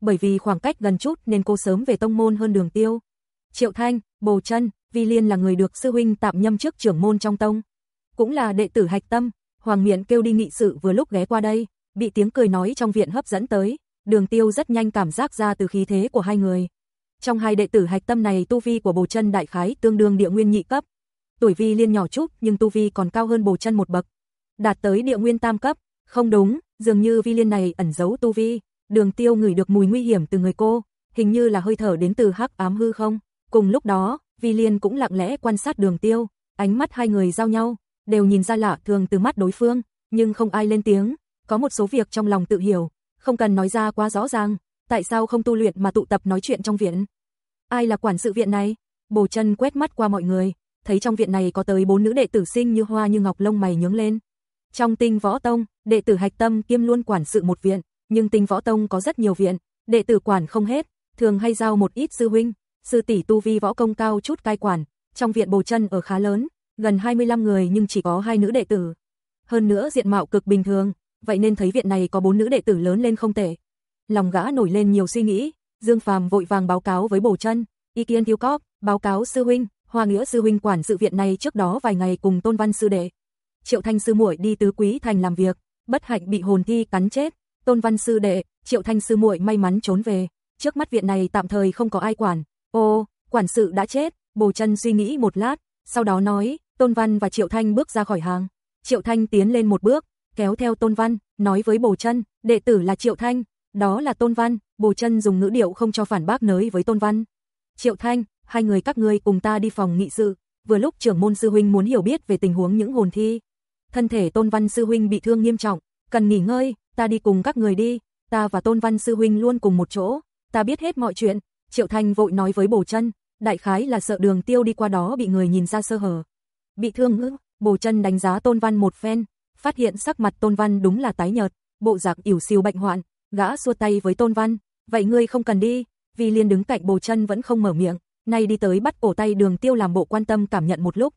Bởi vì khoảng cách gần chút nên cô sớm về tông môn hơn đường tiêu. Triệu Thanh, Bồ Chân, Vi Liên là người được sư huynh tạm nhâm chức trưởng môn trong tông. Cũng là đệ tử hạch tâm, Hoàng Miện kêu đi nghị sự vừa lúc ghé qua đây, bị tiếng cười nói trong viện hấp dẫn tới, đường tiêu rất nhanh cảm giác ra từ khí thế của hai người. Trong hai đệ tử hạch tâm này tu vi của bồ chân đại khái tương đương địa nguyên nhị cấp. Tuổi vi liên nhỏ chút nhưng tu vi còn cao hơn bồ chân một bậc. Đạt tới địa nguyên tam cấp, không đúng, dường như vi liên này ẩn giấu tu vi. Đường tiêu ngửi được mùi nguy hiểm từ người cô, hình như là hơi thở đến từ hắc ám hư không. Cùng lúc đó, vi liên cũng lặng lẽ quan sát đường tiêu, ánh mắt hai người giao nhau, đều nhìn ra lạ thường từ mắt đối phương, nhưng không ai lên tiếng, có một số việc trong lòng tự hiểu, không cần nói ra quá rõ ràng, tại sao không tu luyện mà tụ tập nói chuyện trong viện? Ai là quản sự viện này? Bồ chân quét mắt qua mọi người, thấy trong viện này có tới bốn nữ đệ tử sinh như hoa như ngọc lông mày nhướng lên. Trong tinh võ tông, đệ tử hạch tâm kiêm luôn quản sự một viện, nhưng tinh võ tông có rất nhiều viện, đệ tử quản không hết, thường hay giao một ít sư huynh, sư tỷ tu vi võ công cao chút cai quản, trong viện bồ chân ở khá lớn, gần 25 người nhưng chỉ có hai nữ đệ tử. Hơn nữa diện mạo cực bình thường, vậy nên thấy viện này có bốn nữ đệ tử lớn lên không tệ. Lòng gã nổi lên nhiều suy nghĩ, Dương Phàm vội vàng báo cáo với Bổ Chân, ý kiến thiếu cóp, báo cáo sư huynh, Hoa Nghĩa sư huynh quản sự viện này trước đó vài ngày cùng Tôn Văn sư đệ. Triệu Thanh sư muội đi tứ quý thành làm việc, bất hạnh bị hồn thi cắn chết, Tôn Văn sư đệ, Triệu Thanh sư muội may mắn trốn về, trước mắt viện này tạm thời không có ai quản. Ô, quản sự đã chết, Bồ Chân suy nghĩ một lát, sau đó nói, Tôn Văn và Triệu Thanh bước ra khỏi hàng. Triệu Thanh tiến lên một bước, kéo theo Tôn Văn, nói với Bồ Chân, đệ tử là Triệu Thanh, đó là Tôn Văn, Bồ Chân dùng ngữ điệu không cho phản bác nới với Tôn Văn. Triệu Thanh, hai người các ngươi cùng ta đi phòng nghị sự, vừa lúc trưởng môn sư huynh muốn hiểu biết về tình huống những hồn thi. Thân thể Tôn Văn sư huynh bị thương nghiêm trọng, cần nghỉ ngơi, ta đi cùng các người đi, ta và Tôn Văn sư huynh luôn cùng một chỗ, ta biết hết mọi chuyện. Triệu Thanh vội nói với Bồ Chân, đại khái là sợ Đường Tiêu đi qua đó bị người nhìn ra sơ hở. Bị thương ngữ, Bồ Chân đánh giá Tôn Văn một phen, phát hiện sắc mặt Tôn Văn đúng là tái nhợt, bộ dạng ỉu xìu bệnh hoạn, gã xua tay với Tôn Văn, "Vậy ngươi không cần đi." Vì Liên đứng cạnh Bồ Chân vẫn không mở miệng, nay đi tới bắt cổ tay Đường Tiêu làm bộ quan tâm cảm nhận một lúc.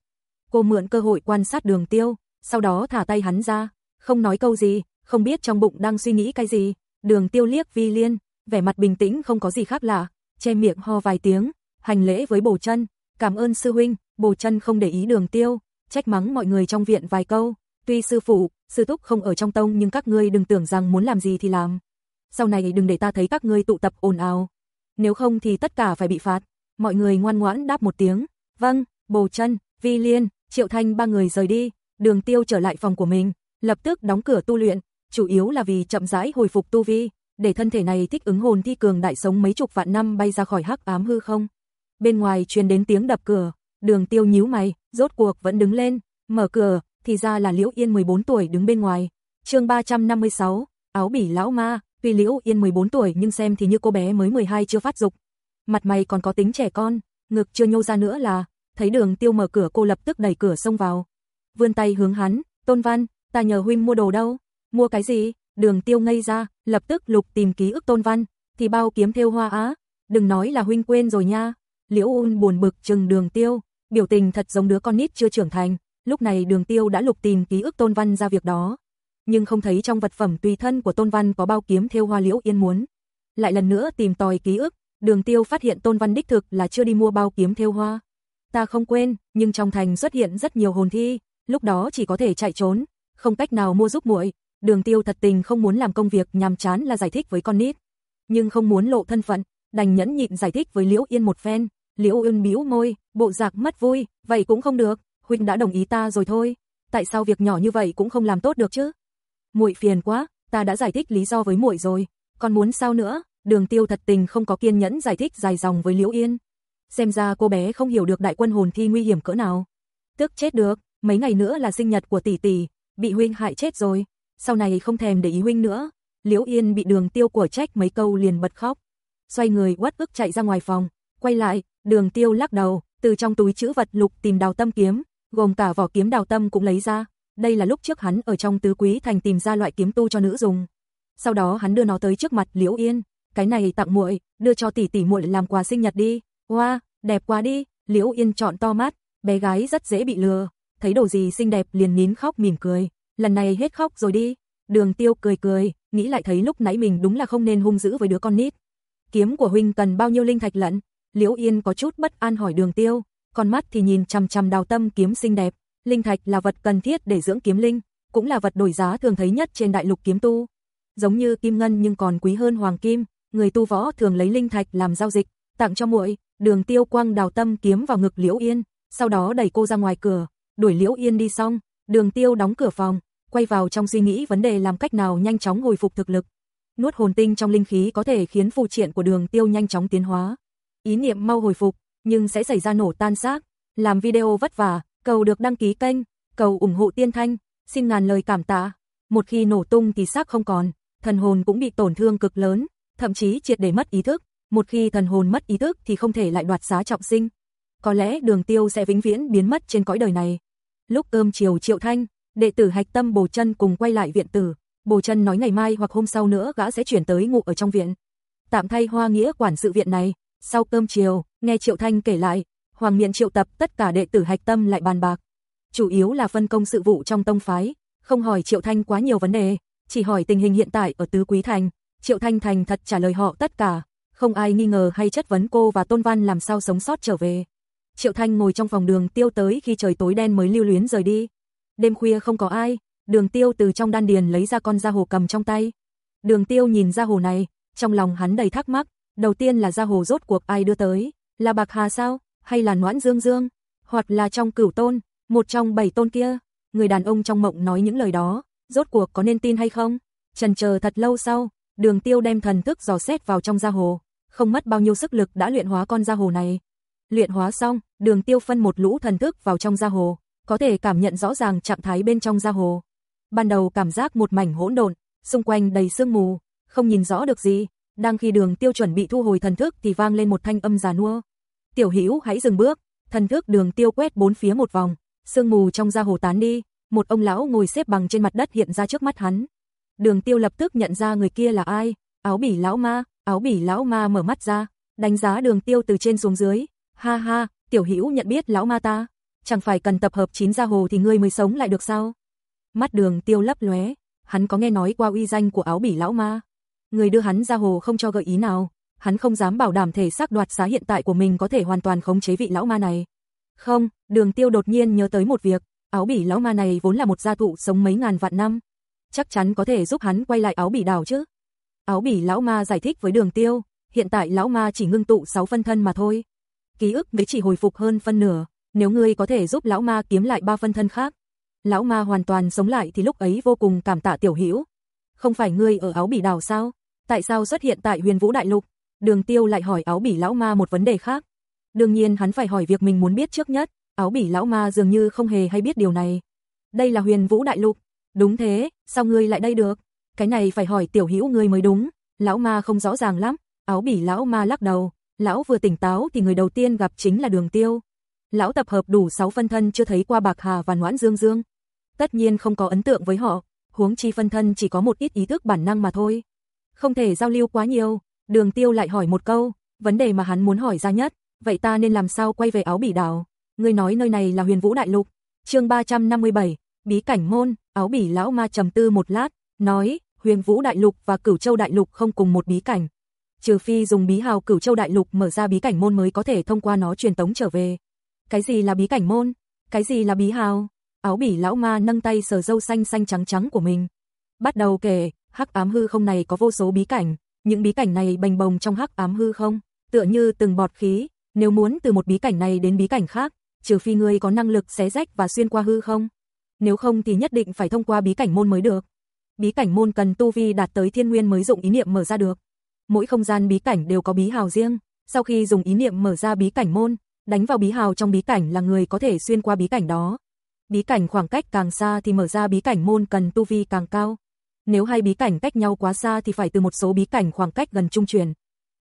Cô mượn cơ hội quan sát Đường Tiêu, sau đó thả tay hắn ra, không nói câu gì, không biết trong bụng đang suy nghĩ cái gì. Đường Tiêu liếc Vi Liên, vẻ mặt bình tĩnh không có gì khác lạ, che miệng ho vài tiếng, hành lễ với Bồ Chân, "Cảm ơn sư huynh." Bồ Chân không để ý Đường Tiêu, trách mắng mọi người trong viện vài câu, tuy sư phụ, sư thúc không ở trong tông nhưng các ngươi đừng tưởng rằng muốn làm gì thì làm. Sau này đừng để ta thấy các ngươi tụ tập ồn ào. Nếu không thì tất cả phải bị phạt. Mọi người ngoan ngoãn đáp một tiếng. Vâng, Bồ Chân, Vi Liên, Triệu Thanh ba người rời đi, Đường Tiêu trở lại phòng của mình, lập tức đóng cửa tu luyện, chủ yếu là vì chậm rãi hồi phục tu vi, để thân thể này thích ứng hồn thi cường đại sống mấy chục vạn năm bay ra khỏi hắc ám hư không. Bên ngoài truyền đến tiếng đập cửa, Đường Tiêu nhíu mày, rốt cuộc vẫn đứng lên, mở cửa, thì ra là Liễu Yên 14 tuổi đứng bên ngoài. Chương 356, áo bỉ lão ma, Tuy Liễu Yên 14 tuổi nhưng xem thì như cô bé mới 12 chưa phát dục. Mặt mày còn có tính trẻ con, ngực chưa nhô ra nữa là, thấy đường tiêu mở cửa cô lập tức đẩy cửa xông vào. Vươn tay hướng hắn, tôn văn, ta nhờ huynh mua đồ đâu, mua cái gì, đường tiêu ngây ra, lập tức lục tìm ký ức tôn văn, thì bao kiếm theo hoa á, đừng nói là huynh quên rồi nha. Liễu Un buồn bực chừng đường tiêu, biểu tình thật giống đứa con nít chưa trưởng thành, lúc này đường tiêu đã lục tìm ký ức tôn văn ra việc đó. Nhưng không thấy trong vật phẩm tùy thân của tôn văn có bao kiếm theo hoa liễu yên muốn. Lại lần nữa tìm tòi ký ức, đường tiêu phát hiện tôn văn đích thực là chưa đi mua bao kiếm theo hoa. Ta không quên, nhưng trong thành xuất hiện rất nhiều hồn thi, lúc đó chỉ có thể chạy trốn, không cách nào mua giúp muội. Đường Tiêu thật tình không muốn làm công việc nhàm chán là giải thích với con nít, nhưng không muốn lộ thân phận, đành nhẫn nhịn giải thích với Liễu Yên một phen. Liễu Yên bĩu môi, bộ dạng mất vui, vậy cũng không được, huynh đã đồng ý ta rồi thôi, tại sao việc nhỏ như vậy cũng không làm tốt được chứ? Muội phiền quá, ta đã giải thích lý do với muội rồi, còn muốn sao nữa? Đường Tiêu thật tình không có kiên nhẫn giải thích dài dòng với Liễu Yên. Xem ra cô bé không hiểu được đại quân hồn thi nguy hiểm cỡ nào. Tức chết được, mấy ngày nữa là sinh nhật của tỷ tỷ, bị huynh hại chết rồi, sau này không thèm để ý huynh nữa. Liễu Yên bị đường tiêu của trách mấy câu liền bật khóc. Xoay người uất ức chạy ra ngoài phòng, quay lại, đường tiêu lắc đầu, từ trong túi chữ vật lục tìm đào tâm kiếm, gồm cả vỏ kiếm đào tâm cũng lấy ra. Đây là lúc trước hắn ở trong tứ quý thành tìm ra loại kiếm tu cho nữ dùng. Sau đó hắn đưa nó tới trước mặt Liễu Yên, cái này tặng muội, đưa cho tỷ tỷ muội làm quà sinh nhật đi. Hoa, wow, đẹp quá đi. Liễu Yên chọn to mắt, bé gái rất dễ bị lừa, thấy đồ gì xinh đẹp liền nín khóc mỉm cười, lần này hết khóc rồi đi. Đường Tiêu cười cười, nghĩ lại thấy lúc nãy mình đúng là không nên hung dữ với đứa con nít. Kiếm của huynh cần bao nhiêu linh thạch lận? Liễu Yên có chút bất an hỏi Đường Tiêu, con mắt thì nhìn chằm chằm đào tâm kiếm xinh đẹp, linh thạch là vật cần thiết để dưỡng kiếm linh, cũng là vật đổi giá thường thấy nhất trên đại lục kiếm tu. Giống như kim ngân nhưng còn quý hơn hoàng kim, người tu võ thường lấy linh thạch làm giao dịch, tặng cho muội. Đường Tiêu quang đào tâm kiếm vào ngực Liễu Yên, sau đó đẩy cô ra ngoài cửa, đuổi Liễu Yên đi xong, Đường Tiêu đóng cửa phòng, quay vào trong suy nghĩ vấn đề làm cách nào nhanh chóng hồi phục thực lực. Nuốt hồn tinh trong linh khí có thể khiến phù triện của Đường Tiêu nhanh chóng tiến hóa. Ý niệm mau hồi phục, nhưng sẽ xảy ra nổ tan xác. Làm video vất vả, cầu được đăng ký kênh, cầu ủng hộ Tiên Thanh, xin ngàn lời cảm tạ. Một khi nổ tung thì xác không còn, thần hồn cũng bị tổn thương cực lớn, thậm chí triệt để mất ý thức. Một khi thần hồn mất ý thức thì không thể lại đoạt giá trọng sinh. Có lẽ đường tiêu sẽ vĩnh viễn biến mất trên cõi đời này. Lúc cơm chiều Triệu Thanh, đệ tử hạch tâm Bồ chân cùng quay lại viện tử. Bồ chân nói ngày mai hoặc hôm sau nữa gã sẽ chuyển tới ngủ ở trong viện. Tạm thay hoa nghĩa quản sự viện này. Sau cơm chiều, nghe Triệu Thanh kể lại, Hoàng Miện triệu tập tất cả đệ tử hạch tâm lại bàn bạc. Chủ yếu là phân công sự vụ trong tông phái, không hỏi Triệu Thanh quá nhiều vấn đề, chỉ hỏi tình hình hiện tại ở Tứ Quý Thành. Triệu Thanh thành thật trả lời họ tất cả, không ai nghi ngờ hay chất vấn cô và Tôn Văn làm sao sống sót trở về. Triệu Thanh ngồi trong phòng đường tiêu tới khi trời tối đen mới lưu luyến rời đi. Đêm khuya không có ai, đường tiêu từ trong đan điền lấy ra con da hồ cầm trong tay. Đường tiêu nhìn da hồ này, trong lòng hắn đầy thắc mắc, đầu tiên là da hồ rốt cuộc ai đưa tới, là bạc hà sao, hay là noãn dương dương, hoặc là trong cửu tôn, một trong bảy tôn kia. Người đàn ông trong mộng nói những lời đó, rốt cuộc có nên tin hay không? Trần chờ thật lâu sau, đường tiêu đem thần thức dò xét vào trong da hồ, không mất bao nhiêu sức lực đã luyện hóa con da hồ này. Luyện hóa xong, đường tiêu phân một lũ thần thức vào trong da hồ, có thể cảm nhận rõ ràng trạng thái bên trong da hồ. Ban đầu cảm giác một mảnh hỗn độn, xung quanh đầy sương mù, không nhìn rõ được gì, đang khi đường tiêu chuẩn bị thu hồi thần thức thì vang lên một thanh âm già nua. Tiểu Hữu hãy dừng bước, thần thức đường tiêu quét bốn phía một vòng, sương mù trong da hồ tán đi, một ông lão ngồi xếp bằng trên mặt đất hiện ra trước mắt hắn. Đường tiêu lập tức nhận ra người kia là ai, áo bỉ lão ma, áo bỉ lão ma mở mắt ra, đánh giá đường tiêu từ trên xuống dưới, ha ha, tiểu hữu nhận biết lão ma ta, chẳng phải cần tập hợp chín gia hồ thì ngươi mới sống lại được sao? Mắt đường tiêu lấp lóe, hắn có nghe nói qua uy danh của áo bỉ lão ma. Người đưa hắn ra hồ không cho gợi ý nào, hắn không dám bảo đảm thể xác đoạt xá hiện tại của mình có thể hoàn toàn khống chế vị lão ma này. Không, đường tiêu đột nhiên nhớ tới một việc, áo bỉ lão ma này vốn là một gia thụ sống mấy ngàn vạn năm. Chắc chắn có thể giúp hắn quay lại áo bỉ đảo chứ. Áo bỉ lão ma giải thích với đường tiêu, hiện tại lão ma chỉ ngưng tụ 6 phân thân mà thôi. Ký ức mới chỉ hồi phục hơn phân nửa, nếu ngươi có thể giúp lão ma kiếm lại ba phân thân khác. Lão ma hoàn toàn sống lại thì lúc ấy vô cùng cảm tạ tiểu hữu. Không phải ngươi ở áo bỉ đảo sao? Tại sao xuất hiện tại huyền vũ đại lục? Đường tiêu lại hỏi áo bỉ lão ma một vấn đề khác. Đương nhiên hắn phải hỏi việc mình muốn biết trước nhất, áo bỉ lão ma dường như không hề hay biết điều này. Đây là huyền vũ đại lục. Đúng thế, sao ngươi lại đây được? Cái này phải hỏi tiểu hữu ngươi mới đúng. Lão ma không rõ ràng lắm, áo bỉ lão ma lắc đầu, lão vừa tỉnh táo thì người đầu tiên gặp chính là đường tiêu. Lão tập hợp đủ 6 phân thân chưa thấy qua Bạc Hà và Noãn Dương Dương. Tất nhiên không có ấn tượng với họ, huống chi phân thân chỉ có một ít ý thức bản năng mà thôi. Không thể giao lưu quá nhiều, đường tiêu lại hỏi một câu, vấn đề mà hắn muốn hỏi ra nhất, vậy ta nên làm sao quay về áo bỉ đảo? Ngươi nói nơi này là huyền vũ đại lục, chương 357, bí cảnh môn, áo bỉ lão ma trầm tư một lát, nói, huyền vũ đại lục và cửu châu đại lục không cùng một bí cảnh. Trừ phi dùng bí hào cửu châu đại lục mở ra bí cảnh môn mới có thể thông qua nó truyền tống trở về. Cái gì là bí cảnh môn? Cái gì là bí hào? Áo bỉ lão ma nâng tay sờ dâu xanh xanh trắng trắng của mình. Bắt đầu kể, hắc ám hư không này có vô số bí cảnh, những bí cảnh này bành bồng trong hắc ám hư không, tựa như từng bọt khí, nếu muốn từ một bí cảnh này đến bí cảnh khác, trừ phi ngươi có năng lực xé rách và xuyên qua hư không. Nếu không thì nhất định phải thông qua bí cảnh môn mới được. Bí cảnh môn cần tu vi đạt tới thiên nguyên mới dụng ý niệm mở ra được. Mỗi không gian bí cảnh đều có bí hào riêng, sau khi dùng ý niệm mở ra bí cảnh môn, đánh vào bí hào trong bí cảnh là người có thể xuyên qua bí cảnh đó. Bí cảnh khoảng cách càng xa thì mở ra bí cảnh môn cần tu vi càng cao. Nếu hai bí cảnh cách nhau quá xa thì phải từ một số bí cảnh khoảng cách gần trung truyền.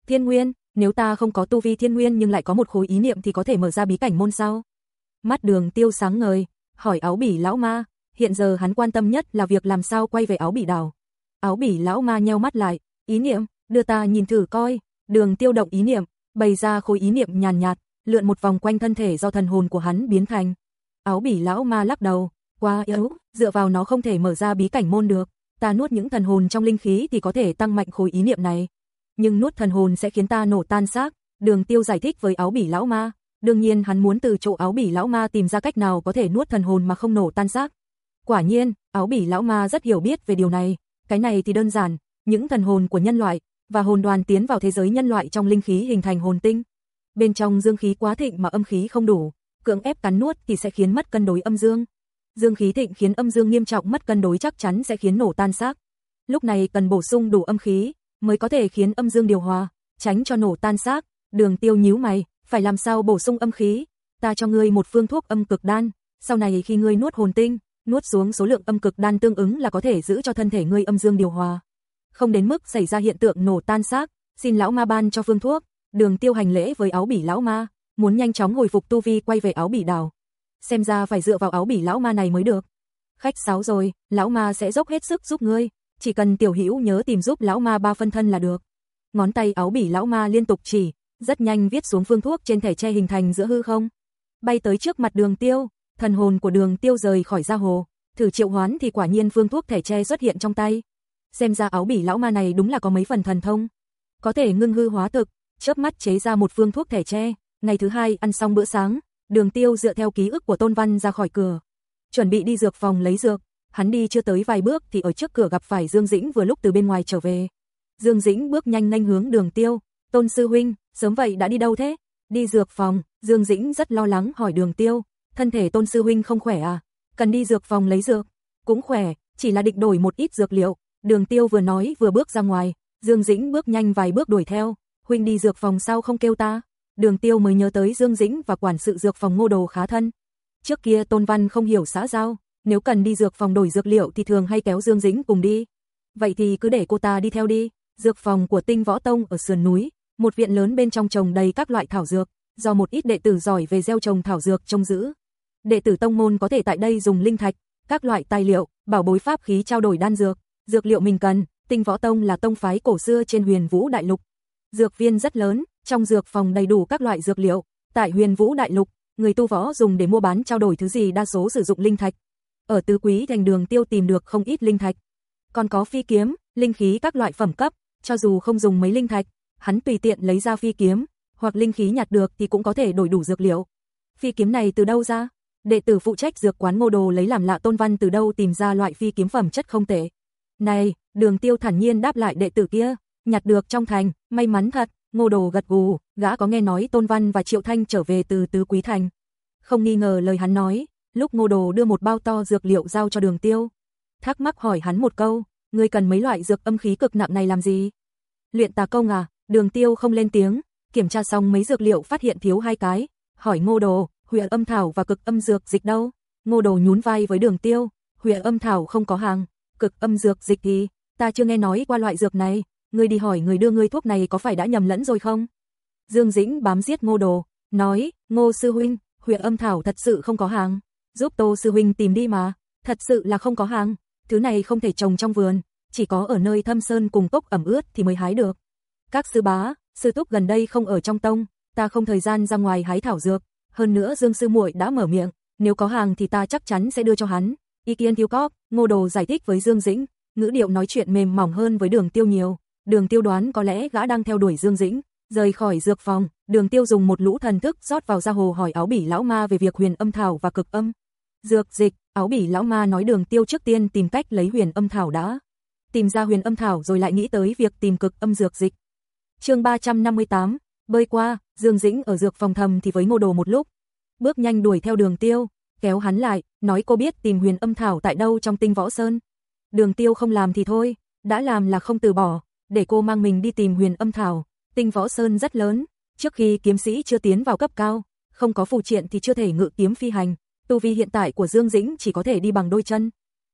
Thiên Nguyên, nếu ta không có tu vi Thiên Nguyên nhưng lại có một khối ý niệm thì có thể mở ra bí cảnh môn sao? Mắt đường tiêu sáng ngời, hỏi áo bỉ lão ma, hiện giờ hắn quan tâm nhất là việc làm sao quay về áo bỉ đảo. Áo bỉ lão ma nheo mắt lại, ý niệm, đưa ta nhìn thử coi, đường tiêu động ý niệm, bày ra khối ý niệm nhàn nhạt, lượn một vòng quanh thân thể do thần hồn của hắn biến thành. Áo bỉ lão ma lắc đầu, quá yếu, dựa vào nó không thể mở ra bí cảnh môn được, ta nuốt những thần hồn trong linh khí thì có thể tăng mạnh khối ý niệm này. Nhưng nuốt thần hồn sẽ khiến ta nổ tan xác, đường tiêu giải thích với áo bỉ lão ma. Đương nhiên hắn muốn từ chỗ áo bỉ lão ma tìm ra cách nào có thể nuốt thần hồn mà không nổ tan xác. Quả nhiên, áo bỉ lão ma rất hiểu biết về điều này. Cái này thì đơn giản, những thần hồn của nhân loại và hồn đoàn tiến vào thế giới nhân loại trong linh khí hình thành hồn tinh. Bên trong dương khí quá thịnh mà âm khí không đủ, cưỡng ép cắn nuốt thì sẽ khiến mất cân đối âm dương. Dương khí thịnh khiến âm dương nghiêm trọng mất cân đối chắc chắn sẽ khiến nổ tan xác. Lúc này cần bổ sung đủ âm khí mới có thể khiến âm dương điều hòa, tránh cho nổ tan xác. Đường Tiêu nhíu mày, phải làm sao bổ sung âm khí? Ta cho ngươi một phương thuốc âm cực đan, sau này khi ngươi nuốt hồn tinh, nuốt xuống số lượng âm cực đan tương ứng là có thể giữ cho thân thể ngươi âm dương điều hòa. Không đến mức xảy ra hiện tượng nổ tan xác, xin lão ma ban cho phương thuốc. Đường Tiêu hành lễ với áo bỉ lão ma, muốn nhanh chóng hồi phục tu vi quay về áo bỉ đảo. Xem ra phải dựa vào áo bỉ lão ma này mới được. Khách sáo rồi, lão ma sẽ dốc hết sức giúp ngươi, chỉ cần tiểu hữu nhớ tìm giúp lão ma ba phân thân là được. Ngón tay áo bỉ lão ma liên tục chỉ, rất nhanh viết xuống phương thuốc trên thẻ tre hình thành giữa hư không. Bay tới trước mặt đường tiêu, thần hồn của đường tiêu rời khỏi gia hồ, thử triệu hoán thì quả nhiên phương thuốc thẻ tre xuất hiện trong tay. Xem ra áo bỉ lão ma này đúng là có mấy phần thần thông. Có thể ngưng hư hóa thực, chớp mắt chế ra một phương thuốc thẻ tre, ngày thứ hai ăn xong bữa sáng, đường tiêu dựa theo ký ức của Tôn Văn ra khỏi cửa. Chuẩn bị đi dược phòng lấy dược, hắn đi chưa tới vài bước thì ở trước cửa gặp phải Dương Dĩnh vừa lúc từ bên ngoài trở về. Dương Dĩnh bước nhanh nhanh hướng đường tiêu, Tôn Sư Huynh, sớm vậy đã đi đâu thế? Đi dược phòng, Dương Dĩnh rất lo lắng hỏi đường tiêu, thân thể Tôn Sư Huynh không khỏe à? Cần đi dược phòng lấy dược? Cũng khỏe, chỉ là định đổi một ít dược liệu. Đường tiêu vừa nói vừa bước ra ngoài, Dương Dĩnh bước nhanh vài bước đuổi theo, huynh đi dược phòng sao không kêu ta? Đường Tiêu mới nhớ tới Dương Dĩnh và quản sự dược phòng Ngô Đồ khá thân. Trước kia Tôn Văn không hiểu xã giao, nếu cần đi dược phòng đổi dược liệu thì thường hay kéo Dương Dĩnh cùng đi. Vậy thì cứ để cô ta đi theo đi. Dược phòng của Tinh Võ Tông ở sườn núi, một viện lớn bên trong trồng đầy các loại thảo dược, do một ít đệ tử giỏi về gieo trồng thảo dược trông giữ. Đệ tử tông môn có thể tại đây dùng linh thạch, các loại tài liệu, bảo bối pháp khí trao đổi đan dược, dược liệu mình cần. Tinh Võ Tông là tông phái cổ xưa trên Huyền Vũ Đại Lục. Dược viên rất lớn, trong dược phòng đầy đủ các loại dược liệu, tại Huyền Vũ Đại Lục, người tu võ dùng để mua bán trao đổi thứ gì đa số sử dụng linh thạch. Ở tứ quý thành đường tiêu tìm được không ít linh thạch. Còn có phi kiếm, linh khí các loại phẩm cấp, cho dù không dùng mấy linh thạch, hắn tùy tiện lấy ra phi kiếm, hoặc linh khí nhặt được thì cũng có thể đổi đủ dược liệu. Phi kiếm này từ đâu ra? Đệ tử phụ trách dược quán Ngô Đồ lấy làm lạ Tôn Văn từ đâu tìm ra loại phi kiếm phẩm chất không tệ. Này, Đường Tiêu thản nhiên đáp lại đệ tử kia, nhặt được trong thành, may mắn thật. Ngô Đồ gật gù, gã có nghe nói Tôn Văn và Triệu Thanh trở về từ Tứ Quý Thành. Không nghi ngờ lời hắn nói, lúc Ngô Đồ đưa một bao to dược liệu giao cho đường tiêu. Thắc mắc hỏi hắn một câu, ngươi cần mấy loại dược âm khí cực nặng này làm gì? Luyện tà công à, đường tiêu không lên tiếng, kiểm tra xong mấy dược liệu phát hiện thiếu hai cái, hỏi Ngô Đồ, huyệt âm thảo và cực âm dược dịch đâu? Ngô Đồ nhún vai với đường tiêu, huyệt âm thảo không có hàng, cực âm dược dịch thì, ta chưa nghe nói qua loại dược này, ngươi đi hỏi người đưa ngươi thuốc này có phải đã nhầm lẫn rồi không? Dương Dĩnh bám giết Ngô Đồ, nói, Ngô Sư Huynh, huyện âm thảo thật sự không có hàng, giúp Tô Sư Huynh tìm đi mà, thật sự là không có hàng, thứ này không thể trồng trong vườn, chỉ có ở nơi thâm sơn cùng cốc ẩm ướt thì mới hái được. Các sư bá, sư túc gần đây không ở trong tông, ta không thời gian ra ngoài hái thảo dược, hơn nữa Dương sư muội đã mở miệng, nếu có hàng thì ta chắc chắn sẽ đưa cho hắn. Ý kiến thiếu cóp, Ngô Đồ giải thích với Dương Dĩnh, ngữ điệu nói chuyện mềm mỏng hơn với Đường Tiêu nhiều. Đường Tiêu đoán có lẽ gã đang theo đuổi Dương Dĩnh, rời khỏi dược phòng, Đường Tiêu dùng một lũ thần thức rót vào ra hồ hỏi áo bỉ lão ma về việc huyền âm thảo và cực âm. Dược dịch, áo bỉ lão ma nói Đường Tiêu trước tiên tìm cách lấy huyền âm thảo đã. Tìm ra huyền âm thảo rồi lại nghĩ tới việc tìm cực âm dược dịch. Chương 358, bơi qua, Dương Dĩnh ở dược phòng thầm thì với Ngô Đồ một lúc, bước nhanh đuổi theo Đường Tiêu, kéo hắn lại, nói cô biết tìm huyền âm thảo tại đâu trong tinh võ sơn. Đường tiêu không làm thì thôi, đã làm là không từ bỏ, để cô mang mình đi tìm huyền âm thảo. Tinh võ sơn rất lớn, trước khi kiếm sĩ chưa tiến vào cấp cao, không có phù triện thì chưa thể ngự kiếm phi hành. Tu vi hiện tại của Dương Dĩnh chỉ có thể đi bằng đôi chân.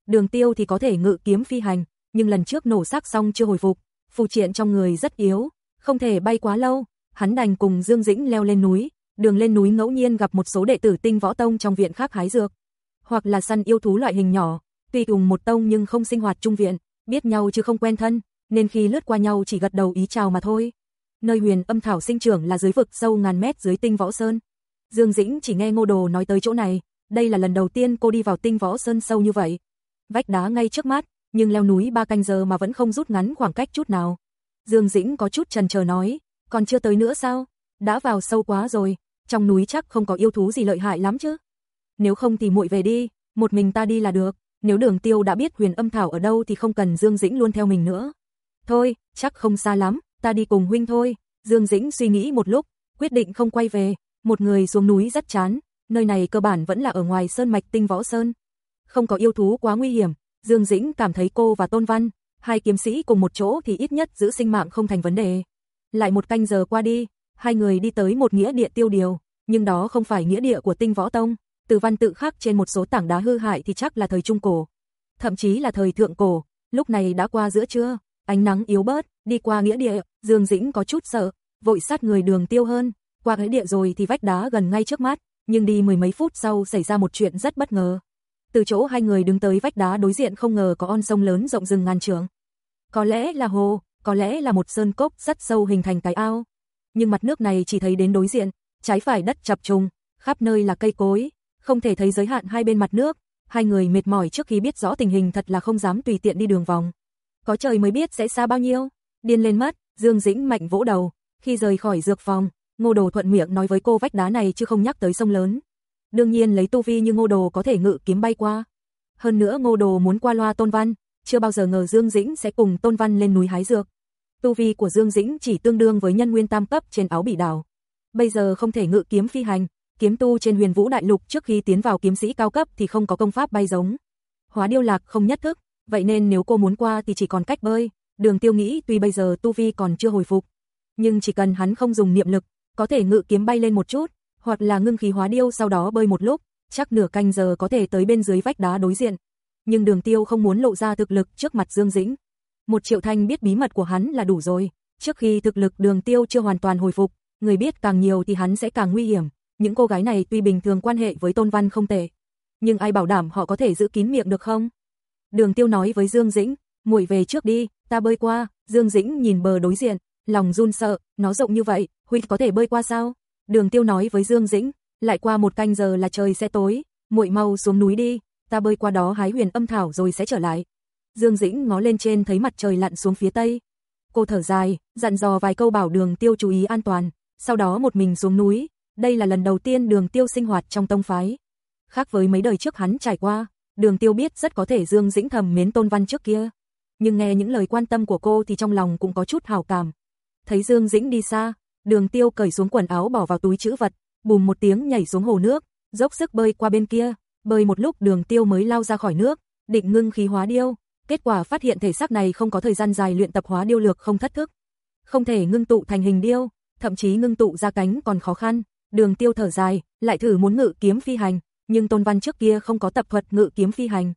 Đường tiêu thì có thể ngự kiếm phi hành, nhưng lần trước nổ xác xong chưa hồi phục, phù triện trong người rất yếu, không thể bay quá lâu. Hắn đành cùng Dương Dĩnh leo lên núi, đường lên núi ngẫu nhiên gặp một số đệ tử tinh võ tông trong viện khác hái dược, hoặc là săn yêu thú loại hình nhỏ, tuy cùng một tông nhưng không sinh hoạt chung viện, biết nhau chứ không quen thân, nên khi lướt qua nhau chỉ gật đầu ý chào mà thôi. Nơi huyền âm thảo sinh trưởng là dưới vực sâu ngàn mét dưới tinh võ sơn. Dương Dĩnh chỉ nghe ngô đồ nói tới chỗ này, đây là lần đầu tiên cô đi vào tinh võ sơn sâu như vậy. Vách đá ngay trước mắt, nhưng leo núi ba canh giờ mà vẫn không rút ngắn khoảng cách chút nào. Dương Dĩnh có chút chần chờ nói, còn chưa tới nữa sao? Đã vào sâu quá rồi, trong núi chắc không có yêu thú gì lợi hại lắm chứ. Nếu không thì muội về đi, một mình ta đi là được, nếu đường tiêu đã biết huyền âm thảo ở đâu thì không cần Dương Dĩnh luôn theo mình nữa. Thôi, chắc không xa lắm, ta đi cùng huynh thôi. Dương Dĩnh suy nghĩ một lúc, quyết định không quay về, một người xuống núi rất chán, nơi này cơ bản vẫn là ở ngoài sơn mạch tinh võ sơn. Không có yêu thú quá nguy hiểm, Dương Dĩnh cảm thấy cô và Tôn Văn, hai kiếm sĩ cùng một chỗ thì ít nhất giữ sinh mạng không thành vấn đề. Lại một canh giờ qua đi, hai người đi tới một nghĩa địa tiêu điều, nhưng đó không phải nghĩa địa của tinh võ tông, từ văn tự khác trên một số tảng đá hư hại thì chắc là thời trung cổ, thậm chí là thời thượng cổ, lúc này đã qua giữa trưa, ánh nắng yếu bớt, đi qua nghĩa địa, Dương Dĩnh có chút sợ, vội sát người đường tiêu hơn, qua nghĩa địa rồi thì vách đá gần ngay trước mắt, nhưng đi mười mấy phút sau xảy ra một chuyện rất bất ngờ. Từ chỗ hai người đứng tới vách đá đối diện không ngờ có on sông lớn rộng rừng ngàn trượng. Có lẽ là hồ, có lẽ là một sơn cốc rất sâu hình thành cái ao nhưng mặt nước này chỉ thấy đến đối diện, trái phải đất chập trùng, khắp nơi là cây cối, không thể thấy giới hạn hai bên mặt nước. Hai người mệt mỏi trước khi biết rõ tình hình thật là không dám tùy tiện đi đường vòng. Có trời mới biết sẽ xa bao nhiêu. Điên lên mất, Dương Dĩnh mạnh vỗ đầu, khi rời khỏi dược phòng, Ngô Đồ thuận miệng nói với cô vách đá này chứ không nhắc tới sông lớn. Đương nhiên lấy tu vi như Ngô Đồ có thể ngự kiếm bay qua. Hơn nữa Ngô Đồ muốn qua loa Tôn Văn, chưa bao giờ ngờ Dương Dĩnh sẽ cùng Tôn Văn lên núi hái dược. Tu vi của Dương Dĩnh chỉ tương đương với nhân nguyên tam cấp trên áo bỉ đảo. Bây giờ không thể ngự kiếm phi hành, kiếm tu trên huyền vũ đại lục trước khi tiến vào kiếm sĩ cao cấp thì không có công pháp bay giống. Hóa điêu lạc không nhất thức, vậy nên nếu cô muốn qua thì chỉ còn cách bơi. Đường tiêu nghĩ tuy bây giờ tu vi còn chưa hồi phục, nhưng chỉ cần hắn không dùng niệm lực, có thể ngự kiếm bay lên một chút, hoặc là ngưng khí hóa điêu sau đó bơi một lúc, chắc nửa canh giờ có thể tới bên dưới vách đá đối diện. Nhưng đường tiêu không muốn lộ ra thực lực trước mặt Dương Dĩnh, một triệu thanh biết bí mật của hắn là đủ rồi, trước khi thực lực đường tiêu chưa hoàn toàn hồi phục, người biết càng nhiều thì hắn sẽ càng nguy hiểm. Những cô gái này tuy bình thường quan hệ với Tôn Văn không tệ, nhưng ai bảo đảm họ có thể giữ kín miệng được không? Đường tiêu nói với Dương Dĩnh, muội về trước đi, ta bơi qua, Dương Dĩnh nhìn bờ đối diện, lòng run sợ, nó rộng như vậy, huynh có thể bơi qua sao? Đường tiêu nói với Dương Dĩnh, lại qua một canh giờ là trời sẽ tối, muội mau xuống núi đi, ta bơi qua đó hái huyền âm thảo rồi sẽ trở lại. Dương Dĩnh ngó lên trên thấy mặt trời lặn xuống phía tây. Cô thở dài, dặn dò vài câu bảo đường tiêu chú ý an toàn, sau đó một mình xuống núi. Đây là lần đầu tiên đường tiêu sinh hoạt trong tông phái. Khác với mấy đời trước hắn trải qua, đường tiêu biết rất có thể Dương Dĩnh thầm mến tôn văn trước kia. Nhưng nghe những lời quan tâm của cô thì trong lòng cũng có chút hào cảm. Thấy Dương Dĩnh đi xa, đường tiêu cởi xuống quần áo bỏ vào túi chữ vật, bùm một tiếng nhảy xuống hồ nước, dốc sức bơi qua bên kia, bơi một lúc đường tiêu mới lao ra khỏi nước, định ngưng khí hóa điêu, kết quả phát hiện thể xác này không có thời gian dài luyện tập hóa điêu lược không thất thức. Không thể ngưng tụ thành hình điêu, thậm chí ngưng tụ ra cánh còn khó khăn. Đường tiêu thở dài, lại thử muốn ngự kiếm phi hành, nhưng tôn văn trước kia không có tập thuật ngự kiếm phi hành.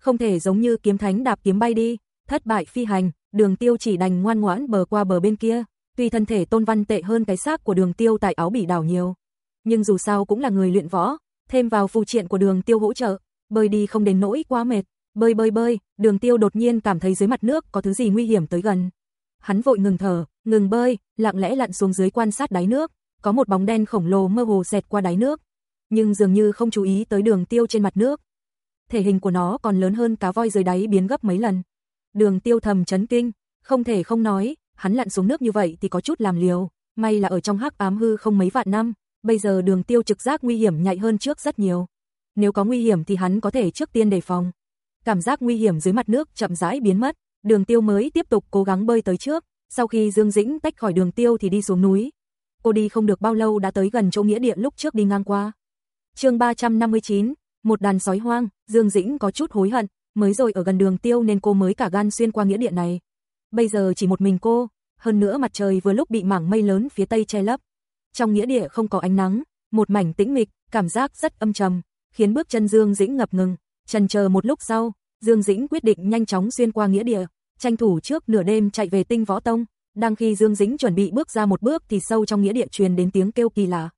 Không thể giống như kiếm thánh đạp kiếm bay đi, thất bại phi hành, đường tiêu chỉ đành ngoan ngoãn bờ qua bờ bên kia, tuy thân thể tôn văn tệ hơn cái xác của đường tiêu tại áo bỉ đảo nhiều. Nhưng dù sao cũng là người luyện võ, thêm vào phù triện của đường tiêu hỗ trợ, bơi đi không đến nỗi quá mệt, bơi bơi bơi, đường tiêu đột nhiên cảm thấy dưới mặt nước có thứ gì nguy hiểm tới gần. Hắn vội ngừng thở, ngừng bơi, lặng lẽ lặn xuống dưới quan sát đáy nước, có một bóng đen khổng lồ mơ hồ xẹt qua đáy nước, nhưng dường như không chú ý tới đường tiêu trên mặt nước. Thể hình của nó còn lớn hơn cá voi dưới đáy biến gấp mấy lần. Đường tiêu thầm chấn kinh, không thể không nói, hắn lặn xuống nước như vậy thì có chút làm liều, may là ở trong hắc ám hư không mấy vạn năm, bây giờ đường tiêu trực giác nguy hiểm nhạy hơn trước rất nhiều. Nếu có nguy hiểm thì hắn có thể trước tiên đề phòng. Cảm giác nguy hiểm dưới mặt nước chậm rãi biến mất, đường tiêu mới tiếp tục cố gắng bơi tới trước, sau khi Dương Dĩnh tách khỏi đường tiêu thì đi xuống núi. Cô đi không được bao lâu đã tới gần chỗ nghĩa địa lúc trước đi ngang qua chương 359, một đàn sói hoang, Dương Dĩnh có chút hối hận, mới rồi ở gần đường tiêu nên cô mới cả gan xuyên qua nghĩa địa này. Bây giờ chỉ một mình cô, hơn nữa mặt trời vừa lúc bị mảng mây lớn phía tây che lấp. Trong nghĩa địa không có ánh nắng, một mảnh tĩnh mịch, cảm giác rất âm trầm, khiến bước chân Dương Dĩnh ngập ngừng. Chần chờ một lúc sau, Dương Dĩnh quyết định nhanh chóng xuyên qua nghĩa địa, tranh thủ trước nửa đêm chạy về Tinh Võ Tông. Đang khi Dương Dĩnh chuẩn bị bước ra một bước thì sâu trong nghĩa địa truyền đến tiếng kêu kỳ lạ,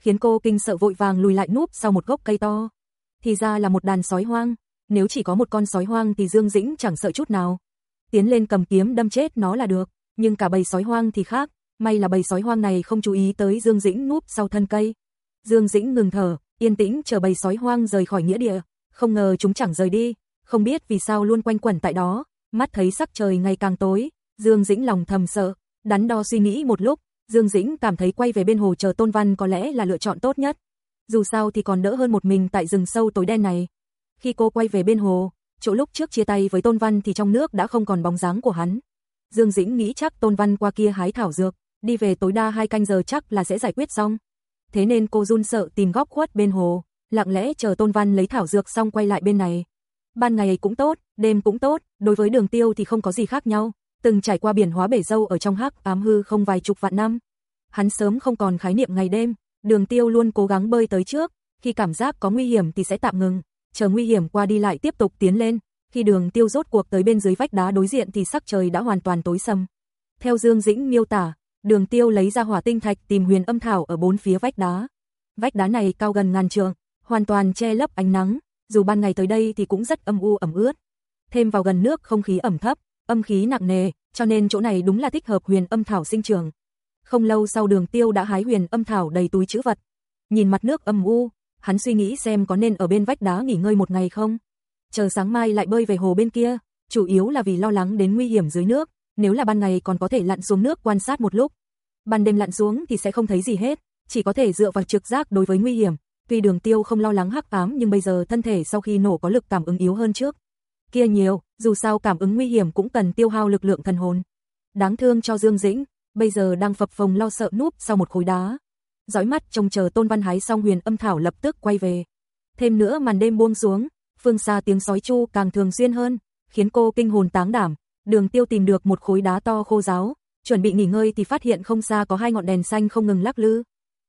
khiến cô kinh sợ vội vàng lùi lại núp sau một gốc cây to. Thì ra là một đàn sói hoang, nếu chỉ có một con sói hoang thì Dương Dĩnh chẳng sợ chút nào. Tiến lên cầm kiếm đâm chết nó là được, nhưng cả bầy sói hoang thì khác, may là bầy sói hoang này không chú ý tới Dương Dĩnh núp sau thân cây. Dương Dĩnh ngừng thở, yên tĩnh chờ bầy sói hoang rời khỏi nghĩa địa, không ngờ chúng chẳng rời đi, không biết vì sao luôn quanh quẩn tại đó, mắt thấy sắc trời ngày càng tối, Dương Dĩnh lòng thầm sợ, đắn đo suy nghĩ một lúc, Dương Dĩnh cảm thấy quay về bên hồ chờ Tôn Văn có lẽ là lựa chọn tốt nhất. Dù sao thì còn đỡ hơn một mình tại rừng sâu tối đen này. Khi cô quay về bên hồ, chỗ lúc trước chia tay với Tôn Văn thì trong nước đã không còn bóng dáng của hắn. Dương Dĩnh nghĩ chắc Tôn Văn qua kia hái thảo dược, đi về tối đa hai canh giờ chắc là sẽ giải quyết xong. Thế nên cô run sợ tìm góc khuất bên hồ, lặng lẽ chờ Tôn Văn lấy thảo dược xong quay lại bên này. Ban ngày cũng tốt, đêm cũng tốt, đối với đường tiêu thì không có gì khác nhau, từng trải qua biển hóa bể dâu ở trong hắc ám hư không vài chục vạn năm. Hắn sớm không còn khái niệm ngày đêm, đường tiêu luôn cố gắng bơi tới trước, khi cảm giác có nguy hiểm thì sẽ tạm ngừng, chờ nguy hiểm qua đi lại tiếp tục tiến lên. Khi đường tiêu rốt cuộc tới bên dưới vách đá đối diện thì sắc trời đã hoàn toàn tối sầm. Theo Dương Dĩnh miêu tả, đường tiêu lấy ra hỏa tinh thạch tìm huyền âm thảo ở bốn phía vách đá. Vách đá này cao gần ngàn trường, hoàn toàn che lấp ánh nắng, dù ban ngày tới đây thì cũng rất âm u ẩm ướt. Thêm vào gần nước không khí ẩm thấp, âm khí nặng nề, cho nên chỗ này đúng là thích hợp huyền âm thảo sinh trường. Không lâu sau đường tiêu đã hái huyền âm thảo đầy túi chữ vật. Nhìn mặt nước âm u, hắn suy nghĩ xem có nên ở bên vách đá nghỉ ngơi một ngày không. Chờ sáng mai lại bơi về hồ bên kia, chủ yếu là vì lo lắng đến nguy hiểm dưới nước, nếu là ban ngày còn có thể lặn xuống nước quan sát một lúc. Ban đêm lặn xuống thì sẽ không thấy gì hết, chỉ có thể dựa vào trực giác đối với nguy hiểm. Tuy đường tiêu không lo lắng hắc ám nhưng bây giờ thân thể sau khi nổ có lực cảm ứng yếu hơn trước. Kia nhiều, dù sao cảm ứng nguy hiểm cũng cần tiêu hao lực lượng thần hồn. Đáng thương cho Dương Dĩnh, bây giờ đang phập phồng lo sợ núp sau một khối đá. Dõi mắt trông chờ Tôn Văn hái xong huyền âm thảo lập tức quay về. Thêm nữa màn đêm buông xuống, phương xa tiếng sói chu càng thường xuyên hơn, khiến cô kinh hồn táng đảm. Đường Tiêu tìm được một khối đá to khô ráo, chuẩn bị nghỉ ngơi thì phát hiện không xa có hai ngọn đèn xanh không ngừng lắc lư.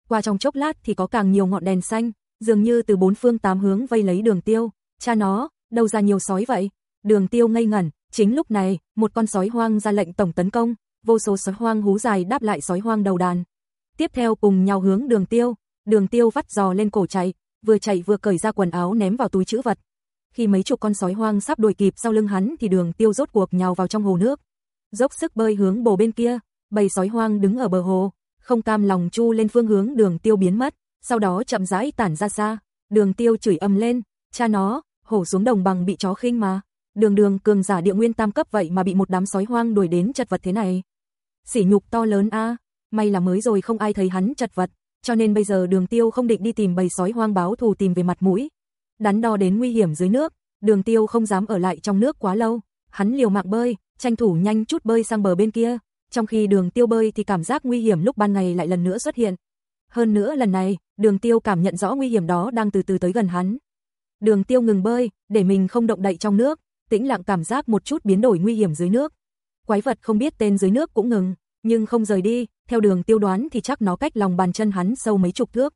Qua trong chốc lát thì có càng nhiều ngọn đèn xanh, dường như từ bốn phương tám hướng vây lấy Đường Tiêu. Cha nó, đâu ra nhiều sói vậy? Đường Tiêu ngây ngẩn, chính lúc này, một con sói hoang ra lệnh tổng tấn công, vô số sói hoang hú dài đáp lại sói hoang đầu đàn. Tiếp theo cùng nhau hướng Đường Tiêu, Đường Tiêu vắt giò lên cổ chạy, vừa chạy vừa cởi ra quần áo ném vào túi chữ vật. Khi mấy chục con sói hoang sắp đuổi kịp sau lưng hắn thì Đường Tiêu rốt cuộc nhào vào trong hồ nước, dốc sức bơi hướng bờ bên kia, bầy sói hoang đứng ở bờ hồ, không cam lòng chu lên phương hướng Đường Tiêu biến mất, sau đó chậm rãi tản ra xa. Đường Tiêu chửi âm lên, cha nó, hổ xuống đồng bằng bị chó khinh mà đường đường cường giả địa nguyên tam cấp vậy mà bị một đám sói hoang đuổi đến chật vật thế này. Sỉ nhục to lớn a, may là mới rồi không ai thấy hắn chật vật, cho nên bây giờ đường tiêu không định đi tìm bầy sói hoang báo thù tìm về mặt mũi. Đắn đo đến nguy hiểm dưới nước, đường tiêu không dám ở lại trong nước quá lâu, hắn liều mạng bơi, tranh thủ nhanh chút bơi sang bờ bên kia, trong khi đường tiêu bơi thì cảm giác nguy hiểm lúc ban ngày lại lần nữa xuất hiện. Hơn nữa lần này, đường tiêu cảm nhận rõ nguy hiểm đó đang từ từ tới gần hắn. Đường tiêu ngừng bơi, để mình không động đậy trong nước, tĩnh lặng cảm giác một chút biến đổi nguy hiểm dưới nước. Quái vật không biết tên dưới nước cũng ngừng, nhưng không rời đi, theo đường tiêu đoán thì chắc nó cách lòng bàn chân hắn sâu mấy chục thước.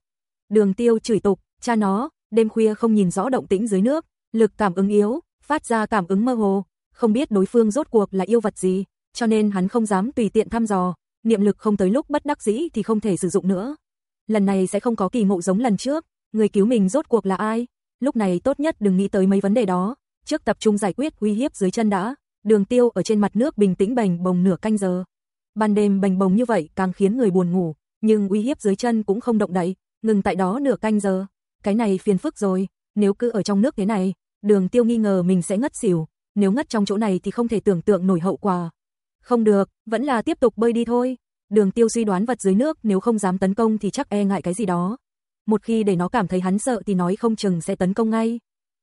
Đường tiêu chửi tục, cha nó, đêm khuya không nhìn rõ động tĩnh dưới nước, lực cảm ứng yếu, phát ra cảm ứng mơ hồ, không biết đối phương rốt cuộc là yêu vật gì, cho nên hắn không dám tùy tiện thăm dò, niệm lực không tới lúc bất đắc dĩ thì không thể sử dụng nữa. Lần này sẽ không có kỳ ngộ giống lần trước, người cứu mình rốt cuộc là ai? Lúc này tốt nhất đừng nghĩ tới mấy vấn đề đó, trước tập trung giải quyết uy hiếp dưới chân đã. Đường Tiêu ở trên mặt nước bình tĩnh bành bồng nửa canh giờ. Ban đêm bành bồng như vậy càng khiến người buồn ngủ, nhưng uy hiếp dưới chân cũng không động đậy, ngừng tại đó nửa canh giờ. Cái này phiền phức rồi, nếu cứ ở trong nước thế này, Đường Tiêu nghi ngờ mình sẽ ngất xỉu, nếu ngất trong chỗ này thì không thể tưởng tượng nổi hậu quả. Không được, vẫn là tiếp tục bơi đi thôi. Đường Tiêu suy đoán vật dưới nước nếu không dám tấn công thì chắc e ngại cái gì đó. Một khi để nó cảm thấy hắn sợ thì nói không chừng sẽ tấn công ngay.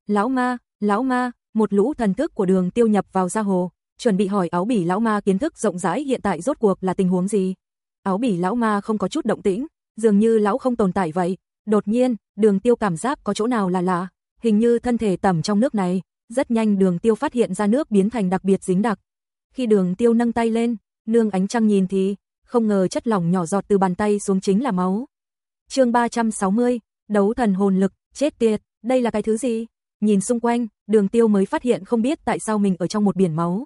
Lão ma, lão ma, một lũ thần thức của Đường Tiêu nhập vào ra hồ, chuẩn bị hỏi áo bỉ lão ma kiến thức rộng rãi hiện tại rốt cuộc là tình huống gì. Áo bỉ lão ma không có chút động tĩnh, dường như lão không tồn tại vậy. Đột nhiên, Đường Tiêu cảm giác có chỗ nào là lạ, hình như thân thể tẩm trong nước này, rất nhanh Đường Tiêu phát hiện ra nước biến thành đặc biệt dính đặc. Khi Đường Tiêu nâng tay lên, nương ánh trăng nhìn thì, không ngờ chất lỏng nhỏ giọt từ bàn tay xuống chính là máu. Chương 360, đấu thần hồn lực, chết tiệt, đây là cái thứ gì? Nhìn xung quanh, Đường Tiêu mới phát hiện không biết tại sao mình ở trong một biển máu.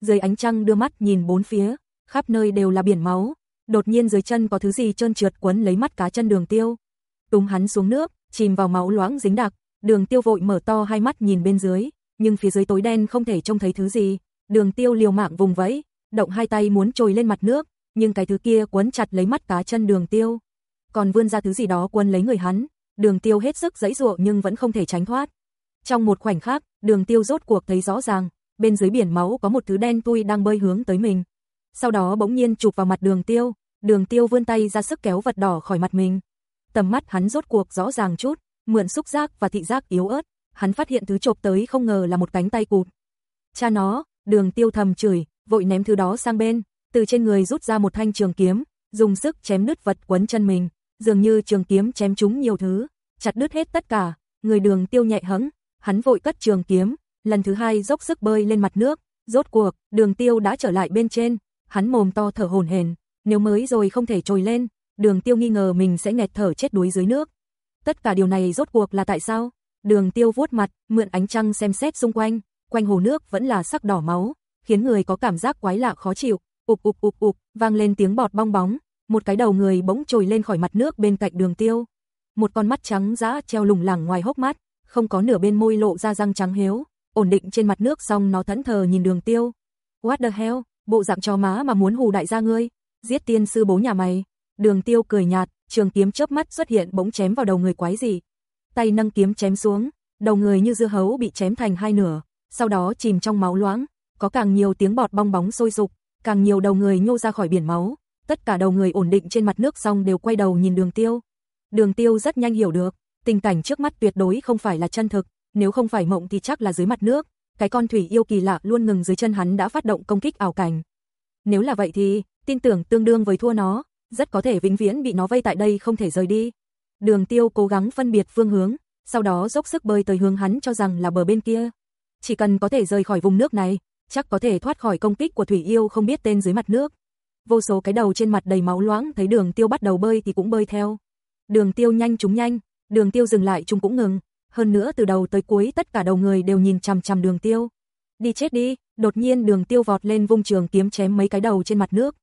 Dưới ánh trăng đưa mắt nhìn bốn phía, khắp nơi đều là biển máu, đột nhiên dưới chân có thứ gì trơn trượt quấn lấy mắt cá chân Đường Tiêu. Túm hắn xuống nước, chìm vào máu loãng dính đặc, Đường Tiêu vội mở to hai mắt nhìn bên dưới, nhưng phía dưới tối đen không thể trông thấy thứ gì. Đường Tiêu liều mạng vùng vẫy, động hai tay muốn trồi lên mặt nước, nhưng cái thứ kia quấn chặt lấy mắt cá chân Đường Tiêu. Còn vươn ra thứ gì đó quân lấy người hắn, Đường Tiêu hết sức giãy giụa nhưng vẫn không thể tránh thoát. Trong một khoảnh khắc, Đường Tiêu rốt cuộc thấy rõ ràng, bên dưới biển máu có một thứ đen tui đang bơi hướng tới mình. Sau đó bỗng nhiên chụp vào mặt Đường Tiêu, Đường Tiêu vươn tay ra sức kéo vật đỏ khỏi mặt mình. Tầm mắt hắn rốt cuộc rõ ràng chút, mượn xúc giác và thị giác yếu ớt, hắn phát hiện thứ chộp tới không ngờ là một cánh tay cụt. Cha nó, đường tiêu thầm chửi, vội ném thứ đó sang bên, từ trên người rút ra một thanh trường kiếm, dùng sức chém nứt vật quấn chân mình, dường như trường kiếm chém trúng nhiều thứ, chặt đứt hết tất cả, người đường tiêu nhạy hứng hắn vội cất trường kiếm, lần thứ hai dốc sức bơi lên mặt nước, rốt cuộc, đường tiêu đã trở lại bên trên, hắn mồm to thở hổn hển, nếu mới rồi không thể trồi lên, đường tiêu nghi ngờ mình sẽ nghẹt thở chết đuối dưới nước. Tất cả điều này rốt cuộc là tại sao? Đường tiêu vuốt mặt, mượn ánh trăng xem xét xung quanh, quanh hồ nước vẫn là sắc đỏ máu, khiến người có cảm giác quái lạ khó chịu, ụp ụp ụp ụp, vang lên tiếng bọt bong bóng, một cái đầu người bỗng trồi lên khỏi mặt nước bên cạnh đường tiêu. Một con mắt trắng dã treo lủng lẳng ngoài hốc mắt, không có nửa bên môi lộ ra răng trắng hiếu, ổn định trên mặt nước xong nó thẫn thờ nhìn đường tiêu. What the hell, bộ dạng cho má mà muốn hù đại gia ngươi, giết tiên sư bố nhà mày. Đường tiêu cười nhạt, trường kiếm chớp mắt xuất hiện bỗng chém vào đầu người quái gì. Tay nâng kiếm chém xuống, đầu người như dưa hấu bị chém thành hai nửa, sau đó chìm trong máu loãng, có càng nhiều tiếng bọt bong bóng sôi sục, càng nhiều đầu người nhô ra khỏi biển máu, tất cả đầu người ổn định trên mặt nước xong đều quay đầu nhìn đường tiêu. Đường tiêu rất nhanh hiểu được, tình cảnh trước mắt tuyệt đối không phải là chân thực, nếu không phải mộng thì chắc là dưới mặt nước, cái con thủy yêu kỳ lạ luôn ngừng dưới chân hắn đã phát động công kích ảo cảnh. Nếu là vậy thì, tin tưởng tương đương với thua nó, rất có thể vĩnh viễn bị nó vây tại đây không thể rời đi. Đường Tiêu cố gắng phân biệt phương hướng, sau đó dốc sức bơi tới hướng hắn cho rằng là bờ bên kia. Chỉ cần có thể rời khỏi vùng nước này, chắc có thể thoát khỏi công kích của thủy yêu không biết tên dưới mặt nước. Vô số cái đầu trên mặt đầy máu loãng thấy Đường Tiêu bắt đầu bơi thì cũng bơi theo. Đường Tiêu nhanh chúng nhanh, Đường Tiêu dừng lại chúng cũng ngừng, hơn nữa từ đầu tới cuối tất cả đầu người đều nhìn chằm chằm Đường Tiêu. Đi chết đi, đột nhiên Đường Tiêu vọt lên vung trường kiếm chém mấy cái đầu trên mặt nước.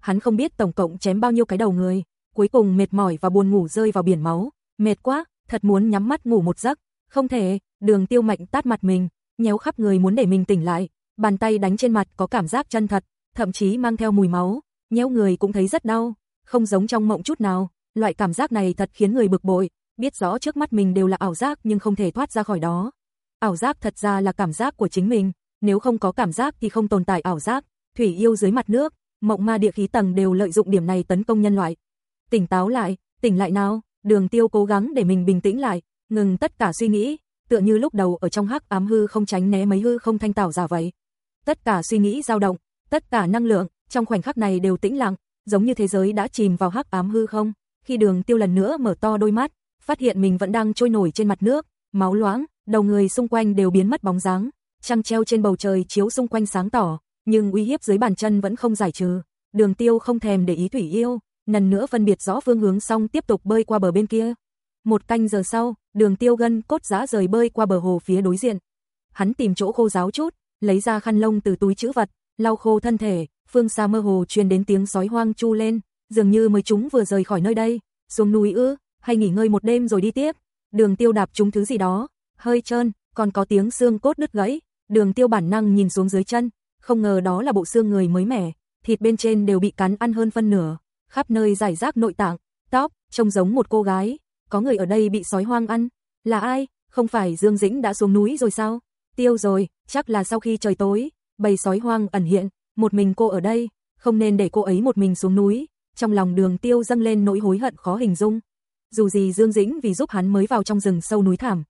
Hắn không biết tổng cộng chém bao nhiêu cái đầu người, cuối cùng mệt mỏi và buồn ngủ rơi vào biển máu, mệt quá, thật muốn nhắm mắt ngủ một giấc, không thể, đường tiêu mạnh tát mặt mình, nhéo khắp người muốn để mình tỉnh lại, bàn tay đánh trên mặt có cảm giác chân thật, thậm chí mang theo mùi máu, nhéo người cũng thấy rất đau, không giống trong mộng chút nào, loại cảm giác này thật khiến người bực bội, biết rõ trước mắt mình đều là ảo giác nhưng không thể thoát ra khỏi đó. Ảo giác thật ra là cảm giác của chính mình, nếu không có cảm giác thì không tồn tại ảo giác, thủy yêu dưới mặt nước, mộng ma địa khí tầng đều lợi dụng điểm này tấn công nhân loại. Tỉnh táo lại, tỉnh lại nào, đường tiêu cố gắng để mình bình tĩnh lại, ngừng tất cả suy nghĩ, tựa như lúc đầu ở trong hắc ám hư không tránh né mấy hư không thanh tảo giả vậy. Tất cả suy nghĩ dao động, tất cả năng lượng, trong khoảnh khắc này đều tĩnh lặng, giống như thế giới đã chìm vào hắc ám hư không. Khi đường tiêu lần nữa mở to đôi mắt, phát hiện mình vẫn đang trôi nổi trên mặt nước, máu loãng, đầu người xung quanh đều biến mất bóng dáng, trăng treo trên bầu trời chiếu xung quanh sáng tỏ, nhưng uy hiếp dưới bàn chân vẫn không giải trừ. Đường Tiêu không thèm để ý Thủy Yêu, lần nữa phân biệt rõ phương hướng xong tiếp tục bơi qua bờ bên kia. Một canh giờ sau, Đường Tiêu gân cốt giá rời bơi qua bờ hồ phía đối diện. Hắn tìm chỗ khô ráo chút, lấy ra khăn lông từ túi trữ vật, lau khô thân thể, phương xa mơ hồ truyền đến tiếng sói hoang chu lên, dường như mới chúng vừa rời khỏi nơi đây, xuống núi ư, hay nghỉ ngơi một đêm rồi đi tiếp. Đường Tiêu đạp chúng thứ gì đó, hơi trơn, còn có tiếng xương cốt đứt gãy. Đường Tiêu bản năng nhìn xuống dưới chân, không ngờ đó là bộ xương người mới mẻ, thịt bên trên đều bị cắn ăn hơn phân nửa, khắp nơi giải rác nội tạng, tóc, trông giống một cô gái, có người ở đây bị sói hoang ăn, là ai? Không phải Dương Dĩnh đã xuống núi rồi sao? Tiêu rồi, chắc là sau khi trời tối, bầy sói hoang ẩn hiện, một mình cô ở đây, không nên để cô ấy một mình xuống núi. Trong lòng đường tiêu dâng lên nỗi hối hận khó hình dung. Dù gì Dương Dĩnh vì giúp hắn mới vào trong rừng sâu núi thảm.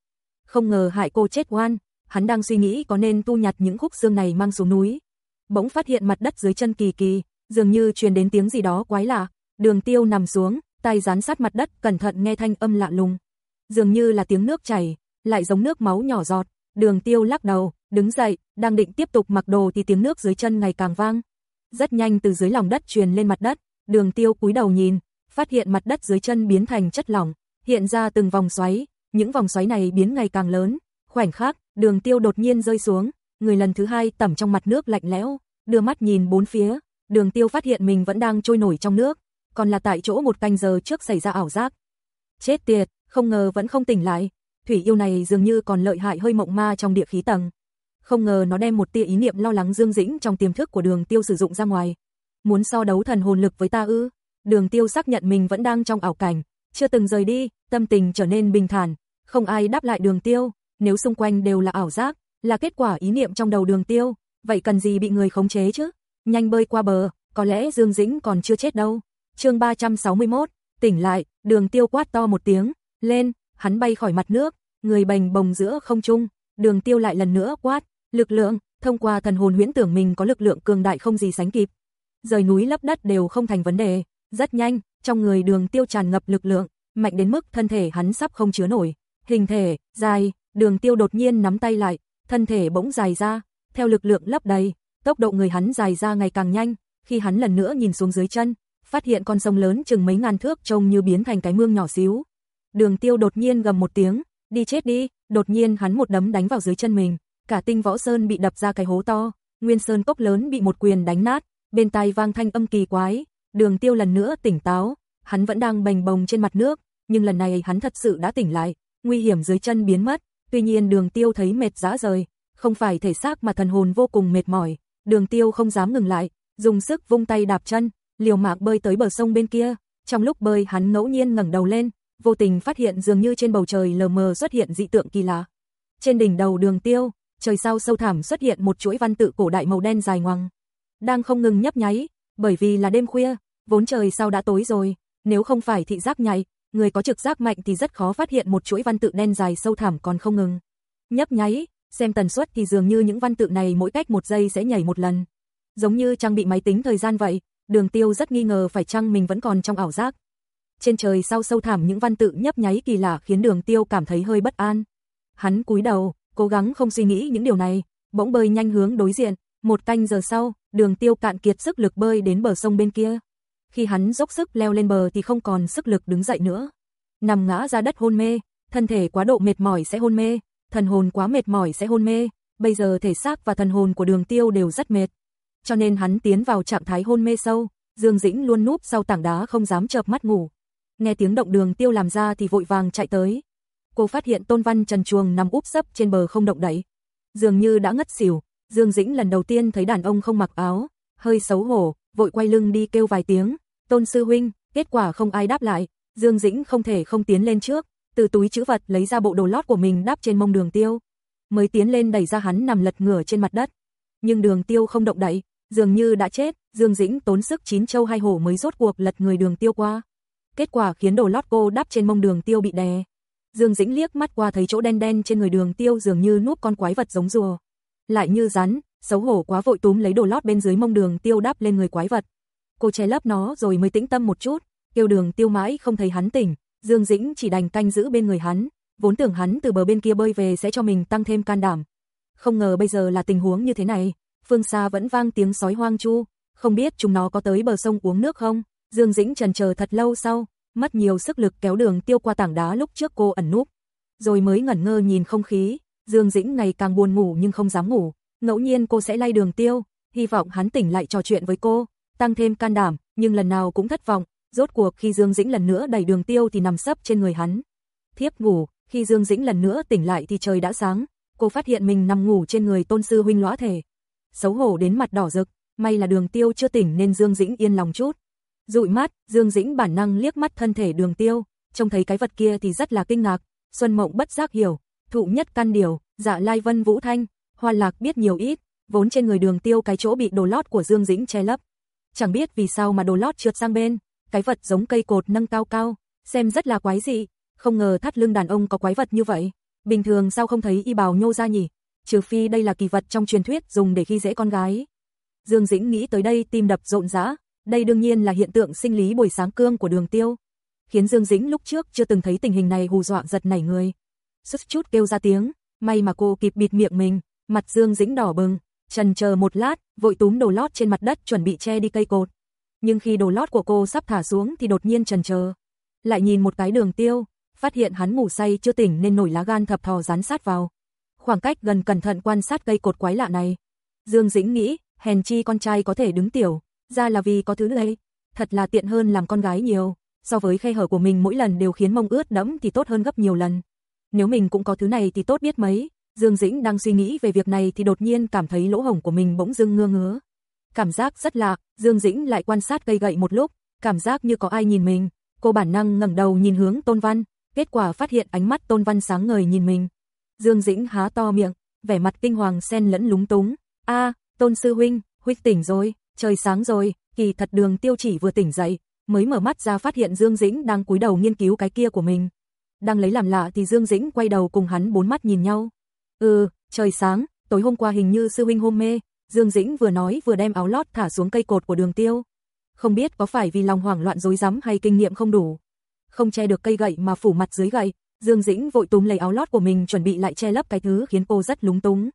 Không ngờ hại cô chết oan, hắn đang suy nghĩ có nên tu nhặt những khúc xương này mang xuống núi. Bỗng phát hiện mặt đất dưới chân kỳ kỳ, dường như truyền đến tiếng gì đó quái lạ. Đường tiêu nằm xuống, tay dán sát mặt đất cẩn thận nghe thanh âm lạ lùng. Dường như là tiếng nước chảy, lại giống nước máu nhỏ giọt. Đường tiêu lắc đầu, đứng dậy, đang định tiếp tục mặc đồ thì tiếng nước dưới chân ngày càng vang. Rất nhanh từ dưới lòng đất truyền lên mặt đất, đường tiêu cúi đầu nhìn, phát hiện mặt đất dưới chân biến thành chất lỏng, hiện ra từng vòng xoáy, những vòng xoáy này biến ngày càng lớn. Khoảnh khắc, đường tiêu đột nhiên rơi xuống, người lần thứ hai tẩm trong mặt nước lạnh lẽo, đưa mắt nhìn bốn phía, đường tiêu phát hiện mình vẫn đang trôi nổi trong nước, còn là tại chỗ một canh giờ trước xảy ra ảo giác. Chết tiệt, không ngờ vẫn không tỉnh lại, thủy yêu này dường như còn lợi hại hơi mộng ma trong địa khí tầng. Không ngờ nó đem một tia ý niệm lo lắng dương dĩnh trong tiềm thức của đường tiêu sử dụng ra ngoài. Muốn so đấu thần hồn lực với ta ư? Đường tiêu xác nhận mình vẫn đang trong ảo cảnh, chưa từng rời đi, tâm tình trở nên bình thản, không ai đáp lại đường tiêu, nếu xung quanh đều là ảo giác, là kết quả ý niệm trong đầu đường tiêu, vậy cần gì bị người khống chế chứ? Nhanh bơi qua bờ, có lẽ Dương Dĩnh còn chưa chết đâu. chương 361, tỉnh lại, đường tiêu quát to một tiếng, lên, hắn bay khỏi mặt nước, người bành bồng giữa không trung, đường tiêu lại lần nữa quát, lực lượng, thông qua thần hồn huyễn tưởng mình có lực lượng cường đại không gì sánh kịp. Rời núi lấp đất đều không thành vấn đề, rất nhanh, trong người đường tiêu tràn ngập lực lượng, mạnh đến mức thân thể hắn sắp không chứa nổi. Hình thể, dài, đường tiêu đột nhiên nắm tay lại, thân thể bỗng dài ra, theo lực lượng lấp đầy, tốc độ người hắn dài ra ngày càng nhanh, khi hắn lần nữa nhìn xuống dưới chân, phát hiện con sông lớn chừng mấy ngàn thước trông như biến thành cái mương nhỏ xíu. Đường tiêu đột nhiên gầm một tiếng, đi chết đi, đột nhiên hắn một đấm đánh vào dưới chân mình, cả tinh võ sơn bị đập ra cái hố to, nguyên sơn cốc lớn bị một quyền đánh nát, bên tai vang thanh âm kỳ quái, đường tiêu lần nữa tỉnh táo, hắn vẫn đang bành bồng trên mặt nước, nhưng lần này hắn thật sự đã tỉnh lại, nguy hiểm dưới chân biến mất, tuy nhiên đường tiêu thấy mệt dã rời, không phải thể xác mà thần hồn vô cùng mệt mỏi, đường tiêu không dám ngừng lại, dùng sức vung tay đạp chân, liều mạng bơi tới bờ sông bên kia, trong lúc bơi hắn ngẫu nhiên ngẩng đầu lên, vô tình phát hiện dường như trên bầu trời lờ mờ xuất hiện dị tượng kỳ lạ. Trên đỉnh đầu đường tiêu, trời sao sâu thẳm xuất hiện một chuỗi văn tự cổ đại màu đen dài ngoằng, đang không ngừng nhấp nháy, bởi vì là đêm khuya, vốn trời sao đã tối rồi, nếu không phải thị giác nhạy, người có trực giác mạnh thì rất khó phát hiện một chuỗi văn tự đen dài sâu thẳm còn không ngừng. Nhấp nháy, xem tần suất thì dường như những văn tự này mỗi cách một giây sẽ nhảy một lần. Giống như trang bị máy tính thời gian vậy, đường tiêu rất nghi ngờ phải chăng mình vẫn còn trong ảo giác. Trên trời sau sâu thẳm những văn tự nhấp nháy kỳ lạ khiến đường tiêu cảm thấy hơi bất an. Hắn cúi đầu, cố gắng không suy nghĩ những điều này, bỗng bơi nhanh hướng đối diện, một canh giờ sau, đường tiêu cạn kiệt sức lực bơi đến bờ sông bên kia. Khi hắn dốc sức leo lên bờ thì không còn sức lực đứng dậy nữa. Nằm ngã ra đất hôn mê, thân thể quá độ mệt mỏi sẽ hôn mê, thần hồn quá mệt mỏi sẽ hôn mê, bây giờ thể xác và thần hồn của đường tiêu đều rất mệt. Cho nên hắn tiến vào trạng thái hôn mê sâu, Dương Dĩnh luôn núp sau tảng đá không dám chợp mắt ngủ. Nghe tiếng động đường tiêu làm ra thì vội vàng chạy tới. Cô phát hiện Tôn Văn Trần Chuồng nằm úp sấp trên bờ không động đậy. Dường như đã ngất xỉu, Dương Dĩnh lần đầu tiên thấy đàn ông không mặc áo, hơi xấu hổ, vội quay lưng đi kêu vài tiếng, "Tôn sư huynh", kết quả không ai đáp lại, Dương Dĩnh không thể không tiến lên trước, từ túi trữ vật lấy ra bộ đồ lót của mình đắp trên mông Đường Tiêu, mới tiến lên đẩy ra hắn nằm lật ngửa trên mặt đất. Nhưng Đường Tiêu không động đậy, dường như đã chết, Dương Dĩnh tốn sức chín châu hai hổ mới rốt cuộc lật người Đường Tiêu qua. Kết quả khiến đồ lót cô đắp trên mông Đường Tiêu bị đè. Dương Dĩnh liếc mắt qua thấy chỗ đen đen trên người Đường Tiêu dường như núp con quái vật giống rùa. Lại như rắn, xấu hổ quá vội túm lấy đồ lót bên dưới mông đường tiêu đáp lên người quái vật. Cô che lấp nó rồi mới tĩnh tâm một chút, kêu đường tiêu mãi không thấy hắn tỉnh, Dương Dĩnh chỉ đành canh giữ bên người hắn, vốn tưởng hắn từ bờ bên kia bơi về sẽ cho mình tăng thêm can đảm. Không ngờ bây giờ là tình huống như thế này, phương xa vẫn vang tiếng sói hoang chu, không biết chúng nó có tới bờ sông uống nước không, Dương Dĩnh trần chờ thật lâu sau, mất nhiều sức lực kéo đường tiêu qua tảng đá lúc trước cô ẩn núp, rồi mới ngẩn ngơ nhìn không khí, Dương Dĩnh ngày càng buồn ngủ nhưng không dám ngủ, ngẫu nhiên cô sẽ lay đường tiêu, hy vọng hắn tỉnh lại trò chuyện với cô, tăng thêm can đảm, nhưng lần nào cũng thất vọng, rốt cuộc khi Dương Dĩnh lần nữa đẩy đường tiêu thì nằm sấp trên người hắn. Thiếp ngủ, khi Dương Dĩnh lần nữa tỉnh lại thì trời đã sáng, cô phát hiện mình nằm ngủ trên người tôn sư huynh lõa thể. Xấu hổ đến mặt đỏ rực, may là đường tiêu chưa tỉnh nên Dương Dĩnh yên lòng chút. Dụi mắt, Dương Dĩnh bản năng liếc mắt thân thể đường tiêu, trông thấy cái vật kia thì rất là kinh ngạc, Xuân Mộng bất giác hiểu, thụ nhất căn điều, dạ lai vân vũ thanh, hoa lạc biết nhiều ít, vốn trên người đường tiêu cái chỗ bị đồ lót của Dương Dĩnh che lấp. Chẳng biết vì sao mà đồ lót trượt sang bên, cái vật giống cây cột nâng cao cao, xem rất là quái dị, không ngờ thắt lưng đàn ông có quái vật như vậy. Bình thường sao không thấy y bào nhô ra nhỉ? Trừ phi đây là kỳ vật trong truyền thuyết dùng để khi dễ con gái. Dương Dĩnh nghĩ tới đây tim đập rộn rã, đây đương nhiên là hiện tượng sinh lý buổi sáng cương của đường tiêu. Khiến Dương Dĩnh lúc trước chưa từng thấy tình hình này hù dọa giật nảy người. Xuất chút kêu ra tiếng, may mà cô kịp bịt miệng mình, mặt Dương Dĩnh đỏ bừng, trần chờ một lát, vội túm đồ lót trên mặt đất chuẩn bị che đi cây cột. Nhưng khi đồ lót của cô sắp thả xuống thì đột nhiên trần chờ. Lại nhìn một cái đường tiêu, phát hiện hắn ngủ say chưa tỉnh nên nổi lá gan thập thò dán sát vào. Khoảng cách gần cẩn thận quan sát cây cột quái lạ này. Dương Dĩnh nghĩ, hèn chi con trai có thể đứng tiểu, ra là vì có thứ đây. Thật là tiện hơn làm con gái nhiều, so với khe hở của mình mỗi lần đều khiến mông ướt đẫm thì tốt hơn gấp nhiều lần. Nếu mình cũng có thứ này thì tốt biết mấy. Dương Dĩnh đang suy nghĩ về việc này thì đột nhiên cảm thấy lỗ hổng của mình bỗng dưng ngơ ngứa. Cảm giác rất lạc, Dương Dĩnh lại quan sát cây gậy một lúc, cảm giác như có ai nhìn mình. Cô bản năng ngẩng đầu nhìn hướng Tôn Văn, kết quả phát hiện ánh mắt Tôn Văn sáng ngời nhìn mình. Dương Dĩnh há to miệng, vẻ mặt kinh hoàng xen lẫn lúng túng. A, Tôn sư huynh, huynh tỉnh rồi, trời sáng rồi, kỳ thật đường tiêu chỉ vừa tỉnh dậy, mới mở mắt ra phát hiện Dương Dĩnh đang cúi đầu nghiên cứu cái kia của mình. Đang lấy làm lạ thì Dương Dĩnh quay đầu cùng hắn bốn mắt nhìn nhau. Ừ, trời sáng, tối hôm qua hình như sư huynh hôn mê, Dương Dĩnh vừa nói vừa đem áo lót thả xuống cây cột của đường tiêu. Không biết có phải vì lòng hoảng loạn rối rắm hay kinh nghiệm không đủ. Không che được cây gậy mà phủ mặt dưới gậy, Dương Dĩnh vội túm lấy áo lót của mình chuẩn bị lại che lấp cái thứ khiến cô rất lúng túng.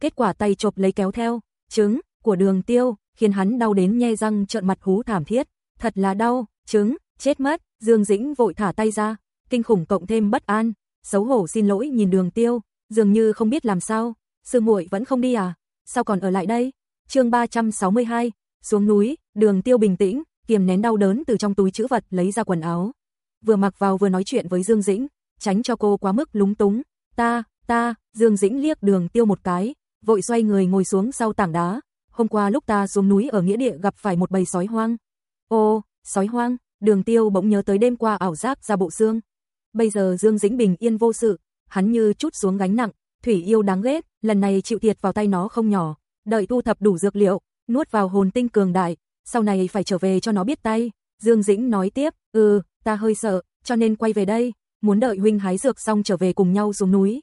Kết quả tay chộp lấy kéo theo, trứng của đường tiêu, khiến hắn đau đến nhe răng trợn mặt hú thảm thiết. Thật là đau, trứng, chết mất, Dương Dĩnh vội thả tay ra, kinh khủng cộng thêm bất an, xấu hổ xin lỗi nhìn đường tiêu, dường như không biết làm sao, sư muội vẫn không đi à, sao còn ở lại đây? chương 362, xuống núi, đường tiêu bình tĩnh, kiềm nén đau đớn từ trong túi chữ vật lấy ra quần áo. Vừa mặc vào vừa nói chuyện với Dương Dĩnh, tránh cho cô quá mức lúng túng. Ta, ta, Dương Dĩnh liếc đường tiêu một cái, vội xoay người ngồi xuống sau tảng đá. Hôm qua lúc ta xuống núi ở nghĩa địa gặp phải một bầy sói hoang. Ô, sói hoang, đường tiêu bỗng nhớ tới đêm qua ảo giác ra bộ xương. Bây giờ Dương Dĩnh bình yên vô sự, hắn như chút xuống gánh nặng, thủy yêu đáng ghét, lần này chịu thiệt vào tay nó không nhỏ, đợi thu thập đủ dược liệu, nuốt vào hồn tinh cường đại, sau này phải trở về cho nó biết tay. Dương Dĩnh nói tiếp, ừ, ta hơi sợ, cho nên quay về đây, muốn đợi huynh hái dược xong trở về cùng nhau xuống núi.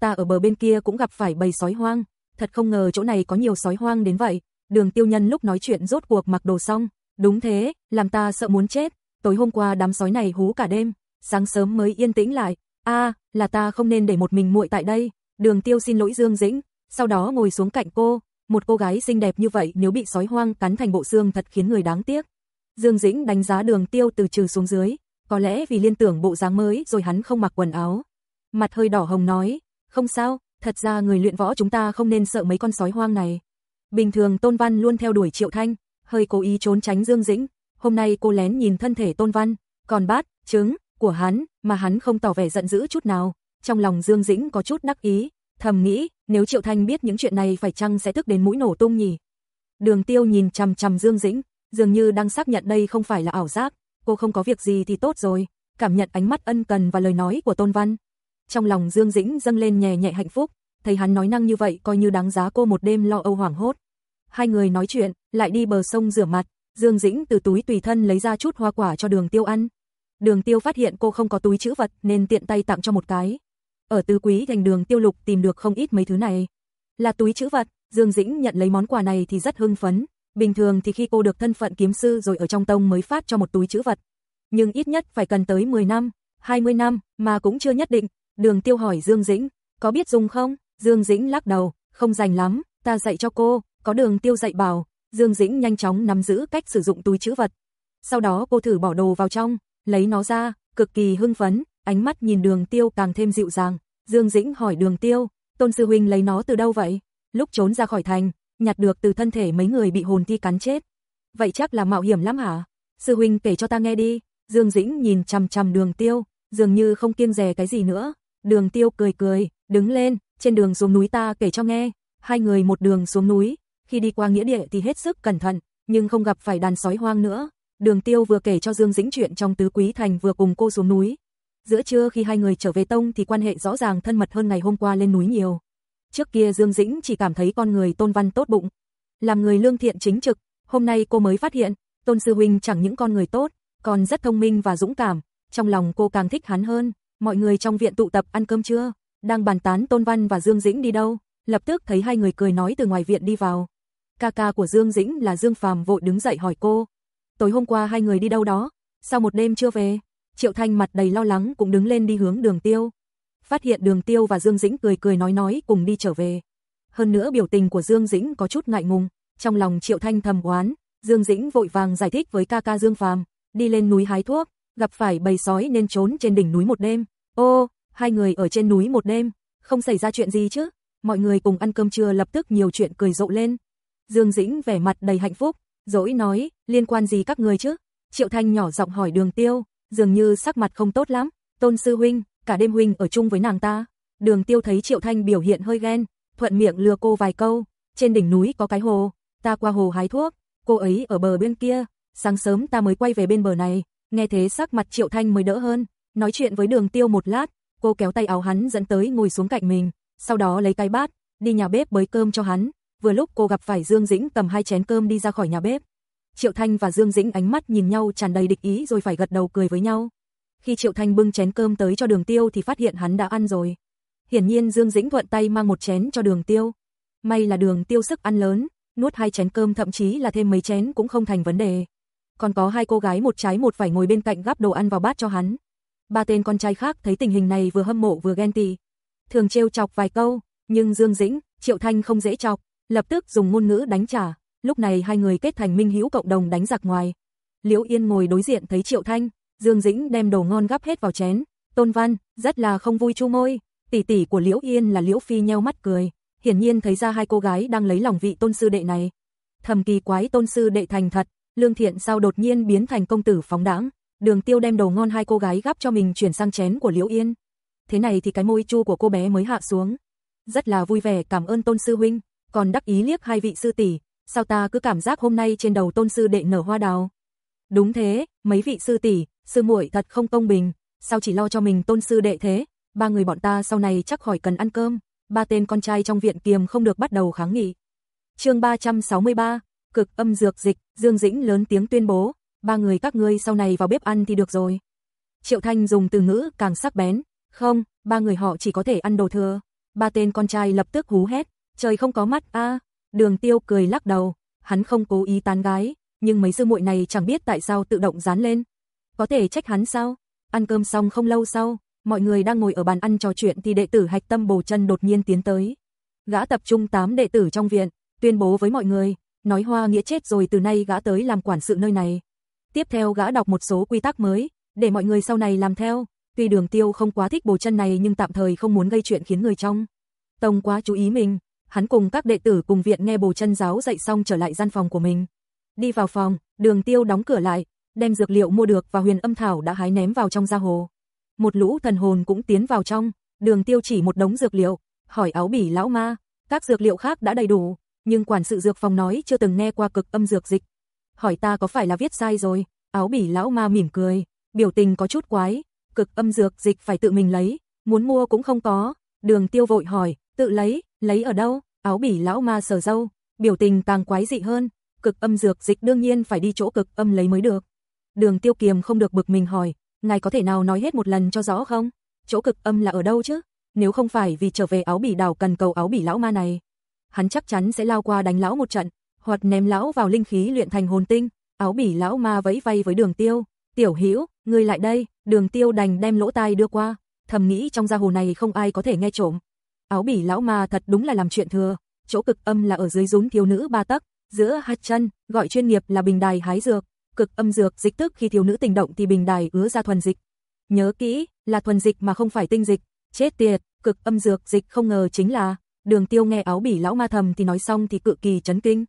Ta ở bờ bên kia cũng gặp phải bầy sói hoang, thật không ngờ chỗ này có nhiều sói hoang đến vậy. Đường tiêu nhân lúc nói chuyện rốt cuộc mặc đồ xong, đúng thế, làm ta sợ muốn chết, tối hôm qua đám sói này hú cả đêm, sáng sớm mới yên tĩnh lại, a là ta không nên để một mình muội tại đây, đường tiêu xin lỗi Dương Dĩnh, sau đó ngồi xuống cạnh cô, một cô gái xinh đẹp như vậy nếu bị sói hoang cắn thành bộ xương thật khiến người đáng tiếc. Dương Dĩnh đánh giá đường tiêu từ trừ xuống dưới, có lẽ vì liên tưởng bộ dáng mới rồi hắn không mặc quần áo. Mặt hơi đỏ hồng nói, không sao, thật ra người luyện võ chúng ta không nên sợ mấy con sói hoang này. Bình thường Tôn Văn luôn theo đuổi Triệu Thanh, hơi cố ý trốn tránh Dương Dĩnh, hôm nay cô lén nhìn thân thể Tôn Văn, còn bát, trứng, của hắn, mà hắn không tỏ vẻ giận dữ chút nào. Trong lòng Dương Dĩnh có chút đắc ý, thầm nghĩ, nếu Triệu Thanh biết những chuyện này phải chăng sẽ tức đến mũi nổ tung nhỉ. Đường Tiêu nhìn chằm chằm Dương Dĩnh, dường như đang xác nhận đây không phải là ảo giác, cô không có việc gì thì tốt rồi, cảm nhận ánh mắt ân cần và lời nói của Tôn Văn. Trong lòng Dương Dĩnh dâng lên nhẹ nhẹ hạnh phúc, thấy hắn nói năng như vậy coi như đáng giá cô một đêm lo âu hoảng hốt. Hai người nói chuyện, lại đi bờ sông rửa mặt, Dương Dĩnh từ túi tùy thân lấy ra chút hoa quả cho Đường Tiêu ăn. Đường Tiêu phát hiện cô không có túi chữ vật nên tiện tay tặng cho một cái. Ở tứ quý thành đường Tiêu Lục tìm được không ít mấy thứ này. Là túi chữ vật, Dương Dĩnh nhận lấy món quà này thì rất hưng phấn. Bình thường thì khi cô được thân phận kiếm sư rồi ở trong tông mới phát cho một túi chữ vật. Nhưng ít nhất phải cần tới 10 năm, 20 năm mà cũng chưa nhất định. Đường Tiêu hỏi Dương Dĩnh, có biết dùng không? Dương Dĩnh lắc đầu, không dành lắm, ta dạy cho cô, có đường Tiêu dạy bảo. Dương Dĩnh nhanh chóng nắm giữ cách sử dụng túi chữ vật. Sau đó cô thử bỏ đồ vào trong, lấy nó ra, cực kỳ hưng phấn, ánh mắt nhìn đường tiêu càng thêm dịu dàng. Dương Dĩnh hỏi đường tiêu, tôn sư huynh lấy nó từ đâu vậy? Lúc trốn ra khỏi thành, nhặt được từ thân thể mấy người bị hồn thi cắn chết. Vậy chắc là mạo hiểm lắm hả? Sư huynh kể cho ta nghe đi. Dương Dĩnh nhìn chằm chằm đường tiêu, dường như không kiêng dè cái gì nữa. Đường tiêu cười cười, đứng lên, trên đường xuống núi ta kể cho nghe. Hai người một đường xuống núi, khi đi qua nghĩa địa thì hết sức cẩn thận, nhưng không gặp phải đàn sói hoang nữa. Đường tiêu vừa kể cho Dương Dĩnh chuyện trong tứ quý thành vừa cùng cô xuống núi. Giữa trưa khi hai người trở về tông thì quan hệ rõ ràng thân mật hơn ngày hôm qua lên núi nhiều. Trước kia Dương Dĩnh chỉ cảm thấy con người tôn văn tốt bụng. Làm người lương thiện chính trực, hôm nay cô mới phát hiện, tôn sư huynh chẳng những con người tốt, còn rất thông minh và dũng cảm. Trong lòng cô càng thích hắn hơn, mọi người trong viện tụ tập ăn cơm trưa, đang bàn tán tôn văn và Dương Dĩnh đi đâu, lập tức thấy hai người cười nói từ ngoài viện đi vào. Ca ca của Dương Dĩnh là Dương Phàm vội đứng dậy hỏi cô, tối hôm qua hai người đi đâu đó, sao một đêm chưa về? Triệu Thanh mặt đầy lo lắng cũng đứng lên đi hướng đường tiêu. Phát hiện đường tiêu và Dương Dĩnh cười cười nói nói cùng đi trở về. Hơn nữa biểu tình của Dương Dĩnh có chút ngại ngùng, trong lòng Triệu Thanh thầm oán, Dương Dĩnh vội vàng giải thích với ca ca Dương Phàm, đi lên núi hái thuốc, gặp phải bầy sói nên trốn trên đỉnh núi một đêm. Ô, hai người ở trên núi một đêm, không xảy ra chuyện gì chứ? Mọi người cùng ăn cơm trưa lập tức nhiều chuyện cười rộ lên. Dương Dĩnh vẻ mặt đầy hạnh phúc, dỗi nói, liên quan gì các người chứ? Triệu Thanh nhỏ giọng hỏi đường tiêu, dường như sắc mặt không tốt lắm, tôn sư huynh, cả đêm huynh ở chung với nàng ta. Đường tiêu thấy Triệu Thanh biểu hiện hơi ghen, thuận miệng lừa cô vài câu, trên đỉnh núi có cái hồ, ta qua hồ hái thuốc, cô ấy ở bờ bên kia, sáng sớm ta mới quay về bên bờ này, nghe thế sắc mặt Triệu Thanh mới đỡ hơn, nói chuyện với đường tiêu một lát, cô kéo tay áo hắn dẫn tới ngồi xuống cạnh mình, sau đó lấy cái bát, đi nhà bếp bới cơm cho hắn, vừa lúc cô gặp phải Dương Dĩnh cầm hai chén cơm đi ra khỏi nhà bếp. Triệu Thanh và Dương Dĩnh ánh mắt nhìn nhau tràn đầy địch ý rồi phải gật đầu cười với nhau. Khi Triệu Thanh bưng chén cơm tới cho Đường Tiêu thì phát hiện hắn đã ăn rồi. Hiển nhiên Dương Dĩnh thuận tay mang một chén cho Đường Tiêu. May là Đường Tiêu sức ăn lớn, nuốt hai chén cơm thậm chí là thêm mấy chén cũng không thành vấn đề. Còn có hai cô gái một trái một phải ngồi bên cạnh gắp đồ ăn vào bát cho hắn. Ba tên con trai khác thấy tình hình này vừa hâm mộ vừa ghen tị. Thường trêu chọc vài câu, nhưng Dương Dĩnh, Triệu Thanh không dễ chọc, lập tức dùng ngôn ngữ đánh trả, lúc này hai người kết thành minh hữu cộng đồng đánh giặc ngoài. Liễu Yên ngồi đối diện thấy Triệu Thanh, Dương Dĩnh đem đồ ngon gắp hết vào chén, Tôn Văn rất là không vui chu môi, tỷ tỷ của Liễu Yên là Liễu Phi nheo mắt cười, hiển nhiên thấy ra hai cô gái đang lấy lòng vị tôn sư đệ này. Thầm kỳ quái tôn sư đệ thành thật, Lương Thiện sao đột nhiên biến thành công tử phóng đãng, Đường Tiêu đem đầu ngon hai cô gái gắp cho mình chuyển sang chén của Liễu Yên. Thế này thì cái môi chu của cô bé mới hạ xuống. Rất là vui vẻ cảm ơn tôn sư huynh, còn đắc ý liếc hai vị sư tỷ, sao ta cứ cảm giác hôm nay trên đầu tôn sư đệ nở hoa đào. Đúng thế, mấy vị sư tỷ, sư muội thật không công bình, sao chỉ lo cho mình tôn sư đệ thế, ba người bọn ta sau này chắc khỏi cần ăn cơm, ba tên con trai trong viện kiềm không được bắt đầu kháng nghị. chương 363, cực âm dược dịch, Dương Dĩnh lớn tiếng tuyên bố, ba người các ngươi sau này vào bếp ăn thì được rồi. Triệu Thanh dùng từ ngữ càng sắc bén, không, ba người họ chỉ có thể ăn đồ thừa. Ba tên con trai lập tức hú hét, trời không có mắt a. Đường Tiêu cười lắc đầu, hắn không cố ý tán gái, nhưng mấy sư muội này chẳng biết tại sao tự động dán lên. Có thể trách hắn sao? Ăn cơm xong không lâu sau, mọi người đang ngồi ở bàn ăn trò chuyện thì đệ tử Hạch Tâm Bồ Chân đột nhiên tiến tới. Gã tập trung 8 đệ tử trong viện, tuyên bố với mọi người, nói Hoa Nghĩa chết rồi từ nay gã tới làm quản sự nơi này. Tiếp theo gã đọc một số quy tắc mới, để mọi người sau này làm theo. Tuy Đường Tiêu không quá thích Bồ Chân này nhưng tạm thời không muốn gây chuyện khiến người trong tông quá chú ý mình, hắn cùng các đệ tử cùng viện nghe bồ chân giáo dạy xong trở lại gian phòng của mình. Đi vào phòng, đường tiêu đóng cửa lại, đem dược liệu mua được và huyền âm thảo đã hái ném vào trong gia hồ. Một lũ thần hồn cũng tiến vào trong, đường tiêu chỉ một đống dược liệu, hỏi áo bỉ lão ma, các dược liệu khác đã đầy đủ, nhưng quản sự dược phòng nói chưa từng nghe qua cực âm dược dịch. Hỏi ta có phải là viết sai rồi, áo bỉ lão ma mỉm cười, biểu tình có chút quái, cực âm dược dịch phải tự mình lấy, muốn mua cũng không có, đường tiêu vội hỏi, tự lấy, lấy ở đâu? Áo bỉ lão ma sờ dâu, biểu tình càng quái dị hơn, cực âm dược dịch đương nhiên phải đi chỗ cực âm lấy mới được. Đường Tiêu Kiềm không được bực mình hỏi, ngài có thể nào nói hết một lần cho rõ không? Chỗ cực âm là ở đâu chứ? Nếu không phải vì trở về áo bỉ đảo cần cầu áo bỉ lão ma này, hắn chắc chắn sẽ lao qua đánh lão một trận, hoặc ném lão vào linh khí luyện thành hồn tinh. Áo bỉ lão ma vẫy vay với Đường Tiêu, "Tiểu Hữu, ngươi lại đây." Đường Tiêu đành đem lỗ tai đưa qua, thầm nghĩ trong gia hồ này không ai có thể nghe trộm, Áo bỉ lão ma thật đúng là làm chuyện thừa, chỗ cực âm là ở dưới rốn thiếu nữ ba tấc, giữa hạt chân, gọi chuyên nghiệp là bình đài hái dược, cực âm dược dịch tức khi thiếu nữ tình động thì bình đài ứa ra thuần dịch. Nhớ kỹ, là thuần dịch mà không phải tinh dịch, chết tiệt, cực âm dược dịch không ngờ chính là Đường Tiêu nghe áo bỉ lão ma thầm thì nói xong thì cự kỳ chấn kinh.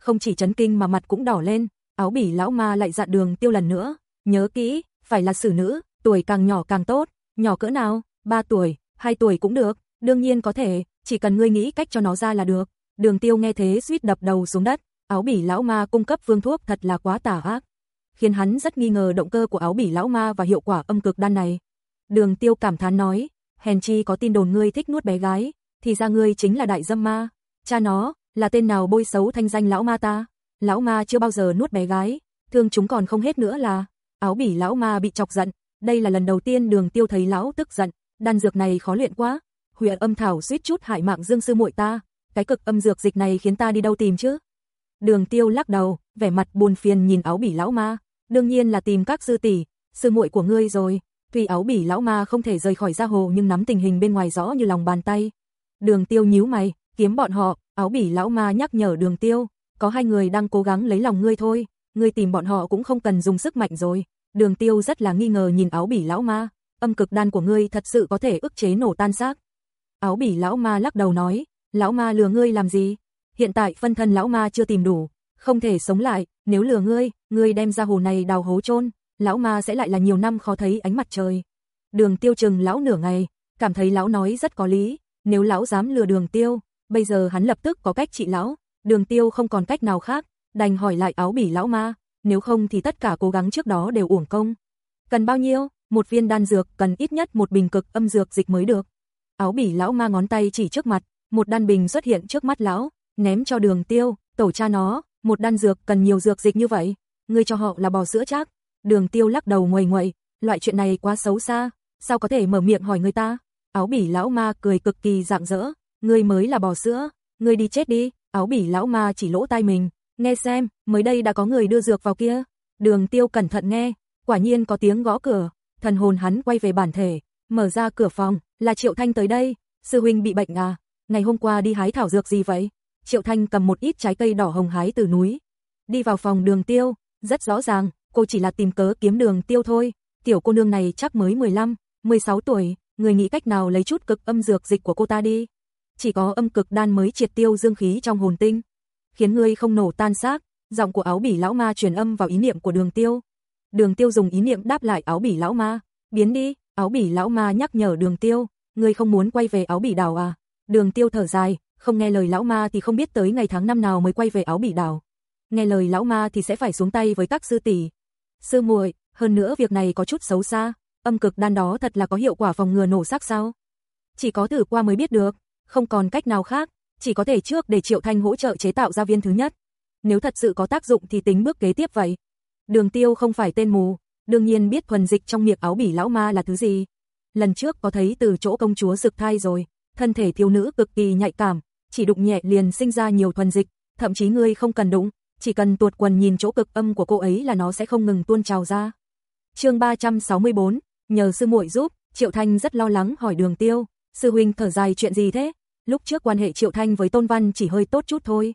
Không chỉ chấn kinh mà mặt cũng đỏ lên, áo bỉ lão ma lại dặn Đường Tiêu lần nữa, nhớ kỹ, phải là xử nữ, tuổi càng nhỏ càng tốt, nhỏ cỡ nào, 3 tuổi, 2 tuổi cũng được, đương nhiên có thể, chỉ cần ngươi nghĩ cách cho nó ra là được. Đường Tiêu nghe thế suýt đập đầu xuống đất, áo bỉ lão ma cung cấp phương thuốc thật là quá tà ác, khiến hắn rất nghi ngờ động cơ của áo bỉ lão ma và hiệu quả âm cực đan này. Đường Tiêu cảm thán nói, hèn chi có tin đồn ngươi thích nuốt bé gái, thì ra ngươi chính là đại dâm ma. Cha nó, là tên nào bôi xấu thanh danh lão ma ta? Lão ma chưa bao giờ nuốt bé gái, thương chúng còn không hết nữa là. Áo bỉ lão ma bị chọc giận, đây là lần đầu tiên đường tiêu thấy lão tức giận, đan dược này khó luyện quá. Huyện âm thảo suýt chút hại mạng dương sư muội ta, cái cực âm dược dịch này khiến ta đi đâu tìm chứ? Đường tiêu lắc đầu, vẻ mặt buồn phiền nhìn áo bỉ lão ma, đương nhiên là tìm các sư tỷ, sư muội của ngươi rồi. Tuy áo bỉ lão ma không thể rời khỏi gia hồ nhưng nắm tình hình bên ngoài rõ như lòng bàn tay. Đường tiêu nhíu mày, kiếm bọn họ, áo bỉ lão ma nhắc nhở đường tiêu, có hai người đang cố gắng lấy lòng ngươi thôi, ngươi tìm bọn họ cũng không cần dùng sức mạnh rồi. Đường tiêu rất là nghi ngờ nhìn áo bỉ lão ma, âm cực đan của ngươi thật sự có thể ức chế nổ tan xác. Áo bỉ lão ma lắc đầu nói, lão ma lừa ngươi làm gì? Hiện tại phân thân lão ma chưa tìm đủ, không thể sống lại, nếu lừa ngươi, ngươi đem ra hồ này đào hố chôn, lão ma sẽ lại là nhiều năm khó thấy ánh mặt trời. Đường tiêu Trừng lão nửa ngày, cảm thấy lão nói rất có lý, nếu lão dám lừa đường tiêu, bây giờ hắn lập tức có cách trị lão, đường tiêu không còn cách nào khác, đành hỏi lại áo bỉ lão ma, nếu không thì tất cả cố gắng trước đó đều uổng công. Cần bao nhiêu? Một viên đan dược cần ít nhất một bình cực âm dược dịch mới được. Áo bỉ lão ma ngón tay chỉ trước mặt, một đan bình xuất hiện trước mắt lão, ném cho đường tiêu, tổ cha nó, một đan dược cần nhiều dược dịch như vậy, ngươi cho họ là bò sữa chắc. Đường tiêu lắc đầu ngoài nguậy, loại chuyện này quá xấu xa, sao có thể mở miệng hỏi người ta? Áo bỉ lão ma cười cực kỳ rạng rỡ, ngươi mới là bò sữa, ngươi đi chết đi, áo bỉ lão ma chỉ lỗ tai mình, nghe xem, mới đây đã có người đưa dược vào kia. Đường tiêu cẩn thận nghe, quả nhiên có tiếng gõ cửa, thần hồn hắn quay về bản thể, mở ra cửa phòng, là Triệu Thanh tới đây, sư huynh bị bệnh à, ngày hôm qua đi hái thảo dược gì vậy? Triệu Thanh cầm một ít trái cây đỏ hồng hái từ núi, đi vào phòng đường tiêu, rất rõ ràng, cô chỉ là tìm cớ kiếm đường tiêu thôi, tiểu cô nương này chắc mới 15, 16 tuổi, người nghĩ cách nào lấy chút cực âm dược dịch của cô ta đi. Chỉ có âm cực đan mới triệt tiêu dương khí trong hồn tinh, khiến ngươi không nổ tan xác, giọng của áo bỉ lão ma truyền âm vào ý niệm của đường tiêu. Đường tiêu dùng ý niệm đáp lại áo bỉ lão ma, biến đi, áo bỉ lão ma nhắc nhở đường tiêu, ngươi không muốn quay về áo bỉ đảo à. Đường tiêu thở dài, không nghe lời lão ma thì không biết tới ngày tháng năm nào mới quay về áo bỉ đảo. Nghe lời lão ma thì sẽ phải xuống tay với các sư tỷ. Sư muội, hơn nữa việc này có chút xấu xa, âm cực đan đó thật là có hiệu quả phòng ngừa nổ xác sao? Chỉ có thử qua mới biết được, không còn cách nào khác, chỉ có thể trước để Triệu Thanh hỗ trợ chế tạo ra viên thứ nhất. Nếu thật sự có tác dụng thì tính bước kế tiếp vậy. Đường Tiêu không phải tên mù, đương nhiên biết thuần dịch trong miệng áo bỉ lão ma là thứ gì. Lần trước có thấy từ chỗ công chúa rực thai rồi, thân thể thiếu nữ cực kỳ nhạy cảm, chỉ đụng nhẹ liền sinh ra nhiều thuần dịch, thậm chí ngươi không cần đụng, chỉ cần tuột quần nhìn chỗ cực âm của cô ấy là nó sẽ không ngừng tuôn trào ra. Chương 364, nhờ sư muội giúp, Triệu Thanh rất lo lắng hỏi Đường Tiêu, sư huynh thở dài chuyện gì thế? Lúc trước quan hệ Triệu Thanh với Tôn Văn chỉ hơi tốt chút thôi.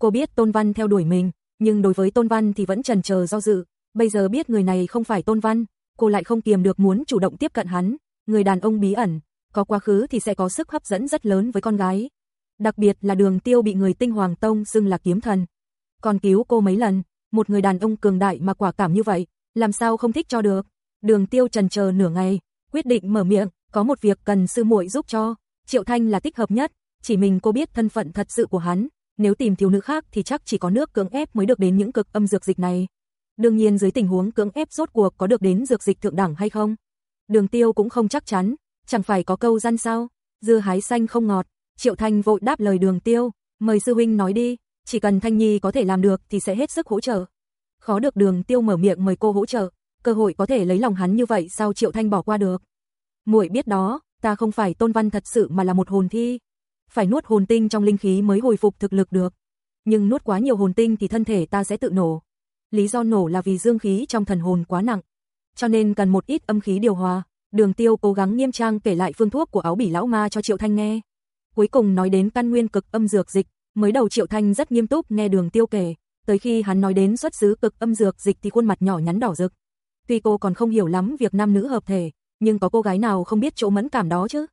Cô biết Tôn Văn theo đuổi mình, nhưng đối với Tôn Văn thì vẫn chần chờ do dự, bây giờ biết người này không phải Tôn Văn, cô lại không kiềm được muốn chủ động tiếp cận hắn, người đàn ông bí ẩn, có quá khứ thì sẽ có sức hấp dẫn rất lớn với con gái. Đặc biệt là Đường Tiêu bị người Tinh Hoàng Tông xưng là kiếm thần. Còn cứu cô mấy lần, một người đàn ông cường đại mà quả cảm như vậy, làm sao không thích cho được. Đường Tiêu trần chờ nửa ngày, quyết định mở miệng, có một việc cần sư muội giúp cho. Triệu Thanh là thích hợp nhất, chỉ mình cô biết thân phận thật sự của hắn, nếu tìm thiếu nữ khác thì chắc chỉ có nước cưỡng ép mới được đến những cực âm dược dịch này. Đương nhiên dưới tình huống cưỡng ép rốt cuộc có được đến dược dịch thượng đẳng hay không. Đường Tiêu cũng không chắc chắn, chẳng phải có câu răn sao, dưa hái xanh không ngọt, Triệu Thanh vội đáp lời Đường Tiêu, mời sư huynh nói đi, chỉ cần Thanh Nhi có thể làm được thì sẽ hết sức hỗ trợ. Khó được Đường Tiêu mở miệng mời cô hỗ trợ, cơ hội có thể lấy lòng hắn như vậy sao Triệu Thanh bỏ qua được. Muội biết đó, ta không phải tôn văn thật sự mà là một hồn thi. Phải nuốt hồn tinh trong linh khí mới hồi phục thực lực được. Nhưng nuốt quá nhiều hồn tinh thì thân thể ta sẽ tự nổ. Lý do nổ là vì dương khí trong thần hồn quá nặng. Cho nên cần một ít âm khí điều hòa. Đường tiêu cố gắng nghiêm trang kể lại phương thuốc của áo bỉ lão ma cho Triệu Thanh nghe. Cuối cùng nói đến căn nguyên cực âm dược dịch, mới đầu Triệu Thanh rất nghiêm túc nghe đường tiêu kể. Tới khi hắn nói đến xuất xứ cực âm dược dịch thì khuôn mặt nhỏ nhắn đỏ rực. Tuy cô còn không hiểu lắm việc nam nữ hợp thể, nhưng có cô gái nào không biết chỗ mẫn cảm đó chứ?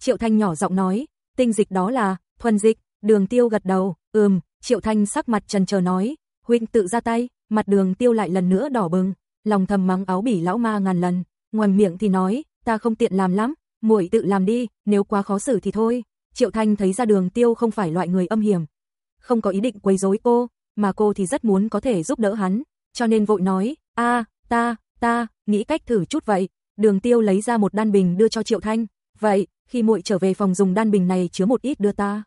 Triệu Thanh nhỏ giọng nói, Tinh dịch đó là, thuần dịch, đường tiêu gật đầu, ừm, Triệu Thanh sắc mặt trần chờ nói, huynh tự ra tay, mặt đường tiêu lại lần nữa đỏ bừng, lòng thầm mắng áo bỉ lão ma ngàn lần, ngoài miệng thì nói, ta không tiện làm lắm, muội tự làm đi, nếu quá khó xử thì thôi. Triệu Thanh thấy ra đường tiêu không phải loại người âm hiểm, không có ý định quấy rối cô, mà cô thì rất muốn có thể giúp đỡ hắn, cho nên vội nói, a, ta, ta, nghĩ cách thử chút vậy. Đường tiêu lấy ra một đan bình đưa cho Triệu Thanh, vậy, khi muội trở về phòng dùng đan bình này chứa một ít đưa ta.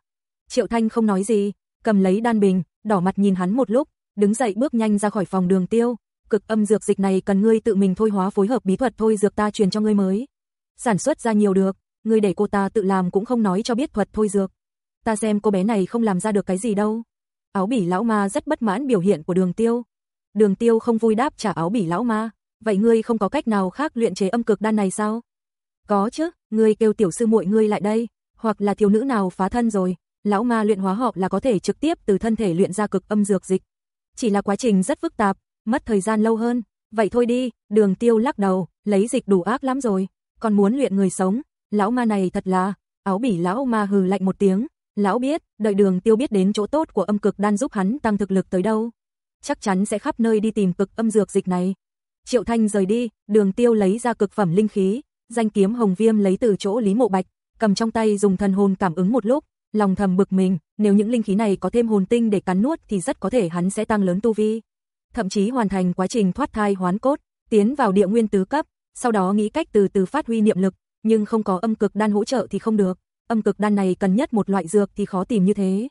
Triệu Thanh không nói gì, cầm lấy đan bình, đỏ mặt nhìn hắn một lúc, đứng dậy bước nhanh ra khỏi phòng đường tiêu. Cực âm dược dịch này cần ngươi tự mình thôi hóa phối hợp bí thuật thôi dược ta truyền cho ngươi mới. Sản xuất ra nhiều được, ngươi để cô ta tự làm cũng không nói cho biết thuật thôi dược. Ta xem cô bé này không làm ra được cái gì đâu. Áo bỉ lão ma rất bất mãn biểu hiện của đường tiêu. Đường tiêu không vui đáp trả áo bỉ lão ma. Vậy ngươi không có cách nào khác luyện chế âm cực đan này sao? Có chứ, ngươi kêu tiểu sư muội ngươi lại đây, hoặc là thiếu nữ nào phá thân rồi, lão ma luyện hóa họ là có thể trực tiếp từ thân thể luyện ra cực âm dược dịch. Chỉ là quá trình rất phức tạp, mất thời gian lâu hơn. Vậy thôi đi, đường tiêu lắc đầu, lấy dịch đủ ác lắm rồi, còn muốn luyện người sống, lão ma này thật là, áo bỉ lão ma hừ lạnh một tiếng, lão biết, đợi đường tiêu biết đến chỗ tốt của âm cực đan giúp hắn tăng thực lực tới đâu. Chắc chắn sẽ khắp nơi đi tìm cực âm dược dịch này. Triệu Thanh rời đi, đường tiêu lấy ra cực phẩm linh khí, danh kiếm hồng viêm lấy từ chỗ Lý Mộ Bạch, cầm trong tay dùng thần hồn cảm ứng một lúc, lòng thầm bực mình, nếu những linh khí này có thêm hồn tinh để cắn nuốt thì rất có thể hắn sẽ tăng lớn tu vi. Thậm chí hoàn thành quá trình thoát thai hoán cốt, tiến vào địa nguyên tứ cấp, sau đó nghĩ cách từ từ phát huy niệm lực, nhưng không có âm cực đan hỗ trợ thì không được, âm cực đan này cần nhất một loại dược thì khó tìm như thế.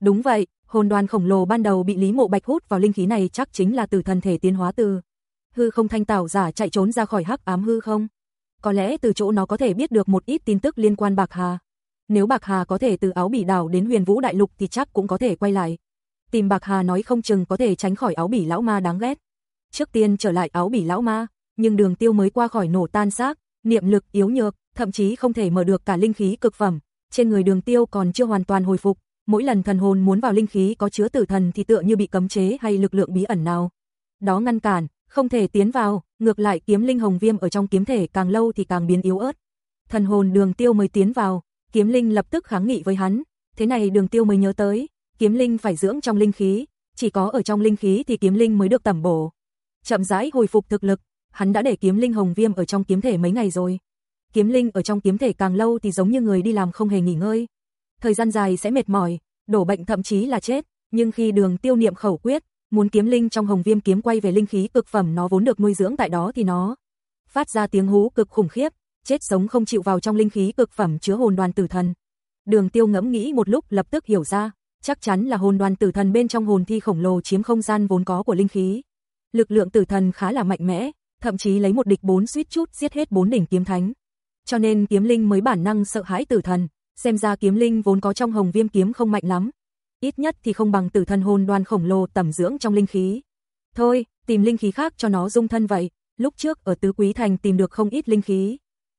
Đúng vậy, hồn đoàn khổng lồ ban đầu bị Lý Mộ Bạch hút vào linh khí này chắc chính là từ thần thể tiến hóa từ hư không thanh tảo giả chạy trốn ra khỏi hắc ám hư không. Có lẽ từ chỗ nó có thể biết được một ít tin tức liên quan Bạc Hà. Nếu Bạc Hà có thể từ áo bỉ đảo đến huyền vũ đại lục thì chắc cũng có thể quay lại. Tìm Bạc Hà nói không chừng có thể tránh khỏi áo bỉ lão ma đáng ghét. Trước tiên trở lại áo bỉ lão ma, nhưng đường tiêu mới qua khỏi nổ tan xác, niệm lực yếu nhược, thậm chí không thể mở được cả linh khí cực phẩm. Trên người đường tiêu còn chưa hoàn toàn hồi phục, mỗi lần thần hồn muốn vào linh khí có chứa tử thần thì tựa như bị cấm chế hay lực lượng bí ẩn nào. Đó ngăn cản, không thể tiến vào, ngược lại kiếm linh hồng viêm ở trong kiếm thể càng lâu thì càng biến yếu ớt. Thần hồn đường tiêu mới tiến vào, kiếm linh lập tức kháng nghị với hắn, thế này đường tiêu mới nhớ tới, kiếm linh phải dưỡng trong linh khí, chỉ có ở trong linh khí thì kiếm linh mới được tẩm bổ. Chậm rãi hồi phục thực lực, hắn đã để kiếm linh hồng viêm ở trong kiếm thể mấy ngày rồi. Kiếm linh ở trong kiếm thể càng lâu thì giống như người đi làm không hề nghỉ ngơi. Thời gian dài sẽ mệt mỏi, đổ bệnh thậm chí là chết, nhưng khi đường tiêu niệm khẩu quyết, muốn kiếm linh trong hồng viêm kiếm quay về linh khí cực phẩm nó vốn được nuôi dưỡng tại đó thì nó phát ra tiếng hú cực khủng khiếp, chết sống không chịu vào trong linh khí cực phẩm chứa hồn đoàn tử thần. Đường Tiêu ngẫm nghĩ một lúc lập tức hiểu ra, chắc chắn là hồn đoàn tử thần bên trong hồn thi khổng lồ chiếm không gian vốn có của linh khí. Lực lượng tử thần khá là mạnh mẽ, thậm chí lấy một địch bốn suýt chút giết hết bốn đỉnh kiếm thánh. Cho nên kiếm linh mới bản năng sợ hãi tử thần, xem ra kiếm linh vốn có trong hồng viêm kiếm không mạnh lắm, ít nhất thì không bằng tử thần hồn đoan khổng lồ tẩm dưỡng trong linh khí. Thôi, tìm linh khí khác cho nó dung thân vậy, lúc trước ở Tứ Quý Thành tìm được không ít linh khí.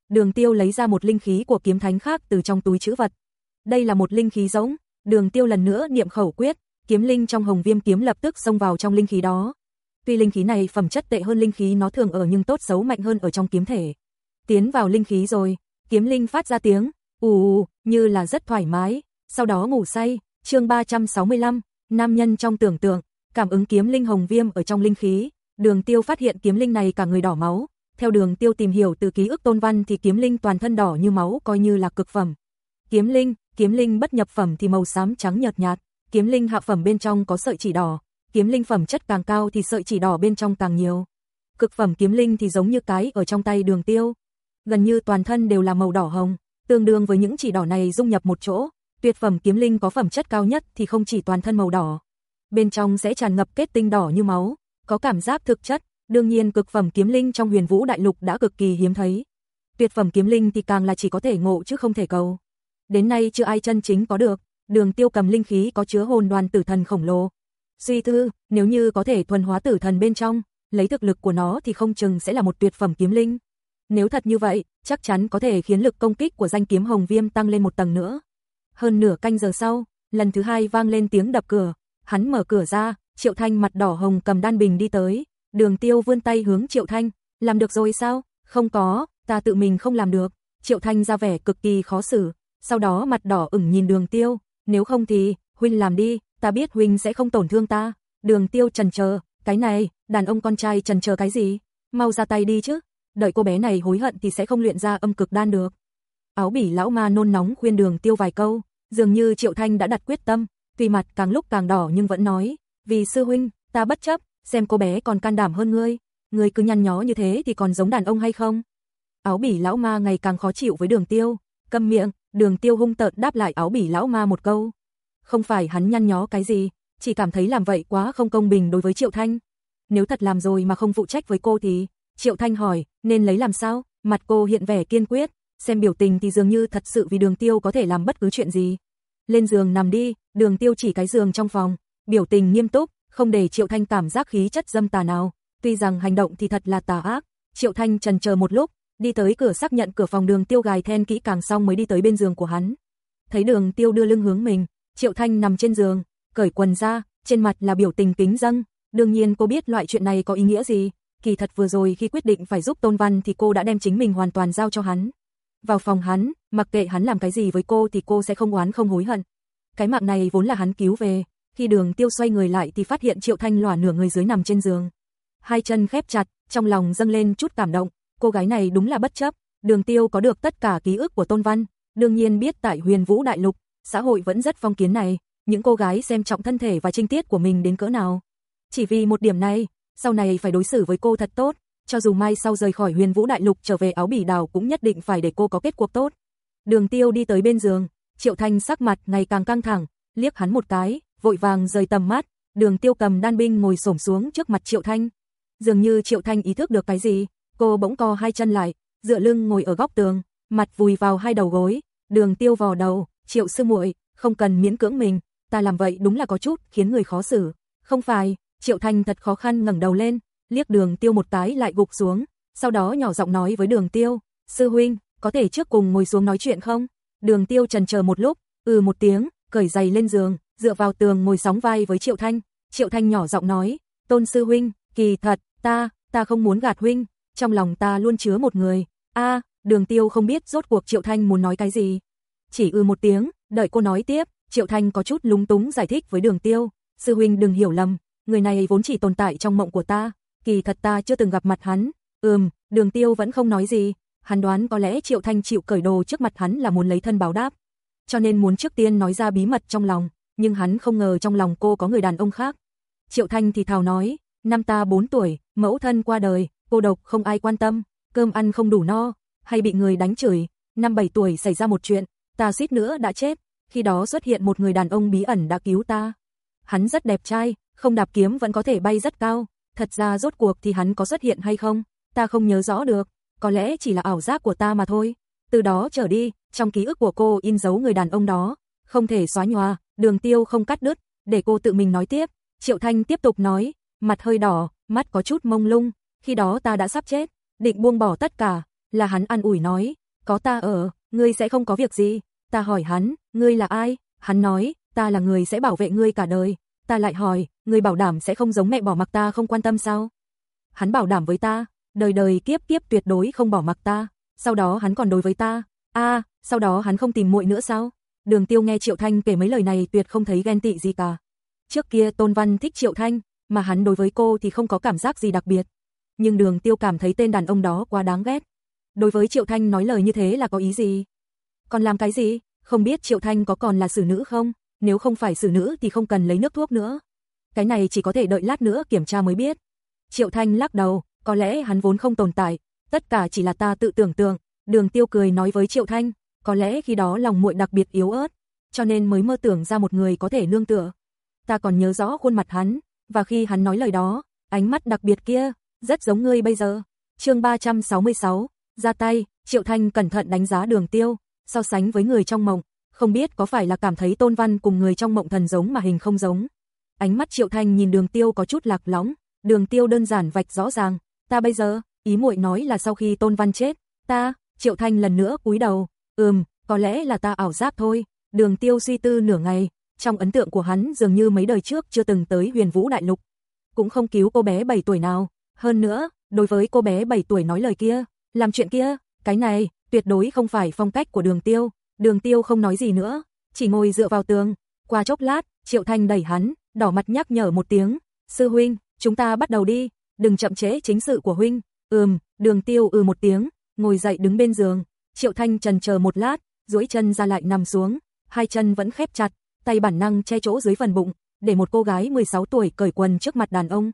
Đường Tiêu lấy ra một linh khí của kiếm thánh khác từ trong túi trữ vật. Đây là một linh khí giống, Đường Tiêu lần nữa niệm khẩu quyết, kiếm linh trong Hồng Viêm kiếm lập tức xông vào trong linh khí đó. Tuy linh khí này phẩm chất tệ hơn linh khí nó thường ở nhưng tốt xấu mạnh hơn ở trong kiếm thể. Tiến vào linh khí rồi, kiếm linh phát ra tiếng ù ù như là rất thoải mái, sau đó ngủ say, chương 365, nam nhân trong tưởng tượng, cảm ứng kiếm linh hồng viêm ở trong linh khí, đường tiêu phát hiện kiếm linh này cả người đỏ máu, theo đường tiêu tìm hiểu từ ký ức tôn văn thì kiếm linh toàn thân đỏ như máu coi như là cực phẩm. Kiếm linh, kiếm linh bất nhập phẩm thì màu xám trắng nhợt nhạt, kiếm linh hạ phẩm bên trong có sợi chỉ đỏ, kiếm linh phẩm chất càng cao thì sợi chỉ đỏ bên trong càng nhiều. Cực phẩm kiếm linh thì giống như cái ở trong tay đường tiêu, gần như toàn thân đều là màu đỏ hồng, tương đương với những chỉ đỏ này dung nhập một chỗ, Tuyệt phẩm kiếm linh có phẩm chất cao nhất thì không chỉ toàn thân màu đỏ, bên trong sẽ tràn ngập kết tinh đỏ như máu, có cảm giác thực chất, đương nhiên cực phẩm kiếm linh trong Huyền Vũ đại lục đã cực kỳ hiếm thấy. Tuyệt phẩm kiếm linh thì càng là chỉ có thể ngộ chứ không thể cầu. Đến nay chưa ai chân chính có được, Đường Tiêu cầm linh khí có chứa hồn đoàn tử thần khổng lồ. Suy thư, nếu như có thể thuần hóa tử thần bên trong, lấy thực lực của nó thì không chừng sẽ là một tuyệt phẩm kiếm linh. Nếu thật như vậy, chắc chắn có thể khiến lực công kích của danh kiếm Hồng Viêm tăng lên một tầng nữa. Hơn nửa canh giờ sau, lần thứ hai vang lên tiếng đập cửa, hắn mở cửa ra, Triệu Thanh mặt đỏ hồng cầm đan bình đi tới, đường tiêu vươn tay hướng Triệu Thanh, làm được rồi sao? Không có, ta tự mình không làm được. Triệu Thanh ra vẻ cực kỳ khó xử, sau đó mặt đỏ ửng nhìn đường tiêu, nếu không thì, huynh làm đi, ta biết huynh sẽ không tổn thương ta. Đường tiêu trần chờ, cái này, đàn ông con trai trần chờ cái gì, mau ra tay đi chứ, đợi cô bé này hối hận thì sẽ không luyện ra âm cực đan được. Áo bỉ lão ma nôn nóng khuyên đường tiêu vài câu, dường như Triệu Thanh đã đặt quyết tâm, tuy mặt càng lúc càng đỏ nhưng vẫn nói, vì sư huynh, ta bất chấp, xem cô bé còn can đảm hơn ngươi, ngươi cứ nhăn nhó như thế thì còn giống đàn ông hay không? Áo bỉ lão ma ngày càng khó chịu với đường tiêu, câm miệng, đường tiêu hung tợn đáp lại áo bỉ lão ma một câu. Không phải hắn nhăn nhó cái gì, chỉ cảm thấy làm vậy quá không công bình đối với Triệu Thanh. Nếu thật làm rồi mà không phụ trách với cô thì, Triệu Thanh hỏi, nên lấy làm sao? Mặt cô hiện vẻ kiên quyết, xem biểu tình thì dường như thật sự vì đường tiêu có thể làm bất cứ chuyện gì. Lên giường nằm đi, đường tiêu chỉ cái giường trong phòng, biểu tình nghiêm túc, không để Triệu Thanh cảm giác khí chất dâm tà nào. Tuy rằng hành động thì thật là tà ác, Triệu Thanh trần chờ một lúc, đi tới cửa xác nhận cửa phòng đường tiêu gài then kỹ càng xong mới đi tới bên giường của hắn. Thấy đường tiêu đưa lưng hướng mình, Triệu Thanh nằm trên giường, cởi quần ra, trên mặt là biểu tình kính dâng. Đương nhiên cô biết loại chuyện này có ý nghĩa gì, kỳ thật vừa rồi khi quyết định phải giúp Tôn Văn thì cô đã đem chính mình hoàn toàn giao cho hắn. Vào phòng hắn, mặc kệ hắn làm cái gì với cô thì cô sẽ không oán không hối hận. Cái mạng này vốn là hắn cứu về, khi đường tiêu xoay người lại thì phát hiện Triệu Thanh lòa nửa người dưới nằm trên giường. Hai chân khép chặt, trong lòng dâng lên chút cảm động, cô gái này đúng là bất chấp, đường tiêu có được tất cả ký ức của Tôn Văn, đương nhiên biết tại huyền vũ đại lục, xã hội vẫn rất phong kiến này, những cô gái xem trọng thân thể và trinh tiết của mình đến cỡ nào. Chỉ vì một điểm này, sau này phải đối xử với cô thật tốt, cho dù mai sau rời khỏi huyền vũ đại lục trở về áo bỉ đào cũng nhất định phải để cô có kết cuộc tốt. Đường tiêu đi tới bên giường, triệu thanh sắc mặt ngày càng căng thẳng, liếc hắn một cái, vội vàng rời tầm mắt, đường tiêu cầm đan binh ngồi xổm xuống trước mặt triệu thanh. Dường như triệu thanh ý thức được cái gì, cô bỗng co hai chân lại, dựa lưng ngồi ở góc tường, mặt vùi vào hai đầu gối, đường tiêu vò đầu, triệu sư muội không cần miễn cưỡng mình, ta làm vậy đúng là có chút khiến người khó xử. Không phải, triệu thanh thật khó khăn ngẩng đầu lên, liếc đường tiêu một cái lại gục xuống, sau đó nhỏ giọng nói với đường tiêu, sư huynh, có thể trước cùng ngồi xuống nói chuyện không? Đường tiêu trần chờ một lúc, ừ một tiếng, cởi giày lên giường, dựa vào tường ngồi sóng vai với Triệu Thanh. Triệu Thanh nhỏ giọng nói, tôn sư huynh, kỳ thật, ta, ta không muốn gạt huynh, trong lòng ta luôn chứa một người. a đường tiêu không biết rốt cuộc Triệu Thanh muốn nói cái gì. Chỉ ư ừ một tiếng, đợi cô nói tiếp, Triệu Thanh có chút lúng túng giải thích với đường tiêu. Sư huynh đừng hiểu lầm, người này vốn chỉ tồn tại trong mộng của ta, kỳ thật ta chưa từng gặp mặt hắn. Ừm, đường tiêu vẫn không nói gì, hắn đoán có lẽ Triệu Thanh chịu cởi đồ trước mặt hắn là muốn lấy thân báo đáp. Cho nên muốn trước tiên nói ra bí mật trong lòng, nhưng hắn không ngờ trong lòng cô có người đàn ông khác. Triệu Thanh thì thào nói, năm ta 4 tuổi, mẫu thân qua đời, cô độc không ai quan tâm, cơm ăn không đủ no, hay bị người đánh chửi, năm 7 tuổi xảy ra một chuyện, ta suýt nữa đã chết, khi đó xuất hiện một người đàn ông bí ẩn đã cứu ta. Hắn rất đẹp trai, không đạp kiếm vẫn có thể bay rất cao, thật ra rốt cuộc thì hắn có xuất hiện hay không, ta không nhớ rõ được, có lẽ chỉ là ảo giác của ta mà thôi. Từ đó trở đi, trong ký ức của cô in dấu người đàn ông đó, không thể xóa nhòa, đường tiêu không cắt đứt, để cô tự mình nói tiếp. Triệu Thanh tiếp tục nói, mặt hơi đỏ, mắt có chút mông lung, khi đó ta đã sắp chết, định buông bỏ tất cả, là hắn ăn ủi nói, có ta ở, ngươi sẽ không có việc gì. Ta hỏi hắn, ngươi là ai? Hắn nói, ta là người sẽ bảo vệ ngươi cả đời. Ta lại hỏi, người bảo đảm sẽ không giống mẹ bỏ mặc ta không quan tâm sao? Hắn bảo đảm với ta, đời đời kiếp kiếp tuyệt đối không bỏ mặc ta. Sau đó hắn còn đối với ta, a, sau đó hắn không tìm muội nữa sao? Đường Tiêu nghe Triệu Thanh kể mấy lời này tuyệt không thấy ghen tị gì cả. Trước kia Tôn Văn thích Triệu Thanh, mà hắn đối với cô thì không có cảm giác gì đặc biệt. Nhưng Đường Tiêu cảm thấy tên đàn ông đó quá đáng ghét. Đối với Triệu Thanh nói lời như thế là có ý gì? Còn làm cái gì? Không biết Triệu Thanh có còn là xử nữ không? Nếu không phải xử nữ thì không cần lấy nước thuốc nữa. Cái này chỉ có thể đợi lát nữa kiểm tra mới biết. Triệu Thanh lắc đầu, có lẽ hắn vốn không tồn tại, tất cả chỉ là ta tự tưởng tượng. Đường Tiêu cười nói với Triệu Thanh, có lẽ khi đó lòng muội đặc biệt yếu ớt, cho nên mới mơ tưởng ra một người có thể nương tựa. Ta còn nhớ rõ khuôn mặt hắn, và khi hắn nói lời đó, ánh mắt đặc biệt kia, rất giống ngươi bây giờ. Chương 366, ra tay, Triệu Thanh cẩn thận đánh giá Đường Tiêu, so sánh với người trong mộng, không biết có phải là cảm thấy Tôn Văn cùng người trong mộng thần giống mà hình không giống. Ánh mắt Triệu Thanh nhìn Đường Tiêu có chút lạc lõng, Đường Tiêu đơn giản vạch rõ ràng, ta bây giờ, ý muội nói là sau khi Tôn Văn chết, ta, Triệu Thanh lần nữa cúi đầu, ừm, có lẽ là ta ảo giác thôi. Đường Tiêu suy tư nửa ngày, trong ấn tượng của hắn dường như mấy đời trước chưa từng tới Huyền Vũ Đại Lục, cũng không cứu cô bé 7 tuổi nào, hơn nữa, đối với cô bé 7 tuổi nói lời kia, làm chuyện kia, cái này tuyệt đối không phải phong cách của Đường Tiêu. Đường Tiêu không nói gì nữa, chỉ ngồi dựa vào tường. Qua chốc lát, Triệu Thanh đẩy hắn, đỏ mặt nhắc nhở một tiếng, "Sư huynh, chúng ta bắt đầu đi, đừng chậm trễ chính sự của huynh." Ừm, Đường Tiêu ừ một tiếng, ngồi dậy đứng bên giường. Triệu Thanh trần chờ một lát, duỗi chân ra lại nằm xuống, hai chân vẫn khép chặt, tay bản năng che chỗ dưới phần bụng, để một cô gái 16 tuổi cởi quần trước mặt đàn ông.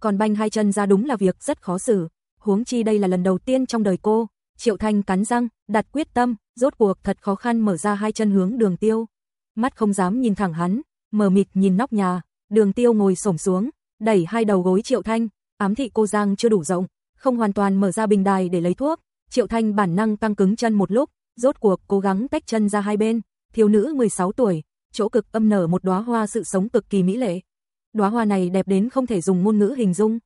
Còn banh hai chân ra đúng là việc rất khó xử, huống chi đây là lần đầu tiên trong đời cô. Triệu Thanh cắn răng, đặt quyết tâm, rốt cuộc thật khó khăn mở ra hai chân hướng đường tiêu. Mắt không dám nhìn thẳng hắn, mờ mịt nhìn nóc nhà, đường tiêu ngồi xổm xuống, đẩy hai đầu gối Triệu Thanh, ám thị cô Giang chưa đủ rộng, không hoàn toàn mở ra bình đài để lấy thuốc. Triệu Thanh bản năng tăng cứng chân một lúc, rốt cuộc cố gắng tách chân ra hai bên, thiếu nữ 16 tuổi, chỗ cực âm nở một đóa hoa sự sống cực kỳ mỹ lệ. Đóa hoa này đẹp đến không thể dùng ngôn ngữ hình dung.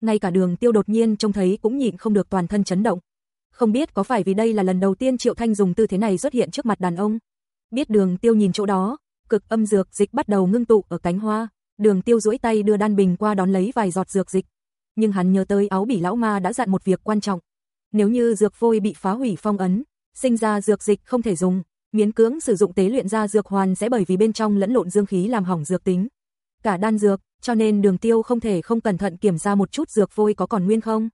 Ngay cả đường tiêu đột nhiên trông thấy cũng nhịn không được toàn thân chấn động. Không biết có phải vì đây là lần đầu tiên Triệu Thanh dùng tư thế này xuất hiện trước mặt đàn ông. Biết đường tiêu nhìn chỗ đó, cực âm dược dịch bắt đầu ngưng tụ ở cánh hoa. Đường tiêu duỗi tay đưa đan bình qua đón lấy vài giọt dược dịch. Nhưng hắn nhớ tới áo bỉ lão ma đã dặn một việc quan trọng. Nếu như dược vôi bị phá hủy phong ấn, sinh ra dược dịch không thể dùng, miễn cưỡng sử dụng tế luyện ra dược hoàn sẽ bởi vì bên trong lẫn lộn dương khí làm hỏng dược tính. Cả đan dược, cho nên đường tiêu không thể không cẩn thận kiểm tra một chút dược vôi có còn nguyên không.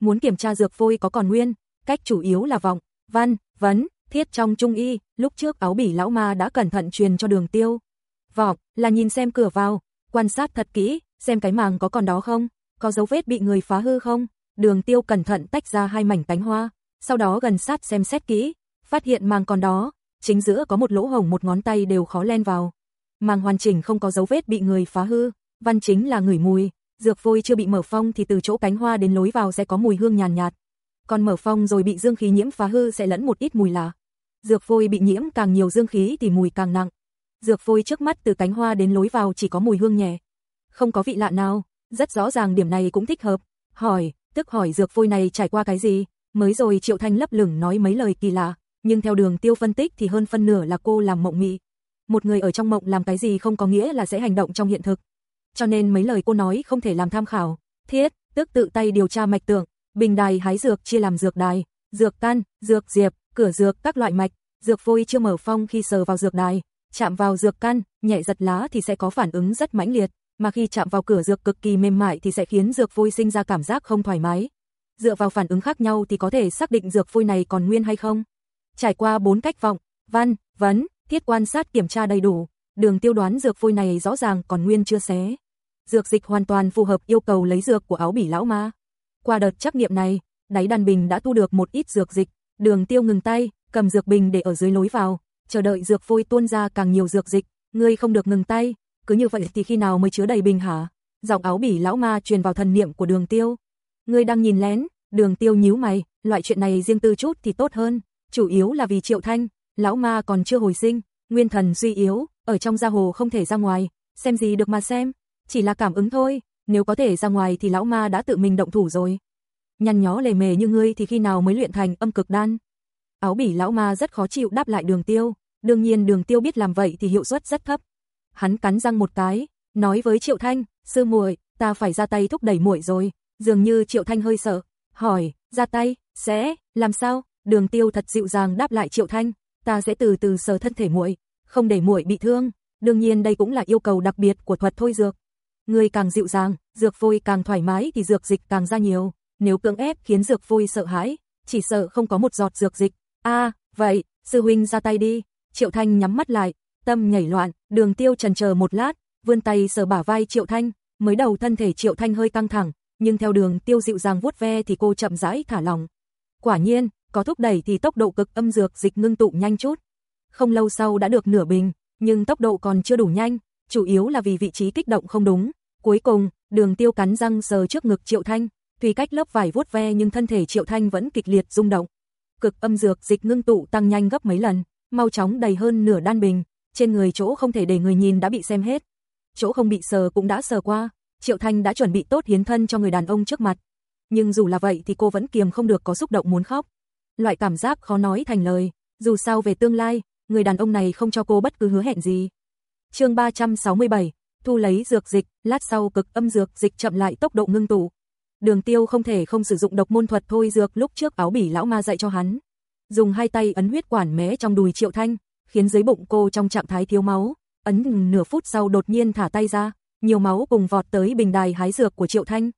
Muốn kiểm tra dược vôi có còn nguyên, cách chủ yếu là vọng, văn, vấn, thiết trong trung y, lúc trước áo bỉ lão ma đã cẩn thận truyền cho đường tiêu. Vọng, là nhìn xem cửa vào, quan sát thật kỹ, xem cái màng có còn đó không, có dấu vết bị người phá hư không. Đường tiêu cẩn thận tách ra hai mảnh cánh hoa, sau đó gần sát xem xét kỹ, phát hiện màng còn đó, chính giữa có một lỗ hổng một ngón tay đều khó len vào. Màng hoàn chỉnh không có dấu vết bị người phá hư, văn chính là ngửi mùi, dược vôi chưa bị mở phong thì từ chỗ cánh hoa đến lối vào sẽ có mùi hương nhàn nhạt, còn mở phong rồi bị dương khí nhiễm phá hư sẽ lẫn một ít mùi lạ. Dược vôi bị nhiễm càng nhiều dương khí thì mùi càng nặng. Dược vôi trước mắt từ cánh hoa đến lối vào chỉ có mùi hương nhẹ. Không có vị lạ nào, rất rõ ràng điểm này cũng thích hợp. Hỏi, tức hỏi dược vôi này trải qua cái gì? Mới rồi Triệu Thanh lấp lửng nói mấy lời kỳ lạ, nhưng theo đường tiêu phân tích thì hơn phân nửa là cô làm mộng mị. Một người ở trong mộng làm cái gì không có nghĩa là sẽ hành động trong hiện thực. Cho nên mấy lời cô nói không thể làm tham khảo. Thiết, tức tự tay điều tra mạch tượng, bình đài hái dược chia làm dược đài, dược căn, dược diệp, cửa dược các loại mạch, dược vôi chưa mở phong khi sờ vào dược đài, chạm vào dược căn, nhẹ giật lá thì sẽ có phản ứng rất mãnh liệt, mà khi chạm vào cửa dược cực kỳ mềm mại thì sẽ khiến dược vôi sinh ra cảm giác không thoải mái. Dựa vào phản ứng khác nhau thì có thể xác định dược vôi này còn nguyên hay không. Trải qua bốn cách vọng, văn, vấn, thiết quan sát kiểm tra đầy đủ, đường tiêu đoán dược vôi này rõ ràng còn nguyên chưa xé. Dược dịch hoàn toàn phù hợp yêu cầu lấy dược của áo bỉ lão ma. Qua đợt trắc nghiệm này, đáy đàn bình đã tu được một ít dược dịch, đường tiêu ngừng tay, cầm dược bình để ở dưới lối vào, chờ đợi dược vôi tuôn ra càng nhiều dược dịch, ngươi không được ngừng tay, cứ như vậy thì khi nào mới chứa đầy bình hả? Giọng áo bỉ lão ma truyền vào thần niệm của đường tiêu. Ngươi đang nhìn lén, đường tiêu nhíu mày, loại chuyện này riêng tư chút thì tốt hơn, chủ yếu là vì triệu thanh, lão ma còn chưa hồi sinh, nguyên thần suy yếu, ở trong gia hồ không thể ra ngoài, xem gì được mà xem, chỉ là cảm ứng thôi, nếu có thể ra ngoài thì lão ma đã tự mình động thủ rồi. Nhăn nhó lề mề như ngươi thì khi nào mới luyện thành âm cực đan? Áo bỉ lão ma rất khó chịu đáp lại đường tiêu, đương nhiên đường tiêu biết làm vậy thì hiệu suất rất thấp. Hắn cắn răng một cái, nói với Triệu Thanh, sư muội, ta phải ra tay thúc đẩy muội rồi, dường như Triệu Thanh hơi sợ, hỏi, ra tay, sẽ, làm sao? Đường Tiêu thật dịu dàng đáp lại Triệu Thanh, ta sẽ từ từ sờ thân thể muội, không để muội bị thương, đương nhiên đây cũng là yêu cầu đặc biệt của thuật thôi dược. Người càng dịu dàng, dược vôi càng thoải mái thì dược dịch càng ra nhiều, nếu cưỡng ép khiến dược vôi sợ hãi, chỉ sợ không có một giọt dược dịch. A, vậy, sư huynh ra tay đi. Triệu Thanh nhắm mắt lại, tâm nhảy loạn, Đường Tiêu trần chờ một lát, vươn tay sờ bả vai Triệu Thanh, mới đầu thân thể Triệu Thanh hơi căng thẳng, nhưng theo Đường Tiêu dịu dàng vuốt ve thì cô chậm rãi thả lòng. Quả nhiên, có thúc đẩy thì tốc độ cực âm dược dịch ngưng tụ nhanh chút. Không lâu sau đã được nửa bình, nhưng tốc độ còn chưa đủ nhanh, chủ yếu là vì vị trí kích động không đúng. Cuối cùng, Đường Tiêu cắn răng sờ trước ngực Triệu Thanh, tuy cách lớp vải vuốt ve nhưng thân thể Triệu Thanh vẫn kịch liệt rung động. Cực âm dược dịch ngưng tụ tăng nhanh gấp mấy lần, mau chóng đầy hơn nửa đan bình, trên người chỗ không thể để người nhìn đã bị xem hết. Chỗ không bị sờ cũng đã sờ qua, Triệu Thanh đã chuẩn bị tốt hiến thân cho người đàn ông trước mặt. Nhưng dù là vậy thì cô vẫn kiềm không được có xúc động muốn khóc. Loại cảm giác khó nói thành lời, dù sao về tương lai, người đàn ông này không cho cô bất cứ hứa hẹn gì. chương 367, thu lấy dược dịch, lát sau cực âm dược dịch chậm lại tốc độ ngưng tụ. Đường tiêu không thể không sử dụng độc môn thuật thôi dược lúc trước áo bỉ lão ma dạy cho hắn. dùng hai tay ấn huyết quản mé trong đùi Triệu Thanh, khiến dưới bụng cô trong trạng thái thiếu máu, ấn nửa phút sau đột nhiên thả tay ra, nhiều máu cùng vọt tới bình đài hái dược của Triệu Thanh.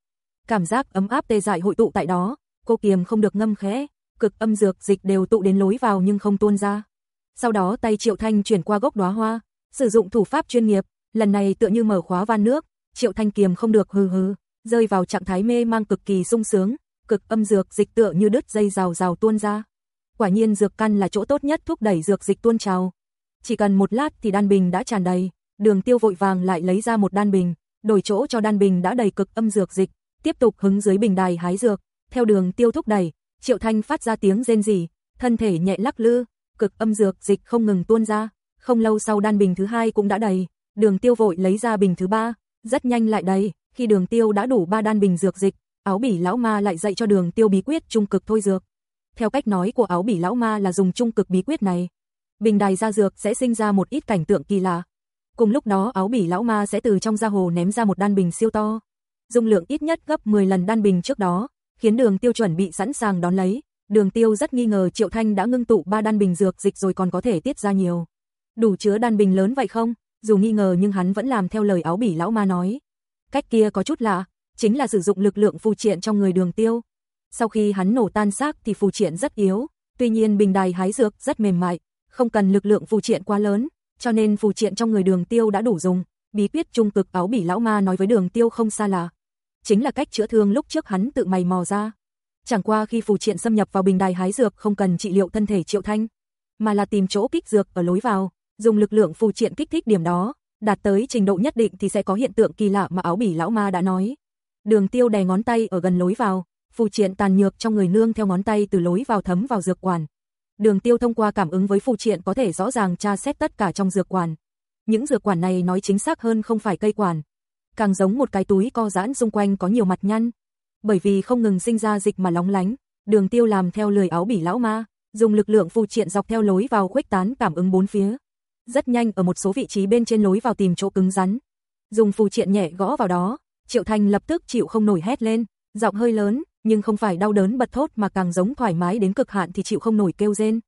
Cảm giác ấm áp tê dại hội tụ tại đó, cô kiềm không được ngâm khẽ, cực âm dược dịch đều tụ đến lối vào nhưng không tuôn ra. Sau đó tay Triệu Thanh chuyển qua gốc đóa hoa, sử dụng thủ pháp chuyên nghiệp, lần này tựa như mở khóa van nước, Triệu Thanh kiềm không được hừ hừ, rơi vào trạng thái mê mang cực kỳ sung sướng, cực âm dược dịch tựa như đứt dây rào rào tuôn ra. Quả nhiên dược căn là chỗ tốt nhất thúc đẩy dược dịch tuôn trào. Chỉ cần một lát thì đan bình đã tràn đầy, Đường Tiêu vội vàng lại lấy ra một đan bình, đổi chỗ cho đan bình đã đầy cực âm dược dịch, tiếp tục hứng dưới bình đài hái dược, theo Đường Tiêu thúc đẩy, Triệu Thanh phát ra tiếng rên rỉ, thân thể nhẹ lắc lư, cực âm dược dịch không ngừng tuôn ra, không lâu sau đan bình thứ hai cũng đã đầy, Đường Tiêu vội lấy ra bình thứ ba, rất nhanh lại đầy, khi Đường Tiêu đã đủ ba đan bình dược dịch, áo bỉ lão ma lại dạy cho Đường Tiêu bí quyết trung cực thôi dược. Theo cách nói của áo bỉ lão ma là dùng trung cực bí quyết này, bình đài ra dược sẽ sinh ra một ít cảnh tượng kỳ lạ. Cùng lúc đó áo bỉ lão ma sẽ từ trong ra hồ ném ra một đan bình siêu to, dung lượng ít nhất gấp 10 lần đan bình trước đó, khiến Đường Tiêu chuẩn bị sẵn sàng đón lấy. Đường Tiêu rất nghi ngờ Triệu Thanh đã ngưng tụ ba đan bình dược dịch rồi còn có thể tiết ra nhiều. Đủ chứa đan bình lớn vậy không? Dù nghi ngờ nhưng hắn vẫn làm theo lời áo bỉ lão ma nói. Cách kia có chút lạ, chính là sử dụng lực lượng phù triện trong người Đường Tiêu. Sau khi hắn nổ tan xác thì phù triện rất yếu, tuy nhiên bình đài hái dược rất mềm mại, không cần lực lượng phù triện quá lớn, cho nên phù triện trong người Đường Tiêu đã đủ dùng. Bí quyết trung cực áo bỉ lão ma nói với Đường Tiêu không xa lạ, chính là cách chữa thương lúc trước hắn tự mày mò ra. Chẳng qua khi phù triện xâm nhập vào bình đài hái dược không cần trị liệu thân thể Triệu Thanh, mà là tìm chỗ kích dược ở lối vào, dùng lực lượng phù triện kích thích điểm đó, đạt tới trình độ nhất định thì sẽ có hiện tượng kỳ lạ mà áo bỉ lão ma đã nói. Đường Tiêu đè ngón tay ở gần lối vào, phù triện tàn nhược trong người nương theo ngón tay từ lối vào thấm vào dược quản. Đường Tiêu thông qua cảm ứng với phù triện có thể rõ ràng tra xét tất cả trong dược quản. Những dược quản này nói chính xác hơn không phải cây quản, càng giống một cái túi co giãn xung quanh có nhiều mặt nhăn. Bởi vì không ngừng sinh ra dịch mà lóng lánh, Đường Tiêu làm theo lời áo bỉ lão ma, dùng lực lượng phù triện dọc theo lối vào khuếch tán cảm ứng bốn phía. Rất nhanh ở một số vị trí bên trên lối vào tìm chỗ cứng rắn. Dùng phù triện nhẹ gõ vào đó, Triệu Thành lập tức chịu không nổi hét lên, giọng hơi lớn, nhưng không phải đau đớn bật thốt mà càng giống thoải mái đến cực hạn thì chịu không nổi kêu rên.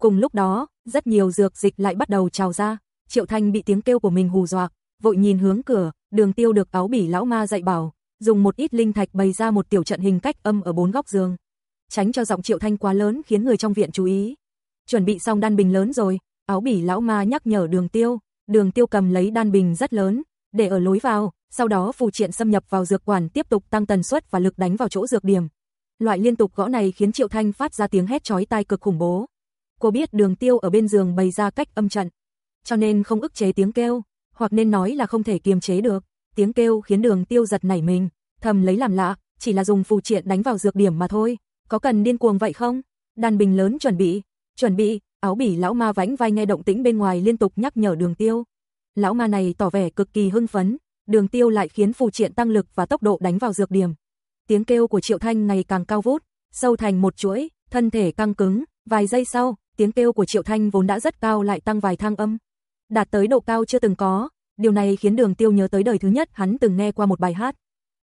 Cùng lúc đó, rất nhiều dược dịch lại bắt đầu trào ra, Triệu Thanh bị tiếng kêu của mình hù dọa, vội nhìn hướng cửa, Đường Tiêu được áo bỉ lão ma dạy bảo, dùng một ít linh thạch bày ra một tiểu trận hình cách âm ở bốn góc giường, tránh cho giọng Triệu Thanh quá lớn khiến người trong viện chú ý. Chuẩn bị xong đan bình lớn rồi, áo bỉ lão ma nhắc nhở Đường Tiêu, Đường Tiêu cầm lấy đan bình rất lớn, để ở lối vào, sau đó phù triện xâm nhập vào dược quản tiếp tục tăng tần suất và lực đánh vào chỗ dược điểm. Loại liên tục gõ này khiến Triệu Thanh phát ra tiếng hét chói tai cực khủng bố. Cô biết Đường Tiêu ở bên giường bày ra cách âm trận, cho nên không ức chế tiếng kêu, hoặc nên nói là không thể kiềm chế được. Tiếng kêu khiến Đường Tiêu giật nảy mình, thầm lấy làm lạ, chỉ là dùng phù triện đánh vào dược điểm mà thôi, có cần điên cuồng vậy không? Đàn bình lớn chuẩn bị, chuẩn bị, áo bỉ lão ma vánh vai nghe động tĩnh bên ngoài liên tục nhắc nhở Đường Tiêu. Lão ma này tỏ vẻ cực kỳ hưng phấn, Đường Tiêu lại khiến phù triện tăng lực và tốc độ đánh vào dược điểm. Tiếng kêu của Triệu Thanh ngày càng cao vút, sâu thành một chuỗi, thân thể căng cứng, vài giây sau, tiếng kêu của Triệu Thanh vốn đã rất cao lại tăng vài thang âm, đạt tới độ cao chưa từng có, điều này khiến Đường Tiêu nhớ tới đời thứ nhất hắn từng nghe qua một bài hát.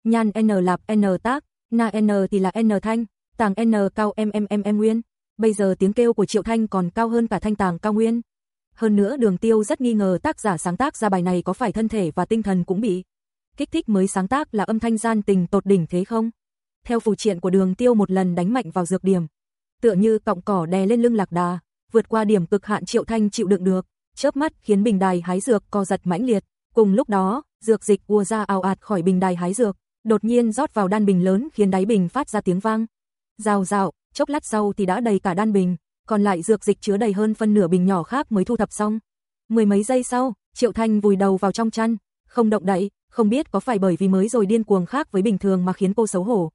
Nhan N lạp N tác, na N thì là N thanh, tàng N cao M M M M nguyên. Bây giờ tiếng kêu của Triệu Thanh còn cao hơn cả thanh tàng cao nguyên. Hơn nữa Đường Tiêu rất nghi ngờ tác giả sáng tác ra bài này có phải thân thể và tinh thần cũng bị kích thích mới sáng tác là âm thanh gian tình tột đỉnh thế không? Theo phù triện của Đường Tiêu một lần đánh mạnh vào dược điểm, tựa như cọng cỏ đè lên lưng lạc đà, vượt qua điểm cực hạn Triệu Thanh chịu đựng được chớp mắt khiến bình đài hái dược co giật mãnh liệt. Cùng lúc đó, dược dịch ùa ra ào ạt khỏi bình đài hái dược, đột nhiên rót vào đan bình lớn khiến đáy bình phát ra tiếng vang. Rào rào, chốc lát sau thì đã đầy cả đan bình, còn lại dược dịch chứa đầy hơn phân nửa bình nhỏ khác mới thu thập xong. Mười mấy giây sau, Triệu Thanh vùi đầu vào trong chăn, không động đậy, không biết có phải bởi vì mới rồi điên cuồng khác với bình thường mà khiến cô xấu hổ.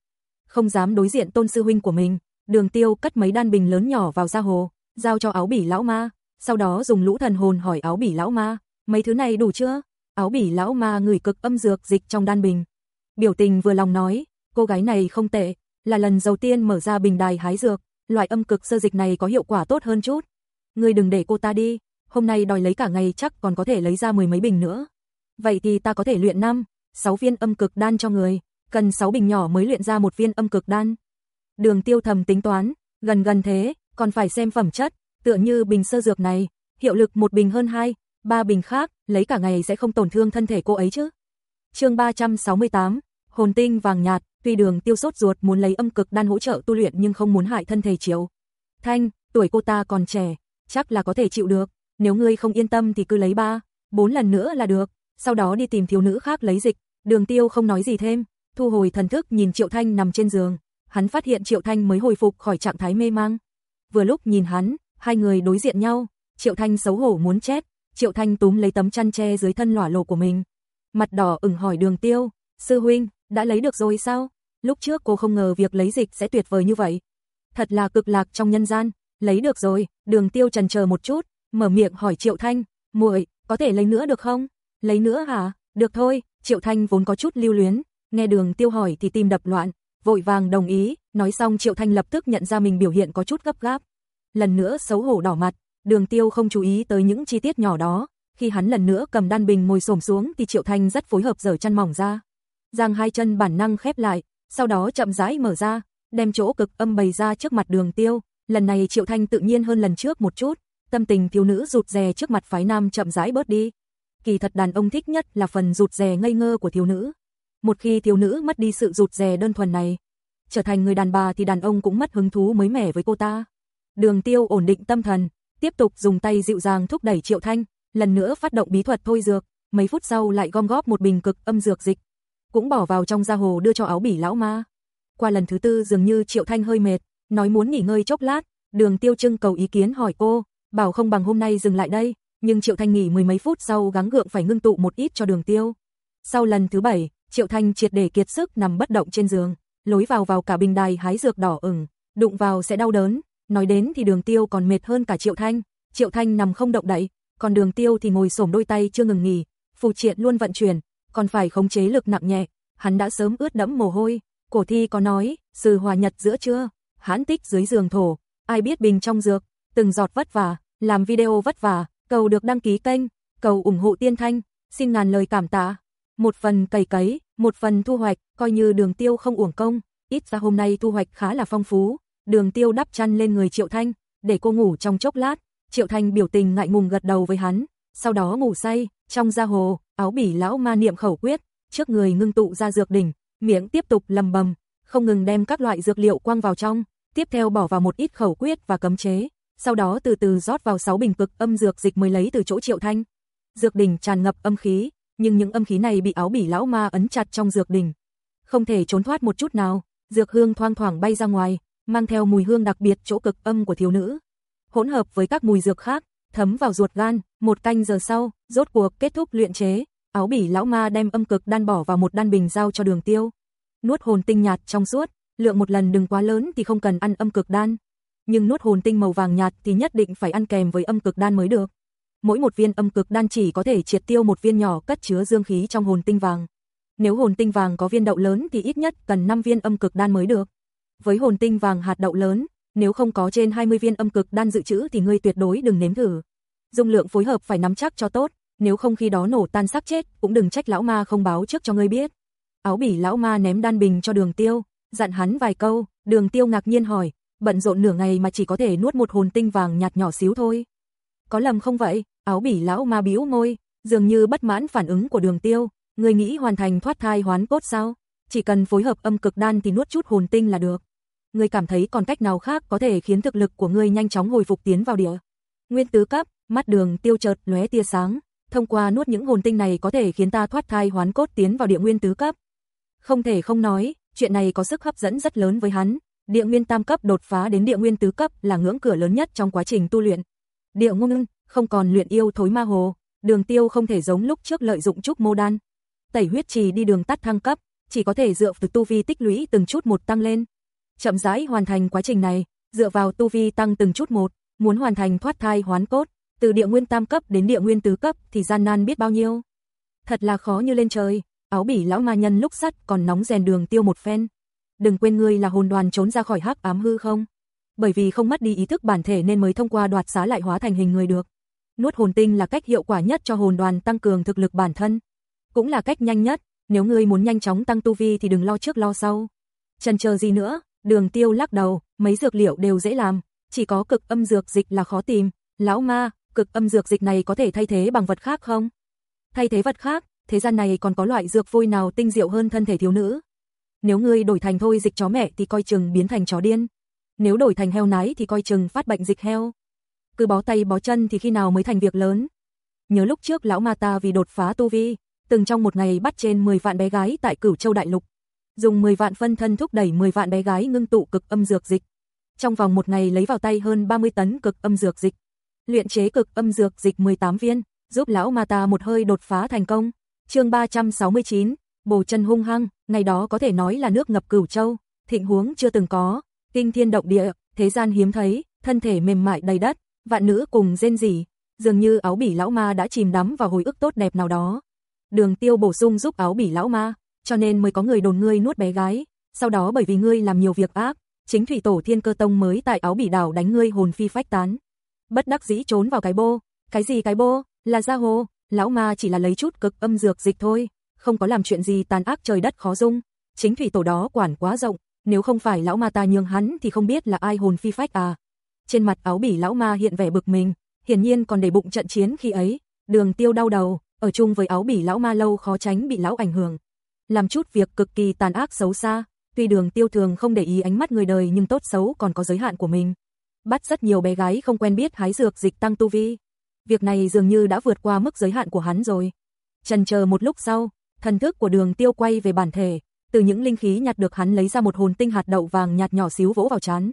Không dám đối diện tôn sư huynh của mình, đường tiêu cất mấy đan bình lớn nhỏ vào ra hồ, giao cho áo bỉ lão ma sau đó dùng lũ thần hồn hỏi áo bỉ lão ma, mấy thứ này đủ chưa? Áo bỉ lão ma ngửi cực âm dược dịch trong đan bình. Biểu tình vừa lòng nói, cô gái này không tệ, là lần đầu tiên mở ra bình đài hái dược, loại âm cực sơ dịch này có hiệu quả tốt hơn chút. Ngươi đừng để cô ta đi, hôm nay đòi lấy cả ngày chắc còn có thể lấy ra mười mấy bình nữa. Vậy thì ta có thể luyện năm, sáu viên âm cực đan cho người, cần sáu bình nhỏ mới luyện ra một viên âm cực đan. Đường tiêu thầm tính toán, gần gần thế, còn phải xem phẩm chất, tựa như bình sơ dược này, hiệu lực một bình hơn hai, ba bình khác, lấy cả ngày sẽ không tổn thương thân thể cô ấy chứ. Chương 368, hồn tinh vàng nhạt, tuy Đường Tiêu sốt ruột muốn lấy âm cực đan hỗ trợ tu luyện nhưng không muốn hại thân thể Triệu Thanh, tuổi cô ta còn trẻ, chắc là có thể chịu được, nếu ngươi không yên tâm thì cứ lấy ba, bốn lần nữa là được, sau đó đi tìm thiếu nữ khác lấy dịch. Đường Tiêu không nói gì thêm, thu hồi thần thức nhìn Triệu Thanh nằm trên giường, hắn phát hiện Triệu Thanh mới hồi phục khỏi trạng thái mê mang. Vừa lúc nhìn hắn, hai người đối diện nhau, Triệu Thanh xấu hổ muốn chết, Triệu Thanh túm lấy tấm chăn che dưới thân lỏa lộ của mình. Mặt đỏ ửng hỏi Đường Tiêu, "Sư huynh, đã lấy được rồi sao? Lúc trước cô không ngờ việc lấy dịch sẽ tuyệt vời như vậy." Thật là cực lạc trong nhân gian, lấy được rồi, Đường Tiêu trần chờ một chút, mở miệng hỏi Triệu Thanh, "Muội, có thể lấy nữa được không?" "Lấy nữa hả? Được thôi." Triệu Thanh vốn có chút lưu luyến, nghe Đường Tiêu hỏi thì tim đập loạn, vội vàng đồng ý, nói xong Triệu Thanh lập tức nhận ra mình biểu hiện có chút gấp gáp. Lần nữa xấu hổ đỏ mặt, Đường Tiêu không chú ý tới những chi tiết nhỏ đó, khi hắn lần nữa cầm đan bình ngồi xổm xuống thì Triệu Thanh rất phối hợp giở chăn mỏng ra. Giang hai chân bản năng khép lại, sau đó chậm rãi mở ra, đem chỗ cực âm bày ra trước mặt Đường Tiêu, lần này Triệu Thanh tự nhiên hơn lần trước một chút, tâm tình thiếu nữ rụt rè trước mặt phái nam chậm rãi bớt đi. Kỳ thật đàn ông thích nhất là phần rụt rè ngây ngơ của thiếu nữ. Một khi thiếu nữ mất đi sự rụt rè đơn thuần này, trở thành người đàn bà thì đàn ông cũng mất hứng thú mới mẻ với cô ta. Đường Tiêu ổn định tâm thần, tiếp tục dùng tay dịu dàng thúc đẩy Triệu Thanh, lần nữa phát động bí thuật thôi dược, mấy phút sau lại gom góp một bình cực âm dược dịch, cũng bỏ vào trong gia hồ đưa cho áo bỉ lão ma. Qua lần thứ tư dường như Triệu Thanh hơi mệt, nói muốn nghỉ ngơi chốc lát, Đường Tiêu trưng cầu ý kiến hỏi cô, bảo không bằng hôm nay dừng lại đây, nhưng Triệu Thanh nghỉ mười mấy phút sau gắng gượng phải ngưng tụ một ít cho Đường Tiêu. Sau lần thứ bảy, Triệu Thanh triệt để kiệt sức nằm bất động trên giường, lối vào vào cả bình đài hái dược đỏ ửng, đụng vào sẽ đau đớn, nói đến thì Đường Tiêu còn mệt hơn cả Triệu Thanh, Triệu Thanh nằm không động đậy, còn Đường Tiêu thì ngồi xổm đôi tay chưa ngừng nghỉ, phù triện luôn vận chuyển, còn phải khống chế lực nặng nhẹ, hắn đã sớm ướt đẫm mồ hôi, cổ thi có nói, sự hòa nhật giữa trưa, hãn tích dưới giường thổ, ai biết bình trong dược, từng giọt vất vả, làm video vất vả, cầu được đăng ký kênh, cầu ủng hộ tiên thanh, xin ngàn lời cảm tạ. Một phần cày cấy, một phần thu hoạch, coi như đường tiêu không uổng công, ít ra hôm nay thu hoạch khá là phong phú. Đường tiêu đắp chăn lên người Triệu Thanh, để cô ngủ trong chốc lát. Triệu Thanh biểu tình ngại ngùng gật đầu với hắn, sau đó ngủ say, trong gia hồ, áo bỉ lão ma niệm khẩu quyết, trước người ngưng tụ ra dược đỉnh, miệng tiếp tục lầm bầm, không ngừng đem các loại dược liệu quăng vào trong, tiếp theo bỏ vào một ít khẩu quyết và cấm chế, sau đó từ từ rót vào 6 bình cực âm dược dịch mới lấy từ chỗ Triệu Thanh. Dược đỉnh tràn ngập âm khí, nhưng những âm khí này bị áo bỉ lão ma ấn chặt trong dược đỉnh, không thể trốn thoát một chút nào, dược hương thoang thoảng bay ra ngoài, mang theo mùi hương đặc biệt chỗ cực âm của thiếu nữ. Hỗn hợp với các mùi dược khác, thấm vào ruột gan, một canh giờ sau, rốt cuộc kết thúc luyện chế, áo bỉ lão ma đem âm cực đan bỏ vào một đan bình giao cho đường tiêu. Nuốt hồn tinh nhạt trong suốt, lượng một lần đừng quá lớn thì không cần ăn âm cực đan. Nhưng nuốt hồn tinh màu vàng nhạt thì nhất định phải ăn kèm với âm cực đan mới được. Mỗi một viên âm cực đan chỉ có thể triệt tiêu một viên nhỏ cất chứa dương khí trong hồn tinh vàng. Nếu hồn tinh vàng có viên đậu lớn thì ít nhất cần 5 viên âm cực đan mới được. Với hồn tinh vàng hạt đậu lớn, nếu không có trên 20 viên âm cực đan dự trữ thì ngươi tuyệt đối đừng nếm thử. Dung lượng phối hợp phải nắm chắc cho tốt, nếu không khi đó nổ tan xác chết, cũng đừng trách lão ma không báo trước cho ngươi biết. Áo bỉ lão ma ném đan bình cho đường tiêu, dặn hắn vài câu, đường tiêu ngạc nhiên hỏi, bận rộn nửa ngày mà chỉ có thể nuốt một hồn tinh vàng nhạt nhỏ xíu thôi. Có lầm không vậy? Áo bỉ lão ma bĩu môi, dường như bất mãn phản ứng của đường tiêu, người nghĩ hoàn thành thoát thai hoán cốt sao? Chỉ cần phối hợp âm cực đan thì nuốt chút hồn tinh là được. Ngươi cảm thấy còn cách nào khác có thể khiến thực lực của ngươi nhanh chóng hồi phục tiến vào địa. Nguyên tứ cấp, mắt đường tiêu chợt lóe tia sáng, thông qua nuốt những hồn tinh này có thể khiến ta thoát thai hoán cốt tiến vào địa nguyên tứ cấp. Không thể không nói, chuyện này có sức hấp dẫn rất lớn với hắn. Địa nguyên tam cấp đột phá đến địa nguyên tứ cấp là ngưỡng cửa lớn nhất trong quá trình tu luyện. Địa ngôn không còn luyện yêu thối ma hồ, đường tiêu không thể giống lúc trước lợi dụng trúc mô đan. Tẩy huyết trì đi đường tắt thăng cấp, chỉ có thể dựa từ tu vi tích lũy từng chút một tăng lên. Chậm rãi hoàn thành quá trình này, dựa vào tu vi tăng từng chút một, muốn hoàn thành thoát thai hoán cốt, từ địa nguyên tam cấp đến địa nguyên tứ cấp thì gian nan biết bao nhiêu. Thật là khó như lên trời, áo bỉ lão ma nhân lúc sắt còn nóng rèn đường tiêu một phen. Đừng quên ngươi là hồn đoàn trốn ra khỏi hắc ám hư không? Bởi vì không mất đi ý thức bản thể nên mới thông qua đoạt xá lại hóa thành hình người được. Nuốt hồn tinh là cách hiệu quả nhất cho hồn đoàn tăng cường thực lực bản thân. Cũng là cách nhanh nhất, nếu ngươi muốn nhanh chóng tăng tu vi thì đừng lo trước lo sau. Chần chờ gì nữa, đường tiêu lắc đầu, mấy dược liệu đều dễ làm, chỉ có cực âm dược dịch là khó tìm. Lão ma, cực âm dược dịch này có thể thay thế bằng vật khác không? Thay thế vật khác, thế gian này còn có loại dược vôi nào tinh diệu hơn thân thể thiếu nữ? Nếu ngươi đổi thành thôi dịch chó mẹ thì coi chừng biến thành chó điên. Nếu đổi thành heo nái thì coi chừng phát bệnh dịch heo. Cứ bó tay bó chân thì khi nào mới thành việc lớn. Nhớ lúc trước lão ma ta vì đột phá tu vi, từng trong một ngày bắt trên 10 vạn bé gái tại Cửu Châu Đại Lục. Dùng 10 vạn phân thân thúc đẩy 10 vạn bé gái ngưng tụ cực âm dược dịch. Trong vòng một ngày lấy vào tay hơn 30 tấn cực âm dược dịch. Luyện chế cực âm dược dịch 18 viên, giúp lão ma ta một hơi đột phá thành công. Chương 369, Bồ chân hung hăng, ngày đó có thể nói là nước ngập Cửu Châu, thịnh huống chưa từng có, kinh thiên động địa, thế gian hiếm thấy, thân thể mềm mại đầy đất, vạn nữ cùng rên rỉ, dường như áo bỉ lão ma đã chìm đắm vào hồi ức tốt đẹp nào đó. Đường Tiêu bổ sung giúp áo bỉ lão ma, cho nên mới có người đồn ngươi nuốt bé gái, sau đó bởi vì ngươi làm nhiều việc ác, chính thủy tổ Thiên Cơ Tông mới tại áo bỉ đảo đánh ngươi hồn phi phách tán. Bất đắc dĩ trốn vào cái bô, cái gì cái bô, là gia hồ, lão ma chỉ là lấy chút cực âm dược dịch thôi, không có làm chuyện gì tàn ác trời đất khó dung. Chính thủy tổ đó quản quá rộng, nếu không phải lão ma ta nhường hắn thì không biết là ai hồn phi phách à. Trên mặt áo bỉ lão ma hiện vẻ bực mình, hiển nhiên còn để bụng trận chiến khi ấy, đường tiêu đau đầu, ở chung với áo bỉ lão ma lâu khó tránh bị lão ảnh hưởng. Làm chút việc cực kỳ tàn ác xấu xa, tuy đường tiêu thường không để ý ánh mắt người đời nhưng tốt xấu còn có giới hạn của mình. Bắt rất nhiều bé gái không quen biết hái dược dịch tăng tu vi. Việc này dường như đã vượt qua mức giới hạn của hắn rồi. Trần chờ một lúc sau, thần thức của đường tiêu quay về bản thể, từ những linh khí nhặt được hắn lấy ra một hồn tinh hạt đậu vàng nhạt nhỏ xíu vỗ vào chán.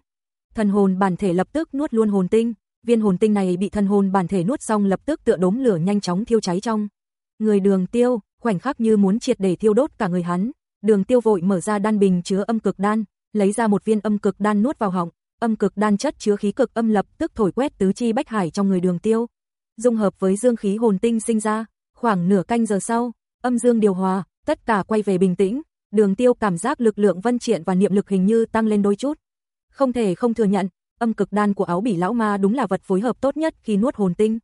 Thần hồn bản thể lập tức nuốt luôn hồn tinh, viên hồn tinh này bị thần hồn bản thể nuốt xong lập tức tựa đốm lửa nhanh chóng thiêu cháy trong. Người đường tiêu, khoảnh khắc như muốn triệt để thiêu đốt cả người hắn, đường tiêu vội mở ra đan bình chứa âm cực đan, lấy ra một viên âm cực đan nuốt vào họng, âm cực đan chất chứa khí cực âm lập tức thổi quét tứ chi bách hải trong người đường tiêu. Dung hợp với dương khí hồn tinh sinh ra, khoảng nửa canh giờ sau, âm dương điều hòa, tất cả quay về bình tĩnh, đường tiêu cảm giác lực lượng vân triện và niệm lực hình như tăng lên đôi chút. Không thể không thừa nhận, âm cực đan của áo bỉ lão ma đúng là vật phối hợp tốt nhất khi nuốt hồn tinh.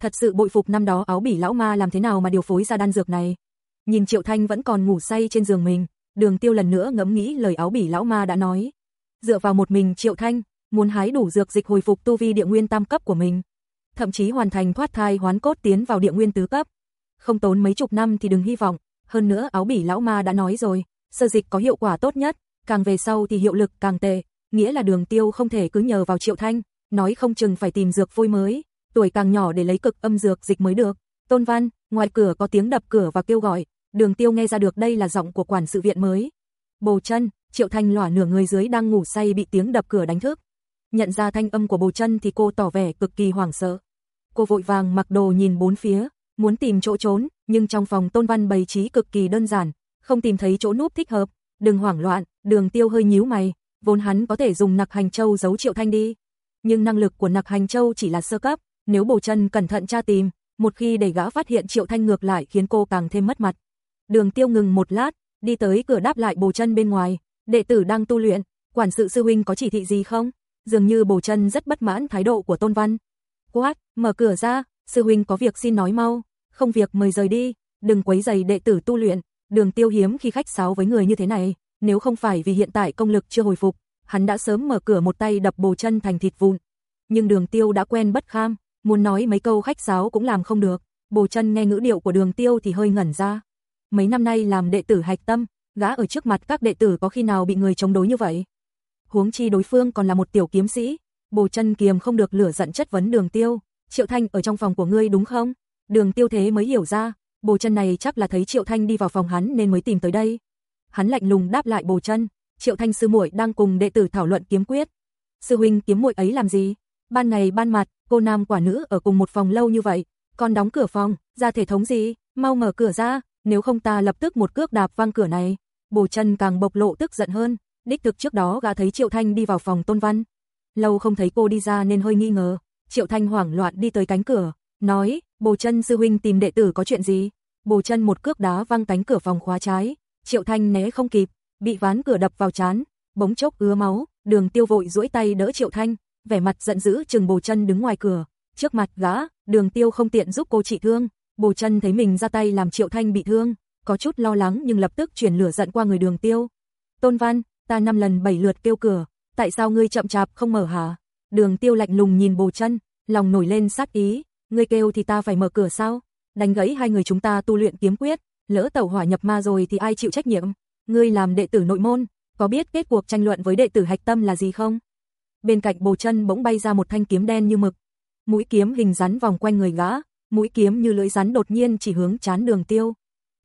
Thật sự bội phục năm đó áo bỉ lão ma làm thế nào mà điều phối ra đan dược này. Nhìn Triệu Thanh vẫn còn ngủ say trên giường mình, đường tiêu lần nữa ngẫm nghĩ lời áo bỉ lão ma đã nói. Dựa vào một mình Triệu Thanh, muốn hái đủ dược dịch hồi phục tu vi địa nguyên tam cấp của mình. Thậm chí hoàn thành thoát thai hoán cốt tiến vào địa nguyên tứ cấp. Không tốn mấy chục năm thì đừng hy vọng, hơn nữa áo bỉ lão ma đã nói rồi, sơ dịch có hiệu quả tốt nhất, càng về sau thì hiệu lực càng tệ, nghĩa là đường tiêu không thể cứ nhờ vào Triệu Thanh, nói không chừng phải tìm dược phôi mới, tuổi càng nhỏ để lấy cực âm dược dịch mới được. Tôn Văn, ngoài cửa có tiếng đập cửa và kêu gọi, đường tiêu nghe ra được đây là giọng của quản sự viện mới. Bồ chân, Triệu Thanh lỏa nửa người dưới đang ngủ say bị tiếng đập cửa đánh thức. Nhận ra thanh âm của bồ chân thì cô tỏ vẻ cực kỳ hoảng sợ. Cô vội vàng mặc đồ nhìn bốn phía, muốn tìm chỗ trốn, nhưng trong phòng Tôn Văn bày trí cực kỳ đơn giản, không tìm thấy chỗ núp thích hợp. Đừng hoảng loạn, đường tiêu hơi nhíu mày, vốn hắn có thể dùng nặc hành châu giấu Triệu Thanh đi. Nhưng năng lực của nặc hành châu chỉ là sơ cấp, nếu bổ chân cẩn thận tra tìm, một khi để gã phát hiện Triệu Thanh ngược lại khiến cô càng thêm mất mặt. Đường tiêu ngừng một lát, đi tới cửa đáp lại bổ chân bên ngoài, đệ tử đang tu luyện, quản sự sư huynh có chỉ thị gì không? Dường như bổ chân rất bất mãn thái độ của Tôn Văn. Quát, mở cửa ra, sư huynh có việc xin nói mau, không việc mời rời đi, đừng quấy giày đệ tử tu luyện, đường tiêu hiếm khi khách sáo với người như thế này, nếu không phải vì hiện tại công lực chưa hồi phục, hắn đã sớm mở cửa một tay đập bồ chân thành thịt vụn. Nhưng đường tiêu đã quen bất kham, muốn nói mấy câu khách sáo cũng làm không được, bồ chân nghe ngữ điệu của đường tiêu thì hơi ngẩn ra. Mấy năm nay làm đệ tử hạch tâm, gã ở trước mặt các đệ tử có khi nào bị người chống đối như vậy. Huống chi đối phương còn là một tiểu kiếm sĩ, bồ chân kiềm không được lửa giận chất vấn đường tiêu, Triệu Thanh ở trong phòng của ngươi đúng không? Đường tiêu thế mới hiểu ra, bồ chân này chắc là thấy Triệu Thanh đi vào phòng hắn nên mới tìm tới đây. Hắn lạnh lùng đáp lại bồ chân, Triệu Thanh sư muội đang cùng đệ tử thảo luận kiếm quyết. Sư huynh kiếm muội ấy làm gì? Ban ngày ban mặt, cô nam quả nữ ở cùng một phòng lâu như vậy, còn đóng cửa phòng, ra thể thống gì, mau mở cửa ra, nếu không ta lập tức một cước đạp văng cửa này. Bồ chân càng bộc lộ tức giận hơn, đích thực trước đó gã thấy Triệu Thanh đi vào phòng Tôn Văn. Lâu không thấy cô đi ra nên hơi nghi ngờ, Triệu Thanh hoảng loạn đi tới cánh cửa, nói, Bồ chân sư huynh tìm đệ tử có chuyện gì? Bồ chân một cước đá văng cánh cửa phòng khóa trái, Triệu Thanh né không kịp, bị ván cửa đập vào chán, bỗng chốc ứa máu, đường tiêu vội duỗi tay đỡ Triệu Thanh, vẻ mặt giận dữ chừng bồ chân đứng ngoài cửa, trước mặt gã, đường tiêu không tiện giúp cô trị thương, bồ chân thấy mình ra tay làm Triệu Thanh bị thương, có chút lo lắng nhưng lập tức chuyển lửa giận qua người đường tiêu. Tôn Văn, ta năm lần bảy lượt kêu cửa, tại sao ngươi chậm chạp không mở hả? Đường Tiêu lạnh lùng nhìn Bồ Chân, lòng nổi lên sát ý, ngươi kêu thì ta phải mở cửa sao? Đánh gãy hai người chúng ta tu luyện kiếm quyết, lỡ tẩu hỏa nhập ma rồi thì ai chịu trách nhiệm? Ngươi làm đệ tử nội môn, có biết kết cuộc tranh luận với đệ tử hạch tâm là gì không? Bên cạnh Bồ Chân bỗng bay ra một thanh kiếm đen như mực. Mũi kiếm hình rắn vòng quanh người gã, mũi kiếm như lưỡi rắn đột nhiên chỉ hướng chán Đường Tiêu.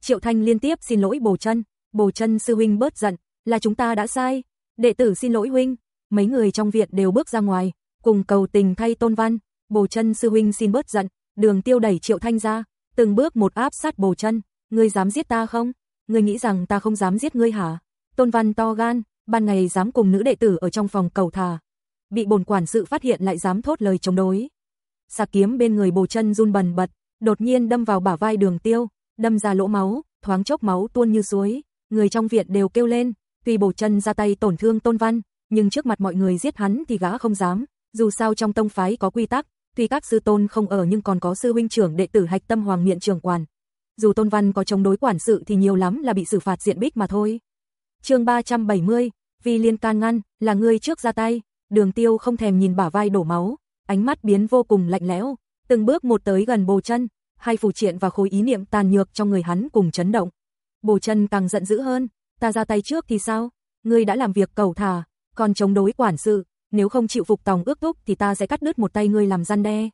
Triệu Thanh liên tiếp xin lỗi Bồ Chân, Bồ Chân sư huynh bớt giận, là chúng ta đã sai, đệ tử xin lỗi huynh. Mấy người trong viện đều bước ra ngoài, cùng cầu tình thay Tôn Văn, Bồ Chân sư huynh xin bớt giận, Đường Tiêu đẩy Triệu Thanh ra, từng bước một áp sát Bồ Chân, ngươi dám giết ta không? Ngươi nghĩ rằng ta không dám giết ngươi hả? Tôn Văn to gan, ban ngày dám cùng nữ đệ tử ở trong phòng cầu thả, bị bổn quản sự phát hiện lại dám thốt lời chống đối. xà kiếm bên người Bồ Chân run bần bật, đột nhiên đâm vào bả vai Đường Tiêu, đâm ra lỗ máu, thoáng chốc máu tuôn như suối, người trong viện đều kêu lên, tuy Bồ Chân ra tay tổn thương Tôn Văn, nhưng trước mặt mọi người giết hắn thì gã không dám, dù sao trong tông phái có quy tắc, tuy các sư tôn không ở nhưng còn có sư huynh trưởng đệ tử Hạch Tâm Hoàng Miện trưởng quản. Dù Tôn Văn có chống đối quản sự thì nhiều lắm là bị xử phạt diện bích mà thôi. Chương 370, vì liên can ngăn, là người trước ra tay, Đường Tiêu không thèm nhìn bả vai đổ máu, ánh mắt biến vô cùng lạnh lẽo, từng bước một tới gần Bồ Chân, hai phù triện và khối ý niệm tàn nhược trong người hắn cùng chấn động. Bồ Chân càng giận dữ hơn, ta ra tay trước thì sao? Ngươi đã làm việc cầu thả, còn chống đối quản sự, nếu không chịu phục tòng ước thúc thì ta sẽ cắt đứt một tay ngươi làm gian đe.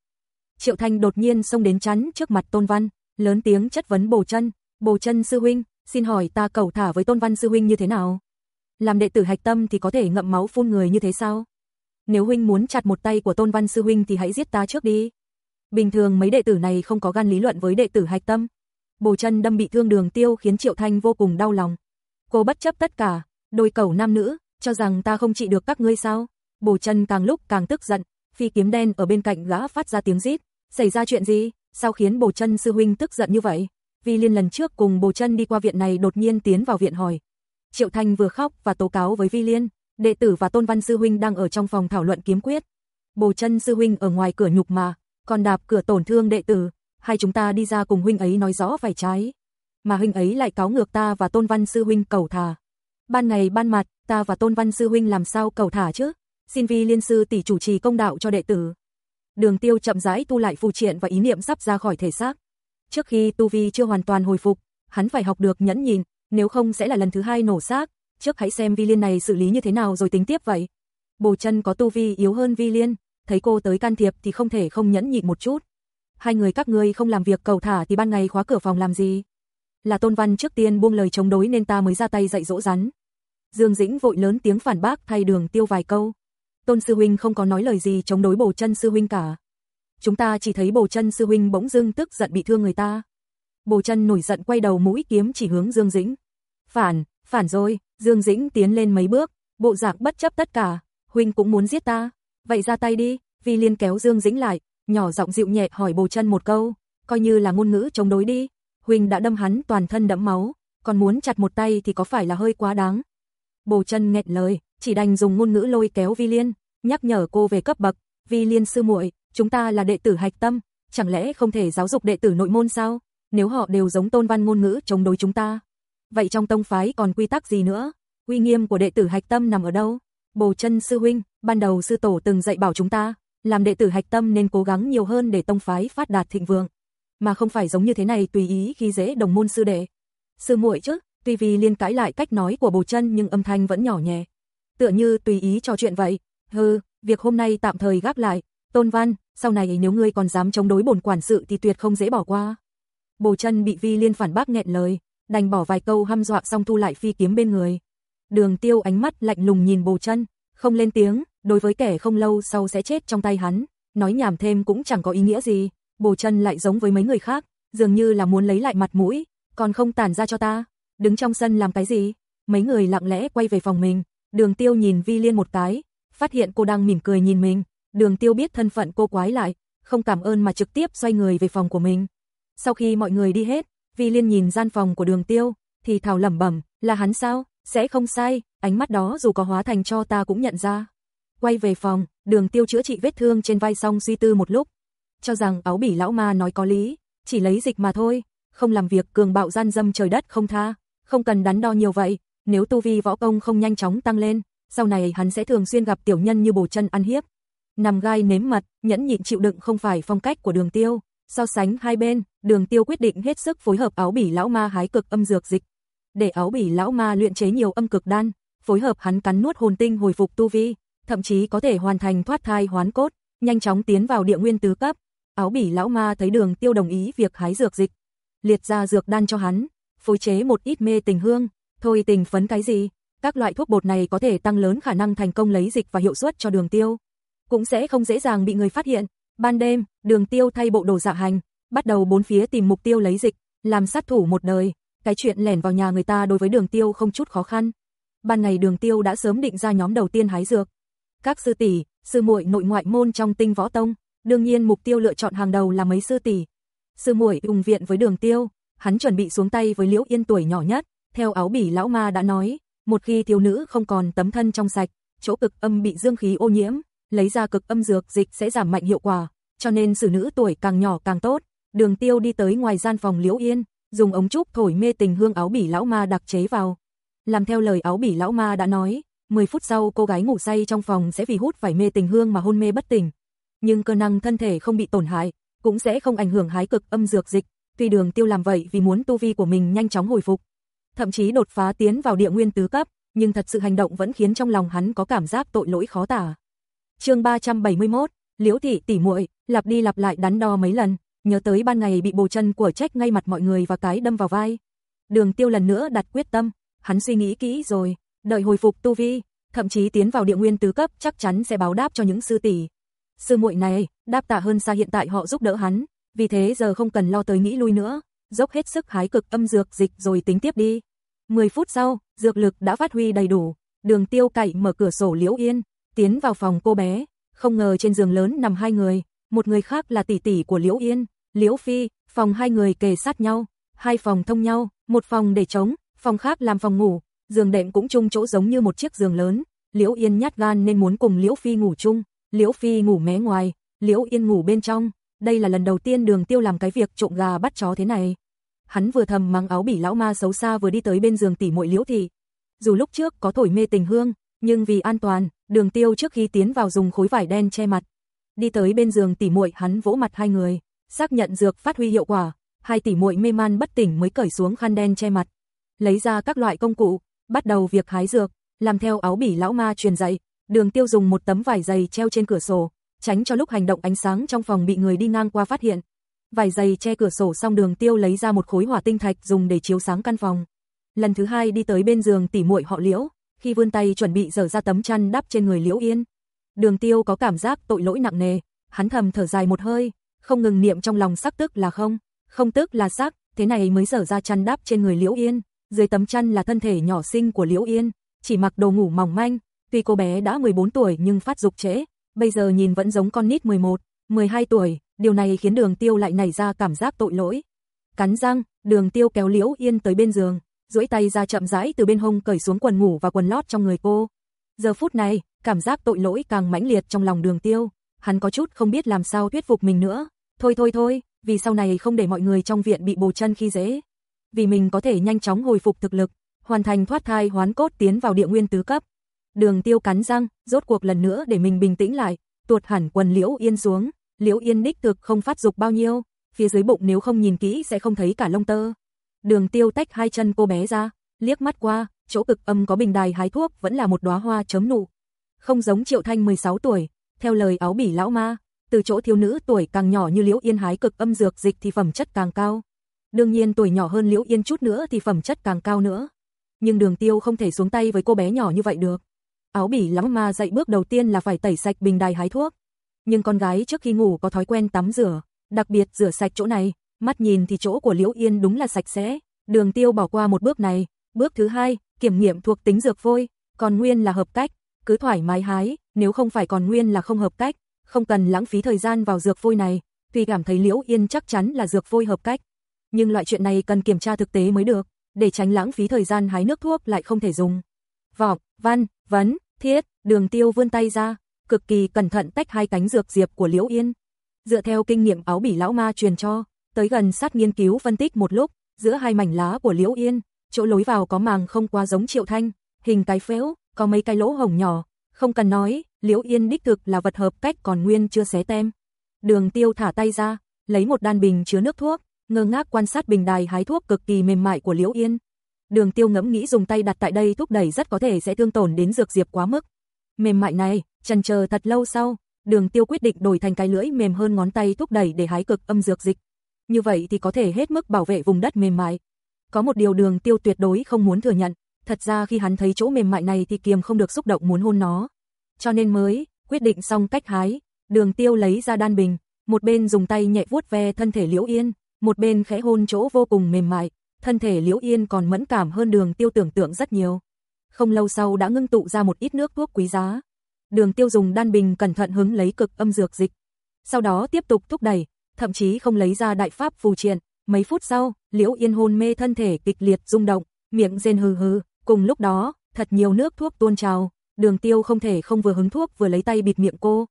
Triệu Thanh đột nhiên xông đến chắn trước mặt Tôn Văn, lớn tiếng chất vấn Bồ Chân, "Bồ Chân sư huynh, xin hỏi ta cầu thả với Tôn Văn sư huynh như thế nào? Làm đệ tử hạch tâm thì có thể ngậm máu phun người như thế sao? Nếu huynh muốn chặt một tay của Tôn Văn sư huynh thì hãy giết ta trước đi." Bình thường mấy đệ tử này không có gan lý luận với đệ tử hạch tâm. Bồ Chân đâm bị thương Đường Tiêu khiến Triệu Thanh vô cùng đau lòng. Cô bất chấp tất cả, đôi cầu nam nữ, cho rằng ta không trị được các ngươi sao? Bồ chân càng lúc càng tức giận, phi kiếm đen ở bên cạnh gã phát ra tiếng rít, xảy ra chuyện gì? Sao khiến Bồ chân sư huynh tức giận như vậy? Vi Liên lần trước cùng Bồ chân đi qua viện này đột nhiên tiến vào viện hỏi. Triệu Thanh vừa khóc và tố cáo với Vi Liên, đệ tử và Tôn Văn sư huynh đang ở trong phòng thảo luận kiếm quyết. Bồ chân sư huynh ở ngoài cửa nhục mà, còn đạp cửa tổn thương đệ tử, hai chúng ta đi ra cùng huynh ấy nói rõ phải trái. Mà huynh ấy lại cáo ngược ta và Tôn Văn sư huynh cầu thả. Ban ngày ban mặt, ta và Tôn Văn sư huynh làm sao cầu thả chứ? xin vi liên sư tỷ chủ trì công đạo cho đệ tử. Đường Tiêu chậm rãi tu lại phù triện và ý niệm sắp ra khỏi thể xác. Trước khi tu vi chưa hoàn toàn hồi phục, hắn phải học được nhẫn nhịn, nếu không sẽ là lần thứ hai nổ xác. Trước hãy xem vi liên này xử lý như thế nào rồi tính tiếp vậy. Bồ chân có tu vi yếu hơn vi liên, thấy cô tới can thiệp thì không thể không nhẫn nhịn một chút. Hai người các ngươi không làm việc cầu thả thì ban ngày khóa cửa phòng làm gì? Là Tôn Văn trước tiên buông lời chống đối nên ta mới ra tay dạy dỗ rắn. Dương Dĩnh vội lớn tiếng phản bác thay đường tiêu vài câu. Tôn sư huynh không có nói lời gì chống đối Bồ Chân sư huynh cả. Chúng ta chỉ thấy Bồ Chân sư huynh bỗng dưng tức giận bị thương người ta. Bồ Chân nổi giận quay đầu mũi kiếm chỉ hướng Dương Dĩnh. "Phản, phản rồi." Dương Dĩnh tiến lên mấy bước, bộ dạng bất chấp tất cả, "Huynh cũng muốn giết ta, vậy ra tay đi." Vi Liên kéo Dương Dĩnh lại, nhỏ giọng dịu nhẹ hỏi Bồ Chân một câu, coi như là ngôn ngữ chống đối đi. Huynh đã đâm hắn toàn thân đẫm máu, còn muốn chặt một tay thì có phải là hơi quá đáng. Bồ Chân nghẹn lời, chỉ đành dùng ngôn ngữ lôi kéo Vi Liên, nhắc nhở cô về cấp bậc, Vi Liên sư muội, chúng ta là đệ tử hạch tâm, chẳng lẽ không thể giáo dục đệ tử nội môn sao? Nếu họ đều giống tôn văn ngôn ngữ chống đối chúng ta, vậy trong tông phái còn quy tắc gì nữa? Uy nghiêm của đệ tử hạch tâm nằm ở đâu? Bồ chân sư huynh, ban đầu sư tổ từng dạy bảo chúng ta, làm đệ tử hạch tâm nên cố gắng nhiều hơn để tông phái phát đạt thịnh vượng, mà không phải giống như thế này tùy ý khi dễ đồng môn sư đệ. Sư muội chứ, tuy vì liên cãi lại cách nói của Bồ chân nhưng âm thanh vẫn nhỏ nhẹ tựa như tùy ý trò chuyện vậy. Hừ, việc hôm nay tạm thời gác lại, Tôn Văn, sau này nếu ngươi còn dám chống đối bổn quản sự thì tuyệt không dễ bỏ qua. Bồ chân bị Vi Liên phản bác nghẹn lời, đành bỏ vài câu hăm dọa xong thu lại phi kiếm bên người. Đường Tiêu ánh mắt lạnh lùng nhìn Bồ chân, không lên tiếng, đối với kẻ không lâu sau sẽ chết trong tay hắn, nói nhảm thêm cũng chẳng có ý nghĩa gì. Bồ chân lại giống với mấy người khác, dường như là muốn lấy lại mặt mũi, còn không tản ra cho ta. Đứng trong sân làm cái gì? Mấy người lặng lẽ quay về phòng mình, Đường Tiêu nhìn Vi Liên một cái, phát hiện cô đang mỉm cười nhìn mình, Đường Tiêu biết thân phận cô quái lại, không cảm ơn mà trực tiếp xoay người về phòng của mình. Sau khi mọi người đi hết, Vi Liên nhìn gian phòng của Đường Tiêu, thì thào lẩm bẩm, là hắn sao? Sẽ không sai, ánh mắt đó dù có hóa thành cho ta cũng nhận ra. Quay về phòng, Đường Tiêu chữa trị vết thương trên vai xong suy tư một lúc, cho rằng áo bỉ lão ma nói có lý, chỉ lấy dịch mà thôi, không làm việc cường bạo gian dâm trời đất không tha, không cần đắn đo nhiều vậy, nếu tu vi võ công không nhanh chóng tăng lên, sau này hắn sẽ thường xuyên gặp tiểu nhân như bổ chân ăn hiếp. nằm gai nếm mật, nhẫn nhịn chịu đựng không phải phong cách của đường tiêu. So sánh hai bên, đường tiêu quyết định hết sức phối hợp áo bỉ lão ma hái cực âm dược dịch. Để áo bỉ lão ma luyện chế nhiều âm cực đan, phối hợp hắn cắn nuốt hồn tinh hồi phục tu vi, thậm chí có thể hoàn thành thoát thai hoán cốt, nhanh chóng tiến vào địa nguyên tứ cấp. Áo bỉ lão ma thấy đường tiêu đồng ý việc hái dược dịch, liệt ra dược đan cho hắn, phối chế một ít mê tình hương, thôi tình phấn cái gì, các loại thuốc bột này có thể tăng lớn khả năng thành công lấy dịch và hiệu suất cho đường tiêu. Cũng sẽ không dễ dàng bị người phát hiện. Ban đêm, đường tiêu thay bộ đồ dạ hành, bắt đầu bốn phía tìm mục tiêu lấy dịch, làm sát thủ một đời. Cái chuyện lẻn vào nhà người ta đối với đường tiêu không chút khó khăn. Ban ngày đường tiêu đã sớm định ra nhóm đầu tiên hái dược. Các sư tỷ, sư muội nội ngoại môn trong tinh võ tông, đương nhiên mục tiêu lựa chọn hàng đầu là mấy sư tỷ. Sư muội ủng viện với đường tiêu, hắn chuẩn bị xuống tay với Liễu Yên tuổi nhỏ nhất, theo áo bỉ lão ma đã nói, một khi thiếu nữ không còn tấm thân trong sạch, chỗ cực âm bị dương khí ô nhiễm, lấy ra cực âm dược dịch sẽ giảm mạnh hiệu quả, cho nên xử nữ tuổi càng nhỏ càng tốt. Đường Tiêu đi tới ngoài gian phòng Liễu Yên, dùng ống trúc thổi mê tình hương áo bỉ lão ma đặc chế vào. Làm theo lời áo bỉ lão ma đã nói, 10 phút sau cô gái ngủ say trong phòng sẽ vì hút phải mê tình hương mà hôn mê bất tỉnh. Nhưng cơ năng thân thể không bị tổn hại, cũng sẽ không ảnh hưởng hái cực âm dược dịch, tuy Đường Tiêu làm vậy vì muốn tu vi của mình nhanh chóng hồi phục, thậm chí đột phá tiến vào địa nguyên tứ cấp, nhưng thật sự hành động vẫn khiến trong lòng hắn có cảm giác tội lỗi khó tả. Chương 371, Liễu thị tỷ muội, lặp đi lặp lại đắn đo mấy lần, nhớ tới ban ngày bị bồ chân của trách ngay mặt mọi người và cái đâm vào vai. Đường Tiêu lần nữa đặt quyết tâm, hắn suy nghĩ kỹ rồi, đợi hồi phục tu vi, thậm chí tiến vào địa nguyên tứ cấp chắc chắn sẽ báo đáp cho những sư tỷ. Sư muội này, đáp tạ hơn xa hiện tại họ giúp đỡ hắn, vì thế giờ không cần lo tới nghĩ lui nữa, dốc hết sức hái cực âm dược dịch rồi tính tiếp đi. 10 phút sau, dược lực đã phát huy đầy đủ, đường tiêu cậy mở cửa sổ liễu yên, tiến vào phòng cô bé, không ngờ trên giường lớn nằm hai người, một người khác là tỷ tỷ của liễu yên, liễu phi, phòng hai người kề sát nhau, hai phòng thông nhau, một phòng để trống, phòng khác làm phòng ngủ, giường đệm cũng chung chỗ giống như một chiếc giường lớn, liễu yên nhát gan nên muốn cùng liễu phi ngủ chung, liễu phi ngủ mé ngoài, liễu yên ngủ bên trong, đây là lần đầu tiên đường tiêu làm cái việc trộm gà bắt chó thế này. Hắn vừa thầm mang áo bỉ lão ma xấu xa vừa đi tới bên giường tỷ muội Liễu thị. Dù lúc trước có thổi mê tình hương, nhưng vì an toàn, Đường Tiêu trước khi tiến vào dùng khối vải đen che mặt. Đi tới bên giường tỉ muội hắn vỗ mặt hai người, xác nhận dược phát huy hiệu quả, hai tỉ muội mê man bất tỉnh mới cởi xuống khăn đen che mặt, lấy ra các loại công cụ, bắt đầu việc hái dược, làm theo áo bỉ lão ma truyền dạy. Đường Tiêu dùng một tấm vải dày treo trên cửa sổ, tránh cho lúc hành động ánh sáng trong phòng bị người đi ngang qua phát hiện Vải dày che cửa sổ xong đường tiêu lấy ra một khối hỏa tinh thạch dùng để chiếu sáng căn phòng. Lần thứ hai đi tới bên giường tỉ muội họ liễu, khi vươn tay chuẩn bị dở ra tấm chăn đắp trên người liễu yên. Đường tiêu có cảm giác tội lỗi nặng nề, hắn thầm thở dài một hơi, không ngừng niệm trong lòng sắc tức là không, không tức là sắc, thế này mới dở ra chăn đắp trên người liễu yên. Dưới tấm chăn là thân thể nhỏ xinh của liễu yên, chỉ mặc đồ ngủ mỏng manh, tuy cô bé đã 14 tuổi nhưng phát dục trễ, bây giờ nhìn vẫn giống con nít 11, 12 tuổi, điều này khiến đường tiêu lại nảy ra cảm giác tội lỗi. Cắn răng, đường tiêu kéo liễu yên tới bên giường, duỗi tay ra chậm rãi từ bên hông cởi xuống quần ngủ và quần lót trong người cô. Giờ phút này, cảm giác tội lỗi càng mãnh liệt trong lòng đường tiêu, hắn có chút không biết làm sao thuyết phục mình nữa. Thôi thôi thôi, vì sau này không để mọi người trong viện bị bồ chân khi dễ. Vì mình có thể nhanh chóng hồi phục thực lực, hoàn thành thoát thai hoán cốt tiến vào địa nguyên tứ cấp. Đường tiêu cắn răng, rốt cuộc lần nữa để mình bình tĩnh lại, tuột hẳn quần liễu yên xuống, Liễu Yên đích thực không phát dục bao nhiêu, phía dưới bụng nếu không nhìn kỹ sẽ không thấy cả lông tơ. Đường Tiêu tách hai chân cô bé ra, liếc mắt qua, chỗ cực âm có bình đài hái thuốc vẫn là một đóa hoa chấm nụ. Không giống Triệu Thanh 16 tuổi, theo lời áo bỉ lão ma, từ chỗ thiếu nữ tuổi càng nhỏ như Liễu Yên hái cực âm dược dịch thì phẩm chất càng cao. Đương nhiên tuổi nhỏ hơn Liễu Yên chút nữa thì phẩm chất càng cao nữa. Nhưng Đường Tiêu không thể xuống tay với cô bé nhỏ như vậy được. Áo bỉ lão ma dạy bước đầu tiên là phải tẩy sạch bình đài hái thuốc nhưng con gái trước khi ngủ có thói quen tắm rửa, đặc biệt rửa sạch chỗ này, mắt nhìn thì chỗ của Liễu Yên đúng là sạch sẽ, Đường Tiêu bỏ qua một bước này, bước thứ hai, kiểm nghiệm thuộc tính dược vôi, còn nguyên là hợp cách, cứ thoải mái hái, nếu không phải còn nguyên là không hợp cách, không cần lãng phí thời gian vào dược vôi này, tuy cảm thấy Liễu Yên chắc chắn là dược vôi hợp cách, nhưng loại chuyện này cần kiểm tra thực tế mới được, để tránh lãng phí thời gian hái nước thuốc lại không thể dùng. Vọng, văn, vấn, thiết, Đường Tiêu vươn tay ra, cực kỳ cẩn thận tách hai cánh dược diệp của Liễu Yên. Dựa theo kinh nghiệm áo bỉ lão ma truyền cho, tới gần sát nghiên cứu phân tích một lúc, giữa hai mảnh lá của Liễu Yên, chỗ lối vào có màng không quá giống Triệu Thanh, hình cái phễu, có mấy cái lỗ hổng nhỏ, không cần nói, Liễu Yên đích thực là vật hợp cách còn nguyên chưa xé tem. Đường Tiêu thả tay ra, lấy một đan bình chứa nước thuốc, ngơ ngác quan sát bình đài hái thuốc cực kỳ mềm mại của Liễu Yên. Đường Tiêu ngẫm nghĩ dùng tay đặt tại đây thúc đẩy rất có thể sẽ thương tổn đến dược diệp quá mức. Mềm mại này, chần chờ thật lâu sau, Đường Tiêu quyết định đổi thành cái lưỡi mềm hơn ngón tay thúc đẩy để hái cực âm dược dịch. Như vậy thì có thể hết mức bảo vệ vùng đất mềm mại. Có một điều Đường Tiêu tuyệt đối không muốn thừa nhận, thật ra khi hắn thấy chỗ mềm mại này thì kiềm không được xúc động muốn hôn nó. Cho nên mới quyết định xong cách hái, Đường Tiêu lấy ra đan bình, một bên dùng tay nhẹ vuốt ve thân thể Liễu Yên, một bên khẽ hôn chỗ vô cùng mềm mại, thân thể Liễu Yên còn mẫn cảm hơn Đường Tiêu tưởng tượng rất nhiều. Không lâu sau đã ngưng tụ ra một ít nước thuốc quý giá. Đường Tiêu dùng đan bình cẩn thận hứng lấy cực âm dược dịch. Sau đó tiếp tục thúc đẩy, thậm chí không lấy ra đại pháp phù triện. Mấy phút sau, Liễu Yên hôn mê thân thể kịch liệt rung động, miệng rên hừ hừ, cùng lúc đó, thật nhiều nước thuốc tuôn trào, Đường Tiêu không thể không vừa hứng thuốc vừa lấy tay bịt miệng cô,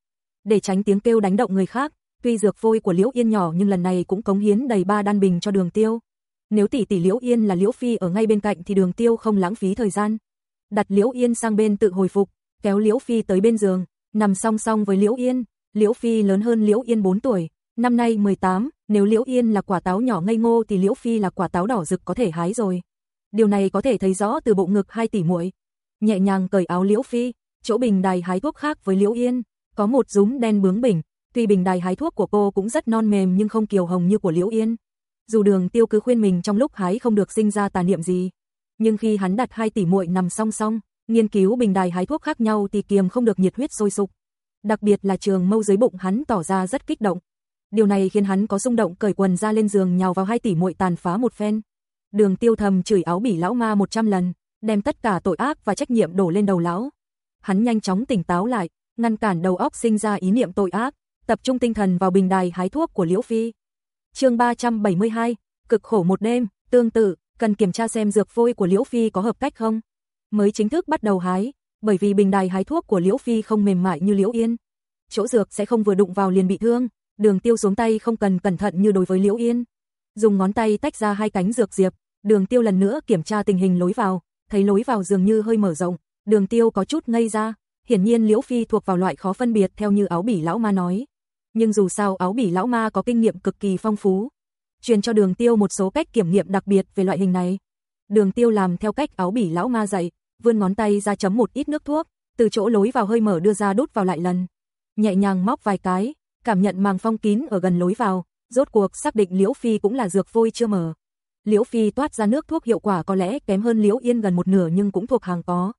để tránh tiếng kêu đánh động người khác. Tuy dược vôi của Liễu Yên nhỏ nhưng lần này cũng cống hiến đầy ba đan bình cho Đường Tiêu. Nếu tỷ tỷ Liễu Yên là Liễu Phi ở ngay bên cạnh thì Đường Tiêu không lãng phí thời gian, đặt Liễu Yên sang bên tự hồi phục, kéo Liễu Phi tới bên giường, nằm song song với Liễu Yên. Liễu Phi lớn hơn Liễu Yên 4 tuổi, năm nay 18, nếu Liễu Yên là quả táo nhỏ ngây ngô thì Liễu Phi là quả táo đỏ rực có thể hái rồi. Điều này có thể thấy rõ từ bộ ngực hai tỷ muội. Nhẹ nhàng cởi áo Liễu Phi, chỗ bình đài hái thuốc khác với Liễu Yên, có một rúm đen bướng bỉnh, tuy bình đài hái thuốc của cô cũng rất non mềm nhưng không kiều hồng như của Liễu Yên. Dù Đường Tiêu cứ khuyên mình trong lúc hái không được sinh ra tà niệm gì, nhưng khi hắn đặt hai tỷ muội nằm song song, nghiên cứu bình đài hái thuốc khác nhau thì kiềm không được nhiệt huyết sôi sục. Đặc biệt là trường mâu dưới bụng hắn tỏ ra rất kích động. Điều này khiến hắn có xung động cởi quần ra lên giường nhào vào hai tỷ muội tàn phá một phen. Đường Tiêu thầm chửi áo bỉ lão ma 100 lần, đem tất cả tội ác và trách nhiệm đổ lên đầu lão. Hắn nhanh chóng tỉnh táo lại, ngăn cản đầu óc sinh ra ý niệm tội ác, tập trung tinh thần vào bình đài hái thuốc của Liễu Phi. Chương 372, cực khổ một đêm, tương tự, cần kiểm tra xem dược vôi của Liễu Phi có hợp cách không. Mới chính thức bắt đầu hái, bởi vì bình đài hái thuốc của Liễu Phi không mềm mại như Liễu Yên. Chỗ dược sẽ không vừa đụng vào liền bị thương, đường tiêu xuống tay không cần cẩn thận như đối với Liễu Yên. Dùng ngón tay tách ra hai cánh dược diệp, đường tiêu lần nữa kiểm tra tình hình lối vào, thấy lối vào dường như hơi mở rộng, đường tiêu có chút ngây ra, hiển nhiên Liễu Phi thuộc vào loại khó phân biệt theo như áo bỉ lão ma nói. Nhưng dù sao áo bỉ lão ma có kinh nghiệm cực kỳ phong phú, truyền cho đường tiêu một số cách kiểm nghiệm đặc biệt về loại hình này. Đường tiêu làm theo cách áo bỉ lão ma dạy, vươn ngón tay ra chấm một ít nước thuốc, từ chỗ lối vào hơi mở đưa ra đút vào lại lần. Nhẹ nhàng móc vài cái, cảm nhận màng phong kín ở gần lối vào, rốt cuộc xác định Liễu Phi cũng là dược vôi chưa mở. Liễu Phi toát ra nước thuốc hiệu quả có lẽ kém hơn Liễu Yên gần một nửa nhưng cũng thuộc hàng có.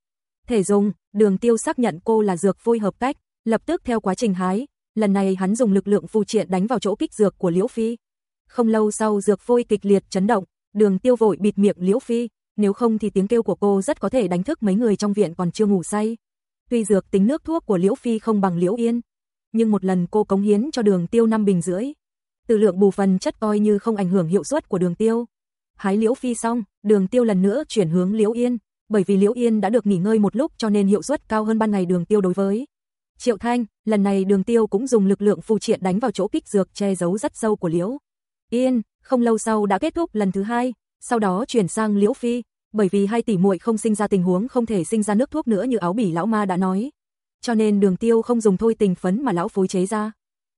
Thể dùng, đường tiêu xác nhận cô là dược vôi hợp cách, lập tức theo quá trình hái, lần này hắn dùng lực lượng phù triện đánh vào chỗ kích dược của Liễu Phi. Không lâu sau dược vôi kịch liệt chấn động, đường tiêu vội bịt miệng Liễu Phi, nếu không thì tiếng kêu của cô rất có thể đánh thức mấy người trong viện còn chưa ngủ say. Tuy dược tính nước thuốc của Liễu Phi không bằng Liễu Yên, nhưng một lần cô cống hiến cho đường tiêu năm bình rưỡi. Từ lượng bù phần chất coi như không ảnh hưởng hiệu suất của đường tiêu. Hái Liễu Phi xong, đường tiêu lần nữa chuyển hướng Liễu Yên, bởi vì Liễu Yên đã được nghỉ ngơi một lúc cho nên hiệu suất cao hơn ban ngày đường tiêu đối với. Triệu Thanh, lần này đường tiêu cũng dùng lực lượng phù triện đánh vào chỗ kích dược che giấu rất sâu của Liễu. Yên, không lâu sau đã kết thúc lần thứ hai, sau đó chuyển sang Liễu Phi, bởi vì hai tỷ muội không sinh ra tình huống không thể sinh ra nước thuốc nữa như áo bỉ lão ma đã nói. Cho nên đường tiêu không dùng thôi tình phấn mà lão phối chế ra.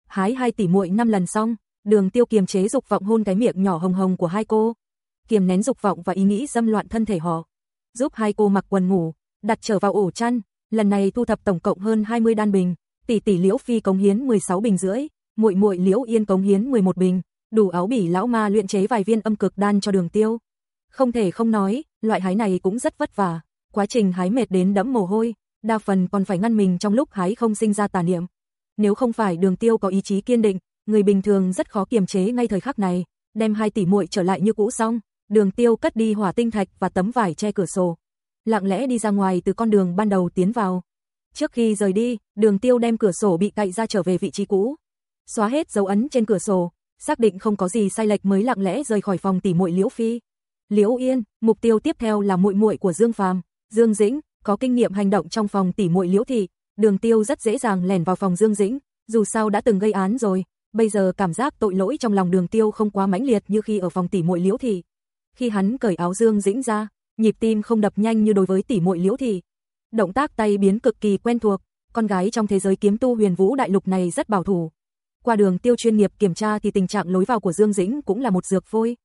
Hái hai tỷ muội năm lần xong, đường tiêu kiềm chế dục vọng hôn cái miệng nhỏ hồng hồng của hai cô. Kiềm nén dục vọng và ý nghĩ dâm loạn thân thể họ. Giúp hai cô mặc quần ngủ, đặt trở vào ổ chăn, lần này thu thập tổng cộng hơn 20 đan bình, tỷ tỷ Liễu Phi cống hiến 16 bình rưỡi, muội muội Liễu Yên cống hiến 11 bình, đủ áo bỉ lão ma luyện chế vài viên âm cực đan cho đường tiêu. Không thể không nói, loại hái này cũng rất vất vả, quá trình hái mệt đến đẫm mồ hôi, đa phần còn phải ngăn mình trong lúc hái không sinh ra tà niệm. Nếu không phải đường tiêu có ý chí kiên định, người bình thường rất khó kiềm chế ngay thời khắc này, đem hai tỷ muội trở lại như cũ xong, đường tiêu cất đi hỏa tinh thạch và tấm vải che cửa sổ. Lặng lẽ đi ra ngoài từ con đường ban đầu tiến vào. Trước khi rời đi, đường tiêu đem cửa sổ bị cậy ra trở về vị trí cũ. Xóa hết dấu ấn trên cửa sổ, xác định không có gì sai lệch mới lặng lẽ rời khỏi phòng tỷ muội Liễu Phi. Liễu Yên, mục tiêu tiếp theo là muội muội của Dương Phàm, Dương Dĩnh, có kinh nghiệm hành động trong phòng tỷ muội Liễu thị, Đường Tiêu rất dễ dàng lẻn vào phòng Dương Dĩnh, dù sao đã từng gây án rồi, bây giờ cảm giác tội lỗi trong lòng Đường Tiêu không quá mãnh liệt như khi ở phòng tỷ muội Liễu thị. Khi hắn cởi áo Dương Dĩnh ra, nhịp tim không đập nhanh như đối với tỷ muội Liễu thị. Động tác tay biến cực kỳ quen thuộc, con gái trong thế giới kiếm tu huyền vũ đại lục này rất bảo thủ. Qua đường tiêu chuyên nghiệp kiểm tra thì tình trạng lối vào của Dương Dĩnh cũng là một dược phôi.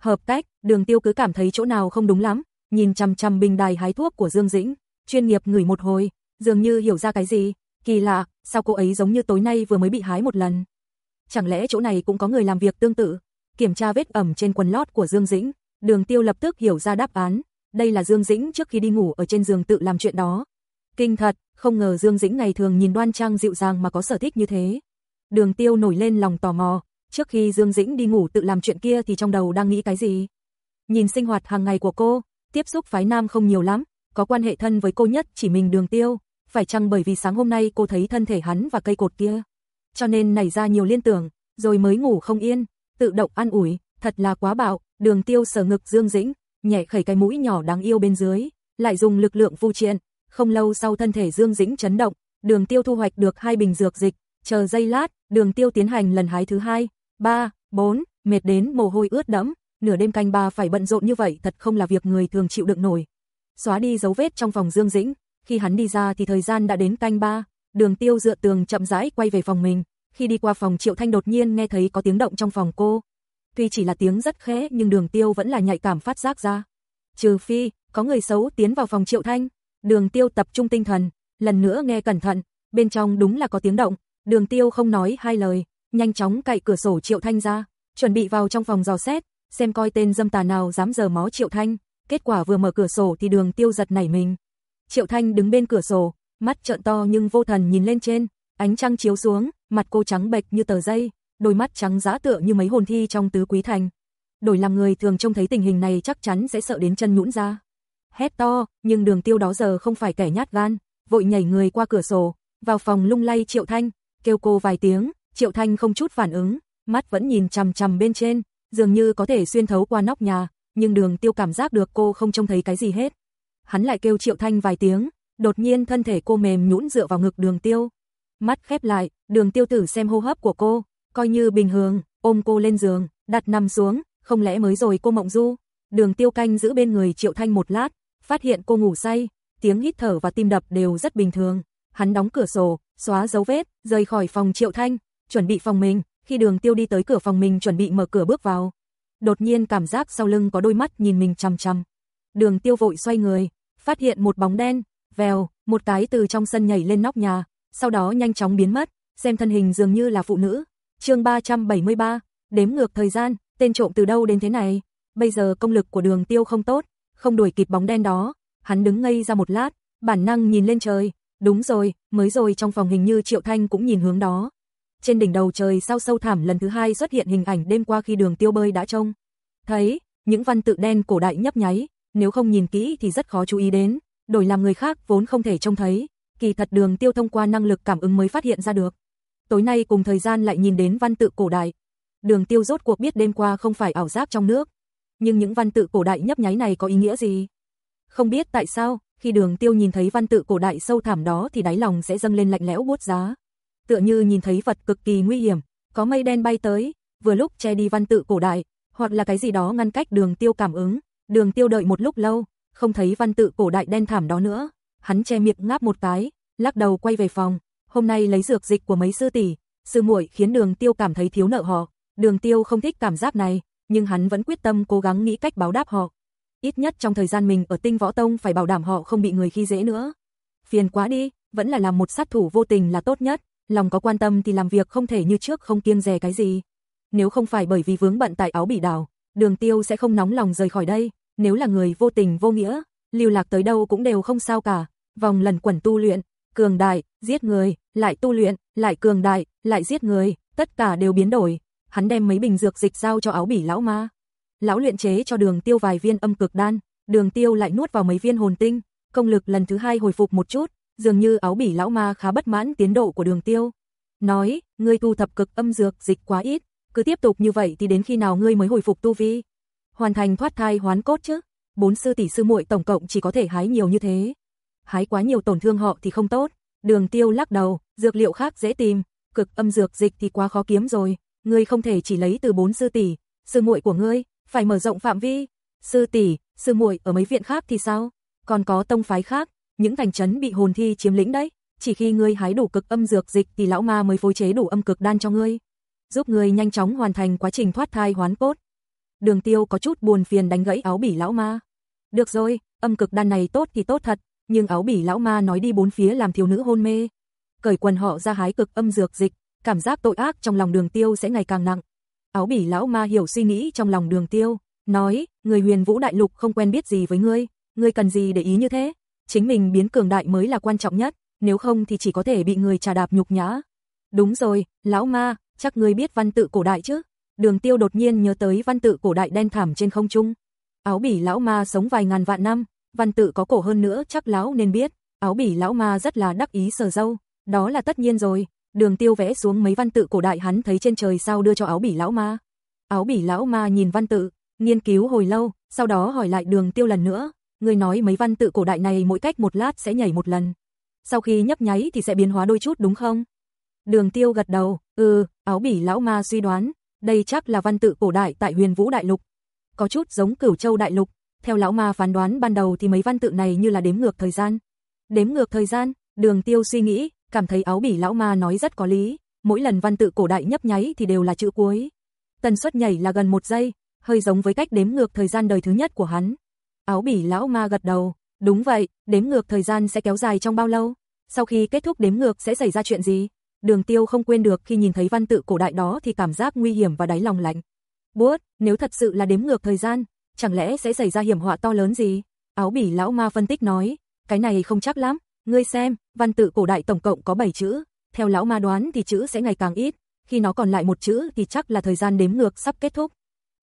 Hợp cách, đường tiêu cứ cảm thấy chỗ nào không đúng lắm, nhìn chằm chằm bình đài hái thuốc của Dương Dĩnh, chuyên nghiệp ngửi một hồi, dường như hiểu ra cái gì, kỳ lạ, sao cô ấy giống như tối nay vừa mới bị hái một lần. Chẳng lẽ chỗ này cũng có người làm việc tương tự? Kiểm tra vết ẩm trên quần lót của Dương Dĩnh, đường tiêu lập tức hiểu ra đáp án, đây là Dương Dĩnh trước khi đi ngủ ở trên giường tự làm chuyện đó. Kinh thật, không ngờ Dương Dĩnh ngày thường nhìn đoan trang dịu dàng mà có sở thích như thế. Đường tiêu nổi lên lòng tò mò, trước khi Dương Dĩnh đi ngủ tự làm chuyện kia thì trong đầu đang nghĩ cái gì? Nhìn sinh hoạt hàng ngày của cô, tiếp xúc phái nam không nhiều lắm, có quan hệ thân với cô nhất chỉ mình đường tiêu, phải chăng bởi vì sáng hôm nay cô thấy thân thể hắn và cây cột kia, cho nên nảy ra nhiều liên tưởng, rồi mới ngủ không yên, tự động an ủi, thật là quá bạo, đường tiêu sở ngực Dương Dĩnh, nhẹ khẩy cái mũi nhỏ đáng yêu bên dưới, lại dùng lực lượng vu triện, không lâu sau thân thể Dương Dĩnh chấn động, đường tiêu thu hoạch được hai bình dược dịch, chờ giây lát, đường tiêu tiến hành lần hái thứ hai, ba, bốn, mệt đến mồ hôi ướt đẫm, nửa đêm canh ba phải bận rộn như vậy thật không là việc người thường chịu đựng nổi. Xóa đi dấu vết trong phòng Dương Dĩnh, khi hắn đi ra thì thời gian đã đến canh ba, đường tiêu dựa tường chậm rãi quay về phòng mình, khi đi qua phòng Triệu Thanh đột nhiên nghe thấy có tiếng động trong phòng cô. Tuy chỉ là tiếng rất khẽ nhưng đường tiêu vẫn là nhạy cảm phát giác ra. Trừ phi, có người xấu tiến vào phòng Triệu Thanh, đường tiêu tập trung tinh thần, lần nữa nghe cẩn thận, bên trong đúng là có tiếng động, đường tiêu không nói hai lời, nhanh chóng cậy cửa sổ Triệu Thanh ra, chuẩn bị vào trong phòng dò xét, xem coi tên dâm tà nào dám giờ mó Triệu Thanh, kết quả vừa mở cửa sổ thì đường tiêu giật nảy mình. Triệu Thanh đứng bên cửa sổ, mắt trợn to nhưng vô thần nhìn lên trên, ánh trăng chiếu xuống, mặt cô trắng bệch như tờ giấy, đôi mắt trắng giá tựa như mấy hồn thi trong tứ quý thành. Đổi làm người thường trông thấy tình hình này chắc chắn sẽ sợ đến chân nhũn ra. Hét to, nhưng đường tiêu đó giờ không phải kẻ nhát gan, vội nhảy người qua cửa sổ, vào phòng lung lay Triệu Thanh, kêu cô vài tiếng, Triệu Thanh không chút phản ứng, mắt vẫn nhìn chằm chằm bên trên, dường như có thể xuyên thấu qua nóc nhà, nhưng đường tiêu cảm giác được cô không trông thấy cái gì hết. Hắn lại kêu Triệu Thanh vài tiếng, đột nhiên thân thể cô mềm nhũn dựa vào ngực đường tiêu. Mắt khép lại, đường tiêu tử xem hô hấp của cô, coi như bình thường, ôm cô lên giường, đặt nằm xuống, không lẽ mới rồi cô mộng du. Đường tiêu canh giữ bên người Triệu Thanh một lát, phát hiện cô ngủ say, tiếng hít thở và tim đập đều rất bình thường. Hắn đóng cửa sổ, xóa dấu vết, rời khỏi phòng Triệu Thanh, chuẩn bị phòng mình, khi đường tiêu đi tới cửa phòng mình chuẩn bị mở cửa bước vào. Đột nhiên cảm giác sau lưng có đôi mắt nhìn mình chằm chằm. Đường tiêu vội xoay người, phát hiện một bóng đen, vèo, một cái từ trong sân nhảy lên nóc nhà, sau đó nhanh chóng biến mất, xem thân hình dường như là phụ nữ. chương 373, đếm ngược thời gian, tên trộm từ đâu đến thế này? Bây giờ công lực của đường tiêu không tốt, không đuổi kịp bóng đen đó, hắn đứng ngây ra một lát, bản năng nhìn lên trời, đúng rồi, mới rồi trong phòng hình như Triệu Thanh cũng nhìn hướng đó. Trên đỉnh đầu trời sao sâu thẳm lần thứ hai xuất hiện hình ảnh đêm qua khi đường tiêu bơi đã trông. Thấy, những văn tự đen cổ đại nhấp nháy, nếu không nhìn kỹ thì rất khó chú ý đến, đổi làm người khác vốn không thể trông thấy, kỳ thật đường tiêu thông qua năng lực cảm ứng mới phát hiện ra được. Tối nay cùng thời gian lại nhìn đến văn tự cổ đại. Đường tiêu rốt cuộc biết đêm qua không phải ảo giác trong nước. Nhưng những văn tự cổ đại nhấp nháy này có ý nghĩa gì? Không biết tại sao, khi đường tiêu nhìn thấy văn tự cổ đại sâu thẳm đó thì đáy lòng sẽ dâng lên lạnh lẽo buốt giá. Tựa như nhìn thấy vật cực kỳ nguy hiểm, có mây đen bay tới, vừa lúc che đi văn tự cổ đại, hoặc là cái gì đó ngăn cách đường tiêu cảm ứng. Đường tiêu đợi một lúc lâu, không thấy văn tự cổ đại đen thảm đó nữa. Hắn che miệng ngáp một cái, lắc đầu quay về phòng. Hôm nay lấy dược dịch của mấy sư tỷ, sư muội khiến đường tiêu cảm thấy thiếu nợ họ. Đường tiêu không thích cảm giác này, nhưng hắn vẫn quyết tâm cố gắng nghĩ cách báo đáp họ. Ít nhất trong thời gian mình ở tinh võ tông phải bảo đảm họ không bị người khi dễ nữa. Phiền quá đi, vẫn là làm một sát thủ vô tình là tốt nhất, lòng có quan tâm thì làm việc không thể như trước không kiêng dè cái gì. Nếu không phải bởi vì vướng bận tại áo bỉ đảo, đường tiêu sẽ không nóng lòng rời khỏi đây, nếu là người vô tình vô nghĩa, lưu lạc tới đâu cũng đều không sao cả, vòng lần quẩn tu luyện, cường đại, giết người, lại tu luyện, lại cường đại, lại giết người, tất cả đều biến đổi. Hắn đem mấy bình dược dịch giao cho áo bỉ lão ma. Lão luyện chế cho đường tiêu vài viên âm cực đan, đường tiêu lại nuốt vào mấy viên hồn tinh, công lực lần thứ hai hồi phục một chút, dường như áo bỉ lão ma khá bất mãn tiến độ của đường tiêu. Nói, ngươi thu thập cực âm dược dịch quá ít, cứ tiếp tục như vậy thì đến khi nào ngươi mới hồi phục tu vi? Hoàn thành thoát thai hoán cốt chứ? Bốn sư tỷ sư muội tổng cộng chỉ có thể hái nhiều như thế. Hái quá nhiều tổn thương họ thì không tốt. Đường tiêu lắc đầu, dược liệu khác dễ tìm, cực âm dược dịch thì quá khó kiếm rồi. Ngươi không thể chỉ lấy từ bốn sư tỷ, sư muội của ngươi, phải mở rộng phạm vi. Sư tỷ, sư muội ở mấy viện khác thì sao? Còn có tông phái khác, những thành trấn bị hồn thi chiếm lĩnh đấy. chỉ khi ngươi hái đủ cực âm dược dịch thì lão ma mới phối chế đủ âm cực đan cho ngươi, giúp ngươi nhanh chóng hoàn thành quá trình thoát thai hoán cốt. Đường Tiêu có chút buồn phiền đánh gãy áo bỉ lão ma. Được rồi, âm cực đan này tốt thì tốt thật, nhưng áo bỉ lão ma nói đi bốn phía làm thiếu nữ hôn mê. Cởi quần họ ra hái cực âm dược dịch, cảm giác tội ác trong lòng Đường Tiêu sẽ ngày càng nặng. Áo bỉ lão ma hiểu suy nghĩ trong lòng Đường Tiêu, nói, người Huyền Vũ đại lục không quen biết gì với ngươi, ngươi cần gì để ý như thế? Chính mình biến cường đại mới là quan trọng nhất, nếu không thì chỉ có thể bị người trà đạp nhục nhã. Đúng rồi, lão ma, chắc ngươi biết văn tự cổ đại chứ? Đường Tiêu đột nhiên nhớ tới văn tự cổ đại đen thảm trên không trung. Áo bỉ lão ma sống vài ngàn vạn năm, văn tự có cổ hơn nữa chắc lão nên biết. Áo bỉ lão ma rất là đắc ý sờ dâu, đó là tất nhiên rồi. Đường Tiêu vẽ xuống mấy văn tự cổ đại hắn thấy trên trời sao đưa cho áo bỉ lão ma. Áo bỉ lão ma nhìn văn tự, nghiên cứu hồi lâu, sau đó hỏi lại Đường Tiêu lần nữa, người nói mấy văn tự cổ đại này mỗi cách một lát sẽ nhảy một lần. Sau khi nhấp nháy thì sẽ biến hóa đôi chút đúng không? Đường Tiêu gật đầu, ừ, áo bỉ lão ma suy đoán, đây chắc là văn tự cổ đại tại huyền vũ đại lục. Có chút giống cửu châu đại lục, theo lão ma phán đoán ban đầu thì mấy văn tự này như là đếm ngược thời gian. Đếm ngược thời gian, đường tiêu suy nghĩ, cảm thấy áo bỉ lão ma nói rất có lý, mỗi lần văn tự cổ đại nhấp nháy thì đều là chữ cuối. Tần suất nhảy là gần một giây, hơi giống với cách đếm ngược thời gian đời thứ nhất của hắn. Áo bỉ lão ma gật đầu, đúng vậy, đếm ngược thời gian sẽ kéo dài trong bao lâu? Sau khi kết thúc đếm ngược sẽ xảy ra chuyện gì? Đường tiêu không quên được khi nhìn thấy văn tự cổ đại đó thì cảm giác nguy hiểm và đáy lòng lạnh. Bút, nếu thật sự là đếm ngược thời gian, chẳng lẽ sẽ xảy ra hiểm họa to lớn gì? Áo bỉ lão ma phân tích nói, cái này không chắc lắm, ngươi xem, văn tự cổ đại tổng cộng có 7 chữ, theo lão ma đoán thì chữ sẽ ngày càng ít, khi nó còn lại một chữ thì chắc là thời gian đếm ngược sắp kết thúc.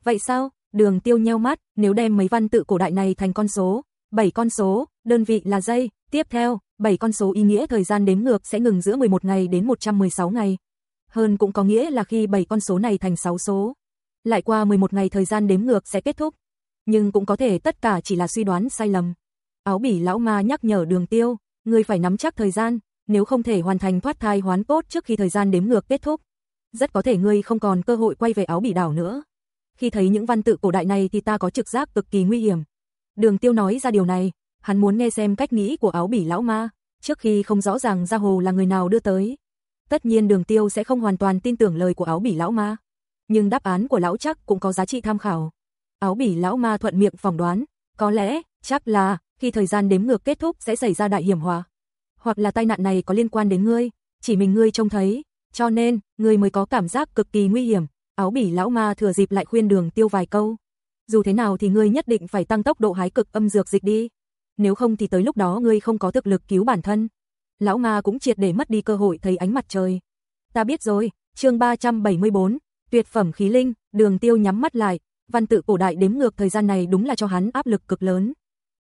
Vậy sao? Đường tiêu nheo mắt, nếu đem mấy văn tự cổ đại này thành con số, 7 con số, đơn vị là giây, tiếp theo, 7 con số ý nghĩa thời gian đếm ngược sẽ ngừng giữa 11 ngày đến 116 ngày. Hơn cũng có nghĩa là khi 7 con số này thành 6 số, lại qua 11 ngày thời gian đếm ngược sẽ kết thúc. Nhưng cũng có thể tất cả chỉ là suy đoán sai lầm. Áo bỉ lão ma nhắc nhở đường tiêu, người phải nắm chắc thời gian, nếu không thể hoàn thành thoát thai hoán cốt trước khi thời gian đếm ngược kết thúc. Rất có thể ngươi không còn cơ hội quay về áo bỉ đảo nữa. Khi thấy những văn tự cổ đại này thì ta có trực giác cực kỳ nguy hiểm. Đường tiêu nói ra điều này, hắn muốn nghe xem cách nghĩ của áo bỉ lão ma, trước khi không rõ ràng ra hồ là người nào đưa tới. Tất nhiên đường tiêu sẽ không hoàn toàn tin tưởng lời của áo bỉ lão ma, nhưng đáp án của lão chắc cũng có giá trị tham khảo. Áo bỉ lão ma thuận miệng phỏng đoán, có lẽ, chắc là, khi thời gian đếm ngược kết thúc sẽ xảy ra đại hiểm họa. Hoặc là tai nạn này có liên quan đến ngươi, chỉ mình ngươi trông thấy, cho nên, ngươi mới có cảm giác cực kỳ nguy hiểm. Áo bỉ lão ma thừa dịp lại khuyên đường tiêu vài câu. Dù thế nào thì ngươi nhất định phải tăng tốc độ hái cực âm dược dịch đi nếu không thì tới lúc đó ngươi không có thực lực cứu bản thân. Lão ma cũng triệt để mất đi cơ hội thấy ánh mặt trời. Ta biết rồi, chương 374, tuyệt phẩm khí linh, đường tiêu nhắm mắt lại, văn tự cổ đại đếm ngược thời gian này đúng là cho hắn áp lực cực lớn.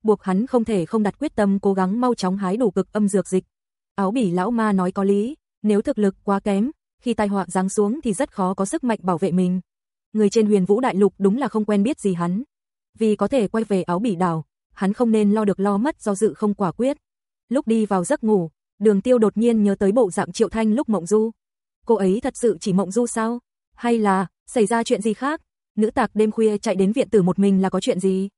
Buộc hắn không thể không đặt quyết tâm cố gắng mau chóng hái đủ cực âm dược dịch. Áo bỉ lão ma nói có lý, nếu thực lực quá kém, khi tai họa giáng xuống thì rất khó có sức mạnh bảo vệ mình. Người trên huyền vũ đại lục đúng là không quen biết gì hắn. Vì có thể quay về áo bỉ đảo, hắn không nên lo được lo mất do dự không quả quyết. Lúc đi vào giấc ngủ, đường tiêu đột nhiên nhớ tới bộ dạng triệu thanh lúc mộng du. Cô ấy thật sự chỉ mộng du sao? Hay là, xảy ra chuyện gì khác? Nữ tạc đêm khuya chạy đến viện tử một mình là có chuyện gì?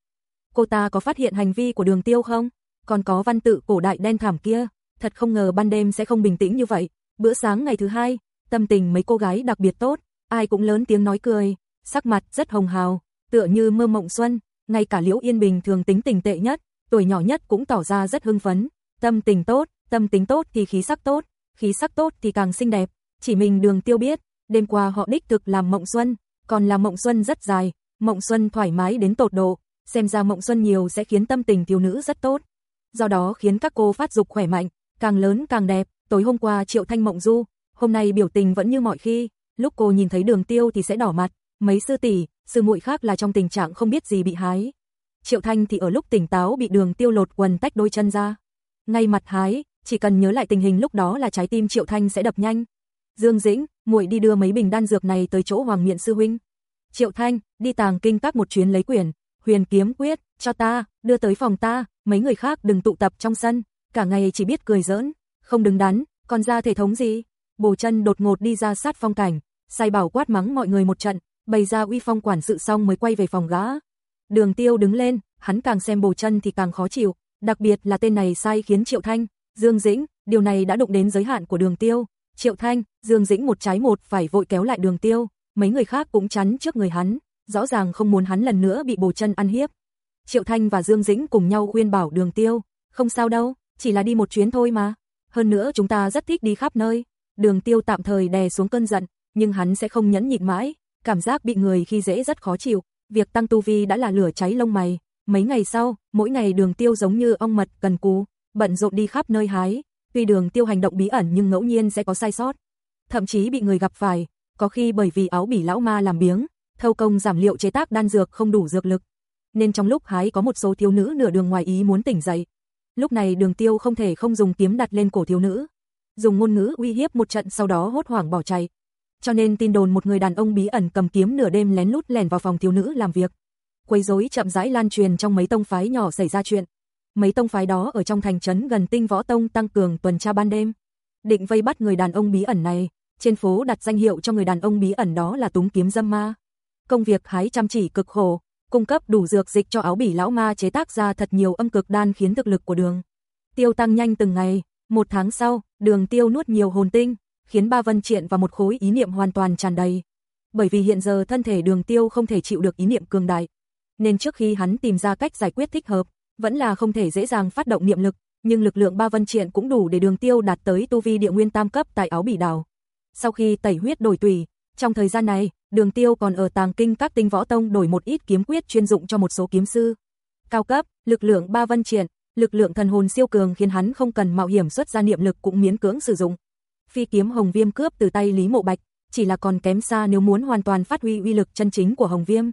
Cô ta có phát hiện hành vi của đường tiêu không? Còn có văn tự cổ đại đen thảm kia, thật không ngờ ban đêm sẽ không bình tĩnh như vậy. Bữa sáng ngày thứ hai, tâm tình mấy cô gái đặc biệt tốt, ai cũng lớn tiếng nói cười, sắc mặt rất hồng hào, tựa như mơ mộng xuân, ngay cả Liễu Yên Bình thường tính tình tệ nhất, tuổi nhỏ nhất cũng tỏ ra rất hưng phấn, tâm tình tốt, tâm tính tốt thì khí sắc tốt, khí sắc tốt thì càng xinh đẹp, chỉ mình Đường Tiêu biết, đêm qua họ đích thực làm mộng xuân, còn là mộng xuân rất dài, mộng xuân thoải mái đến tột độ, xem ra mộng xuân nhiều sẽ khiến tâm tình thiếu nữ rất tốt. Do đó khiến các cô phát dục khỏe mạnh, càng lớn càng đẹp, tối hôm qua Triệu Thanh mộng du, hôm nay biểu tình vẫn như mọi khi, lúc cô nhìn thấy Đường Tiêu thì sẽ đỏ mặt, mấy sư tỷ, sư muội khác là trong tình trạng không biết gì bị hái. Triệu Thanh thì ở lúc tỉnh táo bị đường tiêu lột quần tách đôi chân ra. Ngay mặt hái, chỉ cần nhớ lại tình hình lúc đó là trái tim Triệu Thanh sẽ đập nhanh. Dương Dĩnh, muội đi đưa mấy bình đan dược này tới chỗ Hoàng Miện sư huynh. Triệu Thanh, đi tàng kinh các một chuyến lấy quyển, huyền kiếm quyết, cho ta, đưa tới phòng ta, mấy người khác đừng tụ tập trong sân, cả ngày chỉ biết cười giỡn, không đứng đắn, còn ra thể thống gì. Bồ chân đột ngột đi ra sát phong cảnh, sai bảo quát mắng mọi người một trận, bày ra uy phong quản sự xong mới quay về phòng gã. Đường tiêu đứng lên, hắn càng xem bồ chân thì càng khó chịu, đặc biệt là tên này sai khiến Triệu Thanh, Dương Dĩnh, Điều này đã đụng đến giới hạn của đường tiêu. Triệu Thanh, Dương Dĩnh một trái một phải vội kéo lại đường tiêu, mấy người khác cũng chắn trước người hắn, rõ ràng không muốn hắn lần nữa bị bồ chân ăn hiếp. Triệu Thanh và Dương Dĩnh cùng nhau khuyên bảo đường tiêu, không sao đâu, chỉ là đi một chuyến thôi mà. Hơn nữa chúng ta rất thích đi khắp nơi. Đường tiêu tạm thời đè xuống cơn giận, nhưng hắn sẽ không nhẫn nhịn mãi, cảm giác bị người khi dễ rất khó chịu. Việc tăng tu vi đã là lửa cháy lông mày. Mấy ngày sau, mỗi ngày đường tiêu giống như ong mật cần cù, bận rộn đi khắp nơi hái. Tuy đường tiêu hành động bí ẩn nhưng ngẫu nhiên sẽ có sai sót. Thậm chí bị người gặp phải, có khi bởi vì áo bỉ lão ma làm biếng, thâu công giảm liệu chế tác đan dược không đủ dược lực. Nên trong lúc hái có một số thiếu nữ nửa đường ngoài ý muốn tỉnh dậy. Lúc này đường tiêu không thể không dùng kiếm đặt lên cổ thiếu nữ. Dùng ngôn ngữ uy hiếp một trận sau đó hốt hoảng bỏ chạy. Cho nên tin đồn một người đàn ông bí ẩn cầm kiếm nửa đêm lén lút lẻn vào phòng thiếu nữ làm việc. Quấy rối chậm rãi lan truyền trong mấy tông phái nhỏ xảy ra chuyện. Mấy tông phái đó ở trong thành trấn gần tinh võ tông tăng cường tuần tra ban đêm. Định vây bắt người đàn ông bí ẩn này, trên phố đặt danh hiệu cho người đàn ông bí ẩn đó là túng kiếm dâm ma. Công việc hái chăm chỉ cực khổ, cung cấp đủ dược dịch cho áo bỉ lão ma chế tác ra thật nhiều âm cực đan khiến thực lực của đường. Tiêu tăng nhanh từng ngày, một tháng sau, đường tiêu nuốt nhiều hồn tinh, khiến ba vân triện và một khối ý niệm hoàn toàn tràn đầy. Bởi vì hiện giờ thân thể đường tiêu không thể chịu được ý niệm cường đại, nên trước khi hắn tìm ra cách giải quyết thích hợp, vẫn là không thể dễ dàng phát động niệm lực, nhưng lực lượng ba vân triện cũng đủ để đường tiêu đạt tới tu vi địa nguyên tam cấp tại áo bỉ đảo. Sau khi tẩy huyết đổi tùy, trong thời gian này, đường tiêu còn ở tàng kinh các tinh võ tông đổi một ít kiếm quyết chuyên dụng cho một số kiếm sư. Cao cấp, lực lượng ba vân triển, lực lượng thần hồn siêu cường khiến hắn không cần mạo hiểm xuất ra niệm lực cũng miễn cưỡng sử dụng. Phi kiếm Hồng Viêm cướp từ tay Lý Mộ Bạch, chỉ là còn kém xa nếu muốn hoàn toàn phát huy uy lực chân chính của Hồng Viêm.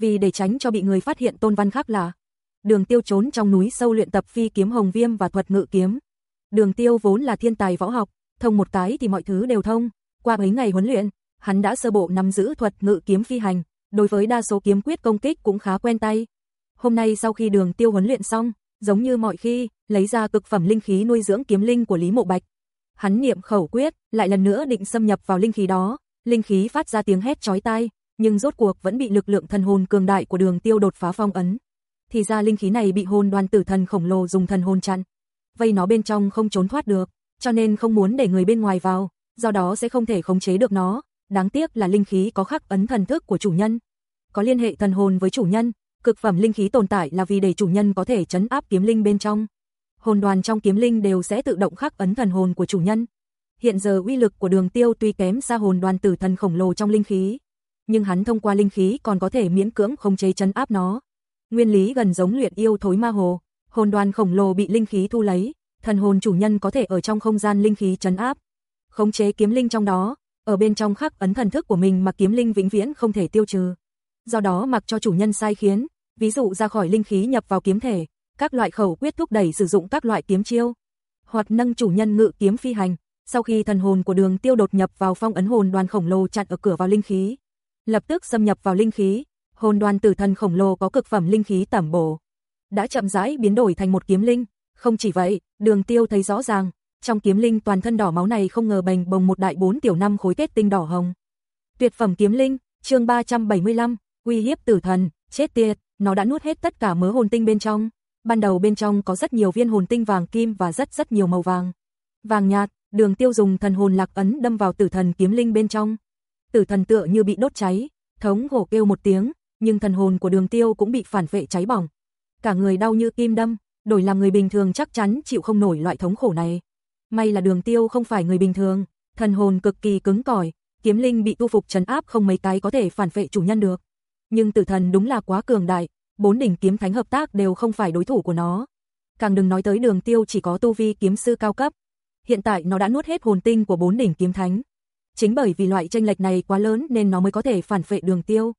Vì để tránh cho bị người phát hiện tôn văn khắc là Đường Tiêu trốn trong núi sâu luyện tập phi kiếm Hồng Viêm và thuật ngự kiếm. Đường Tiêu vốn là thiên tài võ học, thông một cái thì mọi thứ đều thông, qua mấy ngày huấn luyện, hắn đã sơ bộ nắm giữ thuật ngự kiếm phi hành, đối với đa số kiếm quyết công kích cũng khá quen tay. Hôm nay sau khi Đường Tiêu huấn luyện xong, giống như mọi khi, lấy ra cực phẩm linh khí nuôi dưỡng kiếm linh của Lý Mộ Bạch. Hắn niệm khẩu quyết, lại lần nữa định xâm nhập vào linh khí đó, linh khí phát ra tiếng hét chói tai, nhưng rốt cuộc vẫn bị lực lượng thần hồn cường đại của Đường Tiêu đột phá phong ấn. Thì ra linh khí này bị hồn đoàn tử thần khổng lồ dùng thần hồn chặn, vây nó bên trong không trốn thoát được, cho nên không muốn để người bên ngoài vào, do đó sẽ không thể khống chế được nó, đáng tiếc là linh khí có khắc ấn thần thức của chủ nhân. Có liên hệ thần hồn với chủ nhân, cực phẩm linh khí tồn tại là vì để chủ nhân có thể chấn áp kiếm linh bên trong. Hồn đoàn trong kiếm linh đều sẽ tự động khắc ấn thần hồn của chủ nhân. Hiện giờ uy lực của đường tiêu tuy kém xa hồn đoàn tử thần khổng lồ trong linh khí, nhưng hắn thông qua linh khí còn có thể miễn cưỡng khống chế chấn áp nó. Nguyên lý gần giống luyện yêu thối ma hồ, hồn đoàn khổng lồ bị linh khí thu lấy, thần hồn chủ nhân có thể ở trong không gian linh khí chấn áp, khống chế kiếm linh trong đó, ở bên trong khắc ấn thần thức của mình mà kiếm linh vĩnh viễn không thể tiêu trừ. Do đó mặc cho chủ nhân sai khiến, ví dụ ra khỏi linh khí nhập vào kiếm thể, các loại khẩu quyết thúc đẩy sử dụng các loại kiếm chiêu, hoặc nâng chủ nhân ngự kiếm phi hành, sau khi thần hồn của Đường Tiêu đột nhập vào phong ấn hồn đoàn khổng lồ chặn ở cửa vào linh khí, lập tức xâm nhập vào linh khí, hồn đoàn tử thần khổng lồ có cực phẩm linh khí tẩm bổ, đã chậm rãi biến đổi thành một kiếm linh, không chỉ vậy, Đường Tiêu thấy rõ ràng, trong kiếm linh toàn thân đỏ máu này không ngờ bành bồng một đại bốn tiểu năm khối kết tinh đỏ hồng. Tuyệt phẩm kiếm linh, chương 375, uy hiếp tử thần, chết tiệt, nó đã nuốt hết tất cả mớ hồn tinh bên trong. Ban đầu bên trong có rất nhiều viên hồn tinh vàng kim và rất rất nhiều màu vàng. Vàng nhạt, đường tiêu dùng thần hồn lạc ấn đâm vào tử thần kiếm linh bên trong. Tử thần tựa như bị đốt cháy, thống hổ kêu một tiếng, nhưng thần hồn của đường tiêu cũng bị phản vệ cháy bỏng. Cả người đau như kim đâm, đổi làm người bình thường chắc chắn chịu không nổi loại thống khổ này. May là đường tiêu không phải người bình thường, thần hồn cực kỳ cứng cỏi, kiếm linh bị tu phục trấn áp không mấy cái có thể phản vệ chủ nhân được. Nhưng tử thần đúng là quá cường đại, bốn đỉnh kiếm thánh hợp tác đều không phải đối thủ của nó. Càng đừng nói tới đường tiêu chỉ có tu vi kiếm sư cao cấp. Hiện tại nó đã nuốt hết hồn tinh của bốn đỉnh kiếm thánh. Chính bởi vì loại tranh lệch này quá lớn nên nó mới có thể phản phệ đường tiêu.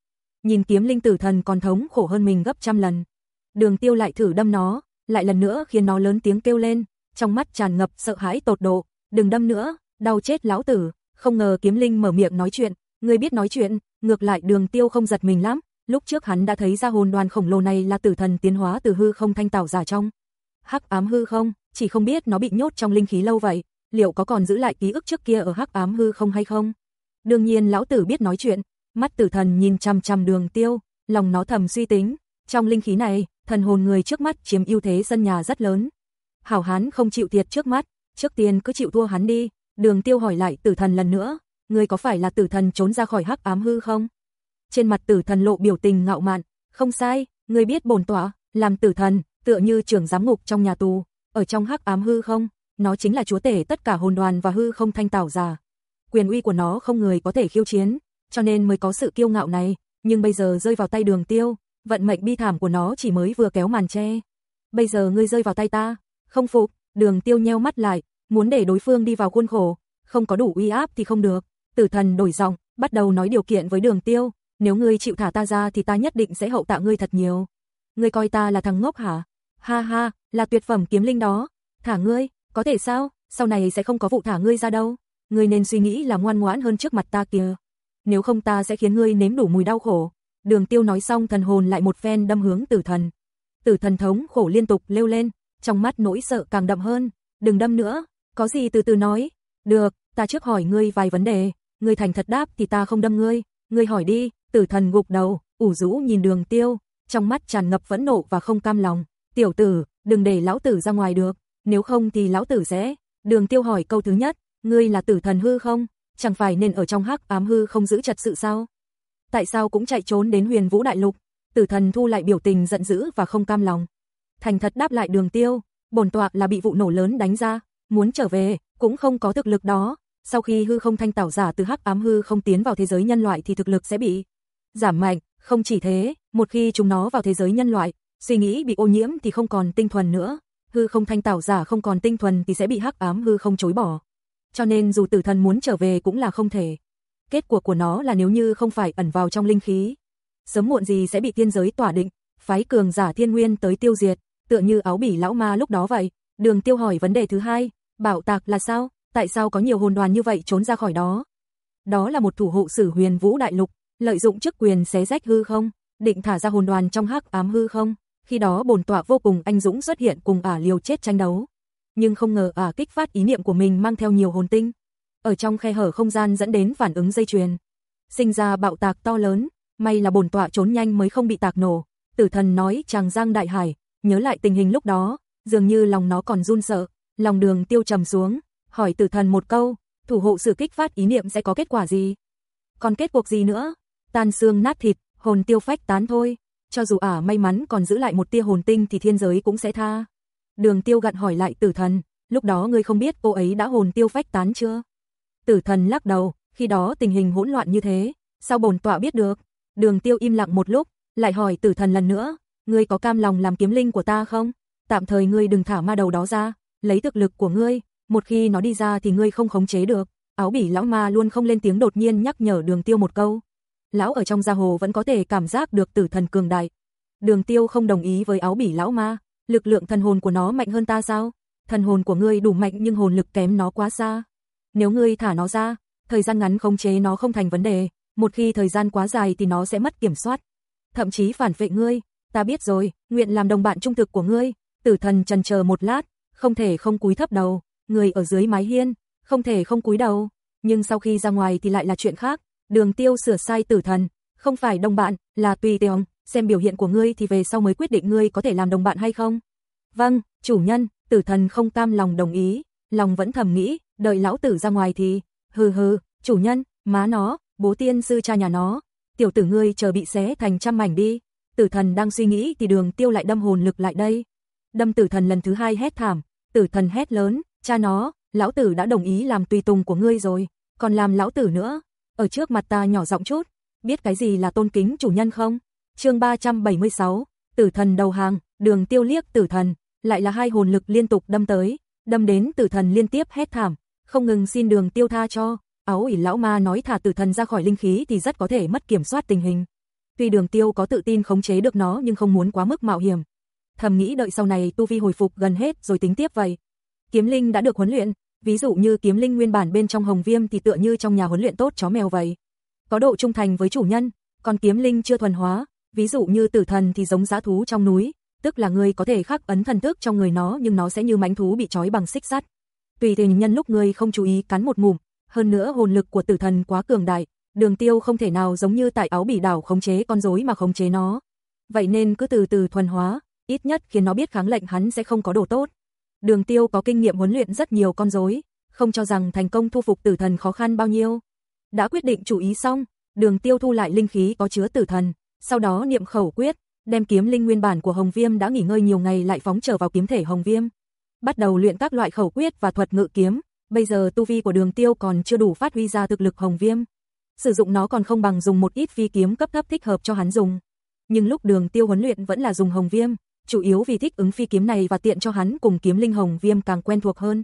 Nhìn kiếm linh tử thần còn thống khổ hơn mình gấp trăm lần. Đường tiêu lại thử đâm nó, lại lần nữa khiến nó lớn tiếng kêu lên, trong mắt tràn ngập sợ hãi tột độ, đừng đâm nữa, đau chết lão tử, không ngờ kiếm linh mở miệng nói chuyện, người biết nói chuyện, ngược lại đường tiêu không giật mình lắm, lúc trước hắn đã thấy ra hồn đoàn khổng lồ này là tử thần tiến hóa từ hư không thanh tạo giả trong. Hắc ám hư không, chỉ không biết nó bị nhốt trong linh khí lâu vậy, liệu có còn giữ lại ký ức trước kia ở hắc ám hư không hay không? Đương nhiên lão tử biết nói chuyện, mắt tử thần nhìn chằm chằm đường tiêu, lòng nó thầm suy tính, trong linh khí này, thần hồn người trước mắt chiếm ưu thế sân nhà rất lớn, hảo hán không chịu thiệt trước mắt, trước tiên cứ chịu thua hắn đi. Đường Tiêu hỏi lại Tử Thần lần nữa, ngươi có phải là Tử Thần trốn ra khỏi hắc ám hư không? Trên mặt Tử Thần lộ biểu tình ngạo mạn, không sai, ngươi biết bổn tọa, làm Tử Thần, tựa như trưởng giám ngục trong nhà tù, ở trong hắc ám hư không, nó chính là chúa tể tất cả hồn đoàn và hư không thanh tảo giả. Quyền uy của nó không người có thể khiêu chiến, cho nên mới có sự kiêu ngạo này, nhưng bây giờ rơi vào tay Đường Tiêu, vận mệnh bi thảm của nó chỉ mới vừa kéo màn che. Bây giờ ngươi rơi vào tay ta, không phục, Đường Tiêu nheo mắt lại, muốn để đối phương đi vào khuôn khổ, không có đủ uy áp thì không được. Tử thần đổi giọng, bắt đầu nói điều kiện với Đường Tiêu, nếu ngươi chịu thả ta ra thì ta nhất định sẽ hậu tạ ngươi thật nhiều. Ngươi coi ta là thằng ngốc hả? Ha ha, là tuyệt phẩm kiếm linh đó. Thả ngươi, có thể sao? Sau này sẽ không có vụ thả ngươi ra đâu. Ngươi nên suy nghĩ là ngoan ngoãn hơn trước mặt ta kìa. Nếu không ta sẽ khiến ngươi nếm đủ mùi đau khổ. Đường Tiêu nói xong thần hồn lại một phen đâm hướng Tử thần. Tử thần thống khổ liên tục lêu lên, trong mắt nỗi sợ càng đậm hơn. Đừng đâm nữa, có gì từ từ nói. Được, ta trước hỏi ngươi vài vấn đề, ngươi thành thật đáp thì ta không đâm ngươi. Ngươi hỏi đi, Tử thần gục đầu, ủ rũ nhìn Đường Tiêu, trong mắt tràn ngập phẫn nộ và không cam lòng. Tiểu tử, đừng để lão tử ra ngoài được, nếu không thì lão tử sẽ. Đường tiêu hỏi câu thứ nhất, ngươi là tử thần hư không? Chẳng phải nên ở trong hắc ám hư không giữ chặt sự sao? Tại sao cũng chạy trốn đến huyền vũ đại lục? Tử thần thu lại biểu tình giận dữ và không cam lòng. Thành thật đáp lại đường tiêu, bổn tọa là bị vụ nổ lớn đánh ra, muốn trở về, cũng không có thực lực đó. Sau khi hư không thanh tảo giả từ hắc ám hư không tiến vào thế giới nhân loại thì thực lực sẽ bị giảm mạnh, không chỉ thế, một khi chúng nó vào thế giới nhân loại, suy nghĩ bị ô nhiễm thì không còn tinh thuần nữa, hư không thanh tảo giả không còn tinh thuần thì sẽ bị hắc ám hư không chối bỏ. Cho nên dù tử thần muốn trở về cũng là không thể. Kết cuộc của nó là nếu như không phải ẩn vào trong linh khí, sớm muộn gì sẽ bị tiên giới tỏa định, phái cường giả thiên nguyên tới tiêu diệt, tựa như áo bỉ lão ma lúc đó vậy. Đường tiêu hỏi vấn đề thứ hai, bảo tạc là sao, tại sao có nhiều hồn đoàn như vậy trốn ra khỏi đó? Đó là một thủ hộ sử huyền vũ đại lục, lợi dụng chức quyền xé rách hư không, định thả ra hồn đoàn trong hắc ám hư không. Khi đó bổn tọa vô cùng anh dũng xuất hiện cùng ả liều chết tranh đấu. Nhưng không ngờ ả kích phát ý niệm của mình mang theo nhiều hồn tinh. Ở trong khe hở không gian dẫn đến phản ứng dây chuyền. Sinh ra bạo tạc to lớn, may là bổn tọa trốn nhanh mới không bị tạc nổ. Tử thần nói chàng giang đại hải, nhớ lại tình hình lúc đó, dường như lòng nó còn run sợ, lòng đường tiêu trầm xuống, hỏi tử thần một câu, thủ hộ sự kích phát ý niệm sẽ có kết quả gì? Còn kết cuộc gì nữa? Tan xương nát thịt, hồn tiêu phách tán thôi, cho dù ả may mắn còn giữ lại một tia hồn tinh thì thiên giới cũng sẽ tha. Đường tiêu gặn hỏi lại tử thần, lúc đó ngươi không biết cô ấy đã hồn tiêu phách tán chưa? Tử thần lắc đầu, khi đó tình hình hỗn loạn như thế, sao bổn tọa biết được? Đường tiêu im lặng một lúc, lại hỏi tử thần lần nữa, ngươi có cam lòng làm kiếm linh của ta không? Tạm thời ngươi đừng thả ma đầu đó ra, lấy thực lực của ngươi, một khi nó đi ra thì ngươi không khống chế được. Áo bỉ lão ma luôn không lên tiếng đột nhiên nhắc nhở đường tiêu một câu lão ở trong gia hồ vẫn có thể cảm giác được tử thần cường đại. Đường tiêu không đồng ý với áo bỉ lão ma, lực lượng thần hồn của nó mạnh hơn ta sao? Thần hồn của ngươi đủ mạnh nhưng hồn lực kém nó quá xa. Nếu ngươi thả nó ra, thời gian ngắn khống chế nó không thành vấn đề, một khi thời gian quá dài thì nó sẽ mất kiểm soát. Thậm chí phản vệ ngươi, ta biết rồi, nguyện làm đồng bạn trung thực của ngươi. Tử thần trần chờ một lát, không thể không cúi thấp đầu, người ở dưới mái hiên, không thể không cúi đầu, nhưng sau khi ra ngoài thì lại là chuyện khác, Đường tiêu sửa sai tử thần, không phải đồng bạn, là tùy tiện, xem biểu hiện của ngươi thì về sau mới quyết định ngươi có thể làm đồng bạn hay không. Vâng, chủ nhân, tử thần không cam lòng đồng ý, lòng vẫn thầm nghĩ, đợi lão tử ra ngoài thì, hừ hừ, chủ nhân, má nó, bố tiên sư cha nhà nó, tiểu tử ngươi chờ bị xé thành trăm mảnh đi. Tử thần đang suy nghĩ thì đường tiêu lại đâm hồn lực lại đây. Đâm tử thần lần thứ hai hét thảm, tử thần hét lớn, cha nó, lão tử đã đồng ý làm tùy tùng của ngươi rồi, còn làm lão tử nữa, ở trước mặt ta nhỏ giọng chút, biết cái gì là tôn kính chủ nhân không? Chương 376, Tử thần đầu hàng, Đường Tiêu liếc Tử thần, lại là hai hồn lực liên tục đâm tới, đâm đến Tử thần liên tiếp hét thảm, không ngừng xin Đường Tiêu tha cho. Áo ỉ lão ma nói thả Tử thần ra khỏi linh khí thì rất có thể mất kiểm soát tình hình. Tuy Đường Tiêu có tự tin khống chế được nó nhưng không muốn quá mức mạo hiểm. Thầm nghĩ đợi sau này tu vi hồi phục gần hết rồi tính tiếp vậy. Kiếm linh đã được huấn luyện, ví dụ như kiếm linh nguyên bản bên trong hồng viêm thì tựa như trong nhà huấn luyện tốt chó mèo vậy. Có độ trung thành với chủ nhân, còn kiếm linh chưa thuần hóa, ví dụ như tử thần thì giống giá thú trong núi, tức là người có thể khắc ấn thần thức trong người nó nhưng nó sẽ như mãnh thú bị trói bằng xích sắt. Tùy tình nhân lúc người không chú ý cắn một ngụm, hơn nữa hồn lực của tử thần quá cường đại, đường tiêu không thể nào giống như tại áo bỉ đảo khống chế con rối mà khống chế nó. Vậy nên cứ từ từ thuần hóa, ít nhất khiến nó biết kháng lệnh hắn sẽ không có đồ tốt. Đường Tiêu có kinh nghiệm huấn luyện rất nhiều con rối, không cho rằng thành công thu phục tử thần khó khăn bao nhiêu. Đã quyết định chủ ý xong, Đường Tiêu thu lại linh khí có chứa tử thần, sau đó niệm khẩu quyết, đem kiếm linh nguyên bản của Hồng Viêm đã nghỉ ngơi nhiều ngày lại phóng trở vào kiếm thể Hồng Viêm. Bắt đầu luyện các loại khẩu quyết và thuật ngự kiếm, bây giờ tu vi của Đường Tiêu còn chưa đủ phát huy ra thực lực Hồng Viêm. Sử dụng nó còn không bằng dùng một ít phi kiếm cấp thấp thích hợp cho hắn dùng. Nhưng lúc Đường Tiêu huấn luyện vẫn là dùng Hồng Viêm, chủ yếu vì thích ứng phi kiếm này và tiện cho hắn cùng kiếm linh Hồng Viêm càng quen thuộc hơn.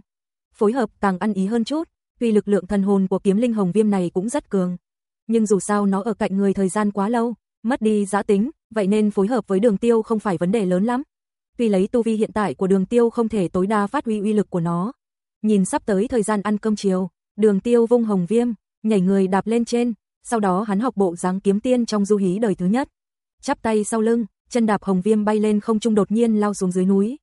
Phối hợp càng ăn ý hơn chút, tuy lực lượng thần hồn của kiếm linh Hồng Viêm này cũng rất cường, nhưng dù sao nó ở cạnh người thời gian quá lâu, mất đi giá tính, vậy nên phối hợp với đường tiêu không phải vấn đề lớn lắm. Tuy lấy tu vi hiện tại của đường tiêu không thể tối đa phát huy uy lực của nó. Nhìn sắp tới thời gian ăn cơm chiều, đường tiêu vung hồng viêm, nhảy người đạp lên trên, sau đó hắn học bộ dáng kiếm tiên trong du hí đời thứ nhất. Chắp tay sau lưng, chân đạp hồng viêm bay lên không trung đột nhiên lao xuống dưới núi.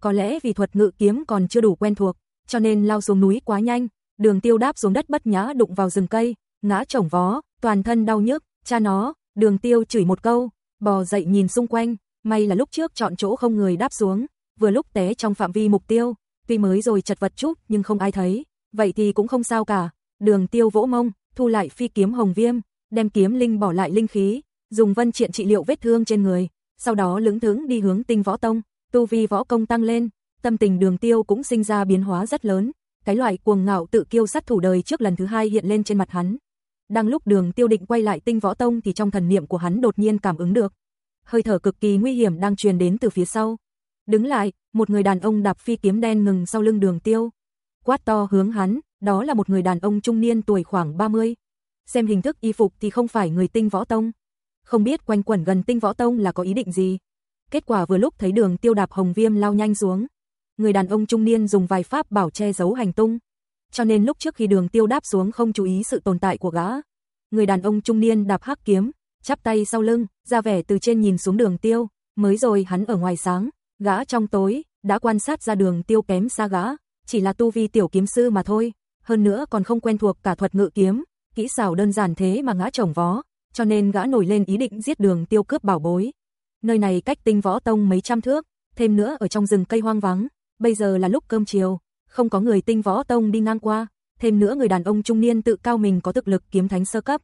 Có lẽ vì thuật ngự kiếm còn chưa đủ quen thuộc, cho nên lao xuống núi quá nhanh, đường tiêu đáp xuống đất bất nhã đụng vào rừng cây, ngã chổng vó, toàn thân đau nhức, cha nó, đường tiêu chửi một câu, bò dậy nhìn xung quanh, may là lúc trước chọn chỗ không người đáp xuống, vừa lúc té trong phạm vi mục tiêu, tuy mới rồi chật vật chút nhưng không ai thấy, vậy thì cũng không sao cả, đường tiêu vỗ mông, thu lại phi kiếm hồng viêm, đem kiếm linh bỏ lại linh khí, dùng vân triện trị liệu vết thương trên người, sau đó lững thững đi hướng tinh võ tông, tu vi võ công tăng lên, tâm tình đường tiêu cũng sinh ra biến hóa rất lớn, cái loại cuồng ngạo tự kiêu sát thủ đời trước lần thứ hai hiện lên trên mặt hắn. Đang lúc đường tiêu định quay lại tinh võ tông thì trong thần niệm của hắn đột nhiên cảm ứng được. Hơi thở cực kỳ nguy hiểm đang truyền đến từ phía sau. Đứng lại, một người đàn ông đạp phi kiếm đen ngừng sau lưng đường tiêu. Quát to hướng hắn, đó là một người đàn ông trung niên tuổi khoảng 30. Xem hình thức y phục thì không phải người tinh võ tông. Không biết quanh quẩn gần tinh võ tông là có ý định gì. Kết quả vừa lúc thấy đường tiêu đạp hồng viêm lao nhanh xuống. Người đàn ông trung niên dùng vài pháp bảo che giấu hành tung cho nên lúc trước khi đường tiêu đáp xuống không chú ý sự tồn tại của gã. Người đàn ông trung niên đạp hắc kiếm, chắp tay sau lưng, ra vẻ từ trên nhìn xuống đường tiêu, mới rồi hắn ở ngoài sáng, gã trong tối, đã quan sát ra đường tiêu kém xa gã, chỉ là tu vi tiểu kiếm sư mà thôi, hơn nữa còn không quen thuộc cả thuật ngự kiếm, kỹ xảo đơn giản thế mà ngã chồng vó, cho nên gã nổi lên ý định giết đường tiêu cướp bảo bối. Nơi này cách tinh võ tông mấy trăm thước, thêm nữa ở trong rừng cây hoang vắng, bây giờ là lúc cơm chiều, không có người tinh võ tông đi ngang qua, thêm nữa người đàn ông trung niên tự cao mình có thực lực kiếm thánh sơ cấp.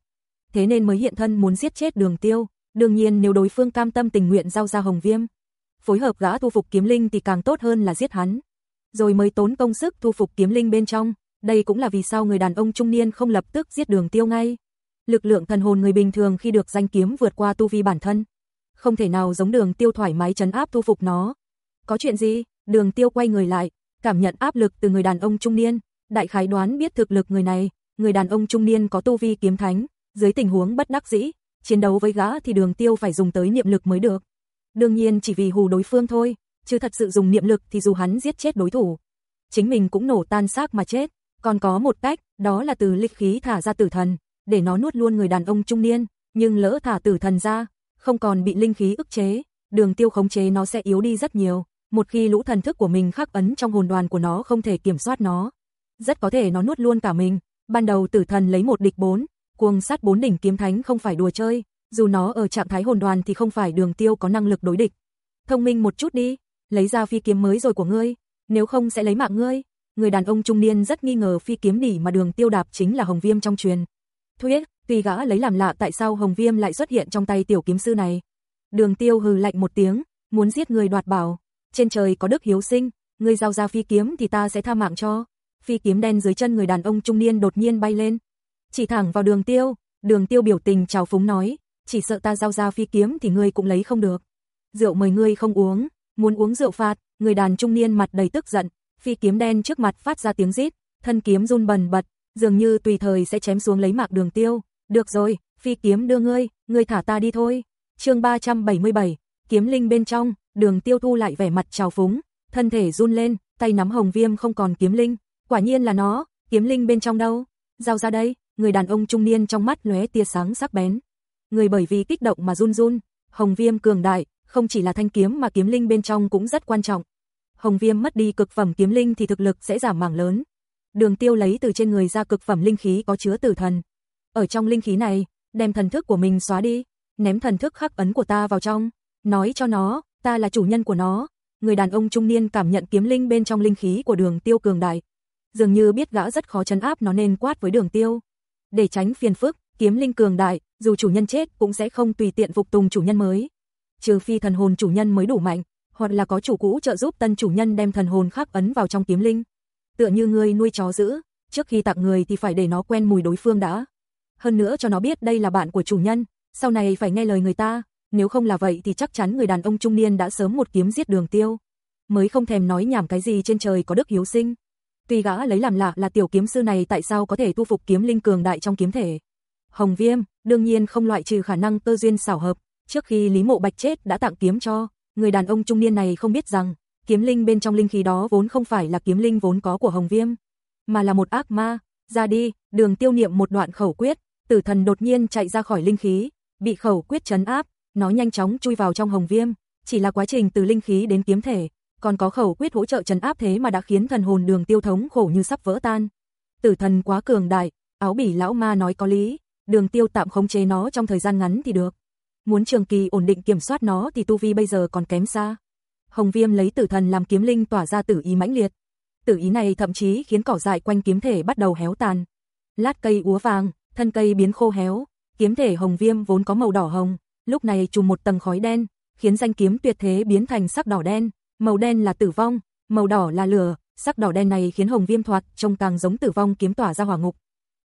Thế nên mới hiện thân muốn giết chết đường tiêu, đương nhiên nếu đối phương cam tâm tình nguyện giao ra hồng viêm. Phối hợp gã thu phục kiếm linh thì càng tốt hơn là giết hắn. Rồi mới tốn công sức thu phục kiếm linh bên trong, đây cũng là vì sao người đàn ông trung niên không lập tức giết đường tiêu ngay. Lực lượng thần hồn người bình thường khi được danh kiếm vượt qua tu vi bản thân. Không thể nào giống đường tiêu thoải mái chấn áp thu phục nó. Có chuyện gì? Đường tiêu quay người lại, cảm nhận áp lực từ người đàn ông trung niên, đại khái đoán biết thực lực người này, người đàn ông trung niên có tu vi kiếm thánh, dưới tình huống bất đắc dĩ, chiến đấu với gã thì đường tiêu phải dùng tới niệm lực mới được. Đương nhiên chỉ vì hù đối phương thôi, chứ thật sự dùng niệm lực thì dù hắn giết chết đối thủ, chính mình cũng nổ tan xác mà chết. Còn có một cách, đó là từ lịch khí thả ra tử thần, để nó nuốt luôn người đàn ông trung niên, nhưng lỡ thả tử thần ra, không còn bị linh khí ức chế, đường tiêu khống chế nó sẽ yếu đi rất nhiều một khi lũ thần thức của mình khắc ấn trong hồn đoàn của nó không thể kiểm soát nó. Rất có thể nó nuốt luôn cả mình, ban đầu tử thần lấy một địch bốn, cuồng sát bốn đỉnh kiếm thánh không phải đùa chơi, dù nó ở trạng thái hồn đoàn thì không phải đường tiêu có năng lực đối địch. Thông minh một chút đi, lấy ra phi kiếm mới rồi của ngươi, nếu không sẽ lấy mạng ngươi. Người đàn ông trung niên rất nghi ngờ phi kiếm nỉ mà đường tiêu đạp chính là hồng viêm trong truyền. Thuyết, tuy gã lấy làm lạ tại sao hồng viêm lại xuất hiện trong tay tiểu kiếm sư này. Đường tiêu hừ lạnh một tiếng, muốn giết người đoạt bảo, trên trời có đức hiếu sinh, người giao ra phi kiếm thì ta sẽ tha mạng cho. Phi kiếm đen dưới chân người đàn ông trung niên đột nhiên bay lên, chỉ thẳng vào đường tiêu, đường tiêu biểu tình chào phúng nói, chỉ sợ ta giao ra phi kiếm thì ngươi cũng lấy không được. Rượu mời ngươi không uống, muốn uống rượu phạt, người đàn trung niên mặt đầy tức giận, phi kiếm đen trước mặt phát ra tiếng rít, thân kiếm run bần bật, dường như tùy thời sẽ chém xuống lấy mạc đường tiêu. Được rồi, phi kiếm đưa ngươi, ngươi thả ta đi thôi. chương 377, kiếm linh bên trong, Đường Tiêu Thu lại vẻ mặt trào phúng, thân thể run lên, tay nắm hồng viêm không còn kiếm linh, quả nhiên là nó, kiếm linh bên trong đâu? Giao ra đây, người đàn ông trung niên trong mắt lóe tia sáng sắc bén. Người bởi vì kích động mà run run, hồng viêm cường đại, không chỉ là thanh kiếm mà kiếm linh bên trong cũng rất quan trọng. Hồng viêm mất đi cực phẩm kiếm linh thì thực lực sẽ giảm mảng lớn. Đường Tiêu lấy từ trên người ra cực phẩm linh khí có chứa tử thần. Ở trong linh khí này, đem thần thức của mình xóa đi, ném thần thức khắc ấn của ta vào trong, nói cho nó, ta là chủ nhân của nó. người đàn ông trung niên cảm nhận kiếm linh bên trong linh khí của đường tiêu cường đại. Dường như biết gã rất khó chấn áp nó nên quát với đường tiêu. Để tránh phiền phức, kiếm linh cường đại, dù chủ nhân chết cũng sẽ không tùy tiện phục tùng chủ nhân mới. Trừ phi thần hồn chủ nhân mới đủ mạnh, hoặc là có chủ cũ trợ giúp tân chủ nhân đem thần hồn khắc ấn vào trong kiếm linh. Tựa như người nuôi chó giữ, trước khi tặng người thì phải để nó quen mùi đối phương đã. Hơn nữa cho nó biết đây là bạn của chủ nhân, sau này phải nghe lời người ta, nếu không là vậy thì chắc chắn người đàn ông trung niên đã sớm một kiếm giết đường tiêu. Mới không thèm nói nhảm cái gì trên trời có đức hiếu sinh. Tuy gã lấy làm lạ là tiểu kiếm sư này tại sao có thể tu phục kiếm linh cường đại trong kiếm thể. Hồng Viêm, đương nhiên không loại trừ khả năng tơ duyên xảo hợp, trước khi Lý Mộ Bạch chết đã tặng kiếm cho, người đàn ông trung niên này không biết rằng, kiếm linh bên trong linh khí đó vốn không phải là kiếm linh vốn có của Hồng Viêm, mà là một ác ma. Ra đi, đường tiêu niệm một đoạn khẩu quyết, tử thần đột nhiên chạy ra khỏi linh khí, bị khẩu quyết chấn áp, nó nhanh chóng chui vào trong hồng viêm, chỉ là quá trình từ linh khí đến kiếm thể, còn có khẩu quyết hỗ trợ chấn áp thế mà đã khiến thần hồn đường tiêu thống khổ như sắp vỡ tan. Tử thần quá cường đại, áo bỉ lão ma nói có lý, đường tiêu tạm khống chế nó trong thời gian ngắn thì được. Muốn trường kỳ ổn định kiểm soát nó thì tu vi bây giờ còn kém xa. Hồng viêm lấy tử thần làm kiếm linh tỏa ra tử ý mãnh liệt. Tử ý này thậm chí khiến cỏ dại quanh kiếm thể bắt đầu héo tàn. Lát cây úa vàng, thân cây biến khô héo, kiếm thể hồng viêm vốn có màu đỏ hồng, lúc này trùm một tầng khói đen, khiến danh kiếm tuyệt thế biến thành sắc đỏ đen, màu đen là tử vong, màu đỏ là lửa, sắc đỏ đen này khiến hồng viêm thoạt trông càng giống tử vong kiếm tỏa ra hỏa ngục.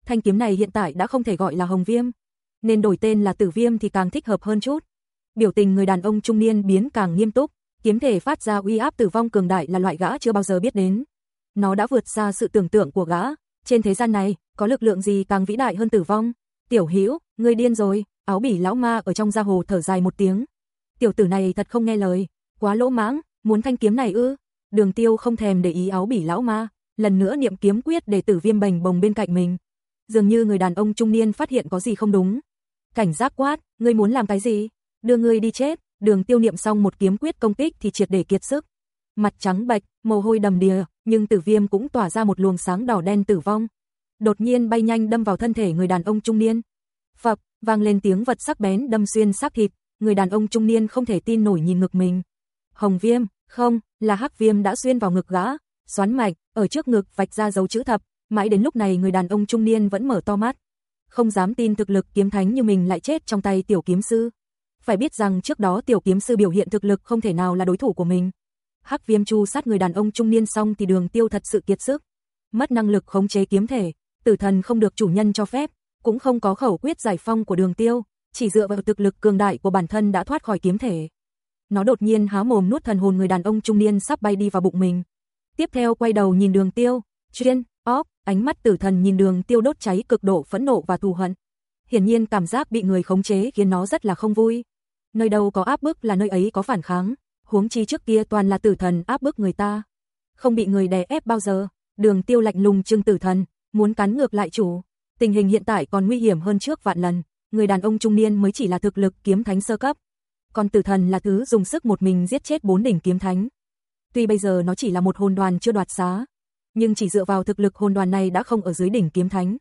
Thanh kiếm này hiện tại đã không thể gọi là hồng viêm, nên đổi tên là tử viêm thì càng thích hợp hơn chút. Biểu tình người đàn ông trung niên biến càng nghiêm túc, kiếm thể phát ra uy áp tử vong cường đại là loại gã chưa bao giờ biết đến. Nó đã vượt xa sự tưởng tượng của gã, trên thế gian này, có lực lượng gì càng vĩ đại hơn tử vong? Tiểu Hữu, ngươi điên rồi, áo bỉ lão ma ở trong gia hồ thở dài một tiếng. Tiểu tử này thật không nghe lời, quá lỗ mãng, muốn thanh kiếm này ư? Đường Tiêu không thèm để ý áo bỉ lão ma, lần nữa niệm kiếm quyết để tử viêm bành bồng bên cạnh mình. Dường như người đàn ông trung niên phát hiện có gì không đúng. Cảnh giác quát, ngươi muốn làm cái gì? Đưa ngươi đi chết, đường tiêu niệm xong một kiếm quyết công kích thì triệt để kiệt sức. Mặt trắng bệch, mồ hôi đầm đìa, nhưng tử viêm cũng tỏa ra một luồng sáng đỏ đen tử vong. Đột nhiên bay nhanh đâm vào thân thể người đàn ông trung niên. Phập, vang lên tiếng vật sắc bén đâm xuyên xác thịt, người đàn ông trung niên không thể tin nổi nhìn ngực mình. Hồng viêm, không, là hắc viêm đã xuyên vào ngực gã, xoắn mạch, ở trước ngực vạch ra dấu chữ thập, mãi đến lúc này người đàn ông trung niên vẫn mở to mắt. Không dám tin thực lực kiếm thánh như mình lại chết trong tay tiểu kiếm sư. Phải biết rằng trước đó tiểu kiếm sư biểu hiện thực lực không thể nào là đối thủ của mình. Hắc viêm chu sát người đàn ông trung niên xong thì đường tiêu thật sự kiệt sức. Mất năng lực khống chế kiếm thể, tử thần không được chủ nhân cho phép, cũng không có khẩu quyết giải phong của đường tiêu, chỉ dựa vào thực lực cường đại của bản thân đã thoát khỏi kiếm thể. Nó đột nhiên há mồm nuốt thần hồn người đàn ông trung niên sắp bay đi vào bụng mình. Tiếp theo quay đầu nhìn đường tiêu, chuyên, óp, ánh mắt tử thần nhìn đường tiêu đốt cháy cực độ phẫn nộ và thù hận. Hiển nhiên cảm giác bị người khống chế khiến nó rất là không vui. Nơi đâu có áp bức là nơi ấy có phản kháng, huống chi trước kia toàn là tử thần áp bức người ta. Không bị người đè ép bao giờ, đường tiêu lạnh lùng trưng tử thần, muốn cắn ngược lại chủ. Tình hình hiện tại còn nguy hiểm hơn trước vạn lần, người đàn ông trung niên mới chỉ là thực lực kiếm thánh sơ cấp. Còn tử thần là thứ dùng sức một mình giết chết bốn đỉnh kiếm thánh. Tuy bây giờ nó chỉ là một hồn đoàn chưa đoạt xá, nhưng chỉ dựa vào thực lực hồn đoàn này đã không ở dưới đỉnh kiếm thánh.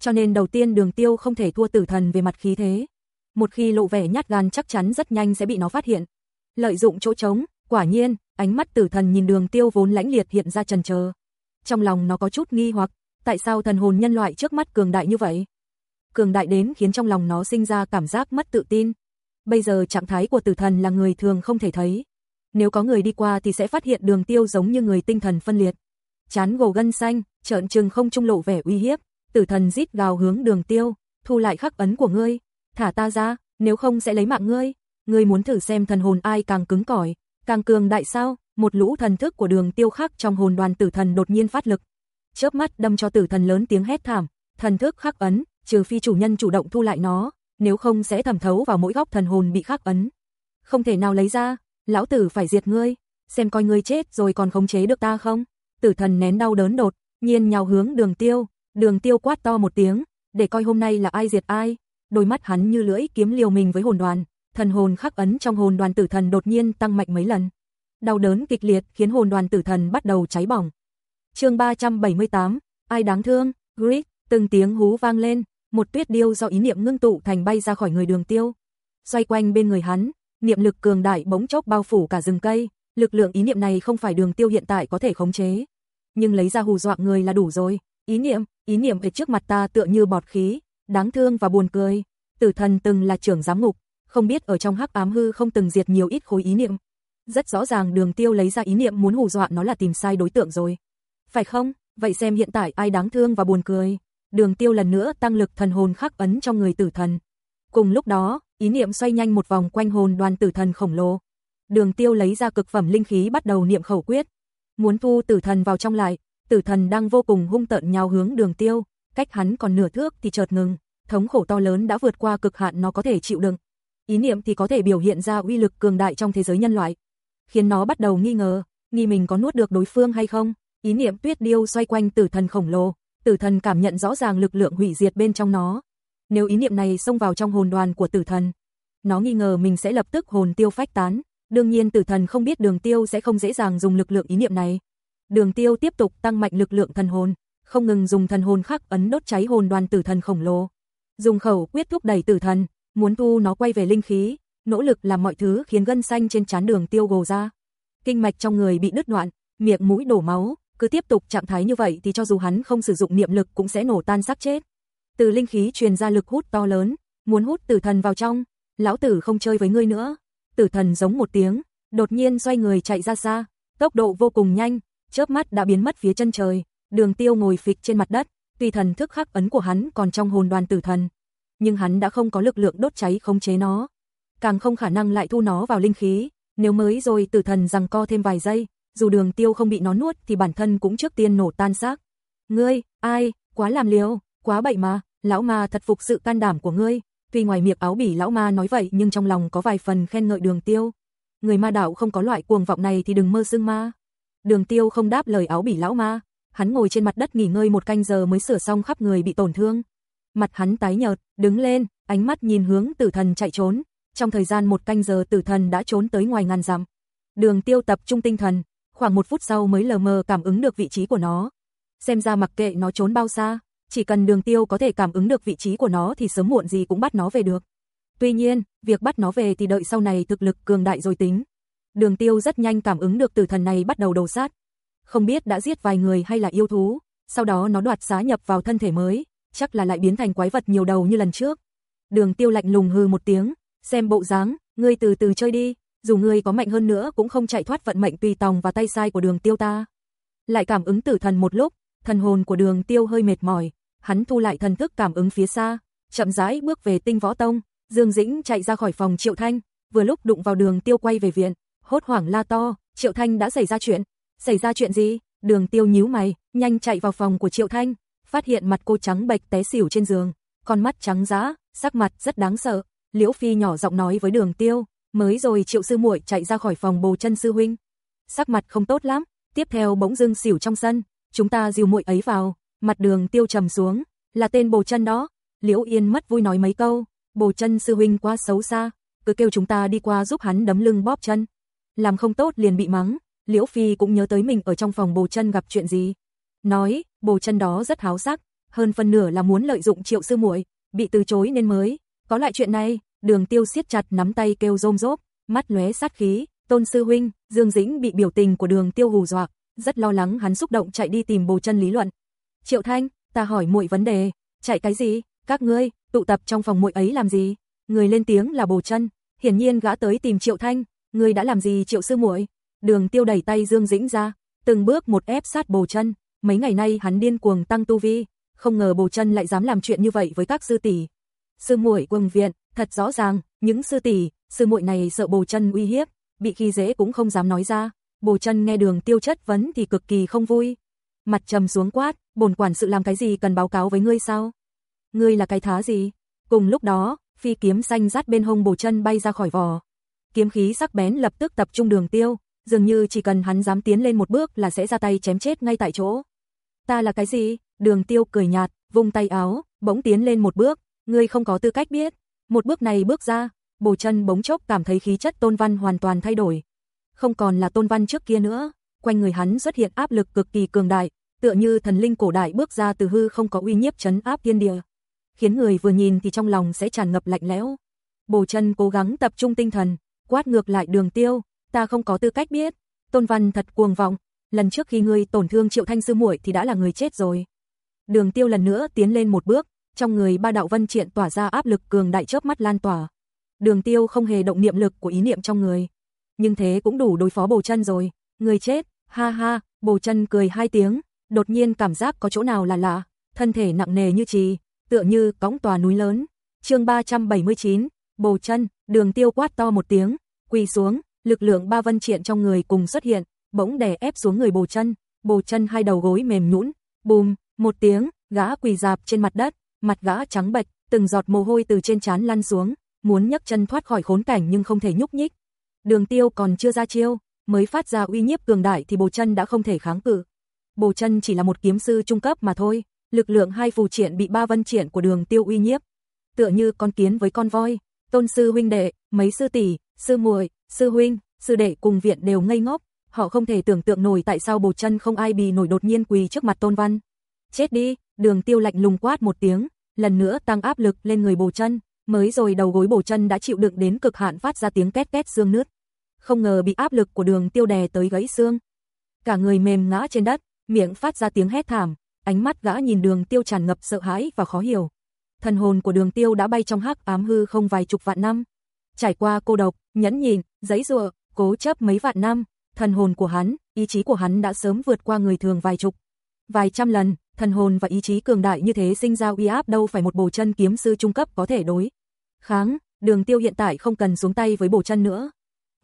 Cho nên đầu tiên đường tiêu không thể thua tử thần về mặt khí thế. Một khi lộ vẻ nhát gan chắc chắn rất nhanh sẽ bị nó phát hiện. Lợi dụng chỗ trống, quả nhiên, ánh mắt tử thần nhìn đường tiêu vốn lãnh liệt hiện ra trần chờ. Trong lòng nó có chút nghi hoặc, tại sao thần hồn nhân loại trước mắt cường đại như vậy? Cường đại đến khiến trong lòng nó sinh ra cảm giác mất tự tin. Bây giờ trạng thái của tử thần là người thường không thể thấy. Nếu có người đi qua thì sẽ phát hiện đường tiêu giống như người tinh thần phân liệt. Chán gồ gân xanh, trợn trừng không trung lộ vẻ uy hiếp, tử thần rít gào hướng đường tiêu, thu lại khắc ấn của ngươi, thả ta ra, nếu không sẽ lấy mạng ngươi. Ngươi muốn thử xem thần hồn ai càng cứng cỏi, càng cường đại sao? Một lũ thần thức của đường tiêu khắc trong hồn đoàn tử thần đột nhiên phát lực, chớp mắt đâm cho tử thần lớn tiếng hét thảm, thần thức khắc ấn, trừ phi chủ nhân chủ động thu lại nó, nếu không sẽ thẩm thấu vào mỗi góc thần hồn bị khắc ấn. Không thể nào lấy ra, lão tử phải diệt ngươi, xem coi ngươi chết rồi còn khống chế được ta không? Tử thần nén đau đớn đột, nhiên nhào hướng đường tiêu, đường tiêu quát to một tiếng, để coi hôm nay là ai diệt ai. Đôi mắt hắn như lưỡi kiếm liều mình với hồn đoàn, thần hồn khắc ấn trong hồn đoàn tử thần đột nhiên tăng mạnh mấy lần. Đau đớn kịch liệt khiến hồn đoàn tử thần bắt đầu cháy bỏng chương 378, ai đáng thương, Grit, từng tiếng hú vang lên, một tuyết điêu do ý niệm ngưng tụ thành bay ra khỏi người đường tiêu. Xoay quanh bên người hắn, niệm lực cường đại bỗng chốc bao phủ cả rừng cây, Lực lượng ý niệm này không phải đường tiêu hiện tại có thể khống chế. Nhưng lấy ra hù dọa người là đủ rồi. Ý niệm, ý niệm ở trước mặt ta tựa như bọt khí, đáng thương và buồn cười. Tử thần từng là trưởng giám ngục, không biết ở trong hắc ám hư không từng diệt nhiều ít khối ý niệm. Rất rõ ràng đường tiêu lấy ra ý niệm muốn hù dọa nó là tìm sai đối tượng rồi. Phải không? Vậy xem hiện tại ai đáng thương và buồn cười. Đường tiêu lần nữa tăng lực thần hồn khắc ấn trong người tử thần. Cùng lúc đó, ý niệm xoay nhanh một vòng quanh hồn đoàn tử thần khổng lồ. Đường tiêu lấy ra cực phẩm linh khí bắt đầu niệm khẩu quyết. Muốn thu tử thần vào trong lại, tử thần đang vô cùng hung tợn nhào hướng đường tiêu, cách hắn còn nửa thước thì chợt ngừng, thống khổ to lớn đã vượt qua cực hạn nó có thể chịu đựng. Ý niệm thì có thể biểu hiện ra uy lực cường đại trong thế giới nhân loại, khiến nó bắt đầu nghi ngờ, nghi mình có nuốt được đối phương hay không. Ý niệm tuyết điêu xoay quanh tử thần khổng lồ, tử thần cảm nhận rõ ràng lực lượng hủy diệt bên trong nó. Nếu ý niệm này xông vào trong hồn đoàn của tử thần, nó nghi ngờ mình sẽ lập tức hồn tiêu phách tán. Đương nhiên tử thần không biết đường tiêu sẽ không dễ dàng dùng lực lượng ý niệm này. Đường tiêu tiếp tục tăng mạnh lực lượng thần hồn, không ngừng dùng thần hồn khắc ấn đốt cháy hồn đoàn tử thần khổng lồ. Dùng khẩu quyết thúc đẩy tử thần, muốn thu nó quay về linh khí, nỗ lực làm mọi thứ khiến gân xanh trên trán đường tiêu gồ ra. Kinh mạch trong người bị đứt đoạn, miệng mũi đổ máu, cứ tiếp tục trạng thái như vậy thì cho dù hắn không sử dụng niệm lực cũng sẽ nổ tan xác chết. Từ linh khí truyền ra lực hút to lớn, muốn hút tử thần vào trong, lão tử không chơi với ngươi nữa. Tử thần giống một tiếng, đột nhiên xoay người chạy ra xa, tốc độ vô cùng nhanh, chớp mắt đã biến mất phía chân trời, đường tiêu ngồi phịch trên mặt đất, tuy thần thức khắc ấn của hắn còn trong hồn đoàn tử thần, nhưng hắn đã không có lực lượng đốt cháy khống chế nó, càng không khả năng lại thu nó vào linh khí, nếu mới rồi tử thần rằng co thêm vài giây, dù đường tiêu không bị nó nuốt thì bản thân cũng trước tiên nổ tan xác. Ngươi, ai, quá làm liều, quá bậy mà, lão ma thật phục sự can đảm của ngươi, tuy ngoài miệng áo bỉ lão ma nói vậy nhưng trong lòng có vài phần khen ngợi đường tiêu. Người ma đạo không có loại cuồng vọng này thì đừng mơ xưng ma. Đường tiêu không đáp lời áo bỉ lão ma, hắn ngồi trên mặt đất nghỉ ngơi một canh giờ mới sửa xong khắp người bị tổn thương. Mặt hắn tái nhợt, đứng lên, ánh mắt nhìn hướng tử thần chạy trốn. Trong thời gian một canh giờ tử thần đã trốn tới ngoài ngàn dặm. Đường tiêu tập trung tinh thần, khoảng một phút sau mới lờ mờ cảm ứng được vị trí của nó. Xem ra mặc kệ nó trốn bao xa, chỉ cần đường tiêu có thể cảm ứng được vị trí của nó thì sớm muộn gì cũng bắt nó về được. Tuy nhiên, việc bắt nó về thì đợi sau này thực lực cường đại rồi tính. Đường tiêu rất nhanh cảm ứng được tử thần này bắt đầu đầu sát. Không biết đã giết vài người hay là yêu thú, sau đó nó đoạt xá nhập vào thân thể mới, chắc là lại biến thành quái vật nhiều đầu như lần trước. Đường tiêu lạnh lùng hư một tiếng, xem bộ dáng, ngươi từ từ chơi đi, dù ngươi có mạnh hơn nữa cũng không chạy thoát vận mệnh tùy tòng và tay sai của đường tiêu ta. Lại cảm ứng tử thần một lúc, thần hồn của đường tiêu hơi mệt mỏi, hắn thu lại thần thức cảm ứng phía xa, chậm rãi bước về tinh võ tông, Dương Dĩnh chạy ra khỏi phòng Triệu Thanh, vừa lúc đụng vào đường tiêu quay về viện, hốt hoảng la to, Triệu Thanh đã xảy ra chuyện, xảy ra chuyện gì? Đường tiêu nhíu mày, nhanh chạy vào phòng của Triệu Thanh, phát hiện mặt cô trắng bệch té xỉu trên giường, con mắt trắng dã, sắc mặt rất đáng sợ. Liễu Phi nhỏ giọng nói với Đường Tiêu, mới rồi Triệu sư muội chạy ra khỏi phòng Bồ Chân sư huynh, sắc mặt không tốt lắm, tiếp theo bỗng dưng xỉu trong sân, chúng ta dìu muội ấy vào, mặt Đường Tiêu trầm xuống, là tên Bồ Chân đó. Liễu Yên mất vui nói mấy câu, Bồ Chân sư huynh quá xấu xa, cứ kêu chúng ta đi qua giúp hắn đấm lưng bóp chân. Làm không tốt liền bị mắng, Liễu Phi cũng nhớ tới mình ở trong phòng Bồ Chân gặp chuyện gì. Nói, Bồ Chân đó rất háo sắc, hơn phân nửa là muốn lợi dụng Triệu sư muội, bị từ chối nên mới có loại chuyện này. Đường Tiêu siết chặt nắm tay kêu rôm rốp, mắt lóe sát khí, "Tôn sư huynh." Dương Dĩnh bị biểu tình của Đường Tiêu hù dọa, rất lo lắng hắn xúc động chạy đi tìm Bồ Chân lý luận. "Triệu Thanh, ta hỏi muội vấn đề, chạy cái gì? Các ngươi tụ tập trong phòng muội ấy làm gì?" Người lên tiếng là Bồ Chân, hiển nhiên gã tới tìm Triệu Thanh, "Ngươi đã làm gì Triệu sư muội?" Đường Tiêu đẩy tay Dương Dĩnh ra, từng bước một ép sát Bồ Chân, mấy ngày nay hắn điên cuồng tăng tu vi, không ngờ Bồ Chân lại dám làm chuyện như vậy với các sư tỷ. Sư muội Quầng viện, thật rõ ràng, những sư tỷ, sư muội này sợ Bồ Chân uy hiếp, bị khi dễ cũng không dám nói ra. Bồ Chân nghe Đường Tiêu chất vấn thì cực kỳ không vui. Mặt trầm xuống quát, bổn quản sự làm cái gì cần báo cáo với ngươi sao? Ngươi là cái thá gì? Cùng lúc đó, phi kiếm xanh rát bên hông Bồ Chân bay ra khỏi vỏ. Kiếm khí sắc bén lập tức tập trung Đường Tiêu, dường như chỉ cần hắn dám tiến lên một bước là sẽ ra tay chém chết ngay tại chỗ. Ta là cái gì? Đường Tiêu cười nhạt, vung tay áo, bỗng tiến lên một bước, ngươi không có tư cách biết. Một bước này bước ra, Bồ Chân bỗng chốc cảm thấy khí chất Tôn Văn hoàn toàn thay đổi. Không còn là Tôn Văn trước kia nữa, quanh người hắn xuất hiện áp lực cực kỳ cường đại, tựa như thần linh cổ đại bước ra từ hư không có uy nhiếp chấn áp thiên địa, khiến người vừa nhìn thì trong lòng sẽ tràn ngập lạnh lẽo. Bồ Chân cố gắng tập trung tinh thần, quát ngược lại Đường Tiêu, ta không có tư cách biết, Tôn Văn thật cuồng vọng, lần trước khi ngươi tổn thương Triệu Thanh sư muội thì đã là người chết rồi. Đường Tiêu lần nữa tiến lên một bước, trong người ba đạo vân triện tỏa ra áp lực cường đại chớp mắt lan tỏa. Đường Tiêu không hề động niệm lực của ý niệm trong người, nhưng thế cũng đủ đối phó Bồ Chân rồi, người chết, ha ha, Bồ Chân cười hai tiếng, đột nhiên cảm giác có chỗ nào là lạ, thân thể nặng nề như trì, tựa như cõng tòa núi lớn. Chương 379, Bồ Chân, Đường Tiêu quát to một tiếng, quỳ xuống, lực lượng ba vân triện trong người cùng xuất hiện, bỗng đè ép xuống người Bồ Chân, Bồ Chân hai đầu gối mềm nhũn, bùm, một tiếng, gã quỳ dạp trên mặt đất, mặt gã trắng bệch, từng giọt mồ hôi từ trên trán lăn xuống, muốn nhấc chân thoát khỏi khốn cảnh nhưng không thể nhúc nhích. Đường Tiêu còn chưa ra chiêu, mới phát ra uy nhiếp cường đại thì Bồ Chân đã không thể kháng cự. Bồ Chân chỉ là một kiếm sư trung cấp mà thôi, lực lượng hai phù triện bị ba vân triện của Đường Tiêu uy nhiếp, tựa như con kiến với con voi, tôn sư huynh đệ, mấy sư tỷ, sư muội, sư huynh, sư đệ cùng viện đều ngây ngốc, họ không thể tưởng tượng nổi tại sao Bồ Chân không ai bì nổi đột nhiên quỳ trước mặt Tôn Văn. Chết đi, Đường Tiêu lạnh lùng quát một tiếng, lần nữa tăng áp lực lên người Bồ Chân, mới rồi đầu gối Bồ Chân đã chịu đựng đến cực hạn phát ra tiếng két két xương nứt. Không ngờ bị áp lực của Đường Tiêu đè tới gãy xương. Cả người mềm ngã trên đất, miệng phát ra tiếng hét thảm, ánh mắt gã nhìn Đường Tiêu tràn ngập sợ hãi và khó hiểu. Thần hồn của Đường Tiêu đã bay trong hắc ám hư không vài chục vạn năm, trải qua cô độc, nhẫn nhịn, giấy rùa, cố chấp mấy vạn năm, thần hồn của hắn, ý chí của hắn đã sớm vượt qua người thường vài chục, vài trăm lần, thần hồn và ý chí cường đại như thế sinh ra uy áp đâu phải một bổ chân kiếm sư trung cấp có thể đối. Kháng, đường tiêu hiện tại không cần xuống tay với bổ chân nữa.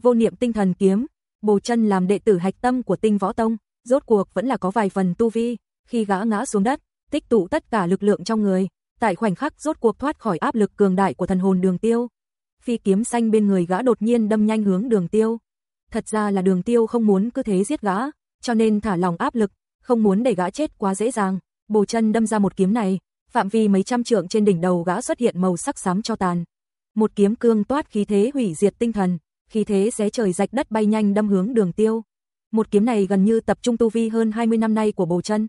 Vô niệm tinh thần kiếm, bổ chân làm đệ tử hạch tâm của tinh võ tông, rốt cuộc vẫn là có vài phần tu vi, khi gã ngã xuống đất, tích tụ tất cả lực lượng trong người, tại khoảnh khắc rốt cuộc thoát khỏi áp lực cường đại của thần hồn đường tiêu. Phi kiếm xanh bên người gã đột nhiên đâm nhanh hướng đường tiêu. Thật ra là đường tiêu không muốn cứ thế giết gã, cho nên thả lòng áp lực, không muốn để gã chết quá dễ dàng. Bồ chân đâm ra một kiếm này, phạm vi mấy trăm trượng trên đỉnh đầu gã xuất hiện màu sắc xám cho tàn. Một kiếm cương toát khí thế hủy diệt tinh thần, khí thế xé trời rạch đất bay nhanh đâm hướng đường tiêu. Một kiếm này gần như tập trung tu vi hơn 20 năm nay của bồ chân.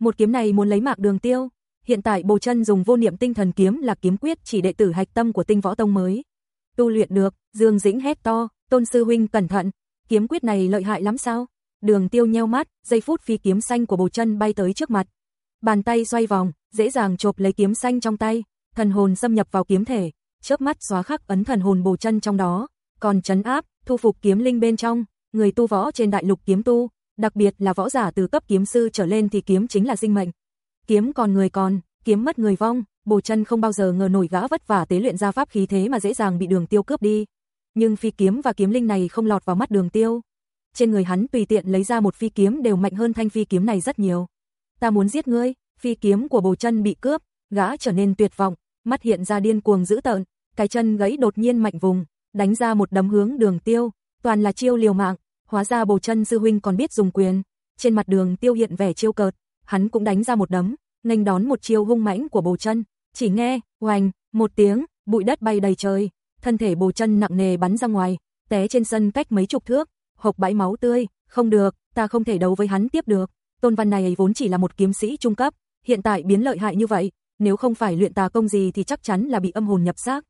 Một kiếm này muốn lấy mạng đường tiêu. Hiện tại bồ chân dùng vô niệm tinh thần kiếm là kiếm quyết chỉ đệ tử hạch tâm của tinh võ tông mới. Tu luyện được, Dương Dĩnh hét to, tôn sư huynh cẩn thận, kiếm quyết này lợi hại lắm sao? Đường tiêu nheo mắt, giây phút phi kiếm xanh của bồ chân bay tới trước mặt. Bàn tay xoay vòng, dễ dàng chộp lấy kiếm xanh trong tay, thần hồn xâm nhập vào kiếm thể, chớp mắt xóa khắc ấn thần hồn bồ chân trong đó, còn chấn áp, thu phục kiếm linh bên trong, người tu võ trên đại lục kiếm tu, đặc biệt là võ giả từ cấp kiếm sư trở lên thì kiếm chính là sinh mệnh. Kiếm còn người còn, kiếm mất người vong, bồ chân không bao giờ ngờ nổi gã vất vả tế luyện ra pháp khí thế mà dễ dàng bị đường tiêu cướp đi. Nhưng phi kiếm và kiếm linh này không lọt vào mắt đường tiêu. Trên người hắn tùy tiện lấy ra một phi kiếm đều mạnh hơn thanh phi kiếm này rất nhiều. Ta muốn giết ngươi, phi kiếm của bồ chân bị cướp, gã trở nên tuyệt vọng, mắt hiện ra điên cuồng dữ tợn, cái chân gãy đột nhiên mạnh vùng, đánh ra một đấm hướng đường tiêu, toàn là chiêu liều mạng, hóa ra bồ chân sư huynh còn biết dùng quyền. Trên mặt đường tiêu hiện vẻ chiêu cợt, hắn cũng đánh ra một đấm, nghênh đón một chiêu hung mãnh của bồ chân, chỉ nghe, oành, một tiếng, bụi đất bay đầy trời, thân thể bồ chân nặng nề bắn ra ngoài, té trên sân cách mấy chục thước, hộc bãi máu tươi, không được, ta không thể đấu với hắn tiếp được. Tôn Văn này vốn chỉ là một kiếm sĩ trung cấp, hiện tại biến lợi hại như vậy, nếu không phải luyện tà công gì thì chắc chắn là bị âm hồn nhập xác.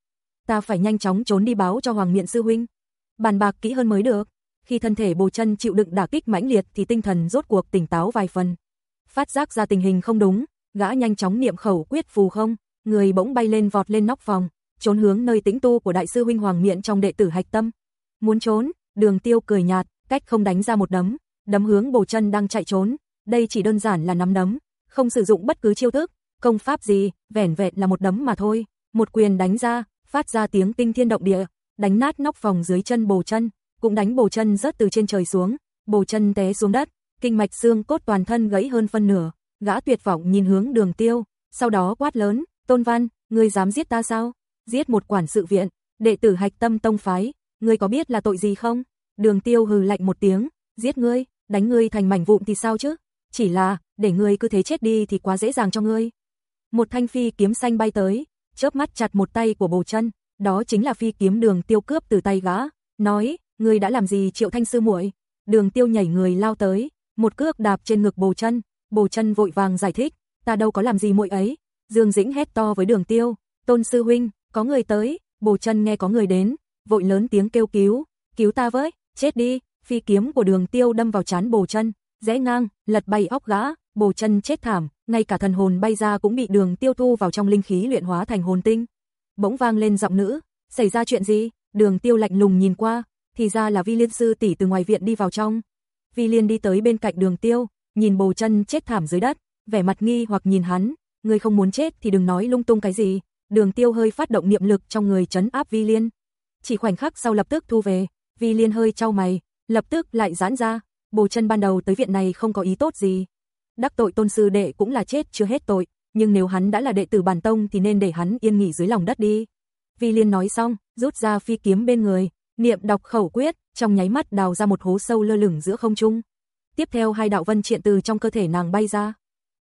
Ta phải nhanh chóng trốn đi báo cho Hoàng Miện sư huynh. Bàn bạc kỹ hơn mới được. Khi thân thể Bồ Chân chịu đựng đả kích mãnh liệt thì tinh thần rốt cuộc tỉnh táo vài phần. Phát giác ra tình hình không đúng, gã nhanh chóng niệm khẩu quyết phù không, người bỗng bay lên vọt lên nóc phòng, trốn hướng nơi tĩnh tu của đại sư huynh Hoàng Miện trong đệ tử hạch tâm. Muốn trốn, Đường Tiêu cười nhạt, cách không đánh ra một đấm, đấm hướng Bồ Chân đang chạy trốn, đây chỉ đơn giản là nắm đấm, không sử dụng bất cứ chiêu thức, công pháp gì, vẻn vẹn là một đấm mà thôi, một quyền đánh ra, phát ra tiếng kinh thiên động địa, đánh nát nóc phòng dưới chân Bồ Chân, cũng đánh Bồ Chân rớt từ trên trời xuống, Bồ Chân té xuống đất, kinh mạch xương cốt toàn thân gãy hơn phân nửa, gã tuyệt vọng nhìn hướng Đường Tiêu, sau đó quát lớn, "Tôn Văn, ngươi dám giết ta sao? Giết một quản sự viện, đệ tử Hạch Tâm tông phái, ngươi có biết là tội gì không?" Đường Tiêu hừ lạnh một tiếng, "Giết ngươi, đánh ngươi thành mảnh vụn thì sao chứ? Chỉ là, để ngươi cứ thế chết đi thì quá dễ dàng cho ngươi." Một thanh phi kiếm xanh bay tới, chớp mắt chặt một tay của Bồ Chân, đó chính là phi kiếm Đường Tiêu cướp từ tay gã, nói, "Ngươi đã làm gì Triệu Thanh sư muội?" Đường Tiêu nhảy người lao tới, một cước đạp trên ngực Bồ Chân, Bồ Chân vội vàng giải thích, "Ta đâu có làm gì muội ấy." Dương Dĩnh hét to với Đường Tiêu, "Tôn sư huynh, có người tới." Bồ Chân nghe có người đến, vội lớn tiếng kêu cứu, "Cứu ta với, chết đi." Phi kiếm của đường tiêu đâm vào chán bồ chân, rẽ ngang, lật bay óc gã, bồ chân chết thảm, ngay cả thần hồn bay ra cũng bị đường tiêu thu vào trong linh khí luyện hóa thành hồn tinh. Bỗng vang lên giọng nữ, xảy ra chuyện gì? Đường tiêu lạnh lùng nhìn qua, thì ra là vi liên sư tỷ từ ngoài viện đi vào trong. Vi liên đi tới bên cạnh đường tiêu, nhìn bồ chân chết thảm dưới đất, vẻ mặt nghi hoặc nhìn hắn, người không muốn chết thì đừng nói lung tung cái gì. Đường tiêu hơi phát động niệm lực trong người chấn áp vi liên. Chỉ khoảnh khắc sau lập tức thu về, vi liên hơi trao mày, lập tức lại giãn ra, bồ chân ban đầu tới viện này không có ý tốt gì. Đắc tội tôn sư đệ cũng là chết chưa hết tội, nhưng nếu hắn đã là đệ tử bản tông thì nên để hắn yên nghỉ dưới lòng đất đi. Vi liên nói xong, rút ra phi kiếm bên người, niệm đọc khẩu quyết, trong nháy mắt đào ra một hố sâu lơ lửng giữa không trung. Tiếp theo hai đạo vân triện từ trong cơ thể nàng bay ra,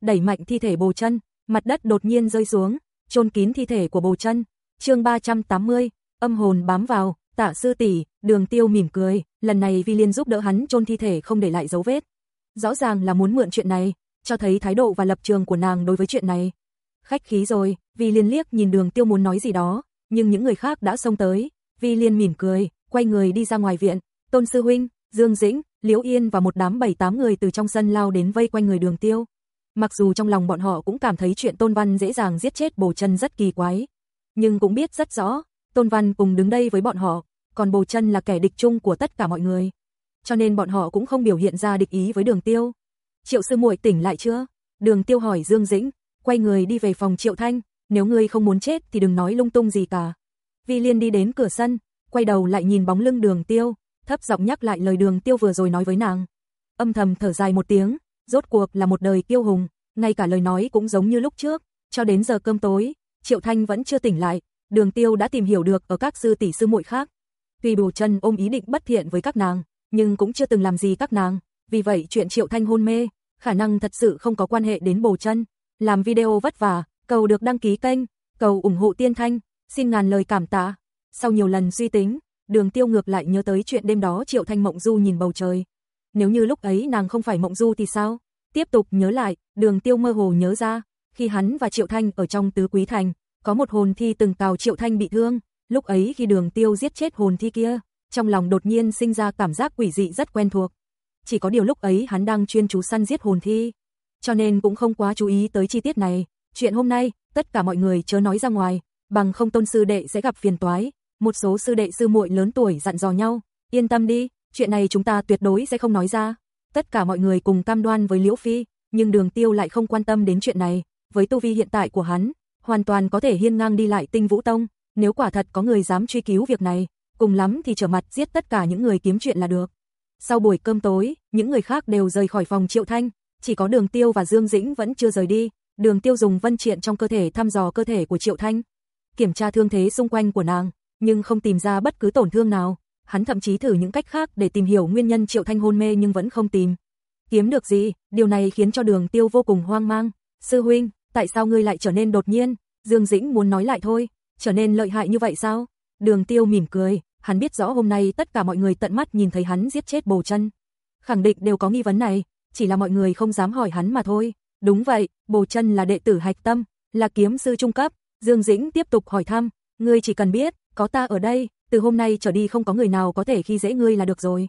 đẩy mạnh thi thể bồ chân, mặt đất đột nhiên rơi xuống, chôn kín thi thể của bồ chân. Chương 380, âm hồn bám vào, Tạ sư tỷ, Đường Tiêu mỉm cười, lần này Vi Liên giúp đỡ hắn chôn thi thể không để lại dấu vết. Rõ ràng là muốn mượn chuyện này, cho thấy thái độ và lập trường của nàng đối với chuyện này. Khách khí rồi, Vi Liên liếc nhìn Đường Tiêu muốn nói gì đó, nhưng những người khác đã xông tới, Vi Liên mỉm cười, quay người đi ra ngoài viện, Tôn sư huynh, Dương Dĩnh, Liễu Yên và một đám bảy tám người từ trong sân lao đến vây quanh người Đường Tiêu. Mặc dù trong lòng bọn họ cũng cảm thấy chuyện Tôn Văn dễ dàng giết chết Bồ Chân rất kỳ quái, nhưng cũng biết rất rõ, Tôn Văn cùng đứng đây với bọn họ, còn Bồ Chân là kẻ địch chung của tất cả mọi người. Cho nên bọn họ cũng không biểu hiện ra địch ý với Đường Tiêu. Triệu sư muội tỉnh lại chưa? Đường Tiêu hỏi Dương Dĩnh, quay người đi về phòng Triệu Thanh, nếu ngươi không muốn chết thì đừng nói lung tung gì cả. Vi Liên đi đến cửa sân, quay đầu lại nhìn bóng lưng Đường Tiêu, thấp giọng nhắc lại lời Đường Tiêu vừa rồi nói với nàng. Âm thầm thở dài một tiếng, rốt cuộc là một đời kiêu hùng, ngay cả lời nói cũng giống như lúc trước, cho đến giờ cơm tối, Triệu Thanh vẫn chưa tỉnh lại, Đường Tiêu đã tìm hiểu được ở các sư tỷ sư muội khác. Tuy Bồ Chân ôm ý định bất thiện với các nàng, nhưng cũng chưa từng làm gì các nàng, vì vậy chuyện Triệu Thanh hôn mê, khả năng thật sự không có quan hệ đến Bồ Chân. Làm video vất vả, cầu được đăng ký kênh, cầu ủng hộ Tiên Thanh, xin ngàn lời cảm tạ. Sau nhiều lần suy tính, Đường Tiêu ngược lại nhớ tới chuyện đêm đó Triệu Thanh Mộng Du nhìn bầu trời. Nếu như lúc ấy nàng không phải Mộng Du thì sao? Tiếp tục nhớ lại, Đường Tiêu mơ hồ nhớ ra, khi hắn và Triệu Thanh ở trong Tứ Quý Thành, có một hồn thi từng cào Triệu Thanh bị thương, lúc ấy khi Đường Tiêu giết chết hồn thi kia, trong lòng đột nhiên sinh ra cảm giác quỷ dị rất quen thuộc. Chỉ có điều lúc ấy hắn đang chuyên chú săn giết hồn thi, cho nên cũng không quá chú ý tới chi tiết này. Chuyện hôm nay, tất cả mọi người chớ nói ra ngoài, bằng không tôn sư đệ sẽ gặp phiền toái. Một số sư đệ sư muội lớn tuổi dặn dò nhau, yên tâm đi, chuyện này chúng ta tuyệt đối sẽ không nói ra. Tất cả mọi người cùng cam đoan với Liễu Phi, nhưng Đường Tiêu lại không quan tâm đến chuyện này, với tu vi hiện tại của hắn, hoàn toàn có thể hiên ngang đi lại Tinh Vũ Tông, nếu quả thật có người dám truy cứu việc này, cùng lắm thì trở mặt giết tất cả những người kiếm chuyện là được. Sau buổi cơm tối, những người khác đều rời khỏi phòng Triệu Thanh, chỉ có Đường Tiêu và Dương Dĩnh vẫn chưa rời đi. Đường Tiêu dùng vân triện trong cơ thể thăm dò cơ thể của Triệu Thanh, kiểm tra thương thế xung quanh của nàng, nhưng không tìm ra bất cứ tổn thương nào. Hắn thậm chí thử những cách khác để tìm hiểu nguyên nhân Triệu Thanh hôn mê nhưng vẫn không tìm. Kiếm được gì, điều này khiến cho Đường Tiêu vô cùng hoang mang. Sư huynh, tại sao ngươi lại trở nên đột nhiên? Dương Dĩnh muốn nói lại thôi, trở nên lợi hại như vậy sao? Đường Tiêu mỉm cười, hắn biết rõ hôm nay tất cả mọi người tận mắt nhìn thấy hắn giết chết Bồ Chân. Khẳng định đều có nghi vấn này, chỉ là mọi người không dám hỏi hắn mà thôi. Đúng vậy, Bồ Chân là đệ tử hạch tâm, là kiếm sư trung cấp. Dương Dĩnh tiếp tục hỏi thăm, ngươi chỉ cần biết, có ta ở đây, từ hôm nay trở đi không có người nào có thể khi dễ ngươi là được rồi.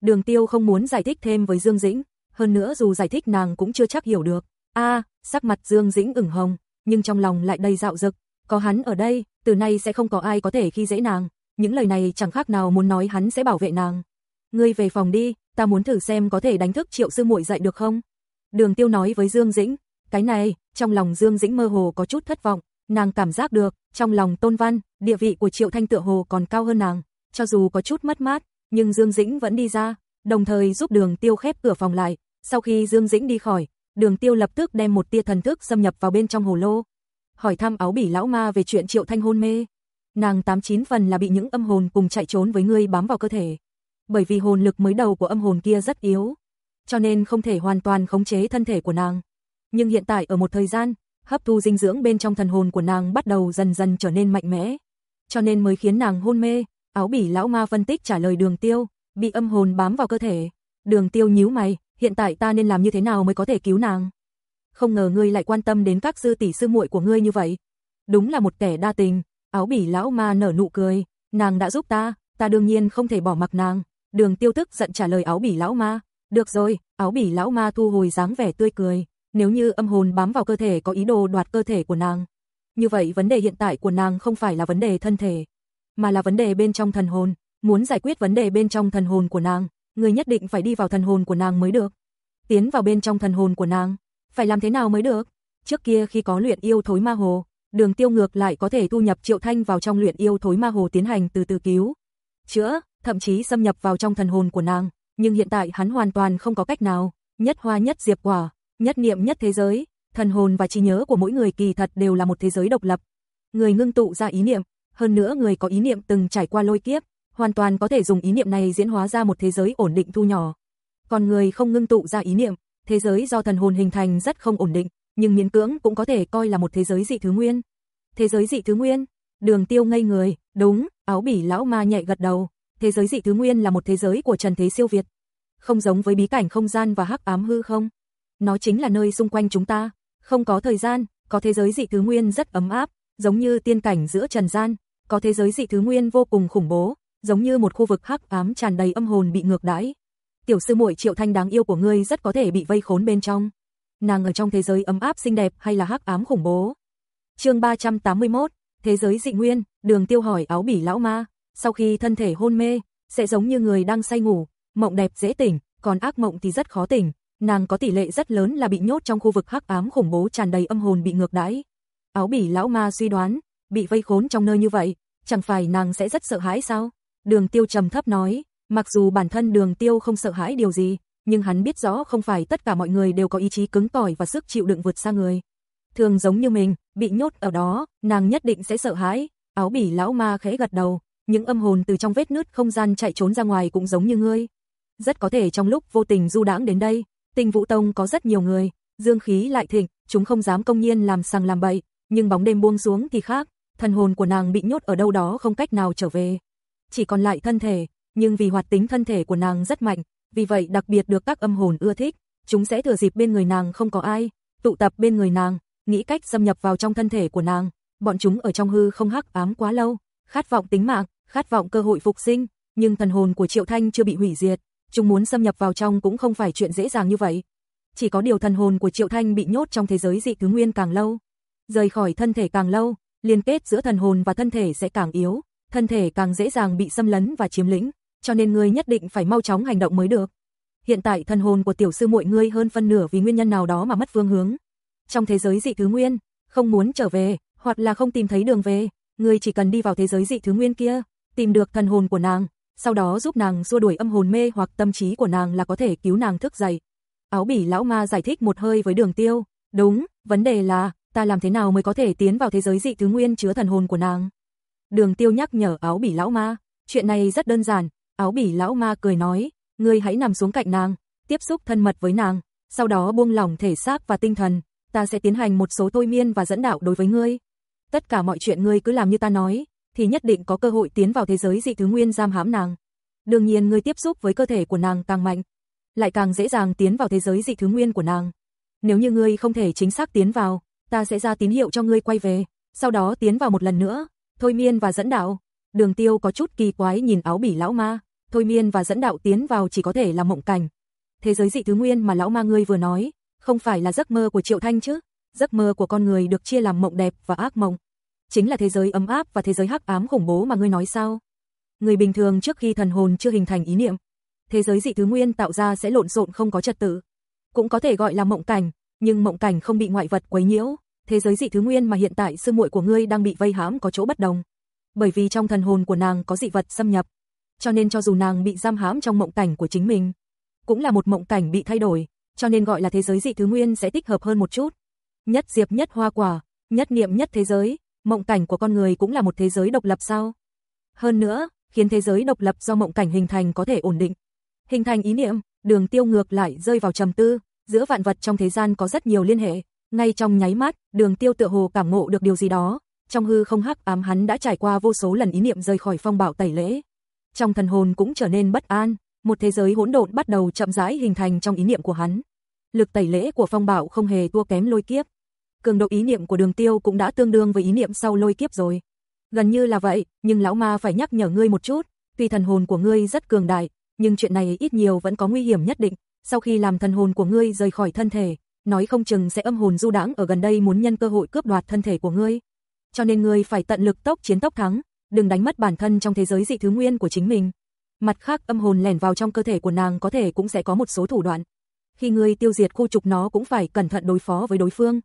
Đường Tiêu không muốn giải thích thêm với Dương Dĩnh, hơn nữa dù giải thích nàng cũng chưa chắc hiểu được. A, sắc mặt Dương Dĩnh ửng hồng, nhưng trong lòng lại đầy dạo dực, có hắn ở đây, từ nay sẽ không có ai có thể khi dễ nàng. Những lời này chẳng khác nào muốn nói hắn sẽ bảo vệ nàng. Ngươi về phòng đi, ta muốn thử xem có thể đánh thức Triệu sư muội dậy được không? Đường Tiêu nói với Dương Dĩnh, cái này, trong lòng Dương Dĩnh mơ hồ có chút thất vọng, nàng cảm giác được, trong lòng Tôn Văn, địa vị của Triệu Thanh tựa hồ còn cao hơn nàng, cho dù có chút mất mát, nhưng Dương Dĩnh vẫn đi ra, đồng thời giúp Đường Tiêu khép cửa phòng lại. Sau khi Dương Dĩnh đi khỏi, Đường Tiêu lập tức đem một tia thần thức xâm nhập vào bên trong hồ lô, hỏi thăm áo bỉ lão ma về chuyện Triệu Thanh hôn mê. Nàng tám chín phần là bị những âm hồn cùng chạy trốn với ngươi bám vào cơ thể. Bởi vì hồn lực mới đầu của âm hồn kia rất yếu, cho nên không thể hoàn toàn khống chế thân thể của nàng. Nhưng hiện tại ở một thời gian, hấp thu dinh dưỡng bên trong thần hồn của nàng bắt đầu dần dần trở nên mạnh mẽ, cho nên mới khiến nàng hôn mê. Áo bỉ lão ma phân tích trả lời Đường Tiêu, bị âm hồn bám vào cơ thể. Đường Tiêu nhíu mày, hiện tại ta nên làm như thế nào mới có thể cứu nàng? Không ngờ ngươi lại quan tâm đến các sư tỷ sư muội của ngươi như vậy. Đúng là một kẻ đa tình, áo bỉ lão ma nở nụ cười, nàng đã giúp ta, ta đương nhiên không thể bỏ mặc nàng, Đường Tiêu tức giận trả lời áo bỉ lão ma. Được rồi, áo bỉ lão ma thu hồi dáng vẻ tươi cười, nếu như âm hồn bám vào cơ thể có ý đồ đoạt cơ thể của nàng. Như vậy vấn đề hiện tại của nàng không phải là vấn đề thân thể, mà là vấn đề bên trong thần hồn, muốn giải quyết vấn đề bên trong thần hồn của nàng, người nhất định phải đi vào thần hồn của nàng mới được. Tiến vào bên trong thần hồn của nàng, phải làm thế nào mới được? Trước kia khi có luyện yêu thối ma hồ, Đường Tiêu ngược lại có thể thu nhập Triệu Thanh vào trong luyện yêu thối ma hồ tiến hành từ từ cứu, chữa, thậm chí xâm nhập vào trong thần hồn của nàng, nhưng hiện tại hắn hoàn toàn không có cách nào, nhất hoa nhất diệp quả, nhất niệm nhất thế giới, thần hồn và trí nhớ của mỗi người kỳ thật đều là một thế giới độc lập. Người ngưng tụ ra ý niệm, hơn nữa người có ý niệm từng trải qua lôi kiếp, hoàn toàn có thể dùng ý niệm này diễn hóa ra một thế giới ổn định thu nhỏ. Còn người không ngưng tụ ra ý niệm, thế giới do thần hồn hình thành rất không ổn định, nhưng miễn cưỡng cũng có thể coi là một thế giới dị thứ nguyên. Thế giới dị thứ nguyên? Đường Tiêu ngây người, đúng, áo bỉ lão ma nhẹ gật đầu, thế giới dị thứ nguyên là một thế giới của trần thế siêu việt. Không giống với bí cảnh không gian và hắc ám hư không. Nó chính là nơi xung quanh chúng ta, không có thời gian, có thế giới dị thứ nguyên rất ấm áp, giống như tiên cảnh giữa trần gian, có thế giới dị thứ nguyên vô cùng khủng bố, giống như một khu vực hắc ám tràn đầy âm hồn bị ngược đãi. Tiểu sư muội Triệu Thanh đáng yêu của ngươi rất có thể bị vây khốn bên trong. Nàng ở trong thế giới ấm áp xinh đẹp hay là hắc ám khủng bố? Chương 381, thế giới dị nguyên, Đường Tiêu hỏi áo bỉ lão ma, sau khi thân thể hôn mê, sẽ giống như người đang say ngủ, mộng đẹp dễ tỉnh, còn ác mộng thì rất khó tỉnh, nàng có tỷ lệ rất lớn là bị nhốt trong khu vực hắc ám khủng bố tràn đầy âm hồn bị ngược đãi. Áo bỉ lão ma suy đoán, bị vây khốn trong nơi như vậy, chẳng phải nàng sẽ rất sợ hãi sao? Đường Tiêu trầm thấp nói, mặc dù bản thân Đường Tiêu không sợ hãi điều gì, nhưng hắn biết rõ không phải tất cả mọi người đều có ý chí cứng cỏi và sức chịu đựng vượt xa người. Thường giống như mình, bị nhốt ở đó, nàng nhất định sẽ sợ hãi. Áo bỉ lão ma khẽ gật đầu, những âm hồn từ trong vết nứt không gian chạy trốn ra ngoài cũng giống như ngươi. Rất có thể trong lúc vô tình du đãng đến đây, Tinh Vũ Tông có rất nhiều người, dương khí lại thịnh, chúng không dám công nhiên làm sằng làm bậy, nhưng bóng đêm buông xuống thì khác, thần hồn của nàng bị nhốt ở đâu đó không cách nào trở về. Chỉ còn lại thân thể, nhưng vì hoạt tính thân thể của nàng rất mạnh, vì vậy đặc biệt được các âm hồn ưa thích, chúng sẽ thừa dịp bên người nàng không có ai, tụ tập bên người nàng, nghĩ cách xâm nhập vào trong thân thể của nàng. Bọn chúng ở trong hư không hắc ám quá lâu, khát vọng tính mạng, khát vọng cơ hội phục sinh, nhưng thần hồn của Triệu Thanh chưa bị hủy diệt, chúng muốn xâm nhập vào trong cũng không phải chuyện dễ dàng như vậy. Chỉ có điều thần hồn của Triệu Thanh bị nhốt trong thế giới dị thứ nguyên càng lâu, rời khỏi thân thể càng lâu, liên kết giữa thần hồn và thân thể sẽ càng yếu, thân thể càng dễ dàng bị xâm lấn và chiếm lĩnh, cho nên ngươi nhất định phải mau chóng hành động mới được. Hiện tại thần hồn của tiểu sư muội ngươi hơn phân nửa vì nguyên nhân nào đó mà mất phương hướng. Trong thế giới dị thứ nguyên, không muốn trở về, hoặc là không tìm thấy đường về, ngươi chỉ cần đi vào thế giới dị thứ nguyên kia, tìm được thần hồn của nàng, sau đó giúp nàng xua đuổi âm hồn mê hoặc tâm trí của nàng là có thể cứu nàng thức dậy. Áo bỉ lão ma giải thích một hơi với đường tiêu, đúng, vấn đề là, ta làm thế nào mới có thể tiến vào thế giới dị thứ nguyên chứa thần hồn của nàng. Đường tiêu nhắc nhở áo bỉ lão ma, chuyện này rất đơn giản, áo bỉ lão ma cười nói, ngươi hãy nằm xuống cạnh nàng, tiếp xúc thân mật với nàng, sau đó buông lỏng thể xác và tinh thần, ta sẽ tiến hành một số thôi miên và dẫn đạo đối với ngươi. Tất cả mọi chuyện ngươi cứ làm như ta nói, thì nhất định có cơ hội tiến vào thế giới dị thứ nguyên giam hãm nàng. Đương nhiên ngươi tiếp xúc với cơ thể của nàng càng mạnh, lại càng dễ dàng tiến vào thế giới dị thứ nguyên của nàng. Nếu như ngươi không thể chính xác tiến vào, ta sẽ ra tín hiệu cho ngươi quay về, sau đó tiến vào một lần nữa, thôi miên và dẫn đạo. Đường Tiêu có chút kỳ quái nhìn áo bỉ lão ma, thôi miên và dẫn đạo tiến vào chỉ có thể là mộng cảnh. Thế giới dị thứ nguyên mà lão ma ngươi vừa nói, không phải là giấc mơ của Triệu Thanh chứ? Giấc mơ của con người được chia làm mộng đẹp và ác mộng chính là thế giới ấm áp và thế giới hắc ám khủng bố mà ngươi nói sao? Người bình thường trước khi thần hồn chưa hình thành ý niệm, thế giới dị thứ nguyên tạo ra sẽ lộn xộn không có trật tự. Cũng có thể gọi là mộng cảnh, nhưng mộng cảnh không bị ngoại vật quấy nhiễu, thế giới dị thứ nguyên mà hiện tại sư muội của ngươi đang bị vây hãm có chỗ bất đồng. Bởi vì trong thần hồn của nàng có dị vật xâm nhập, cho nên cho dù nàng bị giam hãm trong mộng cảnh của chính mình, cũng là một mộng cảnh bị thay đổi, cho nên gọi là thế giới dị thứ nguyên sẽ thích hợp hơn một chút. Nhất diệp nhất hoa quả, nhất niệm nhất thế giới, mộng cảnh của con người cũng là một thế giới độc lập sao? Hơn nữa, khiến thế giới độc lập do mộng cảnh hình thành có thể ổn định. Hình thành ý niệm, đường tiêu ngược lại rơi vào trầm tư, giữa vạn vật trong thế gian có rất nhiều liên hệ. Ngay trong nháy mắt, đường tiêu tựa hồ cảm ngộ được điều gì đó. Trong hư không hắc ám hắn đã trải qua vô số lần ý niệm rời khỏi phong bảo tẩy lễ. Trong thần hồn cũng trở nên bất an, một thế giới hỗn độn bắt đầu chậm rãi hình thành trong ý niệm của hắn. Lực tẩy lễ của phong bảo không hề thua kém lôi kiếp cường độ ý niệm của đường tiêu cũng đã tương đương với ý niệm sau lôi kiếp rồi. Gần như là vậy, nhưng lão ma phải nhắc nhở ngươi một chút, tuy thần hồn của ngươi rất cường đại, nhưng chuyện này ít nhiều vẫn có nguy hiểm nhất định, sau khi làm thần hồn của ngươi rời khỏi thân thể, nói không chừng sẽ âm hồn du đãng ở gần đây muốn nhân cơ hội cướp đoạt thân thể của ngươi. Cho nên ngươi phải tận lực tốc chiến tốc thắng, đừng đánh mất bản thân trong thế giới dị thứ nguyên của chính mình. Mặt khác âm hồn lẻn vào trong cơ thể của nàng có thể cũng sẽ có một số thủ đoạn. Khi ngươi tiêu diệt khu trục nó cũng phải cẩn thận đối phó với đối phương.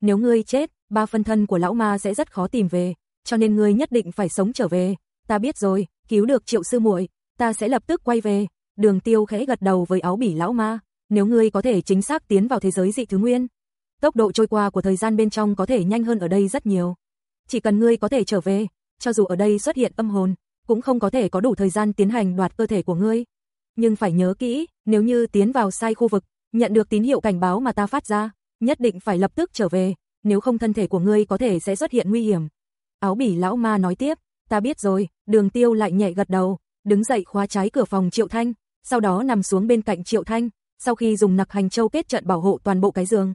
Nếu ngươi chết, ba phân thân của lão ma sẽ rất khó tìm về, cho nên ngươi nhất định phải sống trở về. Ta biết rồi, cứu được triệu sư muội, ta sẽ lập tức quay về. Đường tiêu khẽ gật đầu với áo bỉ lão ma, nếu ngươi có thể chính xác tiến vào thế giới dị thứ nguyên. Tốc độ trôi qua của thời gian bên trong có thể nhanh hơn ở đây rất nhiều. Chỉ cần ngươi có thể trở về, cho dù ở đây xuất hiện âm hồn, cũng không có thể có đủ thời gian tiến hành đoạt cơ thể của ngươi. Nhưng phải nhớ kỹ, nếu như tiến vào sai khu vực, nhận được tín hiệu cảnh báo mà ta phát ra, nhất định phải lập tức trở về, nếu không thân thể của ngươi có thể sẽ xuất hiện nguy hiểm. Áo bỉ lão ma nói tiếp, ta biết rồi, đường tiêu lại nhẹ gật đầu, đứng dậy khóa trái cửa phòng Triệu Thanh, sau đó nằm xuống bên cạnh Triệu Thanh, sau khi dùng nặc hành châu kết trận bảo hộ toàn bộ cái giường.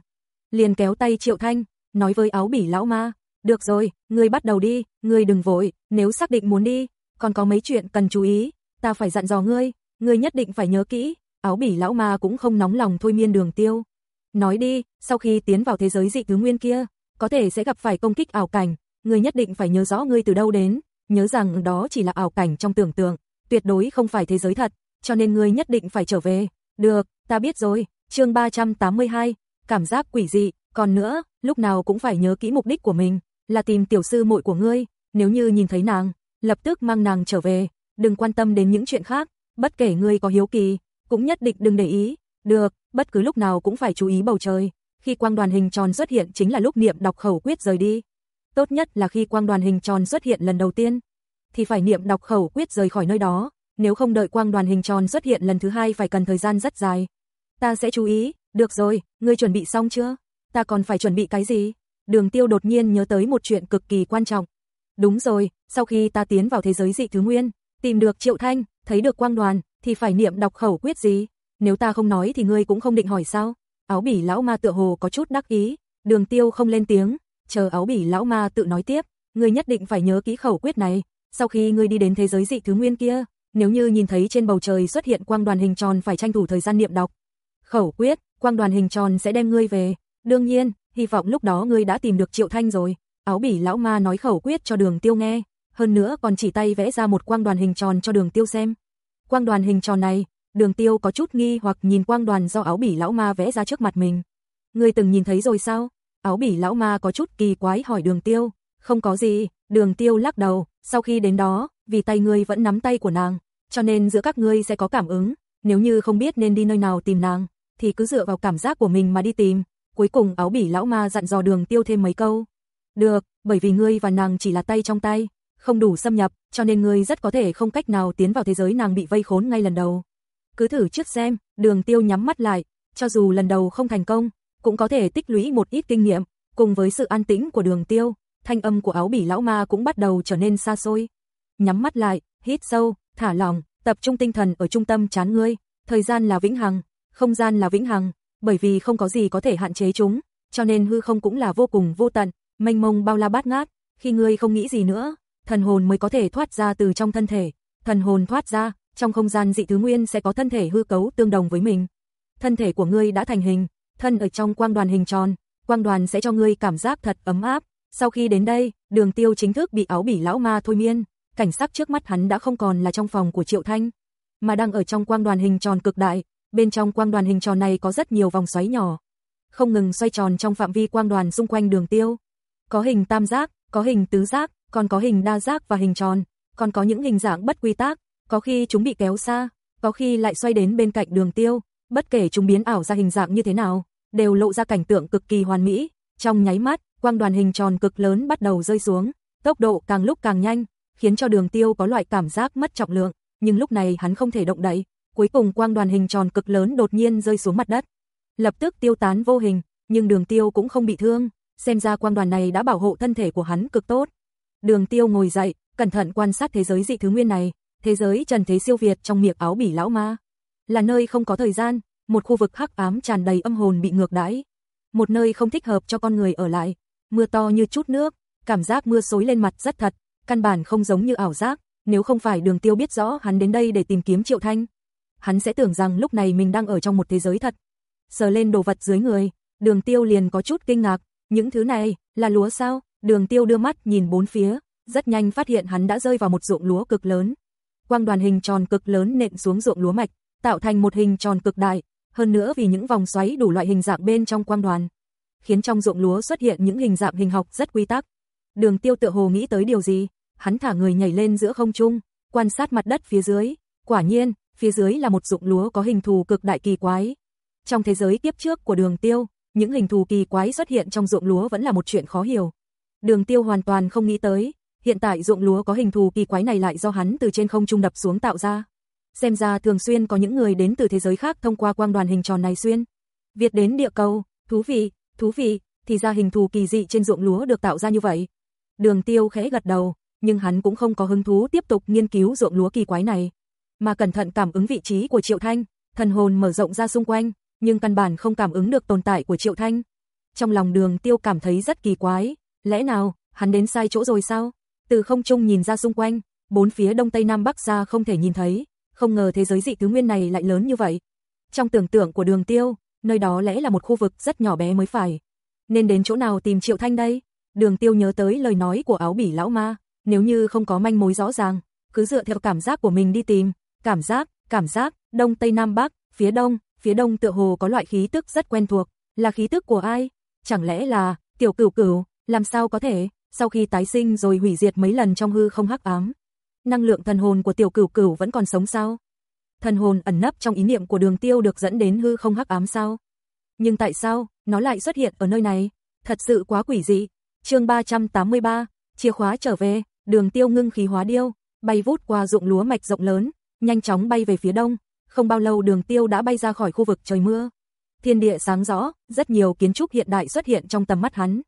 Liền kéo tay Triệu Thanh, nói với áo bỉ lão ma, được rồi, ngươi bắt đầu đi, ngươi đừng vội, nếu xác định muốn đi, còn có mấy chuyện cần chú ý, ta phải dặn dò ngươi, ngươi nhất định phải nhớ kỹ, áo bỉ lão ma cũng không nóng lòng thôi miên đường tiêu. Nói đi, sau khi tiến vào thế giới dị thứ nguyên kia, có thể sẽ gặp phải công kích ảo cảnh, ngươi nhất định phải nhớ rõ ngươi từ đâu đến, nhớ rằng đó chỉ là ảo cảnh trong tưởng tượng, tuyệt đối không phải thế giới thật, cho nên ngươi nhất định phải trở về. Được, ta biết rồi, chương 382, cảm giác quỷ dị, còn nữa, lúc nào cũng phải nhớ kỹ mục đích của mình, là tìm tiểu sư muội của ngươi, nếu như nhìn thấy nàng, lập tức mang nàng trở về, đừng quan tâm đến những chuyện khác, bất kể ngươi có hiếu kỳ, cũng nhất định đừng để ý, được, bất cứ lúc nào cũng phải chú ý bầu trời, khi quang đoàn hình tròn xuất hiện chính là lúc niệm đọc khẩu quyết rời đi. Tốt nhất là khi quang đoàn hình tròn xuất hiện lần đầu tiên, thì phải niệm đọc khẩu quyết rời khỏi nơi đó, nếu không đợi quang đoàn hình tròn xuất hiện lần thứ hai phải cần thời gian rất dài. Ta sẽ chú ý, được rồi, ngươi chuẩn bị xong chưa? Ta còn phải chuẩn bị cái gì? Đường tiêu đột nhiên nhớ tới một chuyện cực kỳ quan trọng. Đúng rồi, sau khi ta tiến vào thế giới dị thứ nguyên, tìm được Triệu Thanh, thấy được quang đoàn, thì phải niệm đọc khẩu quyết gì? Nếu ta không nói thì ngươi cũng không định hỏi sao? Áo bỉ lão ma tựa hồ có chút đắc ý, đường tiêu không lên tiếng, chờ áo bỉ lão ma tự nói tiếp, ngươi nhất định phải nhớ kỹ khẩu quyết này, sau khi ngươi đi đến thế giới dị thứ nguyên kia, nếu như nhìn thấy trên bầu trời xuất hiện quang đoàn hình tròn phải tranh thủ thời gian niệm đọc. Khẩu quyết, quang đoàn hình tròn sẽ đem ngươi về, đương nhiên, hy vọng lúc đó ngươi đã tìm được Triệu Thanh rồi. Áo bỉ lão ma nói khẩu quyết cho đường tiêu nghe, hơn nữa còn chỉ tay vẽ ra một quang đoàn hình tròn cho đường tiêu xem. Quang đoàn hình tròn này, đường tiêu có chút nghi hoặc nhìn quang đoàn do áo bỉ lão ma vẽ ra trước mặt mình. người từng nhìn thấy rồi sao? Áo bỉ lão ma có chút kỳ quái hỏi đường tiêu. Không có gì, đường tiêu lắc đầu, sau khi đến đó, vì tay ngươi vẫn nắm tay của nàng, cho nên giữa các ngươi sẽ có cảm ứng, nếu như không biết nên đi nơi nào tìm nàng, thì cứ dựa vào cảm giác của mình mà đi tìm. Cuối cùng áo bỉ lão ma dặn dò đường tiêu thêm mấy câu. Được, bởi vì ngươi và nàng chỉ là tay trong tay, không đủ xâm nhập, cho nên ngươi rất có thể không cách nào tiến vào thế giới nàng bị vây khốn ngay lần đầu. Cứ thử trước xem, đường tiêu nhắm mắt lại, cho dù lần đầu không thành công, cũng có thể tích lũy một ít kinh nghiệm, cùng với sự an tĩnh của đường tiêu, thanh âm của áo bỉ lão ma cũng bắt đầu trở nên xa xôi. Nhắm mắt lại, hít sâu, thả lỏng, tập trung tinh thần ở trung tâm chán ngươi, thời gian là vĩnh hằng, không gian là vĩnh hằng, bởi vì không có gì có thể hạn chế chúng, cho nên hư không cũng là vô cùng vô tận, mênh mông bao la bát ngát, khi ngươi không nghĩ gì nữa, thần hồn mới có thể thoát ra từ trong thân thể, thần hồn thoát ra, trong không gian dị thứ nguyên sẽ có thân thể hư cấu tương đồng với mình. Thân thể của ngươi đã thành hình, thân ở trong quang đoàn hình tròn, quang đoàn sẽ cho ngươi cảm giác thật ấm áp. Sau khi đến đây, đường tiêu chính thức bị áo bỉ lão ma thôi miên, cảnh sắc trước mắt hắn đã không còn là trong phòng của Triệu Thanh, mà đang ở trong quang đoàn hình tròn cực đại, bên trong quang đoàn hình tròn này có rất nhiều vòng xoáy nhỏ, không ngừng xoay tròn trong phạm vi quang đoàn xung quanh đường tiêu. Có hình tam giác, có hình tứ giác, còn có hình đa giác và hình tròn, còn có những hình dạng bất quy tắc, có khi chúng bị kéo xa, có khi lại xoay đến bên cạnh đường tiêu, bất kể chúng biến ảo ra hình dạng như thế nào, đều lộ ra cảnh tượng cực kỳ hoàn mỹ. Trong nháy mắt, quang đoàn hình tròn cực lớn bắt đầu rơi xuống, tốc độ càng lúc càng nhanh, khiến cho đường tiêu có loại cảm giác mất trọng lượng, nhưng lúc này hắn không thể động đậy. Cuối cùng quang đoàn hình tròn cực lớn đột nhiên rơi xuống mặt đất. Lập tức tiêu tán vô hình, nhưng đường tiêu cũng không bị thương, xem ra quang đoàn này đã bảo hộ thân thể của hắn cực tốt. Đường tiêu ngồi dậy, cẩn thận quan sát thế giới dị thứ nguyên này, thế giới trần thế siêu việt trong miệng áo bỉ lão ma. Là nơi không có thời gian, một khu vực hắc ám tràn đầy âm hồn bị ngược đãi. Một nơi không thích hợp cho con người ở lại, mưa to như chút nước, cảm giác mưa xối lên mặt rất thật, căn bản không giống như ảo giác, nếu không phải đường tiêu biết rõ hắn đến đây để tìm kiếm Triệu Thanh. hắn sẽ tưởng rằng lúc này mình đang ở trong một thế giới thật. Sờ lên đồ vật dưới người, đường tiêu liền có chút kinh ngạc, những thứ này, là lúa sao? Đường tiêu đưa mắt nhìn bốn phía, rất nhanh phát hiện hắn đã rơi vào một ruộng lúa cực lớn. Quang đoàn hình tròn cực lớn nện xuống ruộng lúa mạch, tạo thành một hình tròn cực đại, hơn nữa vì những vòng xoáy đủ loại hình dạng bên trong quang đoàn, khiến trong ruộng lúa xuất hiện những hình dạng hình học rất quy tắc. Đường Tiêu tựa hồ nghĩ tới điều gì, hắn thả người nhảy lên giữa không trung, quan sát mặt đất phía dưới, quả nhiên, phía dưới là một ruộng lúa có hình thù cực đại kỳ quái. Trong thế giới tiếp trước của Đường Tiêu, những hình thù kỳ quái xuất hiện trong ruộng lúa vẫn là một chuyện khó hiểu. Đường Tiêu hoàn toàn không nghĩ tới, hiện tại ruộng lúa có hình thù kỳ quái này lại do hắn từ trên không trung đập xuống tạo ra. Xem ra thường xuyên có những người đến từ thế giới khác thông qua quang đoàn hình tròn này xuyên. Việt đến địa cầu, thú vị, thú vị, thì ra hình thù kỳ dị trên ruộng lúa được tạo ra như vậy. Đường Tiêu khẽ gật đầu, nhưng hắn cũng không có hứng thú tiếp tục nghiên cứu ruộng lúa kỳ quái này, mà cẩn thận cảm ứng vị trí của Triệu Thanh, thần hồn mở rộng ra xung quanh, nhưng căn bản không cảm ứng được tồn tại của Triệu Thanh. Trong lòng Đường Tiêu cảm thấy rất kỳ quái, lẽ nào hắn đến sai chỗ rồi sao? Từ không trung nhìn ra xung quanh, bốn phía đông tây nam bắc ra không thể nhìn thấy, không ngờ thế giới dị thứ nguyên này lại lớn như vậy. Trong tưởng tượng của Đường Tiêu, nơi đó lẽ là một khu vực rất nhỏ bé mới phải. Nên đến chỗ nào tìm Triệu Thanh đây? Đường Tiêu nhớ tới lời nói của áo bỉ lão ma, nếu như không có manh mối rõ ràng, cứ dựa theo cảm giác của mình đi tìm, cảm giác, cảm giác, đông tây nam bắc, phía đông, phía đông tựa hồ có loại khí tức rất quen thuộc, là khí tức của ai? Chẳng lẽ là Tiểu Cửu Cửu, làm sao có thể, sau khi tái sinh rồi hủy diệt mấy lần trong hư không hắc ám. Năng lượng thần hồn của Tiểu Cửu Cửu vẫn còn sống sao? Thần hồn ẩn nấp trong ý niệm của Đường Tiêu được dẫn đến hư không hắc ám sao? Nhưng tại sao nó lại xuất hiện ở nơi này? Thật sự quá quỷ dị. Chương 383, chìa khóa trở về, Đường Tiêu ngưng khí hóa điêu, bay vút qua ruộng lúa mạch rộng lớn, nhanh chóng bay về phía đông, không bao lâu Đường Tiêu đã bay ra khỏi khu vực trời mưa. Thiên địa sáng rõ, rất nhiều kiến trúc hiện đại xuất hiện trong tầm mắt hắn.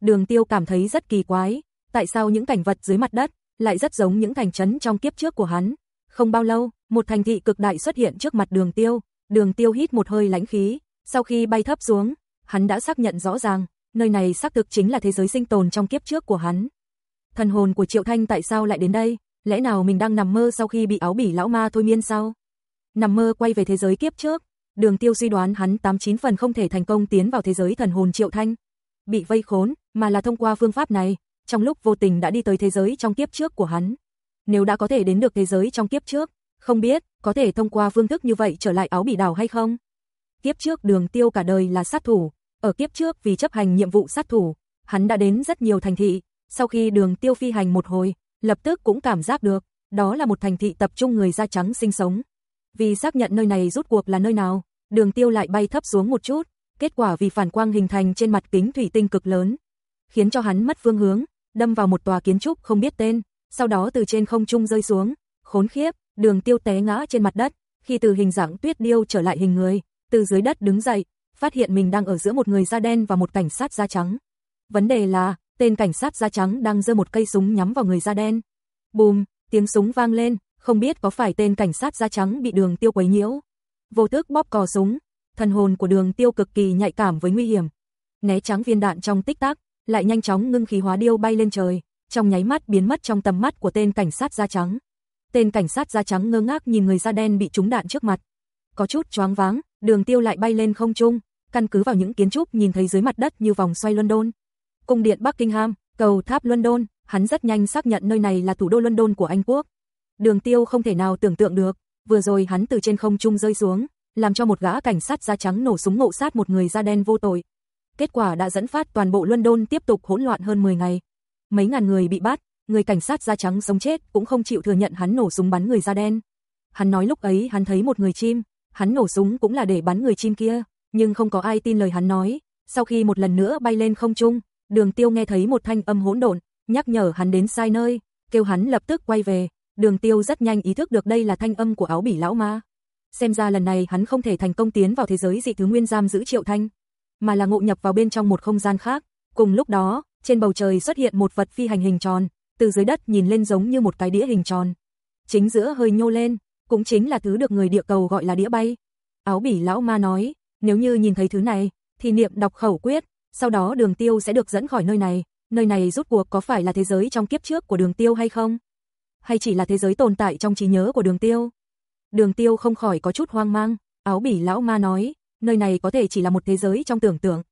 Đường Tiêu cảm thấy rất kỳ quái, tại sao những cảnh vật dưới mặt đất lại rất giống những thành trấn trong kiếp trước của hắn. Không bao lâu, một thành thị cực đại xuất hiện trước mặt Đường Tiêu, Đường Tiêu hít một hơi lãnh khí, sau khi bay thấp xuống, hắn đã xác nhận rõ ràng, nơi này xác thực chính là thế giới sinh tồn trong kiếp trước của hắn. Thần hồn của Triệu Thanh tại sao lại đến đây? Lẽ nào mình đang nằm mơ sau khi bị áo bỉ lão ma thôi miên sao? Nằm mơ quay về thế giới kiếp trước, Đường Tiêu suy đoán hắn 89 phần không thể thành công tiến vào thế giới thần hồn Triệu Thanh, bị vây khốn, mà là thông qua phương pháp này, trong lúc vô tình đã đi tới thế giới trong kiếp trước của hắn. Nếu đã có thể đến được thế giới trong kiếp trước, không biết có thể thông qua phương thức như vậy trở lại áo bỉ đảo hay không? Kiếp trước Đường Tiêu cả đời là sát thủ, ở kiếp trước vì chấp hành nhiệm vụ sát thủ, hắn đã đến rất nhiều thành thị, sau khi Đường Tiêu phi hành một hồi, lập tức cũng cảm giác được, đó là một thành thị tập trung người da trắng sinh sống. Vì xác nhận nơi này rút cuộc là nơi nào, Đường Tiêu lại bay thấp xuống một chút, kết quả vì phản quang hình thành trên mặt kính thủy tinh cực lớn, khiến cho hắn mất phương hướng, đâm vào một tòa kiến trúc không biết tên, sau đó từ trên không trung rơi xuống, khốn khiếp, Đường Tiêu té ngã trên mặt đất, khi từ hình dạng tuyết điêu trở lại hình người, từ dưới đất đứng dậy, phát hiện mình đang ở giữa một người da đen và một cảnh sát da trắng. Vấn đề là, tên cảnh sát da trắng đang giơ một cây súng nhắm vào người da đen. Bùm, tiếng súng vang lên, không biết có phải tên cảnh sát da trắng bị đường tiêu quấy nhiễu. Vô thức bóp cò súng, thần hồn của đường tiêu cực kỳ nhạy cảm với nguy hiểm. Né trắng viên đạn trong tích tắc, lại nhanh chóng ngưng khí hóa điêu bay lên trời, trong nháy mắt biến mất trong tầm mắt của tên cảnh sát da trắng. Tên cảnh sát da trắng ngơ ngác nhìn người da đen bị trúng đạn trước mặt. Có chút choáng váng, đường tiêu lại bay lên không trung, căn cứ vào những kiến trúc nhìn thấy dưới mặt đất như vòng xoay London. Cung điện Buckingham, cầu tháp London, hắn rất nhanh xác nhận nơi này là thủ đô London của Anh quốc. Đường Tiêu không thể nào tưởng tượng được, vừa rồi hắn từ trên không trung rơi xuống, làm cho một gã cảnh sát da trắng nổ súng ngộ sát một người da đen vô tội. Kết quả đã dẫn phát toàn bộ London tiếp tục hỗn loạn hơn 10 ngày. Mấy ngàn người bị bắt, người cảnh sát da trắng sống chết cũng không chịu thừa nhận hắn nổ súng bắn người da đen. Hắn nói lúc ấy hắn thấy một người chim, hắn nổ súng cũng là để bắn người chim kia, nhưng không có ai tin lời hắn nói. Sau khi một lần nữa bay lên không trung, Đường Tiêu nghe thấy một thanh âm hỗn độn, nhắc nhở hắn đến sai nơi, kêu hắn lập tức quay về. Đường Tiêu rất nhanh ý thức được đây là thanh âm của áo bỉ lão ma. Xem ra lần này hắn không thể thành công tiến vào thế giới dị thứ nguyên giam giữ Triệu Thanh, mà là ngộ nhập vào bên trong một không gian khác. Cùng lúc đó, trên bầu trời xuất hiện một vật phi hành hình tròn, từ dưới đất nhìn lên giống như một cái đĩa hình tròn. Chính giữa hơi nhô lên, cũng chính là thứ được người địa cầu gọi là đĩa bay. Áo bỉ lão ma nói, nếu như nhìn thấy thứ này, thì niệm đọc khẩu quyết, sau đó đường tiêu sẽ được dẫn khỏi nơi này, nơi này rút cuộc có phải là thế giới trong kiếp trước của đường tiêu hay không? Hay chỉ là thế giới tồn tại trong trí nhớ của đường tiêu? Đường tiêu không khỏi có chút hoang mang, áo bỉ lão ma nói, nơi này có thể chỉ là một thế giới trong tưởng tượng.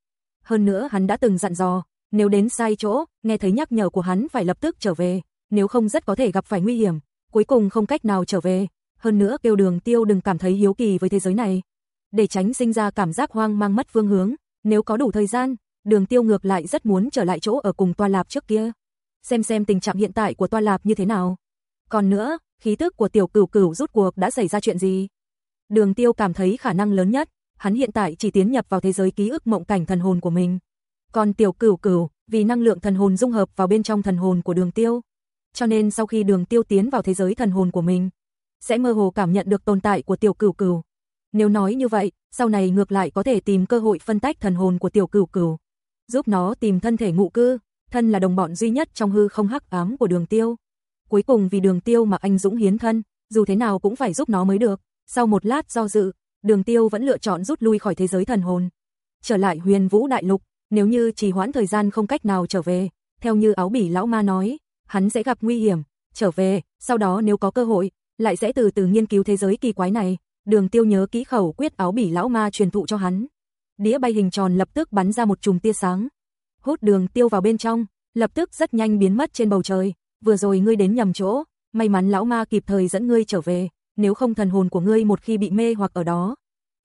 Hơn nữa hắn đã từng dặn dò, nếu đến sai chỗ, nghe thấy nhắc nhở của hắn phải lập tức trở về, nếu không rất có thể gặp phải nguy hiểm, cuối cùng không cách nào trở về. Hơn nữa kêu đường tiêu đừng cảm thấy hiếu kỳ với thế giới này. Để tránh sinh ra cảm giác hoang mang mất phương hướng, nếu có đủ thời gian, đường tiêu ngược lại rất muốn trở lại chỗ ở cùng toa lạp trước kia. Xem xem tình trạng hiện tại của toa lạp như thế nào. Còn nữa, khí tức của tiểu cửu cửu rút cuộc đã xảy ra chuyện gì? Đường tiêu cảm thấy khả năng lớn nhất, hắn hiện tại chỉ tiến nhập vào thế giới ký ức mộng cảnh thần hồn của mình. Còn tiểu cửu cửu, vì năng lượng thần hồn dung hợp vào bên trong thần hồn của đường tiêu. Cho nên sau khi đường tiêu tiến vào thế giới thần hồn của mình, sẽ mơ hồ cảm nhận được tồn tại của tiểu cửu cửu. Nếu nói như vậy, sau này ngược lại có thể tìm cơ hội phân tách thần hồn của tiểu cửu cửu, giúp nó tìm thân thể ngụ cư, thân là đồng bọn duy nhất trong hư không hắc ám của đường tiêu. Cuối cùng vì đường tiêu mà anh Dũng hiến thân, dù thế nào cũng phải giúp nó mới được. Sau một lát do dự, đường tiêu vẫn lựa chọn rút lui khỏi thế giới thần hồn. Trở lại huyền vũ đại lục, nếu như trì hoãn thời gian không cách nào trở về, theo như áo bỉ lão ma nói, hắn sẽ gặp nguy hiểm, trở về, sau đó nếu có cơ hội, lại sẽ từ từ nghiên cứu thế giới kỳ quái này. Đường tiêu nhớ kỹ khẩu quyết áo bỉ lão ma truyền thụ cho hắn. Đĩa bay hình tròn lập tức bắn ra một chùm tia sáng. Hút đường tiêu vào bên trong, lập tức rất nhanh biến mất trên bầu trời. Vừa rồi ngươi đến nhầm chỗ, may mắn lão ma kịp thời dẫn ngươi trở về, nếu không thần hồn của ngươi một khi bị mê hoặc ở đó,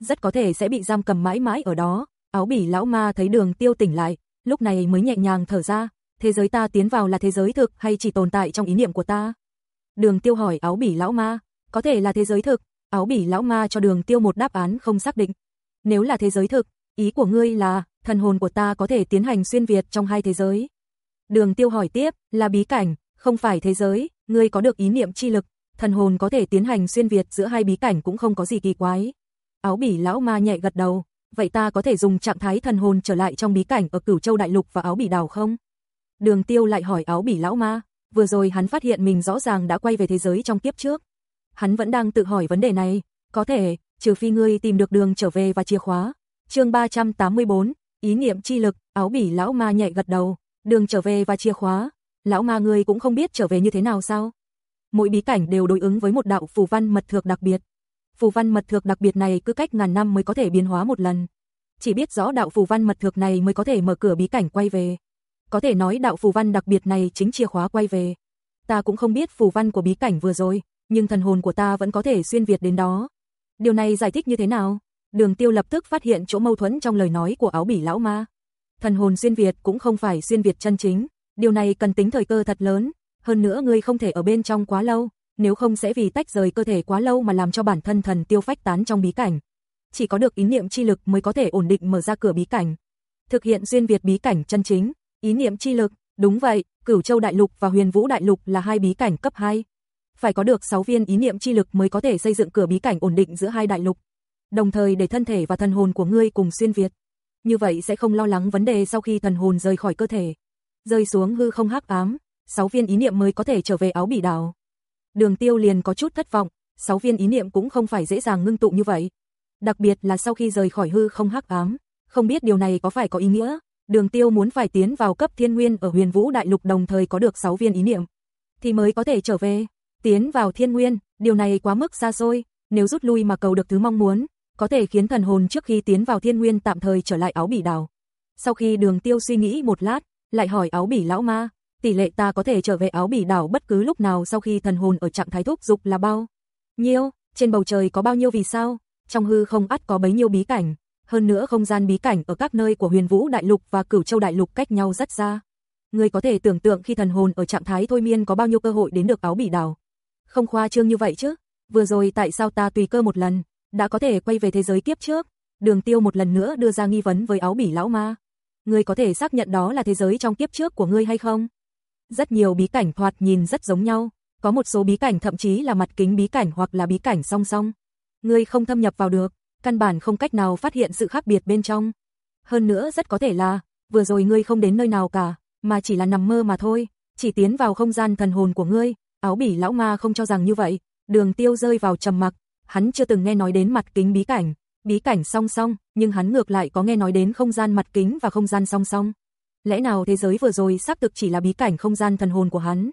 rất có thể sẽ bị giam cầm mãi mãi ở đó. Áo bỉ lão ma thấy đường tiêu tỉnh lại, lúc này mới nhẹ nhàng thở ra, thế giới ta tiến vào là thế giới thực hay chỉ tồn tại trong ý niệm của ta? Đường tiêu hỏi áo bỉ lão ma, có thể là thế giới thực, áo bỉ lão ma cho đường tiêu một đáp án không xác định. Nếu là thế giới thực, ý của ngươi là, thần hồn của ta có thể tiến hành xuyên Việt trong hai thế giới. Đường tiêu hỏi tiếp, là bí cảnh, không phải thế giới, ngươi có được ý niệm chi lực, thần hồn có thể tiến hành xuyên Việt giữa hai bí cảnh cũng không có gì kỳ quái. Áo bỉ lão ma nhẹ gật đầu, vậy ta có thể dùng trạng thái thần hồn trở lại trong bí cảnh ở Cửu Châu Đại Lục và áo bỉ đào không? Đường tiêu lại hỏi áo bỉ lão ma, vừa rồi hắn phát hiện mình rõ ràng đã quay về thế giới trong kiếp trước. Hắn vẫn đang tự hỏi vấn đề này, có thể, trừ phi ngươi tìm được đường trở về và chìa khóa. chương 384, ý niệm chi lực, áo bỉ lão ma nhẹ gật đầu, đường trở về và chìa khóa. Lão ma ngươi cũng không biết trở về như thế nào sao? Mỗi bí cảnh đều đối ứng với một đạo phù văn mật thược đặc biệt. Phù văn mật thược đặc biệt này cứ cách ngàn năm mới có thể biến hóa một lần. Chỉ biết rõ đạo phù văn mật thược này mới có thể mở cửa bí cảnh quay về. Có thể nói đạo phù văn đặc biệt này chính chìa khóa quay về. Ta cũng không biết phù văn của bí cảnh vừa rồi, nhưng thần hồn của ta vẫn có thể xuyên việt đến đó. Điều này giải thích như thế nào? Đường Tiêu lập tức phát hiện chỗ mâu thuẫn trong lời nói của áo bỉ lão ma. Thần hồn xuyên việt cũng không phải xuyên việt chân chính, điều này cần tính thời cơ thật lớn, hơn nữa ngươi không thể ở bên trong quá lâu, nếu không sẽ vì tách rời cơ thể quá lâu mà làm cho bản thân thần tiêu phách tán trong bí cảnh. Chỉ có được ý niệm chi lực mới có thể ổn định mở ra cửa bí cảnh. Thực hiện xuyên việt bí cảnh chân chính, ý niệm chi lực, đúng vậy, Cửu Châu Đại Lục và Huyền Vũ Đại Lục là hai bí cảnh cấp 2. Phải có được 6 viên ý niệm chi lực mới có thể xây dựng cửa bí cảnh ổn định giữa hai đại lục. Đồng thời để thân thể và thần hồn của ngươi cùng xuyên việt. Như vậy sẽ không lo lắng vấn đề sau khi thần hồn rời khỏi cơ thể. Rơi xuống hư không hắc ám, 6 viên ý niệm mới có thể trở về áo bỉ đảo. Đường tiêu liền có chút thất vọng, 6 viên ý niệm cũng không phải dễ dàng ngưng tụ như vậy. Đặc biệt là sau khi rời khỏi hư không hắc ám, không biết điều này có phải có ý nghĩa, đường tiêu muốn phải tiến vào cấp thiên nguyên ở huyền vũ đại lục đồng thời có được 6 viên ý niệm, thì mới có thể trở về. Tiến vào thiên nguyên, điều này quá mức xa xôi, nếu rút lui mà cầu được thứ mong muốn, có thể khiến thần hồn trước khi tiến vào thiên nguyên tạm thời trở lại áo bỉ đảo. Sau khi đường tiêu suy nghĩ một lát, lại hỏi áo bỉ lão ma, tỷ lệ ta có thể trở về áo bỉ đảo bất cứ lúc nào sau khi thần hồn ở trạng thái thúc dục là bao nhiêu, trên bầu trời có bao nhiêu vì sao, trong hư không ắt có bấy nhiêu bí cảnh, hơn nữa không gian bí cảnh ở các nơi của huyền vũ đại lục và cửu châu đại lục cách nhau rất xa. Người có thể tưởng tượng khi thần hồn ở trạng thái thôi miên có bao nhiêu cơ hội đến được áo bỉ đảo. Không khoa trương như vậy chứ, vừa rồi tại sao ta tùy cơ một lần, đã có thể quay về thế giới kiếp trước, đường tiêu một lần nữa đưa ra nghi vấn với áo bỉ lão ma. Ngươi có thể xác nhận đó là thế giới trong kiếp trước của ngươi hay không? Rất nhiều bí cảnh thoạt nhìn rất giống nhau, có một số bí cảnh thậm chí là mặt kính bí cảnh hoặc là bí cảnh song song. Ngươi không thâm nhập vào được, căn bản không cách nào phát hiện sự khác biệt bên trong. Hơn nữa rất có thể là, vừa rồi ngươi không đến nơi nào cả, mà chỉ là nằm mơ mà thôi, chỉ tiến vào không gian thần hồn của ngươi, áo bỉ lão ma không cho rằng như vậy, đường tiêu rơi vào trầm mặc, hắn chưa từng nghe nói đến mặt kính bí cảnh, bí cảnh song song, nhưng hắn ngược lại có nghe nói đến không gian mặt kính và không gian song song. Lẽ nào thế giới vừa rồi xác thực chỉ là bí cảnh không gian thần hồn của hắn?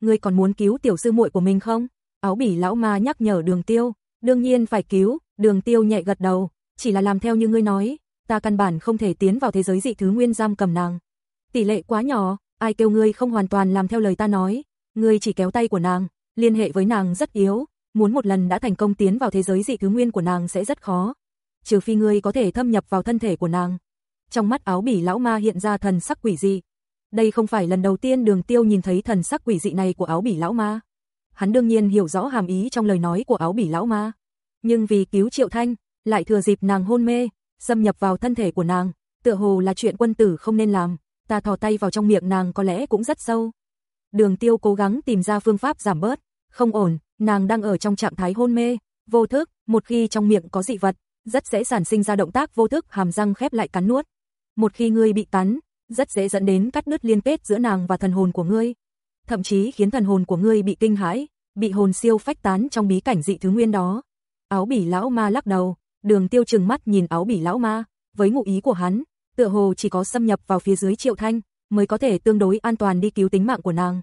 Ngươi còn muốn cứu tiểu sư muội của mình không? Áo bỉ lão ma nhắc nhở đường tiêu, Đương nhiên phải cứu, đường tiêu nhẹ gật đầu, chỉ là làm theo như ngươi nói, ta căn bản không thể tiến vào thế giới dị thứ nguyên giam cầm nàng. Tỷ lệ quá nhỏ, ai kêu ngươi không hoàn toàn làm theo lời ta nói, ngươi chỉ kéo tay của nàng, liên hệ với nàng rất yếu, muốn một lần đã thành công tiến vào thế giới dị thứ nguyên của nàng sẽ rất khó. Trừ phi ngươi có thể thâm nhập vào thân thể của nàng. Trong mắt áo bỉ lão ma hiện ra thần sắc quỷ dị. Đây không phải lần đầu tiên đường tiêu nhìn thấy thần sắc quỷ dị này của áo bỉ lão ma. Hắn đương nhiên hiểu rõ hàm ý trong lời nói của áo bỉ lão ma. Nhưng vì cứu triệu thanh, lại thừa dịp nàng hôn mê, xâm nhập vào thân thể của nàng, tựa hồ là chuyện quân tử không nên làm, ta thò tay vào trong miệng nàng có lẽ cũng rất sâu. Đường tiêu cố gắng tìm ra phương pháp giảm bớt, không ổn, nàng đang ở trong trạng thái hôn mê, vô thức, một khi trong miệng có dị vật, rất dễ sản sinh ra động tác vô thức hàm răng khép lại cắn nuốt. Một khi ngươi bị cắn, rất dễ dẫn đến cắt đứt liên kết giữa nàng và thần hồn của ngươi, thậm chí khiến thần hồn của ngươi bị kinh hãi, bị hồn siêu phách tán trong bí cảnh dị thứ nguyên đó. Áo bỉ lão ma lắc đầu, đường tiêu trừng mắt nhìn áo bỉ lão ma, với ngụ ý của hắn, tựa hồ chỉ có xâm nhập vào phía dưới triệu thanh, mới có thể tương đối an toàn đi cứu tính mạng của nàng.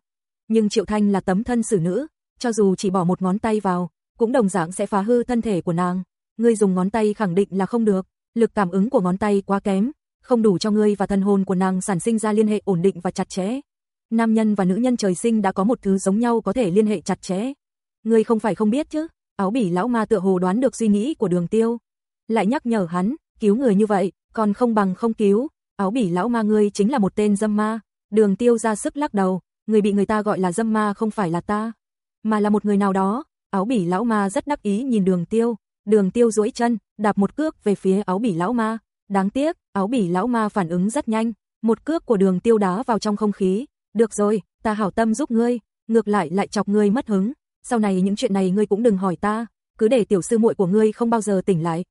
Nhưng triệu thanh là tấm thân xử nữ, cho dù chỉ bỏ một ngón tay vào, cũng đồng dạng sẽ phá hư thân thể của nàng. Ngươi dùng ngón tay khẳng định là không được, lực cảm ứng của ngón tay quá kém, không đủ cho ngươi và thần hồn của nàng sản sinh ra liên hệ ổn định và chặt chẽ. Nam nhân và nữ nhân trời sinh đã có một thứ giống nhau có thể liên hệ chặt chẽ. Ngươi không phải không biết chứ? Áo bỉ lão ma tựa hồ đoán được suy nghĩ của Đường Tiêu, lại nhắc nhở hắn, cứu người như vậy, còn không bằng không cứu. Áo bỉ lão ma ngươi chính là một tên dâm ma. Đường Tiêu ra sức lắc đầu, người bị người ta gọi là dâm ma không phải là ta, mà là một người nào đó. Áo bỉ lão ma rất đắc ý nhìn Đường Tiêu, Đường Tiêu duỗi chân, đạp một cước về phía áo bỉ lão ma. Đáng tiếc, áo bỉ lão ma phản ứng rất nhanh, một cước của Đường Tiêu đá vào trong không khí. Được rồi, ta hảo tâm giúp ngươi, ngược lại lại chọc ngươi mất hứng. Sau này những chuyện này ngươi cũng đừng hỏi ta, cứ để tiểu sư muội của ngươi không bao giờ tỉnh lại.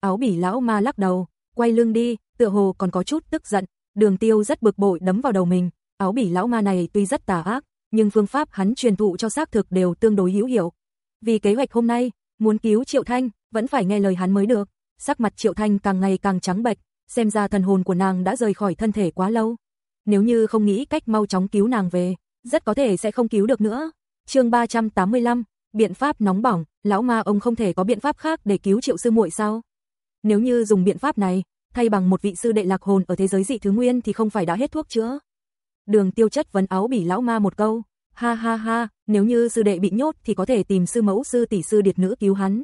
Áo bỉ lão ma lắc đầu, quay lưng đi, tựa hồ còn có chút tức giận. Đường Tiêu rất bực bội đấm vào đầu mình. Áo bỉ lão ma này tuy rất tà ác, nhưng phương pháp hắn truyền thụ cho xác thực đều tương đối hữu hiệu. Vì kế hoạch hôm nay, muốn cứu Triệu Thanh, vẫn phải nghe lời hắn mới được. Sắc mặt Triệu Thanh càng ngày càng trắng bệch, xem ra thần hồn của nàng đã rời khỏi thân thể quá lâu. Nếu như không nghĩ cách mau chóng cứu nàng về, rất có thể sẽ không cứu được nữa. Chương 385, biện pháp nóng bỏng, lão ma ông không thể có biện pháp khác để cứu Triệu sư muội sao? Nếu như dùng biện pháp này, thay bằng một vị sư đệ lạc hồn ở thế giới dị thứ nguyên thì không phải đã hết thuốc chữa. Đường Tiêu chất vấn áo bỉ lão ma một câu, ha ha ha, nếu như sư đệ bị nhốt thì có thể tìm sư mẫu sư tỷ sư điệt nữ cứu hắn.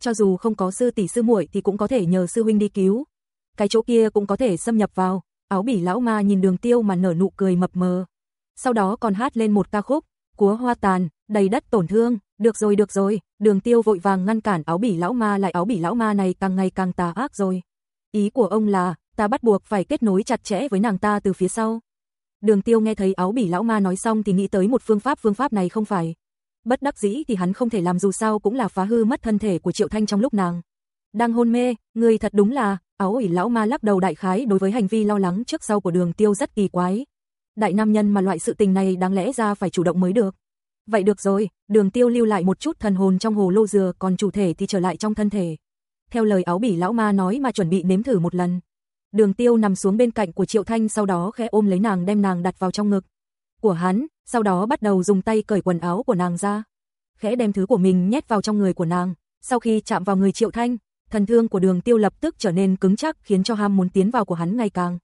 Cho dù không có sư tỷ sư muội thì cũng có thể nhờ sư huynh đi cứu. Cái chỗ kia cũng có thể xâm nhập vào. Áo bỉ lão ma nhìn đường tiêu mà nở nụ cười mập mờ. Sau đó còn hát lên một ca khúc, cúa hoa tàn, đầy đất tổn thương, được rồi được rồi, đường tiêu vội vàng ngăn cản áo bỉ lão ma lại áo bỉ lão ma này càng ngày càng tà ác rồi. Ý của ông là, ta bắt buộc phải kết nối chặt chẽ với nàng ta từ phía sau. Đường tiêu nghe thấy áo bỉ lão ma nói xong thì nghĩ tới một phương pháp phương pháp này không phải. Bất đắc dĩ thì hắn không thể làm dù sao cũng là phá hư mất thân thể của Triệu Thanh trong lúc nàng. Đang hôn mê, người thật đúng là, áo ủy lão ma lắc đầu đại khái đối với hành vi lo lắng trước sau của đường tiêu rất kỳ quái. Đại nam nhân mà loại sự tình này đáng lẽ ra phải chủ động mới được. Vậy được rồi, đường tiêu lưu lại một chút thần hồn trong hồ lô dừa còn chủ thể thì trở lại trong thân thể. Theo lời áo bỉ lão ma nói mà chuẩn bị nếm thử một lần. Đường tiêu nằm xuống bên cạnh của Triệu Thanh sau đó khẽ ôm lấy nàng đem nàng đặt vào trong ngực. Của hắn, sau đó bắt đầu dùng tay cởi quần áo của nàng ra. Khẽ đem thứ của mình nhét vào trong người của nàng. Sau khi chạm vào người Triệu Thanh, thần thương của đường tiêu lập tức trở nên cứng chắc khiến cho ham muốn tiến vào của hắn ngày càng.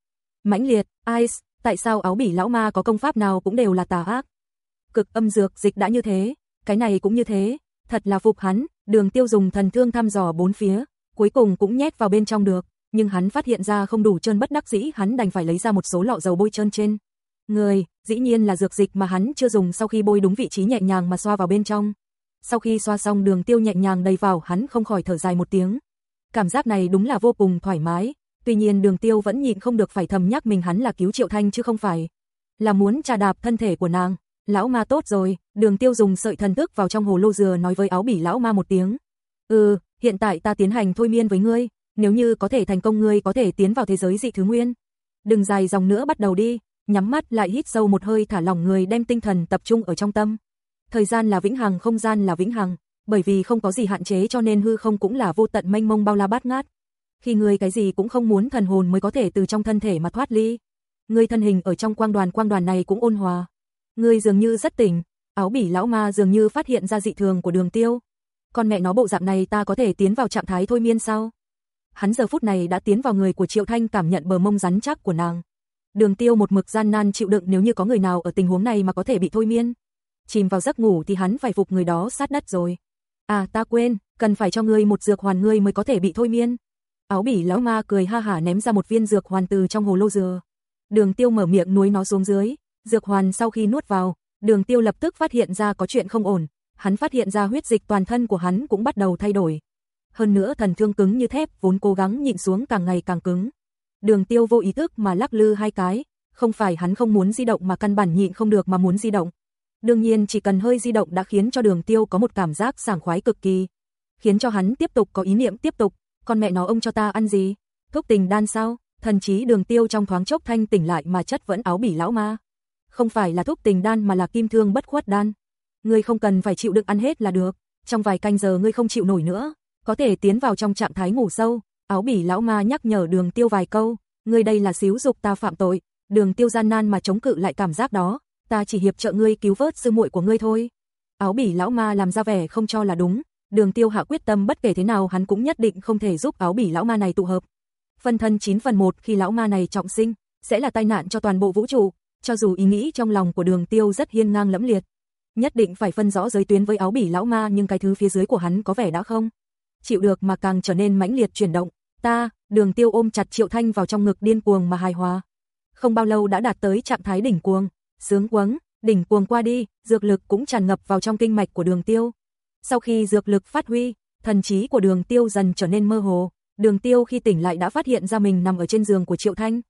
mãnh liệt, Ice, tại sao áo bỉ lão ma có công pháp nào cũng đều là tà ác. Cực âm dược dịch đã như thế, cái này cũng như thế, thật là phục hắn, đường tiêu dùng thần thương thăm dò bốn phía, cuối cùng cũng nhét vào bên trong được, nhưng hắn phát hiện ra không đủ trơn bất đắc dĩ hắn đành phải lấy ra một số lọ dầu bôi trơn trên. Người, dĩ nhiên là dược dịch mà hắn chưa dùng sau khi bôi đúng vị trí nhẹ nhàng mà xoa vào bên trong. Sau khi xoa xong đường tiêu nhẹ nhàng đầy vào hắn không khỏi thở dài một tiếng. Cảm giác này đúng là vô cùng thoải mái, tuy nhiên đường tiêu vẫn nhịn không được phải thầm nhắc mình hắn là cứu triệu thanh chứ không phải. Là muốn trà đạp thân thể của nàng, lão ma tốt rồi, đường tiêu dùng sợi thần thức vào trong hồ lô dừa nói với áo bỉ lão ma một tiếng. Ừ, hiện tại ta tiến hành thôi miên với ngươi, nếu như có thể thành công ngươi có thể tiến vào thế giới dị thứ nguyên. Đừng dài dòng nữa bắt đầu đi, nhắm mắt lại hít sâu một hơi thả lỏng người đem tinh thần tập trung ở trong tâm. Thời gian là vĩnh hằng, không gian là vĩnh hằng, bởi vì không có gì hạn chế cho nên hư không cũng là vô tận mênh mông bao la bát ngát. Khi người cái gì cũng không muốn thần hồn mới có thể từ trong thân thể mà thoát ly. người thân hình ở trong quang đoàn quang đoàn này cũng ôn hòa. người dường như rất tỉnh, áo bỉ lão ma dường như phát hiện ra dị thường của đường tiêu. con mẹ nó bộ dạng này ta có thể tiến vào trạng thái thôi miên sao? Hắn giờ phút này đã tiến vào người của Triệu Thanh cảm nhận bờ mông rắn chắc của nàng. Đường tiêu một mực gian nan chịu đựng nếu như có người nào ở tình huống này mà có thể bị thôi miên. Chìm vào giấc ngủ thì hắn phải phục người đó sát đất rồi. À ta quên, cần phải cho ngươi một dược hoàn ngươi mới có thể bị thôi miên. Áo bỉ lão ma cười ha hả ném ra một viên dược hoàn từ trong hồ lô dừa. Đường tiêu mở miệng nuối nó xuống dưới, dược hoàn sau khi nuốt vào, đường tiêu lập tức phát hiện ra có chuyện không ổn, hắn phát hiện ra huyết dịch toàn thân của hắn cũng bắt đầu thay đổi. Hơn nữa thần thương cứng như thép vốn cố gắng nhịn xuống càng ngày càng cứng. Đường tiêu vô ý thức mà lắc lư hai cái, không phải hắn không muốn di động mà căn bản nhịn không được mà muốn di động. Đương nhiên chỉ cần hơi di động đã khiến cho đường tiêu có một cảm giác sảng khoái cực kỳ. Khiến cho hắn tiếp tục có ý niệm tiếp tục, con mẹ nó ông cho ta ăn gì? Thuốc tình đan sao? Thần trí đường tiêu trong thoáng chốc thanh tỉnh lại mà chất vẫn áo bỉ lão ma. Không phải là thuốc tình đan mà là kim thương bất khuất đan. Ngươi không cần phải chịu đựng ăn hết là được, trong vài canh giờ ngươi không chịu nổi nữa, có thể tiến vào trong trạng thái ngủ sâu. Áo bỉ lão ma nhắc nhở đường tiêu vài câu, ngươi đây là xíu dục ta phạm tội, đường tiêu gian nan mà chống cự lại cảm giác đó, ta chỉ hiệp trợ ngươi cứu vớt sư muội của ngươi thôi. Áo bỉ lão ma làm ra vẻ không cho là đúng, đường tiêu hạ quyết tâm bất kể thế nào hắn cũng nhất định không thể giúp áo bỉ lão ma này tụ hợp. Phân thân 9 phần 1 khi lão ma này trọng sinh, sẽ là tai nạn cho toàn bộ vũ trụ, cho dù ý nghĩ trong lòng của đường tiêu rất hiên ngang lẫm liệt. Nhất định phải phân rõ giới tuyến với áo bỉ lão ma nhưng cái thứ phía dưới của hắn có vẻ đã không. Chịu được mà càng trở nên mãnh liệt chuyển động. Ta, đường tiêu ôm chặt triệu thanh vào trong ngực điên cuồng mà hài hòa. Không bao lâu đã đạt tới trạng thái đỉnh cuồng, sướng quấn, đỉnh cuồng qua đi, dược lực cũng tràn ngập vào trong kinh mạch của đường tiêu. Sau khi dược lực phát huy, thần trí của đường tiêu dần trở nên mơ hồ, đường tiêu khi tỉnh lại đã phát hiện ra mình nằm ở trên giường của Triệu Thanh.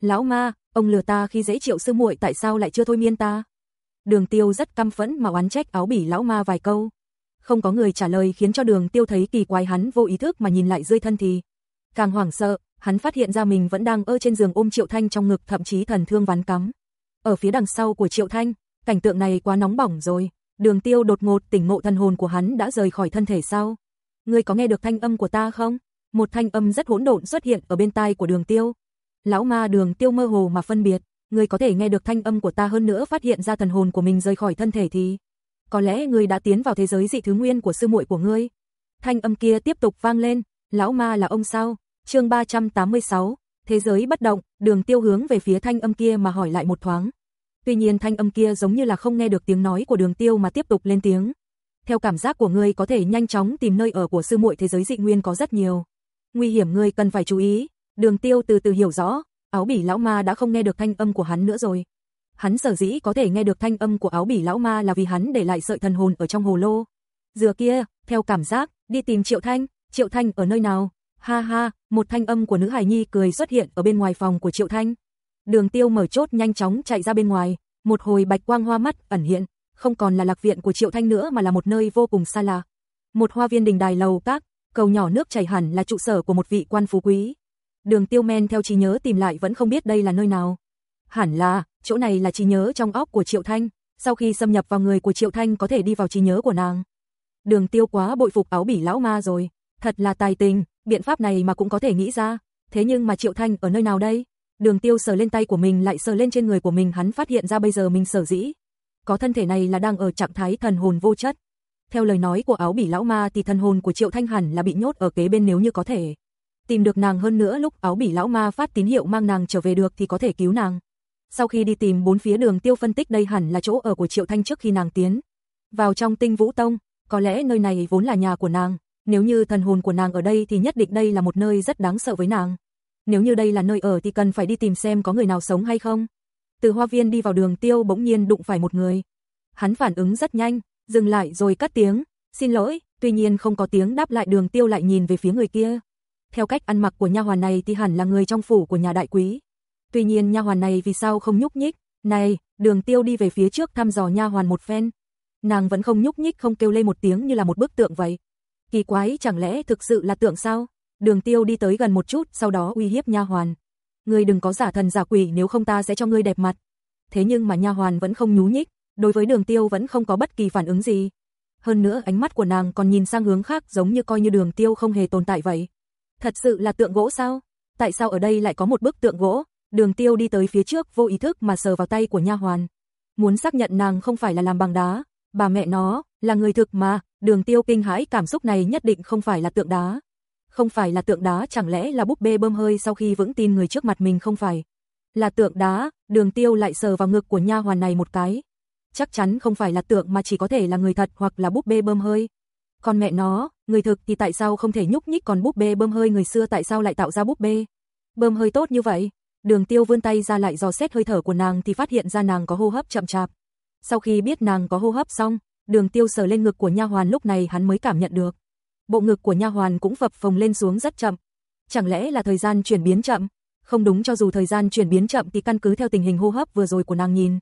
Lão ma, ông lừa ta khi dễ Triệu sư muội tại sao lại chưa thôi miên ta? Đường tiêu rất căm phẫn mà oán trách áo bỉ lão ma vài câu. Không có người trả lời khiến cho đường tiêu thấy kỳ quái hắn vô ý thức mà nhìn lại rơi thân thì. Càng hoảng sợ, hắn phát hiện ra mình vẫn đang ở trên giường ôm Triệu Thanh trong ngực thậm chí thần thương ván cắm. Ở phía đằng sau của Triệu Thanh, cảnh tượng này quá nóng bỏng rồi, đường tiêu đột ngột tỉnh ngộ thần hồn của hắn đã rời khỏi thân thể sau Ngươi có nghe được thanh âm của ta không? Một thanh âm rất hỗn độn xuất hiện ở bên tai của đường tiêu. Lão ma đường tiêu mơ hồ mà phân biệt, ngươi có thể nghe được thanh âm của ta hơn nữa phát hiện ra thần hồn của mình rời khỏi thân thể thì có lẽ ngươi đã tiến vào thế giới dị thứ nguyên của sư muội của ngươi. Thanh âm kia tiếp tục vang lên, lão ma là ông sao? Chương 386, thế giới bất động, Đường Tiêu hướng về phía thanh âm kia mà hỏi lại một thoáng. Tuy nhiên thanh âm kia giống như là không nghe được tiếng nói của Đường Tiêu mà tiếp tục lên tiếng. Theo cảm giác của ngươi có thể nhanh chóng tìm nơi ở của sư muội thế giới dị nguyên có rất nhiều. Nguy hiểm ngươi cần phải chú ý. Đường Tiêu từ từ hiểu rõ, áo bỉ lão ma đã không nghe được thanh âm của hắn nữa rồi. Hắn sở dĩ có thể nghe được thanh âm của áo bỉ lão ma là vì hắn để lại sợi thần hồn ở trong hồ lô. Dừa kia, theo cảm giác, đi tìm Triệu Thanh, Triệu Thanh ở nơi nào? Ha ha, một thanh âm của nữ hài nhi cười xuất hiện ở bên ngoài phòng của Triệu Thanh. Đường Tiêu mở chốt nhanh chóng chạy ra bên ngoài, một hồi bạch quang hoa mắt ẩn hiện, không còn là lạc viện của Triệu Thanh nữa mà là một nơi vô cùng xa lạ. Một hoa viên đình đài lầu các, cầu nhỏ nước chảy hẳn là trụ sở của một vị quan phú quý. Đường Tiêu men theo trí nhớ tìm lại vẫn không biết đây là nơi nào. Hẳn là, chỗ này là trí nhớ trong óc của Triệu Thanh, sau khi xâm nhập vào người của Triệu Thanh có thể đi vào trí nhớ của nàng. Đường Tiêu quá bội phục áo bỉ lão ma rồi, thật là tài tình, biện pháp này mà cũng có thể nghĩ ra, thế nhưng mà Triệu Thanh ở nơi nào đây? Đường Tiêu sờ lên tay của mình lại sờ lên trên người của mình, hắn phát hiện ra bây giờ mình sở dĩ có thân thể này là đang ở trạng thái thần hồn vô chất. Theo lời nói của áo bỉ lão ma thì thần hồn của Triệu Thanh hẳn là bị nhốt ở kế bên nếu như có thể. Tìm được nàng hơn nữa lúc áo bỉ lão ma phát tín hiệu mang nàng trở về được thì có thể cứu nàng. Sau khi đi tìm bốn phía đường tiêu phân tích đây hẳn là chỗ ở của Triệu Thanh trước khi nàng tiến. Vào trong tinh vũ tông, có lẽ nơi này vốn là nhà của nàng, nếu như thần hồn của nàng ở đây thì nhất định đây là một nơi rất đáng sợ với nàng. Nếu như đây là nơi ở thì cần phải đi tìm xem có người nào sống hay không. Từ hoa viên đi vào đường tiêu bỗng nhiên đụng phải một người. Hắn phản ứng rất nhanh, dừng lại rồi cất tiếng, xin lỗi, tuy nhiên không có tiếng đáp lại đường tiêu lại nhìn về phía người kia. Theo cách ăn mặc của nha hoàn này thì hẳn là người trong phủ của nhà đại quý. Tuy nhiên nha hoàn này vì sao không nhúc nhích, này, đường tiêu đi về phía trước thăm dò nha hoàn một phen. Nàng vẫn không nhúc nhích không kêu lên một tiếng như là một bức tượng vậy. Kỳ quái chẳng lẽ thực sự là tượng sao? Đường tiêu đi tới gần một chút sau đó uy hiếp nha hoàn. Ngươi đừng có giả thần giả quỷ nếu không ta sẽ cho ngươi đẹp mặt. Thế nhưng mà nha hoàn vẫn không nhú nhích, đối với đường tiêu vẫn không có bất kỳ phản ứng gì. Hơn nữa ánh mắt của nàng còn nhìn sang hướng khác giống như coi như đường tiêu không hề tồn tại vậy. Thật sự là tượng gỗ sao? Tại sao ở đây lại có một bức tượng gỗ? Đường tiêu đi tới phía trước vô ý thức mà sờ vào tay của nha hoàn. Muốn xác nhận nàng không phải là làm bằng đá, Bà mẹ nó, là người thực mà, đường tiêu kinh hãi cảm xúc này nhất định không phải là tượng đá. Không phải là tượng đá chẳng lẽ là búp bê bơm hơi sau khi vững tin người trước mặt mình không phải. Là tượng đá, đường tiêu lại sờ vào ngực của nha hoàn này một cái. Chắc chắn không phải là tượng mà chỉ có thể là người thật hoặc là búp bê bơm hơi. Còn mẹ nó, người thực thì tại sao không thể nhúc nhích còn búp bê bơm hơi người xưa tại sao lại tạo ra búp bê? Bơm hơi tốt như vậy? Đường tiêu vươn tay ra lại dò xét hơi thở của nàng thì phát hiện ra nàng có hô hấp chậm chạp. Sau khi biết nàng có hô hấp xong, đường tiêu sờ lên ngực của nha hoàn lúc này hắn mới cảm nhận được. Bộ ngực của nha hoàn cũng phập phồng lên xuống rất chậm. Chẳng lẽ là thời gian chuyển biến chậm? Không đúng cho dù thời gian chuyển biến chậm thì căn cứ theo tình hình hô hấp vừa rồi của nàng nhìn.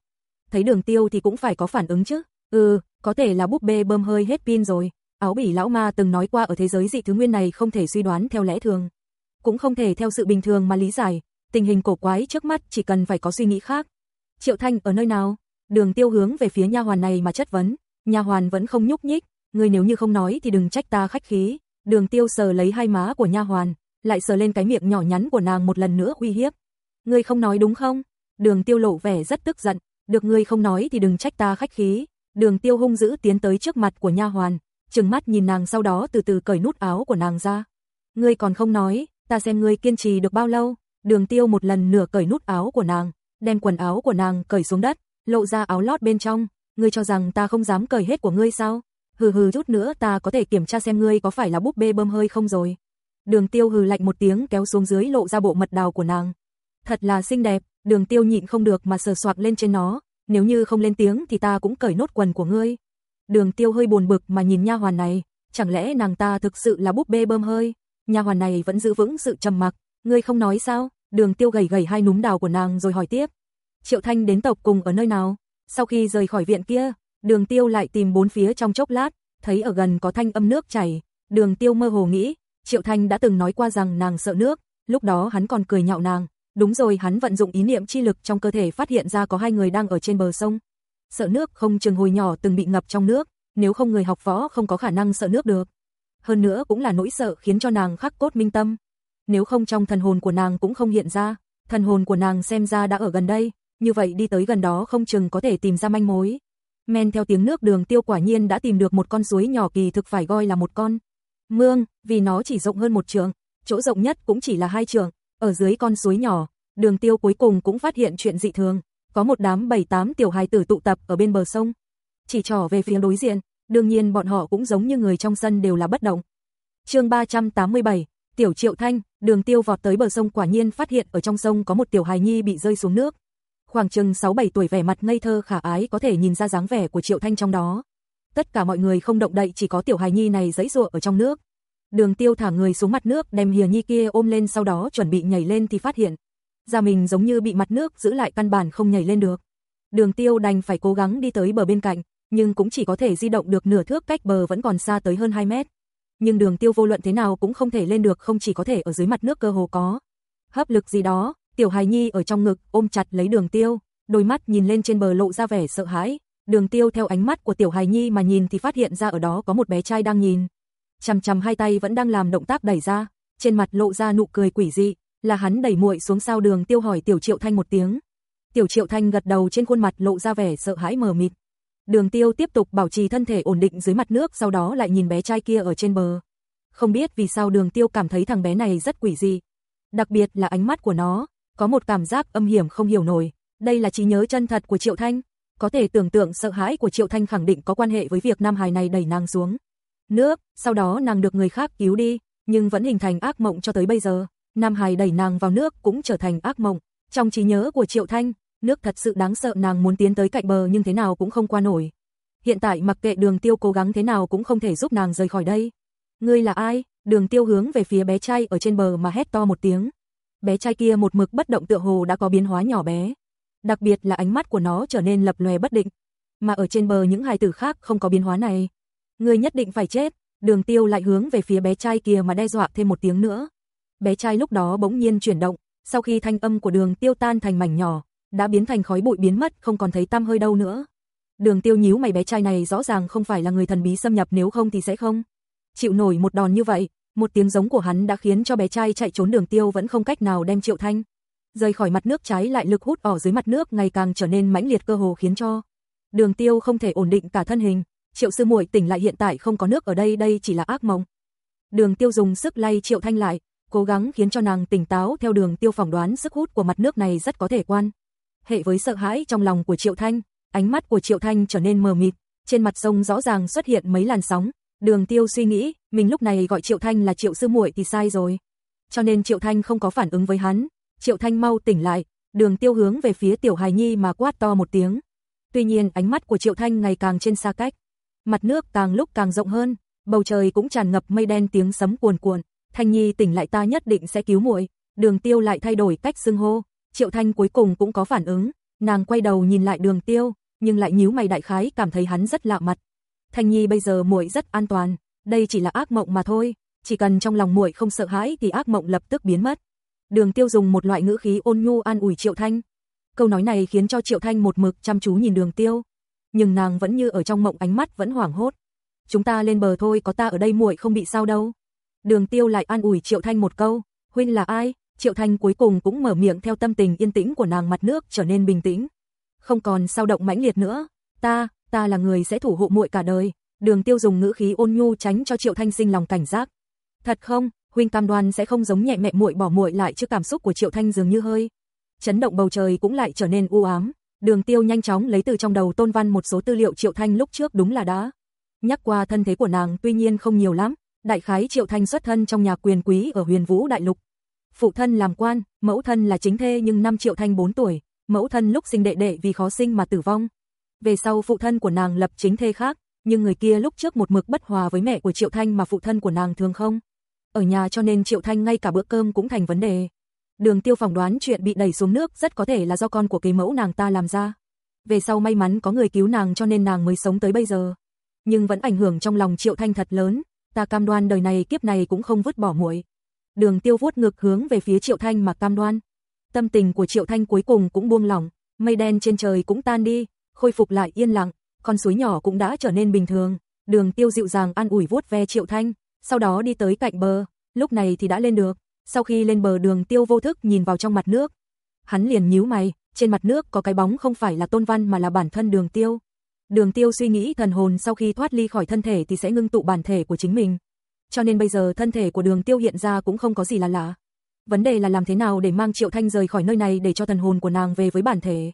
Thấy đường tiêu thì cũng phải có phản ứng chứ. Ừ, có thể là búp bê bơm hơi hết pin rồi. Áo bỉ lão ma từng nói qua ở thế giới dị thứ nguyên này không thể suy đoán theo lẽ thường. Cũng không thể theo sự bình thường mà lý giải, tình hình cổ quái trước mắt chỉ cần phải có suy nghĩ khác. Triệu Thanh ở nơi nào? Đường Tiêu hướng về phía nha hoàn này mà chất vấn, nha hoàn vẫn không nhúc nhích, ngươi nếu như không nói thì đừng trách ta khách khí. Đường Tiêu sờ lấy hai má của nha hoàn, lại sờ lên cái miệng nhỏ nhắn của nàng một lần nữa uy hiếp. Ngươi không nói đúng không? Đường Tiêu lộ vẻ rất tức giận, được ngươi không nói thì đừng trách ta khách khí. Đường Tiêu hung dữ tiến tới trước mặt của nha hoàn, trừng mắt nhìn nàng sau đó từ từ cởi nút áo của nàng ra. Ngươi còn không nói, ta xem ngươi kiên trì được bao lâu. Đường Tiêu một lần nửa cởi nút áo của nàng, đem quần áo của nàng cởi xuống đất, lộ ra áo lót bên trong, ngươi cho rằng ta không dám cởi hết của ngươi sao? Hừ hừ chút nữa ta có thể kiểm tra xem ngươi có phải là búp bê bơm hơi không rồi. Đường Tiêu hừ lạnh một tiếng kéo xuống dưới lộ ra bộ mật đào của nàng. Thật là xinh đẹp, Đường Tiêu nhịn không được mà sờ soạc lên trên nó, nếu như không lên tiếng thì ta cũng cởi nốt quần của ngươi. Đường Tiêu hơi buồn bực mà nhìn nha hoàn này, chẳng lẽ nàng ta thực sự là búp bê bơm hơi? Nha hoàn này vẫn giữ vững sự trầm mặc, ngươi không nói sao? Đường Tiêu gầy gầy hai núm đào của nàng rồi hỏi tiếp. Triệu Thanh đến tộc cùng ở nơi nào? Sau khi rời khỏi viện kia, Đường Tiêu lại tìm bốn phía trong chốc lát, thấy ở gần có thanh âm nước chảy, Đường Tiêu mơ hồ nghĩ, Triệu Thanh đã từng nói qua rằng nàng sợ nước, lúc đó hắn còn cười nhạo nàng, đúng rồi hắn vận dụng ý niệm chi lực trong cơ thể phát hiện ra có hai người đang ở trên bờ sông. Sợ nước không chừng hồi nhỏ từng bị ngập trong nước, nếu không người học võ không có khả năng sợ nước được. Hơn nữa cũng là nỗi sợ khiến cho nàng khắc cốt minh tâm. Nếu không trong thần hồn của nàng cũng không hiện ra, thần hồn của nàng xem ra đã ở gần đây, như vậy đi tới gần đó không chừng có thể tìm ra manh mối. Men theo tiếng nước đường tiêu quả nhiên đã tìm được một con suối nhỏ kỳ thực phải gọi là một con mương, vì nó chỉ rộng hơn một trường, chỗ rộng nhất cũng chỉ là hai trường, ở dưới con suối nhỏ, đường tiêu cuối cùng cũng phát hiện chuyện dị thường, có một đám bảy tám tiểu hài tử tụ tập ở bên bờ sông. Chỉ trỏ về phía đối diện, đương nhiên bọn họ cũng giống như người trong sân đều là bất động. chương 387, Tiểu Triệu Thanh, đường tiêu vọt tới bờ sông quả nhiên phát hiện ở trong sông có một tiểu hài nhi bị rơi xuống nước. Khoảng chừng 6-7 tuổi vẻ mặt ngây thơ khả ái có thể nhìn ra dáng vẻ của Triệu Thanh trong đó. Tất cả mọi người không động đậy chỉ có tiểu hài nhi này giãy giụa ở trong nước. Đường tiêu thả người xuống mặt nước đem hìa nhi kia ôm lên sau đó chuẩn bị nhảy lên thì phát hiện. Ra mình giống như bị mặt nước giữ lại căn bản không nhảy lên được. Đường tiêu đành phải cố gắng đi tới bờ bên cạnh, nhưng cũng chỉ có thể di động được nửa thước cách bờ vẫn còn xa tới hơn 2 mét. Nhưng đường tiêu vô luận thế nào cũng không thể lên được không chỉ có thể ở dưới mặt nước cơ hồ có. Hấp lực gì đó, tiểu hài nhi ở trong ngực ôm chặt lấy đường tiêu, đôi mắt nhìn lên trên bờ lộ ra vẻ sợ hãi. Đường tiêu theo ánh mắt của tiểu hài nhi mà nhìn thì phát hiện ra ở đó có một bé trai đang nhìn. Chầm chầm hai tay vẫn đang làm động tác đẩy ra, trên mặt lộ ra nụ cười quỷ dị, là hắn đẩy muội xuống sao đường tiêu hỏi tiểu triệu thanh một tiếng. Tiểu triệu thanh gật đầu trên khuôn mặt lộ ra vẻ sợ hãi mờ mịt. Đường tiêu tiếp tục bảo trì thân thể ổn định dưới mặt nước sau đó lại nhìn bé trai kia ở trên bờ. Không biết vì sao đường tiêu cảm thấy thằng bé này rất quỷ dị. Đặc biệt là ánh mắt của nó, có một cảm giác âm hiểm không hiểu nổi. Đây là trí nhớ chân thật của Triệu Thanh. Có thể tưởng tượng sợ hãi của Triệu Thanh khẳng định có quan hệ với việc Nam hài này đẩy nàng xuống. Nước, sau đó nàng được người khác cứu đi, nhưng vẫn hình thành ác mộng cho tới bây giờ. Nam hài đẩy nàng vào nước cũng trở thành ác mộng. Trong trí nhớ của Triệu Thanh, nước thật sự đáng sợ nàng muốn tiến tới cạnh bờ nhưng thế nào cũng không qua nổi. Hiện tại mặc kệ đường tiêu cố gắng thế nào cũng không thể giúp nàng rời khỏi đây. Ngươi là ai? Đường tiêu hướng về phía bé trai ở trên bờ mà hét to một tiếng. Bé trai kia một mực bất động tựa hồ đã có biến hóa nhỏ bé. Đặc biệt là ánh mắt của nó trở nên lập lòe bất định. Mà ở trên bờ những hài tử khác không có biến hóa này. người nhất định phải chết. Đường tiêu lại hướng về phía bé trai kia mà đe dọa thêm một tiếng nữa. Bé trai lúc đó bỗng nhiên chuyển động, sau khi thanh âm của đường tiêu tan thành mảnh nhỏ, đã biến thành khói bụi biến mất không còn thấy tăm hơi đâu nữa. Đường tiêu nhíu mày bé trai này rõ ràng không phải là người thần bí xâm nhập nếu không thì sẽ không. Chịu nổi một đòn như vậy, một tiếng giống của hắn đã khiến cho bé trai chạy trốn đường tiêu vẫn không cách nào đem triệu thanh. Rời khỏi mặt nước trái lại lực hút ở dưới mặt nước ngày càng trở nên mãnh liệt cơ hồ khiến cho Đường Tiêu không thể ổn định cả thân hình, Triệu sư muội tỉnh lại hiện tại không có nước ở đây, đây chỉ là ác mộng. Đường Tiêu dùng sức lay Triệu Thanh lại, cố gắng khiến cho nàng tỉnh táo theo Đường Tiêu phỏng đoán sức hút của mặt nước này rất có thể quan. Hệ với sợ hãi trong lòng của Triệu Thanh, ánh mắt của Triệu Thanh trở nên mờ mịt, trên mặt sông rõ ràng xuất hiện mấy làn sóng. Đường Tiêu suy nghĩ, mình lúc này gọi Triệu Thanh là Triệu sư muội thì sai rồi. Cho nên Triệu Thanh không có phản ứng với hắn. Triệu Thanh mau tỉnh lại, Đường Tiêu hướng về phía Tiểu Hài Nhi mà quát to một tiếng. Tuy nhiên ánh mắt của Triệu Thanh ngày càng trên xa cách. Mặt nước càng lúc càng rộng hơn, bầu trời cũng tràn ngập mây đen tiếng sấm cuồn cuộn. Thanh Nhi tỉnh lại ta nhất định sẽ cứu muội. Đường Tiêu lại thay đổi cách xưng hô. Triệu Thanh cuối cùng cũng có phản ứng, nàng quay đầu nhìn lại Đường Tiêu, nhưng lại nhíu mày đại khái cảm thấy hắn rất lạ mặt. Thanh Nhi bây giờ muội rất an toàn, đây chỉ là ác mộng mà thôi, chỉ cần trong lòng muội không sợ hãi thì ác mộng lập tức biến mất. Đường Tiêu dùng một loại ngữ khí ôn nhu an ủi Triệu Thanh. Câu nói này khiến cho Triệu Thanh một mực chăm chú nhìn Đường Tiêu, nhưng nàng vẫn như ở trong mộng ánh mắt vẫn hoảng hốt. Chúng ta lên bờ thôi, có ta ở đây muội không bị sao đâu. Đường Tiêu lại an ủi Triệu Thanh một câu, huynh là ai? Triệu Thanh cuối cùng cũng mở miệng theo tâm tình yên tĩnh của nàng mặt nước trở nên bình tĩnh. Không còn sao động mãnh liệt nữa, ta, ta là người sẽ thủ hộ muội cả đời. Đường Tiêu dùng ngữ khí ôn nhu tránh cho Triệu Thanh sinh lòng cảnh giác. Thật không, huynh cam đoan sẽ không giống nhẹ mẹ muội bỏ muội lại chứ cảm xúc của Triệu Thanh dường như hơi. Chấn động bầu trời cũng lại trở nên u ám. Đường Tiêu nhanh chóng lấy từ trong đầu Tôn Văn một số tư liệu Triệu Thanh lúc trước đúng là đã nhắc qua thân thế của nàng, tuy nhiên không nhiều lắm. Đại khái Triệu Thanh xuất thân trong nhà quyền quý ở Huyền Vũ đại lục, Phụ thân làm quan, mẫu thân là chính thê nhưng năm Triệu Thanh 4 tuổi, mẫu thân lúc sinh đệ đệ vì khó sinh mà tử vong. Về sau phụ thân của nàng lập chính thê khác, nhưng người kia lúc trước một mực bất hòa với mẹ của Triệu Thanh mà phụ thân của nàng thường không. Ở nhà cho nên Triệu Thanh ngay cả bữa cơm cũng thành vấn đề. Đường tiêu phỏng đoán chuyện bị đẩy xuống nước rất có thể là do con của kế mẫu nàng ta làm ra. Về sau may mắn có người cứu nàng cho nên nàng mới sống tới bây giờ. Nhưng vẫn ảnh hưởng trong lòng Triệu Thanh thật lớn, ta cam đoan đời này kiếp này cũng không vứt bỏ muội. Đường Tiêu vuốt ngược hướng về phía Triệu Thanh mà cam đoan. Tâm tình của Triệu Thanh cuối cùng cũng buông lỏng, mây đen trên trời cũng tan đi, khôi phục lại yên lặng, con suối nhỏ cũng đã trở nên bình thường. Đường Tiêu dịu dàng an ủi vuốt ve Triệu Thanh, sau đó đi tới cạnh bờ, lúc này thì đã lên được. Sau khi lên bờ Đường Tiêu vô thức nhìn vào trong mặt nước. Hắn liền nhíu mày, trên mặt nước có cái bóng không phải là Tôn Văn mà là bản thân Đường Tiêu. Đường Tiêu suy nghĩ thần hồn sau khi thoát ly khỏi thân thể thì sẽ ngưng tụ bản thể của chính mình cho nên bây giờ thân thể của đường tiêu hiện ra cũng không có gì là lạ. Vấn đề là làm thế nào để mang Triệu Thanh rời khỏi nơi này để cho thần hồn của nàng về với bản thể.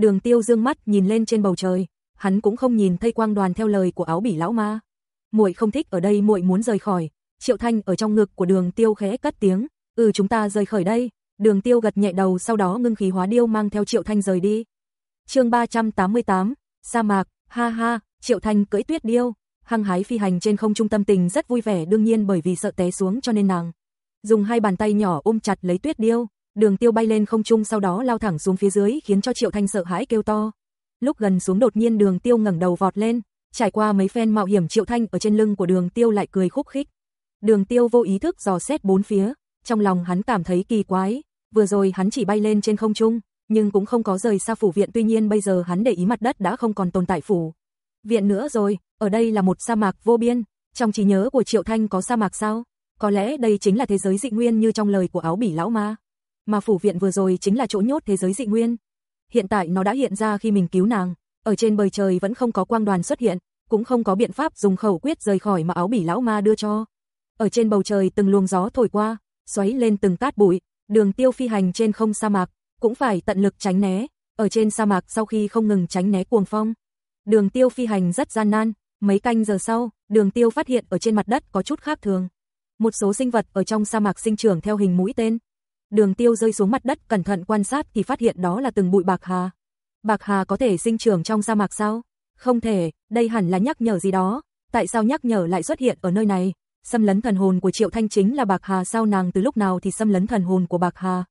Đường tiêu dương mắt nhìn lên trên bầu trời, hắn cũng không nhìn thấy quang đoàn theo lời của áo bỉ lão ma. muội không thích ở đây muội muốn rời khỏi. Triệu Thanh ở trong ngực của đường tiêu khẽ cất tiếng, ừ chúng ta rời khỏi đây. Đường tiêu gật nhẹ đầu sau đó ngưng khí hóa điêu mang theo Triệu Thanh rời đi. chương 388, sa mạc, ha ha, Triệu Thanh cưỡi tuyết điêu, hăng hái phi hành trên không trung tâm tình rất vui vẻ đương nhiên bởi vì sợ té xuống cho nên nàng dùng hai bàn tay nhỏ ôm chặt lấy Tuyết Điêu, Đường Tiêu bay lên không trung sau đó lao thẳng xuống phía dưới khiến cho Triệu Thanh sợ hãi kêu to. Lúc gần xuống đột nhiên Đường Tiêu ngẩng đầu vọt lên, trải qua mấy phen mạo hiểm Triệu Thanh ở trên lưng của Đường Tiêu lại cười khúc khích. Đường Tiêu vô ý thức dò xét bốn phía, trong lòng hắn cảm thấy kỳ quái, vừa rồi hắn chỉ bay lên trên không trung, nhưng cũng không có rời xa phủ viện tuy nhiên bây giờ hắn để ý mặt đất đã không còn tồn tại phủ. Viện nữa rồi, ở đây là một sa mạc vô biên, trong trí nhớ của Triệu Thanh có sa mạc sao? Có lẽ đây chính là thế giới dị nguyên như trong lời của áo bỉ lão ma. Mà phủ viện vừa rồi chính là chỗ nhốt thế giới dị nguyên. Hiện tại nó đã hiện ra khi mình cứu nàng, ở trên bầu trời vẫn không có quang đoàn xuất hiện, cũng không có biện pháp dùng khẩu quyết rời khỏi mà áo bỉ lão ma đưa cho. Ở trên bầu trời từng luồng gió thổi qua, xoáy lên từng cát bụi, đường tiêu phi hành trên không sa mạc, cũng phải tận lực tránh né, ở trên sa mạc sau khi không ngừng tránh né cuồng phong. Đường tiêu phi hành rất gian nan, Mấy canh giờ sau, đường tiêu phát hiện ở trên mặt đất có chút khác thường. Một số sinh vật ở trong sa mạc sinh trưởng theo hình mũi tên. Đường tiêu rơi xuống mặt đất cẩn thận quan sát thì phát hiện đó là từng bụi bạc hà. Bạc hà có thể sinh trưởng trong sa mạc sao? Không thể, đây hẳn là nhắc nhở gì đó. Tại sao nhắc nhở lại xuất hiện ở nơi này? Xâm lấn thần hồn của Triệu Thanh chính là bạc hà sao nàng từ lúc nào thì xâm lấn thần hồn của bạc hà?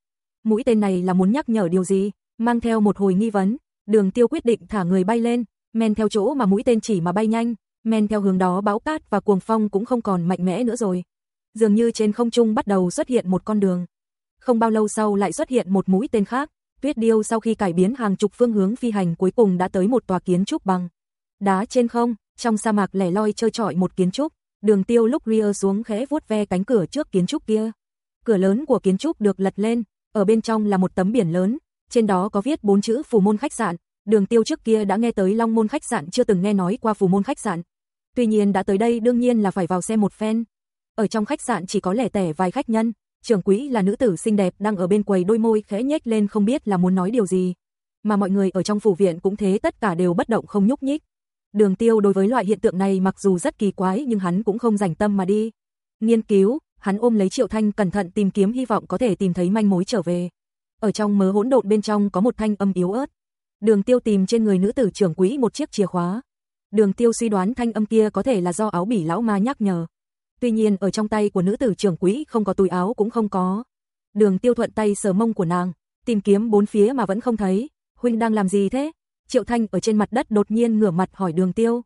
Mũi tên này là muốn nhắc nhở điều gì? Mang theo một hồi nghi vấn, đường tiêu quyết định thả người bay lên, men theo chỗ mà mũi tên chỉ mà bay nhanh, men theo hướng đó bão cát và cuồng phong cũng không còn mạnh mẽ nữa rồi. Dường như trên không trung bắt đầu xuất hiện một con đường. Không bao lâu sau lại xuất hiện một mũi tên khác, Tuyết Điêu sau khi cải biến hàng chục phương hướng phi hành cuối cùng đã tới một tòa kiến trúc bằng đá trên không, trong sa mạc lẻ loi chơi trọi một kiến trúc, Đường Tiêu lúc ria xuống khẽ vuốt ve cánh cửa trước kiến trúc kia. Cửa lớn của kiến trúc được lật lên, ở bên trong là một tấm biển lớn, trên đó có viết bốn chữ Phù môn khách sạn, Đường Tiêu trước kia đã nghe tới Long Môn khách sạn chưa từng nghe nói qua Phù Môn khách sạn. Tuy nhiên đã tới đây đương nhiên là phải vào xem một phen. Ở trong khách sạn chỉ có lẻ tẻ vài khách nhân, trưởng quỹ là nữ tử xinh đẹp đang ở bên quầy đôi môi khẽ nhếch lên không biết là muốn nói điều gì. Mà mọi người ở trong phủ viện cũng thế tất cả đều bất động không nhúc nhích. Đường Tiêu đối với loại hiện tượng này mặc dù rất kỳ quái nhưng hắn cũng không rảnh tâm mà đi. Nghiên cứu, hắn ôm lấy Triệu Thanh cẩn thận tìm kiếm hy vọng có thể tìm thấy manh mối trở về. Ở trong mớ hỗn độn bên trong có một thanh âm yếu ớt. Đường Tiêu tìm trên người nữ tử trưởng quỹ một chiếc chìa khóa. Đường Tiêu suy đoán thanh âm kia có thể là do áo bỉ lão ma nhắc nhở. Tuy nhiên ở trong tay của nữ tử trưởng quỹ không có túi áo cũng không có. Đường Tiêu thuận tay sờ mông của nàng, tìm kiếm bốn phía mà vẫn không thấy. Huynh đang làm gì thế? Triệu Thanh ở trên mặt đất đột nhiên ngửa mặt hỏi Đường Tiêu.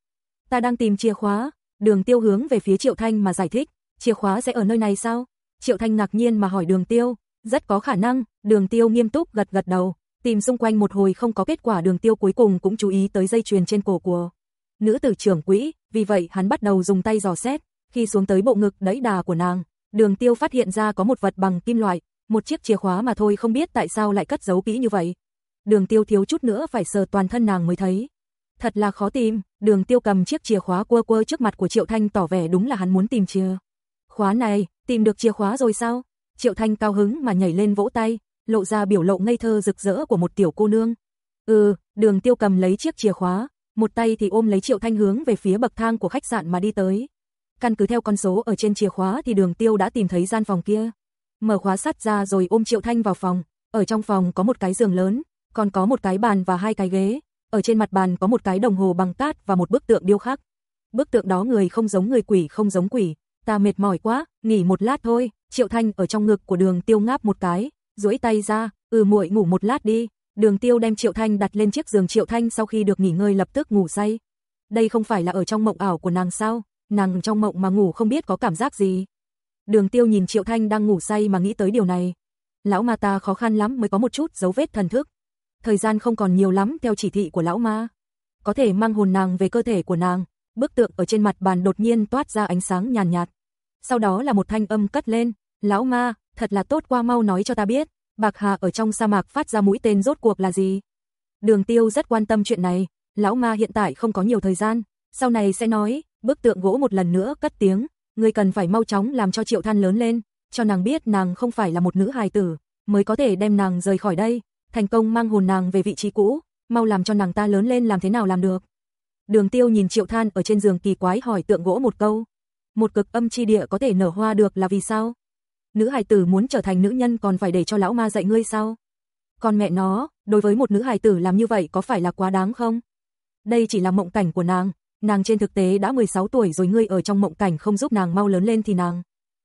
Ta đang tìm chìa khóa. Đường Tiêu hướng về phía Triệu Thanh mà giải thích. Chìa khóa sẽ ở nơi này sao? Triệu Thanh ngạc nhiên mà hỏi Đường Tiêu. Rất có khả năng. Đường Tiêu nghiêm túc gật gật đầu. Tìm xung quanh một hồi không có kết quả Đường Tiêu cuối cùng cũng chú ý tới dây chuyền trên cổ của nữ tử trưởng quỹ. Vì vậy hắn bắt đầu dùng tay dò xét. Khi xuống tới bộ ngực đẫy đà của nàng, Đường Tiêu phát hiện ra có một vật bằng kim loại, một chiếc chìa khóa mà thôi không biết tại sao lại cất giấu kỹ như vậy. Đường Tiêu thiếu chút nữa phải sờ toàn thân nàng mới thấy. Thật là khó tìm, Đường Tiêu cầm chiếc chìa khóa quơ quơ trước mặt của Triệu Thanh tỏ vẻ đúng là hắn muốn tìm chìa. Khóa này, tìm được chìa khóa rồi sao? Triệu Thanh cao hứng mà nhảy lên vỗ tay, lộ ra biểu lộ ngây thơ rực rỡ của một tiểu cô nương. Ừ, Đường Tiêu cầm lấy chiếc chìa khóa, một tay thì ôm lấy Triệu Thanh hướng về phía bậc thang của khách sạn mà đi tới. Căn cứ theo con số ở trên chìa khóa thì đường tiêu đã tìm thấy gian phòng kia. Mở khóa sắt ra rồi ôm Triệu Thanh vào phòng. Ở trong phòng có một cái giường lớn, còn có một cái bàn và hai cái ghế. Ở trên mặt bàn có một cái đồng hồ bằng cát và một bức tượng điêu khắc. Bức tượng đó người không giống người quỷ không giống quỷ. Ta mệt mỏi quá, nghỉ một lát thôi. Triệu Thanh ở trong ngực của đường tiêu ngáp một cái, duỗi tay ra, ừ muội ngủ một lát đi. Đường tiêu đem Triệu Thanh đặt lên chiếc giường Triệu Thanh sau khi được nghỉ ngơi lập tức ngủ say. Đây không phải là ở trong mộng ảo của nàng sao? Nàng trong mộng mà ngủ không biết có cảm giác gì. Đường tiêu nhìn Triệu Thanh đang ngủ say mà nghĩ tới điều này. Lão ma ta khó khăn lắm mới có một chút dấu vết thần thức. Thời gian không còn nhiều lắm theo chỉ thị của lão ma. Có thể mang hồn nàng về cơ thể của nàng. Bức tượng ở trên mặt bàn đột nhiên toát ra ánh sáng nhàn nhạt, Sau đó là một thanh âm cất lên. Lão ma, thật là tốt qua mau nói cho ta biết. Bạc Hà ở trong sa mạc phát ra mũi tên rốt cuộc là gì? Đường tiêu rất quan tâm chuyện này. Lão ma hiện tại không có nhiều thời gian. Sau này sẽ nói, Bức tượng gỗ một lần nữa cất tiếng, ngươi cần phải mau chóng làm cho Triệu Than lớn lên, cho nàng biết nàng không phải là một nữ hài tử, mới có thể đem nàng rời khỏi đây, thành công mang hồn nàng về vị trí cũ, mau làm cho nàng ta lớn lên làm thế nào làm được. Đường Tiêu nhìn Triệu Than ở trên giường kỳ quái hỏi tượng gỗ một câu. Một cực âm chi địa có thể nở hoa được là vì sao? Nữ hài tử muốn trở thành nữ nhân còn phải để cho lão ma dạy ngươi sao? Còn mẹ nó, đối với một nữ hài tử làm như vậy có phải là quá đáng không? Đây chỉ là mộng cảnh của nàng, nàng trên thực tế đã 16 tuổi rồi ngươi ở trong mộng cảnh không giúp nàng mau lớn lên thì nàng.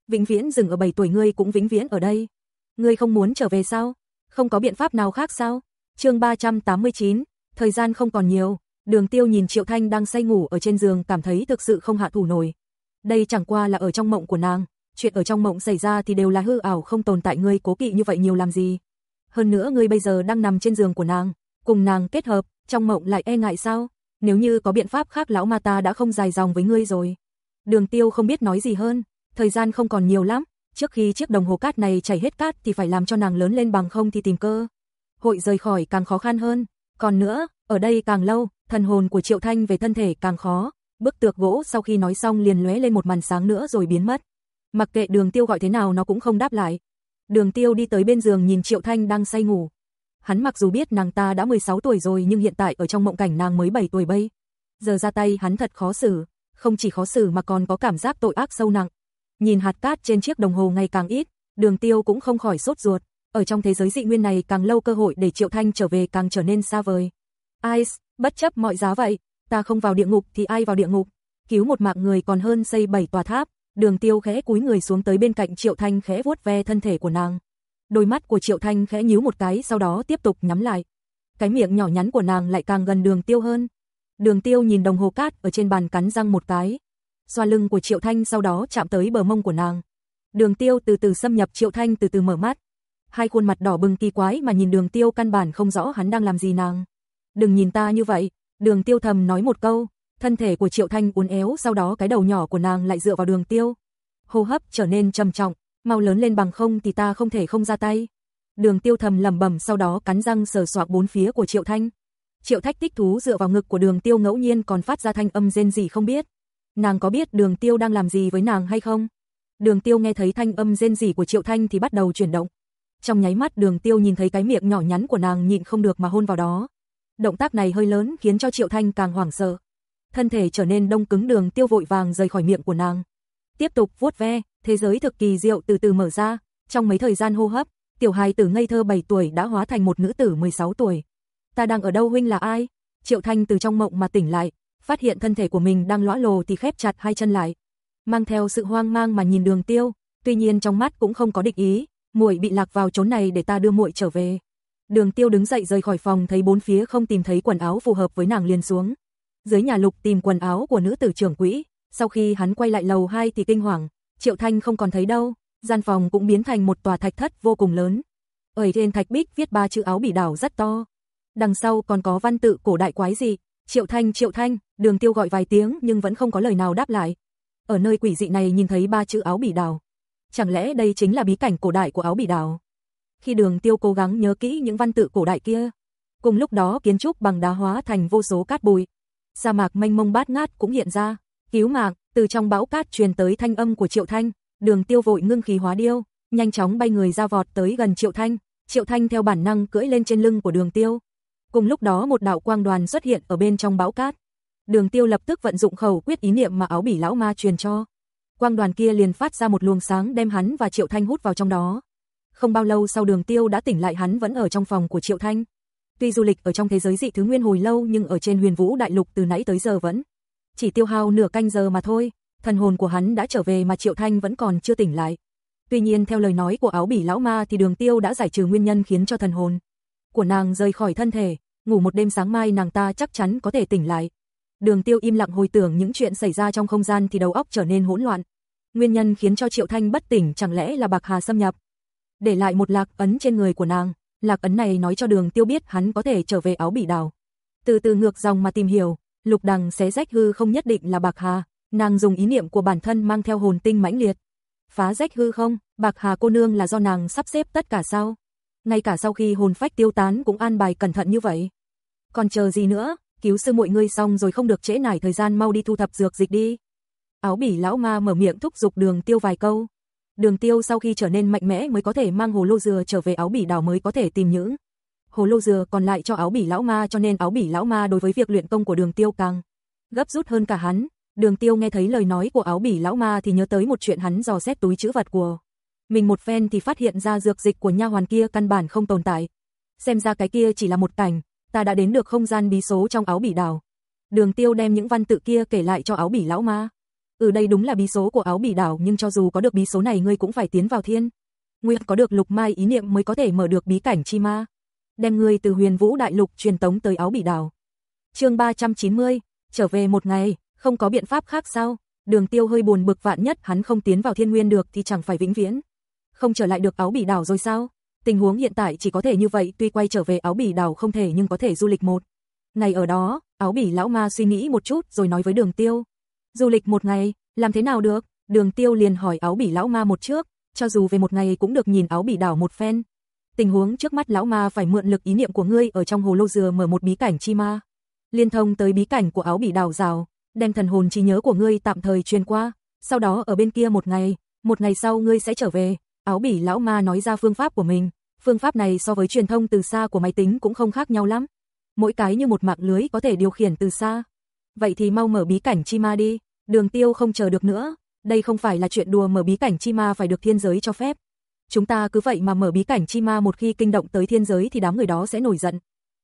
Vĩnh viễn dừng ở 7 tuổi ngươi cũng vĩnh viễn ở đây. Ngươi không muốn trở về sao? Không có biện pháp nào khác sao? chương 389, thời gian không còn nhiều, đường tiêu nhìn Triệu Thanh đang say ngủ ở trên giường cảm thấy thực sự không hạ thủ nổi. Đây chẳng qua là ở trong mộng của nàng, chuyện ở trong mộng xảy ra thì đều là hư ảo không tồn tại ngươi cố kỵ như vậy nhiều làm gì. Hơn nữa ngươi bây giờ đang nằm trên giường của nàng, cùng nàng kết hợp, trong mộng lại e ngại sao? Nếu như có biện pháp khác lão ma ta đã không dài dòng với ngươi rồi. Đường tiêu không biết nói gì hơn, thời gian không còn nhiều lắm, trước khi chiếc đồng hồ cát này chảy hết cát thì phải làm cho nàng lớn lên bằng không thì tìm cơ. Hội rời khỏi càng khó khăn hơn, còn nữa, ở đây càng lâu, thần hồn của Triệu Thanh về thân thể càng khó, bức tược gỗ sau khi nói xong liền lóe lên một màn sáng nữa rồi biến mất. Mặc kệ đường tiêu gọi thế nào nó cũng không đáp lại. Đường tiêu đi tới bên giường nhìn Triệu Thanh đang say ngủ, Hắn mặc dù biết nàng ta đã 16 tuổi rồi nhưng hiện tại ở trong mộng cảnh nàng mới 7 tuổi bây. Giờ ra tay hắn thật khó xử, không chỉ khó xử mà còn có cảm giác tội ác sâu nặng. Nhìn hạt cát trên chiếc đồng hồ ngày càng ít, đường tiêu cũng không khỏi sốt ruột. Ở trong thế giới dị nguyên này càng lâu cơ hội để Triệu Thanh trở về càng trở nên xa vời. Ice, bất chấp mọi giá vậy, ta không vào địa ngục thì ai vào địa ngục. Cứu một mạng người còn hơn xây bảy tòa tháp. Đường tiêu khẽ cúi người xuống tới bên cạnh Triệu Thanh khẽ vuốt ve thân thể của nàng. Đôi mắt của Triệu Thanh khẽ nhíu một cái sau đó tiếp tục nhắm lại. Cái miệng nhỏ nhắn của nàng lại càng gần đường tiêu hơn. Đường tiêu nhìn đồng hồ cát ở trên bàn cắn răng một cái. Xoa lưng của Triệu Thanh sau đó chạm tới bờ mông của nàng. Đường tiêu từ từ xâm nhập Triệu Thanh từ từ mở mắt. Hai khuôn mặt đỏ bừng kỳ quái mà nhìn đường tiêu căn bản không rõ hắn đang làm gì nàng. Đừng nhìn ta như vậy, đường tiêu thầm nói một câu, thân thể của Triệu Thanh uốn éo sau đó cái đầu nhỏ của nàng lại dựa vào đường tiêu. Hô hấp trở nên trầm trọng, mau lớn lên bằng không thì ta không thể không ra tay. Đường tiêu thầm lầm bẩm sau đó cắn răng sờ soạc bốn phía của Triệu Thanh. Triệu Thách thích thú dựa vào ngực của đường tiêu ngẫu nhiên còn phát ra thanh âm rên gì không biết. Nàng có biết đường tiêu đang làm gì với nàng hay không? Đường tiêu nghe thấy thanh âm rên rỉ của Triệu Thanh thì bắt đầu chuyển động. Trong nháy mắt đường tiêu nhìn thấy cái miệng nhỏ nhắn của nàng nhịn không được mà hôn vào đó. Động tác này hơi lớn khiến cho Triệu Thanh càng hoảng sợ. Thân thể trở nên đông cứng đường tiêu vội vàng rời khỏi miệng của nàng. Tiếp tục vuốt ve, thế giới thực kỳ diệu từ từ mở ra, trong mấy thời gian hô hấp, tiểu hài tử ngây thơ 7 tuổi đã hóa thành một nữ tử 16 tuổi. Ta đang ở đâu huynh là ai? Triệu Thanh từ trong mộng mà tỉnh lại, phát hiện thân thể của mình đang lõa lồ thì khép chặt hai chân lại. Mang theo sự hoang mang mà nhìn đường tiêu, tuy nhiên trong mắt cũng không có địch ý, muội bị lạc vào chốn này để ta đưa muội trở về. Đường tiêu đứng dậy rời khỏi phòng thấy bốn phía không tìm thấy quần áo phù hợp với nàng liền xuống. Dưới nhà lục tìm quần áo của nữ tử trưởng quỹ, sau khi hắn quay lại lầu 2 thì kinh hoàng, Triệu Thanh không còn thấy đâu, gian phòng cũng biến thành một tòa thạch thất vô cùng lớn. Ở trên thạch bích viết ba chữ áo bỉ đảo rất to. Đằng sau còn có văn tự cổ đại quái gì, Triệu Thanh Triệu Thanh, đường tiêu gọi vài tiếng nhưng vẫn không có lời nào đáp lại. Ở nơi quỷ dị này nhìn thấy ba chữ áo bỉ đảo. Chẳng lẽ đây chính là bí cảnh cổ đại của áo bỉ đảo? Khi đường tiêu cố gắng nhớ kỹ những văn tự cổ đại kia. Cùng lúc đó kiến trúc bằng đá hóa thành vô số cát bụi. Sa mạc mênh mông bát ngát cũng hiện ra. Cứu mạng, từ trong bão cát truyền tới thanh âm của Triệu Thanh. Đường tiêu vội ngưng khí hóa điêu, nhanh chóng bay người ra vọt tới gần Triệu Thanh. Triệu Thanh theo bản năng cưỡi lên trên lưng của đường tiêu. Cùng lúc đó một đạo quang đoàn xuất hiện ở bên trong bão cát. Đường tiêu lập tức vận dụng khẩu quyết ý niệm mà áo bỉ lão ma truyền cho. Quang đoàn kia liền phát ra một luồng sáng đem hắn và Triệu Thanh hút vào trong đó. Không bao lâu sau đường tiêu đã tỉnh lại hắn vẫn ở trong phòng của Triệu Thanh. Tuy du lịch ở trong thế giới dị thứ nguyên hồi lâu nhưng ở trên huyền vũ đại lục từ nãy tới giờ vẫn chỉ tiêu hao nửa canh giờ mà thôi. Thần hồn của hắn đã trở về mà Triệu Thanh vẫn còn chưa tỉnh lại. Tuy nhiên theo lời nói của áo bỉ lão ma thì đường tiêu đã giải trừ nguyên nhân khiến cho thần hồn của nàng rời khỏi thân thể, ngủ một đêm sáng mai nàng ta chắc chắn có thể tỉnh lại. Đường tiêu im lặng hồi tưởng những chuyện xảy ra trong không gian thì đầu óc trở nên hỗn loạn. Nguyên nhân khiến cho Triệu Thanh bất tỉnh chẳng lẽ là Bạc Hà xâm nhập. Để lại một lạc ấn trên người của nàng, lạc ấn này nói cho đường tiêu biết hắn có thể trở về áo bỉ đào, Từ từ ngược dòng mà tìm hiểu, lục đằng xé rách hư không nhất định là Bạc Hà, nàng dùng ý niệm của bản thân mang theo hồn tinh mãnh liệt. Phá rách hư không, Bạc Hà cô nương là do nàng sắp xếp tất cả sao? Ngay cả sau khi hồn phách tiêu tán cũng an bài cẩn thận như vậy. Còn chờ gì nữa, cứu sư muội ngươi xong rồi không được trễ nải thời gian mau đi thu thập dược dịch đi. Áo bỉ lão ma mở miệng thúc giục đường tiêu vài câu. Đường tiêu sau khi trở nên mạnh mẽ mới có thể mang hồ lô dừa trở về áo bỉ đảo mới có thể tìm những hồ lô dừa còn lại cho áo bỉ lão ma cho nên áo bỉ lão ma đối với việc luyện công của đường tiêu càng gấp rút hơn cả hắn. Đường tiêu nghe thấy lời nói của áo bỉ lão ma thì nhớ tới một chuyện hắn dò xét túi chữ vật của mình một phen thì phát hiện ra dược dịch của nha hoàn kia căn bản không tồn tại. Xem ra cái kia chỉ là một cảnh, ta đã đến được không gian bí số trong áo bỉ đảo. Đường tiêu đem những văn tự kia kể lại cho áo bỉ lão ma. Ừ đây đúng là bí số của áo bỉ đảo nhưng cho dù có được bí số này ngươi cũng phải tiến vào thiên. Nguyệt có được lục mai ý niệm mới có thể mở được bí cảnh chi ma. Đem ngươi từ huyền vũ đại lục truyền tống tới áo bỉ đảo. chương 390, trở về một ngày, không có biện pháp khác sao? Đường tiêu hơi buồn bực vạn nhất hắn không tiến vào thiên nguyên được thì chẳng phải vĩnh viễn. Không trở lại được áo bỉ đảo rồi sao? Tình huống hiện tại chỉ có thể như vậy tuy quay trở về áo bỉ đảo không thể nhưng có thể du lịch một. Ngày ở đó, áo bỉ lão ma suy nghĩ một chút rồi nói với đường tiêu. Du lịch một ngày, làm thế nào được? Đường tiêu liền hỏi áo bỉ lão ma một trước, cho dù về một ngày cũng được nhìn áo bỉ đảo một phen. Tình huống trước mắt lão ma phải mượn lực ý niệm của ngươi ở trong hồ lô dừa mở một bí cảnh chi ma. Liên thông tới bí cảnh của áo bỉ đào rào, đem thần hồn trí nhớ của ngươi tạm thời truyền qua, sau đó ở bên kia một ngày, một ngày sau ngươi sẽ trở về. Áo bỉ lão ma nói ra phương pháp của mình, phương pháp này so với truyền thông từ xa của máy tính cũng không khác nhau lắm. Mỗi cái như một mạng lưới có thể điều khiển từ xa. Vậy thì mau mở bí cảnh chi ma đi, đường tiêu không chờ được nữa, đây không phải là chuyện đùa mở bí cảnh chi ma phải được thiên giới cho phép. Chúng ta cứ vậy mà mở bí cảnh chi ma một khi kinh động tới thiên giới thì đám người đó sẽ nổi giận.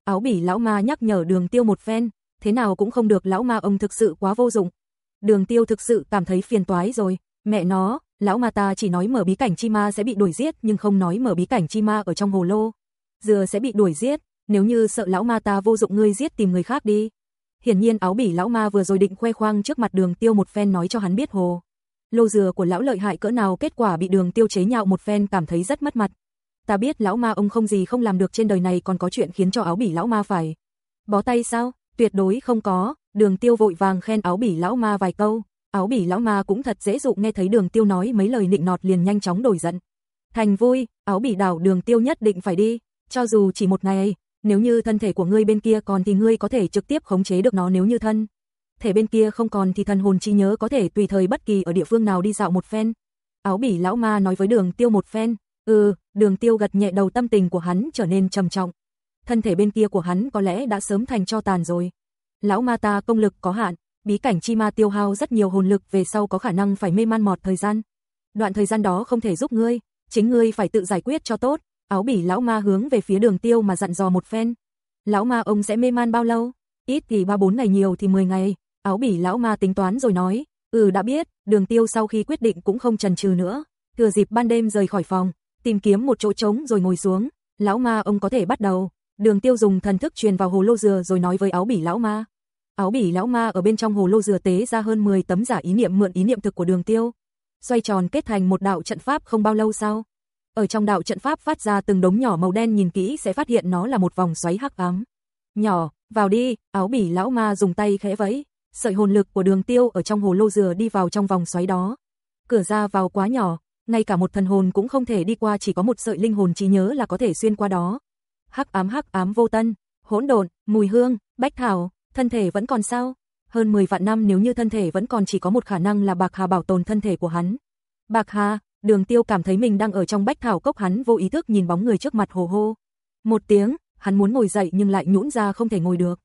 Áo bỉ lão ma nhắc nhở đường tiêu một phen, thế nào cũng không được lão ma ông thực sự quá vô dụng. Đường tiêu thực sự cảm thấy phiền toái rồi, mẹ nó, lão ma ta chỉ nói mở bí cảnh chi ma sẽ bị đuổi giết nhưng không nói mở bí cảnh chi ma ở trong hồ lô. Dừa sẽ bị đuổi giết, nếu như sợ lão ma ta vô dụng ngươi giết tìm người khác đi. Hiển nhiên áo bỉ lão ma vừa rồi định khoe khoang trước mặt đường tiêu một phen nói cho hắn biết hồ. Lô dừa của lão lợi hại cỡ nào kết quả bị đường tiêu chế nhạo một phen cảm thấy rất mất mặt. Ta biết lão ma ông không gì không làm được trên đời này còn có chuyện khiến cho áo bỉ lão ma phải. Bó tay sao? Tuyệt đối không có, đường tiêu vội vàng khen áo bỉ lão ma vài câu. Áo bỉ lão ma cũng thật dễ dụ nghe thấy đường tiêu nói mấy lời nịnh nọt liền nhanh chóng đổi giận. Thành vui, áo bỉ đảo đường tiêu nhất định phải đi, cho dù chỉ một ngày, Nếu như thân thể của ngươi bên kia còn thì ngươi có thể trực tiếp khống chế được nó nếu như thân. Thể bên kia không còn thì thần hồn trí nhớ có thể tùy thời bất kỳ ở địa phương nào đi dạo một phen. Áo bỉ lão ma nói với đường tiêu một phen. Ừ, đường tiêu gật nhẹ đầu tâm tình của hắn trở nên trầm trọng. Thân thể bên kia của hắn có lẽ đã sớm thành cho tàn rồi. Lão ma ta công lực có hạn, bí cảnh chi ma tiêu hao rất nhiều hồn lực về sau có khả năng phải mê man mọt thời gian. Đoạn thời gian đó không thể giúp ngươi, chính ngươi phải tự giải quyết cho tốt. Áo bỉ lão ma hướng về phía đường tiêu mà dặn dò một phen. Lão ma ông sẽ mê man bao lâu? Ít thì 3-4 ngày nhiều thì 10 ngày. Áo bỉ lão ma tính toán rồi nói. Ừ đã biết, đường tiêu sau khi quyết định cũng không chần chừ nữa. Thừa dịp ban đêm rời khỏi phòng, tìm kiếm một chỗ trống rồi ngồi xuống. Lão ma ông có thể bắt đầu. Đường tiêu dùng thần thức truyền vào hồ lô dừa rồi nói với áo bỉ lão ma. Áo bỉ lão ma ở bên trong hồ lô dừa tế ra hơn 10 tấm giả ý niệm mượn ý niệm thực của đường tiêu. Xoay tròn kết thành một đạo trận pháp không bao lâu sau. Ở trong đạo trận pháp phát ra từng đống nhỏ màu đen nhìn kỹ sẽ phát hiện nó là một vòng xoáy hắc ám. Nhỏ, vào đi, áo bỉ lão ma dùng tay khẽ vẫy, sợi hồn lực của đường tiêu ở trong hồ lô dừa đi vào trong vòng xoáy đó. Cửa ra vào quá nhỏ, ngay cả một thần hồn cũng không thể đi qua chỉ có một sợi linh hồn trí nhớ là có thể xuyên qua đó. Hắc ám hắc ám vô tân, hỗn độn, mùi hương, bách thảo, thân thể vẫn còn sao? Hơn 10 vạn năm nếu như thân thể vẫn còn chỉ có một khả năng là Bạc Hà bảo tồn thân thể của hắn. Bạc Hà, Đường Tiêu cảm thấy mình đang ở trong bách thảo cốc hắn vô ý thức nhìn bóng người trước mặt hồ hô. Một tiếng, hắn muốn ngồi dậy nhưng lại nhũn ra không thể ngồi được.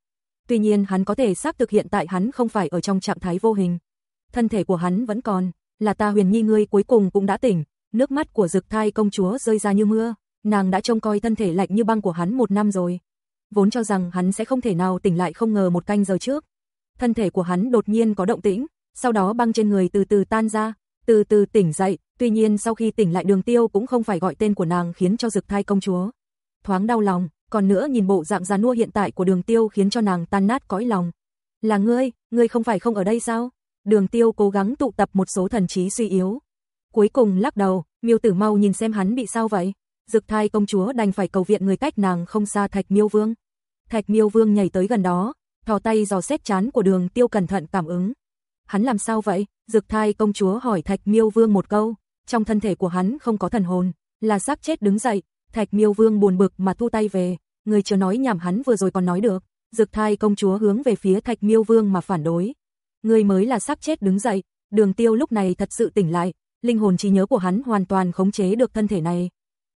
Tuy nhiên hắn có thể xác thực hiện tại hắn không phải ở trong trạng thái vô hình. Thân thể của hắn vẫn còn, là ta huyền nhi ngươi cuối cùng cũng đã tỉnh, nước mắt của dực thai công chúa rơi ra như mưa, nàng đã trông coi thân thể lạnh như băng của hắn một năm rồi. Vốn cho rằng hắn sẽ không thể nào tỉnh lại không ngờ một canh giờ trước. Thân thể của hắn đột nhiên có động tĩnh, sau đó băng trên người từ từ tan ra, từ từ tỉnh dậy, tuy nhiên sau khi tỉnh lại đường tiêu cũng không phải gọi tên của nàng khiến cho dực thai công chúa. Thoáng đau lòng, còn nữa nhìn bộ dạng già nua hiện tại của đường tiêu khiến cho nàng tan nát cõi lòng. Là ngươi, ngươi không phải không ở đây sao? Đường tiêu cố gắng tụ tập một số thần trí suy yếu. Cuối cùng lắc đầu, miêu tử mau nhìn xem hắn bị sao vậy? Dực thai công chúa đành phải cầu viện người cách nàng không xa thạch miêu vương. Thạch miêu vương nhảy tới gần đó, thò tay dò xét chán của đường tiêu cẩn thận cảm ứng. Hắn làm sao vậy? Dực thai công chúa hỏi Thạch Miêu Vương một câu, trong thân thể của hắn không có thần hồn, là xác chết đứng dậy, Thạch Miêu Vương buồn bực mà thu tay về, người chưa nói nhảm hắn vừa rồi còn nói được, Dực thai công chúa hướng về phía Thạch Miêu Vương mà phản đối. Người mới là xác chết đứng dậy, đường tiêu lúc này thật sự tỉnh lại, linh hồn trí nhớ của hắn hoàn toàn khống chế được thân thể này.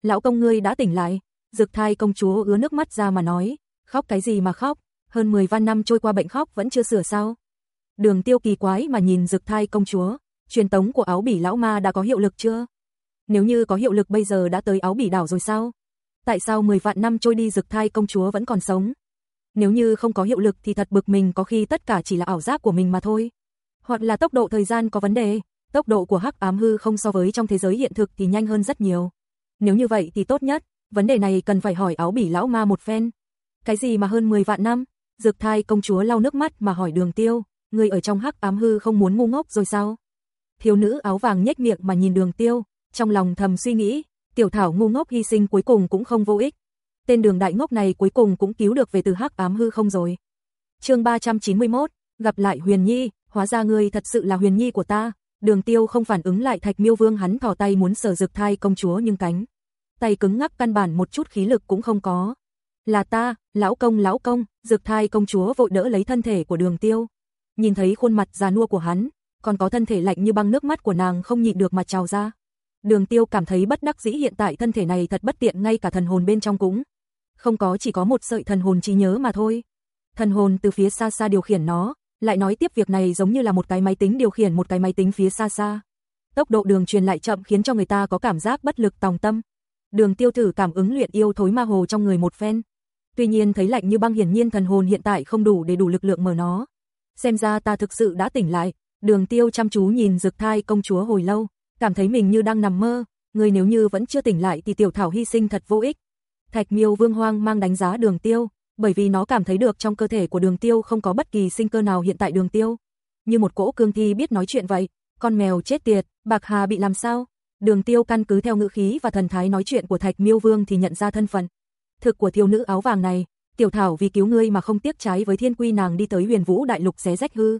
Lão công ngươi đã tỉnh lại, Dực thai công chúa ứa nước mắt ra mà nói, khóc cái gì mà khóc, hơn 10 văn năm trôi qua bệnh khóc vẫn chưa sửa sao. Đường tiêu kỳ quái mà nhìn dực thai công chúa, truyền tống của áo bỉ lão ma đã có hiệu lực chưa? Nếu như có hiệu lực bây giờ đã tới áo bỉ đảo rồi sao? Tại sao 10 vạn năm trôi đi rực thai công chúa vẫn còn sống? Nếu như không có hiệu lực thì thật bực mình có khi tất cả chỉ là ảo giác của mình mà thôi. Hoặc là tốc độ thời gian có vấn đề, tốc độ của hắc ám hư không so với trong thế giới hiện thực thì nhanh hơn rất nhiều. Nếu như vậy thì tốt nhất, vấn đề này cần phải hỏi áo bỉ lão ma một phen. Cái gì mà hơn 10 vạn năm? Dược thai công chúa lau nước mắt mà hỏi đường tiêu người ở trong hắc ám hư không muốn ngu ngốc rồi sao? Thiếu nữ áo vàng nhếch miệng mà nhìn đường tiêu, trong lòng thầm suy nghĩ, tiểu thảo ngu ngốc hy sinh cuối cùng cũng không vô ích. Tên đường đại ngốc này cuối cùng cũng cứu được về từ hắc ám hư không rồi. chương 391, gặp lại Huyền Nhi, hóa ra ngươi thật sự là Huyền Nhi của ta. Đường tiêu không phản ứng lại thạch miêu vương hắn thò tay muốn sở dực thai công chúa nhưng cánh. Tay cứng ngắc căn bản một chút khí lực cũng không có. Là ta, lão công lão công, dực thai công chúa vội đỡ lấy thân thể của đường tiêu nhìn thấy khuôn mặt già nua của hắn, còn có thân thể lạnh như băng nước mắt của nàng không nhịn được mà trào ra. Đường Tiêu cảm thấy bất đắc dĩ hiện tại thân thể này thật bất tiện ngay cả thần hồn bên trong cũng không có chỉ có một sợi thần hồn trí nhớ mà thôi. Thần hồn từ phía xa xa điều khiển nó, lại nói tiếp việc này giống như là một cái máy tính điều khiển một cái máy tính phía xa xa. Tốc độ đường truyền lại chậm khiến cho người ta có cảm giác bất lực tòng tâm. Đường Tiêu thử cảm ứng luyện yêu thối ma hồ trong người một phen. Tuy nhiên thấy lạnh như băng hiển nhiên thần hồn hiện tại không đủ để đủ lực lượng mở nó xem ra ta thực sự đã tỉnh lại. Đường tiêu chăm chú nhìn dực thai công chúa hồi lâu, cảm thấy mình như đang nằm mơ, người nếu như vẫn chưa tỉnh lại thì tiểu thảo hy sinh thật vô ích. Thạch miêu vương hoang mang đánh giá đường tiêu, bởi vì nó cảm thấy được trong cơ thể của đường tiêu không có bất kỳ sinh cơ nào hiện tại đường tiêu. Như một cỗ cương thi biết nói chuyện vậy, con mèo chết tiệt, bạc hà bị làm sao? Đường tiêu căn cứ theo ngữ khí và thần thái nói chuyện của thạch miêu vương thì nhận ra thân phận. Thực của thiếu nữ áo vàng này, tiểu thảo vì cứu ngươi mà không tiếc trái với thiên quy nàng đi tới huyền vũ đại lục xé rách hư.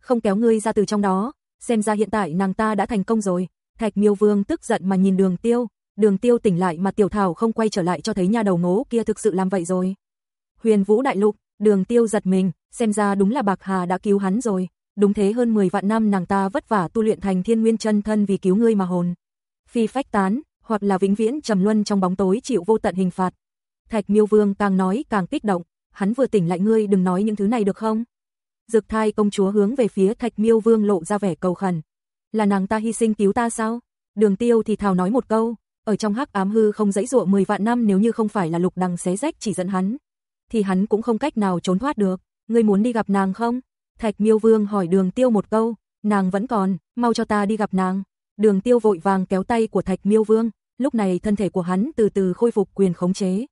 Không kéo ngươi ra từ trong đó, xem ra hiện tại nàng ta đã thành công rồi. Thạch miêu vương tức giận mà nhìn đường tiêu, đường tiêu tỉnh lại mà tiểu thảo không quay trở lại cho thấy nhà đầu ngố kia thực sự làm vậy rồi. Huyền Vũ Đại Lục, đường tiêu giật mình, xem ra đúng là Bạc Hà đã cứu hắn rồi. Đúng thế hơn 10 vạn năm nàng ta vất vả tu luyện thành thiên nguyên chân thân vì cứu ngươi mà hồn. Phi phách tán, hoặc là vĩnh viễn trầm luân trong bóng tối chịu vô tận hình phạt. Thạch Miêu Vương càng nói càng kích động, hắn vừa tỉnh lại ngươi đừng nói những thứ này được không? Dực thai công chúa hướng về phía Thạch Miêu Vương lộ ra vẻ cầu khẩn. Là nàng ta hy sinh cứu ta sao? Đường tiêu thì thào nói một câu, ở trong hắc ám hư không dãy dụa 10 vạn năm nếu như không phải là lục đằng xé rách chỉ dẫn hắn, thì hắn cũng không cách nào trốn thoát được. Ngươi muốn đi gặp nàng không? Thạch Miêu Vương hỏi Đường Tiêu một câu, nàng vẫn còn, mau cho ta đi gặp nàng. Đường Tiêu vội vàng kéo tay của Thạch Miêu Vương, lúc này thân thể của hắn từ từ khôi phục quyền khống chế.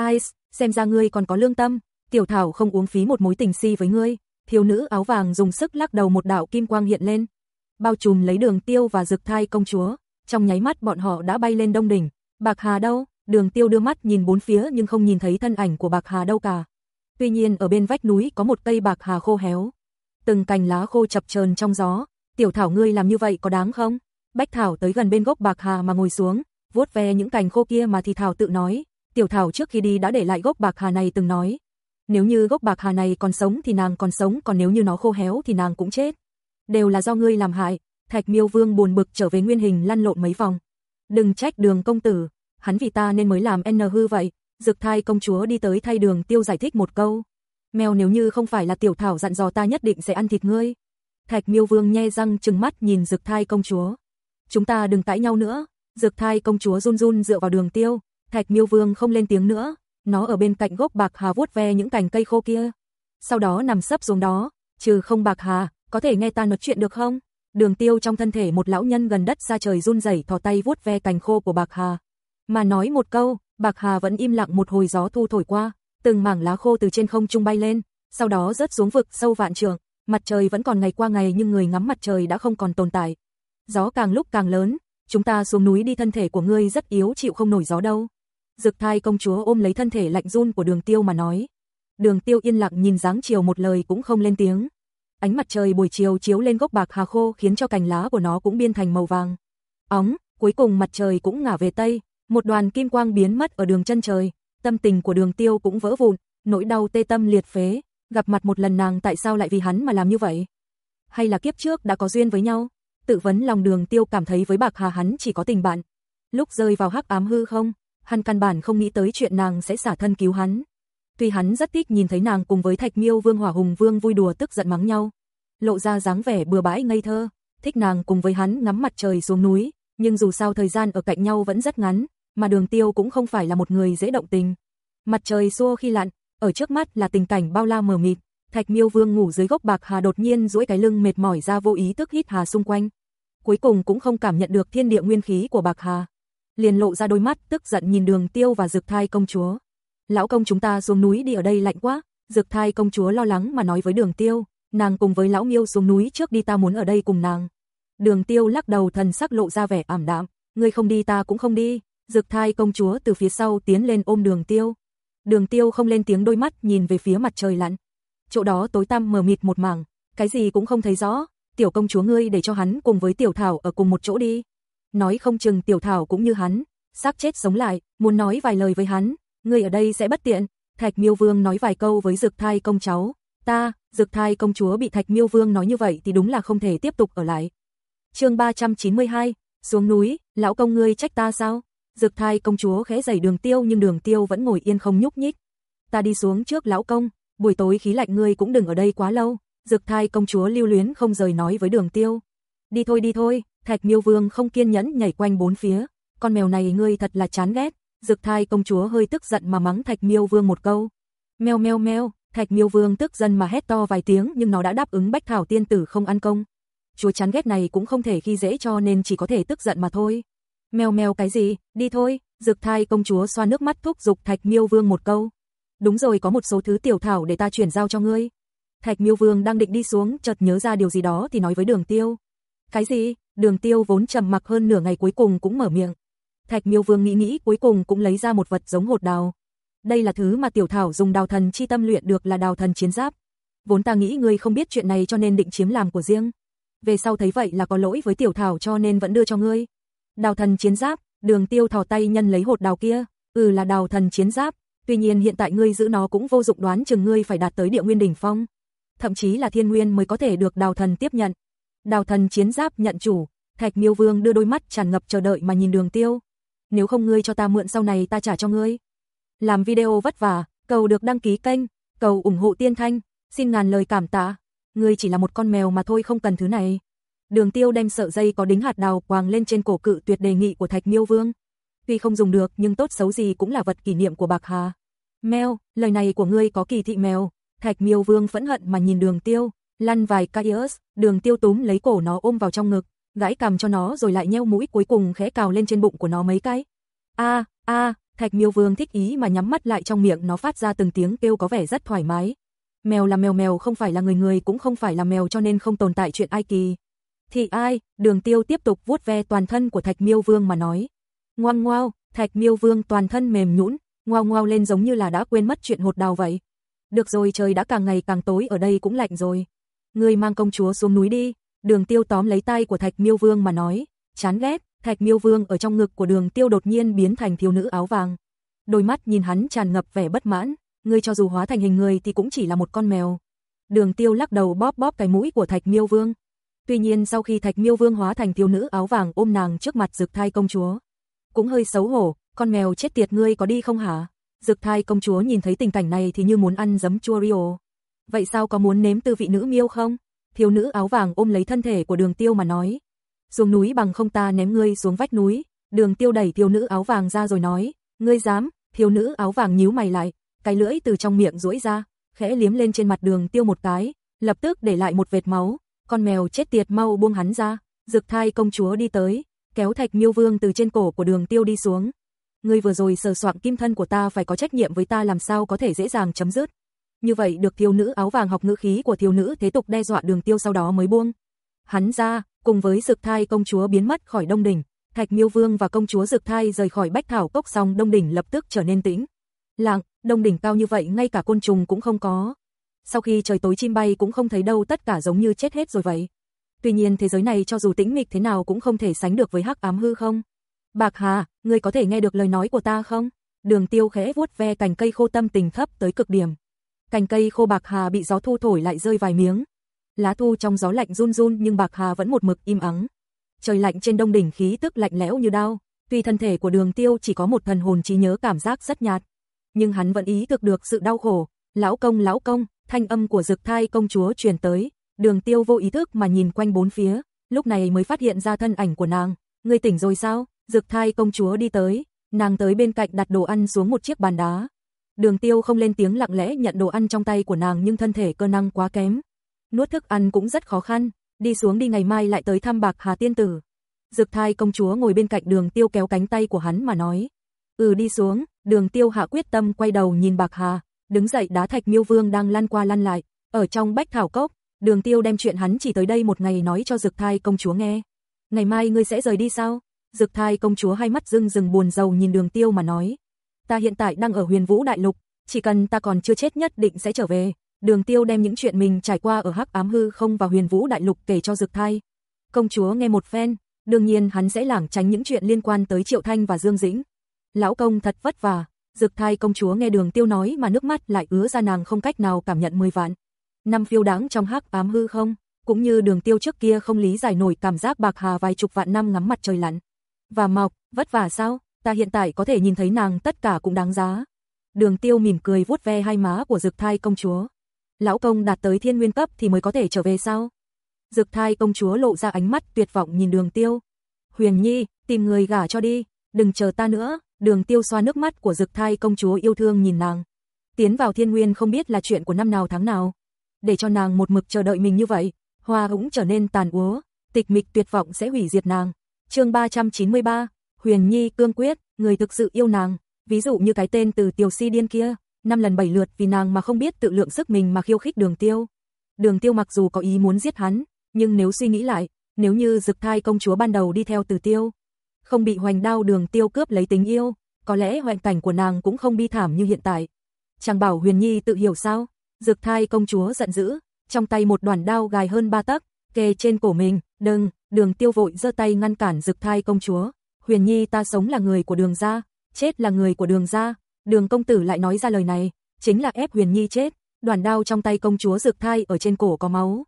Ice, xem ra ngươi còn có lương tâm, tiểu thảo không uống phí một mối tình si với ngươi. Thiếu nữ áo vàng dùng sức lắc đầu một đạo kim quang hiện lên, bao trùm lấy Đường Tiêu và Dực Thai công chúa, trong nháy mắt bọn họ đã bay lên đông đỉnh. Bạc Hà đâu? Đường Tiêu đưa mắt nhìn bốn phía nhưng không nhìn thấy thân ảnh của Bạc Hà đâu cả. Tuy nhiên ở bên vách núi có một cây Bạc Hà khô héo, từng cành lá khô chập chờn trong gió. Tiểu Thảo ngươi làm như vậy có đáng không? Bách Thảo tới gần bên gốc Bạc Hà mà ngồi xuống, vuốt ve những cành khô kia mà thì Thảo tự nói. Tiểu Thảo trước khi đi đã để lại gốc Bạc Hà này từng nói. Nếu như gốc Bạc Hà này còn sống thì nàng còn sống, còn nếu như nó khô héo thì nàng cũng chết. Đều là do ngươi làm hại. Thạch Miêu Vương buồn bực trở về nguyên hình lăn lộn mấy vòng. Đừng trách đường công tử, hắn vì ta nên mới làm n hư vậy. Dực thai công chúa đi tới thay đường tiêu giải thích một câu. Mèo nếu như không phải là tiểu thảo dặn dò ta nhất định sẽ ăn thịt ngươi. Thạch miêu vương nhe răng trừng mắt nhìn dực thai công chúa. Chúng ta đừng cãi nhau nữa. Dực thai công chúa run run dựa vào đường tiêu. Thạch miêu vương không lên tiếng nữa. Nó ở bên cạnh gốc bạc hà vuốt ve những cành cây khô kia. Sau đó nằm sấp xuống đó. Trừ không bạc hà, có thể nghe ta nói chuyện được không? Đường tiêu trong thân thể một lão nhân gần đất xa trời run rẩy thò tay vuốt ve cành khô của bạc hà. Mà nói một câu, bạc hà vẫn im lặng một hồi gió thu thổi qua từng mảng lá khô từ trên không trung bay lên, sau đó rớt xuống vực sâu vạn trường. mặt trời vẫn còn ngày qua ngày nhưng người ngắm mặt trời đã không còn tồn tại. Gió càng lúc càng lớn, chúng ta xuống núi đi thân thể của ngươi rất yếu chịu không nổi gió đâu. Dực thai công chúa ôm lấy thân thể lạnh run của đường tiêu mà nói. Đường tiêu yên lặng nhìn dáng chiều một lời cũng không lên tiếng. Ánh mặt trời buổi chiều chiếu lên gốc bạc hà khô khiến cho cành lá của nó cũng biên thành màu vàng. Óng, cuối cùng mặt trời cũng ngả về tây, một đoàn kim quang biến mất ở đường chân trời, tâm tình của đường tiêu cũng vỡ vụn, nỗi đau tê tâm liệt phế, gặp mặt một lần nàng tại sao lại vì hắn mà làm như vậy? Hay là kiếp trước đã có duyên với nhau? Tự vấn lòng đường tiêu cảm thấy với bạc hà hắn chỉ có tình bạn. Lúc rơi vào hắc ám hư không, hắn căn bản không nghĩ tới chuyện nàng sẽ xả thân cứu hắn. Tuy hắn rất thích nhìn thấy nàng cùng với thạch miêu vương hỏa hùng vương vui đùa tức giận mắng nhau. Lộ ra dáng vẻ bừa bãi ngây thơ, thích nàng cùng với hắn ngắm mặt trời xuống núi, nhưng dù sao thời gian ở cạnh nhau vẫn rất ngắn, mà đường tiêu cũng không phải là một người dễ động tình. Mặt trời xua khi lặn, ở trước mắt là tình cảnh bao la mờ mịt, Thạch Miêu Vương ngủ dưới gốc bạc hà đột nhiên duỗi cái lưng mệt mỏi ra vô ý tức hít hà xung quanh. Cuối cùng cũng không cảm nhận được thiên địa nguyên khí của bạc hà. Liền lộ ra đôi mắt tức giận nhìn đường tiêu và dực thai công chúa. Lão công chúng ta xuống núi đi ở đây lạnh quá, dực thai công chúa lo lắng mà nói với đường tiêu, nàng cùng với lão miêu xuống núi trước đi ta muốn ở đây cùng nàng. Đường tiêu lắc đầu thần sắc lộ ra vẻ ảm đạm, ngươi không đi ta cũng không đi, Dực thai công chúa từ phía sau tiến lên ôm đường tiêu. Đường tiêu không lên tiếng đôi mắt nhìn về phía mặt trời lặn. Chỗ đó tối tăm mờ mịt một mảng, cái gì cũng không thấy rõ. Tiểu công chúa ngươi để cho hắn cùng với tiểu thảo ở cùng một chỗ đi. Nói không chừng tiểu thảo cũng như hắn, xác chết sống lại, muốn nói vài lời với hắn, ngươi ở đây sẽ bất tiện. Thạch Miêu Vương nói vài câu với Dực Thai công cháu, ta, Dực Thai công chúa bị Thạch Miêu Vương nói như vậy thì đúng là không thể tiếp tục ở lại. Chương 392, xuống núi, lão công ngươi trách ta sao? Dực thai công chúa khẽ giày đường tiêu nhưng đường tiêu vẫn ngồi yên không nhúc nhích. Ta đi xuống trước lão công, buổi tối khí lạnh ngươi cũng đừng ở đây quá lâu. Dực thai công chúa lưu luyến không rời nói với đường tiêu. Đi thôi đi thôi, thạch miêu vương không kiên nhẫn nhảy quanh bốn phía. Con mèo này ngươi thật là chán ghét. Dực thai công chúa hơi tức giận mà mắng thạch miêu vương một câu. Mèo mèo mèo, thạch miêu vương tức giận mà hét to vài tiếng nhưng nó đã đáp ứng bách thảo tiên tử không ăn công. Chúa chán ghét này cũng không thể khi dễ cho nên chỉ có thể tức giận mà thôi. Mèo mèo cái gì, đi thôi, dực thai công chúa xoa nước mắt thúc giục Thạch Miêu Vương một câu. Đúng rồi có một số thứ tiểu thảo để ta chuyển giao cho ngươi. Thạch Miêu Vương đang định đi xuống, chợt nhớ ra điều gì đó thì nói với Đường Tiêu. Cái gì? Đường Tiêu vốn trầm mặc hơn nửa ngày cuối cùng cũng mở miệng. Thạch Miêu Vương nghĩ nghĩ cuối cùng cũng lấy ra một vật giống hột đào. Đây là thứ mà tiểu thảo dùng đào thần chi tâm luyện được là đào thần chiến giáp. Vốn ta nghĩ ngươi không biết chuyện này cho nên định chiếm làm của riêng. Về sau thấy vậy là có lỗi với tiểu thảo cho nên vẫn đưa cho ngươi. Đào thần chiến giáp, đường tiêu thò tay nhân lấy hột đào kia, ừ là đào thần chiến giáp, Tuy nhiên hiện tại ngươi giữ nó cũng vô dụng đoán chừng ngươi phải đạt tới địa nguyên đỉnh phong. Thậm chí là thiên nguyên mới có thể được đào thần tiếp nhận. Đào thần chiến giáp nhận chủ, Thạch Miêu Vương đưa đôi mắt tràn ngập chờ đợi mà nhìn đường tiêu. Nếu không ngươi cho ta mượn sau này ta trả cho ngươi. Làm video vất vả, cầu được đăng ký kênh, cầu ủng hộ tiên thanh, xin ngàn lời cảm tạ. Ngươi chỉ là một con mèo mà thôi không cần thứ này. Đường tiêu đem sợi dây có đính hạt đào quàng lên trên cổ cự tuyệt đề nghị của Thạch Miêu Vương. Tuy không dùng được nhưng tốt xấu gì cũng là vật kỷ niệm của Bạc Hà. Mèo, lời này của ngươi có kỳ thị mèo. Thạch Miêu Vương phẫn hận mà nhìn đường tiêu, lăn vài Caius, đường tiêu túm lấy cổ nó ôm vào trong ngực, gãi cằm cho nó rồi lại nheo mũi cuối cùng khẽ cào lên trên bụng của nó mấy cái. A, a, Thạch Miêu Vương thích ý mà nhắm mắt lại trong miệng nó phát ra từng tiếng kêu có vẻ rất thoải mái. Mèo là mèo mèo không phải là người người cũng không phải là mèo cho nên không tồn tại chuyện ai kỳ. Thì ai, đường tiêu tiếp tục vuốt ve toàn thân của Thạch Miêu Vương mà nói. Ngoan ngoao, Thạch Miêu Vương toàn thân mềm nhũn, ngoao ngoao lên giống như là đã quên mất chuyện hột đào vậy. Được rồi trời đã càng ngày càng tối ở đây cũng lạnh rồi. Người mang công chúa xuống núi đi, đường tiêu tóm lấy tay của Thạch Miêu Vương mà nói, chán ghét, Thạch Miêu Vương ở trong ngực của đường tiêu đột nhiên biến thành thiếu nữ áo vàng. Đôi mắt nhìn hắn tràn ngập vẻ bất mãn, ngươi cho dù hóa thành hình người thì cũng chỉ là một con mèo. Đường tiêu lắc đầu bóp bóp cái mũi của Thạch Miêu Vương. Tuy nhiên sau khi Thạch Miêu Vương hóa thành thiếu nữ áo vàng ôm nàng trước mặt Dực Thai công chúa, cũng hơi xấu hổ, con mèo chết tiệt ngươi có đi không hả? Dực Thai công chúa nhìn thấy tình cảnh này thì như muốn ăn giấm chua Rio. Vậy sao có muốn nếm tư vị nữ miêu không? Thiếu nữ áo vàng ôm lấy thân thể của Đường Tiêu mà nói, xuống núi bằng không ta ném ngươi xuống vách núi. Đường Tiêu đẩy thiếu nữ áo vàng ra rồi nói, ngươi dám? Thiếu nữ áo vàng nhíu mày lại, cái lưỡi từ trong miệng duỗi ra, khẽ liếm lên trên mặt Đường Tiêu một cái, lập tức để lại một vệt máu, con mèo chết tiệt mau buông hắn ra, Dực Thai công chúa đi tới, kéo Thạch Miêu Vương từ trên cổ của Đường Tiêu đi xuống. Ngươi vừa rồi sờ soạn kim thân của ta phải có trách nhiệm với ta làm sao có thể dễ dàng chấm dứt. Như vậy được thiếu nữ áo vàng học ngữ khí của thiếu nữ thế tục đe dọa Đường Tiêu sau đó mới buông. Hắn ra, cùng với dược Thai công chúa biến mất khỏi Đông đỉnh, Thạch Miêu Vương và công chúa dược Thai rời khỏi Bách Thảo Cốc xong Đông đỉnh lập tức trở nên tĩnh. Lặng, Đông đỉnh cao như vậy ngay cả côn trùng cũng không có. Sau khi trời tối chim bay cũng không thấy đâu tất cả giống như chết hết rồi vậy. Tuy nhiên thế giới này cho dù tĩnh mịch thế nào cũng không thể sánh được với hắc ám hư không. Bạc Hà, ngươi có thể nghe được lời nói của ta không? Đường tiêu khẽ vuốt ve cành cây khô tâm tình thấp tới cực điểm. Cành cây khô Bạc Hà bị gió thu thổi lại rơi vài miếng. Lá thu trong gió lạnh run run nhưng Bạc Hà vẫn một mực im ắng. Trời lạnh trên đông đỉnh khí tức lạnh lẽo như đao. Tuy thân thể của đường tiêu chỉ có một thần hồn trí nhớ cảm giác rất nhạt. Nhưng hắn vẫn ý thức được sự đau khổ. Lão công lão công, thanh âm của dực thai công chúa truyền tới. Đường tiêu vô ý thức mà nhìn quanh bốn phía. Lúc này mới phát hiện ra thân ảnh của nàng. Ngươi tỉnh rồi sao? Dực thai công chúa đi tới, nàng tới bên cạnh đặt đồ ăn xuống một chiếc bàn đá. Đường tiêu không lên tiếng lặng lẽ nhận đồ ăn trong tay của nàng nhưng thân thể cơ năng quá kém. Nuốt thức ăn cũng rất khó khăn, đi xuống đi ngày mai lại tới thăm bạc Hà Tiên Tử. Dực thai công chúa ngồi bên cạnh đường tiêu kéo cánh tay của hắn mà nói. Ừ đi xuống, đường tiêu hạ quyết tâm quay đầu nhìn bạc Hà, đứng dậy đá thạch miêu vương đang lăn qua lăn lại, ở trong bách thảo cốc. Đường tiêu đem chuyện hắn chỉ tới đây một ngày nói cho dực thai công chúa nghe. Ngày mai ngươi sẽ rời đi sao? Dực thai công chúa hai mắt rưng rừng buồn rầu nhìn đường tiêu mà nói. Ta hiện tại đang ở huyền vũ đại lục, chỉ cần ta còn chưa chết nhất định sẽ trở về. Đường tiêu đem những chuyện mình trải qua ở hắc ám hư không và huyền vũ đại lục kể cho dực thai. Công chúa nghe một phen, đương nhiên hắn sẽ lảng tránh những chuyện liên quan tới Triệu Thanh và Dương Dĩnh. Lão công thật vất vả, dực thai công chúa nghe đường tiêu nói mà nước mắt lại ứa ra nàng không cách nào cảm nhận mười vạn. Năm phiêu đáng trong hắc ám hư không, cũng như đường tiêu trước kia không lý giải nổi cảm giác bạc hà vài chục vạn năm ngắm mặt trời lặn và mọc, vất vả sao, ta hiện tại có thể nhìn thấy nàng tất cả cũng đáng giá. Đường tiêu mỉm cười vuốt ve hai má của dực thai công chúa. Lão công đạt tới thiên nguyên cấp thì mới có thể trở về sao? Dực thai công chúa lộ ra ánh mắt tuyệt vọng nhìn đường tiêu. Huyền Nhi, tìm người gả cho đi, đừng chờ ta nữa, đường tiêu xoa nước mắt của dực thai công chúa yêu thương nhìn nàng. Tiến vào thiên nguyên không biết là chuyện của năm nào tháng nào. Để cho nàng một mực chờ đợi mình như vậy, hoa cũng trở nên tàn úa, tịch mịch tuyệt vọng sẽ hủy diệt nàng chương 393, Huyền Nhi cương quyết, người thực sự yêu nàng, ví dụ như cái tên từ tiểu si điên kia, năm lần bảy lượt vì nàng mà không biết tự lượng sức mình mà khiêu khích đường tiêu. Đường tiêu mặc dù có ý muốn giết hắn, nhưng nếu suy nghĩ lại, nếu như dực thai công chúa ban đầu đi theo từ tiêu, không bị hoành đao đường tiêu cướp lấy tình yêu, có lẽ hoàn cảnh của nàng cũng không bi thảm như hiện tại. Chàng bảo Huyền Nhi tự hiểu sao, dực thai công chúa giận dữ, trong tay một đoàn đao gài hơn ba tấc, kề trên cổ mình, đừng, đường tiêu vội giơ tay ngăn cản dực thai công chúa, huyền nhi ta sống là người của đường gia, chết là người của đường gia, Đường công tử lại nói ra lời này, chính là ép Huyền Nhi chết, đoàn đao trong tay công chúa rực Thai ở trên cổ có máu.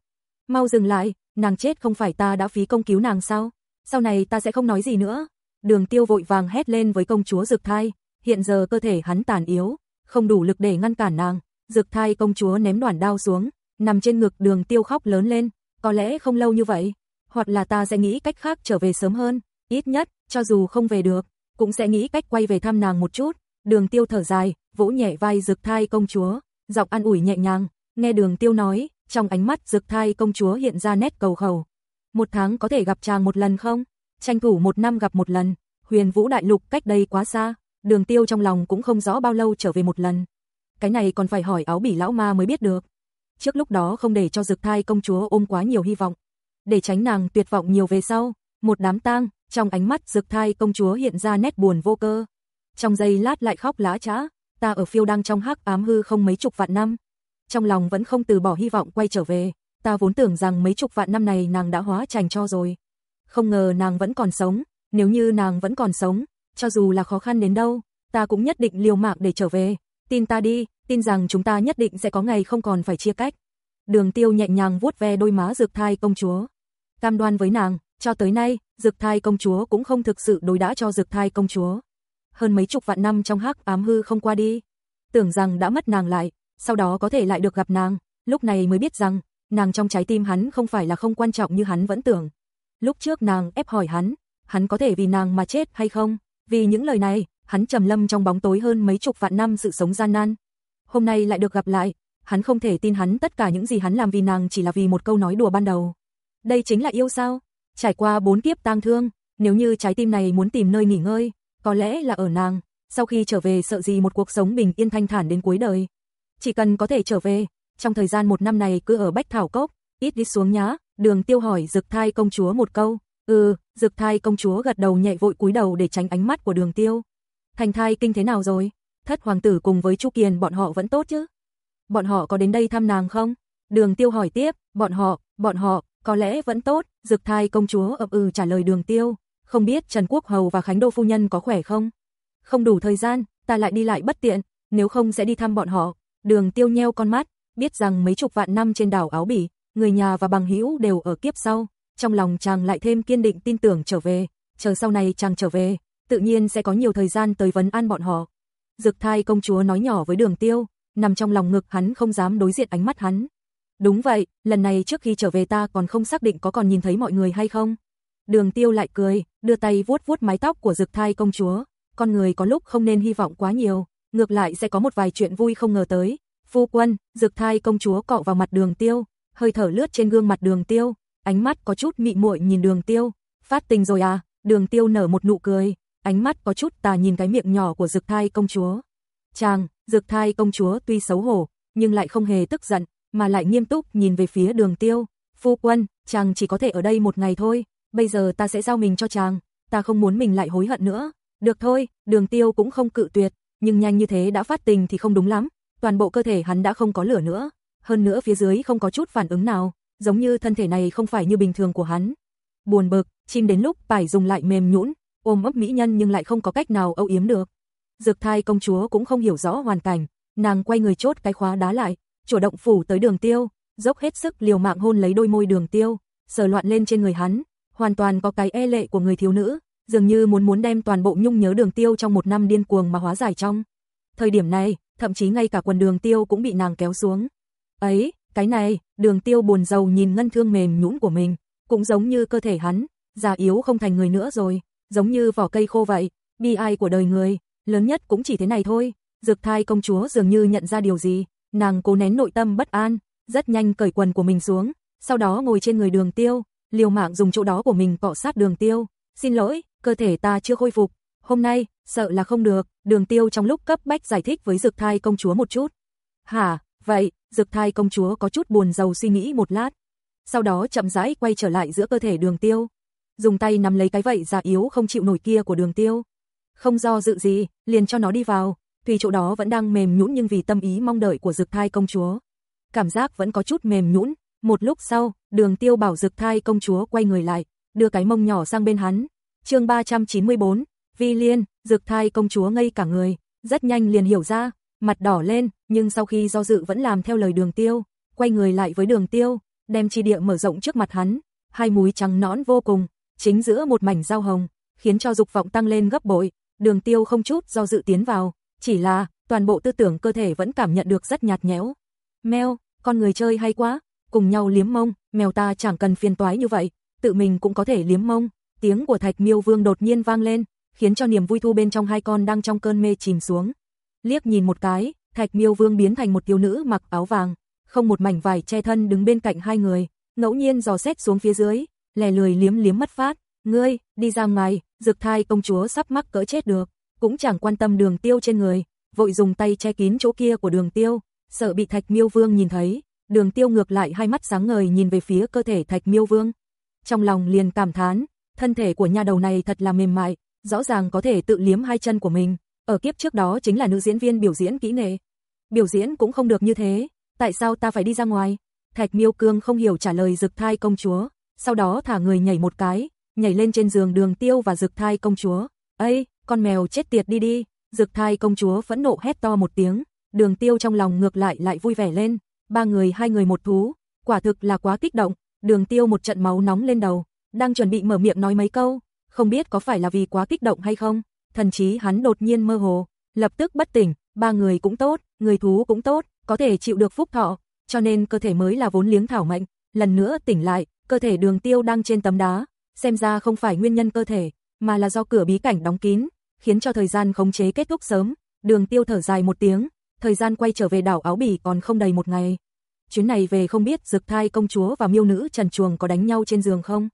Mau dừng lại, nàng chết không phải ta đã phí công cứu nàng sao? Sau này ta sẽ không nói gì nữa. Đường Tiêu vội vàng hét lên với công chúa rực Thai, hiện giờ cơ thể hắn tàn yếu, không đủ lực để ngăn cản nàng. Dực Thai công chúa ném đoàn đao xuống, nằm trên ngực Đường Tiêu khóc lớn lên, có lẽ không lâu như vậy, hoặc là ta sẽ nghĩ cách khác trở về sớm hơn, ít nhất, cho dù không về được, cũng sẽ nghĩ cách quay về thăm nàng một chút. Đường Tiêu thở dài, vỗ nhẹ vai Dực Thai công chúa, giọng an ủi nhẹ nhàng, nghe Đường Tiêu nói, trong ánh mắt Dực Thai công chúa hiện ra nét cầu khẩu. Một tháng có thể gặp chàng một lần không? Tranh thủ một năm gặp một lần, huyền vũ đại lục cách đây quá xa, đường tiêu trong lòng cũng không rõ bao lâu trở về một lần. Cái này còn phải hỏi áo bỉ lão ma mới biết được. Trước lúc đó không để cho dực thai công chúa ôm quá nhiều hy vọng. Để tránh nàng tuyệt vọng nhiều về sau, một đám tang, trong ánh mắt rực thai công chúa hiện ra nét buồn vô cơ. Trong giây lát lại khóc lá trã, ta ở phiêu đang trong hắc ám hư không mấy chục vạn năm. Trong lòng vẫn không từ bỏ hy vọng quay trở về, ta vốn tưởng rằng mấy chục vạn năm này nàng đã hóa trành cho rồi. Không ngờ nàng vẫn còn sống, nếu như nàng vẫn còn sống, cho dù là khó khăn đến đâu, ta cũng nhất định liều mạng để trở về. Tin ta đi, tin rằng chúng ta nhất định sẽ có ngày không còn phải chia cách. Đường tiêu nhẹ nhàng vuốt ve đôi má dược thai công chúa. Cam đoan với nàng, cho tới nay, dực thai công chúa cũng không thực sự đối đãi cho dực thai công chúa. Hơn mấy chục vạn năm trong hắc ám hư không qua đi. Tưởng rằng đã mất nàng lại, sau đó có thể lại được gặp nàng, lúc này mới biết rằng, nàng trong trái tim hắn không phải là không quan trọng như hắn vẫn tưởng. Lúc trước nàng ép hỏi hắn, hắn có thể vì nàng mà chết hay không? Vì những lời này, hắn trầm lâm trong bóng tối hơn mấy chục vạn năm sự sống gian nan. Hôm nay lại được gặp lại, hắn không thể tin hắn tất cả những gì hắn làm vì nàng chỉ là vì một câu nói đùa ban đầu. Đây chính là yêu sao? Trải qua bốn kiếp tang thương, nếu như trái tim này muốn tìm nơi nghỉ ngơi, có lẽ là ở nàng, sau khi trở về sợ gì một cuộc sống bình yên thanh thản đến cuối đời. Chỉ cần có thể trở về, trong thời gian một năm này cứ ở Bách Thảo Cốc, ít đi xuống nhá, đường tiêu hỏi dực thai công chúa một câu, ừ, dực thai công chúa gật đầu nhẹ vội cúi đầu để tránh ánh mắt của đường tiêu. Thành thai kinh thế nào rồi? Thất hoàng tử cùng với Chu Kiền bọn họ vẫn tốt chứ? Bọn họ có đến đây thăm nàng không? Đường tiêu hỏi tiếp, bọn họ, bọn họ, có lẽ vẫn tốt, dực thai công chúa ậm ừ trả lời đường tiêu, không biết Trần Quốc Hầu và Khánh Đô Phu Nhân có khỏe không? Không đủ thời gian, ta lại đi lại bất tiện, nếu không sẽ đi thăm bọn họ. Đường tiêu nheo con mắt, biết rằng mấy chục vạn năm trên đảo Áo Bỉ, người nhà và bằng hữu đều ở kiếp sau, trong lòng chàng lại thêm kiên định tin tưởng trở về, chờ sau này chàng trở về, tự nhiên sẽ có nhiều thời gian tới vấn an bọn họ. Dực thai công chúa nói nhỏ với đường tiêu, nằm trong lòng ngực hắn không dám đối diện ánh mắt hắn. Đúng vậy, lần này trước khi trở về ta còn không xác định có còn nhìn thấy mọi người hay không. Đường tiêu lại cười, đưa tay vuốt vuốt mái tóc của dực thai công chúa. Con người có lúc không nên hy vọng quá nhiều, ngược lại sẽ có một vài chuyện vui không ngờ tới. Phu quân, dực thai công chúa cọ vào mặt đường tiêu, hơi thở lướt trên gương mặt đường tiêu, ánh mắt có chút mị muội nhìn đường tiêu. Phát tình rồi à, đường tiêu nở một nụ cười, ánh mắt có chút tà nhìn cái miệng nhỏ của dực thai công chúa. Chàng, dực thai công chúa tuy xấu hổ, nhưng lại không hề tức giận, mà lại nghiêm túc nhìn về phía đường tiêu. Phu quân, chàng chỉ có thể ở đây một ngày thôi, bây giờ ta sẽ giao mình cho chàng, ta không muốn mình lại hối hận nữa. Được thôi, đường tiêu cũng không cự tuyệt, nhưng nhanh như thế đã phát tình thì không đúng lắm, toàn bộ cơ thể hắn đã không có lửa nữa, hơn nữa phía dưới không có chút phản ứng nào, giống như thân thể này không phải như bình thường của hắn. Buồn bực, chim đến lúc phải dùng lại mềm nhũn, ôm ấp mỹ nhân nhưng lại không có cách nào âu yếm được. Dược thai công chúa cũng không hiểu rõ hoàn cảnh, nàng quay người chốt cái khóa đá lại, chủ động phủ tới đường tiêu, dốc hết sức liều mạng hôn lấy đôi môi đường tiêu, sờ loạn lên trên người hắn, hoàn toàn có cái e lệ của người thiếu nữ, dường như muốn muốn đem toàn bộ nhung nhớ đường tiêu trong một năm điên cuồng mà hóa giải trong. Thời điểm này, thậm chí ngay cả quần đường tiêu cũng bị nàng kéo xuống. Ấy, cái này, đường tiêu buồn rầu nhìn ngân thương mềm nhũn của mình, cũng giống như cơ thể hắn, già yếu không thành người nữa rồi, giống như vỏ cây khô vậy, bi ai của đời người, lớn nhất cũng chỉ thế này thôi. Dược thai công chúa dường như nhận ra điều gì, nàng cố nén nội tâm bất an, rất nhanh cởi quần của mình xuống, sau đó ngồi trên người đường tiêu, liều mạng dùng chỗ đó của mình cọ sát đường tiêu. Xin lỗi, cơ thể ta chưa khôi phục, hôm nay, sợ là không được, đường tiêu trong lúc cấp bách giải thích với dược thai công chúa một chút. Hả, vậy, dược thai công chúa có chút buồn giàu suy nghĩ một lát. Sau đó chậm rãi quay trở lại giữa cơ thể đường tiêu. Dùng tay nắm lấy cái vậy già yếu không chịu nổi kia của đường tiêu. Không do dự gì, liền cho nó đi vào, tuy chỗ đó vẫn đang mềm nhũn nhưng vì tâm ý mong đợi của dược thai công chúa. Cảm giác vẫn có chút mềm nhũn, một lúc sau, đường tiêu bảo dược thai công chúa quay người lại, đưa cái mông nhỏ sang bên hắn. chương 394, Vi Liên, dược thai công chúa ngây cả người, rất nhanh liền hiểu ra, mặt đỏ lên, nhưng sau khi do dự vẫn làm theo lời đường tiêu, quay người lại với đường tiêu, đem chi địa mở rộng trước mặt hắn, hai múi trắng nõn vô cùng, chính giữa một mảnh dao hồng, khiến cho dục vọng tăng lên gấp bội, đường tiêu không chút do dự tiến vào, chỉ là, toàn bộ tư tưởng cơ thể vẫn cảm nhận được rất nhạt nhẽo. Mèo, con người chơi hay quá, cùng nhau liếm mông, mèo ta chẳng cần phiền toái như vậy, tự mình cũng có thể liếm mông. Tiếng của Thạch Miêu Vương đột nhiên vang lên, khiến cho niềm vui thu bên trong hai con đang trong cơn mê chìm xuống. Liếc nhìn một cái, Thạch Miêu Vương biến thành một thiếu nữ mặc áo vàng, không một mảnh vải che thân đứng bên cạnh hai người, ngẫu nhiên dò xét xuống phía dưới, lè lười liếm liếm mất phát, "Ngươi, đi ra ngoài." Dực Thai công chúa sắp mắc cỡ chết được, cũng chẳng quan tâm Đường Tiêu trên người, vội dùng tay che kín chỗ kia của Đường Tiêu, sợ bị Thạch Miêu Vương nhìn thấy. Đường Tiêu ngược lại hai mắt sáng ngời nhìn về phía cơ thể Thạch Miêu Vương. Trong lòng liền cảm thán, thân thể của nhà đầu này thật là mềm mại, rõ ràng có thể tự liếm hai chân của mình, ở kiếp trước đó chính là nữ diễn viên biểu diễn kỹ nghệ. Biểu diễn cũng không được như thế, tại sao ta phải đi ra ngoài? Thạch Miêu Cương không hiểu trả lời Dực Thai công chúa, sau đó thả người nhảy một cái, nhảy lên trên giường Đường Tiêu và Dực Thai công chúa. "Ây, con mèo chết tiệt đi đi." Dực Thai công chúa phẫn nộ hét to một tiếng, Đường Tiêu trong lòng ngược lại lại vui vẻ lên, ba người hai người một thú, quả thực là quá kích động, Đường Tiêu một trận máu nóng lên đầu, đang chuẩn bị mở miệng nói mấy câu, không biết có phải là vì quá kích động hay không, thần chí hắn đột nhiên mơ hồ, lập tức bất tỉnh, ba người cũng tốt, người thú cũng tốt, có thể chịu được phúc thọ, cho nên cơ thể mới là vốn liếng thảo mệnh, lần nữa tỉnh lại, cơ thể Đường Tiêu đang trên tấm đá, xem ra không phải nguyên nhân cơ thể, mà là do cửa bí cảnh đóng kín, khiến cho thời gian khống chế kết thúc sớm. Đường Tiêu thở dài một tiếng, thời gian quay trở về đảo Áo Bỉ còn không đầy một ngày. Chuyến này về không biết Dực Thai công chúa và Miêu nữ Trần Chuồng có đánh nhau trên giường không?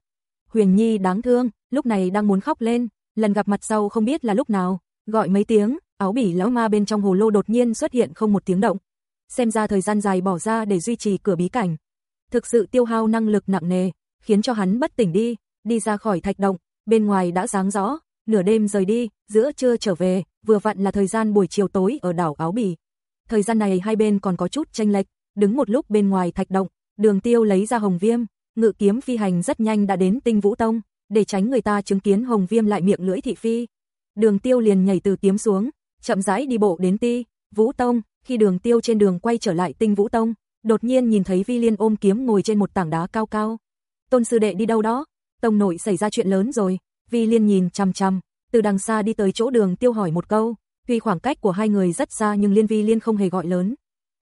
Huyền Nhi đáng thương, lúc này đang muốn khóc lên, lần gặp mặt sau không biết là lúc nào, gọi mấy tiếng, áo bỉ lão ma bên trong hồ lô đột nhiên xuất hiện không một tiếng động. Xem ra thời gian dài bỏ ra để duy trì cửa bí cảnh, thực sự tiêu hao năng lực nặng nề, khiến cho hắn bất tỉnh đi, đi ra khỏi thạch động, bên ngoài đã sáng rõ, nửa đêm rời đi, giữa trưa trở về, vừa vặn là thời gian buổi chiều tối ở đảo Áo Bỉ. Thời gian này hai bên còn có chút tranh lệch, đứng một lúc bên ngoài thạch động, Đường Tiêu lấy ra Hồng Viêm, ngự kiếm phi hành rất nhanh đã đến Tinh Vũ Tông, để tránh người ta chứng kiến Hồng Viêm lại miệng lưỡi thị phi. Đường Tiêu liền nhảy từ kiếm xuống, chậm rãi đi bộ đến Ti Vũ Tông, khi Đường Tiêu trên đường quay trở lại Tinh Vũ Tông, đột nhiên nhìn thấy Vi Liên ôm kiếm ngồi trên một tảng đá cao cao. Tôn sư đệ đi đâu đó? Tông nội xảy ra chuyện lớn rồi. Vi Liên nhìn chăm chăm, từ đằng xa đi tới chỗ Đường Tiêu hỏi một câu, tuy khoảng cách của hai người rất xa nhưng Liên Vi Liên không hề gọi lớn.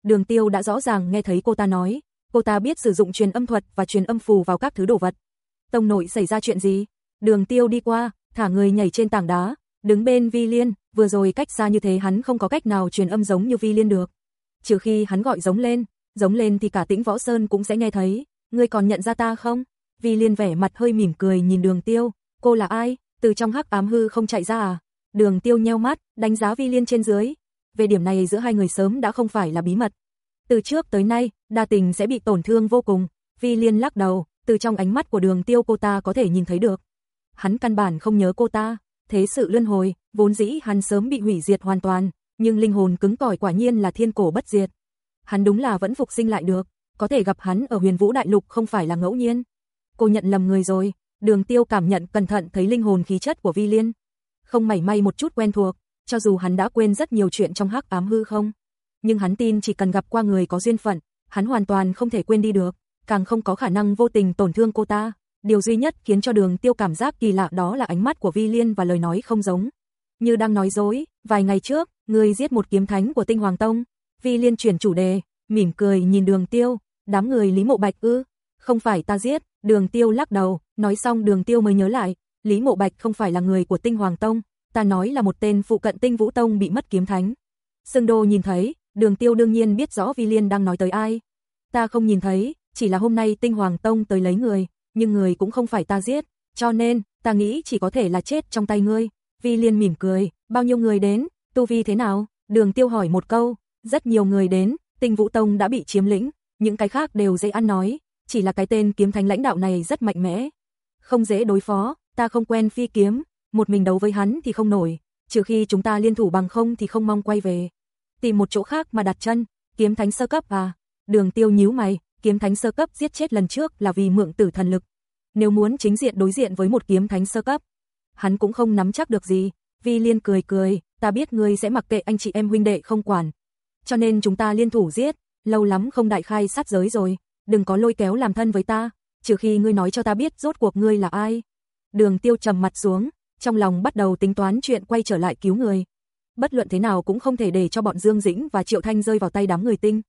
Đường Tiêu đã rõ ràng nghe thấy cô ta nói, cô ta biết sử dụng truyền âm thuật và truyền âm phù vào các thứ đồ vật. Tông nội xảy ra chuyện gì? Đường Tiêu đi qua, thả người nhảy trên tảng đá, đứng bên Vi Liên, vừa rồi cách xa như thế hắn không có cách nào truyền âm giống như Vi Liên được. Trừ khi hắn gọi giống lên, giống lên thì cả Tĩnh Võ Sơn cũng sẽ nghe thấy, ngươi còn nhận ra ta không? Vi Liên vẻ mặt hơi mỉm cười nhìn Đường Tiêu, cô là ai? Từ trong hắc ám hư không chạy ra à? Đường Tiêu nheo mắt, đánh giá Vi Liên trên dưới. Về điểm này giữa hai người sớm đã không phải là bí mật. Từ trước tới nay, đa tình sẽ bị tổn thương vô cùng. Vi Liên lắc đầu, từ trong ánh mắt của đường tiêu cô ta có thể nhìn thấy được. Hắn căn bản không nhớ cô ta, thế sự luân hồi, vốn dĩ hắn sớm bị hủy diệt hoàn toàn, nhưng linh hồn cứng cỏi quả nhiên là thiên cổ bất diệt. Hắn đúng là vẫn phục sinh lại được, có thể gặp hắn ở huyền vũ đại lục không phải là ngẫu nhiên. Cô nhận lầm người rồi, đường tiêu cảm nhận cẩn thận thấy linh hồn khí chất của Vi Liên. Không mảy may một chút quen thuộc, cho dù hắn đã quên rất nhiều chuyện trong hắc ám hư không nhưng hắn tin chỉ cần gặp qua người có duyên phận, hắn hoàn toàn không thể quên đi được, càng không có khả năng vô tình tổn thương cô ta. Điều duy nhất khiến cho đường tiêu cảm giác kỳ lạ đó là ánh mắt của Vi Liên và lời nói không giống. Như đang nói dối, vài ngày trước, người giết một kiếm thánh của tinh Hoàng Tông. Vi Liên chuyển chủ đề, mỉm cười nhìn đường tiêu, đám người Lý Mộ Bạch ư, không phải ta giết, đường tiêu lắc đầu, nói xong đường tiêu mới nhớ lại, Lý Mộ Bạch không phải là người của tinh Hoàng Tông, ta nói là một tên phụ cận tinh Vũ Tông bị mất kiếm thánh. Sương Đô nhìn thấy, Đường Tiêu đương nhiên biết rõ Vi Liên đang nói tới ai. Ta không nhìn thấy, chỉ là hôm nay Tinh Hoàng Tông tới lấy người, nhưng người cũng không phải ta giết, cho nên, ta nghĩ chỉ có thể là chết trong tay ngươi. Vi Liên mỉm cười, bao nhiêu người đến, tu vi thế nào? Đường Tiêu hỏi một câu, rất nhiều người đến, Tinh Vũ Tông đã bị chiếm lĩnh, những cái khác đều dễ ăn nói, chỉ là cái tên kiếm thánh lãnh đạo này rất mạnh mẽ. Không dễ đối phó, ta không quen phi kiếm, một mình đấu với hắn thì không nổi, trừ khi chúng ta liên thủ bằng không thì không mong quay về tìm một chỗ khác mà đặt chân, kiếm thánh sơ cấp à? Đường Tiêu nhíu mày, kiếm thánh sơ cấp giết chết lần trước là vì mượn tử thần lực. Nếu muốn chính diện đối diện với một kiếm thánh sơ cấp, hắn cũng không nắm chắc được gì. Vi Liên cười cười, ta biết ngươi sẽ mặc kệ anh chị em huynh đệ không quản. Cho nên chúng ta liên thủ giết, lâu lắm không đại khai sát giới rồi, đừng có lôi kéo làm thân với ta, trừ khi ngươi nói cho ta biết rốt cuộc ngươi là ai. Đường tiêu trầm mặt xuống, trong lòng bắt đầu tính toán chuyện quay trở lại cứu người. Bất luận thế nào cũng không thể để cho bọn Dương Dĩnh và Triệu Thanh rơi vào tay đám người tinh.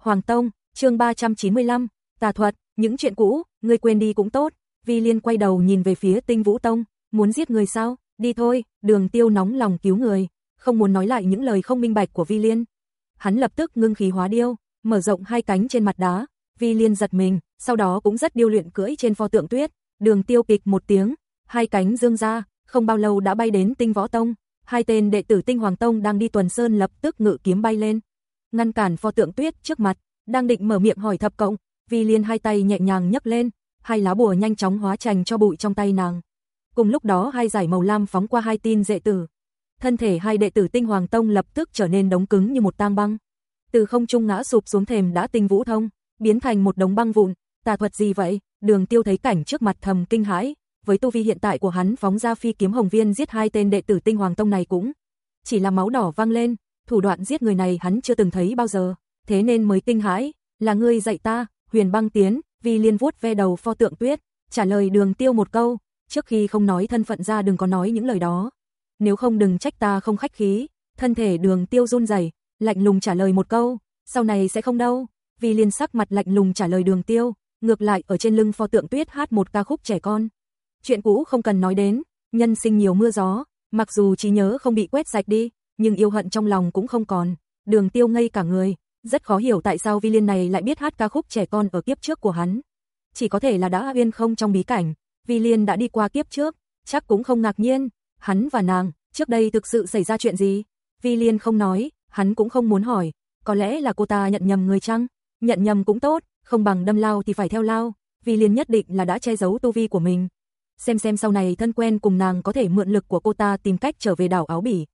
Hoàng Tông, chương 395, tà thuật, những chuyện cũ, ngươi quên đi cũng tốt. Vi Liên quay đầu nhìn về phía tinh Vũ Tông, muốn giết người sao, đi thôi, đường tiêu nóng lòng cứu người, không muốn nói lại những lời không minh bạch của Vi Liên. Hắn lập tức ngưng khí hóa điêu, mở rộng hai cánh trên mặt đá, Vi Liên giật mình, sau đó cũng rất điêu luyện cưỡi trên pho tượng tuyết, đường tiêu kịch một tiếng, hai cánh dương ra, không bao lâu đã bay đến tinh võ tông, hai tên đệ tử tinh hoàng tông đang đi tuần sơn lập tức ngự kiếm bay lên, ngăn cản pho tượng tuyết trước mặt, đang định mở miệng hỏi thập cộng, Vi Liên hai tay nhẹ nhàng nhấc lên, hai lá bùa nhanh chóng hóa thành cho bụi trong tay nàng. Cùng lúc đó hai giải màu lam phóng qua hai tin đệ tử. Thân thể hai đệ tử Tinh Hoàng Tông lập tức trở nên đóng cứng như một tang băng. Từ không trung ngã sụp xuống thềm đã tinh vũ thông, biến thành một đống băng vụn, tà thuật gì vậy? Đường Tiêu thấy cảnh trước mặt thầm kinh hãi, với tu vi hiện tại của hắn phóng ra phi kiếm hồng viên giết hai tên đệ tử Tinh Hoàng Tông này cũng chỉ là máu đỏ văng lên, thủ đoạn giết người này hắn chưa từng thấy bao giờ, thế nên mới kinh hãi, là ngươi dạy ta, Huyền Băng Tiến, Vi Liên vuốt ve đầu pho tượng tuyết, trả lời Đường Tiêu một câu, trước khi không nói thân phận ra đừng có nói những lời đó. Nếu không đừng trách ta không khách khí, thân thể Đường Tiêu run rẩy, lạnh lùng trả lời một câu, sau này sẽ không đâu. Vi Liên sắc mặt lạnh lùng trả lời Đường Tiêu, ngược lại ở trên lưng pho tượng tuyết hát một ca khúc trẻ con. Chuyện cũ không cần nói đến, nhân sinh nhiều mưa gió, mặc dù trí nhớ không bị quét sạch đi, nhưng yêu hận trong lòng cũng không còn. Đường Tiêu ngây cả người, rất khó hiểu tại sao Vi Liên này lại biết hát ca khúc trẻ con ở kiếp trước của hắn. Chỉ có thể là đã uyên không trong bí cảnh, Vi Liên đã đi qua kiếp trước, chắc cũng không ngạc nhiên, hắn và nàng, trước đây thực sự xảy ra chuyện gì? Vi Liên không nói, hắn cũng không muốn hỏi, có lẽ là cô ta nhận nhầm người chăng? Nhận nhầm cũng tốt, không bằng đâm lao thì phải theo lao, vì Liên nhất định là đã che giấu tu vi của mình. Xem xem sau này thân quen cùng nàng có thể mượn lực của cô ta tìm cách trở về đảo Áo Bỉ.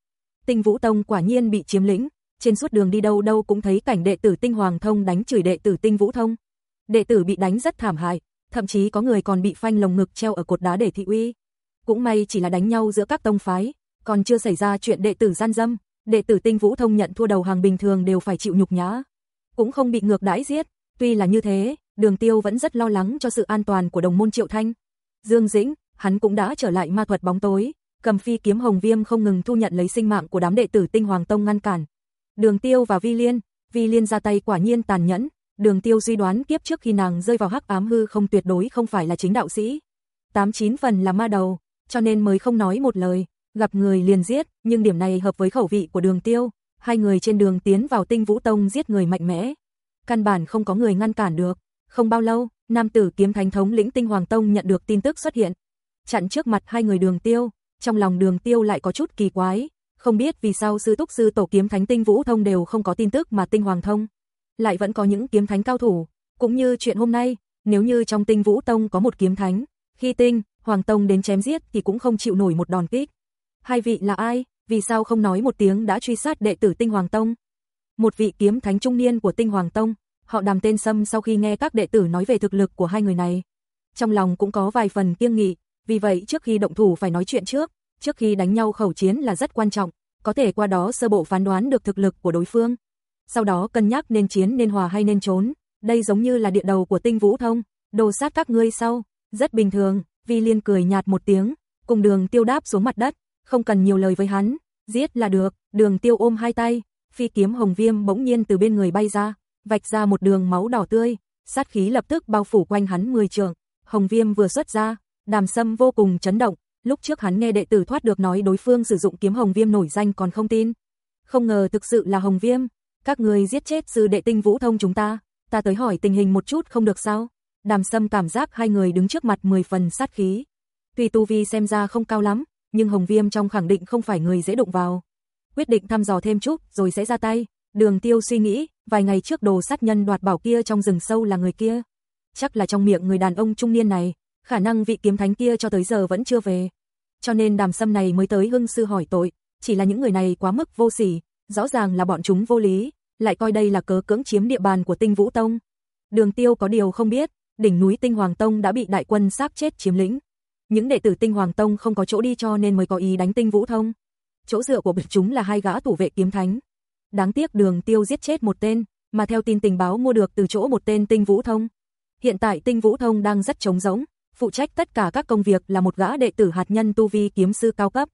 Tinh Vũ Tông quả nhiên bị chiếm lĩnh, trên suốt đường đi đâu đâu cũng thấy cảnh đệ tử Tinh Hoàng Thông đánh chửi đệ tử Tinh Vũ Thông. Đệ tử bị đánh rất thảm hại, thậm chí có người còn bị phanh lồng ngực treo ở cột đá để thị uy. Cũng may chỉ là đánh nhau giữa các tông phái, còn chưa xảy ra chuyện đệ tử gian dâm, đệ tử Tinh Vũ Thông nhận thua đầu hàng bình thường đều phải chịu nhục nhã, cũng không bị ngược đãi giết, tuy là như thế, Đường Tiêu vẫn rất lo lắng cho sự an toàn của đồng môn Triệu Thanh. Dương Dĩnh, hắn cũng đã trở lại ma thuật bóng tối, cầm phi kiếm hồng viêm không ngừng thu nhận lấy sinh mạng của đám đệ tử Tinh Hoàng Tông ngăn cản. Đường Tiêu và Vi Liên, Vi Liên ra tay quả nhiên tàn nhẫn, Đường Tiêu suy đoán kiếp trước khi nàng rơi vào hắc ám hư không tuyệt đối không phải là chính đạo sĩ. Tám chín phần là ma đầu, cho nên mới không nói một lời, gặp người liền giết, nhưng điểm này hợp với khẩu vị của Đường Tiêu, hai người trên đường tiến vào Tinh Vũ Tông giết người mạnh mẽ. Căn bản không có người ngăn cản được, không bao lâu, nam tử kiếm thánh thống lĩnh Tinh Hoàng Tông nhận được tin tức xuất hiện, chặn trước mặt hai người Đường Tiêu, trong lòng Đường Tiêu lại có chút kỳ quái, không biết vì sao sư túc sư tổ kiếm thánh Tinh Vũ Thông đều không có tin tức mà Tinh Hoàng Thông lại vẫn có những kiếm thánh cao thủ, cũng như chuyện hôm nay, nếu như trong Tinh Vũ Tông có một kiếm thánh, khi Tinh, Hoàng Tông đến chém giết thì cũng không chịu nổi một đòn kích. Hai vị là ai, vì sao không nói một tiếng đã truy sát đệ tử Tinh Hoàng Tông? Một vị kiếm thánh trung niên của Tinh Hoàng Tông, họ đàm tên Sâm sau khi nghe các đệ tử nói về thực lực của hai người này. Trong lòng cũng có vài phần kiêng nghị, vì vậy trước khi động thủ phải nói chuyện trước, trước khi đánh nhau khẩu chiến là rất quan trọng, có thể qua đó sơ bộ phán đoán được thực lực của đối phương sau đó cân nhắc nên chiến nên hòa hay nên trốn, đây giống như là địa đầu của tinh vũ thông, đồ sát các ngươi sau, rất bình thường, Vi Liên cười nhạt một tiếng, cùng đường tiêu đáp xuống mặt đất, không cần nhiều lời với hắn, giết là được, đường tiêu ôm hai tay, phi kiếm hồng viêm bỗng nhiên từ bên người bay ra, vạch ra một đường máu đỏ tươi, sát khí lập tức bao phủ quanh hắn 10 trường, hồng viêm vừa xuất ra, đàm sâm vô cùng chấn động, lúc trước hắn nghe đệ tử thoát được nói đối phương sử dụng kiếm hồng viêm nổi danh còn không tin. Không ngờ thực sự là hồng viêm, các người giết chết sư đệ tinh vũ thông chúng ta, ta tới hỏi tình hình một chút không được sao? Đàm Sâm cảm giác hai người đứng trước mặt 10 phần sát khí. Tùy tu vi xem ra không cao lắm, nhưng Hồng Viêm trong khẳng định không phải người dễ đụng vào. Quyết định thăm dò thêm chút rồi sẽ ra tay. Đường Tiêu suy nghĩ, vài ngày trước đồ sát nhân đoạt bảo kia trong rừng sâu là người kia. Chắc là trong miệng người đàn ông trung niên này, khả năng vị kiếm thánh kia cho tới giờ vẫn chưa về. Cho nên đàm sâm này mới tới hưng sư hỏi tội, chỉ là những người này quá mức vô sỉ, rõ ràng là bọn chúng vô lý, lại coi đây là cớ cưỡng chiếm địa bàn của Tinh Vũ Tông. Đường Tiêu có điều không biết, đỉnh núi Tinh Hoàng Tông đã bị đại quân xác chết chiếm lĩnh. Những đệ tử Tinh Hoàng Tông không có chỗ đi cho nên mới có ý đánh Tinh Vũ Thông. chỗ dựa của bọn chúng là hai gã thủ vệ kiếm thánh. Đáng tiếc đường tiêu giết chết một tên, mà theo tin tình báo mua được từ chỗ một tên tinh vũ thông. Hiện tại tinh vũ thông đang rất trống rỗng, phụ trách tất cả các công việc là một gã đệ tử hạt nhân tu vi kiếm sư cao cấp.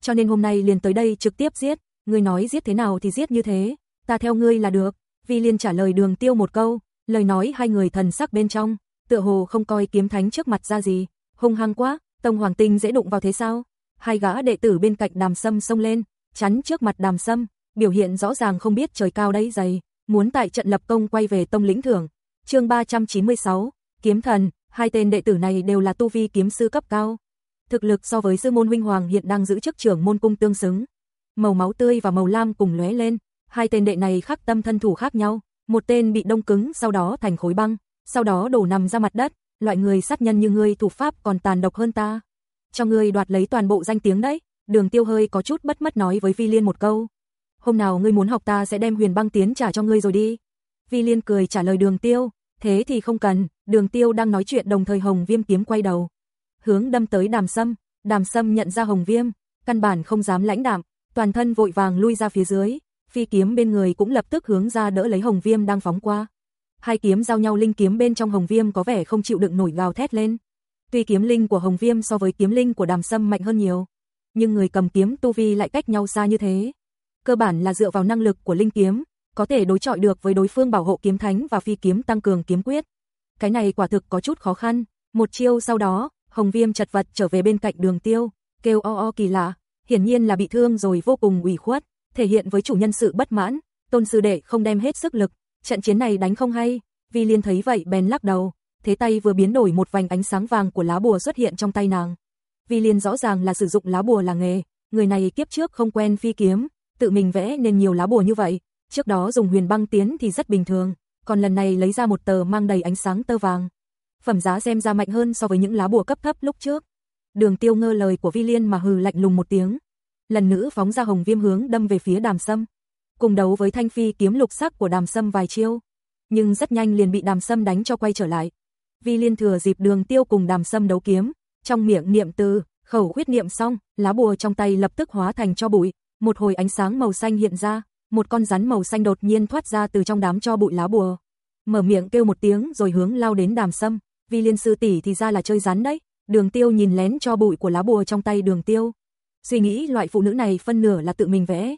Cho nên hôm nay liền tới đây trực tiếp giết, ngươi nói giết thế nào thì giết như thế, ta theo ngươi là được. Vi Liên trả lời đường tiêu một câu, lời nói hai người thần sắc bên trong, tựa hồ không coi kiếm thánh trước mặt ra gì, hung hăng quá, tông hoàng tinh dễ đụng vào thế sao? Hai gã đệ tử bên cạnh đàm sâm xông lên, chắn trước mặt đàm sâm, biểu hiện rõ ràng không biết trời cao đấy dày, muốn tại trận lập công quay về tông lĩnh thưởng. chương 396, kiếm thần, hai tên đệ tử này đều là tu vi kiếm sư cấp cao. Thực lực so với sư môn huynh hoàng hiện đang giữ chức trưởng môn cung tương xứng. Màu máu tươi và màu lam cùng lóe lên, hai tên đệ này khắc tâm thân thủ khác nhau, một tên bị đông cứng sau đó thành khối băng, sau đó đổ nằm ra mặt đất, loại người sát nhân như ngươi thủ pháp còn tàn độc hơn ta. Cho ngươi đoạt lấy toàn bộ danh tiếng đấy, đường tiêu hơi có chút bất mất nói với Vi Liên một câu. Hôm nào ngươi muốn học ta sẽ đem huyền băng tiến trả cho ngươi rồi đi. Vi Liên cười trả lời đường tiêu, thế thì không cần, đường tiêu đang nói chuyện đồng thời hồng viêm kiếm quay đầu. Hướng đâm tới đàm sâm, đàm sâm nhận ra hồng viêm, căn bản không dám lãnh đạm, toàn thân vội vàng lui ra phía dưới, phi kiếm bên người cũng lập tức hướng ra đỡ lấy hồng viêm đang phóng qua. Hai kiếm giao nhau linh kiếm bên trong hồng viêm có vẻ không chịu đựng nổi gào thét lên. Tuy kiếm linh của hồng viêm so với kiếm linh của đàm sâm mạnh hơn nhiều, nhưng người cầm kiếm tu vi lại cách nhau xa như thế. Cơ bản là dựa vào năng lực của linh kiếm, có thể đối chọi được với đối phương bảo hộ kiếm thánh và phi kiếm tăng cường kiếm quyết. Cái này quả thực có chút khó khăn, một chiêu sau đó, Hồng Viêm chật vật trở về bên cạnh đường tiêu, kêu o o kỳ lạ, hiển nhiên là bị thương rồi vô cùng ủy khuất, thể hiện với chủ nhân sự bất mãn, tôn sư đệ không đem hết sức lực, trận chiến này đánh không hay, Vi Liên thấy vậy bèn lắc đầu, thế tay vừa biến đổi một vành ánh sáng vàng của lá bùa xuất hiện trong tay nàng. Vi Liên rõ ràng là sử dụng lá bùa là nghề, người này kiếp trước không quen phi kiếm, tự mình vẽ nên nhiều lá bùa như vậy, trước đó dùng huyền băng tiến thì rất bình thường, còn lần này lấy ra một tờ mang đầy ánh sáng tơ vàng. Phẩm giá xem ra mạnh hơn so với những lá bùa cấp thấp lúc trước. Đường Tiêu ngơ lời của Vi Liên mà hừ lạnh lùng một tiếng. Lần nữa phóng ra hồng viêm hướng đâm về phía Đàm Sâm, cùng đấu với thanh phi kiếm lục sắc của Đàm Sâm vài chiêu, nhưng rất nhanh liền bị Đàm Sâm đánh cho quay trở lại. Vi Liên thừa dịp Đường Tiêu cùng Đàm Sâm đấu kiếm, trong miệng niệm từ, khẩu huyết niệm xong, lá bùa trong tay lập tức hóa thành cho bụi, một hồi ánh sáng màu xanh hiện ra, một con rắn màu xanh đột nhiên thoát ra từ trong đám cho bụi lá bùa. Mở miệng kêu một tiếng rồi hướng lao đến đàm sâm, vi liên sư tỷ thì ra là chơi rắn đấy. Đường tiêu nhìn lén cho bụi của lá bùa trong tay đường tiêu. Suy nghĩ loại phụ nữ này phân nửa là tự mình vẽ.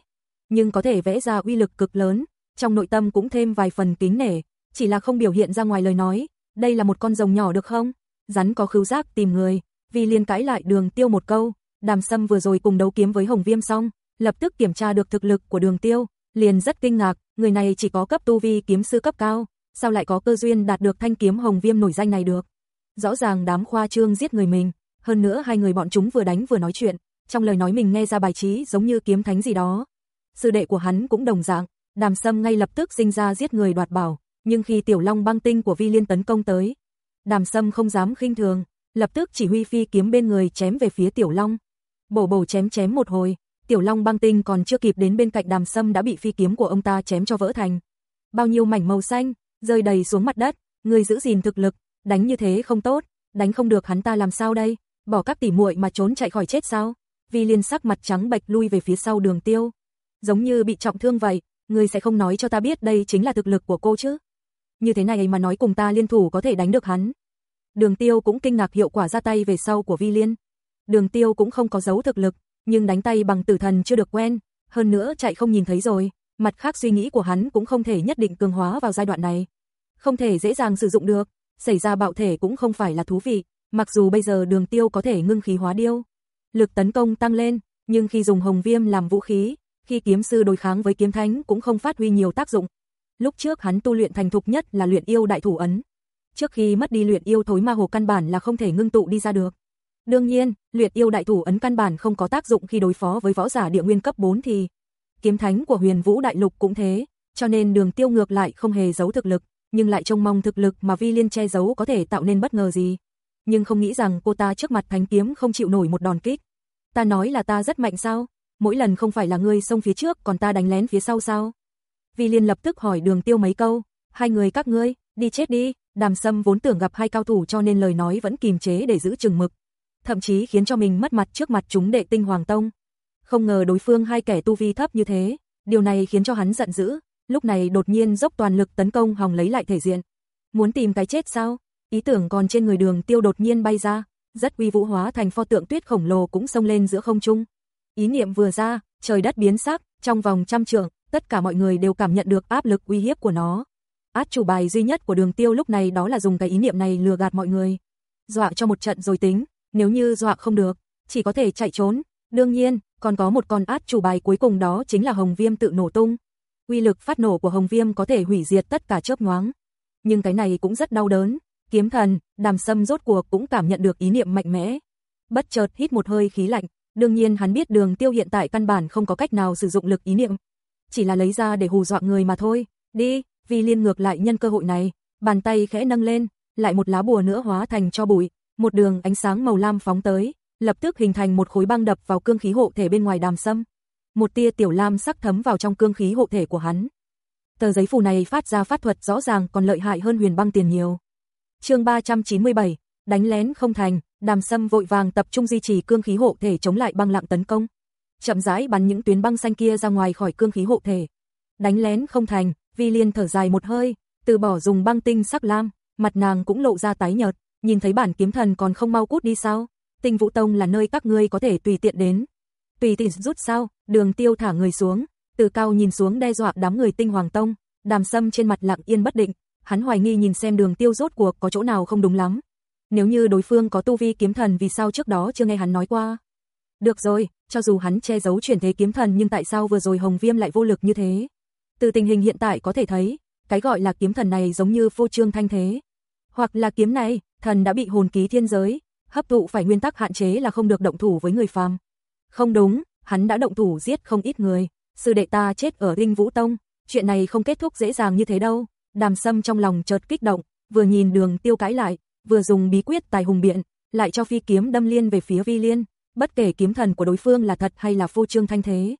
Nhưng có thể vẽ ra uy lực cực lớn, trong nội tâm cũng thêm vài phần kính nể, chỉ là không biểu hiện ra ngoài lời nói. Đây là một con rồng nhỏ được không? Rắn có khứu giác tìm người, vì liên cãi lại đường tiêu một câu. Đàm sâm vừa rồi cùng đấu kiếm với hồng viêm xong, lập tức kiểm tra được thực lực của đường tiêu, liền rất kinh ngạc, người này chỉ có cấp tu vi kiếm sư cấp cao, sao lại có cơ duyên đạt được thanh kiếm hồng viêm nổi danh này được. Rõ ràng đám khoa trương giết người mình, hơn nữa hai người bọn chúng vừa đánh vừa nói chuyện, trong lời nói mình nghe ra bài trí giống như kiếm thánh gì đó. Sư đệ của hắn cũng đồng dạng, đàm sâm ngay lập tức sinh ra giết người đoạt bảo, nhưng khi tiểu long băng tinh của vi liên tấn công tới, đàm sâm không dám khinh thường, lập tức chỉ huy phi kiếm bên người chém về phía tiểu long. Bổ bổ chém chém một hồi, Tiểu Long băng tinh còn chưa kịp đến bên cạnh đàm sâm đã bị phi kiếm của ông ta chém cho vỡ thành. Bao nhiêu mảnh màu xanh, rơi đầy xuống mặt đất, người giữ gìn thực lực, đánh như thế không tốt, đánh không được hắn ta làm sao đây, bỏ các tỉ muội mà trốn chạy khỏi chết sao? Vi liên sắc mặt trắng bệch lui về phía sau đường tiêu. Giống như bị trọng thương vậy, người sẽ không nói cho ta biết đây chính là thực lực của cô chứ. Như thế này mà nói cùng ta liên thủ có thể đánh được hắn. Đường tiêu cũng kinh ngạc hiệu quả ra tay về sau của Vi liên. Đường tiêu cũng không có dấu thực lực, nhưng đánh tay bằng tử thần chưa được quen, hơn nữa chạy không nhìn thấy rồi, mặt khác suy nghĩ của hắn cũng không thể nhất định cường hóa vào giai đoạn này. Không thể dễ dàng sử dụng được, xảy ra bạo thể cũng không phải là thú vị, mặc dù bây giờ đường tiêu có thể ngưng khí hóa điêu. Lực tấn công tăng lên, nhưng khi dùng hồng viêm làm vũ khí, khi kiếm sư đối kháng với kiếm thánh cũng không phát huy nhiều tác dụng. Lúc trước hắn tu luyện thành thục nhất là luyện yêu đại thủ ấn. Trước khi mất đi luyện yêu thối ma hồ căn bản là không thể ngưng tụ đi ra được. Đương nhiên, luyện yêu đại thủ ấn căn bản không có tác dụng khi đối phó với võ giả địa nguyên cấp 4 thì kiếm thánh của huyền vũ đại lục cũng thế, cho nên đường tiêu ngược lại không hề giấu thực lực, nhưng lại trông mong thực lực mà vi liên che giấu có thể tạo nên bất ngờ gì. Nhưng không nghĩ rằng cô ta trước mặt thánh kiếm không chịu nổi một đòn kích. Ta nói là ta rất mạnh sao? Mỗi lần không phải là ngươi xông phía trước còn ta đánh lén phía sau sao? Vi liên lập tức hỏi đường tiêu mấy câu, hai người các ngươi, đi chết đi, đàm sâm vốn tưởng gặp hai cao thủ cho nên lời nói vẫn kìm chế để giữ chừng mực, thậm chí khiến cho mình mất mặt trước mặt chúng đệ tinh Hoàng Tông. Không ngờ đối phương hai kẻ tu vi thấp như thế, điều này khiến cho hắn giận dữ, lúc này đột nhiên dốc toàn lực tấn công hòng lấy lại thể diện. Muốn tìm cái chết sao? Ý tưởng còn trên người đường tiêu đột nhiên bay ra, rất uy vũ hóa thành pho tượng tuyết khổng lồ cũng xông lên giữa không trung. Ý niệm vừa ra, trời đất biến sắc, trong vòng trăm trượng, tất cả mọi người đều cảm nhận được áp lực uy hiếp của nó. Át chủ bài duy nhất của đường tiêu lúc này đó là dùng cái ý niệm này lừa gạt mọi người. Dọa cho một trận rồi tính, nếu như dọa không được, chỉ có thể chạy trốn. Đương nhiên, còn có một con át chủ bài cuối cùng đó chính là hồng viêm tự nổ tung. Uy lực phát nổ của hồng viêm có thể hủy diệt tất cả chớp nhoáng. Nhưng cái này cũng rất đau đớn. Kiếm thần, đàm sâm rốt cuộc cũng cảm nhận được ý niệm mạnh mẽ. Bất chợt hít một hơi khí lạnh, đương nhiên hắn biết đường tiêu hiện tại căn bản không có cách nào sử dụng lực ý niệm. Chỉ là lấy ra để hù dọa người mà thôi. Đi, vì liên ngược lại nhân cơ hội này, bàn tay khẽ nâng lên, lại một lá bùa nữa hóa thành cho bụi, một đường ánh sáng màu lam phóng tới, lập tức hình thành một khối băng đập vào cương khí hộ thể bên ngoài đàm sâm. Một tia tiểu lam sắc thấm vào trong cương khí hộ thể của hắn. Tờ giấy phù này phát ra phát thuật rõ ràng còn lợi hại hơn huyền băng tiền nhiều. chương 397, đánh lén không thành, đàm sâm vội vàng tập trung duy trì cương khí hộ thể chống lại băng lặng tấn công. Chậm rãi bắn những tuyến băng xanh kia ra ngoài khỏi cương khí hộ thể. Đánh lén không thành, Vi Liên thở dài một hơi, từ bỏ dùng băng tinh sắc lam, mặt nàng cũng lộ ra tái nhợt, nhìn thấy bản kiếm thần còn không mau cút đi sao? Tinh Vũ Tông là nơi các ngươi có thể tùy tiện đến. Tùy tiện rút sao? Đường Tiêu thả người xuống, từ cao nhìn xuống đe dọa đám người Tinh Hoàng Tông, Đàm Sâm trên mặt lặng yên bất định, hắn hoài nghi nhìn xem Đường Tiêu rốt cuộc có chỗ nào không đúng lắm. Nếu như đối phương có tu vi kiếm thần vì sao trước đó chưa nghe hắn nói qua? Được rồi, cho dù hắn che giấu chuyển thế kiếm thần nhưng tại sao vừa rồi Hồng Viêm lại vô lực như thế? Từ tình hình hiện tại có thể thấy, cái gọi là kiếm thần này giống như vô trương thanh thế. Hoặc là kiếm này, thần đã bị hồn ký thiên giới, hấp thụ phải nguyên tắc hạn chế là không được động thủ với người phàm. Không đúng, hắn đã động thủ giết không ít người, sư đệ ta chết ở Linh Vũ Tông, chuyện này không kết thúc dễ dàng như thế đâu. Đàm Sâm trong lòng chợt kích động, vừa nhìn Đường Tiêu cãi lại, vừa dùng bí quyết tài hùng biện, lại cho phi kiếm đâm liên về phía Vi Liên, bất kể kiếm thần của đối phương là thật hay là phô trương thanh thế.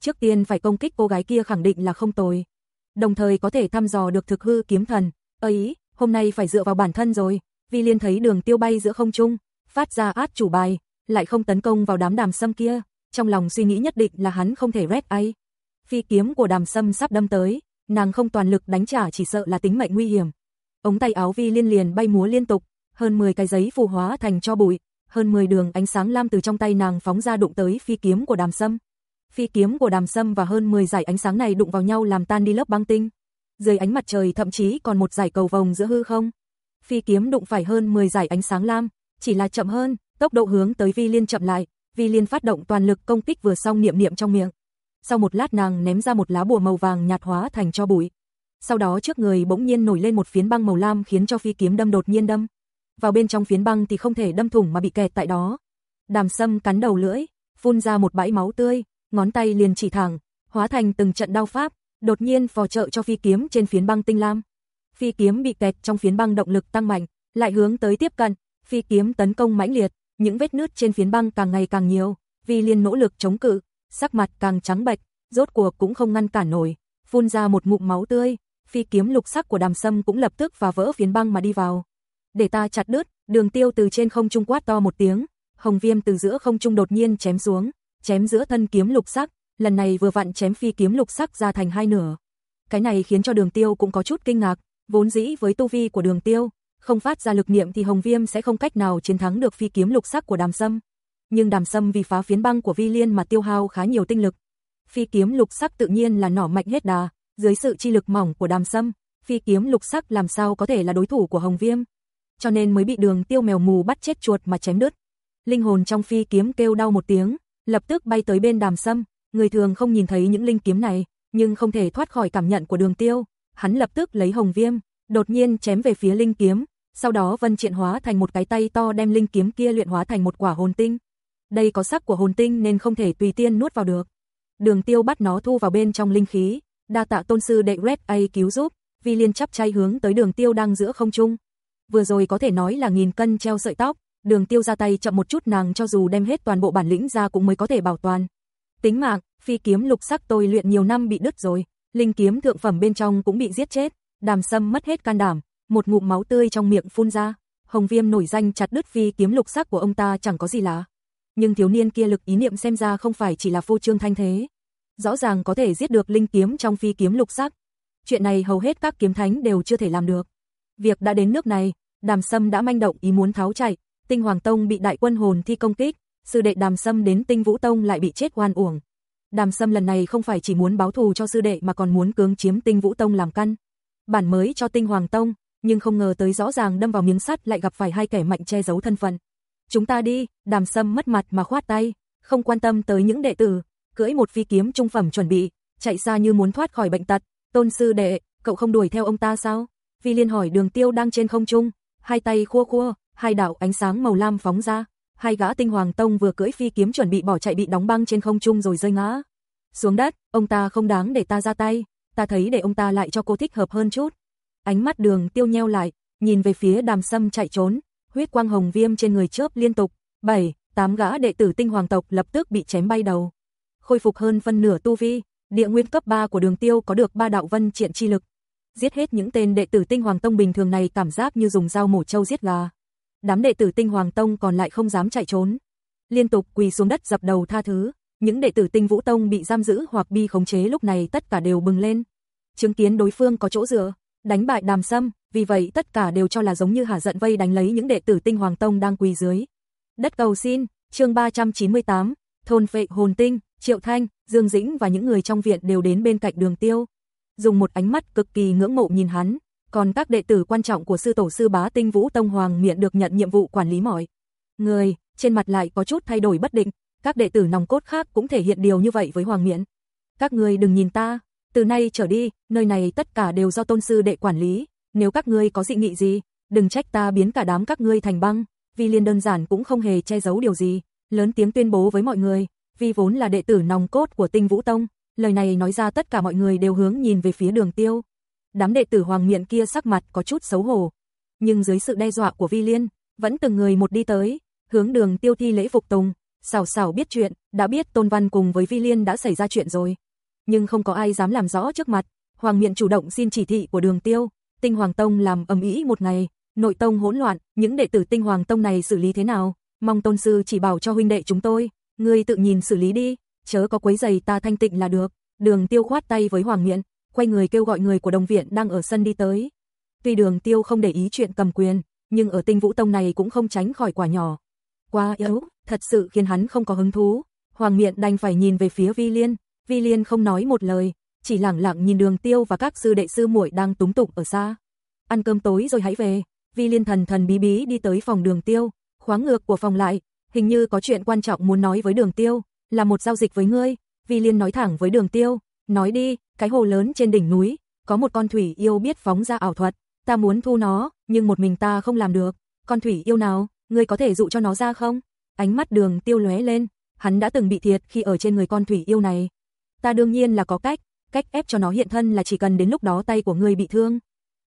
Trước tiên phải công kích cô gái kia khẳng định là không tồi. Đồng thời có thể thăm dò được thực hư kiếm thần. Ấy, hôm nay phải dựa vào bản thân rồi. Vi Liên thấy đường tiêu bay giữa không trung, phát ra át chủ bài, lại không tấn công vào đám đàm sâm kia. Trong lòng suy nghĩ nhất định là hắn không thể rét ai. Phi kiếm của đàm sâm sắp đâm tới, nàng không toàn lực đánh trả chỉ sợ là tính mệnh nguy hiểm. Ống tay áo Vi Liên liền bay múa liên tục, hơn 10 cái giấy phù hóa thành cho bụi, hơn 10 đường ánh sáng lam từ trong tay nàng phóng ra đụng tới phi kiếm của đàm sâm phi kiếm của đàm sâm và hơn 10 giải ánh sáng này đụng vào nhau làm tan đi lớp băng tinh. Dưới ánh mặt trời thậm chí còn một giải cầu vồng giữa hư không. Phi kiếm đụng phải hơn 10 giải ánh sáng lam, chỉ là chậm hơn, tốc độ hướng tới Vi Liên chậm lại, Vi Liên phát động toàn lực công kích vừa xong niệm niệm trong miệng. Sau một lát nàng ném ra một lá bùa màu vàng nhạt hóa thành cho bụi. Sau đó trước người bỗng nhiên nổi lên một phiến băng màu lam khiến cho phi kiếm đâm đột nhiên đâm. Vào bên trong phiến băng thì không thể đâm thủng mà bị kẹt tại đó. Đàm Sâm cắn đầu lưỡi, phun ra một bãi máu tươi, ngón tay liền chỉ thẳng, hóa thành từng trận đao pháp, đột nhiên phò trợ cho phi kiếm trên phiến băng tinh lam. Phi kiếm bị kẹt trong phiến băng động lực tăng mạnh, lại hướng tới tiếp cận, phi kiếm tấn công mãnh liệt, những vết nứt trên phiến băng càng ngày càng nhiều, vì liên nỗ lực chống cự, sắc mặt càng trắng bệch, rốt cuộc cũng không ngăn cản nổi, phun ra một ngụm máu tươi, phi kiếm lục sắc của Đàm Sâm cũng lập tức phá vỡ phiến băng mà đi vào. Để ta chặt đứt, Đường Tiêu từ trên không trung quát to một tiếng, Hồng Viêm từ giữa không trung đột nhiên chém xuống, chém giữa thân kiếm lục sắc, lần này vừa vặn chém phi kiếm lục sắc ra thành hai nửa. Cái này khiến cho Đường Tiêu cũng có chút kinh ngạc, vốn dĩ với tu vi của Đường Tiêu, không phát ra lực niệm thì Hồng Viêm sẽ không cách nào chiến thắng được phi kiếm lục sắc của Đàm Sâm. Nhưng Đàm Sâm vì phá phiến băng của Vi Liên mà tiêu hao khá nhiều tinh lực. Phi kiếm lục sắc tự nhiên là nỏ mạnh hết đà, dưới sự chi lực mỏng của Đàm Sâm, phi kiếm lục sắc làm sao có thể là đối thủ của Hồng Viêm. Cho nên mới bị Đường Tiêu mèo mù bắt chết chuột mà chém đứt. Linh hồn trong phi kiếm kêu đau một tiếng, lập tức bay tới bên đàm sâm, người thường không nhìn thấy những linh kiếm này, nhưng không thể thoát khỏi cảm nhận của đường tiêu, hắn lập tức lấy hồng viêm, đột nhiên chém về phía linh kiếm, sau đó vân triện hóa thành một cái tay to đem linh kiếm kia luyện hóa thành một quả hồn tinh. Đây có sắc của hồn tinh nên không thể tùy tiên nuốt vào được. Đường tiêu bắt nó thu vào bên trong linh khí, đa tạ tôn sư đệ Red A cứu giúp, vi liên chắp chay hướng tới đường tiêu đang giữa không trung. Vừa rồi có thể nói là nghìn cân treo sợi tóc, Đường tiêu ra tay chậm một chút nàng cho dù đem hết toàn bộ bản lĩnh ra cũng mới có thể bảo toàn. Tính mạng, phi kiếm lục sắc tôi luyện nhiều năm bị đứt rồi, linh kiếm thượng phẩm bên trong cũng bị giết chết, đàm sâm mất hết can đảm, một ngụm máu tươi trong miệng phun ra. Hồng Viêm nổi danh chặt đứt phi kiếm lục sắc của ông ta chẳng có gì lạ. nhưng thiếu niên kia lực ý niệm xem ra không phải chỉ là phô trương thanh thế. Rõ ràng có thể giết được linh kiếm trong phi kiếm lục sắc. Chuyện này hầu hết các kiếm thánh đều chưa thể làm được. Việc đã đến nước này, Đàm Sâm đã manh động ý muốn tháo chạy, Tinh Hoàng Tông bị đại quân hồn thi công kích, sư đệ Đàm Sâm đến Tinh Vũ Tông lại bị chết oan uổng. Đàm Sâm lần này không phải chỉ muốn báo thù cho sư đệ mà còn muốn cưỡng chiếm Tinh Vũ Tông làm căn. Bản mới cho Tinh Hoàng Tông, nhưng không ngờ tới rõ ràng đâm vào miếng sắt lại gặp phải hai kẻ mạnh che giấu thân phận. Chúng ta đi, Đàm Sâm mất mặt mà khoát tay, không quan tâm tới những đệ tử, cưỡi một phi kiếm trung phẩm chuẩn bị, chạy xa như muốn thoát khỏi bệnh tật. Tôn sư đệ, cậu không đuổi theo ông ta sao? Vi Liên hỏi Đường Tiêu đang trên không trung, hai tay khua khua, hai đạo ánh sáng màu lam phóng ra, hai gã tinh hoàng tông vừa cưỡi phi kiếm chuẩn bị bỏ chạy bị đóng băng trên không trung rồi rơi ngã. Xuống đất, ông ta không đáng để ta ra tay, ta thấy để ông ta lại cho cô thích hợp hơn chút. Ánh mắt đường tiêu nheo lại, nhìn về phía đàm sâm chạy trốn, huyết quang hồng viêm trên người chớp liên tục, bảy, tám gã đệ tử tinh hoàng tộc lập tức bị chém bay đầu. Khôi phục hơn phân nửa tu vi, địa nguyên cấp 3 của đường tiêu có được ba đạo vân triện chi lực. Giết hết những tên đệ tử tinh hoàng tông bình thường này cảm giác như dùng dao mổ trâu giết gà. Đám đệ tử tinh hoàng tông còn lại không dám chạy trốn. Liên tục quỳ xuống đất dập đầu tha thứ, những đệ tử tinh vũ tông bị giam giữ hoặc bi khống chế lúc này tất cả đều bừng lên. Chứng kiến đối phương có chỗ dựa, đánh bại đàm sâm, vì vậy tất cả đều cho là giống như hà giận vây đánh lấy những đệ tử tinh hoàng tông đang quỳ dưới. Đất cầu xin, chương 398, thôn phệ hồn tinh, Triệu Thanh, Dương Dĩnh và những người trong viện đều đến bên cạnh đường tiêu. Dùng một ánh mắt cực kỳ ngưỡng mộ nhìn hắn, còn các đệ tử quan trọng của sư tổ sư bá tinh vũ tông hoàng miệng được nhận nhiệm vụ quản lý mọi. Người, trên mặt lại có chút thay đổi bất định, các đệ tử nòng cốt khác cũng thể hiện điều như vậy với hoàng miện. Các người đừng nhìn ta, từ nay trở đi, nơi này tất cả đều do tôn sư đệ quản lý, nếu các ngươi có dị nghị gì, đừng trách ta biến cả đám các ngươi thành băng, vì liên đơn giản cũng không hề che giấu điều gì, lớn tiếng tuyên bố với mọi người, vì vốn là đệ tử nòng cốt của tinh vũ tông, lời này nói ra tất cả mọi người đều hướng nhìn về phía đường tiêu. Đám đệ tử hoàng miện kia sắc mặt có chút xấu hổ, nhưng dưới sự đe dọa của vi liên, vẫn từng người một đi tới, hướng đường tiêu thi lễ phục tùng, xảo xảo biết chuyện, đã biết tôn văn cùng với vi liên đã xảy ra chuyện rồi. Nhưng không có ai dám làm rõ trước mặt, hoàng miện chủ động xin chỉ thị của đường tiêu, tinh hoàng tông làm ầm ĩ một ngày, nội tông hỗn loạn, những đệ tử tinh hoàng tông này xử lý thế nào, mong tôn sư chỉ bảo cho huynh đệ chúng tôi, ngươi tự nhìn xử lý đi, chớ có quấy giày ta thanh tịnh là được. Đường Tiêu khoát tay với Hoàng Miện, quay người kêu gọi người của đồng viện đang ở sân đi tới. Tuy Đường Tiêu không để ý chuyện cầm quyền, nhưng ở Tinh Vũ Tông này cũng không tránh khỏi quả nhỏ. Quá yếu, thật sự khiến hắn không có hứng thú. Hoàng Miện đành phải nhìn về phía Vi Liên, Vi Liên không nói một lời, chỉ lặng lặng nhìn Đường Tiêu và các sư đệ sư muội đang túng tụng ở xa. Ăn cơm tối rồi hãy về. Vi Liên thần thần bí bí đi tới phòng Đường Tiêu, khóa ngược của phòng lại, hình như có chuyện quan trọng muốn nói với Đường Tiêu, là một giao dịch với ngươi. Vi Liên nói thẳng với Đường Tiêu, nói đi, cái hồ lớn trên đỉnh núi, có một con thủy yêu biết phóng ra ảo thuật, ta muốn thu nó, nhưng một mình ta không làm được. Con thủy yêu nào, ngươi có thể dụ cho nó ra không? Ánh mắt Đường Tiêu lóe lên, hắn đã từng bị thiệt khi ở trên người con thủy yêu này. Ta đương nhiên là có cách, cách ép cho nó hiện thân là chỉ cần đến lúc đó tay của ngươi bị thương,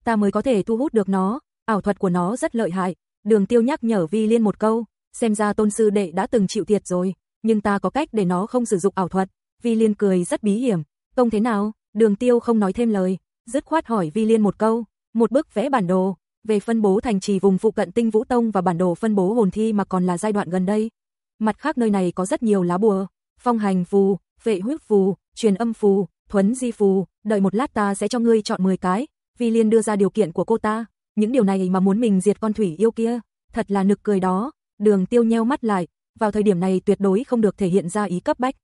ta mới có thể thu hút được nó, ảo thuật của nó rất lợi hại. Đường Tiêu nhắc nhở Vi Liên một câu, xem ra tôn sư đệ đã từng chịu thiệt rồi, nhưng ta có cách để nó không sử dụng ảo thuật. Vi Liên cười rất bí hiểm, công thế nào? Đường Tiêu không nói thêm lời, dứt khoát hỏi Vi Liên một câu, một bức vẽ bản đồ về phân bố thành trì vùng phụ cận Tinh Vũ Tông và bản đồ phân bố hồn thi mà còn là giai đoạn gần đây. Mặt khác nơi này có rất nhiều lá bùa, phong hành phù, vệ huyết phù, truyền âm phù, thuấn di phù, đợi một lát ta sẽ cho ngươi chọn 10 cái. Vi Liên đưa ra điều kiện của cô ta, những điều này mà muốn mình diệt con thủy yêu kia, thật là nực cười đó. Đường Tiêu nheo mắt lại, vào thời điểm này tuyệt đối không được thể hiện ra ý cấp bách.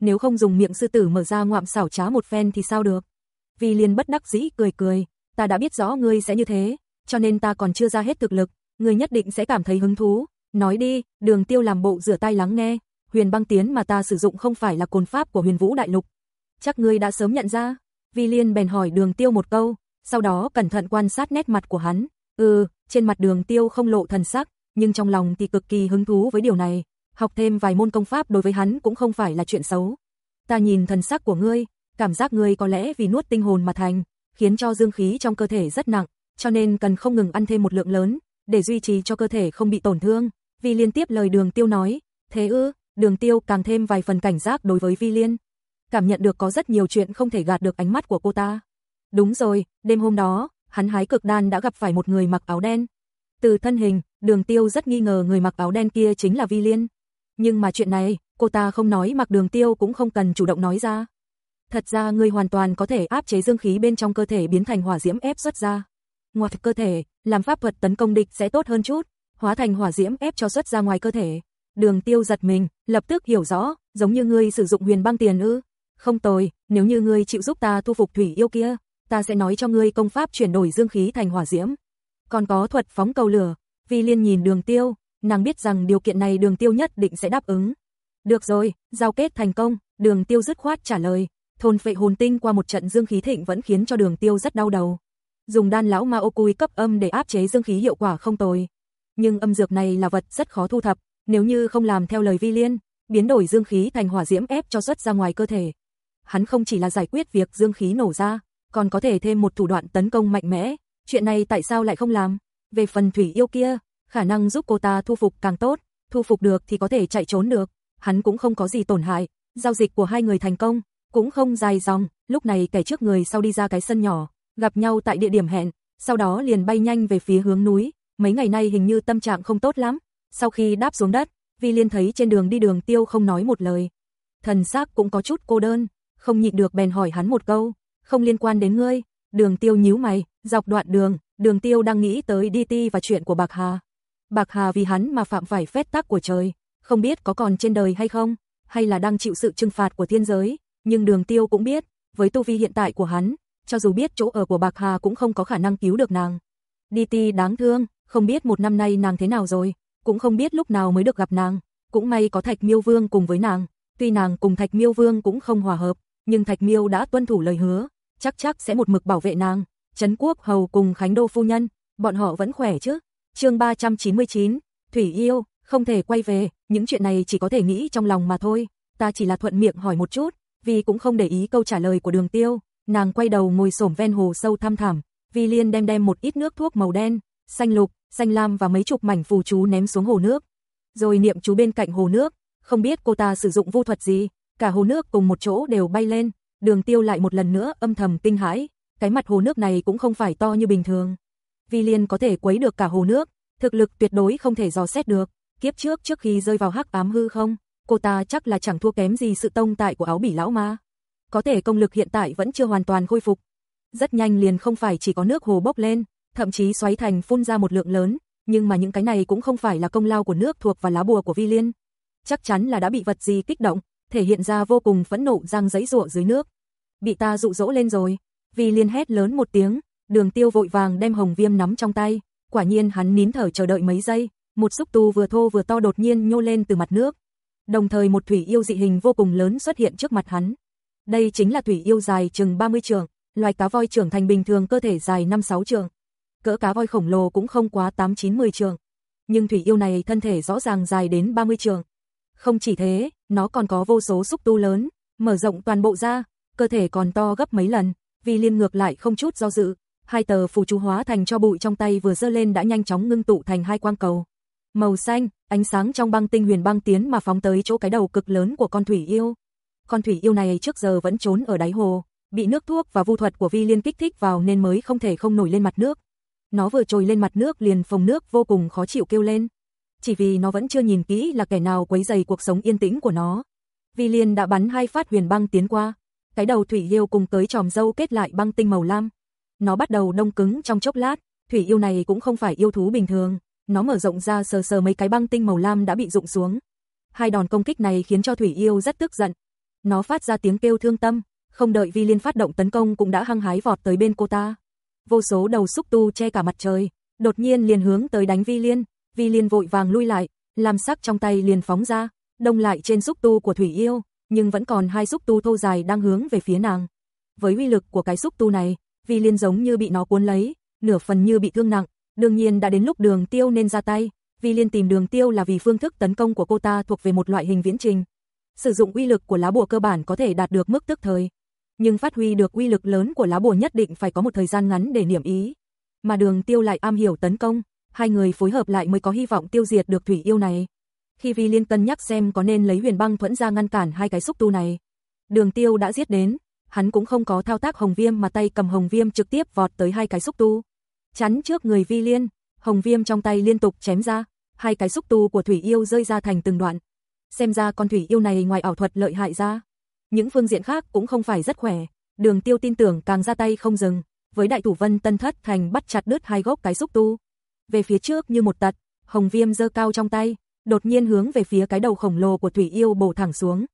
Nếu không dùng miệng sư tử mở ra ngoạm xảo trá một phen thì sao được? Vi Liên bất đắc dĩ cười cười, ta đã biết rõ ngươi sẽ như thế, cho nên ta còn chưa ra hết thực lực, ngươi nhất định sẽ cảm thấy hứng thú. Nói đi, Đường Tiêu làm bộ rửa tay lắng nghe, Huyền Băng Tiến mà ta sử dụng không phải là cồn pháp của Huyền Vũ Đại Lục. Chắc ngươi đã sớm nhận ra. Vi Liên bèn hỏi Đường Tiêu một câu, sau đó cẩn thận quan sát nét mặt của hắn. Ừ, trên mặt Đường Tiêu không lộ thần sắc, nhưng trong lòng thì cực kỳ hứng thú với điều này, học thêm vài môn công pháp đối với hắn cũng không phải là chuyện xấu. Ta nhìn thần sắc của ngươi, cảm giác ngươi có lẽ vì nuốt tinh hồn mà thành, khiến cho dương khí trong cơ thể rất nặng, cho nên cần không ngừng ăn thêm một lượng lớn, để duy trì cho cơ thể không bị tổn thương. Vi liên tiếp lời đường tiêu nói, thế ư, đường tiêu càng thêm vài phần cảnh giác đối với Vi liên. Cảm nhận được có rất nhiều chuyện không thể gạt được ánh mắt của cô ta. Đúng rồi, đêm hôm đó, hắn hái cực đan đã gặp phải một người mặc áo đen. Từ thân hình, đường tiêu rất nghi ngờ người mặc áo đen kia chính là Vi Liên. Nhưng mà chuyện này, cô ta không nói mặc đường tiêu cũng không cần chủ động nói ra. Thật ra ngươi hoàn toàn có thể áp chế dương khí bên trong cơ thể biến thành hỏa diễm ép xuất ra. ngoài cơ thể, làm pháp thuật tấn công địch sẽ tốt hơn chút, hóa thành hỏa diễm ép cho xuất ra ngoài cơ thể. Đường tiêu giật mình, lập tức hiểu rõ, giống như ngươi sử dụng huyền băng tiền ư. Không tồi, nếu như ngươi chịu giúp ta thu phục thủy yêu kia, ta sẽ nói cho ngươi công pháp chuyển đổi dương khí thành hỏa diễm. Còn có thuật phóng cầu lửa, Vi Liên nhìn đường tiêu, nàng biết rằng điều kiện này đường tiêu nhất định sẽ đáp ứng. Được rồi, giao kết thành công, đường tiêu dứt khoát trả lời, thôn phệ hồn tinh qua một trận dương khí thịnh vẫn khiến cho đường tiêu rất đau đầu. Dùng đan lão ma ô cui cấp âm để áp chế dương khí hiệu quả không tồi. Nhưng âm dược này là vật rất khó thu thập, nếu như không làm theo lời vi liên, biến đổi dương khí thành hỏa diễm ép cho xuất ra ngoài cơ thể. Hắn không chỉ là giải quyết việc dương khí nổ ra, còn có thể thêm một thủ đoạn tấn công mạnh mẽ, chuyện này tại sao lại không làm? Về phần thủy yêu kia, khả năng giúp cô ta thu phục càng tốt, thu phục được thì có thể chạy trốn được, hắn cũng không có gì tổn hại, giao dịch của hai người thành công, cũng không dài dòng, lúc này kẻ trước người sau đi ra cái sân nhỏ, gặp nhau tại địa điểm hẹn, sau đó liền bay nhanh về phía hướng núi, mấy ngày nay hình như tâm trạng không tốt lắm, sau khi đáp xuống đất, Vi Liên thấy trên đường đi đường tiêu không nói một lời. Thần xác cũng có chút cô đơn, không nhịn được bèn hỏi hắn một câu, không liên quan đến ngươi, đường tiêu nhíu mày, dọc đoạn đường, đường tiêu đang nghĩ tới DT và chuyện của Bạc Hà. Bạc Hà vì hắn mà phạm phải phép tắc của trời, không biết có còn trên đời hay không, hay là đang chịu sự trừng phạt của thiên giới, nhưng đường tiêu cũng biết, với tu vi hiện tại của hắn, cho dù biết chỗ ở của Bạc Hà cũng không có khả năng cứu được nàng. DT đáng thương, không biết một năm nay nàng thế nào rồi, cũng không biết lúc nào mới được gặp nàng, cũng may có Thạch Miêu Vương cùng với nàng, tuy nàng cùng Thạch Miêu Vương cũng không hòa hợp, nhưng Thạch Miêu đã tuân thủ lời hứa, chắc chắc sẽ một mực bảo vệ nàng. Trấn Quốc Hầu cùng Khánh Đô Phu Nhân, bọn họ vẫn khỏe chứ? Chương 399, Thủy Yêu, không thể quay về, những chuyện này chỉ có thể nghĩ trong lòng mà thôi, ta chỉ là thuận miệng hỏi một chút, vì cũng không để ý câu trả lời của đường tiêu, nàng quay đầu ngồi xổm ven hồ sâu thăm thẳm, Vi Liên đem đem một ít nước thuốc màu đen, xanh lục, xanh lam và mấy chục mảnh phù chú ném xuống hồ nước. Rồi niệm chú bên cạnh hồ nước, không biết cô ta sử dụng vu thuật gì, cả hồ nước cùng một chỗ đều bay lên, đường tiêu lại một lần nữa âm thầm kinh hãi, cái mặt hồ nước này cũng không phải to như bình thường. Vi Liên có thể quấy được cả hồ nước, thực lực tuyệt đối không thể dò xét được, kiếp trước trước khi rơi vào hắc ám hư không, cô ta chắc là chẳng thua kém gì sự tông tại của áo bỉ lão ma. Có thể công lực hiện tại vẫn chưa hoàn toàn khôi phục. Rất nhanh liền không phải chỉ có nước hồ bốc lên, thậm chí xoáy thành phun ra một lượng lớn, nhưng mà những cái này cũng không phải là công lao của nước thuộc và lá bùa của Vi Liên. Chắc chắn là đã bị vật gì kích động, thể hiện ra vô cùng phẫn nộ răng giấy rụa dưới nước. Bị ta dụ dỗ lên rồi, Vi Liên hét lớn một tiếng, đường tiêu vội vàng đem hồng viêm nắm trong tay, quả nhiên hắn nín thở chờ đợi mấy giây, một xúc tu vừa thô vừa to đột nhiên nhô lên từ mặt nước. Đồng thời một thủy yêu dị hình vô cùng lớn xuất hiện trước mặt hắn. Đây chính là thủy yêu dài chừng 30 trường, loài cá voi trưởng thành bình thường cơ thể dài 5-6 trường. Cỡ cá voi khổng lồ cũng không quá 8-9-10 trường. Nhưng thủy yêu này thân thể rõ ràng dài đến 30 trường. Không chỉ thế, nó còn có vô số xúc tu lớn, mở rộng toàn bộ ra, cơ thể còn to gấp mấy lần, vì liên ngược lại không chút do dự. Hai tờ phù chú hóa thành cho bụi trong tay vừa dơ lên đã nhanh chóng ngưng tụ thành hai quang cầu. Màu xanh, ánh sáng trong băng tinh huyền băng tiến mà phóng tới chỗ cái đầu cực lớn của con thủy yêu. Con thủy yêu này trước giờ vẫn trốn ở đáy hồ, bị nước thuốc và vu thuật của Vi Liên kích thích vào nên mới không thể không nổi lên mặt nước. Nó vừa trồi lên mặt nước liền phồng nước vô cùng khó chịu kêu lên. Chỉ vì nó vẫn chưa nhìn kỹ là kẻ nào quấy rầy cuộc sống yên tĩnh của nó. Vi Liên đã bắn hai phát huyền băng tiến qua. Cái đầu thủy yêu cùng tới tròm dâu kết lại băng tinh màu lam. Nó bắt đầu đông cứng trong chốc lát, thủy yêu này cũng không phải yêu thú bình thường, nó mở rộng ra sờ sờ mấy cái băng tinh màu lam đã bị rụng xuống. Hai đòn công kích này khiến cho thủy yêu rất tức giận. Nó phát ra tiếng kêu thương tâm, không đợi Vi Liên phát động tấn công cũng đã hăng hái vọt tới bên cô ta. Vô số đầu xúc tu che cả mặt trời, đột nhiên liền hướng tới đánh Vi Liên, Vi Liên vội vàng lui lại, làm sắc trong tay liền phóng ra, đông lại trên xúc tu của thủy yêu, nhưng vẫn còn hai xúc tu thô dài đang hướng về phía nàng. Với uy lực của cái xúc tu này, Vi Liên giống như bị nó cuốn lấy, nửa phần như bị thương nặng, đương nhiên đã đến lúc Đường Tiêu nên ra tay. Vi Liên tìm Đường Tiêu là vì phương thức tấn công của cô ta thuộc về một loại hình viễn trình. Sử dụng uy lực của lá bùa cơ bản có thể đạt được mức tức thời, nhưng phát huy được uy lực lớn của lá bùa nhất định phải có một thời gian ngắn để niệm ý. Mà Đường Tiêu lại am hiểu tấn công, hai người phối hợp lại mới có hy vọng tiêu diệt được thủy yêu này. Khi Vi Liên cân nhắc xem có nên lấy huyền băng thuẫn ra ngăn cản hai cái xúc tu này. Đường Tiêu đã giết đến, hắn cũng không có thao tác hồng viêm mà tay cầm hồng viêm trực tiếp vọt tới hai cái xúc tu. Chắn trước người Vi Liên, hồng viêm trong tay liên tục chém ra, hai cái xúc tu của thủy yêu rơi ra thành từng đoạn. xem ra con thủy yêu này ngoài ảo thuật lợi hại ra, những phương diện khác cũng không phải rất khỏe. Đường Tiêu tin tưởng càng ra tay không dừng, với đại thủ vân tân thất thành bắt chặt đứt hai gốc cái xúc tu. Về phía trước như một tật, hồng viêm giơ cao trong tay, đột nhiên hướng về phía cái đầu khổng lồ của thủy yêu bổ thẳng xuống.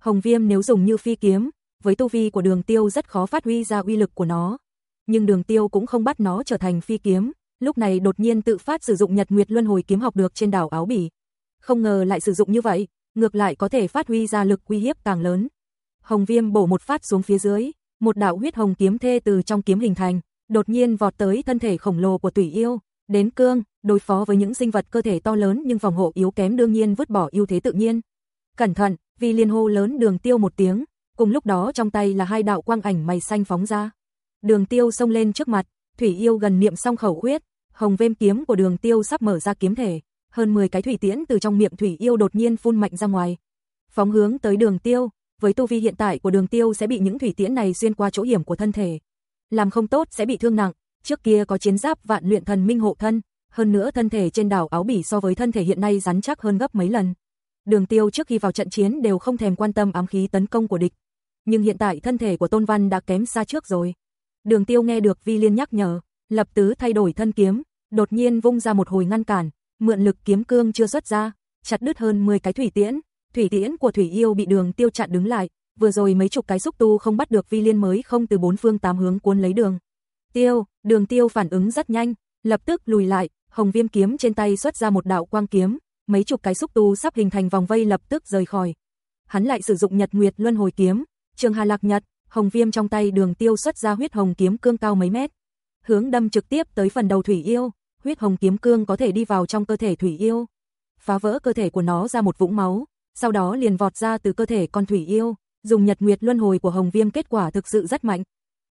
Hồng viêm nếu dùng như phi kiếm, với tu vi của đường tiêu rất khó phát huy ra uy lực của nó. Nhưng đường tiêu cũng không bắt nó trở thành phi kiếm, lúc này đột nhiên tự phát sử dụng nhật nguyệt luân hồi kiếm học được trên đảo áo bỉ. Không ngờ lại sử dụng như vậy, ngược lại có thể phát huy ra lực uy hiếp càng lớn. Hồng viêm bổ một phát xuống phía dưới, một đạo huyết hồng kiếm thê từ trong kiếm hình thành, đột nhiên vọt tới thân thể khổng lồ của Tủy Yêu, đến cương, đối phó với những sinh vật cơ thể to lớn nhưng phòng hộ yếu kém đương nhiên vứt bỏ ưu thế tự nhiên. Cẩn thận, vì liên hô lớn Đường Tiêu một tiếng, cùng lúc đó trong tay là hai đạo quang ảnh mày xanh phóng ra. Đường Tiêu xông lên trước mặt, Thủy Yêu gần niệm xong khẩu huyết, hồng vêm kiếm của Đường Tiêu sắp mở ra kiếm thể, hơn 10 cái thủy tiễn từ trong miệng Thủy Yêu đột nhiên phun mạnh ra ngoài. Phóng hướng tới Đường Tiêu, với tu vi hiện tại của đường tiêu sẽ bị những thủy tiễn này xuyên qua chỗ hiểm của thân thể. Làm không tốt sẽ bị thương nặng, trước kia có chiến giáp vạn luyện thần minh hộ thân, hơn nữa thân thể trên đảo áo bỉ so với thân thể hiện nay rắn chắc hơn gấp mấy lần. Đường tiêu trước khi vào trận chiến đều không thèm quan tâm ám khí tấn công của địch. Nhưng hiện tại thân thể của Tôn Văn đã kém xa trước rồi. Đường tiêu nghe được Vi Liên nhắc nhở, lập tứ thay đổi thân kiếm, đột nhiên vung ra một hồi ngăn cản, mượn lực kiếm cương chưa xuất ra, chặt đứt hơn 10 cái thủy tiễn, thủy tiễn của thủy yêu bị đường tiêu chặn đứng lại, vừa rồi mấy chục cái xúc tu không bắt được vi liên mới không từ bốn phương tám hướng cuốn lấy đường. Tiêu, đường tiêu phản ứng rất nhanh, lập tức lùi lại, hồng viêm kiếm trên tay xuất ra một đạo quang kiếm, mấy chục cái xúc tu sắp hình thành vòng vây lập tức rời khỏi. Hắn lại sử dụng nhật nguyệt luân hồi kiếm, trường hà lạc nhật, hồng viêm trong tay đường tiêu xuất ra huyết hồng kiếm cương cao mấy mét. Hướng đâm trực tiếp tới phần đầu thủy yêu, huyết hồng kiếm cương có thể đi vào trong cơ thể thủy yêu. Phá vỡ cơ thể của nó ra một vũng máu, sau đó liền vọt ra từ cơ thể con thủy yêu, dùng nhật nguyệt luân hồi của Hồng Viêm kết quả thực sự rất mạnh.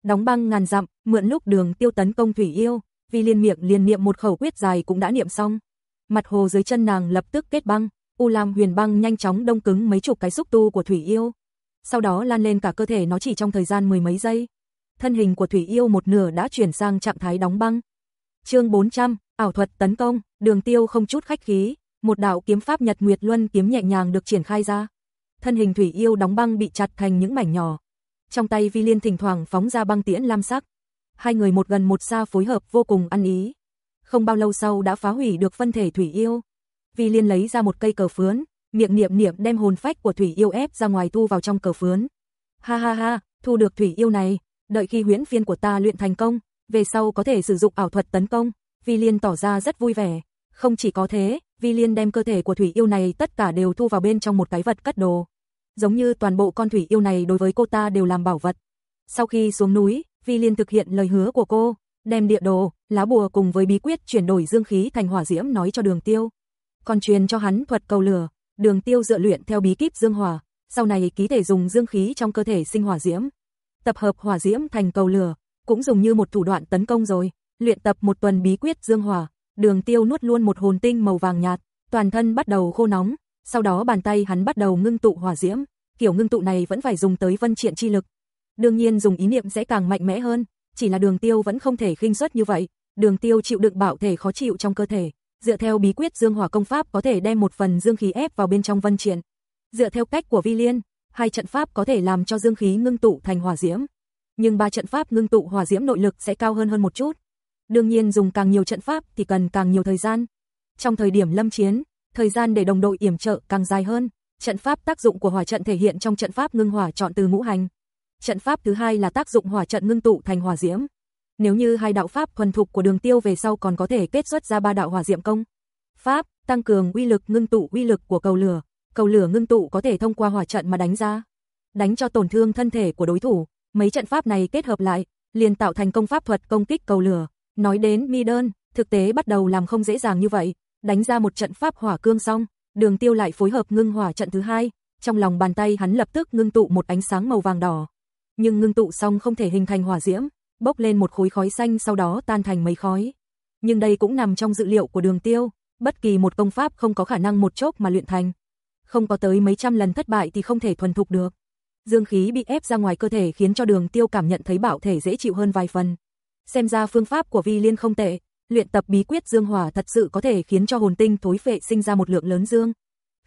Đóng băng ngàn dặm, mượn lúc đường tiêu tấn công thủy yêu, vì liên miệng liền niệm một khẩu quyết dài cũng đã niệm xong. Mặt hồ dưới chân nàng lập tức kết băng, U Lam Huyền băng nhanh chóng đông cứng mấy chục cái xúc tu của thủy yêu. Sau đó lan lên cả cơ thể nó chỉ trong thời gian mười mấy giây. Thân hình của thủy yêu một nửa đã chuyển sang trạng thái đóng băng. Chương 400, ảo thuật tấn công, Đường Tiêu không chút khách khí, một đạo kiếm pháp Nhật Nguyệt Luân kiếm nhẹ nhàng được triển khai ra. Thân hình thủy yêu đóng băng bị chặt thành những mảnh nhỏ. Trong tay Vi Liên thỉnh thoảng phóng ra băng tiễn lam sắc. Hai người một gần một xa phối hợp vô cùng ăn ý. Không bao lâu sau đã phá hủy được phân thể thủy yêu. Vi Liên lấy ra một cây cờ phướn, miệng niệm niệm đem hồn phách của thủy yêu ép ra ngoài thu vào trong cờ phướn. Ha ha ha, thu được thủy yêu này, đợi khi huyễn phiên của ta luyện thành công, về sau có thể sử dụng ảo thuật tấn công. Vi Liên tỏ ra rất vui vẻ. Không chỉ có thế, Vi Liên đem cơ thể của thủy yêu này tất cả đều thu vào bên trong một cái vật cất đồ. Giống như toàn bộ con thủy yêu này đối với cô ta đều làm bảo vật. Sau khi xuống núi, Vi Liên thực hiện lời hứa của cô, đem địa đồ, lá bùa cùng với bí quyết chuyển đổi dương khí thành hỏa diễm nói cho Đường Tiêu. Còn truyền cho hắn thuật cầu lửa, Đường Tiêu dựa luyện theo bí kíp dương hỏa, sau này ký thể dùng dương khí trong cơ thể sinh hỏa diễm. Tập hợp hỏa diễm thành cầu lửa, cũng dùng như một thủ đoạn tấn công rồi, luyện tập một tuần bí quyết dương hỏa, Đường Tiêu nuốt luôn một hồn tinh màu vàng nhạt, toàn thân bắt đầu khô nóng, sau đó bàn tay hắn bắt đầu ngưng tụ hỏa diễm, kiểu ngưng tụ này vẫn phải dùng tới vân triện chi lực. Đương nhiên dùng ý niệm sẽ càng mạnh mẽ hơn, chỉ là Đường Tiêu vẫn không thể khinh suất như vậy, Đường Tiêu chịu đựng bạo thể khó chịu trong cơ thể, dựa theo bí quyết dương hỏa công pháp có thể đem một phần dương khí ép vào bên trong vân triện. Dựa theo cách của Vi Liên, hai trận pháp có thể làm cho dương khí ngưng tụ thành hỏa diễm, nhưng ba trận pháp ngưng tụ hỏa diễm nội lực sẽ cao hơn hơn một chút. Đương nhiên dùng càng nhiều trận pháp thì cần càng nhiều thời gian. Trong thời điểm lâm chiến, thời gian để đồng đội yểm trợ càng dài hơn. Trận pháp tác dụng của hỏa trận thể hiện trong trận pháp ngưng hỏa chọn từ ngũ hành. Trận pháp thứ hai là tác dụng hỏa trận ngưng tụ thành hỏa diễm. Nếu như hai đạo pháp thuần thục của Đường Tiêu về sau còn có thể kết xuất ra ba đạo hỏa diệm công. Pháp tăng cường uy lực ngưng tụ uy lực của cầu lửa, cầu lửa ngưng tụ có thể thông qua hỏa trận mà đánh ra, đánh cho tổn thương thân thể của đối thủ. Mấy trận pháp này kết hợp lại, liền tạo thành công pháp thuật công kích cầu lửa. Nói đến mi đơn, thực tế bắt đầu làm không dễ dàng như vậy, đánh ra một trận pháp hỏa cương xong, đường tiêu lại phối hợp ngưng hỏa trận thứ hai, trong lòng bàn tay hắn lập tức ngưng tụ một ánh sáng màu vàng đỏ. Nhưng ngưng tụ xong không thể hình thành hỏa diễm, bốc lên một khối khói xanh sau đó tan thành mấy khói. Nhưng đây cũng nằm trong dự liệu của đường tiêu, bất kỳ một công pháp không có khả năng một chốc mà luyện thành. Không có tới mấy trăm lần thất bại thì không thể thuần thục được. Dương khí bị ép ra ngoài cơ thể khiến cho đường tiêu cảm nhận thấy bảo thể dễ chịu hơn vài phần. Xem ra phương pháp của Vi Liên không tệ, luyện tập bí quyết dương hỏa thật sự có thể khiến cho hồn tinh thối phệ sinh ra một lượng lớn dương.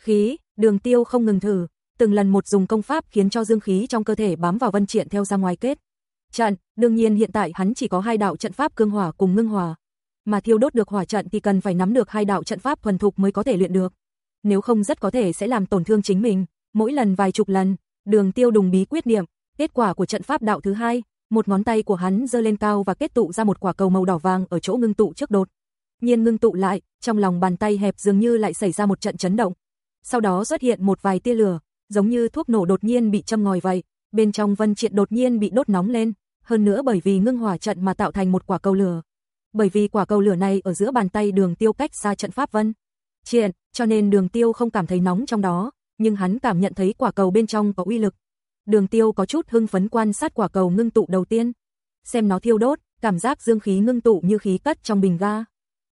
khí, đường tiêu không ngừng thử, từng lần một dùng công pháp khiến cho dương khí trong cơ thể bám vào vân triện theo ra ngoài kết. Trận, đương nhiên hiện tại hắn chỉ có hai đạo trận pháp cương hỏa cùng ngưng hỏa, mà thiêu đốt được hỏa trận thì cần phải nắm được hai đạo trận pháp thuần thục mới có thể luyện được. Nếu không rất có thể sẽ làm tổn thương chính mình, mỗi lần vài chục lần, Đường Tiêu đùng bí quyết niệm, kết quả của trận pháp đạo thứ hai, một ngón tay của hắn giơ lên cao và kết tụ ra một quả cầu màu đỏ vàng ở chỗ ngưng tụ trước đột. Nhiên ngưng tụ lại, trong lòng bàn tay hẹp dường như lại xảy ra một trận chấn động. Sau đó xuất hiện một vài tia lửa, giống như thuốc nổ đột nhiên bị châm ngòi vậy, bên trong vân triện đột nhiên bị đốt nóng lên, hơn nữa bởi vì ngưng hỏa trận mà tạo thành một quả cầu lửa. Bởi vì quả cầu lửa này ở giữa bàn tay Đường Tiêu cách xa trận pháp vân triện, cho nên Đường Tiêu không cảm thấy nóng trong đó, nhưng hắn cảm nhận thấy quả cầu bên trong có uy lực. Đường Tiêu có chút hưng phấn quan sát quả cầu ngưng tụ đầu tiên, xem nó thiêu đốt, cảm giác dương khí ngưng tụ như khí cất trong bình ga.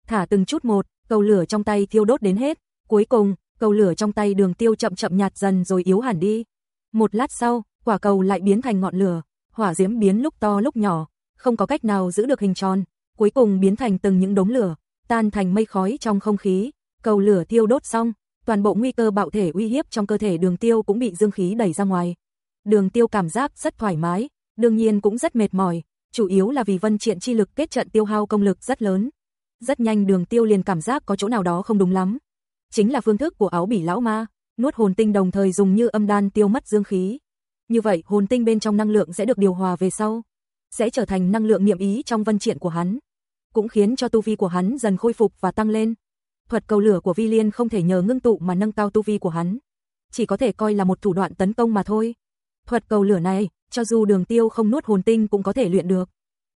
Thả từng chút một, cầu lửa trong tay thiêu đốt đến hết, cuối cùng, cầu lửa trong tay Đường Tiêu chậm chậm nhạt dần rồi yếu hẳn đi. Một lát sau, quả cầu lại biến thành ngọn lửa, hỏa diễm biến lúc to lúc nhỏ, không có cách nào giữ được hình tròn, cuối cùng biến thành từng những đống lửa, tan thành mây khói trong không khí, cầu lửa thiêu đốt xong, toàn bộ nguy cơ bạo thể uy hiếp trong cơ thể đường tiêu cũng bị dương khí đẩy ra ngoài. Đường tiêu cảm giác rất thoải mái, đương nhiên cũng rất mệt mỏi, chủ yếu là vì vân triện chi lực kết trận tiêu hao công lực rất lớn. Rất nhanh đường tiêu liền cảm giác có chỗ nào đó không đúng lắm. Chính là phương thức của áo bỉ lão ma, nuốt hồn tinh đồng thời dùng như âm đan tiêu mất dương khí. Như vậy hồn tinh bên trong năng lượng sẽ được điều hòa về sau, sẽ trở thành năng lượng niệm ý trong vân triển của hắn, cũng khiến cho tu vi của hắn dần khôi phục và tăng lên. Thuật cầu lửa của Vi Liên không thể nhờ ngưng tụ mà nâng cao tu vi của hắn, chỉ có thể coi là một thủ đoạn tấn công mà thôi. Thuật cầu lửa này, cho dù Đường Tiêu không nuốt hồn tinh cũng có thể luyện được.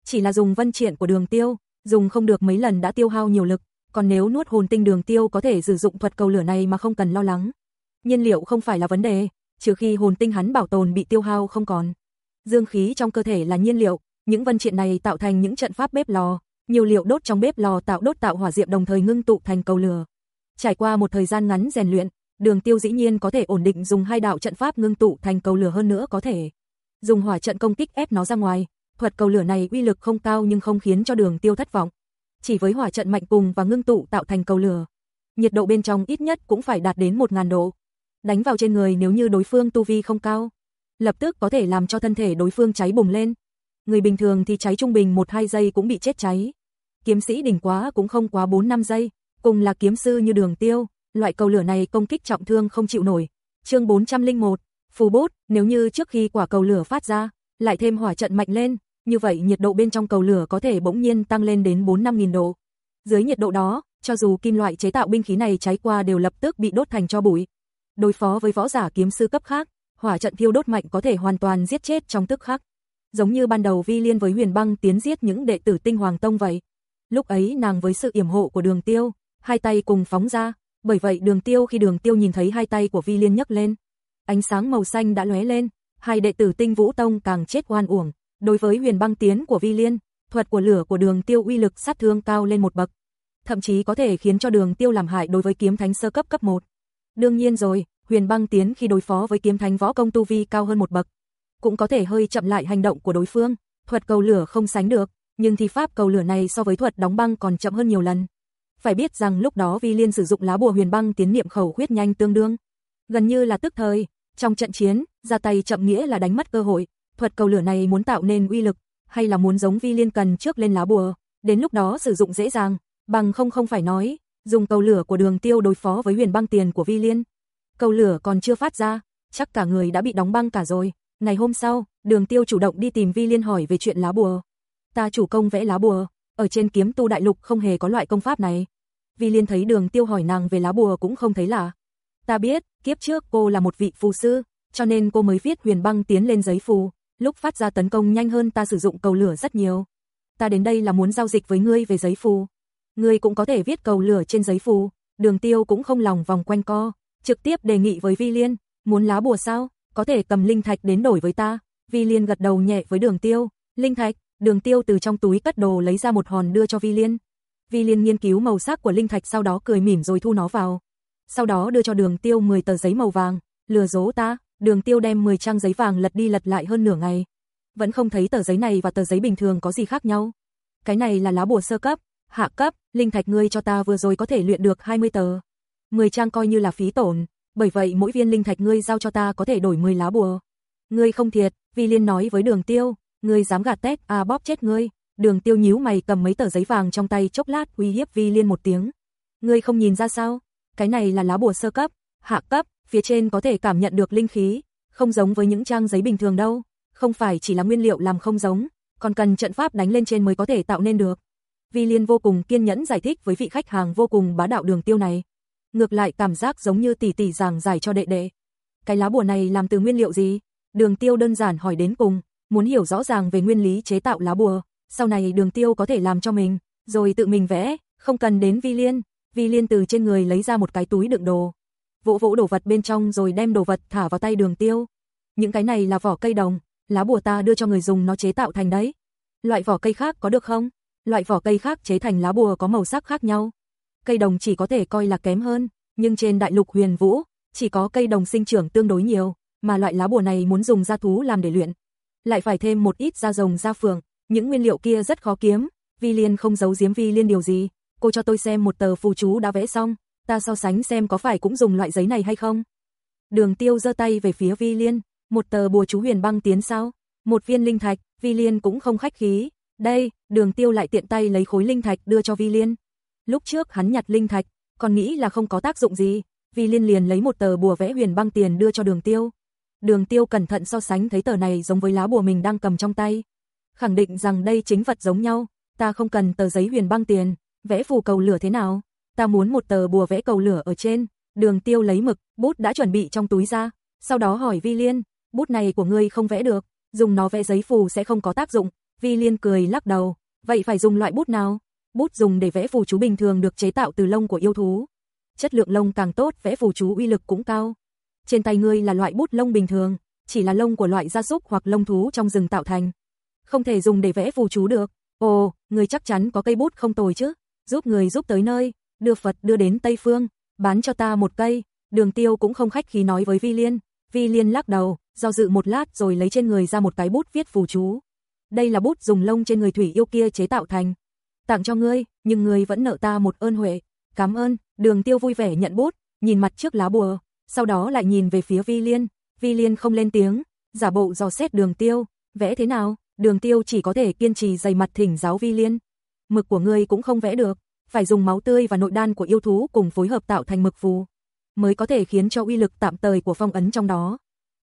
Chỉ là dùng vân triển của Đường Tiêu, dùng không được mấy lần đã tiêu hao nhiều lực, còn nếu nuốt hồn tinh Đường Tiêu có thể sử dụng thuật cầu lửa này mà không cần lo lắng. Nhiên liệu không phải là vấn đề, trừ khi hồn tinh hắn bảo tồn bị tiêu hao không còn. Dương khí trong cơ thể là nhiên liệu, những vân triện này tạo thành những trận pháp bếp lò, nhiều liệu đốt trong bếp lò tạo đốt tạo hỏa diệm đồng thời ngưng tụ thành cầu lửa. Trải qua một thời gian ngắn rèn luyện, Đường Tiêu dĩ nhiên có thể ổn định dùng hai đạo trận pháp ngưng tụ thành cầu lửa hơn nữa có thể dùng hỏa trận công kích ép nó ra ngoài. Thuật cầu lửa này uy lực không cao nhưng không khiến cho Đường Tiêu thất vọng. Chỉ với hỏa trận mạnh cùng và ngưng tụ tạo thành cầu lửa, nhiệt độ bên trong ít nhất cũng phải đạt đến 1000 độ. Đánh vào trên người nếu như đối phương tu vi không cao, lập tức có thể làm cho thân thể đối phương cháy bùng lên. Người bình thường thì cháy trung bình 1-2 giây cũng bị chết cháy kiếm sĩ đỉnh quá cũng không quá 4-5 giây, cùng là kiếm sư như đường tiêu, loại cầu lửa này công kích trọng thương không chịu nổi. chương 401, phù bút, nếu như trước khi quả cầu lửa phát ra, lại thêm hỏa trận mạnh lên, như vậy nhiệt độ bên trong cầu lửa có thể bỗng nhiên tăng lên đến 4-5 nghìn độ. Dưới nhiệt độ đó, cho dù kim loại chế tạo binh khí này cháy qua đều lập tức bị đốt thành cho bụi. Đối phó với võ giả kiếm sư cấp khác, hỏa trận thiêu đốt mạnh có thể hoàn toàn giết chết trong tức khắc. Giống như ban đầu Vi Liên với Huyền Băng tiến giết những đệ tử Tinh Hoàng Tông vậy. Lúc ấy nàng với sự yểm hộ của đường tiêu, hai tay cùng phóng ra, bởi vậy đường tiêu khi đường tiêu nhìn thấy hai tay của Vi Liên nhấc lên. Ánh sáng màu xanh đã lóe lên, hai đệ tử tinh vũ tông càng chết oan uổng. Đối với huyền băng tiến của Vi Liên, thuật của lửa của đường tiêu uy lực sát thương cao lên một bậc. Thậm chí có thể khiến cho đường tiêu làm hại đối với kiếm thánh sơ cấp cấp 1. Đương nhiên rồi, huyền băng tiến khi đối phó với kiếm thánh võ công tu vi cao hơn một bậc. Cũng có thể hơi chậm lại hành động của đối phương, thuật cầu lửa không sánh được, nhưng thi pháp cầu lửa này so với thuật đóng băng còn chậm hơn nhiều lần. Phải biết rằng lúc đó Vi Liên sử dụng lá bùa huyền băng tiến niệm khẩu huyết nhanh tương đương, gần như là tức thời, trong trận chiến, ra tay chậm nghĩa là đánh mất cơ hội, thuật cầu lửa này muốn tạo nên uy lực, hay là muốn giống Vi Liên cần trước lên lá bùa, đến lúc đó sử dụng dễ dàng, bằng không không phải nói, dùng cầu lửa của Đường Tiêu đối phó với huyền băng tiền của Vi Liên. Cầu lửa còn chưa phát ra, chắc cả người đã bị đóng băng cả rồi. Ngày hôm sau, Đường Tiêu chủ động đi tìm Vi Liên hỏi về chuyện lá bùa ta chủ công vẽ lá bùa, ở trên kiếm tu đại lục không hề có loại công pháp này. Vi Liên thấy đường tiêu hỏi nàng về lá bùa cũng không thấy lạ. Ta biết, kiếp trước cô là một vị phù sư, cho nên cô mới viết huyền băng tiến lên giấy phù, lúc phát ra tấn công nhanh hơn ta sử dụng cầu lửa rất nhiều. Ta đến đây là muốn giao dịch với ngươi về giấy phù. Ngươi cũng có thể viết cầu lửa trên giấy phù, đường tiêu cũng không lòng vòng quanh co, trực tiếp đề nghị với Vi Liên, muốn lá bùa sao, có thể cầm linh thạch đến đổi với ta. Vi Liên gật đầu nhẹ với đường tiêu, linh thạch, Đường Tiêu từ trong túi cất đồ lấy ra một hòn đưa cho Vi Liên. Vi Liên nghiên cứu màu sắc của linh thạch sau đó cười mỉm rồi thu nó vào. Sau đó đưa cho Đường Tiêu 10 tờ giấy màu vàng, lừa dối ta, Đường Tiêu đem 10 trang giấy vàng lật đi lật lại hơn nửa ngày. Vẫn không thấy tờ giấy này và tờ giấy bình thường có gì khác nhau. Cái này là lá bùa sơ cấp, hạ cấp, linh thạch ngươi cho ta vừa rồi có thể luyện được 20 tờ. 10 trang coi như là phí tổn, bởi vậy mỗi viên linh thạch ngươi giao cho ta có thể đổi 10 lá bùa. Ngươi không thiệt, Vi Liên nói với Đường Tiêu, ngươi dám gạt tét, à bóp chết ngươi. Đường Tiêu nhíu mày cầm mấy tờ giấy vàng trong tay chốc lát uy hiếp Vi Liên một tiếng. Ngươi không nhìn ra sao? Cái này là lá bùa sơ cấp, hạ cấp, phía trên có thể cảm nhận được linh khí, không giống với những trang giấy bình thường đâu, không phải chỉ là nguyên liệu làm không giống, còn cần trận pháp đánh lên trên mới có thể tạo nên được. Vi Liên vô cùng kiên nhẫn giải thích với vị khách hàng vô cùng bá đạo đường tiêu này. Ngược lại cảm giác giống như tỷ tỷ giảng giải cho đệ đệ. Cái lá bùa này làm từ nguyên liệu gì? Đường tiêu đơn giản hỏi đến cùng, muốn hiểu rõ ràng về nguyên lý chế tạo lá bùa, sau này đường tiêu có thể làm cho mình, rồi tự mình vẽ, không cần đến Vi Liên. Vi Liên từ trên người lấy ra một cái túi đựng đồ. Vỗ vỗ đồ vật bên trong rồi đem đồ vật thả vào tay đường tiêu. Những cái này là vỏ cây đồng, lá bùa ta đưa cho người dùng nó chế tạo thành đấy. Loại vỏ cây khác có được không? Loại vỏ cây khác chế thành lá bùa có màu sắc khác nhau. Cây đồng chỉ có thể coi là kém hơn, nhưng trên đại lục huyền vũ, chỉ có cây đồng sinh trưởng tương đối nhiều, mà loại lá bùa này muốn dùng da thú làm để luyện. Lại phải thêm một ít da rồng da phượng, những nguyên liệu kia rất khó kiếm, Vi Liên không giấu giếm Vi Liên điều gì, cô cho tôi xem một tờ phù chú đã vẽ xong, ta so sánh xem có phải cũng dùng loại giấy này hay không. Đường Tiêu giơ tay về phía Vi Liên, một tờ bùa chú huyền băng tiến sao? Một viên linh thạch, Vi Liên cũng không khách khí. Đây, đường tiêu lại tiện tay lấy khối linh thạch đưa cho Vi Liên. Lúc trước hắn nhặt linh thạch, còn nghĩ là không có tác dụng gì. Vi Liên liền lấy một tờ bùa vẽ huyền băng tiền đưa cho đường tiêu. Đường tiêu cẩn thận so sánh thấy tờ này giống với lá bùa mình đang cầm trong tay. Khẳng định rằng đây chính vật giống nhau, ta không cần tờ giấy huyền băng tiền, vẽ phù cầu lửa thế nào? Ta muốn một tờ bùa vẽ cầu lửa ở trên. Đường tiêu lấy mực, bút đã chuẩn bị trong túi ra, sau đó hỏi Vi Liên, bút này của ngươi không vẽ được, dùng nó vẽ giấy phù sẽ không có tác dụng. Vi Liên cười lắc đầu, vậy phải dùng loại bút nào? Bút dùng để vẽ phù chú bình thường được chế tạo từ lông của yêu thú. Chất lượng lông càng tốt, vẽ phù chú uy lực cũng cao. Trên tay ngươi là loại bút lông bình thường, chỉ là lông của loại gia súc hoặc lông thú trong rừng tạo thành. Không thể dùng để vẽ phù chú được. Ồ, người chắc chắn có cây bút không tồi chứ? Giúp người giúp tới nơi, đưa Phật đưa đến Tây Phương, bán cho ta một cây. Đường Tiêu cũng không khách khí nói với Vi Liên. Vi Liên lắc đầu, do dự một lát rồi lấy trên người ra một cái bút viết phù chú. Đây là bút dùng lông trên người thủy yêu kia chế tạo thành. Tặng cho ngươi, nhưng ngươi vẫn nợ ta một ơn huệ. Cảm ơn, đường tiêu vui vẻ nhận bút, nhìn mặt trước lá bùa, sau đó lại nhìn về phía Vi Liên. Vi Liên không lên tiếng, giả bộ dò xét đường tiêu, vẽ thế nào, đường tiêu chỉ có thể kiên trì dày mặt thỉnh giáo Vi Liên. Mực của ngươi cũng không vẽ được, phải dùng máu tươi và nội đan của yêu thú cùng phối hợp tạo thành mực phù, mới có thể khiến cho uy lực tạm thời của phong ấn trong đó.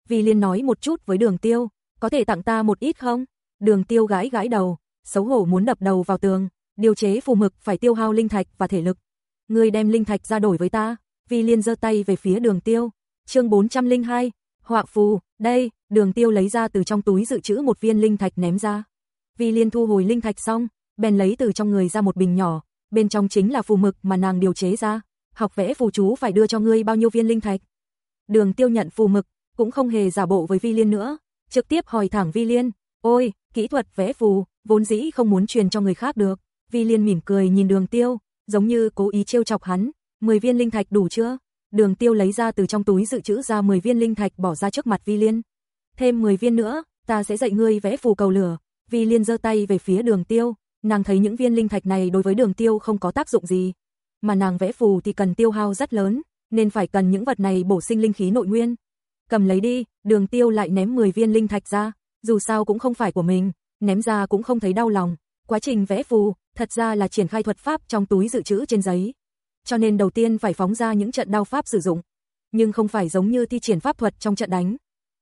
Vi Liên nói một chút với đường tiêu, có thể tặng ta một ít không? Đường tiêu gãi gãi đầu, xấu hổ muốn đập đầu vào tường, điều chế phù mực phải tiêu hao linh thạch và thể lực. Ngươi đem linh thạch ra đổi với ta, Vi Liên giơ tay về phía đường tiêu. chương 402, họa phù, đây, đường tiêu lấy ra từ trong túi dự trữ một viên linh thạch ném ra. Vi Liên thu hồi linh thạch xong, bèn lấy từ trong người ra một bình nhỏ, bên trong chính là phù mực mà nàng điều chế ra. Học vẽ phù chú phải đưa cho ngươi bao nhiêu viên linh thạch. Đường tiêu nhận phù mực, cũng không hề giả bộ với Vi Liên nữa, trực tiếp hỏi thẳng Vi Liên, ôi, kỹ thuật vẽ phù, vốn dĩ không muốn truyền cho người khác được. Vi Liên mỉm cười nhìn đường tiêu, giống như cố ý trêu chọc hắn, 10 viên linh thạch đủ chưa? Đường tiêu lấy ra từ trong túi dự trữ ra 10 viên linh thạch bỏ ra trước mặt Vi Liên. Thêm 10 viên nữa, ta sẽ dạy ngươi vẽ phù cầu lửa. Vi Liên giơ tay về phía đường tiêu, nàng thấy những viên linh thạch này đối với đường tiêu không có tác dụng gì. Mà nàng vẽ phù thì cần tiêu hao rất lớn, nên phải cần những vật này bổ sinh linh khí nội nguyên. Cầm lấy đi, đường tiêu lại ném 10 viên linh thạch ra, dù sao cũng không phải của mình, ném ra cũng không thấy đau lòng. Quá trình vẽ phù, thật ra là triển khai thuật pháp trong túi dự trữ trên giấy. Cho nên đầu tiên phải phóng ra những trận đao pháp sử dụng. Nhưng không phải giống như thi triển pháp thuật trong trận đánh,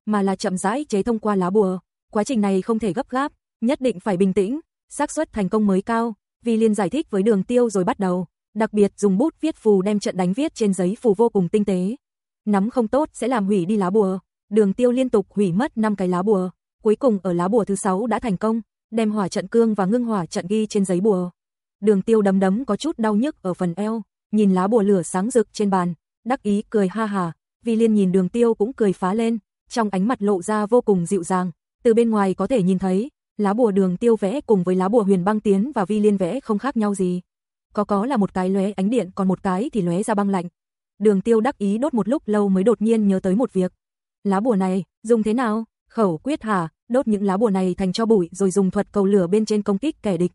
mà là chậm rãi chế thông qua lá bùa. Quá trình này không thể gấp gáp, nhất định phải bình tĩnh, xác suất thành công mới cao. Vi Liên giải thích với đường tiêu rồi bắt đầu, đặc biệt dùng bút viết phù đem trận đánh viết trên giấy phù vô cùng tinh tế. Nắm không tốt sẽ làm hủy đi lá bùa. Đường tiêu liên tục hủy mất 5 cái lá bùa, cuối cùng ở lá bùa thứ 6 đã thành công, đem hỏa trận cương và ngưng hỏa trận ghi trên giấy bùa. Đường tiêu đấm đấm có chút đau nhức ở phần eo, nhìn lá bùa lửa sáng rực trên bàn, đắc ý cười ha hà, Vi Liên nhìn đường tiêu cũng cười phá lên, trong ánh mặt lộ ra vô cùng dịu dàng, từ bên ngoài có thể nhìn thấy, lá bùa đường tiêu vẽ cùng với lá bùa huyền băng tiến và Vi Liên vẽ không khác nhau gì. Có có là một cái lóe ánh điện còn một cái thì lóe ra băng lạnh. Đường tiêu đắc ý đốt một lúc lâu mới đột nhiên nhớ tới một việc. Lá bùa này, dùng thế nào? Khẩu quyết hả, đốt những lá bùa này thành cho bụi rồi dùng thuật cầu lửa bên trên công kích kẻ địch.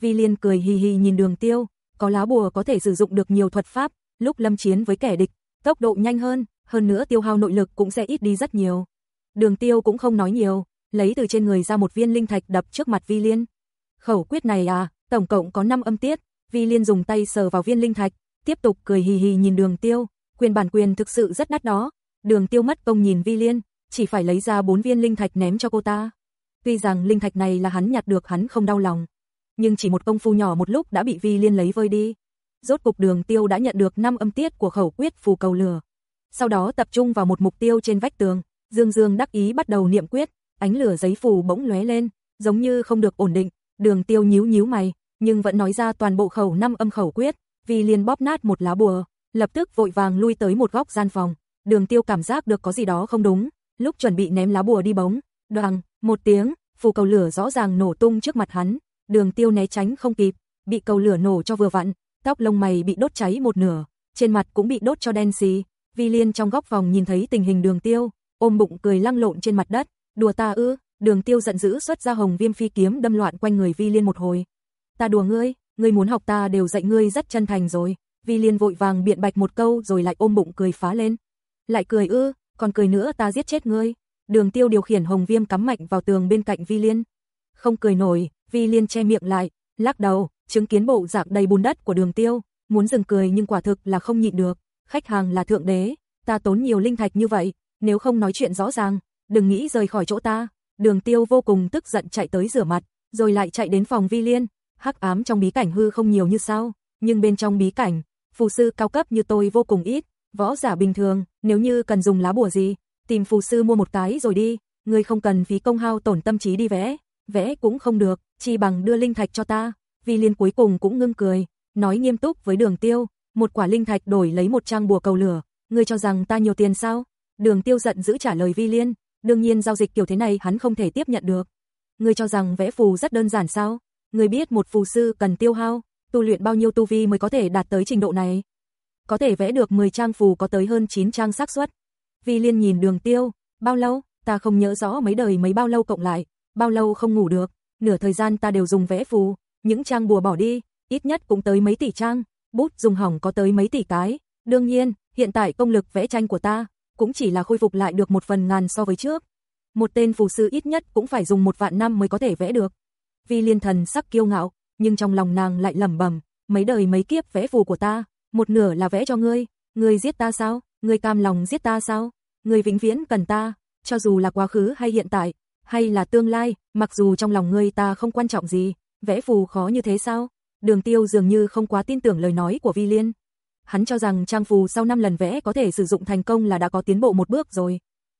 Vi Liên cười hì hì nhìn đường tiêu, có lá bùa có thể sử dụng được nhiều thuật pháp, lúc lâm chiến với kẻ địch, tốc độ nhanh hơn, hơn nữa tiêu hao nội lực cũng sẽ ít đi rất nhiều. Đường Tiêu cũng không nói nhiều, lấy từ trên người ra một viên linh thạch đập trước mặt Vi Liên. Khẩu quyết này à, tổng cộng có 5 âm tiết, Vi Liên dùng tay sờ vào viên linh thạch, tiếp tục cười hì hì nhìn Đường Tiêu, quyền bản quyền thực sự rất đắt đó. Đường Tiêu mất công nhìn Vi Liên, chỉ phải lấy ra 4 viên linh thạch ném cho cô ta. Tuy rằng linh thạch này là hắn nhặt được hắn không đau lòng, nhưng chỉ một công phu nhỏ một lúc đã bị Vi Liên lấy vơi đi. Rốt cục Đường Tiêu đã nhận được 5 âm tiết của khẩu quyết phù cầu lửa. Sau đó tập trung vào một mục tiêu trên vách tường, Dương Dương đắc ý bắt đầu niệm quyết, ánh lửa giấy phù bỗng lóe lên, giống như không được ổn định, Đường Tiêu nhíu nhíu mày, nhưng vẫn nói ra toàn bộ khẩu năm âm khẩu quyết, Vi Liên bóp nát một lá bùa, lập tức vội vàng lui tới một góc gian phòng. Đường Tiêu cảm giác được có gì đó không đúng, lúc chuẩn bị ném lá bùa đi bóng, đoàng, một tiếng, phù cầu lửa rõ ràng nổ tung trước mặt hắn, Đường Tiêu né tránh không kịp, bị cầu lửa nổ cho vừa vặn, tóc lông mày bị đốt cháy một nửa, trên mặt cũng bị đốt cho đen xì. Vi Liên trong góc vòng nhìn thấy tình hình Đường Tiêu, ôm bụng cười lăng lộn trên mặt đất, đùa ta ư? Đường Tiêu giận dữ xuất ra hồng viêm phi kiếm đâm loạn quanh người Vi Liên một hồi. Ta đùa ngươi, ngươi muốn học ta đều dạy ngươi rất chân thành rồi. Vi Liên vội vàng biện bạch một câu rồi lại ôm bụng cười phá lên. Lại cười ư, còn cười nữa ta giết chết ngươi. Đường Tiêu điều khiển hồng viêm cắm mạnh vào tường bên cạnh Vi Liên. Không cười nổi, Vi Liên che miệng lại, lắc đầu, chứng kiến bộ dạng đầy bùn đất của Đường Tiêu, muốn dừng cười nhưng quả thực là không nhịn được. Khách hàng là thượng đế, ta tốn nhiều linh thạch như vậy, nếu không nói chuyện rõ ràng, đừng nghĩ rời khỏi chỗ ta. Đường Tiêu vô cùng tức giận chạy tới rửa mặt, rồi lại chạy đến phòng Vi Liên, hắc ám trong bí cảnh hư không nhiều như sao, nhưng bên trong bí cảnh, phù sư cao cấp như tôi vô cùng ít, võ giả bình thường, nếu như cần dùng lá bùa gì, tìm phù sư mua một cái rồi đi, người không cần phí công hao tổn tâm trí đi vẽ, vẽ cũng không được, chi bằng đưa linh thạch cho ta. Vi Liên cuối cùng cũng ngưng cười, nói nghiêm túc với Đường Tiêu, một quả linh thạch đổi lấy một trang bùa cầu lửa, ngươi cho rằng ta nhiều tiền sao? Đường Tiêu giận giữ trả lời Vi Liên, đương nhiên giao dịch kiểu thế này hắn không thể tiếp nhận được. Ngươi cho rằng vẽ phù rất đơn giản sao? Ngươi biết một phù sư cần tiêu hao, tu luyện bao nhiêu tu vi mới có thể đạt tới trình độ này? Có thể vẽ được 10 trang phù có tới hơn 9 trang xác suất. Vi Liên nhìn Đường Tiêu, bao lâu? Ta không nhớ rõ mấy đời mấy bao lâu cộng lại, bao lâu không ngủ được, nửa thời gian ta đều dùng vẽ phù, những trang bùa bỏ đi, ít nhất cũng tới mấy tỷ trang, bút dùng hỏng có tới mấy tỷ cái. Đương nhiên, hiện tại công lực vẽ tranh của ta cũng chỉ là khôi phục lại được một phần ngàn so với trước. Một tên phù sư ít nhất cũng phải dùng một vạn năm mới có thể vẽ được. Vi liên thần sắc kiêu ngạo, nhưng trong lòng nàng lại lẩm bẩm, mấy đời mấy kiếp vẽ phù của ta, một nửa là vẽ cho ngươi, ngươi giết ta sao? Ngươi cam lòng giết ta sao? Ngươi vĩnh viễn cần ta, cho dù là quá khứ hay hiện tại, hay là tương lai, mặc dù trong lòng ngươi ta không quan trọng gì, vẽ phù khó như thế sao? Đường Tiêu dường như không quá tin tưởng lời nói của Vi Liên, hắn cho rằng trang phù sau 5 lần vẽ có thể sử dụng thành công là đã có tiến bộ một bước rồi.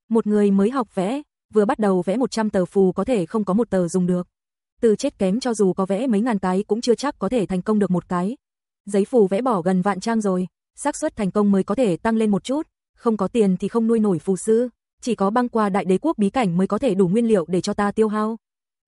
Một người mới học vẽ, vừa bắt đầu vẽ 100 tờ phù có thể không có một tờ dùng được. Từ chết kém cho dù có vẽ mấy ngàn cái cũng chưa chắc có thể thành công được một cái. Giấy phù vẽ bỏ gần vạn trang rồi, xác suất thành công mới có thể tăng lên một chút, không có tiền thì không nuôi nổi phù sư, chỉ có băng qua đại đế quốc bí cảnh mới có thể đủ nguyên liệu để cho ta tiêu hao.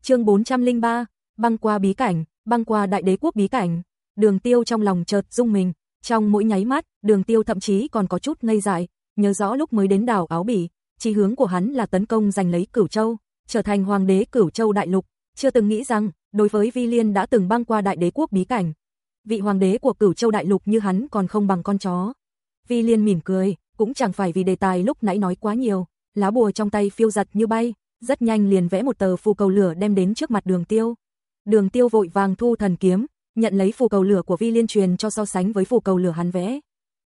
Chương 403, băng qua bí cảnh, băng qua đại đế quốc bí cảnh. Đường Tiêu trong lòng chợt rung mình, trong mỗi nháy mắt, đường tiêu thậm chí còn có chút ngây dại, nhớ rõ lúc mới đến đảo Áo Bỉ, chí hướng của hắn là tấn công giành lấy Cửu Châu, trở thành hoàng đế Cửu Châu đại lục, chưa từng nghĩ rằng, đối với Vi Liên đã từng băng qua đại đế quốc bí cảnh. Vị hoàng đế của Cửu Châu đại lục như hắn còn không bằng con chó. Vi Liên mỉm cười, cũng chẳng phải vì đề tài lúc nãy nói quá nhiều, lá bùa trong tay phiêu giật như bay, rất nhanh liền vẽ một tờ phù cầu lửa đem đến trước mặt Đường Tiêu. Đường Tiêu vội vàng thu thần kiếm, nhận lấy phù cầu lửa của Vi Liên truyền cho so sánh với phù cầu lửa hắn vẽ.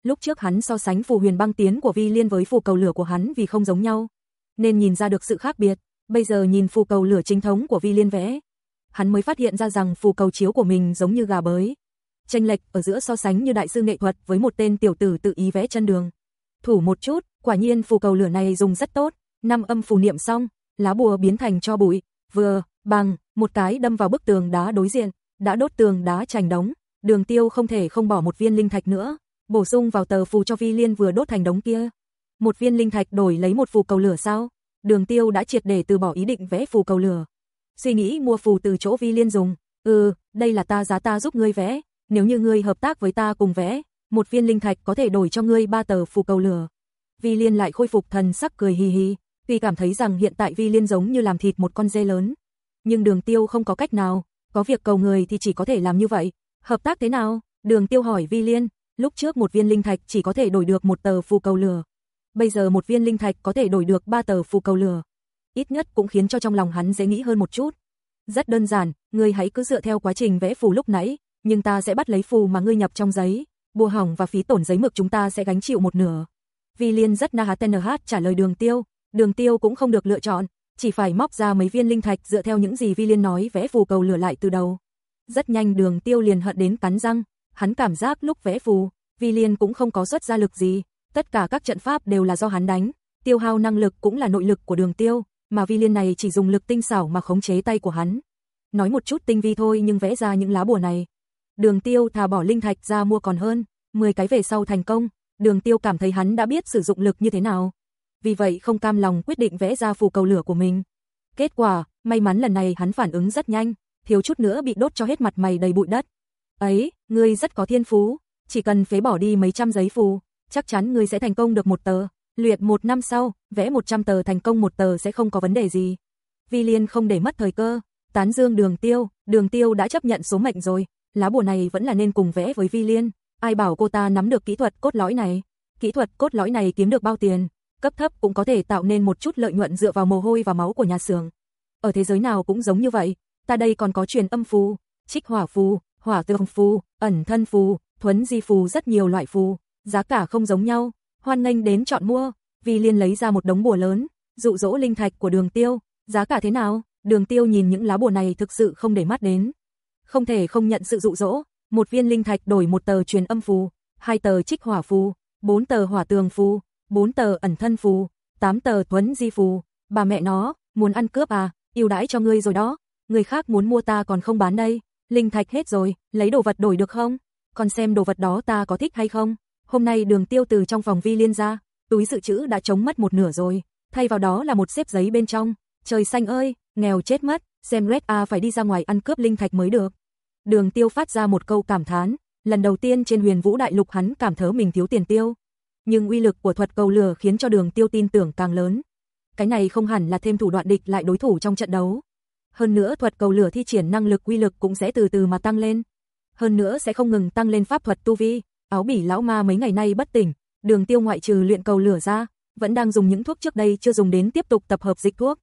Lúc trước hắn so sánh phù huyền băng tiến của Vi Liên với phù cầu lửa của hắn vì không giống nhau, nên nhìn ra được sự khác biệt. Bây giờ nhìn phù cầu lửa chính thống của Vi Liên vẽ, hắn mới phát hiện ra rằng phù cầu chiếu của mình giống như gà bới. Tranh lệch ở giữa so sánh như đại sư nghệ thuật với một tên tiểu tử tự ý vẽ chân đường. Thủ một chút, quả nhiên phù cầu lửa này dùng rất tốt, năm âm phù niệm xong, lá bùa biến thành cho bụi, vừa, bằng, một cái đâm vào bức tường đá đối diện, đã đốt tường đá chành đống, đường tiêu không thể không bỏ một viên linh thạch nữa, bổ sung vào tờ phù cho vi liên vừa đốt thành đống kia. Một viên linh thạch đổi lấy một phù cầu lửa sao? Đường tiêu đã triệt để từ bỏ ý định vẽ phù cầu lửa. Suy nghĩ mua phù từ chỗ vi liên dùng, ừ, đây là ta giá ta giúp ngươi vẽ, nếu như ngươi hợp tác với ta cùng vẽ, một viên linh thạch có thể đổi cho ngươi ba tờ phù cầu lửa. Vi liên lại khôi phục thần sắc cười hì hì, vì cảm thấy rằng hiện tại vi liên giống như làm thịt một con dê lớn. Nhưng đường tiêu không có cách nào, có việc cầu người thì chỉ có thể làm như vậy. Hợp tác thế nào? Đường tiêu hỏi Vi Liên, lúc trước một viên linh thạch chỉ có thể đổi được một tờ phù cầu lửa. bây giờ một viên linh thạch có thể đổi được ba tờ phù cầu lửa. Ít nhất cũng khiến cho trong lòng hắn dễ nghĩ hơn một chút. Rất đơn giản, ngươi hãy cứ dựa theo quá trình vẽ phù lúc nãy, nhưng ta sẽ bắt lấy phù mà ngươi nhập trong giấy, bùa hỏng và phí tổn giấy mực chúng ta sẽ gánh chịu một nửa. Vi Liên rất na hát trả lời Đường Tiêu, Đường Tiêu cũng không được lựa chọn, chỉ phải móc ra mấy viên linh thạch dựa theo những gì Vi Liên nói vẽ phù cầu lửa lại từ đầu. Rất nhanh Đường Tiêu liền hận đến cắn răng, hắn cảm giác lúc vẽ phù, Vi Liên cũng không có xuất ra lực gì, tất cả các trận pháp đều là do hắn đánh, tiêu hao năng lực cũng là nội lực của Đường Tiêu, mà Vi Liên này chỉ dùng lực tinh xảo mà khống chế tay của hắn. Nói một chút tinh vi thôi nhưng vẽ ra những lá bùa này. Đường Tiêu thà bỏ linh thạch ra mua còn hơn, 10 cái về sau thành công, Đường Tiêu cảm thấy hắn đã biết sử dụng lực như thế nào. Vì vậy không cam lòng quyết định vẽ ra phù cầu lửa của mình. Kết quả, may mắn lần này hắn phản ứng rất nhanh, thiếu chút nữa bị đốt cho hết mặt mày đầy bụi đất. Ấy, ngươi rất có thiên phú, chỉ cần phế bỏ đi mấy trăm giấy phù, chắc chắn ngươi sẽ thành công được một tờ. Luyện một năm sau, vẽ 100 tờ thành công một tờ sẽ không có vấn đề gì. Vi Liên không để mất thời cơ, tán dương đường tiêu, đường tiêu đã chấp nhận số mệnh rồi, lá bùa này vẫn là nên cùng vẽ với Vi Liên. Ai bảo cô ta nắm được kỹ thuật cốt lõi này? Kỹ thuật cốt lõi này kiếm được bao tiền? Cấp thấp cũng có thể tạo nên một chút lợi nhuận dựa vào mồ hôi và máu của nhà xưởng. Ở thế giới nào cũng giống như vậy, ta đây còn có truyền âm phù, trích hỏa phù, hỏa tường phù, ẩn thân phù, thuấn di phù rất nhiều loại phù, giá cả không giống nhau, hoan nghênh đến chọn mua, Vi Liên lấy ra một đống bùa lớn, dụ dỗ linh thạch của Đường Tiêu, giá cả thế nào? Đường Tiêu nhìn những lá bùa này thực sự không để mắt đến. Không thể không nhận sự dụ dỗ, một viên linh thạch đổi một tờ truyền âm phù, hai tờ trích hỏa phù, bốn tờ hỏa tường phù, bốn tờ ẩn thân phù, tám tờ thuấn di phù, bà mẹ nó, muốn ăn cướp à, yêu đãi cho ngươi rồi đó, người khác muốn mua ta còn không bán đây, linh thạch hết rồi, lấy đồ vật đổi được không? Còn xem đồ vật đó ta có thích hay không? Hôm nay đường tiêu từ trong phòng vi liên ra, túi dự trữ đã chống mất một nửa rồi, thay vào đó là một xếp giấy bên trong, trời xanh ơi, nghèo chết mất, xem Red A phải đi ra ngoài ăn cướp linh thạch mới được. Đường tiêu phát ra một câu cảm thán, lần đầu tiên trên huyền vũ đại lục hắn cảm thớ mình thiếu tiền tiêu. Nhưng uy lực của thuật cầu lửa khiến cho đường tiêu tin tưởng càng lớn. Cái này không hẳn là thêm thủ đoạn địch lại đối thủ trong trận đấu. Hơn nữa thuật cầu lửa thi triển năng lực uy lực cũng sẽ từ từ mà tăng lên. Hơn nữa sẽ không ngừng tăng lên pháp thuật tu vi, áo bỉ lão ma mấy ngày nay bất tỉnh, đường tiêu ngoại trừ luyện cầu lửa ra, vẫn đang dùng những thuốc trước đây chưa dùng đến tiếp tục tập hợp dịch thuốc.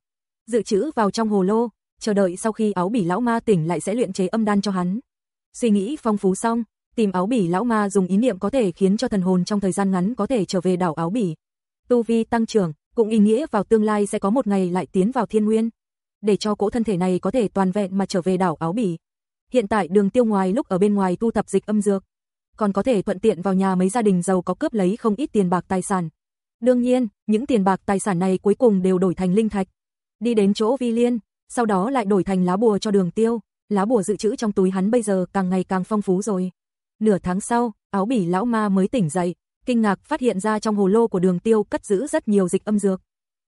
Dự trữ vào trong hồ lô, chờ đợi sau khi áo bỉ lão ma tỉnh lại sẽ luyện chế âm đan cho hắn. Suy nghĩ phong phú xong, tìm áo bỉ lão ma dùng ý niệm có thể khiến cho thần hồn trong thời gian ngắn có thể trở về đảo áo bỉ. Tu vi tăng trưởng, cũng ý nghĩa vào tương lai sẽ có một ngày lại tiến vào thiên nguyên. Để cho cỗ thân thể này có thể toàn vẹn mà trở về đảo áo bỉ. Hiện tại đường tiêu ngoài lúc ở bên ngoài tu tập dịch âm dược, còn có thể thuận tiện vào nhà mấy gia đình giàu có cướp lấy không ít tiền bạc tài sản. Đương nhiên, những tiền bạc tài sản này cuối cùng đều đổi thành linh thạch. Đi đến chỗ Vi Liên, sau đó lại đổi thành lá bùa cho đường tiêu, lá bùa dự trữ trong túi hắn bây giờ càng ngày càng phong phú rồi. Nửa tháng sau, áo bỉ lão ma mới tỉnh dậy, kinh ngạc phát hiện ra trong hồ lô của đường tiêu cất giữ rất nhiều dịch âm dược.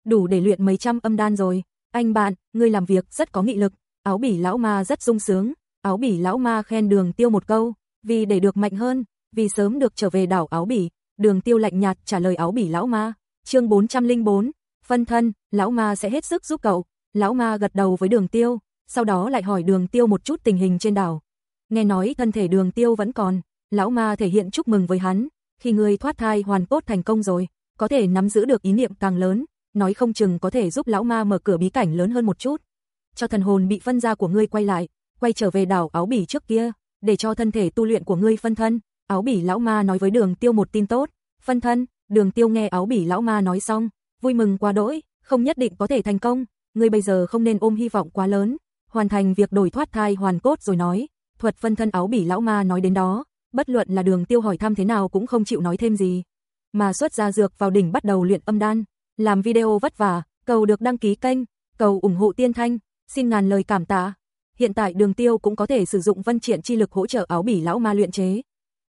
Đủ để luyện mấy trăm âm đan rồi. Anh bạn, ngươi làm việc rất có nghị lực. Áo bỉ lão ma rất sung sướng. Áo bỉ lão ma khen đường tiêu một câu, vì để được mạnh hơn, vì sớm được trở về đảo áo bỉ. Đường tiêu lạnh nhạt trả lời áo bỉ lão ma. chương 404, phân thân, lão ma sẽ hết sức giúp cậu. Lão ma gật đầu với đường tiêu, sau đó lại hỏi đường tiêu một chút tình hình trên đảo. Nghe nói thân thể đường tiêu vẫn còn, lão ma thể hiện chúc mừng với hắn, khi người thoát thai hoàn cốt thành công rồi, có thể nắm giữ được ý niệm càng lớn, nói không chừng có thể giúp lão ma mở cửa bí cảnh lớn hơn một chút. Cho thần hồn bị phân ra của ngươi quay lại, quay trở về đảo áo bỉ trước kia, để cho thân thể tu luyện của ngươi phân thân. Áo bỉ lão ma nói với đường tiêu một tin tốt, phân thân, đường tiêu nghe áo bỉ lão ma nói xong, vui mừng quá đỗi, không nhất định có thể thành công, ngươi bây giờ không nên ôm hy vọng quá lớn, hoàn thành việc đổi thoát thai hoàn cốt rồi nói. Thuật phân thân áo bỉ lão ma nói đến đó, bất luận là đường tiêu hỏi thăm thế nào cũng không chịu nói thêm gì. Mà xuất ra dược vào đỉnh bắt đầu luyện âm đan, làm video vất vả, cầu được đăng ký kênh, cầu ủng hộ tiên thanh, xin ngàn lời cảm tạ. Hiện tại đường tiêu cũng có thể sử dụng vân triển chi lực hỗ trợ áo bỉ lão ma luyện chế.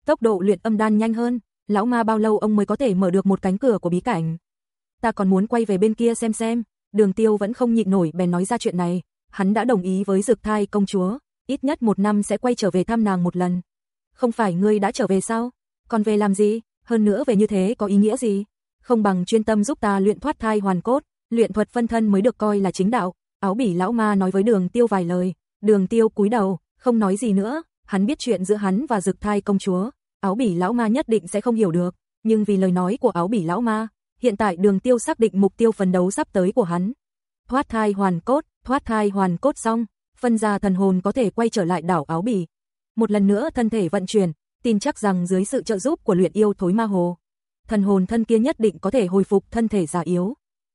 Tốc độ luyện âm đan nhanh hơn, lão ma bao lâu ông mới có thể mở được một cánh cửa của bí cảnh. Ta còn muốn quay về bên kia xem xem, đường tiêu vẫn không nhịn nổi bèn nói ra chuyện này, hắn đã đồng ý với dược thai công chúa, ít nhất một năm sẽ quay trở về thăm nàng một lần. Không phải ngươi đã trở về sao? Còn về làm gì? Hơn nữa về như thế có ý nghĩa gì? Không bằng chuyên tâm giúp ta luyện thoát thai hoàn cốt, luyện thuật phân thân mới được coi là chính đạo. Áo bỉ lão ma nói với đường tiêu vài lời, đường tiêu cúi đầu, không nói gì nữa, hắn biết chuyện giữa hắn và dược thai công chúa. Áo bỉ lão ma nhất định sẽ không hiểu được, nhưng vì lời nói của áo bỉ lão ma, Hiện tại đường tiêu xác định mục tiêu phấn đấu sắp tới của hắn. Thoát thai hoàn cốt, thoát thai hoàn cốt xong, phân ra thần hồn có thể quay trở lại đảo áo bỉ. Một lần nữa thân thể vận chuyển, tin chắc rằng dưới sự trợ giúp của luyện yêu thối ma hồ, thần hồn thân kia nhất định có thể hồi phục thân thể già yếu.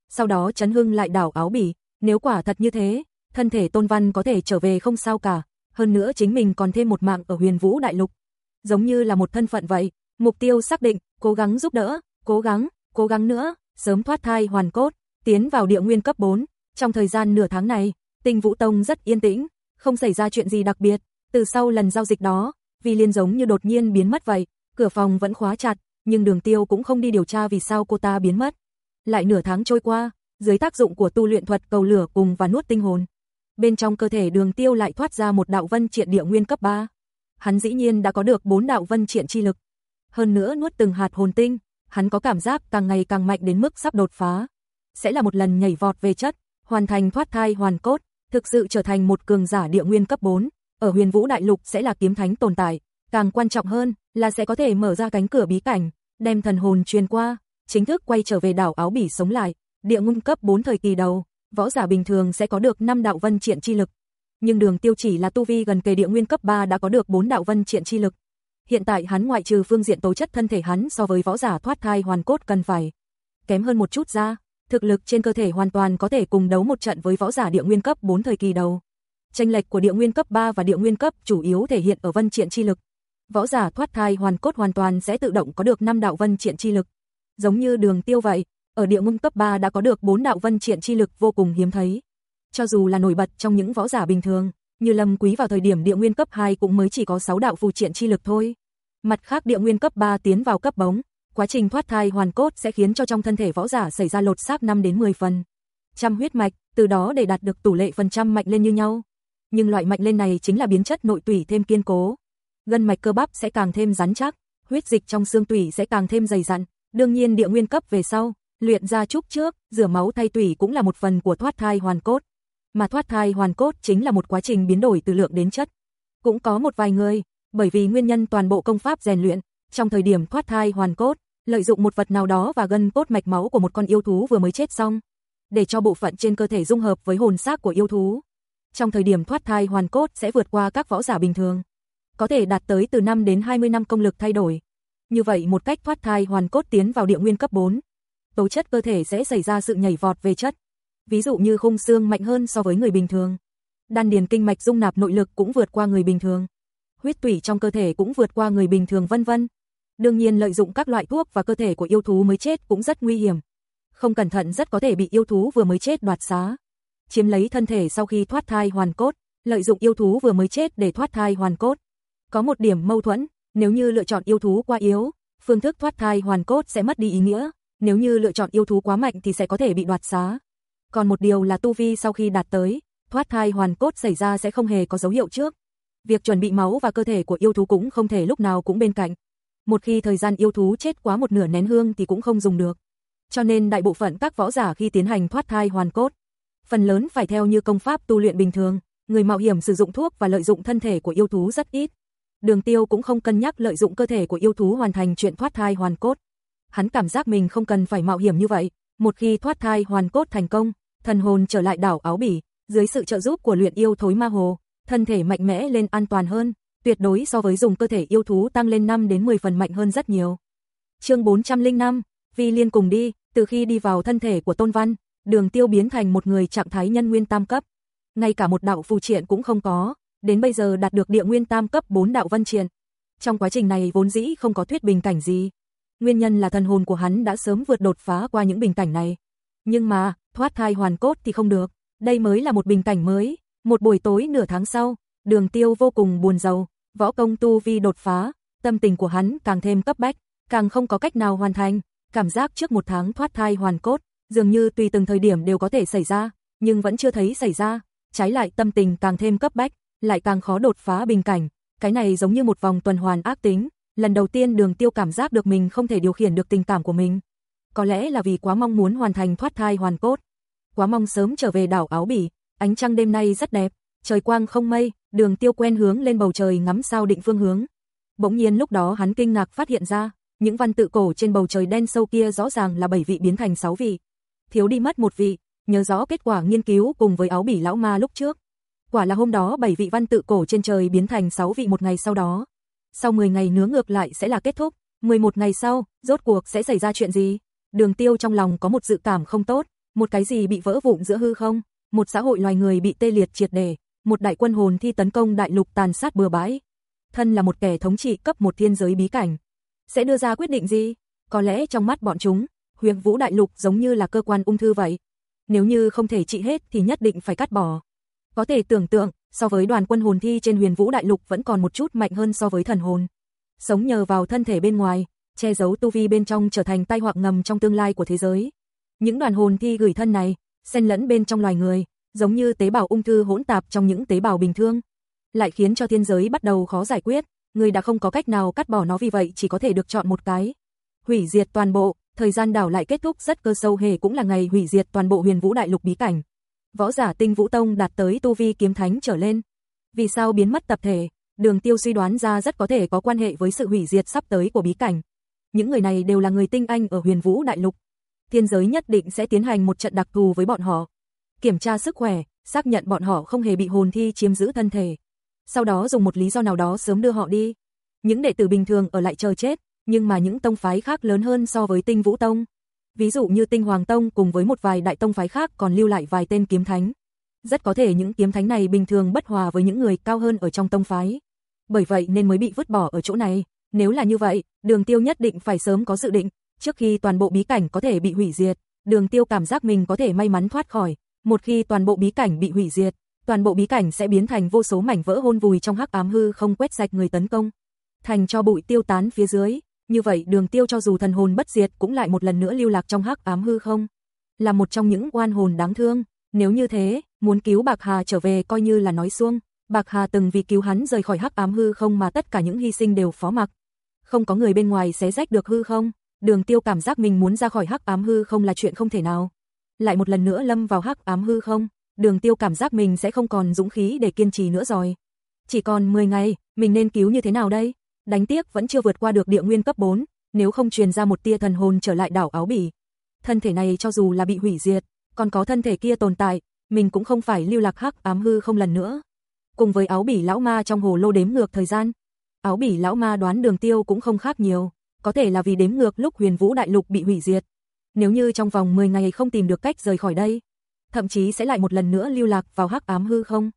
Sau đó chấn hưng lại đảo áo bỉ, nếu quả thật như thế, thân thể tôn văn có thể trở về không sao cả, hơn nữa chính mình còn thêm một mạng ở huyền vũ đại lục. Giống như là một thân phận vậy, mục tiêu xác định, cố gắng giúp đỡ, cố gắng, cố gắng nữa, sớm thoát thai hoàn cốt, tiến vào địa nguyên cấp 4. Trong thời gian nửa tháng này, tinh vũ tông rất yên tĩnh, không xảy ra chuyện gì đặc biệt, từ sau lần giao dịch đó, vì liên giống như đột nhiên biến mất vậy, cửa phòng vẫn khóa chặt, nhưng đường tiêu cũng không đi điều tra vì sao cô ta biến mất. Lại nửa tháng trôi qua, dưới tác dụng của tu luyện thuật cầu lửa cùng và nuốt tinh hồn. Bên trong cơ thể đường tiêu lại thoát ra một đạo vân triện địa nguyên cấp 3. Hắn dĩ nhiên đã có được bốn đạo vân triện chi lực. Hơn nữa nuốt từng hạt hồn tinh, hắn có cảm giác càng ngày càng mạnh đến mức sắp đột phá. Sẽ là một lần nhảy vọt về chất, hoàn thành thoát thai hoàn cốt, thực sự trở thành một cường giả địa nguyên cấp 4. Ở huyền vũ đại lục sẽ là kiếm thánh tồn tại, càng quan trọng hơn là sẽ có thể mở ra cánh cửa bí cảnh, đem thần hồn truyền qua, chính thức quay trở về đảo áo bỉ sống lại, địa ngôn cấp 4 thời kỳ đầu, võ giả bình thường sẽ có được 5 đạo vân triện chi lực. Nhưng đường tiêu chỉ là tu vi gần kề địa nguyên cấp 3 đã có được 4 đạo vân triện chi lực. Hiện tại hắn ngoại trừ phương diện tố chất thân thể hắn so với võ giả thoát thai hoàn cốt cần phải kém hơn một chút ra, thực lực trên cơ thể hoàn toàn có thể cùng đấu một trận với võ giả địa nguyên cấp 4 thời kỳ đầu. Tranh lệch của địa nguyên cấp 3 và địa nguyên cấp chủ yếu thể hiện ở vân triện chi lực. Võ giả thoát thai hoàn cốt hoàn toàn sẽ tự động có được 5 đạo vân triện chi lực. Giống như đường tiêu vậy, ở địa nguyên cấp 3 đã có được 4 đạo vân triện chi lực vô cùng hiếm thấy. Cho dù là nổi bật trong những võ giả bình thường, như Lâm Quý vào thời điểm địa nguyên cấp 2 cũng mới chỉ có 6 đạo phù triện chi lực thôi. Mặt khác địa nguyên cấp 3 tiến vào cấp bóng, quá trình thoát thai hoàn cốt sẽ khiến cho trong thân thể võ giả xảy ra lột xác 5 đến 10 phần. Trăm huyết mạch, từ đó để đạt được tỷ lệ phần trăm mạnh lên như nhau. Nhưng loại mạnh lên này chính là biến chất nội tủy thêm kiên cố. Gân mạch cơ bắp sẽ càng thêm rắn chắc, huyết dịch trong xương tủy sẽ càng thêm dày dặn. Đương nhiên địa nguyên cấp về sau, luyện ra trúc trước, rửa máu thay tủy cũng là một phần của thoát thai hoàn cốt. Mà thoát thai hoàn cốt chính là một quá trình biến đổi từ lượng đến chất. Cũng có một vài người, bởi vì nguyên nhân toàn bộ công pháp rèn luyện, trong thời điểm thoát thai hoàn cốt, lợi dụng một vật nào đó và gân cốt mạch máu của một con yêu thú vừa mới chết xong, để cho bộ phận trên cơ thể dung hợp với hồn xác của yêu thú. Trong thời điểm thoát thai hoàn cốt sẽ vượt qua các võ giả bình thường, có thể đạt tới từ 5 đến 20 năm công lực thay đổi. Như vậy một cách thoát thai hoàn cốt tiến vào địa nguyên cấp 4, tố chất cơ thể sẽ xảy ra sự nhảy vọt về chất. Ví dụ như khung xương mạnh hơn so với người bình thường. Đan điền kinh mạch dung nạp nội lực cũng vượt qua người bình thường. Huyết tủy trong cơ thể cũng vượt qua người bình thường vân vân. Đương nhiên lợi dụng các loại thuốc và cơ thể của yêu thú mới chết cũng rất nguy hiểm. Không cẩn thận rất có thể bị yêu thú vừa mới chết đoạt xá. Chiếm lấy thân thể sau khi thoát thai hoàn cốt, lợi dụng yêu thú vừa mới chết để thoát thai hoàn cốt. Có một điểm mâu thuẫn, nếu như lựa chọn yêu thú quá yếu, phương thức thoát thai hoàn cốt sẽ mất đi ý nghĩa, nếu như lựa chọn yêu thú quá mạnh thì sẽ có thể bị đoạt xá. Còn một điều là tu vi sau khi đạt tới, thoát thai hoàn cốt xảy ra sẽ không hề có dấu hiệu trước. Việc chuẩn bị máu và cơ thể của yêu thú cũng không thể lúc nào cũng bên cạnh. Một khi thời gian yêu thú chết quá một nửa nén hương thì cũng không dùng được. Cho nên đại bộ phận các võ giả khi tiến hành thoát thai hoàn cốt, phần lớn phải theo như công pháp tu luyện bình thường, người mạo hiểm sử dụng thuốc và lợi dụng thân thể của yêu thú rất ít. Đường Tiêu cũng không cân nhắc lợi dụng cơ thể của yêu thú hoàn thành chuyện thoát thai hoàn cốt hắn cảm giác mình không cần phải mạo hiểm như vậy. Một khi thoát thai hoàn cốt thành công, thần hồn trở lại đảo áo bỉ, dưới sự trợ giúp của luyện yêu thối ma hồ, thân thể mạnh mẽ lên an toàn hơn, tuyệt đối so với dùng cơ thể yêu thú tăng lên 5 đến 10 phần mạnh hơn rất nhiều. Chương 405, Vi Liên cùng đi, từ khi đi vào thân thể của Tôn Văn, Đường Tiêu biến thành một người trạng thái nhân nguyên tam cấp. Ngay cả một đạo phù triện cũng không có, đến bây giờ đạt được địa nguyên tam cấp 4 đạo vân triện. Trong quá trình này vốn dĩ không có thuyết bình cảnh gì, Nguyên nhân là thần hồn của hắn đã sớm vượt đột phá qua những bình cảnh này. Nhưng mà, thoát thai hoàn cốt thì không được. Đây mới là một bình cảnh mới. Một buổi tối nửa tháng sau, đường tiêu vô cùng buồn giàu, võ công tu vi đột phá, tâm tình của hắn càng thêm cấp bách, càng không có cách nào hoàn thành. Cảm giác trước một tháng thoát thai hoàn cốt, dường như tùy từng thời điểm đều có thể xảy ra, nhưng vẫn chưa thấy xảy ra. Trái lại tâm tình càng thêm cấp bách, lại càng khó đột phá bình cảnh. Cái này giống như một vòng tuần hoàn ác tính, Lần đầu tiên đường tiêu cảm giác được mình không thể điều khiển được tình cảm của mình. Có lẽ là vì quá mong muốn hoàn thành thoát thai hoàn cốt. Quá mong sớm trở về đảo áo bỉ, ánh trăng đêm nay rất đẹp, trời quang không mây, đường tiêu quen hướng lên bầu trời ngắm sao định phương hướng. Bỗng nhiên lúc đó hắn kinh ngạc phát hiện ra, những văn tự cổ trên bầu trời đen sâu kia rõ ràng là 7 vị biến thành 6 vị. Thiếu đi mất một vị, nhớ rõ kết quả nghiên cứu cùng với áo bỉ lão ma lúc trước. Quả là hôm đó 7 vị văn tự cổ trên trời biến thành 6 vị một ngày sau đó. Sau 10 ngày nướng ngược lại sẽ là kết thúc, 11 ngày sau, rốt cuộc sẽ xảy ra chuyện gì? Đường Tiêu trong lòng có một dự cảm không tốt, một cái gì bị vỡ vụn giữa hư không, một xã hội loài người bị tê liệt triệt để, một đại quân hồn thi tấn công đại lục tàn sát bừa bãi. Thân là một kẻ thống trị cấp một thiên giới bí cảnh, sẽ đưa ra quyết định gì? Có lẽ trong mắt bọn chúng, Huyền Vũ đại lục giống như là cơ quan ung thư vậy. Nếu như không thể trị hết thì nhất định phải cắt bỏ. Có thể tưởng tượng, so với đoàn quân hồn thi trên Huyền Vũ đại lục vẫn còn một chút mạnh hơn so với thần hồn. Sống nhờ vào thân thể bên ngoài, che giấu tu vi bên trong trở thành tai họa ngầm trong tương lai của thế giới. Những đoàn hồn thi gửi thân này, xen lẫn bên trong loài người, giống như tế bào ung thư hỗn tạp trong những tế bào bình thường, lại khiến cho thiên giới bắt đầu khó giải quyết, người đã không có cách nào cắt bỏ nó vì vậy chỉ có thể được chọn một cái. Hủy diệt toàn bộ, thời gian đảo lại kết thúc rất cơ sâu hề cũng là ngày hủy diệt toàn bộ huyền vũ đại lục bí cảnh. Võ giả tinh vũ tông đạt tới tu vi kiếm thánh trở lên. Vì sao biến mất tập thể, đường tiêu suy đoán ra rất có thể có quan hệ với sự hủy diệt sắp tới của bí cảnh. Những người này đều là người tinh anh ở huyền vũ đại lục. Thiên giới nhất định sẽ tiến hành một trận đặc thù với bọn họ. Kiểm tra sức khỏe, xác nhận bọn họ không hề bị hồn thi chiếm giữ thân thể. Sau đó dùng một lý do nào đó sớm đưa họ đi. Những đệ tử bình thường ở lại chờ chết, nhưng mà những tông phái khác lớn hơn so với tinh vũ tông. Ví dụ như tinh hoàng tông cùng với một vài đại tông phái khác còn lưu lại vài tên kiếm thánh. Rất có thể những kiếm thánh này bình thường bất hòa với những người cao hơn ở trong tông phái. Bởi vậy nên mới bị vứt bỏ ở chỗ này. Nếu là như vậy, đường tiêu nhất định phải sớm có dự định, trước khi toàn bộ bí cảnh có thể bị hủy diệt, đường tiêu cảm giác mình có thể may mắn thoát khỏi, một khi toàn bộ bí cảnh bị hủy diệt, toàn bộ bí cảnh sẽ biến thành vô số mảnh vỡ hôn vùi trong hắc ám hư không quét sạch người tấn công, thành cho bụi tiêu tán phía dưới, như vậy đường tiêu cho dù thần hồn bất diệt cũng lại một lần nữa lưu lạc trong hắc ám hư không, là một trong những oan hồn đáng thương, nếu như thế, muốn cứu Bạc Hà trở về coi như là nói xuông, Bạc Hà từng vì cứu hắn rời khỏi hắc ám hư không mà tất cả những hy sinh đều phó mặc. Không có người bên ngoài xé rách được hư không, Đường Tiêu cảm giác mình muốn ra khỏi hắc ám hư không là chuyện không thể nào. Lại một lần nữa lâm vào hắc ám hư không, Đường Tiêu cảm giác mình sẽ không còn dũng khí để kiên trì nữa rồi. Chỉ còn 10 ngày, mình nên cứu như thế nào đây? Đánh tiếc vẫn chưa vượt qua được địa nguyên cấp 4, nếu không truyền ra một tia thần hồn trở lại đảo áo bỉ. Thân thể này cho dù là bị hủy diệt, còn có thân thể kia tồn tại, mình cũng không phải lưu lạc hắc ám hư không lần nữa. Cùng với áo bỉ lão ma trong hồ lô đếm ngược thời gian, áo bỉ lão ma đoán đường tiêu cũng không khác nhiều, có thể là vì đếm ngược lúc huyền vũ đại lục bị hủy diệt. Nếu như trong vòng 10 ngày không tìm được cách rời khỏi đây, thậm chí sẽ lại một lần nữa lưu lạc vào hắc ám hư không.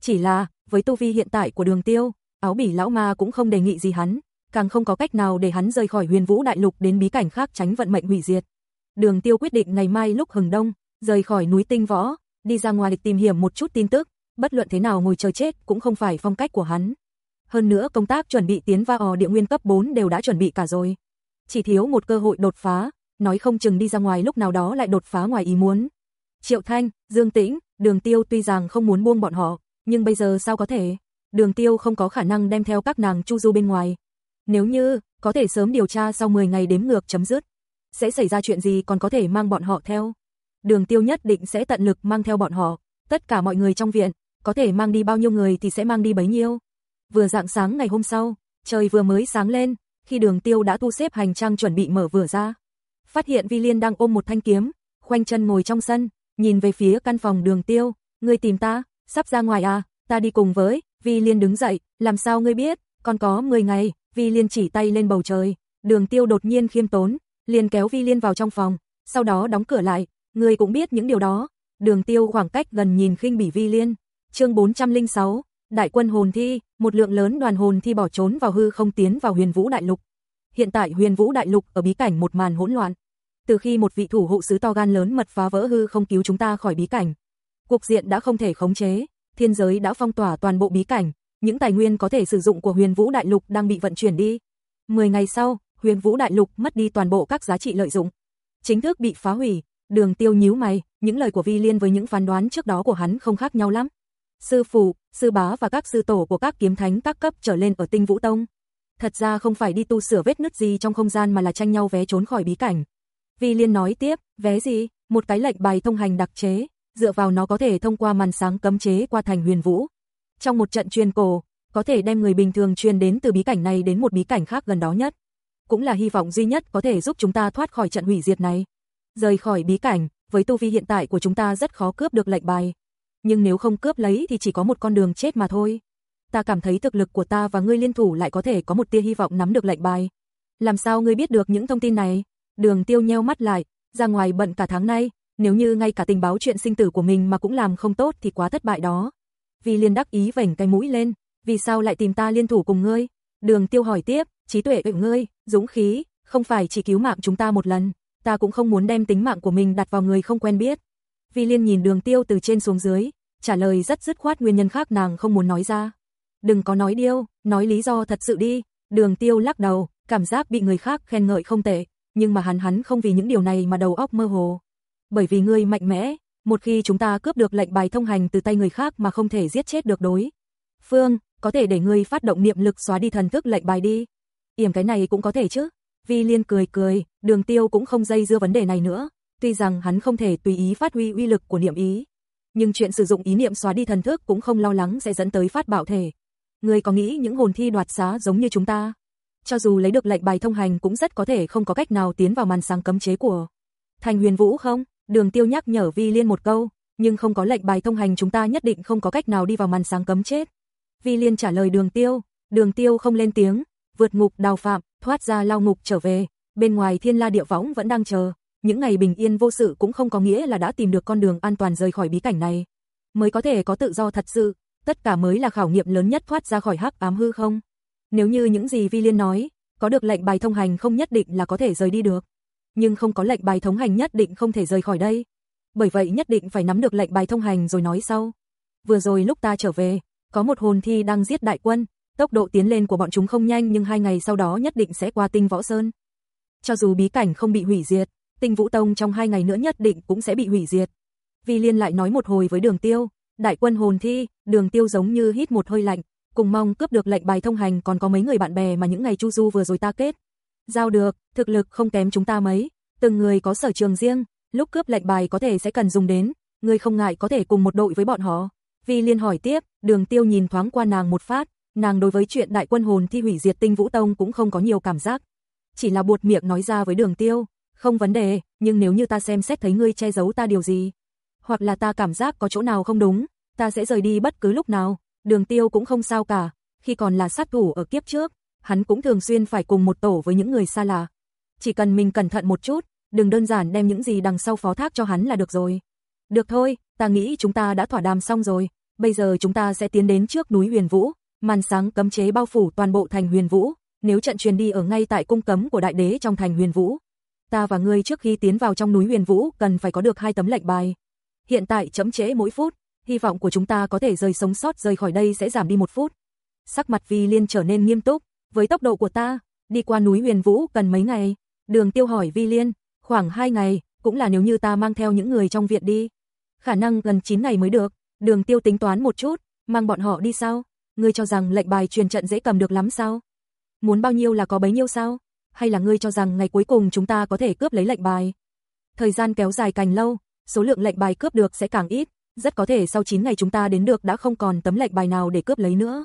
Chỉ là, với tu vi hiện tại của đường tiêu, áo bỉ lão ma cũng không đề nghị gì hắn, càng không có cách nào để hắn rời khỏi huyền vũ đại lục đến bí cảnh khác tránh vận mệnh hủy diệt. Đường tiêu quyết định ngày mai lúc hừng đông, rời khỏi núi tinh võ, đi ra ngoài tìm hiểu một chút tin tức, bất luận thế nào ngồi chờ chết cũng không phải phong cách của hắn. Hơn nữa công tác chuẩn bị tiến vào địa nguyên cấp 4 đều đã chuẩn bị cả rồi. Chỉ thiếu một cơ hội đột phá, nói không chừng đi ra ngoài lúc nào đó lại đột phá ngoài ý muốn. Triệu Thanh, Dương Tĩnh, Đường Tiêu tuy rằng không muốn buông bọn họ, nhưng bây giờ sao có thể? Đường Tiêu không có khả năng đem theo các nàng chu du bên ngoài. Nếu như, có thể sớm điều tra sau 10 ngày đếm ngược chấm dứt, sẽ xảy ra chuyện gì còn có thể mang bọn họ theo. Đường Tiêu nhất định sẽ tận lực mang theo bọn họ, tất cả mọi người trong viện, có thể mang đi bao nhiêu người thì sẽ mang đi bấy nhiêu. Vừa dạng sáng ngày hôm sau, trời vừa mới sáng lên, khi đường tiêu đã tu xếp hành trang chuẩn bị mở vừa ra. Phát hiện Vi Liên đang ôm một thanh kiếm, khoanh chân ngồi trong sân, nhìn về phía căn phòng đường tiêu, ngươi tìm ta, sắp ra ngoài à, ta đi cùng với, Vi Liên đứng dậy, làm sao ngươi biết, còn có 10 ngày, Vi Liên chỉ tay lên bầu trời, đường tiêu đột nhiên khiêm tốn, liền kéo Vi Liên vào trong phòng, sau đó đóng cửa lại, ngươi cũng biết những điều đó. Đường tiêu khoảng cách gần nhìn khinh bỉ Vi Liên, chương 406, Đại quân hồn thi, một lượng lớn đoàn hồn thi bỏ trốn vào hư không tiến vào huyền vũ đại lục. Hiện tại huyền vũ đại lục ở bí cảnh một màn hỗn loạn. Từ khi một vị thủ hộ sứ to gan lớn mật phá vỡ hư không cứu chúng ta khỏi bí cảnh. Cuộc diện đã không thể khống chế, thiên giới đã phong tỏa toàn bộ bí cảnh, những tài nguyên có thể sử dụng của huyền vũ đại lục đang bị vận chuyển đi. Mười ngày sau, huyền vũ đại lục mất đi toàn bộ các giá trị lợi dụng. Chính thức bị phá hủy, đường tiêu nhíu mày, những lời của Vi Liên với những phán đoán trước đó của hắn không khác nhau lắm sư phụ, sư bá và các sư tổ của các kiếm thánh các cấp trở lên ở Tinh Vũ Tông. Thật ra không phải đi tu sửa vết nứt gì trong không gian mà là tranh nhau vé trốn khỏi bí cảnh. Vi Liên nói tiếp, vé gì? Một cái lệnh bài thông hành đặc chế, dựa vào nó có thể thông qua màn sáng cấm chế qua thành huyền vũ. Trong một trận truyền cổ, có thể đem người bình thường truyền đến từ bí cảnh này đến một bí cảnh khác gần đó nhất. cũng là hy vọng duy nhất có thể giúp chúng ta thoát khỏi trận hủy diệt này. Rời khỏi bí cảnh, với tu vi hiện tại của chúng ta rất khó cướp được lệnh bài. Nhưng nếu không cướp lấy thì chỉ có một con đường chết mà thôi. Ta cảm thấy thực lực của ta và ngươi liên thủ lại có thể có một tia hy vọng nắm được lệnh bài. Làm sao ngươi biết được những thông tin này? Đường tiêu nheo mắt lại, ra ngoài bận cả tháng nay, nếu như ngay cả tình báo chuyện sinh tử của mình mà cũng làm không tốt thì quá thất bại đó. Vì liên đắc ý vảnh cái mũi lên, vì sao lại tìm ta liên thủ cùng ngươi? Đường tiêu hỏi tiếp, trí tuệ của ngươi, dũng khí, không phải chỉ cứu mạng chúng ta một lần, ta cũng không muốn đem tính mạng của mình đặt vào người không quen biết. Vi Liên nhìn đường tiêu từ trên xuống dưới, trả lời rất dứt khoát nguyên nhân khác nàng không muốn nói ra. Đừng có nói điêu, nói lý do thật sự đi. Đường tiêu lắc đầu, cảm giác bị người khác khen ngợi không tệ, nhưng mà hắn hắn không vì những điều này mà đầu óc mơ hồ. Bởi vì ngươi mạnh mẽ, một khi chúng ta cướp được lệnh bài thông hành từ tay người khác mà không thể giết chết được đối. Phương, có thể để ngươi phát động niệm lực xóa đi thần thức lệnh bài đi. Yểm cái này cũng có thể chứ. Vi Liên cười cười, đường tiêu cũng không dây dưa vấn đề này nữa. Tuy rằng hắn không thể tùy ý phát huy uy lực của niệm ý. Nhưng chuyện sử dụng ý niệm xóa đi thần thức cũng không lo lắng sẽ dẫn tới phát bảo thể. Ngươi có nghĩ những hồn thi đoạt xá giống như chúng ta? Cho dù lấy được lệnh bài thông hành cũng rất có thể không có cách nào tiến vào màn sáng cấm chế của Thành huyền vũ không? Đường tiêu nhắc nhở Vi Liên một câu, nhưng không có lệnh bài thông hành chúng ta nhất định không có cách nào đi vào màn sáng cấm chết. Vi Liên trả lời đường tiêu, đường tiêu không lên tiếng, vượt ngục đào phạm, thoát ra lao ngục trở về, bên ngoài thiên la địa võng vẫn đang chờ. Những ngày bình yên vô sự cũng không có nghĩa là đã tìm được con đường an toàn rời khỏi bí cảnh này. Mới có thể có tự do thật sự, tất cả mới là khảo nghiệm lớn nhất thoát ra khỏi hắc ám hư không. Nếu như những gì Vi Liên nói, có được lệnh bài thông hành không nhất định là có thể rời đi được. Nhưng không có lệnh bài thông hành nhất định không thể rời khỏi đây. Bởi vậy nhất định phải nắm được lệnh bài thông hành rồi nói sau. Vừa rồi lúc ta trở về, có một hồn thi đang giết đại quân, tốc độ tiến lên của bọn chúng không nhanh nhưng hai ngày sau đó nhất định sẽ qua tinh võ sơn. Cho dù bí cảnh không bị hủy diệt, tinh vũ tông trong hai ngày nữa nhất định cũng sẽ bị hủy diệt. Vi Liên lại nói một hồi với đường tiêu, đại quân hồn thi, đường tiêu giống như hít một hơi lạnh, cùng mong cướp được lệnh bài thông hành còn có mấy người bạn bè mà những ngày chu du vừa rồi ta kết. Giao được, thực lực không kém chúng ta mấy, từng người có sở trường riêng, lúc cướp lệnh bài có thể sẽ cần dùng đến, người không ngại có thể cùng một đội với bọn họ. Vi Liên hỏi tiếp, đường tiêu nhìn thoáng qua nàng một phát, nàng đối với chuyện đại quân hồn thi hủy diệt tinh vũ tông cũng không có nhiều cảm giác. Chỉ là buột miệng nói ra với đường tiêu, không vấn đề, nhưng nếu như ta xem xét thấy ngươi che giấu ta điều gì, hoặc là ta cảm giác có chỗ nào không đúng, ta sẽ rời đi bất cứ lúc nào, đường tiêu cũng không sao cả, khi còn là sát thủ ở kiếp trước, hắn cũng thường xuyên phải cùng một tổ với những người xa lạ. Chỉ cần mình cẩn thận một chút, đừng đơn giản đem những gì đằng sau phó thác cho hắn là được rồi. Được thôi, ta nghĩ chúng ta đã thỏa đàm xong rồi, bây giờ chúng ta sẽ tiến đến trước núi Huyền Vũ, màn sáng cấm chế bao phủ toàn bộ thành Huyền Vũ, nếu trận truyền đi ở ngay tại cung cấm của đại đế trong thành Huyền Vũ. Ta và ngươi trước khi tiến vào trong núi Huyền Vũ cần phải có được hai tấm lệnh bài. Hiện tại chấm trễ mỗi phút, hy vọng của chúng ta có thể rời sống sót rời khỏi đây sẽ giảm đi một phút. Sắc mặt Vi Liên trở nên nghiêm túc, với tốc độ của ta, đi qua núi Huyền Vũ cần mấy ngày? Đường Tiêu hỏi Vi Liên, khoảng 2 ngày, cũng là nếu như ta mang theo những người trong viện đi. Khả năng gần 9 ngày mới được, Đường Tiêu tính toán một chút, mang bọn họ đi sao? Ngươi cho rằng lệnh bài truyền trận dễ cầm được lắm sao? Muốn bao nhiêu là có bấy nhiêu sao? Hay là ngươi cho rằng ngày cuối cùng chúng ta có thể cướp lấy lệnh bài? Thời gian kéo dài càng lâu, số lượng lệnh bài cướp được sẽ càng ít, rất có thể sau 9 ngày chúng ta đến được đã không còn tấm lệnh bài nào để cướp lấy nữa.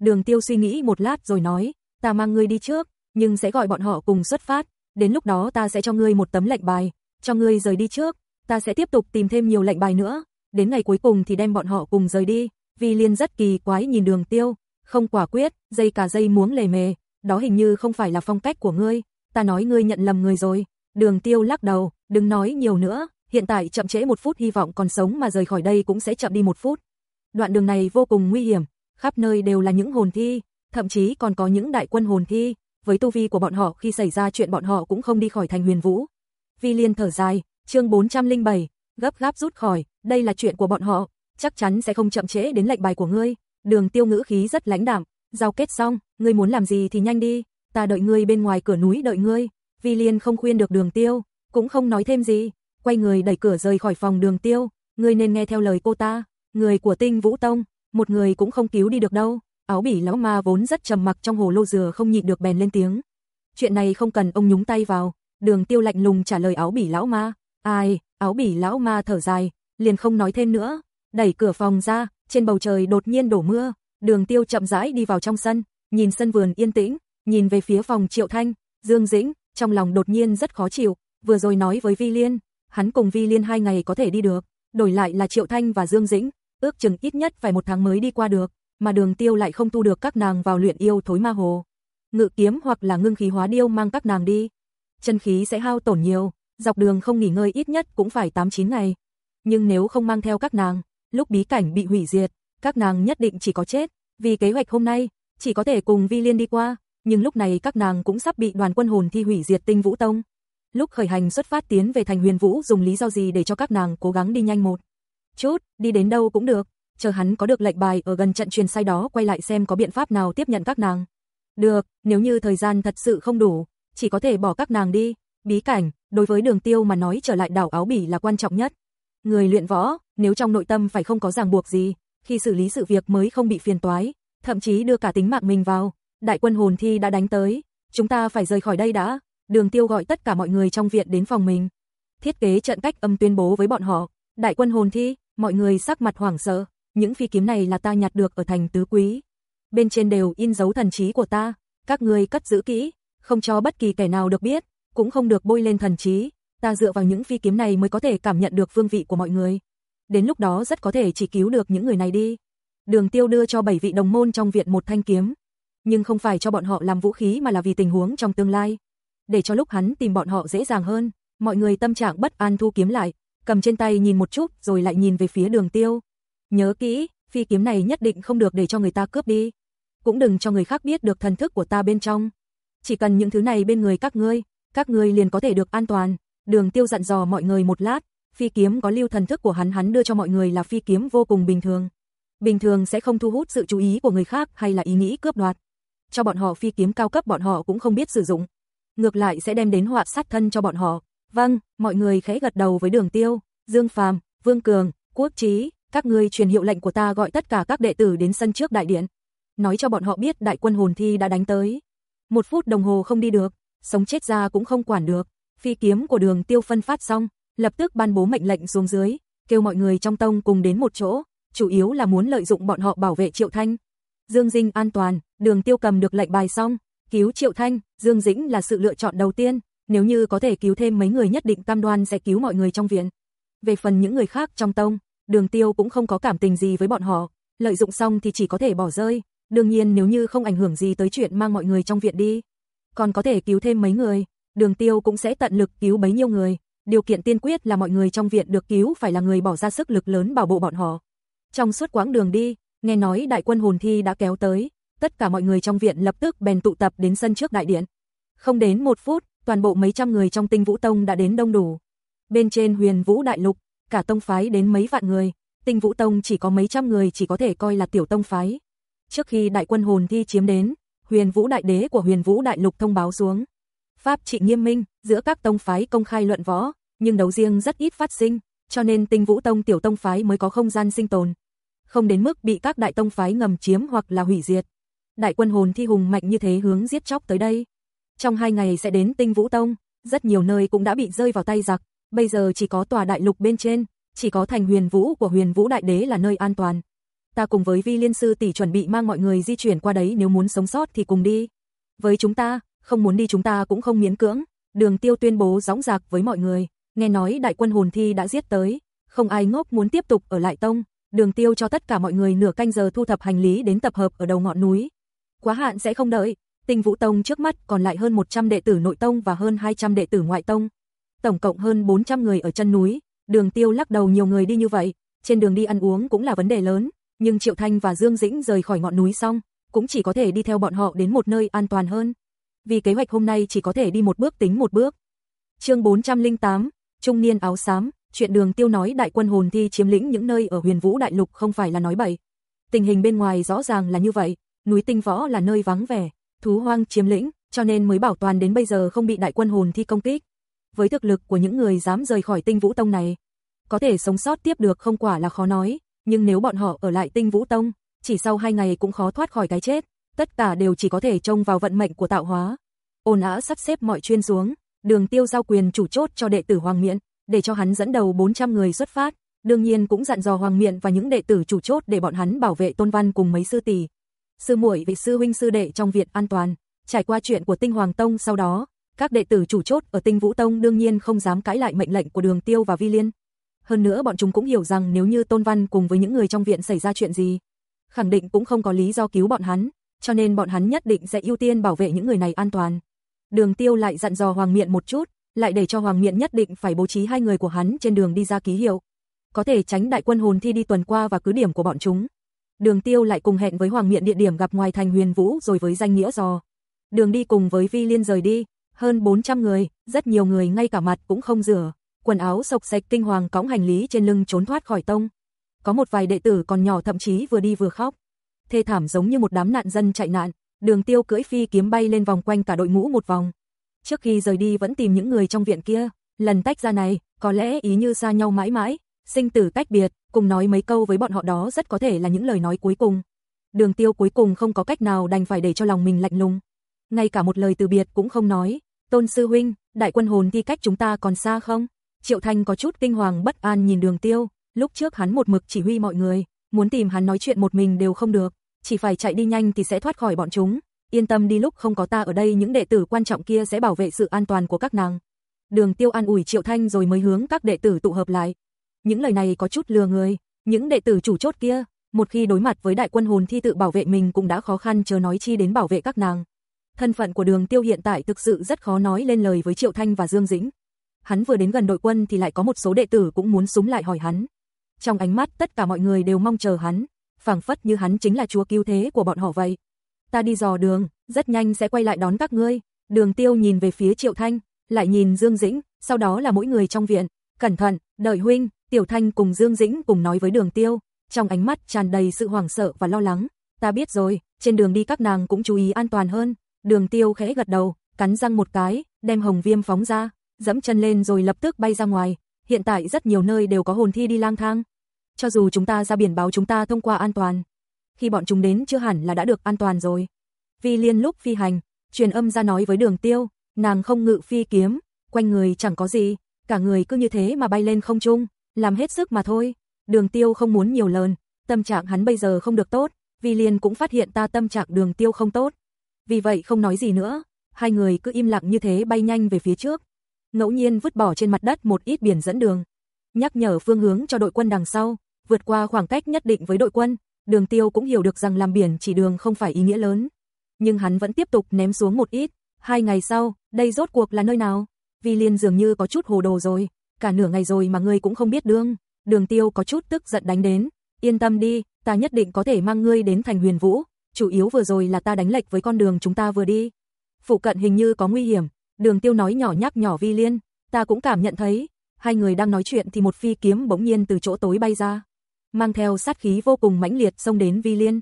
Đường Tiêu suy nghĩ một lát rồi nói, ta mang ngươi đi trước, nhưng sẽ gọi bọn họ cùng xuất phát, đến lúc đó ta sẽ cho ngươi một tấm lệnh bài, cho ngươi rời đi trước, ta sẽ tiếp tục tìm thêm nhiều lệnh bài nữa, đến ngày cuối cùng thì đem bọn họ cùng rời đi. Vi Liên rất kỳ quái nhìn Đường Tiêu, không quả quyết, dây cả dây muống lề mề, đó hình như không phải là phong cách của ngươi, ta nói ngươi nhận lầm người rồi. Đường Tiêu lắc đầu, đừng nói nhiều nữa, hiện tại chậm trễ một phút hy vọng còn sống mà rời khỏi đây cũng sẽ chậm đi một phút. Đoạn đường này vô cùng nguy hiểm, khắp nơi đều là những hồn thi, thậm chí còn có những đại quân hồn thi, với tu vi của bọn họ khi xảy ra chuyện bọn họ cũng không đi khỏi thành huyền vũ. Vi Liên thở dài, chương 407, gấp gáp rút khỏi, đây là chuyện của bọn họ, chắc chắn sẽ không chậm trễ đến lệnh bài của ngươi. Đường tiêu ngữ khí rất lãnh đạm, giao kết xong, ngươi muốn làm gì thì nhanh đi, ta đợi ngươi bên ngoài cửa núi đợi ngươi. Vi Liên không khuyên được đường tiêu, cũng không nói thêm gì, quay người đẩy cửa rời khỏi phòng đường tiêu, ngươi nên nghe theo lời cô ta, người của tinh vũ tông, một người cũng không cứu đi được đâu. Áo bỉ lão ma vốn rất trầm mặc trong hồ lô dừa không nhịn được bèn lên tiếng. Chuyện này không cần ông nhúng tay vào, đường tiêu lạnh lùng trả lời áo bỉ lão ma. Ai, áo bỉ lão ma thở dài, liền không nói thêm nữa, đẩy cửa phòng ra, trên bầu trời đột nhiên đổ mưa, đường tiêu chậm rãi đi vào trong sân, nhìn sân vườn yên tĩnh, nhìn về phía phòng triệu thanh, Dương Dĩnh, trong lòng đột nhiên rất khó chịu, vừa rồi nói với Vi Liên, hắn cùng Vi Liên hai ngày có thể đi được, đổi lại là Triệu Thanh và Dương Dĩnh, ước chừng ít nhất phải một tháng mới đi qua được, mà đường tiêu lại không thu được các nàng vào luyện yêu thối ma hồ. Ngự kiếm hoặc là ngưng khí hóa điêu mang các nàng đi. Chân khí sẽ hao tổn nhiều, dọc đường không nghỉ ngơi ít nhất cũng phải 8-9 ngày. Nhưng nếu không mang theo các nàng, lúc bí cảnh bị hủy diệt, các nàng nhất định chỉ có chết, vì kế hoạch hôm nay, chỉ có thể cùng Vi Liên đi qua, nhưng lúc này các nàng cũng sắp bị đoàn quân hồn thi hủy diệt tinh vũ tông. Lúc khởi hành xuất phát tiến về thành huyền vũ dùng lý do gì để cho các nàng cố gắng đi nhanh một chút, đi đến đâu cũng được, chờ hắn có được lệnh bài ở gần trận truyền sai đó quay lại xem có biện pháp nào tiếp nhận các nàng. Được, nếu như thời gian thật sự không đủ, chỉ có thể bỏ các nàng đi, bí cảnh, đối với đường tiêu mà nói trở lại đảo áo bỉ là quan trọng nhất. Người luyện võ, nếu trong nội tâm phải không có ràng buộc gì, khi xử lý sự việc mới không bị phiền toái, thậm chí đưa cả tính mạng mình vào. Đại quân hồn thi đã đánh tới, chúng ta phải rời khỏi đây đã. Đường tiêu gọi tất cả mọi người trong viện đến phòng mình. Thiết kế trận cách âm tuyên bố với bọn họ, đại quân hồn thi, mọi người sắc mặt hoảng sợ, những phi kiếm này là ta nhặt được ở thành tứ quý. Bên trên đều in dấu thần trí của ta, các người cất giữ kỹ, không cho bất kỳ kẻ nào được biết, cũng không được bôi lên thần trí, ta dựa vào những phi kiếm này mới có thể cảm nhận được phương vị của mọi người. Đến lúc đó rất có thể chỉ cứu được những người này đi. Đường Tiêu đưa cho bảy vị đồng môn trong viện một thanh kiếm, nhưng không phải cho bọn họ làm vũ khí mà là vì tình huống trong tương lai. Để cho lúc hắn tìm bọn họ dễ dàng hơn, mọi người tâm trạng bất an thu kiếm lại, cầm trên tay nhìn một chút rồi lại nhìn về phía đường tiêu. Nhớ kỹ, phi kiếm này nhất định không được để cho người ta cướp đi. Cũng đừng cho người khác biết được thần thức của ta bên trong. Chỉ cần những thứ này bên người các ngươi, các ngươi liền có thể được an toàn. Đường tiêu dặn dò mọi người một lát, phi kiếm có lưu thần thức của hắn hắn đưa cho mọi người là phi kiếm vô cùng bình thường. Bình thường sẽ không thu hút sự chú ý của người khác hay là ý nghĩ cướp đoạt. Cho bọn họ phi kiếm cao cấp bọn họ cũng không biết sử dụng. Ngược lại sẽ đem đến họa sát thân cho bọn họ. Vâng, mọi người khẽ gật đầu với đường tiêu, Dương Phàm, Vương Cường, Quốc Trí, các ngươi truyền hiệu lệnh của ta gọi tất cả các đệ tử đến sân trước đại điện. Nói cho bọn họ biết đại quân hồn thi đã đánh tới. Một phút đồng hồ không đi được, sống chết ra cũng không quản được. Phi kiếm của đường tiêu phân phát xong, lập tức ban bố mệnh lệnh xuống dưới, kêu mọi người trong tông cùng đến một chỗ, chủ yếu là muốn lợi dụng bọn họ bảo vệ Triệu Thanh. Dương Dinh an toàn, đường tiêu cầm được lệnh bài xong, cứu Triệu Thanh, Dương Dĩnh là sự lựa chọn đầu tiên, nếu như có thể cứu thêm mấy người nhất định cam đoan sẽ cứu mọi người trong viện. Về phần những người khác trong tông, đường tiêu cũng không có cảm tình gì với bọn họ, lợi dụng xong thì chỉ có thể bỏ rơi, đương nhiên nếu như không ảnh hưởng gì tới chuyện mang mọi người trong viện đi. Còn có thể cứu thêm mấy người, đường tiêu cũng sẽ tận lực cứu bấy nhiêu người, điều kiện tiên quyết là mọi người trong viện được cứu phải là người bỏ ra sức lực lớn bảo hộ bọn họ. Trong suốt quãng đường đi, nghe nói đại quân hồn thi đã kéo tới, tất cả mọi người trong viện lập tức bèn tụ tập đến sân trước đại điện. Không đến một phút, toàn bộ mấy trăm người trong tinh vũ tông đã đến đông đủ. Bên trên huyền vũ đại lục, cả tông phái đến mấy vạn người, tinh vũ tông chỉ có mấy trăm người chỉ có thể coi là tiểu tông phái. Trước khi đại quân hồn thi chiếm đến, huyền vũ đại đế của huyền vũ đại lục thông báo xuống. Pháp trị nghiêm minh, giữa các tông phái công khai luận võ, nhưng đấu riêng rất ít phát sinh, cho nên tinh vũ tông tiểu tông phái mới có không gian sinh tồn. Không đến mức bị các đại tông phái ngầm chiếm hoặc là hủy diệt. Đại quân hồn thi hùng mạnh như thế hướng giết chóc tới đây. Trong hai ngày sẽ đến tinh vũ tông, rất nhiều nơi cũng đã bị rơi vào tay giặc, bây giờ chỉ có tòa đại lục bên trên, chỉ có thành huyền vũ của huyền vũ đại đế là nơi an toàn. Ta cùng với vi liên sư tỷ chuẩn bị mang mọi người di chuyển qua đấy nếu muốn sống sót thì cùng đi. Với chúng ta, không muốn đi chúng ta cũng không miễn cưỡng. Đường tiêu tuyên bố gióng giạc với mọi người, nghe nói đại quân hồn thi đã giết tới, không ai ngốc muốn tiếp tục ở lại tông. Đường tiêu cho tất cả mọi người nửa canh giờ thu thập hành lý đến tập hợp ở đầu ngọn núi. Quá hạn sẽ không đợi, tinh vũ tông trước mắt còn lại hơn 100 đệ tử nội tông và hơn 200 đệ tử ngoại tông. Tổng cộng hơn 400 người ở chân núi, đường tiêu lắc đầu nhiều người đi như vậy, trên đường đi ăn uống cũng là vấn đề lớn, nhưng Triệu Thanh và Dương Dĩnh rời khỏi ngọn núi xong, cũng chỉ có thể đi theo bọn họ đến một nơi an toàn hơn. Vì kế hoạch hôm nay chỉ có thể đi một bước tính một bước. Chương 408, Trung niên áo xám, chuyện đường tiêu nói đại quân hồn thi chiếm lĩnh những nơi ở huyền vũ đại lục không phải là nói bậy. Tình hình bên ngoài rõ ràng là như vậy, núi tinh võ là nơi vắng vẻ, thú hoang chiếm lĩnh, cho nên mới bảo toàn đến bây giờ không bị đại quân hồn thi công kích. Với thực lực của những người dám rời khỏi tinh vũ tông này, có thể sống sót tiếp được không quả là khó nói, nhưng nếu bọn họ ở lại tinh vũ tông, chỉ sau hai ngày cũng khó thoát khỏi cái chết, tất cả đều chỉ có thể trông vào vận mệnh của tạo hóa. Ôn á sắp xếp mọi chuyên xuống, đường tiêu giao quyền chủ chốt cho đệ tử Hoàng Miện, để cho hắn dẫn đầu 400 người xuất phát, đương nhiên cũng dặn dò Hoàng Miện và những đệ tử chủ chốt để bọn hắn bảo vệ Tôn Văn cùng mấy sư tỷ. Sư muội vị sư huynh sư đệ trong viện an toàn, trải qua chuyện của Tinh Hoàng Tông sau đó, Các đệ tử chủ chốt ở Tinh Vũ Tông đương nhiên không dám cãi lại mệnh lệnh của Đường Tiêu và Vi Liên. Hơn nữa bọn chúng cũng hiểu rằng nếu như Tôn Văn cùng với những người trong viện xảy ra chuyện gì, khẳng định cũng không có lý do cứu bọn hắn, cho nên bọn hắn nhất định sẽ ưu tiên bảo vệ những người này an toàn. Đường Tiêu lại dặn dò Hoàng Miện một chút, lại để cho Hoàng Miện nhất định phải bố trí hai người của hắn trên đường đi ra ký hiệu, có thể tránh đại quân hồn thi đi tuần qua và cứ điểm của bọn chúng. Đường Tiêu lại cùng hẹn với Hoàng Miện địa điểm gặp ngoài thành Huyền Vũ rồi với danh nghĩa dò. Đường đi cùng với Vi Liên rời đi, hơn 400 người, rất nhiều người ngay cả mặt cũng không rửa, quần áo sộc sạch kinh hoàng cõng hành lý trên lưng trốn thoát khỏi tông. Có một vài đệ tử còn nhỏ thậm chí vừa đi vừa khóc. Thê thảm giống như một đám nạn dân chạy nạn, Đường Tiêu cưỡi phi kiếm bay lên vòng quanh cả đội ngũ một vòng. Trước khi rời đi vẫn tìm những người trong viện kia, lần tách ra này, có lẽ ý như xa nhau mãi mãi, sinh tử cách biệt, cùng nói mấy câu với bọn họ đó rất có thể là những lời nói cuối cùng. Đường Tiêu cuối cùng không có cách nào đành phải để cho lòng mình lạnh lùng. Ngay cả một lời từ biệt cũng không nói. Tôn sư huynh, đại quân hồn thi cách chúng ta còn xa không? Triệu Thanh có chút kinh hoàng bất an nhìn Đường Tiêu, lúc trước hắn một mực chỉ huy mọi người, muốn tìm hắn nói chuyện một mình đều không được, chỉ phải chạy đi nhanh thì sẽ thoát khỏi bọn chúng. Yên tâm đi lúc không có ta ở đây những đệ tử quan trọng kia sẽ bảo vệ sự an toàn của các nàng. Đường Tiêu an ủi Triệu Thanh rồi mới hướng các đệ tử tụ hợp lại. Những lời này có chút lừa người, những đệ tử chủ chốt kia, một khi đối mặt với đại quân hồn thi tự bảo vệ mình cũng đã khó khăn chờ nói chi đến bảo vệ các nàng. Thân phận của Đường Tiêu hiện tại thực sự rất khó nói lên lời với Triệu Thanh và Dương Dĩnh. Hắn vừa đến gần đội quân thì lại có một số đệ tử cũng muốn súng lại hỏi hắn. Trong ánh mắt tất cả mọi người đều mong chờ hắn, phảng phất như hắn chính là chúa cứu thế của bọn họ vậy. Ta đi dò đường, rất nhanh sẽ quay lại đón các ngươi. Đường Tiêu nhìn về phía Triệu Thanh, lại nhìn Dương Dĩnh, sau đó là mỗi người trong viện. Cẩn thận, đợi huynh, Tiểu Thanh cùng Dương Dĩnh cùng nói với Đường Tiêu, trong ánh mắt tràn đầy sự hoảng sợ và lo lắng. Ta biết rồi, trên đường đi các nàng cũng chú ý an toàn hơn. Đường Tiêu khẽ gật đầu, cắn răng một cái, đem hồng viêm phóng ra, dẫm chân lên rồi lập tức bay ra ngoài. Hiện tại rất nhiều nơi đều có hồn thi đi lang thang. Cho dù chúng ta ra biển báo chúng ta thông qua an toàn, khi bọn chúng đến chưa hẳn là đã được an toàn rồi. Vi Liên lúc phi hành, truyền âm ra nói với Đường Tiêu, nàng không ngự phi kiếm, quanh người chẳng có gì, cả người cứ như thế mà bay lên không trung, làm hết sức mà thôi. Đường Tiêu không muốn nhiều lần, tâm trạng hắn bây giờ không được tốt, Vi Liên cũng phát hiện ta tâm trạng Đường Tiêu không tốt. Vì vậy không nói gì nữa, hai người cứ im lặng như thế bay nhanh về phía trước. Ngẫu nhiên vứt bỏ trên mặt đất một ít biển dẫn đường, nhắc nhở phương hướng cho đội quân đằng sau, vượt qua khoảng cách nhất định với đội quân, Đường Tiêu cũng hiểu được rằng làm biển chỉ đường không phải ý nghĩa lớn, nhưng hắn vẫn tiếp tục ném xuống một ít. Hai ngày sau, đây rốt cuộc là nơi nào? Vi Liên dường như có chút hồ đồ rồi, cả nửa ngày rồi mà ngươi cũng không biết đương. Đường Tiêu có chút tức giận đánh đến, yên tâm đi, ta nhất định có thể mang ngươi đến thành huyền vũ, chủ yếu vừa rồi là ta đánh lệch với con đường chúng ta vừa đi. Phụ cận hình như có nguy hiểm, đường Tiêu nói nhỏ nhắc nhỏ Vi Liên, ta cũng cảm nhận thấy, hai người đang nói chuyện thì một phi kiếm bỗng nhiên từ chỗ tối bay ra, mang theo sát khí vô cùng mãnh liệt xông đến Vi Liên.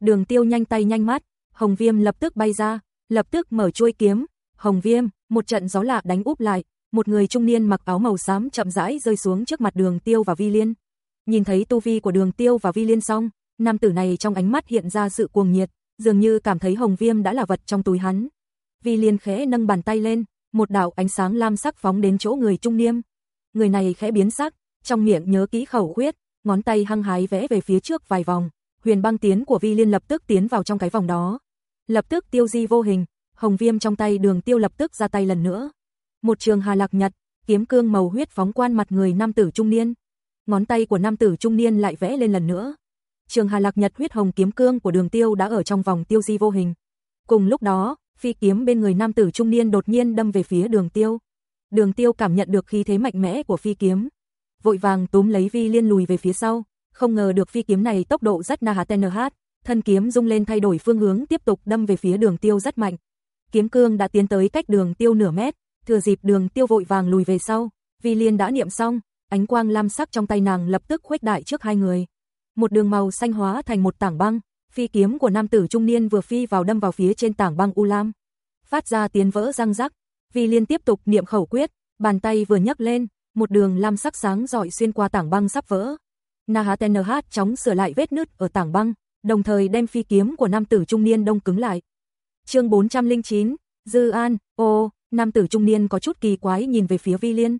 Đường Tiêu nhanh tay nhanh mắt, Hồng Viêm lập tức bay ra, lập tức mở chuôi kiếm, Hồng Viêm, một trận gió lạ đánh úp lại, một người trung niên mặc áo màu xám chậm rãi rơi xuống trước mặt Đường Tiêu và Vi Liên. Nhìn thấy tu vi của Đường Tiêu và Vi Liên xong, nam tử này trong ánh mắt hiện ra sự cuồng nhiệt, dường như cảm thấy Hồng Viêm đã là vật trong túi hắn. Vi Liên khẽ nâng bàn tay lên, một đạo ánh sáng lam sắc phóng đến chỗ người trung niên. Người này khẽ biến sắc, trong miệng nhớ kỹ khẩu khuyết, ngón tay hăng hái vẽ về phía trước vài vòng, huyền băng tiến của Vi Liên lập tức tiến vào trong cái vòng đó. Lập tức tiêu di vô hình, hồng viêm trong tay đường tiêu lập tức ra tay lần nữa. Một trường hà lạc nhật, kiếm cương màu huyết phóng quan mặt người nam tử trung niên. Ngón tay của nam tử trung niên lại vẽ lên lần nữa. Trường hà lạc nhật huyết hồng kiếm cương của đường tiêu đã ở trong vòng tiêu di vô hình. Cùng lúc đó, phi kiếm bên người nam tử trung niên đột nhiên đâm về phía đường tiêu. Đường tiêu cảm nhận được khí thế mạnh mẽ của phi kiếm. Vội vàng túm lấy vi liên lùi về phía sau, không ngờ được phi kiếm này tốc độ rất na Tenh hát, thân kiếm rung lên thay đổi phương hướng tiếp tục đâm về phía đường tiêu rất mạnh. Kiếm cương đã tiến tới cách đường tiêu nửa mét, thừa dịp đường tiêu vội vàng lùi về sau, Vi Liên đã niệm xong, ánh quang lam sắc trong tay nàng lập tức khuếch đại trước hai người. Một đường màu xanh hóa thành một tảng băng, phi kiếm của nam tử trung niên vừa phi vào đâm vào phía trên tảng băng u lam. Phát ra tiếng vỡ răng rắc, Vi Liên tiếp tục niệm khẩu quyết, bàn tay vừa nhấc lên, một đường lam sắc sáng rọi xuyên qua tảng băng sắp vỡ. Nahatenh chóng sửa lại vết nứt ở tảng băng, đồng thời đem phi kiếm của nam tử trung niên đông cứng lại. Chương 409, Dư An, ô, nam tử trung niên có chút kỳ quái nhìn về phía Vi Liên.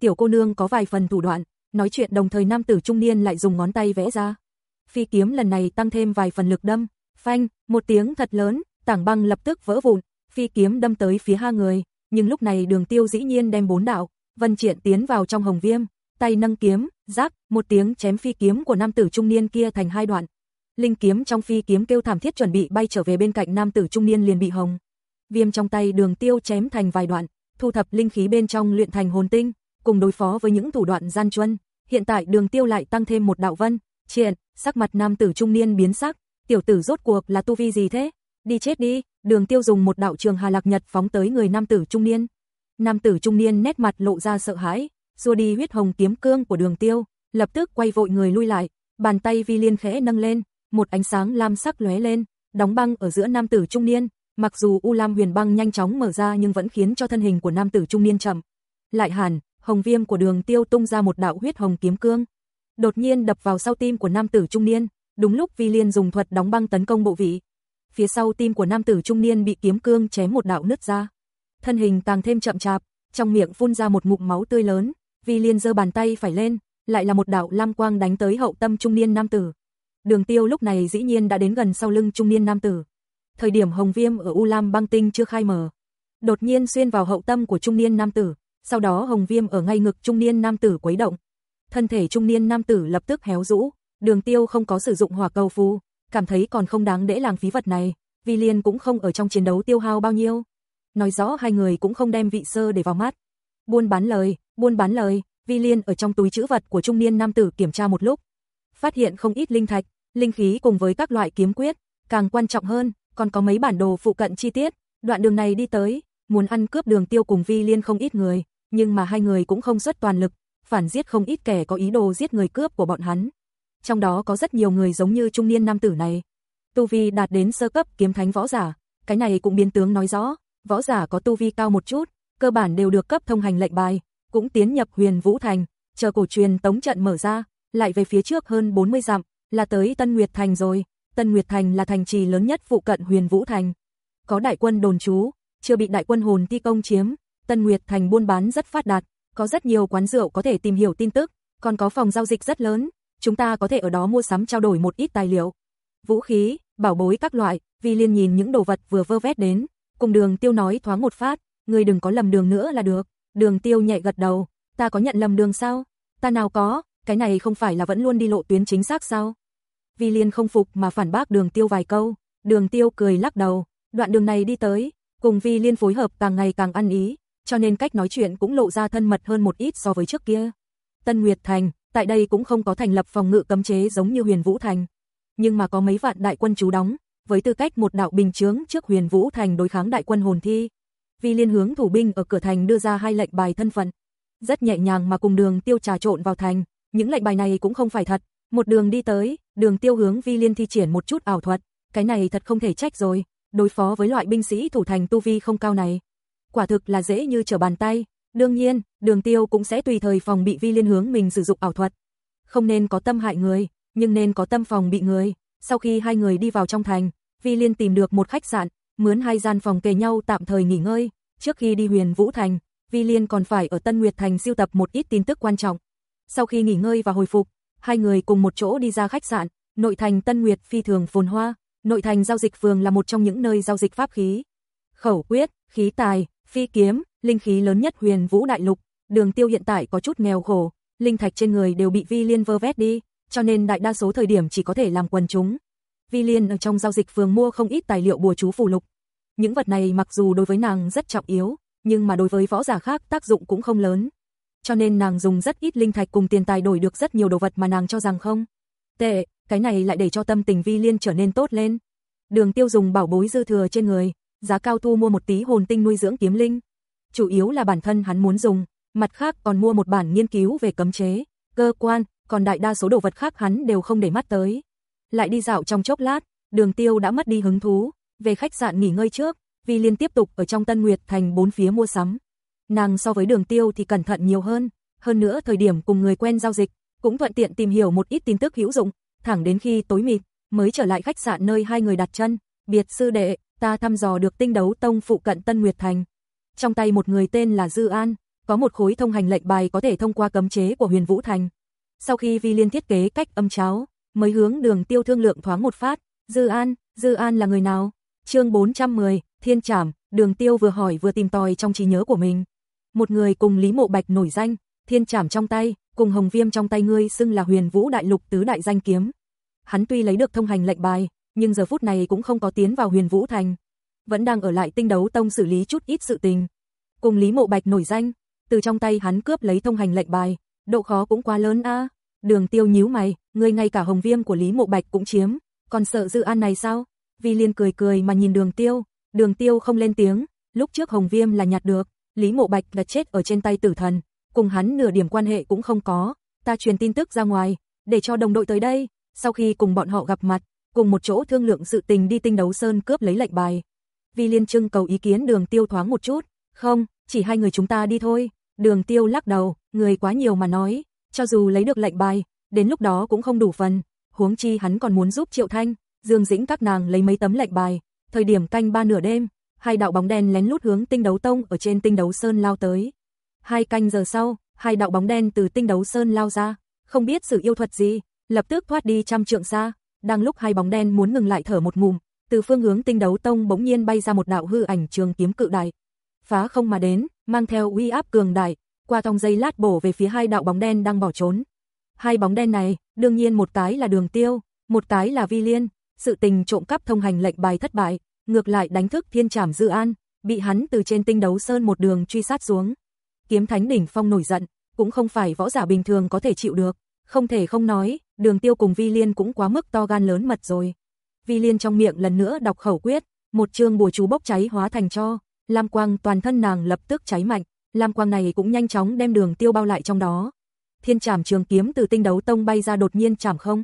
Tiểu cô nương có vài phần thủ đoạn, nói chuyện đồng thời nam tử trung niên lại dùng ngón tay vẽ ra. Phi kiếm lần này tăng thêm vài phần lực đâm, phanh, một tiếng thật lớn, tảng băng lập tức vỡ vụn, phi kiếm đâm tới phía hai người, nhưng lúc này đường tiêu dĩ nhiên đem bốn đạo, vân triển tiến vào trong hồng viêm, tay nâng kiếm, rác, một tiếng chém phi kiếm của nam tử trung niên kia thành hai đoạn. Linh kiếm trong phi kiếm kêu thảm thiết chuẩn bị bay trở về bên cạnh nam tử trung niên liền bị hồng. Viêm trong tay đường tiêu chém thành vài đoạn, thu thập linh khí bên trong luyện thành hồn tinh, cùng đối phó với những thủ đoạn gian truân. Hiện tại đường tiêu lại tăng thêm một đạo vân, triện, sắc mặt nam tử trung niên biến sắc, tiểu tử rốt cuộc là tu vi gì thế? Đi chết đi, đường tiêu dùng một đạo trường hà lạc nhật phóng tới người nam tử trung niên. Nam tử trung niên nét mặt lộ ra sợ hãi, xua đi huyết hồng kiếm cương của đường tiêu, lập tức quay vội người lui lại, bàn tay vi liên khẽ nâng lên, một ánh sáng lam sắc lóe lên, đóng băng ở giữa nam tử trung niên, mặc dù U Lam Huyền băng nhanh chóng mở ra nhưng vẫn khiến cho thân hình của nam tử trung niên chậm. Lại hẳn hồng viêm của đường tiêu tung ra một đạo huyết hồng kiếm cương. Đột nhiên đập vào sau tim của nam tử trung niên, đúng lúc Vi Liên dùng thuật đóng băng tấn công bộ vị. Phía sau tim của nam tử trung niên bị kiếm cương chém một đạo nứt ra. Thân hình càng thêm chậm chạp, trong miệng phun ra một ngụm máu tươi lớn, Vi Liên giơ bàn tay phải lên, lại là một đạo lam quang đánh tới hậu tâm trung niên nam tử. Đường Tiêu lúc này dĩ nhiên đã đến gần sau lưng trung niên nam tử. Thời điểm hồng viêm ở U Lam băng tinh chưa khai mở, đột nhiên xuyên vào hậu tâm của trung niên nam tử, sau đó hồng viêm ở ngay ngực trung niên nam tử quấy động. Thân thể trung niên nam tử lập tức héo rũ, Đường Tiêu không có sử dụng hỏa cầu phù, cảm thấy còn không đáng để lãng phí vật này, Vi Liên cũng không ở trong chiến đấu tiêu hao bao nhiêu. Nói rõ hai người cũng không đem vị sơ để vào mắt. Buôn bán lời, buôn bán lời, Vi Liên ở trong túi trữ vật của trung niên nam tử kiểm tra một lúc, phát hiện không ít linh thạch, linh khí cùng với các loại kiếm quyết, càng quan trọng hơn, còn có mấy bản đồ phụ cận chi tiết, đoạn đường này đi tới, muốn ăn cướp đường tiêu cùng Vi Liên không ít người, nhưng mà hai người cũng không xuất toàn lực, phản giết không ít kẻ có ý đồ giết người cướp của bọn hắn. Trong đó có rất nhiều người giống như trung niên nam tử này. Tu vi đạt đến sơ cấp kiếm thánh võ giả, cái này cũng biến tướng nói rõ, võ giả có tu vi cao một chút, cơ bản đều được cấp thông hành lệnh bài, cũng tiến nhập huyền vũ thành, chờ cổ truyền tống trận mở ra, lại về phía trước hơn 40 dặm, là tới Tân Nguyệt Thành rồi. Tân Nguyệt Thành là thành trì lớn nhất phụ cận huyền vũ thành. Có đại quân đồn trú, chưa bị đại quân hồn ti công chiếm, Tân Nguyệt Thành buôn bán rất phát đạt, có rất nhiều quán rượu có thể tìm hiểu tin tức, còn có phòng giao dịch rất lớn, chúng ta có thể ở đó mua sắm trao đổi một ít tài liệu, vũ khí, bảo bối các loại, Vi Liên nhìn những đồ vật vừa vơ vét đến, cùng Đường Tiêu nói thoáng một phát, người đừng có lầm đường nữa là được. Đường Tiêu nhẹ gật đầu, ta có nhận lầm đường sao? Ta nào có, cái này không phải là vẫn luôn đi lộ tuyến chính xác sao? Vi Liên không phục mà phản bác Đường Tiêu vài câu, Đường Tiêu cười lắc đầu, đoạn đường này đi tới, cùng Vi Liên phối hợp càng ngày càng ăn ý, cho nên cách nói chuyện cũng lộ ra thân mật hơn một ít so với trước kia. Tân Nguyệt Thành, tại đây cũng không có thành lập phòng ngự cấm chế giống như Huyền Vũ Thành, nhưng mà có mấy vạn đại quân trú đóng, với tư cách một đạo bình chướng trước Huyền Vũ Thành đối kháng đại quân hồn thi. Vi Liên hướng thủ binh ở cửa thành đưa ra hai lệnh bài thân phận, rất nhẹ nhàng mà cùng Đường Tiêu trà trộn vào thành, những lệnh bài này cũng không phải thật, một đường đi tới, Đường Tiêu hướng Vi Liên thi triển một chút ảo thuật, cái này thật không thể trách rồi, đối phó với loại binh sĩ thủ thành tu vi không cao này quả thực là dễ như trở bàn tay. Đương nhiên, đường tiêu cũng sẽ tùy thời phòng bị vi liên hướng mình sử dụng ảo thuật. Không nên có tâm hại người, nhưng nên có tâm phòng bị người. Sau khi hai người đi vào trong thành, vi liên tìm được một khách sạn, mướn hai gian phòng kề nhau tạm thời nghỉ ngơi. Trước khi đi huyền Vũ Thành, vi liên còn phải ở Tân Nguyệt Thành siêu tập một ít tin tức quan trọng. Sau khi nghỉ ngơi và hồi phục, hai người cùng một chỗ đi ra khách sạn, nội thành Tân Nguyệt phi thường phồn hoa, nội thành giao dịch phường là một trong những nơi giao dịch pháp khí. Khẩu quyết, khí tài, phi kiếm, linh khí lớn nhất huyền vũ đại lục, đường tiêu hiện tại có chút nghèo khổ, linh thạch trên người đều bị vi liên vơ vét đi, cho nên đại đa số thời điểm chỉ có thể làm quần chúng. Vi liên ở trong giao dịch phường mua không ít tài liệu bùa chú phù lục. Những vật này mặc dù đối với nàng rất trọng yếu, nhưng mà đối với võ giả khác tác dụng cũng không lớn. Cho nên nàng dùng rất ít linh thạch cùng tiền tài đổi được rất nhiều đồ vật mà nàng cho rằng không. Tệ, cái này lại để cho tâm tình vi liên trở nên tốt lên. Đường tiêu dùng bảo bối dư thừa trên người, giá cao thu mua một tí hồn tinh nuôi dưỡng kiếm linh. Chủ yếu là bản thân hắn muốn dùng, mặt khác còn mua một bản nghiên cứu về cấm chế, cơ quan, còn đại đa số đồ vật khác hắn đều không để mắt tới. Lại đi dạo trong chốc lát, đường tiêu đã mất đi hứng thú, về khách sạn nghỉ ngơi trước, vì liên tiếp tục ở trong Tân Nguyệt thành bốn phía mua sắm. Nàng so với đường tiêu thì cẩn thận nhiều hơn, hơn nữa thời điểm cùng người quen giao dịch, cũng thuận tiện tìm hiểu một ít tin tức hữu dụng, thẳng đến khi tối mịt, mới trở lại khách sạn nơi hai người đặt chân, biệt sư đệ, ta thăm dò được tinh đấu tông phụ cận Tân Nguyệt Thành. Trong tay một người tên là Dư An, có một khối thông hành lệnh bài có thể thông qua cấm chế của Huyền Vũ Thành. Sau khi Vi Liên thiết kế cách âm cháo, mới hướng đường tiêu thương lượng thoáng một phát, Dư An, Dư An là người nào? chương 410, Thiên Trảm, Đường Tiêu vừa hỏi vừa tìm tòi trong trí nhớ của mình. Một người cùng Lý Mộ Bạch nổi danh, thiên trảm trong tay, cùng hồng viêm trong tay ngươi xưng là huyền vũ đại lục tứ đại danh kiếm. Hắn tuy lấy được thông hành lệnh bài, nhưng giờ phút này cũng không có tiến vào huyền vũ thành. Vẫn đang ở lại tinh đấu tông xử lý chút ít sự tình. Cùng Lý Mộ Bạch nổi danh, từ trong tay hắn cướp lấy thông hành lệnh bài, độ khó cũng quá lớn a. Đường tiêu nhíu mày, người ngay cả hồng viêm của Lý Mộ Bạch cũng chiếm, còn sợ dự an này sao? Vi Liên cười cười mà nhìn đường tiêu, đường tiêu không lên tiếng, lúc trước hồng viêm là nhặt được, Lý Mộ Bạch là chết ở trên tay tử thần, cùng hắn nửa điểm quan hệ cũng không có, ta truyền tin tức ra ngoài, để cho đồng đội tới đây, sau khi cùng bọn họ gặp mặt, cùng một chỗ thương lượng sự tình đi tinh đấu sơn cướp lấy lệnh bài. Vi Liên trưng cầu ý kiến đường tiêu thoáng một chút, không, chỉ hai người chúng ta đi thôi, đường tiêu lắc đầu, người quá nhiều mà nói, cho dù lấy được lệnh bài, đến lúc đó cũng không đủ phần, huống chi hắn còn muốn giúp Triệu Thanh, Dương Dĩnh các nàng lấy mấy tấm lệnh bài, thời điểm canh ba nửa đêm, hai đạo bóng đen lén lút hướng tinh đấu tông ở trên tinh đấu sơn lao tới. Hai canh giờ sau, hai đạo bóng đen từ tinh đấu sơn lao ra, không biết sự yêu thuật gì, lập tức thoát đi trăm trượng xa, đang lúc hai bóng đen muốn ngừng lại thở một ngụm, từ phương hướng tinh đấu tông bỗng nhiên bay ra một đạo hư ảnh trường kiếm cự đại. Phá không mà đến, mang theo uy áp cường đại, qua trong dây lát bổ về phía hai đạo bóng đen đang bỏ trốn. Hai bóng đen này, đương nhiên một cái là đường tiêu, một cái là vi liên, sự tình trộm cắp thông hành lệnh bài thất bại, ngược lại đánh thức thiên trảm dư an, bị hắn từ trên tinh đấu sơn một đường truy sát xuống. Kiếm thánh đỉnh phong nổi giận, cũng không phải võ giả bình thường có thể chịu được, không thể không nói, đường tiêu cùng vi liên cũng quá mức to gan lớn mật rồi. Vi liên trong miệng lần nữa đọc khẩu quyết, một chương bùa chú bốc cháy hóa thành cho, lam quang toàn thân nàng lập tức cháy mạnh, lam quang này cũng nhanh chóng đem đường tiêu bao lại trong đó. Thiên trảm trường kiếm từ tinh đấu tông bay ra đột nhiên chảm không,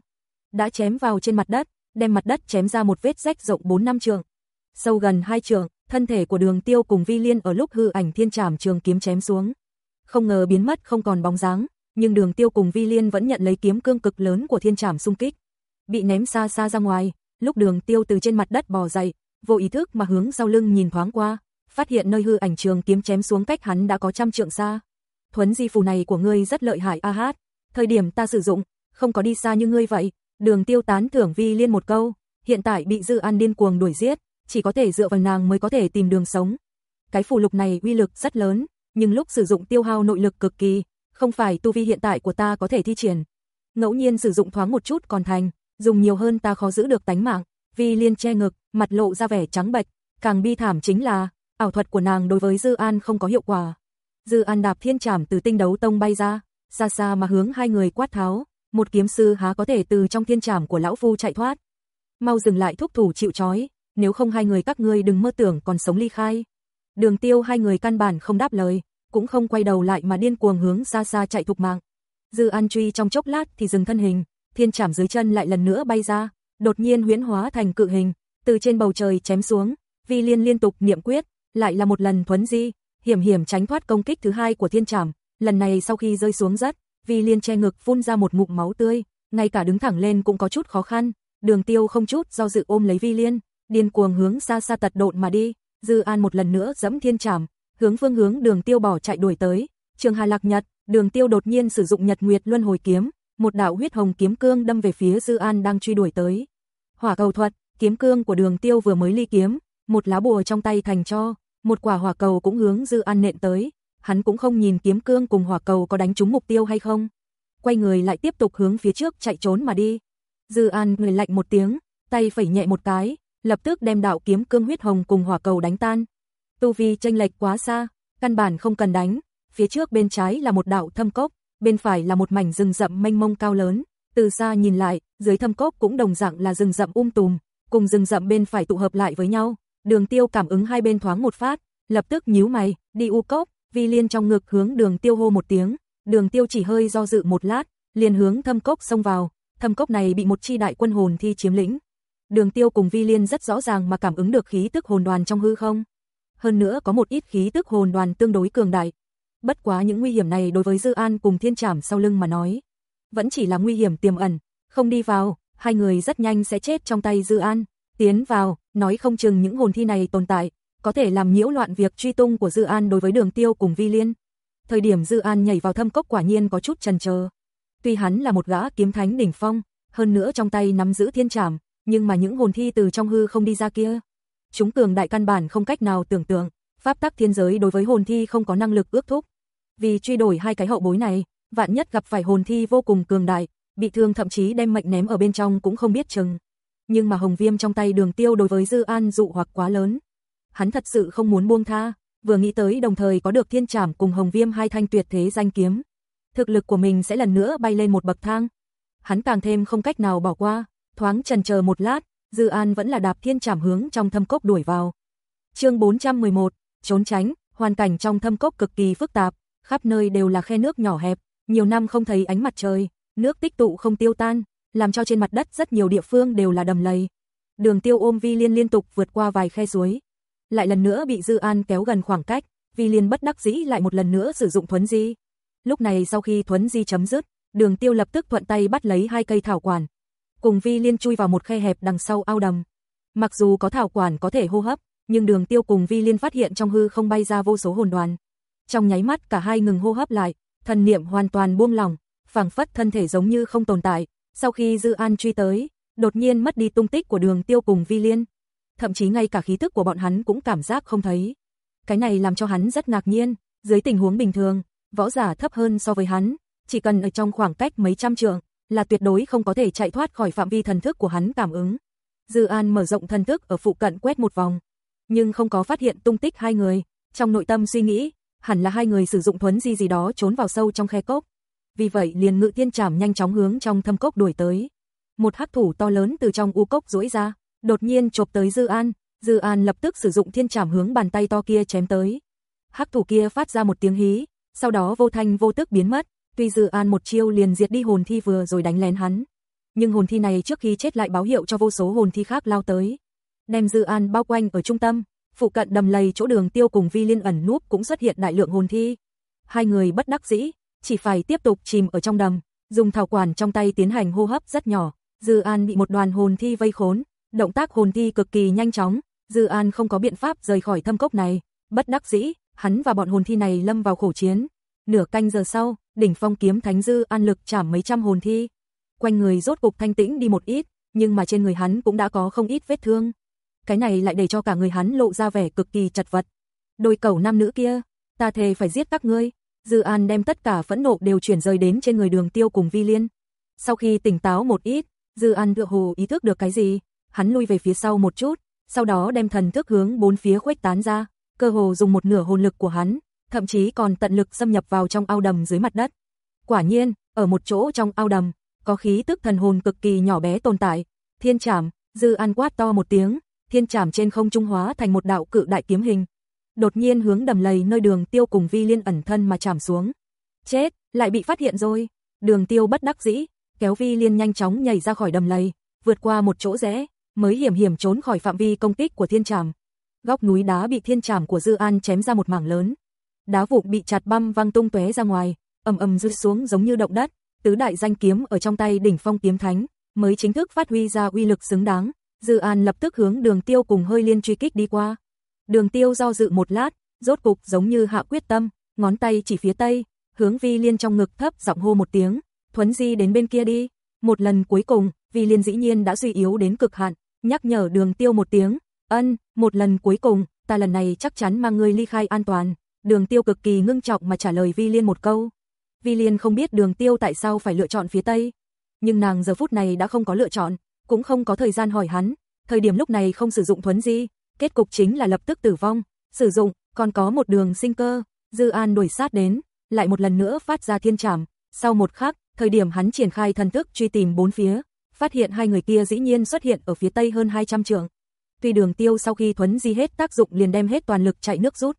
đã chém vào trên mặt đất, đem mặt đất chém ra một vết rách rộng 4 năm trường. Sâu gần hai trường, thân thể của đường tiêu cùng vi liên ở lúc hư ảnh thiên trảm trường kiếm chém xuống. Không ngờ biến mất không còn bóng dáng, nhưng đường tiêu cùng vi liên vẫn nhận lấy kiếm cương cực lớn của thiên trảm xung kích. Bị ném xa xa ra ngoài, lúc đường tiêu từ trên mặt đất bò dậy, vô ý thức mà hướng sau lưng nhìn thoáng qua, phát hiện nơi hư ảnh trường kiếm chém xuống cách hắn đã có trăm trượng xa. Thuấn di phù này của ngươi rất lợi hại a hát, thời điểm ta sử dụng, không có đi xa như ngươi vậy, Đường tiêu tán thưởng vi liên một câu, hiện tại bị dư an điên cuồng đuổi giết, chỉ có thể dựa vào nàng mới có thể tìm đường sống. Cái phù lục này uy lực rất lớn, nhưng lúc sử dụng tiêu hao nội lực cực kỳ, không phải tu vi hiện tại của ta có thể thi triển. Ngẫu nhiên sử dụng thoáng một chút còn thành, dùng nhiều hơn ta khó giữ được tánh mạng. Vi liên che ngực, mặt lộ ra vẻ trắng bệch, càng bi thảm chính là, ảo thuật của nàng đối với Dư An không có hiệu quả. Dư An đạp thiên trảm từ tinh đấu tông bay ra, xa xa mà hướng hai người quát tháo, một kiếm sư há có thể từ trong thiên trảm của lão phu chạy thoát. Mau dừng lại thúc thủ chịu trói, nếu không hai người các ngươi đừng mơ tưởng còn sống ly khai. Đường tiêu hai người căn bản không đáp lời, cũng không quay đầu lại mà điên cuồng hướng xa xa chạy thục mạng. Dư An truy trong chốc lát thì dừng thân hình, thiên trảm dưới chân lại lần nữa bay ra, đột nhiên huyễn hóa thành cự hình, từ trên bầu trời chém xuống, Vi Liên liên tục niệm quyết, lại là một lần thuấn di, hiểm hiểm tránh thoát công kích thứ hai của thiên trảm, lần này sau khi rơi xuống rất, Vi Liên che ngực phun ra một ngụm máu tươi, ngay cả đứng thẳng lên cũng có chút khó khăn. Đường Tiêu không chút do dự ôm lấy Vi Liên, điên cuồng hướng xa xa tật độn mà đi. Dư An một lần nữa dẫm thiên trảm, hướng phương hướng Đường Tiêu bỏ chạy đuổi tới. Trường Hà Lạc Nhật, Đường Tiêu đột nhiên sử dụng Nhật Nguyệt Luân Hồi kiếm, một đạo huyết hồng kiếm cương đâm về phía Dư An đang truy đuổi tới. Hỏa cầu thuật, kiếm cương của Đường Tiêu vừa mới ly kiếm, một lá bùa trong tay thành cho, một quả hỏa cầu cũng hướng Dư An nện tới, hắn cũng không nhìn kiếm cương cùng hỏa cầu có đánh trúng mục tiêu hay không. Quay người lại tiếp tục hướng phía trước chạy trốn mà đi. Dư An người lạnh một tiếng, tay phẩy nhẹ một cái, lập tức đem đạo kiếm cương huyết hồng cùng hỏa cầu đánh tan. Tu vi chênh lệch quá xa, căn bản không cần đánh, phía trước bên trái là một đạo thâm cốc, bên phải là một mảnh rừng rậm mênh mông cao lớn, từ xa nhìn lại, dưới thâm cốc cũng đồng dạng là rừng rậm um tùm, cùng rừng rậm bên phải tụ hợp lại với nhau. Đường Tiêu cảm ứng hai bên thoáng một phát, lập tức nhíu mày, đi u cốc, Vi Liên trong ngực hướng đường tiêu hô một tiếng, đường tiêu chỉ hơi do dự một lát, liền hướng thâm cốc xông vào, thâm cốc này bị một chi đại quân hồn thi chiếm lĩnh. Đường tiêu cùng Vi Liên rất rõ ràng mà cảm ứng được khí tức hồn đoàn trong hư không. Hơn nữa có một ít khí tức hồn đoàn tương đối cường đại. Bất quá những nguy hiểm này đối với Dư An cùng Thiên Trảm sau lưng mà nói, vẫn chỉ là nguy hiểm tiềm ẩn, không đi vào, hai người rất nhanh sẽ chết trong tay Dư An. Tiến vào, nói không chừng những hồn thi này tồn tại, có thể làm nhiễu loạn việc truy tung của Dư An đối với Đường Tiêu cùng Vi Liên. Thời điểm Dư An nhảy vào thâm cốc quả nhiên có chút chần chờ. Tuy hắn là một gã kiếm thánh đỉnh phong, hơn nữa trong tay nắm giữ thiên trảm, nhưng mà những hồn thi từ trong hư không đi ra kia, chúng cường đại căn bản không cách nào tưởng tượng, pháp tắc thiên giới đối với hồn thi không có năng lực ước thúc. Vì truy đổi hai cái hậu bối này, vạn nhất gặp phải hồn thi vô cùng cường đại, bị thương thậm chí đem mệnh ném ở bên trong cũng không biết chừng. Nhưng mà hồng viêm trong tay đường tiêu đối với Dư An dụ hoặc quá lớn. Hắn thật sự không muốn buông tha, vừa nghĩ tới đồng thời có được thiên trảm cùng hồng viêm hai thanh tuyệt thế danh kiếm. Thực lực của mình sẽ lần nữa bay lên một bậc thang. Hắn càng thêm không cách nào bỏ qua, thoáng trần chờ một lát, Dư An vẫn là đạp thiên trảm hướng trong thâm cốc đuổi vào. chương 411, trốn tránh, hoàn cảnh trong thâm cốc cực kỳ phức tạp, khắp nơi đều là khe nước nhỏ hẹp, nhiều năm không thấy ánh mặt trời, nước tích tụ không tiêu tan, làm cho trên mặt đất rất nhiều địa phương đều là đầm lầy. Đường Tiêu ôm Vi Liên liên tục vượt qua vài khe suối, lại lần nữa bị Dư An kéo gần khoảng cách, Vi Liên bất đắc dĩ lại một lần nữa sử dụng thuấn di. Lúc này sau khi thuấn di chấm dứt, Đường Tiêu lập tức thuận tay bắt lấy hai cây thảo quản, cùng Vi Liên chui vào một khe hẹp đằng sau ao đầm. Mặc dù có thảo quản có thể hô hấp, nhưng Đường Tiêu cùng Vi Liên phát hiện trong hư không bay ra vô số hồn đoàn. Trong nháy mắt cả hai ngừng hô hấp lại, thần niệm hoàn toàn buông lỏng, phảng phất thân thể giống như không tồn tại. Sau khi Dư An truy tới, đột nhiên mất đi tung tích của Đường Tiêu cùng Vi Liên. Thậm chí ngay cả khí tức của bọn hắn cũng cảm giác không thấy. Cái này làm cho hắn rất ngạc nhiên, dưới tình huống bình thường, võ giả thấp hơn so với hắn, chỉ cần ở trong khoảng cách mấy trăm trượng, là tuyệt đối không có thể chạy thoát khỏi phạm vi thần thức của hắn cảm ứng. Dư An mở rộng thần thức ở phụ cận quét một vòng, nhưng không có phát hiện tung tích hai người, trong nội tâm suy nghĩ, hẳn là hai người sử dụng thuấn di gì đó trốn vào sâu trong khe cốc. Vì vậy liền ngự tiên trảm nhanh chóng hướng trong thâm cốc đuổi tới. Một hắc thủ to lớn từ trong u cốc duỗi ra, đột nhiên chộp tới Dư An, Dư An lập tức sử dụng thiên trảm hướng bàn tay to kia chém tới. Hắc thủ kia phát ra một tiếng hí, sau đó vô thanh vô tức biến mất, tuy Dư An một chiêu liền diệt đi hồn thi vừa rồi đánh lén hắn, nhưng hồn thi này trước khi chết lại báo hiệu cho vô số hồn thi khác lao tới. Đem Dư An bao quanh ở trung tâm, phụ cận đầm lầy chỗ đường tiêu cùng vi liên ẩn núp cũng xuất hiện đại lượng hồn thi. Hai người bất đắc dĩ, chỉ phải tiếp tục chìm ở trong đầm, dùng thảo quản trong tay tiến hành hô hấp rất nhỏ. Dư An bị một đoàn hồn thi vây khốn, động tác hồn thi cực kỳ nhanh chóng, Dư An không có biện pháp rời khỏi thâm cốc này, bất đắc dĩ, hắn và bọn hồn thi này lâm vào khổ chiến. Nửa canh giờ sau, đỉnh phong kiếm thánh Dư An lực chảm mấy trăm hồn thi. Quanh người rốt cục thanh tĩnh đi một ít, nhưng mà trên người hắn cũng đã có không ít vết thương cái này lại để cho cả người hắn lộ ra vẻ cực kỳ chật vật. Đôi cầu nam nữ kia, ta thề phải giết các ngươi. Dư An đem tất cả phẫn nộ đều chuyển rời đến trên người đường tiêu cùng Vi Liên. Sau khi tỉnh táo một ít, Dư An tựa hồ ý thức được cái gì, hắn lui về phía sau một chút, sau đó đem thần thức hướng bốn phía khuếch tán ra, cơ hồ dùng một nửa hồn lực của hắn, thậm chí còn tận lực xâm nhập vào trong ao đầm dưới mặt đất. Quả nhiên, ở một chỗ trong ao đầm, có khí tức thần hồn cực kỳ nhỏ bé tồn tại. Thiên Trảm, Dư An quát to một tiếng, thiên trảm trên không trung hóa thành một đạo cự đại kiếm hình. Đột nhiên hướng đầm lầy nơi đường tiêu cùng vi liên ẩn thân mà chạm xuống. Chết, lại bị phát hiện rồi. Đường tiêu bất đắc dĩ, kéo vi liên nhanh chóng nhảy ra khỏi đầm lầy, vượt qua một chỗ rẽ, mới hiểm hiểm trốn khỏi phạm vi công kích của thiên trảm. Góc núi đá bị thiên trảm của Dư An chém ra một mảng lớn. Đá vụn bị chặt băm văng tung tóe ra ngoài, ầm ầm rơi xuống giống như động đất, tứ đại danh kiếm ở trong tay đỉnh phong kiếm thánh, mới chính thức phát huy ra uy lực xứng đáng, Dư An lập tức hướng đường tiêu cùng hơi liên truy kích đi qua. Đường tiêu do dự một lát, rốt cục giống như hạ quyết tâm, ngón tay chỉ phía tây, hướng vi liên trong ngực thấp giọng hô một tiếng, thuấn di đến bên kia đi. Một lần cuối cùng, vi liên dĩ nhiên đã suy yếu đến cực hạn, nhắc nhở đường tiêu một tiếng, ân, một lần cuối cùng, ta lần này chắc chắn mang ngươi ly khai an toàn. Đường tiêu cực kỳ ngưng trọng mà trả lời vi liên một câu. Vi liên không biết đường tiêu tại sao phải lựa chọn phía tây. Nhưng nàng giờ phút này đã không có lựa chọn, cũng không có thời gian hỏi hắn, thời điểm lúc này không sử dụng thuấn di, kết cục chính là lập tức tử vong, sử dụng, còn có một đường sinh cơ, Dư An đuổi sát đến, lại một lần nữa phát ra thiên trảm, sau một khắc, thời điểm hắn triển khai thần thức truy tìm bốn phía, phát hiện hai người kia dĩ nhiên xuất hiện ở phía tây hơn 200 trượng. Tuy đường tiêu sau khi thuấn di hết tác dụng liền đem hết toàn lực chạy nước rút,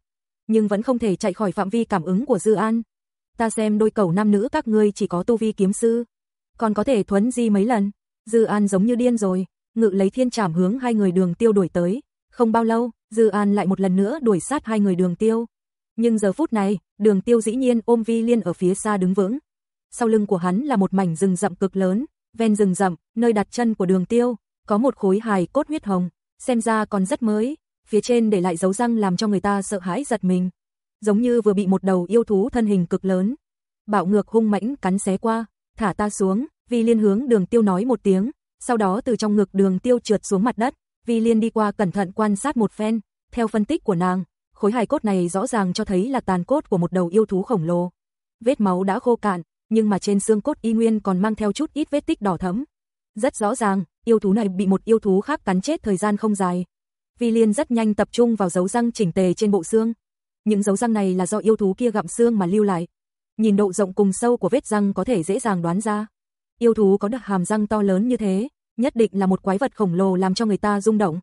nhưng vẫn không thể chạy khỏi phạm vi cảm ứng của Dư An. Ta xem đôi cầu nam nữ các ngươi chỉ có tu vi kiếm sư, còn có thể thuấn di mấy lần. Dư An giống như điên rồi, ngự lấy thiên trảm hướng hai người đường tiêu đuổi tới. Không bao lâu, Dư An lại một lần nữa đuổi sát hai người đường tiêu. Nhưng giờ phút này, đường tiêu dĩ nhiên ôm vi liên ở phía xa đứng vững. Sau lưng của hắn là một mảnh rừng rậm cực lớn, ven rừng rậm, nơi đặt chân của đường tiêu, có một khối hài cốt huyết hồng, xem ra còn rất mới, phía trên để lại dấu răng làm cho người ta sợ hãi giật mình. Giống như vừa bị một đầu yêu thú thân hình cực lớn. Bạo ngược hung mãnh cắn xé qua, thả ta xuống, Vi Liên hướng đường tiêu nói một tiếng, sau đó từ trong ngực đường tiêu trượt xuống mặt đất, Vi Liên đi qua cẩn thận quan sát một phen, theo phân tích của nàng, khối hài cốt này rõ ràng cho thấy là tàn cốt của một đầu yêu thú khổng lồ. Vết máu đã khô cạn, nhưng mà trên xương cốt y nguyên còn mang theo chút ít vết tích đỏ thẫm. Rất rõ ràng, yêu thú này bị một yêu thú khác cắn chết thời gian không dài. Vi Liên rất nhanh tập trung vào dấu răng chỉnh tề trên bộ xương. Những dấu răng này là do yêu thú kia gặm xương mà lưu lại. Nhìn độ rộng cùng sâu của vết răng có thể dễ dàng đoán ra. Yêu thú có được hàm răng to lớn như thế, nhất định là một quái vật khổng lồ làm cho người ta rung động.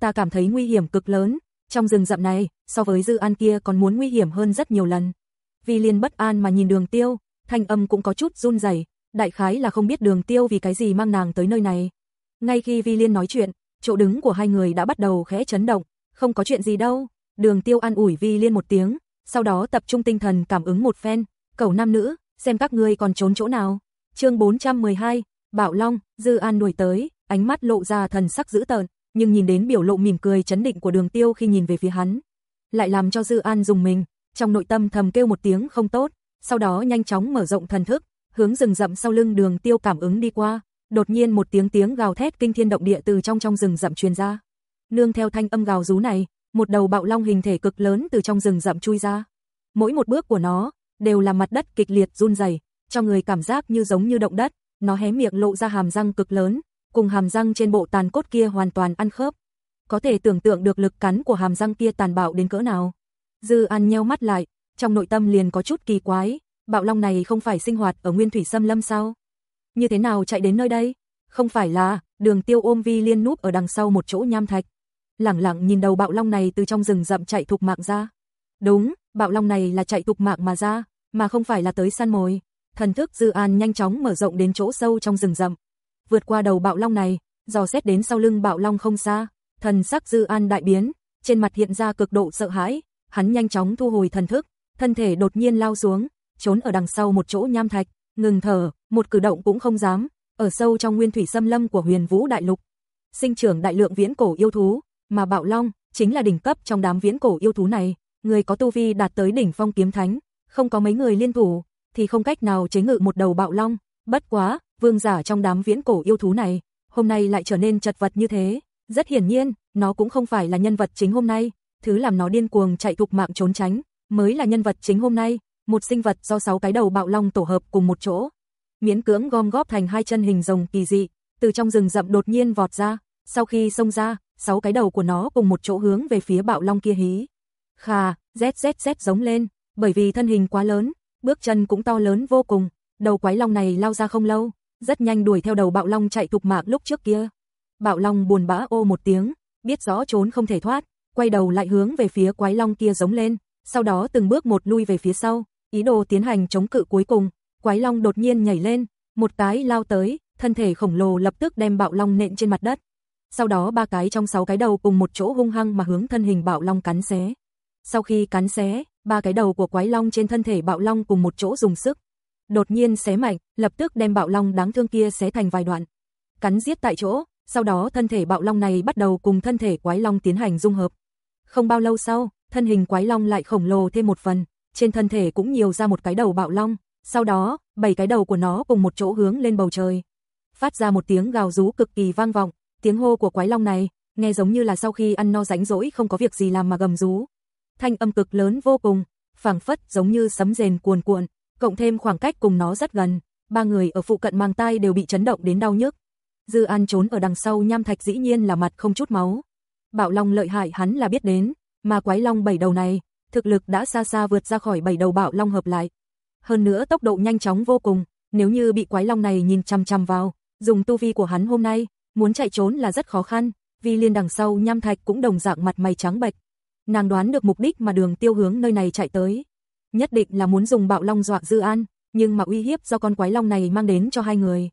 Ta cảm thấy nguy hiểm cực lớn, trong rừng rậm này, so với Dư An kia còn muốn nguy hiểm hơn rất nhiều lần. Vi Liên bất an mà nhìn Đường Tiêu, thanh âm cũng có chút run rẩy, đại khái là không biết Đường Tiêu vì cái gì mang nàng tới nơi này. Ngay khi Vi Liên nói chuyện, chỗ đứng của hai người đã bắt đầu khẽ chấn động, không có chuyện gì đâu. Đường Tiêu an ủi Vi Liên một tiếng, sau đó tập trung tinh thần cảm ứng một phen, cầu nam nữ, xem các ngươi còn trốn chỗ nào. Chương 412, Bảo Long, Dư An đuổi tới, ánh mắt lộ ra thần sắc dữ tợn, nhưng nhìn đến biểu lộ mỉm cười chấn định của Đường Tiêu khi nhìn về phía hắn, lại làm cho Dư An dùng mình, trong nội tâm thầm kêu một tiếng không tốt, sau đó nhanh chóng mở rộng thần thức, hướng rừng rậm sau lưng Đường Tiêu cảm ứng đi qua, đột nhiên một tiếng tiếng gào thét kinh thiên động địa từ trong trong rừng rậm truyền ra. Nương theo thanh âm gào rú này, một đầu bạo long hình thể cực lớn từ trong rừng rậm chui ra. Mỗi một bước của nó đều là mặt đất kịch liệt run rẩy, cho người cảm giác như giống như động đất, nó hé miệng lộ ra hàm răng cực lớn, cùng hàm răng trên bộ tàn cốt kia hoàn toàn ăn khớp. Có thể tưởng tượng được lực cắn của hàm răng kia tàn bạo đến cỡ nào. Dư An nheo mắt lại, trong nội tâm liền có chút kỳ quái, bạo long này không phải sinh hoạt ở nguyên thủy xâm lâm sao? Như thế nào chạy đến nơi đây? Không phải là, đường tiêu ôm vi liên núp ở đằng sau một chỗ nham thạch. Lẳng lặng nhìn đầu bạo long này từ trong rừng rậm chạy thục mạng ra. Đúng, bạo long này là chạy thục mạng mà ra, mà không phải là tới săn mồi. Thần thức Dư An nhanh chóng mở rộng đến chỗ sâu trong rừng rậm. Vượt qua đầu bạo long này, dò xét đến sau lưng bạo long không xa, thần sắc Dư An đại biến, trên mặt hiện ra cực độ sợ hãi, hắn nhanh chóng thu hồi thần thức, thân thể đột nhiên lao xuống, trốn ở đằng sau một chỗ nham thạch, ngừng thở, một cử động cũng không dám, ở sâu trong nguyên thủy xâm lâm của Huyền Vũ đại lục. Sinh trưởng đại lượng viễn cổ yêu thú, mà bạo long chính là đỉnh cấp trong đám viễn cổ yêu thú này, người có tu vi đạt tới đỉnh phong kiếm thánh, không có mấy người liên thủ thì không cách nào chế ngự một đầu bạo long, bất quá, vương giả trong đám viễn cổ yêu thú này, hôm nay lại trở nên chật vật như thế, rất hiển nhiên, nó cũng không phải là nhân vật chính hôm nay, thứ làm nó điên cuồng chạy thục mạng trốn tránh, mới là nhân vật chính hôm nay, một sinh vật do sáu cái đầu bạo long tổ hợp cùng một chỗ. Miễn cưỡng gom góp thành hai chân hình rồng kỳ dị, từ trong rừng rậm đột nhiên vọt ra, sau khi xông ra, sáu cái đầu của nó cùng một chỗ hướng về phía bạo long kia hí. Khà, ZZZ giống lên, bởi vì thân hình quá lớn, bước chân cũng to lớn vô cùng, đầu quái long này lao ra không lâu, rất nhanh đuổi theo đầu bạo long chạy thục mạc lúc trước kia. Bạo long buồn bã ô một tiếng, biết rõ trốn không thể thoát, quay đầu lại hướng về phía quái long kia giống lên, sau đó từng bước một lui về phía sau, ý đồ tiến hành chống cự cuối cùng, quái long đột nhiên nhảy lên, một cái lao tới, thân thể khổng lồ lập tức đem bạo long nện trên mặt đất. Sau đó ba cái trong sáu cái đầu cùng một chỗ hung hăng mà hướng thân hình bạo long cắn xé. Sau khi cắn xé, ba cái đầu của quái long trên thân thể bạo long cùng một chỗ dùng sức. Đột nhiên xé mạnh, lập tức đem bạo long đáng thương kia xé thành vài đoạn. Cắn giết tại chỗ, sau đó thân thể bạo long này bắt đầu cùng thân thể quái long tiến hành dung hợp. Không bao lâu sau, thân hình quái long lại khổng lồ thêm một phần, trên thân thể cũng nhiều ra một cái đầu bạo long, sau đó, bảy cái đầu của nó cùng một chỗ hướng lên bầu trời. Phát ra một tiếng gào rú cực kỳ vang vọng, tiếng hô của quái long này, nghe giống như là sau khi ăn no rảnh rỗi không có việc gì làm mà gầm rú. Thanh âm cực lớn vô cùng, phảng phất giống như sấm rền cuồn cuộn, cộng thêm khoảng cách cùng nó rất gần, ba người ở phụ cận mang tai đều bị chấn động đến đau nhức. Dư An trốn ở đằng sau nham thạch dĩ nhiên là mặt không chút máu. Bạo Long lợi hại hắn là biết đến, mà quái long bảy đầu này, thực lực đã xa xa vượt ra khỏi bảy đầu bạo long hợp lại. Hơn nữa tốc độ nhanh chóng vô cùng, nếu như bị quái long này nhìn chăm chăm vào, dùng tu vi của hắn hôm nay, muốn chạy trốn là rất khó khăn, vì liên đằng sau nham thạch cũng đồng dạng mặt mày trắng bệch. Nàng đoán được mục đích mà đường tiêu hướng nơi này chạy tới. Nhất định là muốn dùng bạo long dọa Dư An, nhưng mà uy hiếp do con quái long này mang đến cho hai người.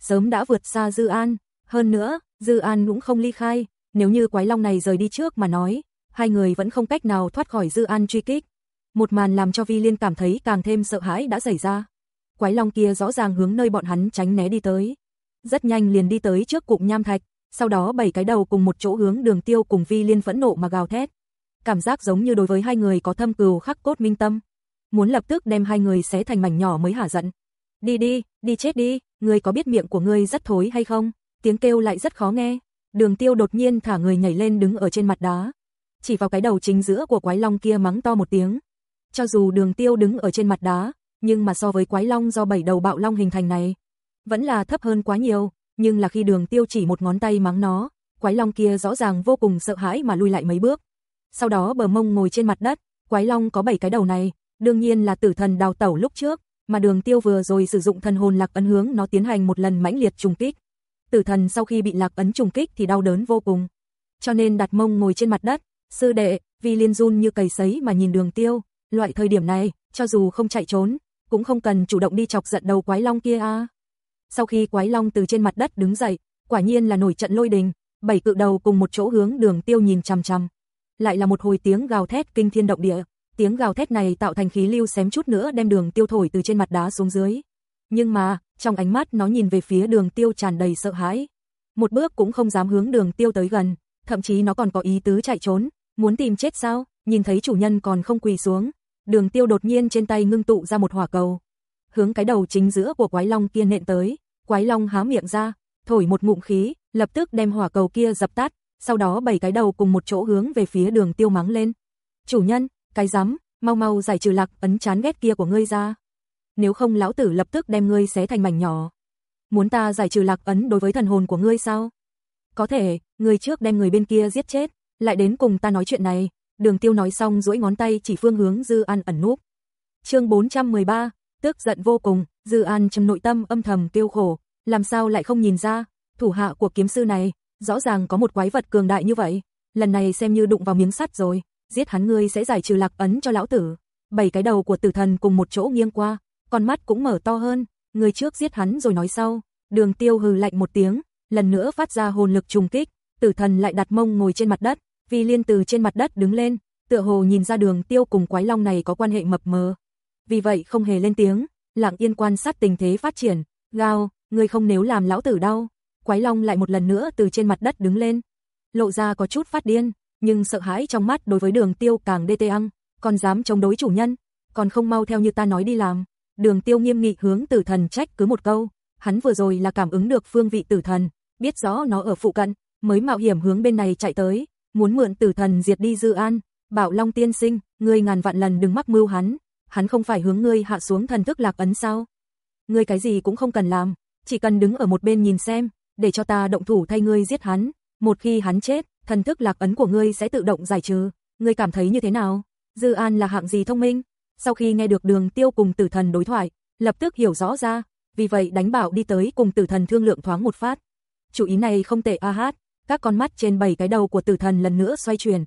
Sớm đã vượt xa Dư An, hơn nữa, Dư An cũng không ly khai, nếu như quái long này rời đi trước mà nói, hai người vẫn không cách nào thoát khỏi Dư An truy kích. Một màn làm cho Vi Liên cảm thấy càng thêm sợ hãi đã xảy ra. Quái long kia rõ ràng hướng nơi bọn hắn tránh né đi tới. Rất nhanh liền đi tới trước cụm nham thạch, sau đó bảy cái đầu cùng một chỗ hướng đường tiêu cùng Vi Liên phẫn nộ mà gào thét. Cảm giác giống như đối với hai người có thâm cừu khắc cốt minh tâm. Muốn lập tức đem hai người xé thành mảnh nhỏ mới hả giận. Đi đi, đi chết đi, ngươi có biết miệng của ngươi rất thối hay không? Tiếng kêu lại rất khó nghe. Đường Tiêu đột nhiên thả người nhảy lên đứng ở trên mặt đá, chỉ vào cái đầu chính giữa của quái long kia mắng to một tiếng. Cho dù Đường Tiêu đứng ở trên mặt đá, nhưng mà so với quái long do bảy đầu bạo long hình thành này, vẫn là thấp hơn quá nhiều, nhưng là khi Đường Tiêu chỉ một ngón tay mắng nó, quái long kia rõ ràng vô cùng sợ hãi mà lui lại mấy bước. Sau đó bờ mông ngồi trên mặt đất, quái long có bảy cái đầu này, đương nhiên là tử thần đào tẩu lúc trước, mà đường tiêu vừa rồi sử dụng thần hồn lạc ấn hướng nó tiến hành một lần mãnh liệt trùng kích. Tử thần sau khi bị lạc ấn trùng kích thì đau đớn vô cùng. Cho nên đặt mông ngồi trên mặt đất, sư đệ, vì liên run như cầy sấy mà nhìn đường tiêu, loại thời điểm này, cho dù không chạy trốn, cũng không cần chủ động đi chọc giận đầu quái long kia a. Sau khi quái long từ trên mặt đất đứng dậy, quả nhiên là nổi trận lôi đình, bảy cự đầu cùng một chỗ hướng đường tiêu nhìn chằm chằm. Lại là một hồi tiếng gào thét kinh thiên động địa, tiếng gào thét này tạo thành khí lưu xém chút nữa đem đường tiêu thổi từ trên mặt đá xuống dưới. Nhưng mà, trong ánh mắt nó nhìn về phía đường tiêu tràn đầy sợ hãi. Một bước cũng không dám hướng đường tiêu tới gần, thậm chí nó còn có ý tứ chạy trốn, muốn tìm chết sao, nhìn thấy chủ nhân còn không quỳ xuống. Đường tiêu đột nhiên trên tay ngưng tụ ra một hỏa cầu. Hướng cái đầu chính giữa của quái long kia nện tới, quái long há miệng ra, thổi một ngụm khí, lập tức đem hỏa cầu kia dập tắt, sau đó bảy cái đầu cùng một chỗ hướng về phía đường tiêu mắng lên. Chủ nhân, cái rắm, mau mau giải trừ lạc ấn chán ghét kia của ngươi ra. Nếu không lão tử lập tức đem ngươi xé thành mảnh nhỏ. Muốn ta giải trừ lạc ấn đối với thần hồn của ngươi sao? Có thể, ngươi trước đem người bên kia giết chết, lại đến cùng ta nói chuyện này. Đường tiêu nói xong duỗi ngón tay chỉ phương hướng Dư An ẩn núp. chương 413, tức giận vô cùng, Dư An trong nội tâm âm thầm kêu khổ, làm sao lại không nhìn ra, thủ hạ của kiếm sư này, rõ ràng có một quái vật cường đại như vậy, lần này xem như đụng vào miếng sắt rồi, giết hắn ngươi sẽ giải trừ lạc ấn cho lão tử. Bảy cái đầu của tử thần cùng một chỗ nghiêng qua, con mắt cũng mở to hơn, người trước giết hắn rồi nói sau. Đường tiêu hừ lạnh một tiếng, lần nữa phát ra hồn lực trùng kích, tử thần lại đặt mông ngồi trên mặt đất, vì liên từ trên mặt đất đứng lên, tựa hồ nhìn ra đường tiêu cùng quái long này có quan hệ mập mờ. Vì vậy không hề lên tiếng, lặng yên quan sát tình thế phát triển, gao, người không nếu làm lão tử đau. Quái long lại một lần nữa từ trên mặt đất đứng lên, lộ ra có chút phát điên, nhưng sợ hãi trong mắt đối với đường tiêu càng đê tê ăn, còn dám chống đối chủ nhân, còn không mau theo như ta nói đi làm. Đường tiêu nghiêm nghị hướng tử thần trách cứ một câu, hắn vừa rồi là cảm ứng được phương vị tử thần, biết rõ nó ở phụ cận, mới mạo hiểm hướng bên này chạy tới, muốn mượn tử thần diệt đi dư an, bảo long tiên sinh, ngươi ngàn vạn lần đừng mắc mưu hắn, hắn không phải hướng ngươi hạ xuống thần thức lạc ấn sao. Ngươi cái gì cũng không cần làm, chỉ cần đứng ở một bên nhìn xem, để cho ta động thủ thay ngươi giết hắn, một khi hắn chết, thần thức lạc ấn của ngươi sẽ tự động giải trừ, ngươi cảm thấy như thế nào? Dư An là hạng gì thông minh? Sau khi nghe được Đường Tiêu cùng Tử Thần đối thoại, lập tức hiểu rõ ra, vì vậy đánh bảo đi tới cùng Tử Thần thương lượng thoáng một phát. Chủ ý này không tệ a hát, các con mắt trên bảy cái đầu của Tử Thần lần nữa xoay chuyển.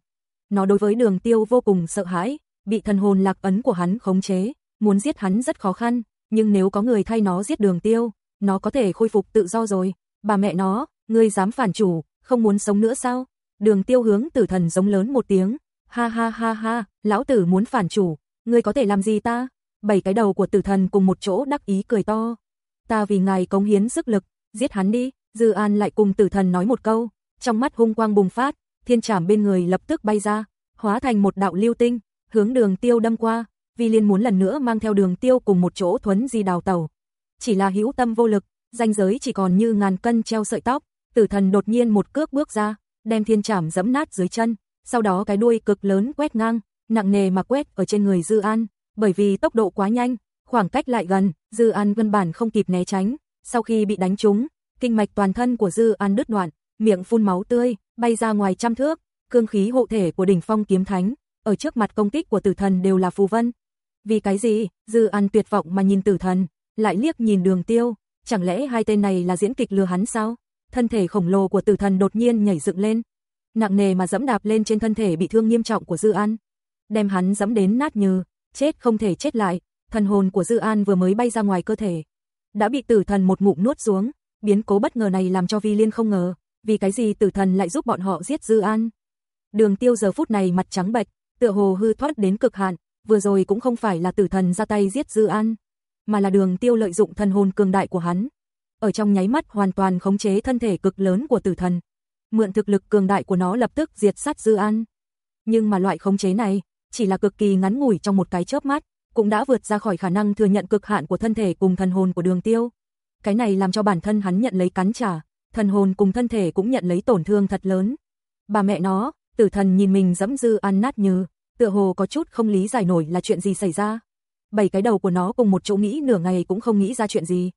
Nó đối với Đường Tiêu vô cùng sợ hãi, bị thần hồn lạc ấn của hắn khống chế, muốn giết hắn rất khó khăn, nhưng nếu có người thay nó giết Đường Tiêu, nó có thể khôi phục tự do rồi. Bà mẹ nó, ngươi dám phản chủ, không muốn sống nữa sao? Đường tiêu hướng tử thần giống lớn một tiếng. Ha ha ha ha, lão tử muốn phản chủ, ngươi có thể làm gì ta? Bảy cái đầu của tử thần cùng một chỗ đắc ý cười to. Ta vì ngài cống hiến sức lực, giết hắn đi. Dư An lại cùng tử thần nói một câu, trong mắt hung quang bùng phát, thiên trảm bên người lập tức bay ra, hóa thành một đạo lưu tinh, hướng đường tiêu đâm qua. Vi Liên muốn lần nữa mang theo đường tiêu cùng một chỗ thuấn di đào tàu. Chỉ là hữu tâm vô lực, danh giới chỉ còn như ngàn cân treo sợi tóc, tử thần đột nhiên một cước bước ra, đem thiên trảm dẫm nát dưới chân, sau đó cái đuôi cực lớn quét ngang, nặng nề mà quét ở trên người Dư An, bởi vì tốc độ quá nhanh, khoảng cách lại gần, Dư An căn bản không kịp né tránh, sau khi bị đánh trúng, kinh mạch toàn thân của Dư An đứt đoạn, miệng phun máu tươi, bay ra ngoài trăm thước, cương khí hộ thể của đỉnh phong kiếm thánh, ở trước mặt công kích của tử thần đều là phù vân. Vì cái gì? Dư An tuyệt vọng mà nhìn tử thần, lại liếc nhìn Đường Tiêu, chẳng lẽ hai tên này là diễn kịch lừa hắn sao? thân thể khổng lồ của tử thần đột nhiên nhảy dựng lên, nặng nề mà dẫm đạp lên trên thân thể bị thương nghiêm trọng của Dư An, đem hắn dẫm đến nát như, chết không thể chết lại, thần hồn của Dư An vừa mới bay ra ngoài cơ thể, đã bị tử thần một ngụm nuốt xuống, biến cố bất ngờ này làm cho Vi Liên không ngờ, vì cái gì tử thần lại giúp bọn họ giết Dư An. Đường Tiêu giờ phút này mặt trắng bệch, tựa hồ hư thoát đến cực hạn, vừa rồi cũng không phải là tử thần ra tay giết Dư An, mà là Đường Tiêu lợi dụng thần hồn cường đại của hắn, ở trong nháy mắt hoàn toàn khống chế thân thể cực lớn của tử thần. Mượn thực lực cường đại của nó lập tức diệt sát Dư An. Nhưng mà loại khống chế này, chỉ là cực kỳ ngắn ngủi trong một cái chớp mắt, cũng đã vượt ra khỏi khả năng thừa nhận cực hạn của thân thể cùng thần hồn của đường tiêu. Cái này làm cho bản thân hắn nhận lấy cắn trả, thần hồn cùng thân thể cũng nhận lấy tổn thương thật lớn. Bà mẹ nó, tử thần nhìn mình dẫm dư ăn nát như, tựa hồ có chút không lý giải nổi là chuyện gì xảy ra. Bảy cái đầu của nó cùng một chỗ nghĩ nửa ngày cũng không nghĩ ra chuyện gì.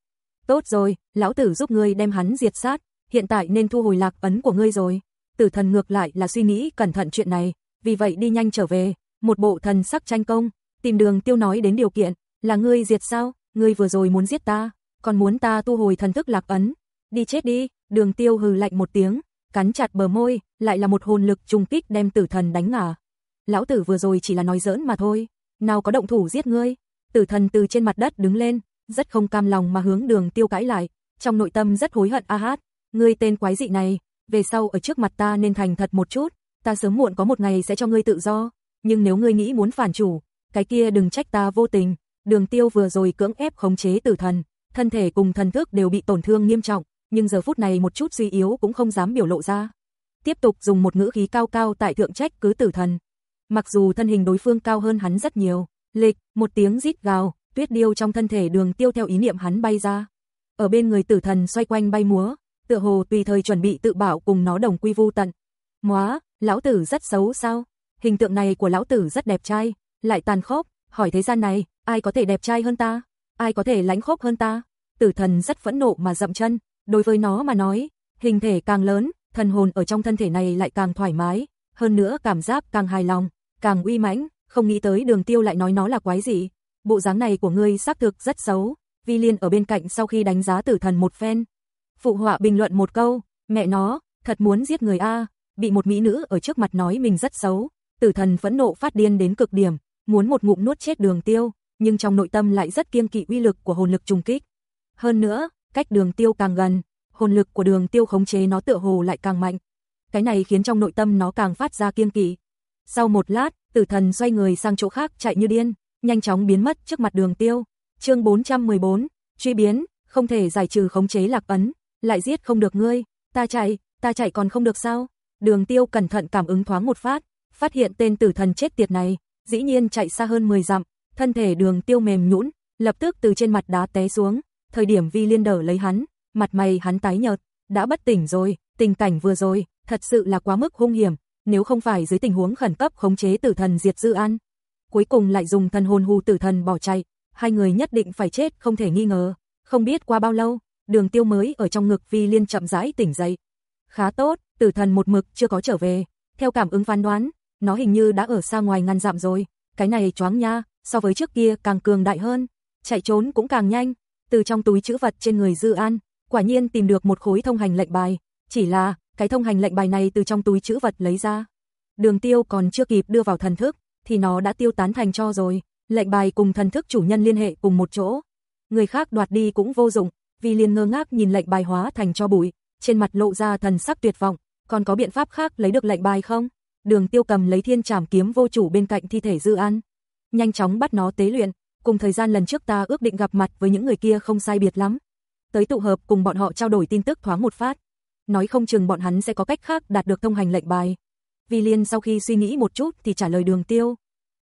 Tốt rồi, lão tử giúp ngươi đem hắn diệt sát, hiện tại nên thu hồi lạc ấn của ngươi rồi. Tử thần ngược lại là suy nghĩ cẩn thận chuyện này, vì vậy đi nhanh trở về, một bộ thần sắc tranh công, tìm đường tiêu nói đến điều kiện, là ngươi diệt sao, ngươi vừa rồi muốn giết ta, còn muốn ta tu hồi thần thức lạc ấn, đi chết đi, đường tiêu hừ lạnh một tiếng, cắn chặt bờ môi, lại là một hồn lực trùng kích đem tử thần đánh ngả. Lão tử vừa rồi chỉ là nói giỡn mà thôi, nào có động thủ giết ngươi. Tử thần từ trên mặt đất đứng lên, rất không cam lòng mà hướng đường tiêu cãi lại, trong nội tâm rất hối hận a hát, ngươi tên quái dị này, về sau ở trước mặt ta nên thành thật một chút, ta sớm muộn có một ngày sẽ cho ngươi tự do, nhưng nếu ngươi nghĩ muốn phản chủ, cái kia đừng trách ta vô tình. Đường Tiêu vừa rồi cưỡng ép khống chế tử thần, thân thể cùng thần thức đều bị tổn thương nghiêm trọng, nhưng giờ phút này một chút suy yếu cũng không dám biểu lộ ra. Tiếp tục dùng một ngữ khí cao cao tại thượng trách cứ tử thần. Mặc dù thân hình đối phương cao hơn hắn rất nhiều, lịch, một tiếng rít gào, tuyết điêu trong thân thể đường tiêu theo ý niệm hắn bay ra. Ở bên người tử thần xoay quanh bay múa, tựa hồ tùy thời chuẩn bị tự bảo cùng nó đồng quy vu tận. Móa, lão tử rất xấu sao? Hình tượng này của lão tử rất đẹp trai, lại tàn khốc, hỏi thế gian này, ai có thể đẹp trai hơn ta? Ai có thể lãnh khốc hơn ta? Tử thần rất phẫn nộ mà dậm chân, đối với nó mà nói, hình thể càng lớn, thần hồn ở trong thân thể này lại càng thoải mái, hơn nữa cảm giác càng hài lòng, càng uy mãnh, không nghĩ tới đường tiêu lại nói nó là quái gì. Bộ dáng này của ngươi xác thực rất xấu, Vi Liên ở bên cạnh sau khi đánh giá tử thần một phen. Phụ họa bình luận một câu, mẹ nó, thật muốn giết người a bị một mỹ nữ ở trước mặt nói mình rất xấu. Tử thần phẫn nộ phát điên đến cực điểm, muốn một ngụm nuốt chết đường tiêu, nhưng trong nội tâm lại rất kiêng kỵ uy lực của hồn lực trùng kích. Hơn nữa, cách đường tiêu càng gần, hồn lực của đường tiêu khống chế nó tựa hồ lại càng mạnh. Cái này khiến trong nội tâm nó càng phát ra kiêng kỵ. Sau một lát, tử thần xoay người sang chỗ khác chạy như điên, nhanh chóng biến mất trước mặt đường tiêu. chương 414, truy biến, không thể giải trừ khống chế lạc ấn, lại giết không được ngươi, ta chạy, ta chạy còn không được sao? Đường tiêu cẩn thận cảm ứng thoáng một phát, phát hiện tên tử thần chết tiệt này, dĩ nhiên chạy xa hơn 10 dặm, thân thể đường tiêu mềm nhũn, lập tức từ trên mặt đá té xuống, thời điểm vi liên đỡ lấy hắn, mặt mày hắn tái nhợt, đã bất tỉnh rồi, tình cảnh vừa rồi, thật sự là quá mức hung hiểm, nếu không phải dưới tình huống khẩn cấp khống chế tử thần diệt dư an. Cuối cùng lại dùng thần hồn hù tử thần bỏ chạy, hai người nhất định phải chết không thể nghi ngờ, không biết qua bao lâu, đường tiêu mới ở trong ngực vi liên chậm rãi tỉnh dậy. Khá tốt, tử thần một mực chưa có trở về, theo cảm ứng phán đoán, nó hình như đã ở xa ngoài ngăn dạm rồi, cái này choáng nha, so với trước kia càng cường đại hơn, chạy trốn cũng càng nhanh, từ trong túi chữ vật trên người Dư An, quả nhiên tìm được một khối thông hành lệnh bài, chỉ là, cái thông hành lệnh bài này từ trong túi chữ vật lấy ra. Đường tiêu còn chưa kịp đưa vào thần thức, thì nó đã tiêu tán thành cho rồi, lệnh bài cùng thần thức chủ nhân liên hệ cùng một chỗ. Người khác đoạt đi cũng vô dụng, vì liền ngơ ngác nhìn lệnh bài hóa thành cho bụi, trên mặt lộ ra thần sắc tuyệt vọng, còn có biện pháp khác lấy được lệnh bài không? Đường Tiêu cầm lấy thiên trảm kiếm vô chủ bên cạnh thi thể Dư An, nhanh chóng bắt nó tế luyện, cùng thời gian lần trước ta ước định gặp mặt với những người kia không sai biệt lắm. Tới tụ hợp cùng bọn họ trao đổi tin tức thoáng một phát. Nói không chừng bọn hắn sẽ có cách khác đạt được thông hành lệnh bài. Vi Liên sau khi suy nghĩ một chút thì trả lời Đường Tiêu.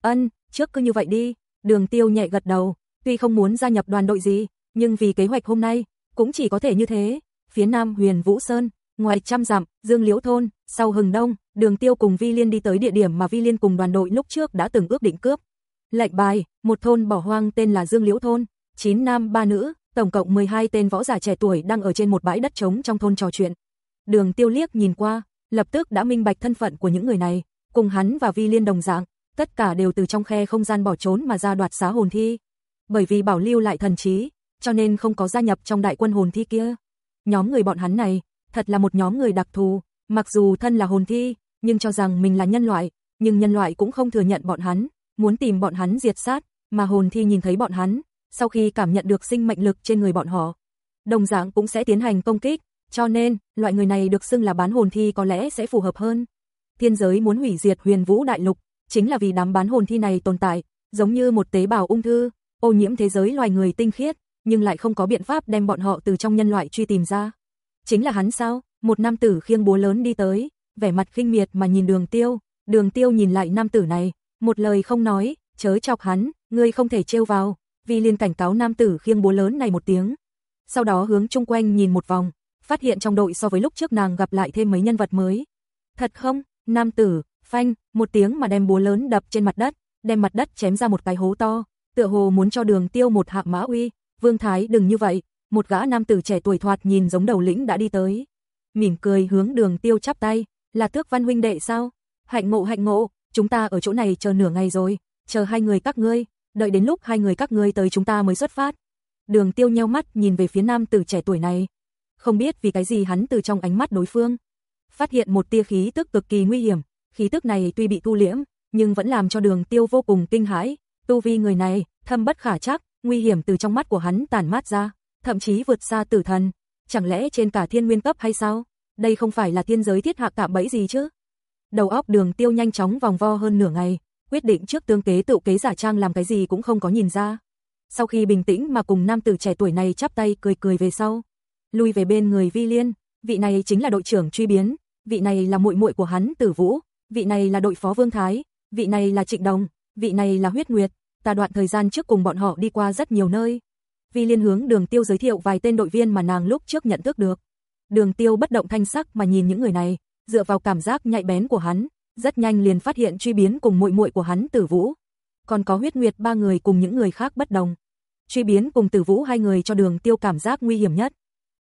Ân, trước cứ như vậy đi. Đường Tiêu nhẹ gật đầu, tuy không muốn gia nhập đoàn đội gì, nhưng vì kế hoạch hôm nay, cũng chỉ có thể như thế. Phía Nam Huyền Vũ Sơn, ngoài trăm dặm, Dương Liễu Thôn, sau Hừng Đông, Đường Tiêu cùng Vi Liên đi tới địa điểm mà Vi Liên cùng đoàn đội lúc trước đã từng ước định cướp. Lệnh bài, một thôn bỏ hoang tên là Dương Liễu Thôn, 9 nam 3 nữ, tổng cộng 12 tên võ giả trẻ tuổi đang ở trên một bãi đất trống trong thôn trò chuyện. Đường Tiêu liếc nhìn qua, lập tức đã minh bạch thân phận của những người này, cùng hắn và Vi Liên đồng dạng, tất cả đều từ trong khe không gian bỏ trốn mà ra đoạt xá hồn thi. Bởi vì bảo lưu lại thần trí, cho nên không có gia nhập trong đại quân hồn thi kia. Nhóm người bọn hắn này, thật là một nhóm người đặc thù, mặc dù thân là hồn thi, nhưng cho rằng mình là nhân loại, nhưng nhân loại cũng không thừa nhận bọn hắn, muốn tìm bọn hắn diệt sát, mà hồn thi nhìn thấy bọn hắn, sau khi cảm nhận được sinh mệnh lực trên người bọn họ, đồng dạng cũng sẽ tiến hành công kích, cho nên, loại người này được xưng là bán hồn thi có lẽ sẽ phù hợp hơn. Thiên giới muốn hủy diệt huyền vũ đại lục, chính là vì đám bán hồn thi này tồn tại, giống như một tế bào ung thư, ô nhiễm thế giới loài người tinh khiết, nhưng lại không có biện pháp đem bọn họ từ trong nhân loại truy tìm ra. Chính là hắn sao? Một nam tử khiêng búa lớn đi tới, vẻ mặt khinh miệt mà nhìn đường tiêu, đường tiêu nhìn lại nam tử này, một lời không nói, chớ chọc hắn, ngươi không thể trêu vào, vì liền cảnh cáo nam tử khiêng búa lớn này một tiếng. Sau đó hướng chung quanh nhìn một vòng, phát hiện trong đội so với lúc trước nàng gặp lại thêm mấy nhân vật mới. Thật không? Nam tử, phanh, một tiếng mà đem búa lớn đập trên mặt đất, đem mặt đất chém ra một cái hố to, tựa hồ muốn cho đường tiêu một hạng mã uy, Vương Thái đừng như vậy, một gã nam tử trẻ tuổi thoạt nhìn giống đầu lĩnh đã đi tới. Mỉm cười hướng đường tiêu chắp tay, là tước văn huynh đệ sao? Hạnh ngộ hạnh ngộ, chúng ta ở chỗ này chờ nửa ngày rồi, chờ hai người các ngươi, đợi đến lúc hai người các ngươi tới chúng ta mới xuất phát. Đường tiêu nheo mắt nhìn về phía nam tử trẻ tuổi này. Không biết vì cái gì hắn từ trong ánh mắt đối phương. Phát hiện một tia khí tức cực kỳ nguy hiểm, khí tức này tuy bị thu liễm, nhưng vẫn làm cho đường tiêu vô cùng kinh hãi. Tu vi người này, thâm bất khả chắc, nguy hiểm từ trong mắt của hắn tản mát ra, thậm chí vượt xa tử thần. Chẳng lẽ trên cả thiên nguyên cấp hay sao? Đây không phải là thiên giới thiết hạ cạm bẫy gì chứ? Đầu óc đường tiêu nhanh chóng vòng vo hơn nửa ngày, quyết định trước tương kế tự kế giả trang làm cái gì cũng không có nhìn ra. Sau khi bình tĩnh mà cùng nam tử trẻ tuổi này chắp tay cười cười về sau, lui về bên người Vi Liên, vị này chính là đội trưởng truy biến, vị này là muội muội của hắn Tử Vũ, vị này là đội phó Vương Thái, vị này là Trịnh Đồng, vị này là Huyết Nguyệt, ta đoạn thời gian trước cùng bọn họ đi qua rất nhiều nơi. Vi Liên hướng Đường Tiêu giới thiệu vài tên đội viên mà nàng lúc trước nhận thức được. Đường Tiêu bất động thanh sắc mà nhìn những người này, dựa vào cảm giác nhạy bén của hắn, rất nhanh liền phát hiện truy biến cùng muội muội của hắn Tử Vũ. Còn có huyết nguyệt ba người cùng những người khác bất đồng. Truy biến cùng Tử Vũ hai người cho Đường Tiêu cảm giác nguy hiểm nhất.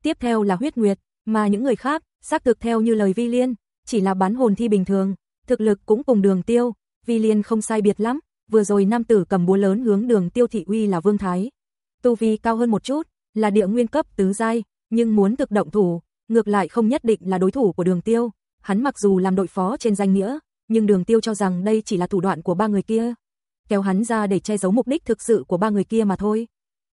Tiếp theo là huyết nguyệt, mà những người khác, xác thực theo như lời Vi Liên, chỉ là bán hồn thi bình thường, thực lực cũng cùng Đường Tiêu, Vi Liên không sai biệt lắm, vừa rồi nam tử cầm búa lớn hướng Đường Tiêu thị uy là Vương Thái. Tu vi cao hơn một chút, là địa nguyên cấp tứ giai, nhưng muốn thực động thủ, ngược lại không nhất định là đối thủ của Đường Tiêu. Hắn mặc dù làm đội phó trên danh nghĩa, nhưng Đường Tiêu cho rằng đây chỉ là thủ đoạn của ba người kia. Kéo hắn ra để che giấu mục đích thực sự của ba người kia mà thôi.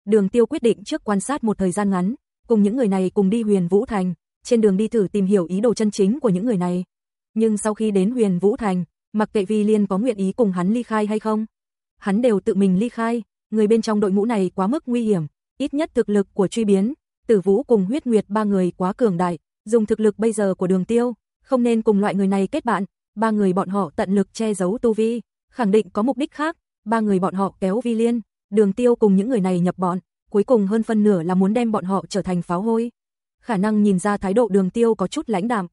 Đường Tiêu quyết định trước quan sát một thời gian ngắn, cùng những người này cùng đi Huyền Vũ Thành, trên đường đi thử tìm hiểu ý đồ chân chính của những người này. Nhưng sau khi đến Huyền Vũ Thành, mặc kệ Vi Liên có nguyện ý cùng hắn ly khai hay không, hắn đều tự mình ly khai, người bên trong đội ngũ này quá mức nguy hiểm, ít nhất thực lực của truy biến, Tử Vũ cùng Huyết Nguyệt ba người quá cường đại, dùng thực lực bây giờ của Đường Tiêu, không nên cùng loại người này kết bạn, ba người bọn họ tận lực che giấu tu vi, khẳng định có mục đích khác, ba người bọn họ kéo Vi Liên, Đường Tiêu cùng những người này nhập bọn, cuối cùng hơn phân nửa là muốn đem bọn họ trở thành pháo hôi. Khả năng nhìn ra thái độ Đường Tiêu có chút lãnh đạm.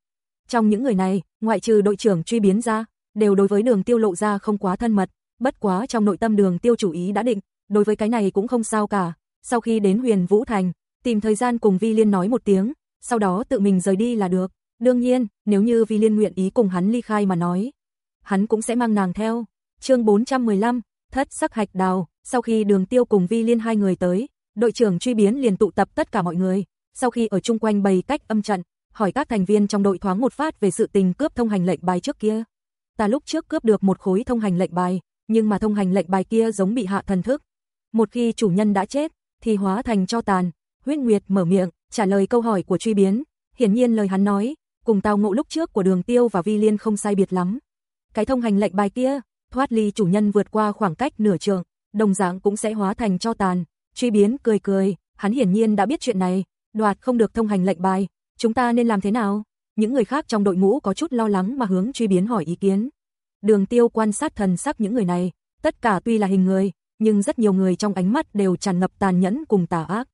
Trong những người này, ngoại trừ đội trưởng truy biến ra, đều đối với Đường Tiêu lộ ra không quá thân mật, bất quá trong nội tâm Đường Tiêu chủ ý đã định, đối với cái này cũng không sao cả. Sau khi đến Huyền Vũ Thành, tìm thời gian cùng Vi Liên nói một tiếng, sau đó tự mình rời đi là được. Đương nhiên, nếu như Vi Liên nguyện ý cùng hắn ly khai mà nói, hắn cũng sẽ mang nàng theo. Chương 415, Thất sắc hạch đào, sau khi Đường Tiêu cùng Vi Liên hai người tới, đội trưởng truy biến liền tụ tập tất cả mọi người, sau khi ở chung quanh bày cách âm trận, hỏi các thành viên trong đội thoáng một phát về sự tình cướp thông hành lệnh bài trước kia. Ta lúc trước cướp được một khối thông hành lệnh bài, nhưng mà thông hành lệnh bài kia giống bị hạ thần thức. Một khi chủ nhân đã chết, thì hóa thành cho tàn. Huyết Nguyệt mở miệng, trả lời câu hỏi của truy biến. Hiển nhiên lời hắn nói, cùng tao ngộ lúc trước của đường tiêu và vi liên không sai biệt lắm. Cái thông hành lệnh bài kia, thoát ly chủ nhân vượt qua khoảng cách nửa trường, đồng dạng cũng sẽ hóa thành cho tàn. Truy biến cười cười, hắn hiển nhiên đã biết chuyện này, đoạt không được thông hành lệnh bài, chúng ta nên làm thế nào? Những người khác trong đội ngũ có chút lo lắng mà hướng truy biến hỏi ý kiến. Đường tiêu quan sát thần sắc những người này, tất cả tuy là hình người, nhưng rất nhiều người trong ánh mắt đều tràn ngập tàn nhẫn cùng tà ác.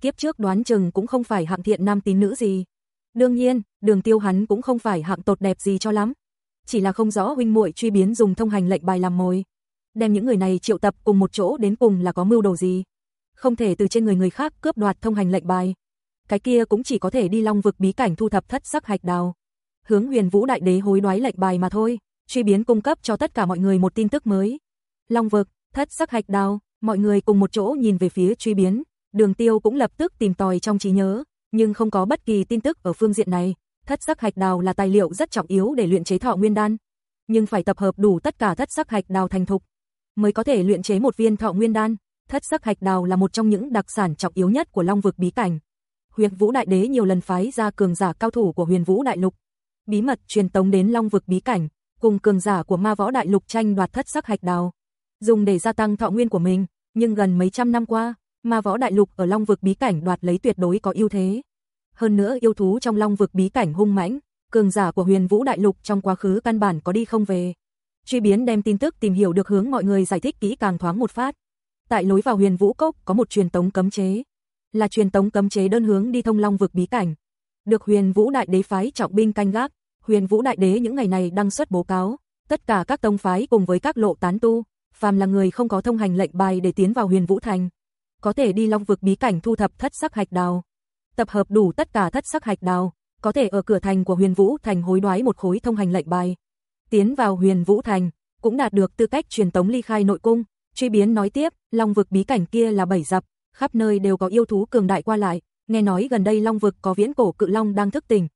Kiếp trước đoán chừng cũng không phải hạng thiện nam tín nữ gì. Đương nhiên, đường tiêu hắn cũng không phải hạng tột đẹp gì cho lắm. Chỉ là không rõ huynh muội truy biến dùng thông hành lệnh bài làm mồi. Đem những người này triệu tập cùng một chỗ đến cùng là có mưu đồ gì. Không thể từ trên người người khác cướp đoạt thông hành lệnh bài. Cái kia cũng chỉ có thể đi long vực bí cảnh thu thập thất sắc hạch đào. Hướng huyền vũ đại đế hối đoái lệnh bài mà thôi. Truy biến cung cấp cho tất cả mọi người một tin tức mới. Long vực, thất sắc hạch đào, mọi người cùng một chỗ nhìn về phía truy biến. Đường tiêu cũng lập tức tìm tòi trong trí nhớ, nhưng không có bất kỳ tin tức ở phương diện này. Thất sắc hạch đào là tài liệu rất trọng yếu để luyện chế thọ nguyên đan, nhưng phải tập hợp đủ tất cả thất sắc hạch đào thành thục mới có thể luyện chế một viên thọ nguyên đan. Thất sắc hạch đào là một trong những đặc sản trọng yếu nhất của Long vực bí cảnh. Huyền Vũ Đại Đế nhiều lần phái ra cường giả cao thủ của Huyền Vũ Đại Lục, bí mật truyền tống đến Long vực bí cảnh, cùng cường giả của Ma Võ Đại Lục tranh đoạt thất sắc hạch đào, dùng để gia tăng thọ nguyên của mình, nhưng gần mấy trăm năm qua, Ma Võ Đại Lục ở Long vực bí cảnh đoạt lấy tuyệt đối có ưu thế. Hơn nữa yêu thú trong Long vực bí cảnh hung mãnh, cường giả của Huyền Vũ Đại Lục trong quá khứ căn bản có đi không về. Truy biến đem tin tức tìm hiểu được hướng mọi người giải thích kỹ càng thoáng một phát. Tại lối vào Huyền Vũ Cốc có một truyền tống cấm chế, là truyền tống cấm chế đơn hướng đi thông Long vực bí cảnh. được Huyền Vũ Đại Đế phái trọng binh canh gác. Huyền Vũ Đại Đế những ngày này đăng xuất bố cáo, tất cả các tông phái cùng với các lộ tán tu, phàm là người không có thông hành lệnh bài để tiến vào Huyền Vũ Thành, có thể đi Long vực bí cảnh thu thập thất sắc hạch đào. Tập hợp đủ tất cả thất sắc hạch đào, có thể ở cửa thành của Huyền Vũ Thành hối đoái một khối thông hành lệnh bài. Tiến vào Huyền Vũ Thành, cũng đạt được tư cách truyền tống ly khai nội cung. Truy biến nói tiếp, Long vực bí cảnh kia là bảy dập, khắp nơi đều có yêu thú cường đại qua lại, nghe nói gần đây Long vực có viễn cổ cự long đang thức tỉnh.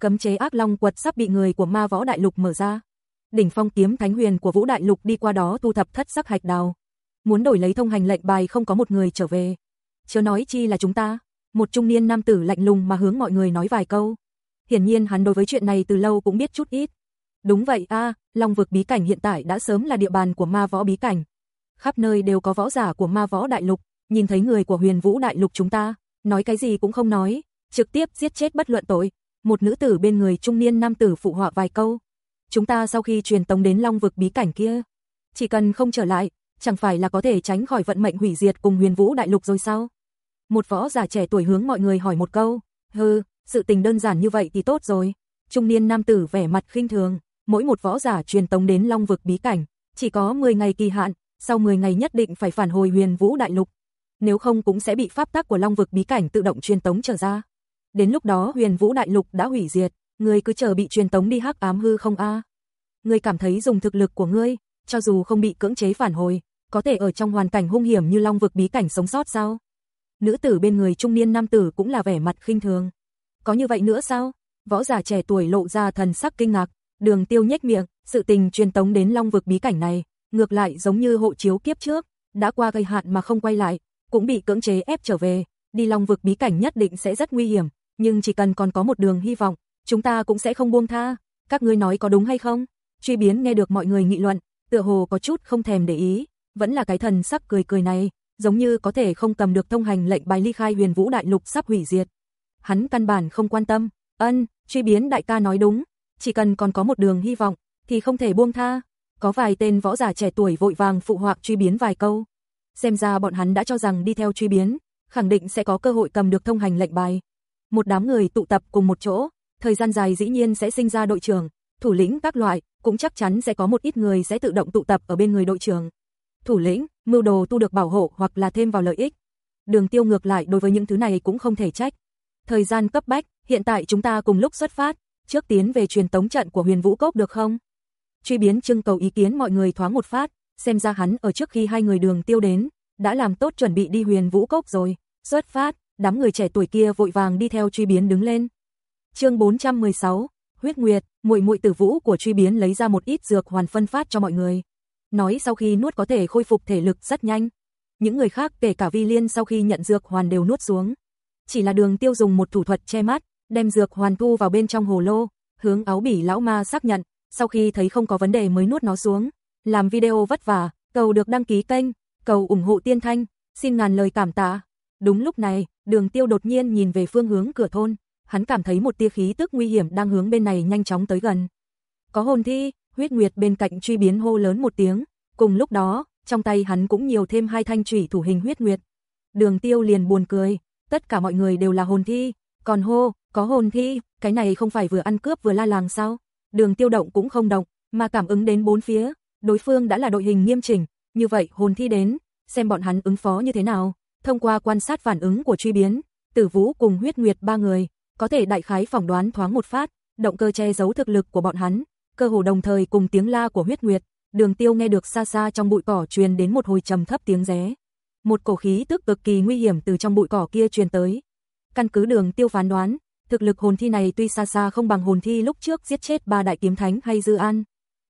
Cấm chế ác long quật sắp bị người của ma võ đại lục mở ra. Đỉnh phong kiếm thánh huyền của vũ đại lục đi qua đó thu thập thất sắc hạch đào. Muốn đổi lấy thông hành lệnh bài không có một người trở về. Chớ nói chi là chúng ta. Một trung niên nam tử lạnh lùng mà hướng mọi người nói vài câu. Hiển nhiên hắn đối với chuyện này từ lâu cũng biết chút ít. Đúng vậy a, Long vực bí cảnh hiện tại đã sớm là địa bàn của ma võ bí cảnh. Khắp nơi đều có võ giả của ma võ đại lục, nhìn thấy người của huyền vũ đại lục chúng ta, nói cái gì cũng không nói, trực tiếp giết chết bất luận tội. Một nữ tử bên người trung niên nam tử phụ họa vài câu. Chúng ta sau khi truyền tống đến Long vực bí cảnh kia, chỉ cần không trở lại, chẳng phải là có thể tránh khỏi vận mệnh hủy diệt cùng huyền vũ đại lục rồi sao? Một võ giả trẻ tuổi hướng mọi người hỏi một câu, hừ, sự tình đơn giản như vậy thì tốt rồi. Trung niên nam tử vẻ mặt khinh thường, mỗi một võ giả truyền tống đến Long vực bí cảnh, chỉ có 10 ngày kỳ hạn, sau 10 ngày nhất định phải phản hồi huyền vũ đại lục. Nếu không cũng sẽ bị pháp tắc của Long vực bí cảnh tự động truyền tống trở ra. Đến lúc đó huyền vũ đại lục đã hủy diệt, ngươi cứ chờ bị truyền tống đi hắc ám hư không a? Ngươi cảm thấy dùng thực lực của ngươi, cho dù không bị cưỡng chế phản hồi, có thể ở trong hoàn cảnh hung hiểm như Long vực bí cảnh sống sót sao? Nữ tử bên người trung niên nam tử cũng là vẻ mặt khinh thường. Có như vậy nữa sao? Võ giả trẻ tuổi lộ ra thần sắc kinh ngạc, Đường Tiêu nhếch miệng, sự tình truyền tống đến Long vực bí cảnh này, ngược lại giống như hộ chiếu kiếp trước, đã qua gây hạn mà không quay lại, cũng bị cưỡng chế ép trở về, đi Long vực bí cảnh nhất định sẽ rất nguy hiểm, nhưng chỉ cần còn có một đường hy vọng, chúng ta cũng sẽ không buông tha. Các ngươi nói có đúng hay không? Truy biến nghe được mọi người nghị luận, tựa hồ có chút không thèm để ý, vẫn là cái thần sắc cười cười này, giống như có thể không cầm được thông hành lệnh bài ly khai huyền vũ đại lục sắp hủy diệt. Hắn căn bản không quan tâm, ân, truy biến đại ca nói đúng, chỉ cần còn có một đường hy vọng, thì không thể buông tha. Có vài tên võ giả trẻ tuổi vội vàng phụ họa truy biến vài câu. Xem ra bọn hắn đã cho rằng đi theo truy biến, khẳng định sẽ có cơ hội cầm được thông hành lệnh bài. Một đám người tụ tập cùng một chỗ, thời gian dài dĩ nhiên sẽ sinh ra đội trưởng, thủ lĩnh các loại, cũng chắc chắn sẽ có một ít người sẽ tự động tụ tập ở bên người đội trưởng. Thủ lĩnh, mưu đồ tu được bảo hộ hoặc là thêm vào lợi ích. Đường tiêu ngược lại đối với những thứ này cũng không thể trách. Thời gian cấp bách, hiện tại chúng ta cùng lúc xuất phát, trước tiến về truyền tống trận của huyền vũ cốc được không? Truy biến trưng cầu ý kiến mọi người thoáng một phát, xem ra hắn ở trước khi hai người đường tiêu đến, đã làm tốt chuẩn bị đi huyền vũ cốc rồi, xuất phát, đám người trẻ tuổi kia vội vàng đi theo truy biến đứng lên. chương 416, huyết nguyệt, muội muội tử vũ của truy biến lấy ra một ít dược hoàn phân phát cho mọi người. Nói sau khi nuốt có thể khôi phục thể lực rất nhanh. Những người khác kể cả vi liên sau khi nhận dược hoàn đều nuốt xuống. Chỉ là đường tiêu dùng một thủ thuật che mắt, đem dược hoàn thu vào bên trong hồ lô, hướng áo bỉ lão ma xác nhận, sau khi thấy không có vấn đề mới nuốt nó xuống. Làm video vất vả, cầu được đăng ký kênh, cầu ủng hộ tiên thanh, xin ngàn lời cảm tạ. Đúng lúc này, đường tiêu đột nhiên nhìn về phương hướng cửa thôn, hắn cảm thấy một tia khí tức nguy hiểm đang hướng bên này nhanh chóng tới gần. Có hồn thi, huyết nguyệt bên cạnh truy biến hô lớn một tiếng, cùng lúc đó, trong tay hắn cũng nhiều thêm hai thanh chủy thủ hình huyết nguyệt. Đường tiêu liền buồn cười, tất cả mọi người đều là hồn thi, còn hô, có hồn thi, cái này không phải vừa ăn cướp vừa la làng sao? Đường tiêu động cũng không động, mà cảm ứng đến bốn phía, đối phương đã là đội hình nghiêm chỉnh, như vậy hồn thi đến, xem bọn hắn ứng phó như thế nào. Thông qua quan sát phản ứng của truy biến, tử vũ cùng huyết nguyệt ba người, có thể đại khái phỏng đoán thoáng một phát, động cơ che giấu thực lực của bọn hắn, cơ hồ đồng thời cùng tiếng la của huyết nguyệt, đường tiêu nghe được xa xa trong bụi cỏ truyền đến một hồi trầm thấp tiếng ré. Một cổ khí tức cực kỳ nguy hiểm từ trong bụi cỏ kia truyền tới. Căn cứ đường tiêu phán đoán, thực lực hồn thi này tuy xa xa không bằng hồn thi lúc trước giết chết ba đại kiếm thánh hay dư an.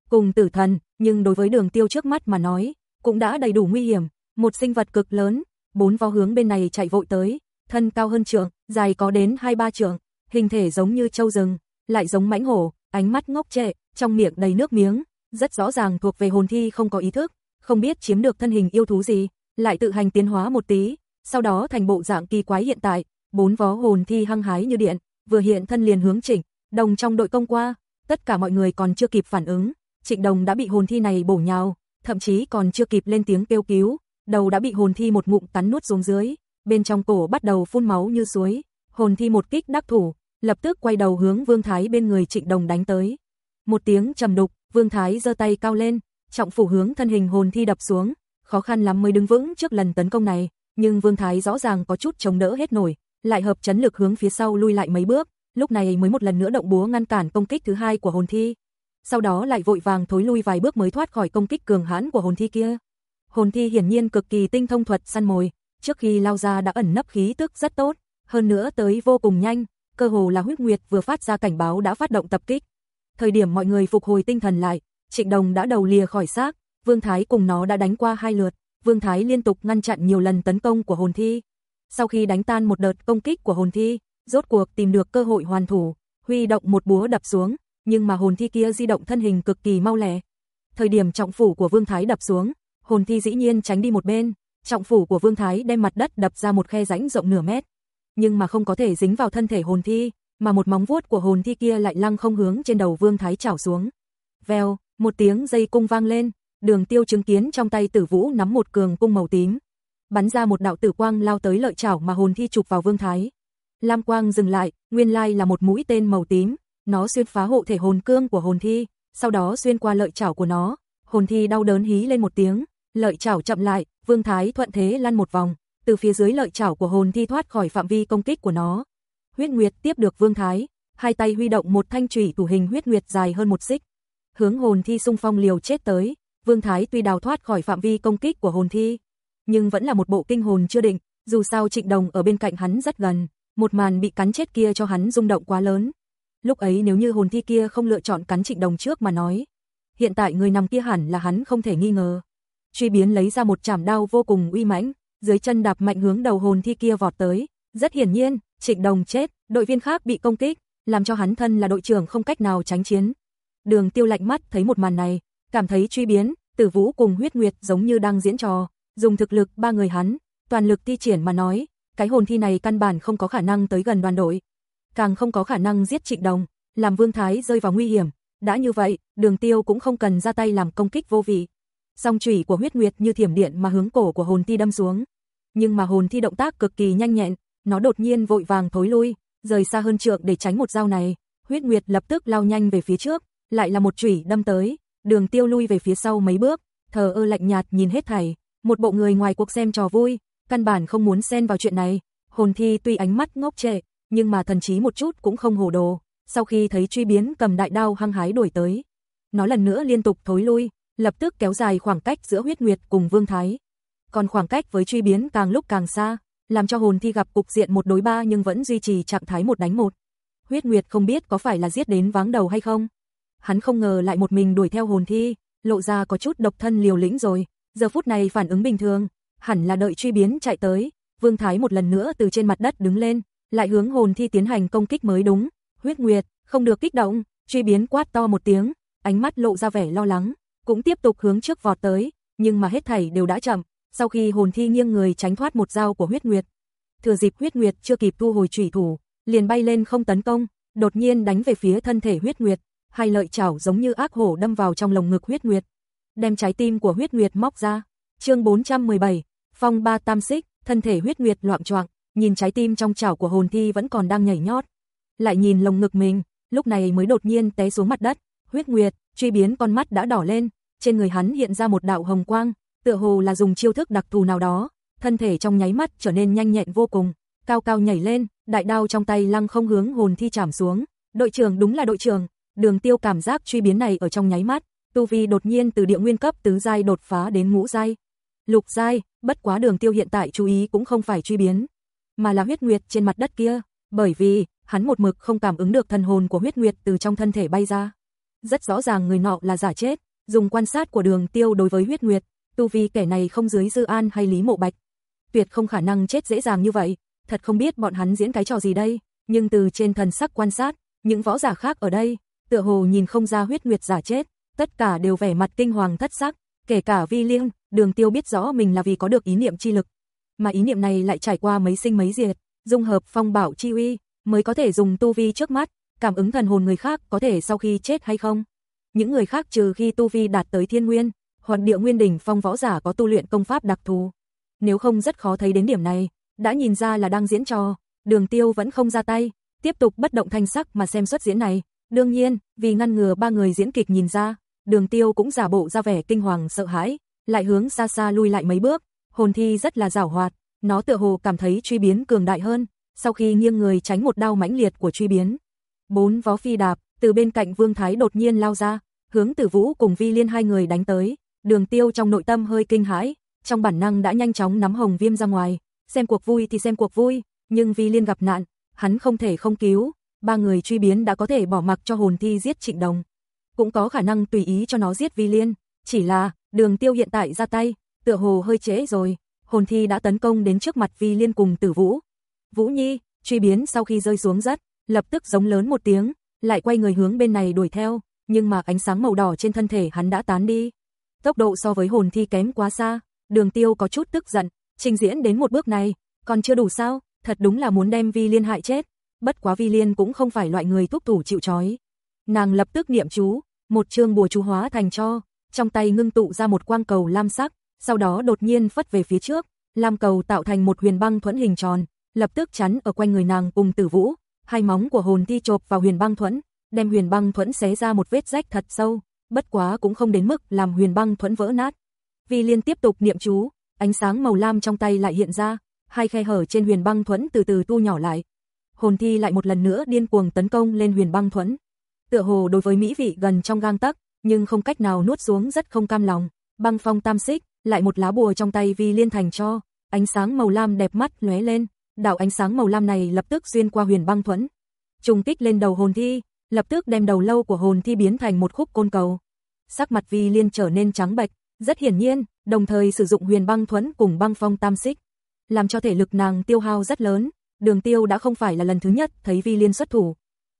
Cùng tử thần, nhưng đối với đường tiêu trước mắt mà nói, cũng đã đầy đủ nguy hiểm, một sinh vật cực lớn, bốn vó hướng bên này chạy vội tới, thân cao hơn trượng, dài có đến hai ba trượng, hình thể giống như châu rừng, lại giống mãnh hổ, ánh mắt ngốc trệ, trong miệng đầy nước miếng, rất rõ ràng thuộc về hồn thi không có ý thức, không biết chiếm được thân hình yêu thú gì, lại tự hành tiến hóa một tí, sau đó thành bộ dạng kỳ quái hiện tại, bốn vó hồn thi hăng hái như điện, vừa hiện thân liền hướng Trịnh Đồng trong đội công qua, tất cả mọi người còn chưa kịp phản ứng, Trịnh Đồng đã bị hồn thi này bổ nhào, thậm chí còn chưa kịp lên tiếng kêu cứu, đầu đã bị hồn thi một ngụm cắn nuốt xuống dưới, bên trong cổ bắt đầu phun máu như suối, hồn thi một kích đắc thủ, lập tức quay đầu hướng Vương Thái bên người Trịnh Đồng đánh tới. Một tiếng trầm đục, Vương Thái giơ tay cao lên, trọng phủ hướng thân hình hồn thi đập xuống, khó khăn lắm mới đứng vững trước lần tấn công này, nhưng Vương Thái rõ ràng có chút chống đỡ hết nổi, lại hợp chấn lực hướng phía sau lui lại mấy bước, lúc này mới một lần nữa động búa ngăn cản công kích thứ hai của hồn thi. Sau đó lại vội vàng thối lui vài bước mới thoát khỏi công kích cường hãn của hồn thi kia. Hồn thi hiển nhiên cực kỳ tinh thông thuật săn mồi, trước khi lao ra đã ẩn nấp khí tức rất tốt, hơn nữa tới vô cùng nhanh, cơ hồ là huyết nguyệt vừa phát ra cảnh báo đã phát động tập kích. Thời điểm mọi người phục hồi tinh thần lại, Trịnh Đồng đã đầu lìa khỏi xác, Vương Thái cùng nó đã đánh qua hai lượt, Vương Thái liên tục ngăn chặn nhiều lần tấn công của hồn thi. Sau khi đánh tan một đợt công kích của hồn thi, rốt cuộc tìm được cơ hội hoàn thủ, huy động một búa đập xuống, nhưng mà hồn thi kia di động thân hình cực kỳ mau lẹ. Thời điểm trọng phủ của Vương Thái đập xuống, hồn thi dĩ nhiên tránh đi một bên, trọng phủ của Vương Thái đem mặt đất đập ra một khe rãnh rộng nửa mét, nhưng mà không có thể dính vào thân thể hồn thi, mà một móng vuốt của hồn thi kia lại lăng không hướng trên đầu Vương Thái chảo xuống. Vèo, một tiếng dây cung vang lên, Đường Tiêu chứng kiến trong tay Tử Vũ nắm một cường cung màu tím, bắn ra một đạo tử quang lao tới lợi chảo mà hồn thi chụp vào Vương Thái. Lam quang dừng lại, nguyên lai là một mũi tên màu tím, nó xuyên phá hộ thể hồn cương của hồn thi, sau đó xuyên qua lợi chảo của nó, hồn thi đau đớn hí lên một tiếng, lợi chảo chậm lại, Vương Thái thuận thế lăn một vòng, từ phía dưới lợi chảo của hồn thi thoát khỏi phạm vi công kích của nó. Huyết Nguyệt tiếp được Vương Thái, hai tay huy động một thanh chủy thủ hình huyết nguyệt dài hơn một xích, hướng hồn thi xung phong liều chết tới. Vương Thái tuy đào thoát khỏi phạm vi công kích của hồn thi, nhưng vẫn là một bộ kinh hồn chưa định, dù sao Trịnh Đồng ở bên cạnh hắn rất gần, một màn bị cắn chết kia cho hắn rung động quá lớn. Lúc ấy nếu như hồn thi kia không lựa chọn cắn Trịnh Đồng trước mà nói, hiện tại người nằm kia hẳn là hắn không thể nghi ngờ. Truy biến lấy ra một chảm đao vô cùng uy mãnh, dưới chân đạp mạnh hướng đầu hồn thi kia vọt tới, rất hiển nhiên, Trịnh Đồng chết, đội viên khác bị công kích, làm cho hắn thân là đội trưởng không cách nào tránh chiến. Đường Tiêu lạnh mắt thấy một màn này, cảm thấy truy biến, Tử Vũ cùng Huyết Nguyệt giống như đang diễn trò, dùng thực lực ba người hắn, toàn lực thi triển mà nói, cái hồn thi này căn bản không có khả năng tới gần đoàn đội, càng không có khả năng giết Trịnh Đồng, làm Vương Thái rơi vào nguy hiểm. Đã như vậy, Đường Tiêu cũng không cần ra tay làm công kích vô vị. Song chủy của Huyết Nguyệt như thiểm điện mà hướng cổ của hồn thi đâm xuống. Nhưng mà hồn thi động tác cực kỳ nhanh nhẹn, nó đột nhiên vội vàng thối lui, rời xa hơn trượng để tránh một dao này. Huyết Nguyệt lập tức lao nhanh về phía trước, lại là một chủy đâm tới, Đường Tiêu lui về phía sau mấy bước, thờ ơ lạnh nhạt nhìn hết thảy, một bộ người ngoài cuộc xem trò vui, căn bản không muốn xen vào chuyện này. Hồn thi tuy ánh mắt ngốc trệ, nhưng mà thần trí một chút cũng không hồ đồ, sau khi thấy truy biến cầm đại đao hăng hái đuổi tới. Nó lần nữa liên tục thối lui, lập tức kéo dài khoảng cách giữa huyết nguyệt cùng vương thái. Còn khoảng cách với truy biến càng lúc càng xa, làm cho hồn thi gặp cục diện một đối ba nhưng vẫn duy trì trạng thái một đánh một. Huyết nguyệt không biết có phải là giết đến váng đầu hay không. Hắn không ngờ lại một mình đuổi theo hồn thi, lộ ra có chút độc thân liều lĩnh rồi, giờ phút này phản ứng bình thường, hẳn là đợi truy biến chạy tới, Vương Thái một lần nữa từ trên mặt đất đứng lên, lại hướng hồn thi tiến hành công kích mới đúng. Huyết Nguyệt, không được kích động, truy biến quát to một tiếng, ánh mắt lộ ra vẻ lo lắng, cũng tiếp tục hướng trước vọt tới, nhưng mà hết thảy đều đã chậm, sau khi hồn thi nghiêng người tránh thoát một dao của Huyết Nguyệt. Thừa dịp Huyết Nguyệt chưa kịp thu hồi chủy thủ, liền bay lên không tấn công, đột nhiên đánh về phía thân thể Huyết Nguyệt, hai lợi chảo giống như ác hổ đâm vào trong lồng ngực Huyết Nguyệt, đem trái tim của Huyết Nguyệt móc ra. Chương 417, Phong ba tam xích, thân thể Huyết Nguyệt loạn choạng, nhìn trái tim trong chảo của hồn thi vẫn còn đang nhảy nhót. Lại nhìn lồng ngực mình, lúc này mới đột nhiên té xuống mặt đất, huyết nguyệt, truy biến con mắt đã đỏ lên, trên người hắn hiện ra một đạo hồng quang, tựa hồ là dùng chiêu thức đặc thù nào đó, thân thể trong nháy mắt trở nên nhanh nhẹn vô cùng, cao cao nhảy lên, đại đao trong tay lăng không hướng hồn thi chạm xuống. Đội trưởng đúng là đội trưởng, Đường Tiêu cảm giác truy biến này ở trong nháy mắt, tu vi đột nhiên từ địa nguyên cấp tứ giai đột phá đến ngũ giai. Lục giai, bất quá Đường Tiêu hiện tại chú ý cũng không phải truy biến, mà là huyết nguyệt trên mặt đất kia, bởi vì hắn một mực không cảm ứng được thần hồn của huyết nguyệt từ trong thân thể bay ra. Rất rõ ràng người nọ là giả chết, dùng quan sát của Đường Tiêu đối với huyết nguyệt, tu vi kẻ này không dưới Dư An hay Lý Mộ Bạch, tuyệt không khả năng chết dễ dàng như vậy, thật không biết bọn hắn diễn cái trò gì đây, nhưng từ trên thần sắc quan sát, những võ giả khác ở đây, tựa hồ nhìn không ra huyết nguyệt giả chết, tất cả đều vẻ mặt kinh hoàng thất sắc, kể cả Vi Liên, Đường Tiêu biết rõ mình là vì có được ý niệm chi lực, mà ý niệm này lại trải qua mấy sinh mấy diệt, dung hợp phong bảo chi uy, mới có thể dùng tu vi trước mắt, cảm ứng thần hồn người khác có thể sau khi chết hay không. Những người khác trừ khi tu vi đạt tới thiên nguyên, hoặc địa nguyên đỉnh phong võ giả có tu luyện công pháp đặc thù. Nếu không rất khó thấy đến điểm này, đã nhìn ra là đang diễn trò, đường tiêu vẫn không ra tay, tiếp tục bất động thanh sắc mà xem xuất diễn này. Đương nhiên, vì ngăn ngừa ba người diễn kịch nhìn ra, Đường Tiêu cũng giả bộ ra vẻ kinh hoàng sợ hãi, lại hướng xa xa lui lại mấy bước, hồn thi rất là giảo hoạt, nó tựa hồ cảm thấy truy biến cường đại hơn, sau khi nghiêng người tránh một đao mãnh liệt của truy biến. Bốn vó phi đạp, từ bên cạnh Vương Thái đột nhiên lao ra, hướng Tử Vũ cùng Vi Liên hai người đánh tới, Đường Tiêu trong nội tâm hơi kinh hãi, trong bản năng đã nhanh chóng nắm Hồng Viêm ra ngoài, xem cuộc vui thì xem cuộc vui, nhưng Vi Liên gặp nạn, hắn không thể không cứu, ba người truy biến đã có thể bỏ mặc cho hồn thi giết Trịnh Đồng, cũng có khả năng tùy ý cho nó giết Vi Liên, chỉ là, Đường Tiêu hiện tại ra tay, tựa hồ hơi trễ rồi, hồn thi đã tấn công đến trước mặt Vi Liên cùng Tử Vũ. Vũ Nhi, truy biến sau khi rơi xuống rất, lập tức giống lớn một tiếng, lại quay người hướng bên này đuổi theo, nhưng mà ánh sáng màu đỏ trên thân thể hắn đã tán đi. Tốc độ so với hồn thi kém quá xa, Đường Tiêu có chút tức giận, trình diễn đến một bước này, còn chưa đủ sao, thật đúng là muốn đem Vi Liên hại chết. Bất quá Vi Liên cũng không phải loại người thúc thủ chịu trói. Nàng lập tức niệm chú, một chương bùa chú hóa thành cho, trong tay ngưng tụ ra một quang cầu lam sắc, sau đó đột nhiên phất về phía trước, lam cầu tạo thành một huyền băng thuẫn hình tròn, lập tức chắn ở quanh người nàng cùng Tử Vũ, hai móng của hồn thi chộp vào huyền băng thuẫn, đem huyền băng thuẫn xé ra một vết rách thật sâu, bất quá cũng không đến mức làm huyền băng thuẫn vỡ nát. vì Liên tiếp tục niệm chú, ánh sáng màu lam trong tay lại hiện ra, hai khe hở trên huyền băng thuẫn từ từ tu nhỏ lại. Hồn thi lại một lần nữa điên cuồng tấn công lên huyền băng thuẫn. Tựa hồ đối với mỹ vị gần trong gang tấc, nhưng không cách nào nuốt xuống rất không cam lòng. Băng phong tam xích, lại một lá bùa trong tay Vi Liên thành cho, ánh sáng màu lam đẹp mắt lóe lên, đạo ánh sáng màu lam này lập tức xuyên qua huyền băng thuẫn, trùng kích lên đầu hồn thi, lập tức đem đầu lâu của hồn thi biến thành một khúc côn cầu. Sắc mặt Vi Liên trở nên trắng bệch, rất hiển nhiên, đồng thời sử dụng huyền băng thuẫn cùng băng phong tam xích, làm cho thể lực nàng tiêu hao rất lớn. Đường Tiêu đã không phải là lần thứ nhất thấy Vi Liên xuất thủ.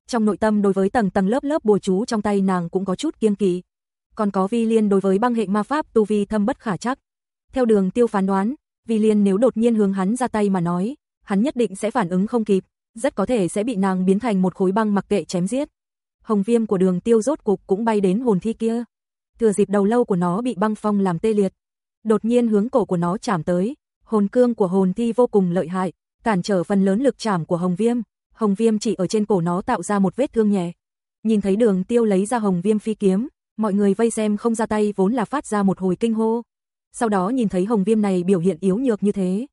Trong nội tâm đối với tầng tầng lớp lớp bùa chú trong tay nàng cũng có chút kiêng kỵ. Còn có Vi Liên đối với băng hệ ma pháp tu vi thâm bất khả chắc. Theo Đường Tiêu phán đoán, Vi Liên nếu đột nhiên hướng hắn ra tay mà nói, hắn nhất định sẽ phản ứng không kịp, rất có thể sẽ bị nàng biến thành một khối băng mặc kệ chém giết. Hồng viêm của đường tiêu rốt cục cũng bay đến hồn thi kia. Thừa dịp đầu lâu của nó bị băng phong làm tê liệt. Đột nhiên hướng cổ của nó chạm tới, hồn cương của hồn thi vô cùng lợi hại, cản trở phần lớn lực chạm của hồng viêm. Hồng viêm chỉ ở trên cổ nó tạo ra một vết thương nhẹ. Nhìn thấy đường tiêu lấy ra hồng viêm phi kiếm, mọi người vây xem không ra tay vốn là phát ra một hồi kinh hô. Sau đó nhìn thấy hồng viêm này biểu hiện yếu nhược như thế.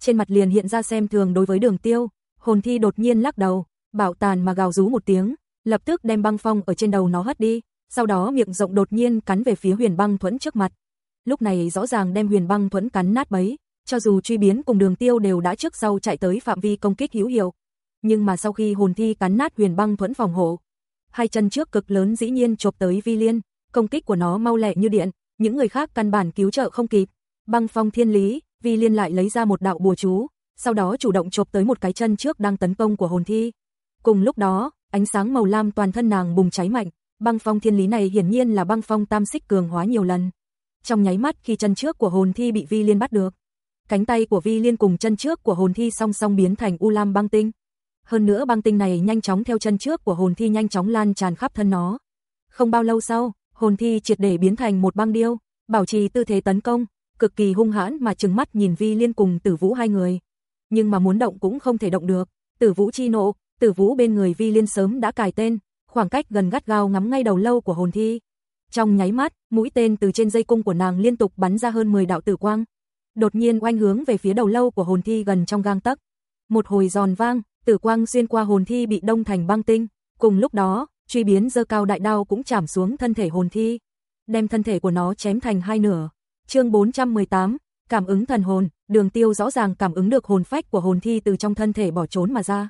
Trên mặt liền hiện ra xem thường đối với đường tiêu, hồn thi đột nhiên lắc đầu, bảo tàn mà gào rú một tiếng, lập tức đem băng phong ở trên đầu nó hất đi, sau đó miệng rộng đột nhiên cắn về phía huyền băng thuẫn trước mặt. Lúc này rõ ràng đem huyền băng thuẫn cắn nát bấy, cho dù truy biến cùng đường tiêu đều đã trước sau chạy tới phạm vi công kích hữu hiệu. Nhưng mà sau khi hồn thi cắn nát huyền băng thuẫn phòng hộ, hai chân trước cực lớn dĩ nhiên chộp tới vi liên, công kích của nó mau lẹ như điện, những người khác căn bản cứu trợ không kịp. Băng phong thiên lý, vi liên lại lấy ra một đạo bùa chú, sau đó chủ động chộp tới một cái chân trước đang tấn công của hồn thi. Cùng lúc đó, ánh sáng màu lam toàn thân nàng bùng cháy mạnh, băng phong thiên lý này hiển nhiên là băng phong tam xích cường hóa nhiều lần. Trong nháy mắt khi chân trước của hồn thi bị Vi Liên bắt được, cánh tay của Vi Liên cùng chân trước của hồn thi song song biến thành u lam băng tinh. Hơn nữa băng tinh này nhanh chóng theo chân trước của hồn thi nhanh chóng lan tràn khắp thân nó. Không bao lâu sau, hồn thi triệt để biến thành một băng điêu, bảo trì tư thế tấn công, cực kỳ hung hãn mà trừng mắt nhìn Vi Liên cùng Tử Vũ hai người. Nhưng mà muốn động cũng không thể động được, Tử Vũ chi nộ, Tử Vũ bên người Vi Liên sớm đã cài tên, khoảng cách gần gắt gao ngắm ngay đầu lâu của hồn thi. Trong nháy mắt, mũi tên từ trên dây cung của nàng liên tục bắn ra hơn 10 đạo tử quang. Đột nhiên oanh hướng về phía đầu lâu của hồn thi gần trong gang tấc. Một hồi giòn vang, tử quang xuyên qua hồn thi bị đông thành băng tinh. Cùng lúc đó, truy biến dơ cao đại đao cũng chạm xuống thân thể hồn thi, đem thân thể của nó chém thành hai nửa. Chương 418, cảm ứng thần hồn, Đường Tiêu rõ ràng cảm ứng được hồn phách của hồn thi từ trong thân thể bỏ trốn mà ra.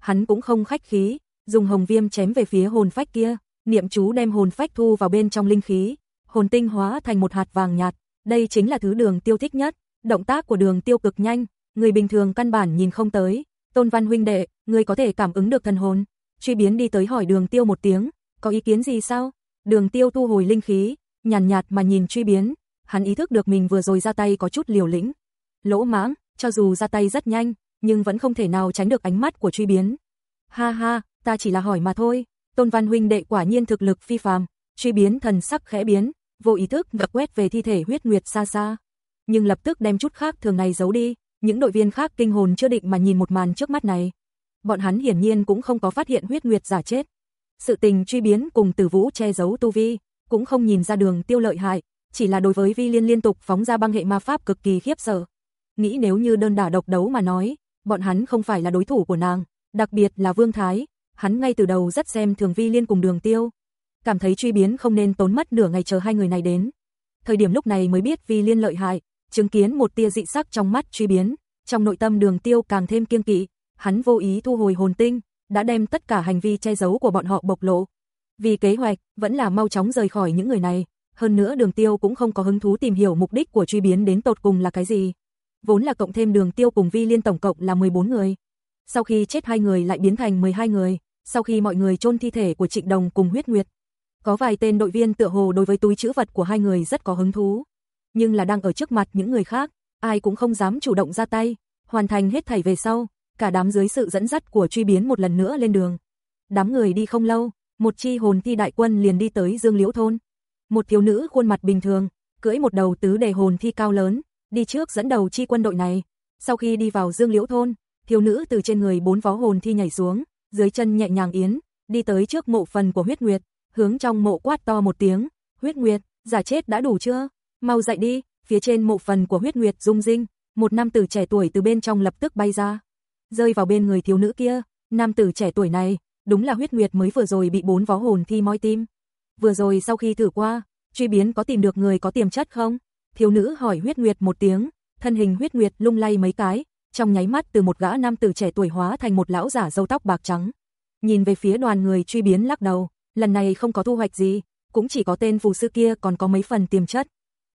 Hắn cũng không khách khí, dùng hồng viêm chém về phía hồn phách kia, niệm chú đem hồn phách thu vào bên trong linh khí, hồn tinh hóa thành một hạt vàng nhạt, đây chính là thứ đường tiêu thích nhất, động tác của đường tiêu cực nhanh, người bình thường căn bản nhìn không tới, tôn văn huynh đệ, người có thể cảm ứng được thần hồn, truy biến đi tới hỏi đường tiêu một tiếng, có ý kiến gì sao? Đường tiêu thu hồi linh khí, nhàn nhạt, nhạt mà nhìn truy biến, hắn ý thức được mình vừa rồi ra tay có chút liều lĩnh. Lỗ mãng, cho dù ra tay rất nhanh, nhưng vẫn không thể nào tránh được ánh mắt của truy biến. Ha ha, ta chỉ là hỏi mà thôi, Tôn Văn huynh đệ quả nhiên thực lực phi phàm, truy biến thần sắc khẽ biến, vô ý thức ngập quét về thi thể huyết nguyệt xa xa. Nhưng lập tức đem chút khác thường này giấu đi, những đội viên khác kinh hồn chưa định mà nhìn một màn trước mắt này. bọn hắn hiển nhiên cũng không có phát hiện huyết nguyệt giả chết. Sự tình truy biến cùng Tử Vũ che giấu tu vi, cũng không nhìn ra đường tiêu lợi hại, chỉ là đối với Vi Liên liên tục phóng ra băng hệ ma pháp cực kỳ khiếp sợ. Nghĩ nếu như đơn đả độc đấu mà nói, bọn hắn không phải là đối thủ của nàng, đặc biệt là Vương Thái, hắn ngay từ đầu rất xem thường Vi Liên cùng Đường Tiêu, cảm thấy truy biến không nên tốn mất nửa ngày chờ hai người này đến. Thời điểm lúc này mới biết Vi Liên lợi hại, chứng kiến một tia dị sắc trong mắt truy biến, trong nội tâm Đường Tiêu càng thêm kiêng kỵ, hắn vô ý thu hồi hồn tinh, đã đem tất cả hành vi che giấu của bọn họ bộc lộ. Vì kế hoạch, vẫn là mau chóng rời khỏi những người này, hơn nữa Đường Tiêu cũng không có hứng thú tìm hiểu mục đích của truy biến đến tột cùng là cái gì. Vốn là cộng thêm Đường Tiêu cùng Vi Liên tổng cộng là 14 người. Sau khi chết hai người lại biến thành 12 người, sau khi mọi người chôn thi thể của Trịnh Đồng cùng Huyết Nguyệt. Có vài tên đội viên tựa hồ đối với túi chữ vật của hai người rất có hứng thú, nhưng là đang ở trước mặt những người khác, ai cũng không dám chủ động ra tay, hoàn thành hết thảy về sau, cả đám dưới sự dẫn dắt của truy biến một lần nữa lên đường. Đám người đi không lâu, một chi hồn thi đại quân liền đi tới Dương Liễu thôn. Một thiếu nữ khuôn mặt bình thường, cưỡi một đầu tứ đề hồn thi cao lớn, đi trước dẫn đầu chi quân đội này. Sau khi đi vào Dương Liễu thôn, thiếu nữ từ trên người bốn vó hồn thi nhảy xuống, dưới chân nhẹ nhàng yến, đi tới trước mộ phần của huyết nguyệt, hướng trong mộ quát to một tiếng, huyết nguyệt, giả chết đã đủ chưa? Mau dậy đi, phía trên mộ phần của huyết nguyệt rung rinh, một nam tử trẻ tuổi từ bên trong lập tức bay ra, rơi vào bên người thiếu nữ kia, nam tử trẻ tuổi này, đúng là huyết nguyệt mới vừa rồi bị bốn vó hồn thi moi tim. Vừa rồi sau khi thử qua, truy biến có tìm được người có tiềm chất không? Thiếu nữ hỏi huyết nguyệt một tiếng, thân hình huyết nguyệt lung lay mấy cái, trong nháy mắt từ một gã nam tử trẻ tuổi hóa thành một lão giả râu tóc bạc trắng. Nhìn về phía đoàn người truy biến lắc đầu, lần này không có thu hoạch gì, cũng chỉ có tên phù sư kia còn có mấy phần tiềm chất.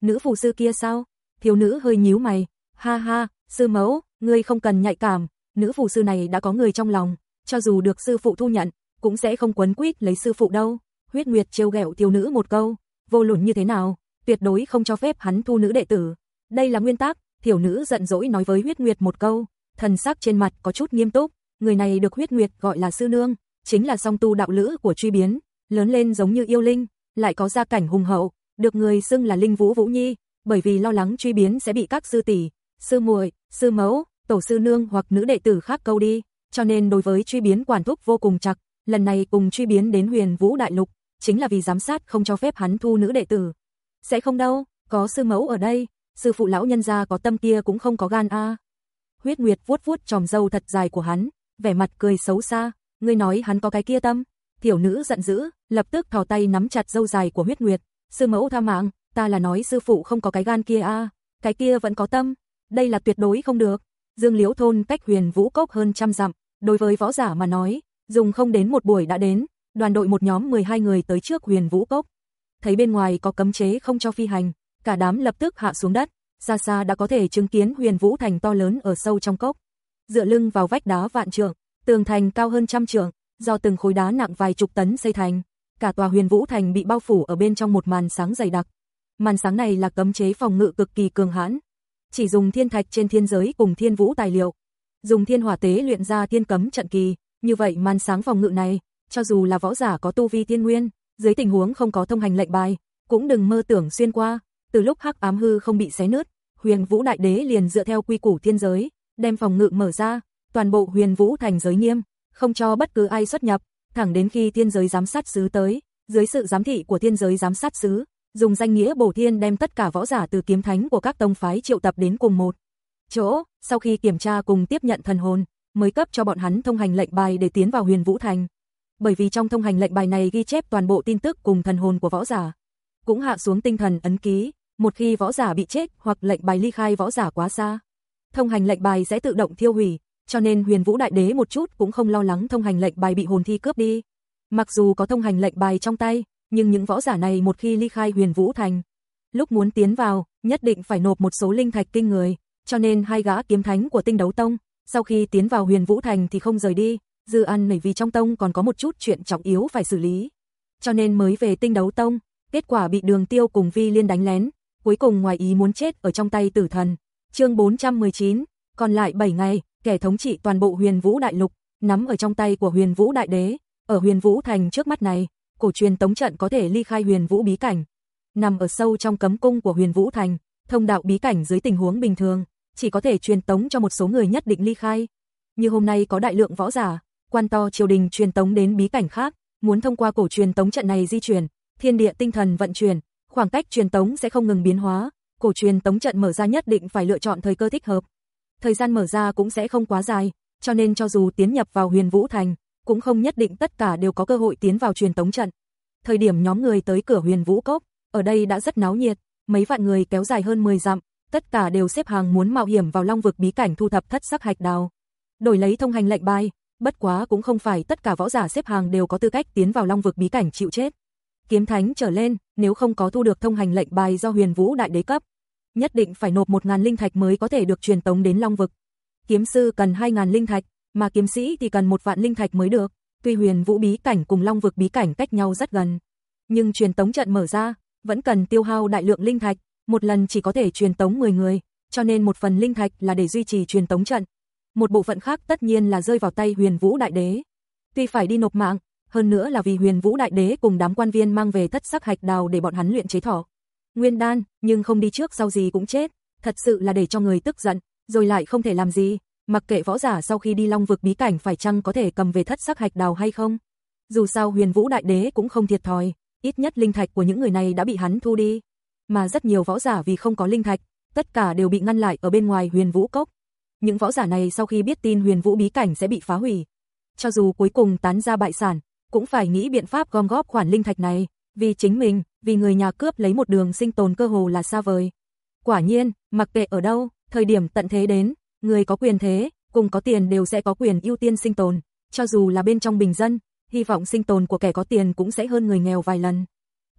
Nữ phù sư kia sao? Thiếu nữ hơi nhíu mày, ha ha, sư mẫu, ngươi không cần nhạy cảm, nữ phù sư này đã có người trong lòng, cho dù được sư phụ thu nhận, cũng sẽ không quấn quýt lấy sư phụ đâu. Huyết Nguyệt trêu ghẹo thiếu nữ một câu, vô luận như thế nào, tuyệt đối không cho phép hắn thu nữ đệ tử. Đây là nguyên tắc, thiếu nữ giận dỗi nói với Huyết Nguyệt một câu, thần sắc trên mặt có chút nghiêm túc, người này được Huyết Nguyệt gọi là sư nương, chính là song tu đạo lữ của truy biến, lớn lên giống như yêu linh, lại có gia cảnh hùng hậu, được người xưng là Linh Vũ Vũ Nhi, bởi vì lo lắng truy biến sẽ bị các sư tỷ, sư muội, sư mẫu, tổ sư nương hoặc nữ đệ tử khác câu đi, cho nên đối với truy biến quản thúc vô cùng chặt, lần này cùng truy biến đến huyền vũ đại lục, chính là vì giám sát không cho phép hắn thu nữ đệ tử. Sẽ không đâu, có sư mẫu ở đây, sư phụ lão nhân gia có tâm kia cũng không có gan a. Huyết Nguyệt vuốt vuốt tròm râu thật dài của hắn, vẻ mặt cười xấu xa, ngươi nói hắn có cái kia tâm. Tiểu nữ giận dữ, lập tức thò tay nắm chặt râu dài của Huyết Nguyệt, sư mẫu tha mạng, ta là nói sư phụ không có cái gan kia a, cái kia vẫn có tâm, đây là tuyệt đối không được. Dương Liễu thôn cách Huyền Vũ Cốc hơn trăm dặm, đối với võ giả mà nói, dùng không đến một buổi đã đến, đoàn đội một nhóm 12 người tới trước Huyền Vũ Cốc. Thấy bên ngoài có cấm chế không cho phi hành, cả đám lập tức hạ xuống đất, xa xa đã có thể chứng kiến Huyền Vũ thành to lớn ở sâu trong cốc. Dựa lưng vào vách đá vạn trượng, tường thành cao hơn trăm trượng, do từng khối đá nặng vài chục tấn xây thành, cả tòa Huyền Vũ thành bị bao phủ ở bên trong một màn sáng dày đặc. Màn sáng này là cấm chế phòng ngự cực kỳ cường hãn, chỉ dùng thiên thạch trên thiên giới cùng thiên vũ tài liệu, dùng thiên hỏa tế luyện ra thiên cấm trận kỳ, như vậy màn sáng phòng ngự này, cho dù là võ giả có tu vi thiên nguyên, dưới tình huống không có thông hành lệnh bài, cũng đừng mơ tưởng xuyên qua, từ lúc hắc ám hư không bị xé nứt, Huyền Vũ Đại Đế liền dựa theo quy củ thiên giới, đem phòng ngự mở ra, toàn bộ Huyền Vũ thành giới nghiêm, không cho bất cứ ai xuất nhập, thẳng đến khi thiên giới giám sát sứ tới, dưới sự giám thị của thiên giới giám sát sứ, dùng danh nghĩa bổ thiên đem tất cả võ giả từ kiếm thánh của các tông phái triệu tập đến cùng một chỗ, sau khi kiểm tra cùng tiếp nhận thần hồn, mới cấp cho bọn hắn thông hành lệnh bài để tiến vào huyền vũ thành. Bởi vì trong thông hành lệnh bài này ghi chép toàn bộ tin tức cùng thần hồn của võ giả. Cũng hạ xuống tinh thần ấn ký, một khi võ giả bị chết hoặc lệnh bài ly khai võ giả quá xa. Thông hành lệnh bài sẽ tự động thiêu hủy, cho nên huyền vũ đại đế một chút cũng không lo lắng thông hành lệnh bài bị hồn thi cướp đi. Mặc dù có thông hành lệnh bài trong tay, nhưng những võ giả này một khi ly khai huyền vũ thành, lúc muốn tiến vào, nhất định phải nộp một số linh thạch kinh người, cho nên hai gã kiếm thánh của tinh đấu tông, sau khi tiến vào huyền vũ thành thì không rời đi, dư ăn nảy vì trong tông còn có một chút chuyện trọng yếu phải xử lý. Cho nên mới về tinh đấu tông, kết quả bị đường tiêu cùng vi liên đánh lén, cuối cùng ngoài ý muốn chết ở trong tay tử thần. chương 419, còn lại 7 ngày, kẻ thống trị toàn bộ huyền vũ đại lục, nắm ở trong tay của huyền vũ đại đế, ở huyền vũ thành trước mắt này, cổ truyền tống trận có thể ly khai huyền vũ bí cảnh. Nằm ở sâu trong cấm cung của huyền vũ thành, thông đạo bí cảnh dưới tình huống bình thường, chỉ có thể truyền tống cho một số người nhất định ly khai. Như hôm nay có đại lượng võ giả, quan to triều đình truyền tống đến bí cảnh khác, muốn thông qua cổ truyền tống trận này di chuyển, thiên địa tinh thần vận chuyển, khoảng cách truyền tống sẽ không ngừng biến hóa, cổ truyền tống trận mở ra nhất định phải lựa chọn thời cơ thích hợp. Thời gian mở ra cũng sẽ không quá dài, cho nên cho dù tiến nhập vào Huyền Vũ Thành, cũng không nhất định tất cả đều có cơ hội tiến vào truyền tống trận. Thời điểm nhóm người tới cửa Huyền Vũ Cốc, ở đây đã rất náo nhiệt, mấy vạn người kéo dài hơn 10 dặm, tất cả đều xếp hàng muốn mạo hiểm vào Long vực bí cảnh thu thập thất sắc hạch đào. Đổi lấy thông hành lệnh bài, bất quá cũng không phải tất cả võ giả xếp hàng đều có tư cách tiến vào Long vực bí cảnh chịu chết. Kiếm thánh trở lên, nếu không có thu được thông hành lệnh bài do Huyền Vũ đại đế cấp, nhất định phải nộp 1000 linh thạch mới có thể được truyền tống đến Long vực. Kiếm sư cần 2000 linh thạch, mà kiếm sĩ thì cần một vạn linh thạch mới được. Tuy Huyền Vũ bí cảnh cùng Long vực bí cảnh cách nhau rất gần, nhưng truyền tống trận mở ra, vẫn cần tiêu hao đại lượng linh thạch, một lần chỉ có thể truyền tống 10 người, cho nên một phần linh thạch là để duy trì truyền tống trận. Một bộ phận khác tất nhiên là rơi vào tay Huyền Vũ đại đế. Tuy phải đi nộp mạng, hơn nữa là vì Huyền Vũ đại đế cùng đám quan viên mang về thất sắc hạch đào để bọn hắn luyện chế thỏ. Nguyên đan, nhưng không đi trước sau gì cũng chết, thật sự là để cho người tức giận, rồi lại không thể làm gì, mặc kệ võ giả sau khi đi long vực bí cảnh phải chăng có thể cầm về thất sắc hạch đào hay không. Dù sao Huyền Vũ đại đế cũng không thiệt thòi, ít nhất linh thạch của những người này đã bị hắn thu đi, mà rất nhiều võ giả vì không có linh thạch, tất cả đều bị ngăn lại ở bên ngoài Huyền Vũ cốc. Những võ giả này sau khi biết tin Huyền Vũ bí cảnh sẽ bị phá hủy, cho dù cuối cùng tán ra bại sản, cũng phải nghĩ biện pháp gom góp khoản linh thạch này, vì chính mình, vì người nhà cướp lấy một đường sinh tồn cơ hồ là xa vời. Quả nhiên, mặc kệ ở đâu, thời điểm tận thế đến, người có quyền thế, cùng có tiền đều sẽ có quyền ưu tiên sinh tồn, cho dù là bên trong bình dân, hy vọng sinh tồn của kẻ có tiền cũng sẽ hơn người nghèo vài lần.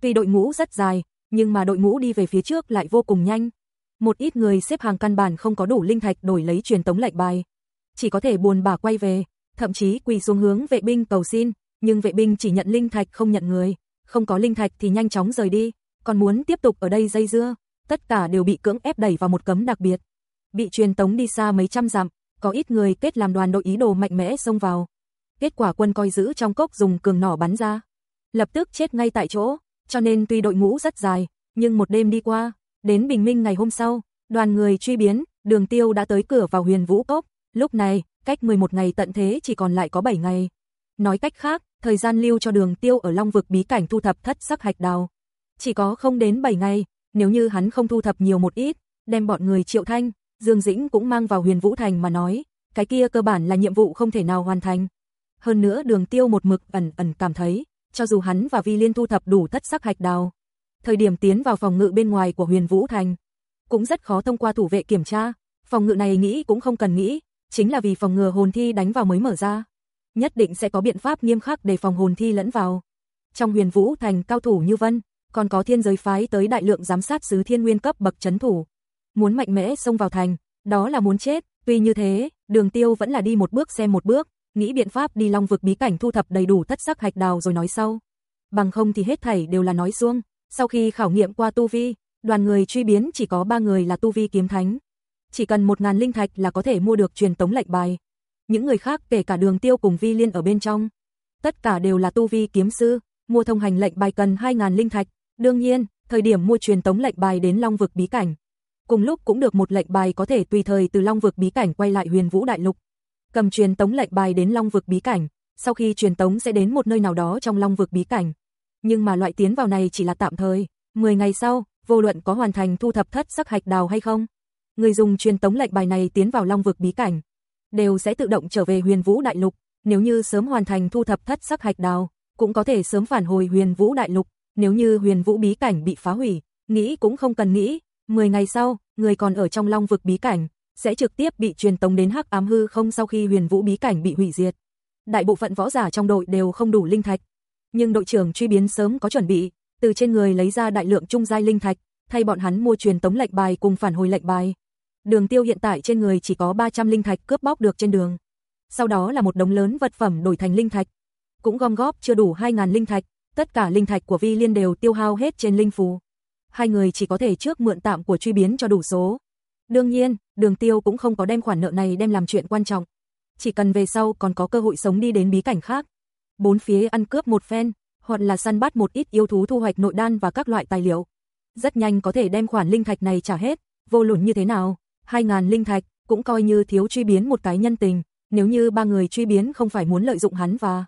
Tuy đội ngũ rất dài, nhưng mà đội ngũ đi về phía trước lại vô cùng nhanh. Một ít người xếp hàng căn bản không có đủ linh thạch đổi lấy truyền tống lệnh bài, chỉ có thể buồn bã quay về, thậm chí quỳ xuống hướng vệ binh cầu xin, nhưng vệ binh chỉ nhận linh thạch không nhận người, không có linh thạch thì nhanh chóng rời đi, còn muốn tiếp tục ở đây dây dưa, tất cả đều bị cưỡng ép đẩy vào một cấm đặc biệt. Bị truyền tống đi xa mấy trăm dặm, có ít người kết làm đoàn đội ý đồ mạnh mẽ xông vào. Kết quả quân coi giữ trong cốc dùng cường nỏ bắn ra, lập tức chết ngay tại chỗ, cho nên tuy đội ngũ rất dài, nhưng một đêm đi qua, đến bình minh ngày hôm sau, đoàn người truy biến, đường tiêu đã tới cửa vào huyền vũ cốc, lúc này, cách 11 ngày tận thế chỉ còn lại có 7 ngày. Nói cách khác, thời gian lưu cho đường tiêu ở Long vực bí cảnh thu thập thất sắc hạch đào. Chỉ có không đến 7 ngày, nếu như hắn không thu thập nhiều một ít, đem bọn người triệu thanh, Dương Dĩnh cũng mang vào huyền vũ thành mà nói, cái kia cơ bản là nhiệm vụ không thể nào hoàn thành. Hơn nữa đường tiêu một mực ẩn ẩn cảm thấy, cho dù hắn và Vi Liên thu thập đủ thất sắc hạch đào, thời điểm tiến vào phòng ngự bên ngoài của huyền vũ thành, cũng rất khó thông qua thủ vệ kiểm tra, phòng ngự này nghĩ cũng không cần nghĩ, chính là vì phòng ngừa hồn thi đánh vào mới mở ra nhất định sẽ có biện pháp nghiêm khắc để phòng hồn thi lẫn vào. Trong huyền vũ thành cao thủ như vân, còn có thiên giới phái tới đại lượng giám sát sứ thiên nguyên cấp bậc chấn thủ. Muốn mạnh mẽ xông vào thành, đó là muốn chết, tuy như thế, đường tiêu vẫn là đi một bước xem một bước, nghĩ biện pháp đi long vực bí cảnh thu thập đầy đủ thất sắc hạch đào rồi nói sau. Bằng không thì hết thảy đều là nói xuông, sau khi khảo nghiệm qua tu vi, đoàn người truy biến chỉ có ba người là tu vi kiếm thánh. Chỉ cần một ngàn linh thạch là có thể mua được truyền tống lệnh bài những người khác kể cả đường tiêu cùng vi liên ở bên trong. Tất cả đều là tu vi kiếm sư, mua thông hành lệnh bài cần 2.000 linh thạch, đương nhiên, thời điểm mua truyền tống lệnh bài đến Long vực bí cảnh. Cùng lúc cũng được một lệnh bài có thể tùy thời từ Long vực bí cảnh quay lại huyền vũ đại lục. Cầm truyền tống lệnh bài đến Long vực bí cảnh, sau khi truyền tống sẽ đến một nơi nào đó trong Long vực bí cảnh. Nhưng mà loại tiến vào này chỉ là tạm thời, 10 ngày sau, vô luận có hoàn thành thu thập thất sắc hạch đào hay không. Người dùng truyền tống lệnh bài này tiến vào Long vực bí cảnh, đều sẽ tự động trở về huyền vũ đại lục, nếu như sớm hoàn thành thu thập thất sắc hạch đào, cũng có thể sớm phản hồi huyền vũ đại lục, nếu như huyền vũ bí cảnh bị phá hủy, nghĩ cũng không cần nghĩ, 10 ngày sau, người còn ở trong long vực bí cảnh, sẽ trực tiếp bị truyền tống đến hắc ám hư không sau khi huyền vũ bí cảnh bị hủy diệt. Đại bộ phận võ giả trong đội đều không đủ linh thạch, nhưng đội trưởng truy biến sớm có chuẩn bị, từ trên người lấy ra đại lượng trung giai linh thạch, thay bọn hắn mua truyền tống lệnh bài cùng phản hồi lệnh bài. Đường tiêu hiện tại trên người chỉ có 300 linh thạch cướp bóc được trên đường. Sau đó là một đống lớn vật phẩm đổi thành linh thạch. Cũng gom góp chưa đủ 2.000 linh thạch, tất cả linh thạch của Vi Liên đều tiêu hao hết trên linh phù. Hai người chỉ có thể trước mượn tạm của truy biến cho đủ số. Đương nhiên, đường tiêu cũng không có đem khoản nợ này đem làm chuyện quan trọng. Chỉ cần về sau còn có cơ hội sống đi đến bí cảnh khác. Bốn phía ăn cướp một phen, hoặc là săn bắt một ít yêu thú thu hoạch nội đan và các loại tài liệu. Rất nhanh có thể đem khoản linh thạch này trả hết, vô luận như thế nào, 2.000 linh thạch, cũng coi như thiếu truy biến một cái nhân tình, nếu như ba người truy biến không phải muốn lợi dụng hắn và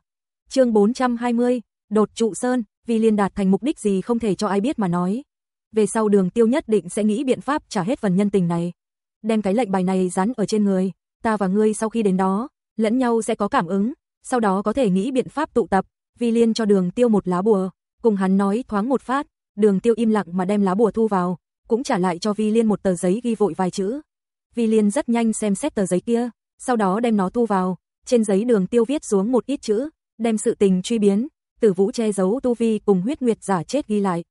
chương 420, đột trụ sơn, vì liên đạt thành mục đích gì không thể cho ai biết mà nói. Về sau đường tiêu nhất định sẽ nghĩ biện pháp trả hết phần nhân tình này. Đem cái lệnh bài này dán ở trên người, ta và ngươi sau khi đến đó, lẫn nhau sẽ có cảm ứng, sau đó có thể nghĩ biện pháp tụ tập, vi liên cho đường tiêu một lá bùa, cùng hắn nói thoáng một phát, đường tiêu im lặng mà đem lá bùa thu vào, cũng trả lại cho vi liên một tờ giấy ghi vội vài chữ. Vi liên rất nhanh xem xét tờ giấy kia, sau đó đem nó thu vào, trên giấy đường tiêu viết xuống một ít chữ, đem sự tình truy biến, tử vũ che giấu tu vi cùng huyết nguyệt giả chết ghi lại.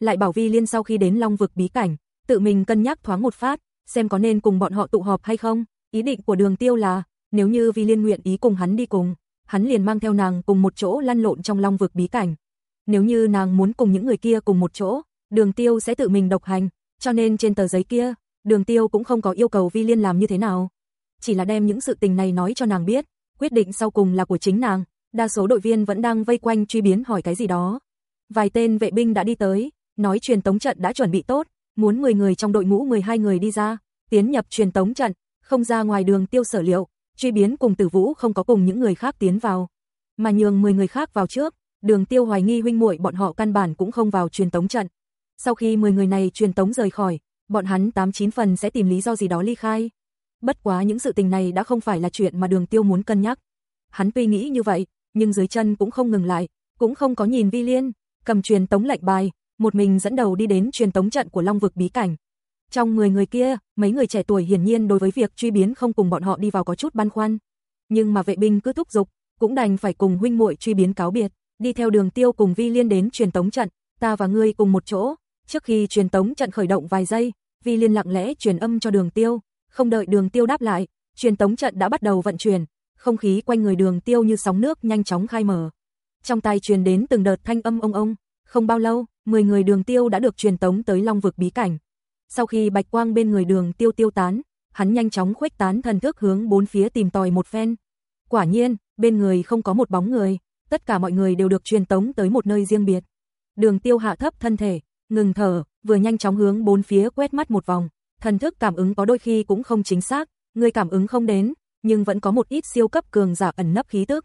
Lại bảo vi liên sau khi đến long vực bí cảnh, tự mình cân nhắc thoáng một phát, xem có nên cùng bọn họ tụ họp hay không, ý định của đường tiêu là, nếu như vi liên nguyện ý cùng hắn đi cùng, hắn liền mang theo nàng cùng một chỗ lăn lộn trong long vực bí cảnh. Nếu như nàng muốn cùng những người kia cùng một chỗ, đường tiêu sẽ tự mình độc hành, cho nên trên tờ giấy kia, đường tiêu cũng không có yêu cầu vi liên làm như thế nào. Chỉ là đem những sự tình này nói cho nàng biết, quyết định sau cùng là của chính nàng, đa số đội viên vẫn đang vây quanh truy biến hỏi cái gì đó. Vài tên vệ binh đã đi tới, nói truyền tống trận đã chuẩn bị tốt, muốn 10 người trong đội ngũ 12 người đi ra, tiến nhập truyền tống trận, không ra ngoài đường tiêu sở liệu, truy biến cùng tử vũ không có cùng những người khác tiến vào, mà nhường 10 người khác vào trước, đường tiêu hoài nghi huynh muội bọn họ căn bản cũng không vào truyền tống trận. Sau khi 10 người này truyền tống rời khỏi, bọn hắn 89 phần sẽ tìm lý do gì đó ly khai. Bất quá những sự tình này đã không phải là chuyện mà đường tiêu muốn cân nhắc. Hắn tuy nghĩ như vậy, nhưng dưới chân cũng không ngừng lại, cũng không có nhìn vi liên, cầm truyền tống lệnh bài, một mình dẫn đầu đi đến truyền tống trận của Long vực bí cảnh. Trong 10 người kia, mấy người trẻ tuổi hiển nhiên đối với việc truy biến không cùng bọn họ đi vào có chút băn khoăn. Nhưng mà vệ binh cứ thúc giục, cũng đành phải cùng huynh muội truy biến cáo biệt, đi theo đường tiêu cùng Vi Liên đến truyền tống trận, ta và ngươi cùng một chỗ. Trước khi truyền tống trận khởi động vài giây, Vi Liên lặng lẽ truyền âm cho đường tiêu, không đợi đường tiêu đáp lại, truyền tống trận đã bắt đầu vận chuyển, không khí quanh người đường tiêu như sóng nước nhanh chóng khai mở. Trong tai truyền đến từng đợt thanh âm ông ông, không bao lâu, 10 người đường tiêu đã được truyền tống tới Long vực bí cảnh. Sau khi bạch quang bên người đường tiêu tiêu tán, hắn nhanh chóng khuếch tán thần thức hướng bốn phía tìm tòi một phen. Quả nhiên, bên người không có một bóng người, tất cả mọi người đều được truyền tống tới một nơi riêng biệt. Đường tiêu hạ thấp thân thể, ngừng thở, vừa nhanh chóng hướng bốn phía quét mắt một vòng, thần thức cảm ứng có đôi khi cũng không chính xác, người cảm ứng không đến, nhưng vẫn có một ít siêu cấp cường giả ẩn nấp khí tức.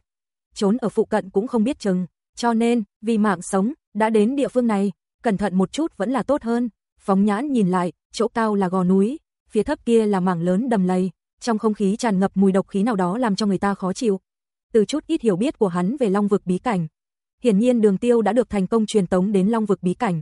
Trốn ở phụ cận cũng không biết chừng, cho nên, vì mạng sống, đã đến địa phương này, cẩn thận một chút vẫn là tốt hơn. Phóng nhãn nhìn lại, chỗ cao là gò núi, phía thấp kia là mảng lớn đầm lầy, trong không khí tràn ngập mùi độc khí nào đó làm cho người ta khó chịu. Từ chút ít hiểu biết của hắn về Long vực bí cảnh, hiển nhiên Đường Tiêu đã được thành công truyền tống đến Long vực bí cảnh.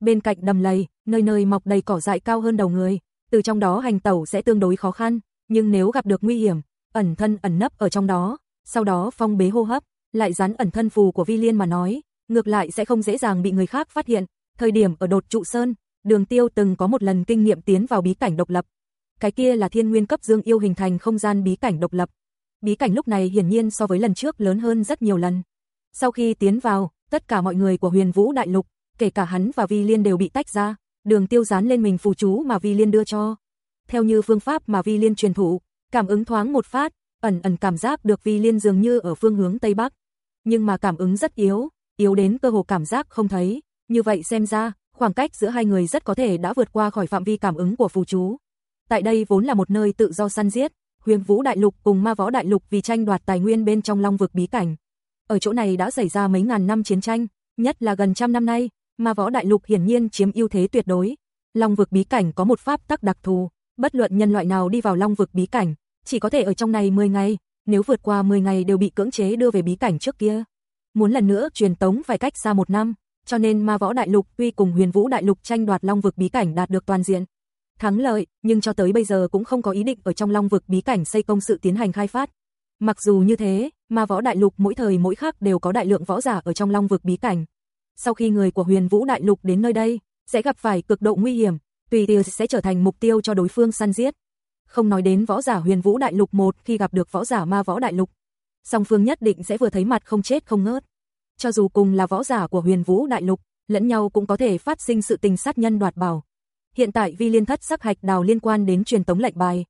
Bên cạnh đầm lầy, nơi nơi mọc đầy cỏ dại cao hơn đầu người, từ trong đó hành tẩu sẽ tương đối khó khăn, nhưng nếu gặp được nguy hiểm, ẩn thân ẩn nấp ở trong đó, sau đó phong bế hô hấp, lại dán ẩn thân phù của Vi Liên mà nói, ngược lại sẽ không dễ dàng bị người khác phát hiện. Thời điểm ở đột trụ sơn, Đường Tiêu từng có một lần kinh nghiệm tiến vào bí cảnh độc lập. Cái kia là thiên nguyên cấp dương yêu hình thành không gian bí cảnh độc lập. Bí cảnh lúc này hiển nhiên so với lần trước lớn hơn rất nhiều lần. Sau khi tiến vào, tất cả mọi người của Huyền Vũ Đại Lục, kể cả hắn và Vi Liên đều bị tách ra, Đường Tiêu dán lên mình phù chú mà Vi Liên đưa cho. Theo như phương pháp mà Vi Liên truyền thụ, cảm ứng thoáng một phát, ẩn ẩn cảm giác được Vi Liên dường như ở phương hướng tây bắc, nhưng mà cảm ứng rất yếu, yếu đến cơ hồ cảm giác không thấy, như vậy xem ra, khoảng cách giữa hai người rất có thể đã vượt qua khỏi phạm vi cảm ứng của phù chú. Tại đây vốn là một nơi tự do săn giết, Huyền Vũ Đại Lục cùng Ma Võ Đại Lục vì tranh đoạt tài nguyên bên trong Long vực bí cảnh. Ở chỗ này đã xảy ra mấy ngàn năm chiến tranh, nhất là gần trăm năm nay, Ma Võ Đại Lục hiển nhiên chiếm ưu thế tuyệt đối. Long vực bí cảnh có một pháp tắc đặc thù, bất luận nhân loại nào đi vào Long vực bí cảnh, chỉ có thể ở trong này 10 ngày, nếu vượt qua 10 ngày đều bị cưỡng chế đưa về bí cảnh trước kia. Muốn lần nữa truyền tống phải cách xa một năm, cho nên Ma Võ Đại Lục tuy cùng Huyền Vũ Đại Lục tranh đoạt Long vực bí cảnh đạt được toàn diện thắng lợi, nhưng cho tới bây giờ cũng không có ý định ở trong Long vực bí cảnh xây công sự tiến hành khai phát. Mặc dù như thế, Ma Võ Đại Lục mỗi thời mỗi khác đều có đại lượng võ giả ở trong Long vực bí cảnh. Sau khi người của Huyền Vũ Đại Lục đến nơi đây, sẽ gặp phải cực độ nguy hiểm, tùy tiêu sẽ trở thành mục tiêu cho đối phương săn giết. Không nói đến võ giả huyền vũ đại lục một khi gặp được võ giả ma võ đại lục. Song phương nhất định sẽ vừa thấy mặt không chết không ngớt. Cho dù cùng là võ giả của huyền vũ đại lục, lẫn nhau cũng có thể phát sinh sự tình sát nhân đoạt bảo. Hiện tại vi liên thất sắc hạch đào liên quan đến truyền tống lệnh bài.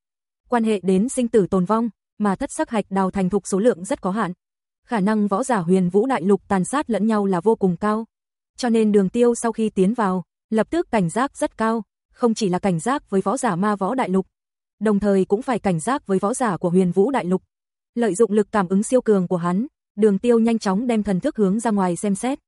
Quan hệ đến sinh tử tồn vong, mà thất sắc hạch đào thành thục số lượng rất có hạn. Khả năng võ giả huyền vũ đại lục tàn sát lẫn nhau là vô cùng cao. Cho nên đường tiêu sau khi tiến vào, lập tức cảnh giác rất cao, không chỉ là cảnh giác với võ giả ma võ đại lục, đồng thời cũng phải cảnh giác với võ giả của huyền vũ đại lục. Lợi dụng lực cảm ứng siêu cường của hắn, Đường Tiêu nhanh chóng đem thần thức hướng ra ngoài xem xét.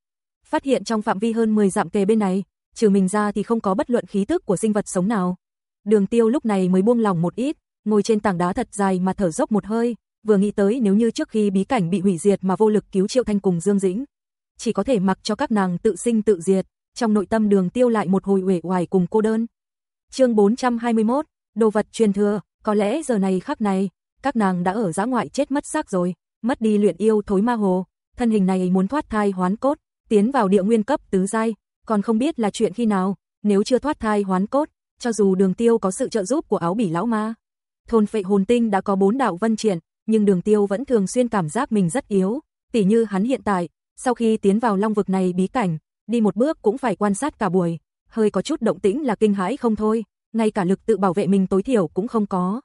Phát hiện trong phạm vi hơn 10 dặm kề bên này, trừ mình ra thì không có bất luận khí tức của sinh vật sống nào. Đường Tiêu lúc này mới buông lòng một ít, ngồi trên tảng đá thật dài mà thở dốc một hơi, vừa nghĩ tới nếu như trước khi bí cảnh bị hủy diệt mà vô lực cứu Triệu Thanh cùng Dương Dĩnh, chỉ có thể mặc cho các nàng tự sinh tự diệt, trong nội tâm Đường Tiêu lại một hồi uể oải cùng cô đơn. Chương 421, đồ vật truyền thừa, có lẽ giờ này khắc này, các nàng đã ở giã ngoại chết mất xác rồi, mất đi luyện yêu thối ma hồ, thân hình này muốn thoát thai hoán cốt, tiến vào địa nguyên cấp tứ giai, còn không biết là chuyện khi nào, nếu chưa thoát thai hoán cốt, cho dù Đường Tiêu có sự trợ giúp của áo bỉ lão ma, thôn phệ hồn tinh đã có bốn đạo vân triển, nhưng Đường Tiêu vẫn thường xuyên cảm giác mình rất yếu, tỉ như hắn hiện tại, sau khi tiến vào long vực này bí cảnh, đi một bước cũng phải quan sát cả buổi, hơi có chút động tĩnh là kinh hãi không thôi, ngay cả lực tự bảo vệ mình tối thiểu cũng không có.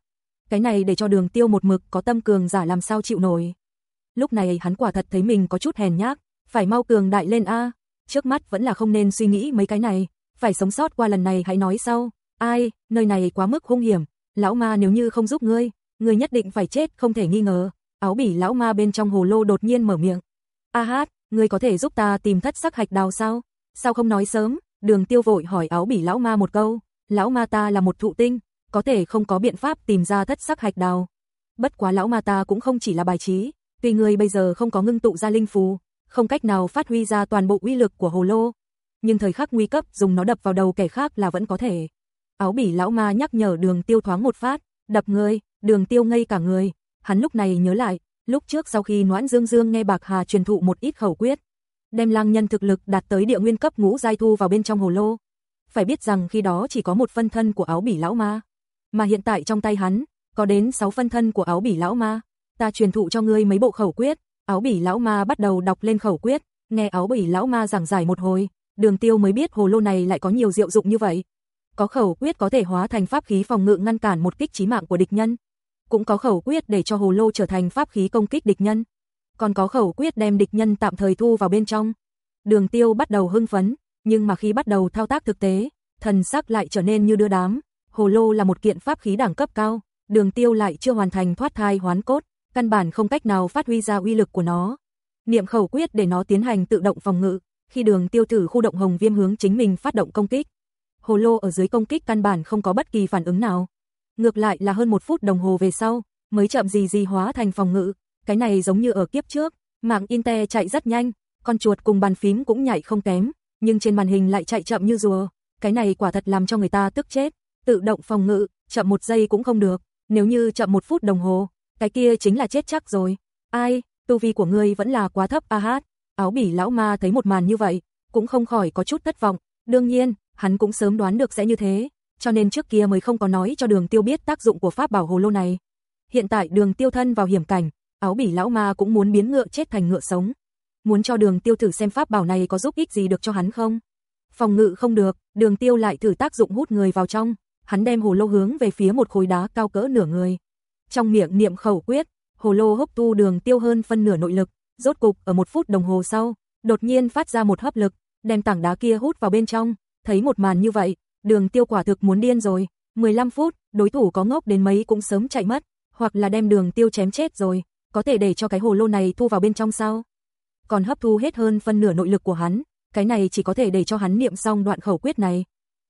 Cái này để cho Đường Tiêu một mực có tâm cường giả làm sao chịu nổi. Lúc này hắn quả thật thấy mình có chút hèn nhát, phải mau cường đại lên a, trước mắt vẫn là không nên suy nghĩ mấy cái này, phải sống sót qua lần này hãy nói sau. Ai, nơi này quá mức hung hiểm, lão ma nếu như không giúp ngươi, ngươi nhất định phải chết không thể nghi ngờ. Áo bỉ lão ma bên trong hồ lô đột nhiên mở miệng. A hát, ngươi có thể giúp ta tìm thất sắc hạch đào sao? Sao không nói sớm? Đường tiêu vội hỏi áo bỉ lão ma một câu. Lão ma ta là một thụ tinh, có thể không có biện pháp tìm ra thất sắc hạch đào. Bất quá lão ma ta cũng không chỉ là bài trí, tuy ngươi bây giờ không có ngưng tụ ra linh phù, không cách nào phát huy ra toàn bộ uy lực của hồ lô, nhưng thời khắc nguy cấp dùng nó đập vào đầu kẻ khác là vẫn có thể. Áo bỉ lão ma nhắc nhở đường tiêu thoáng một phát, đập người, đường tiêu ngây cả người, hắn lúc này nhớ lại, lúc trước sau khi noãn dương dương nghe bạc hà truyền thụ một ít khẩu quyết, đem lang nhân thực lực đạt tới địa nguyên cấp ngũ giai thu vào bên trong hồ lô. Phải biết rằng khi đó chỉ có một phân thân của áo bỉ lão ma, mà hiện tại trong tay hắn, có đến 6 phân thân của áo bỉ lão ma. Ta truyền thụ cho ngươi mấy bộ khẩu quyết, áo bỉ lão ma bắt đầu đọc lên khẩu quyết, nghe áo bỉ lão ma giảng giải một hồi, đường tiêu mới biết hồ lô này lại có nhiều diệu dụng như vậy. Có khẩu quyết có thể hóa thành pháp khí phòng ngự ngăn cản một kích chí mạng của địch nhân. Cũng có khẩu quyết để cho hồ lô trở thành pháp khí công kích địch nhân. Còn có khẩu quyết đem địch nhân tạm thời thu vào bên trong. Đường tiêu bắt đầu hưng phấn, nhưng mà khi bắt đầu thao tác thực tế, thần sắc lại trở nên như đưa đám. Hồ lô là một kiện pháp khí đẳng cấp cao, đường tiêu lại chưa hoàn thành thoát thai hoán cốt, căn bản không cách nào phát huy ra uy lực của nó. Niệm khẩu quyết để nó tiến hành tự động phòng ngự, khi đường tiêu thử khu động hồng viêm hướng chính mình phát động công kích. Hồ lô ở dưới công kích căn bản không có bất kỳ phản ứng nào. Ngược lại là hơn một phút đồng hồ về sau, mới chậm gì gì hóa thành phòng ngự, cái này giống như ở kiếp trước, mạng Inter chạy rất nhanh, con chuột cùng bàn phím cũng nhảy không kém, nhưng trên màn hình lại chạy chậm như rùa, cái này quả thật làm cho người ta tức chết, tự động phòng ngự, chậm một giây cũng không được, nếu như chậm một phút đồng hồ, cái kia chính là chết chắc rồi. Ai, tu vi của ngươi vẫn là quá thấp a hát. Áo bỉ lão ma thấy một màn như vậy, cũng không khỏi có chút thất vọng, đương nhiên, hắn cũng sớm đoán được sẽ như thế, cho nên trước kia mới không có nói cho đường tiêu biết tác dụng của pháp bảo hồ lô này. Hiện tại đường tiêu thân vào hiểm cảnh, áo bỉ lão ma cũng muốn biến ngựa chết thành ngựa sống. Muốn cho đường tiêu thử xem pháp bảo này có giúp ích gì được cho hắn không? Phòng ngự không được, đường tiêu lại thử tác dụng hút người vào trong, hắn đem hồ lô hướng về phía một khối đá cao cỡ nửa người. Trong miệng niệm khẩu quyết, hồ lô hấp thu đường tiêu hơn phân nửa nội lực, rốt cục ở một phút đồng hồ sau, đột nhiên phát ra một hấp lực, đem tảng đá kia hút vào bên trong, thấy một màn như vậy, đường tiêu quả thực muốn điên rồi, 15 phút, đối thủ có ngốc đến mấy cũng sớm chạy mất, hoặc là đem đường tiêu chém chết rồi, có thể để cho cái hồ lô này thu vào bên trong sao? Còn hấp thu hết hơn phân nửa nội lực của hắn, cái này chỉ có thể để cho hắn niệm xong đoạn khẩu quyết này.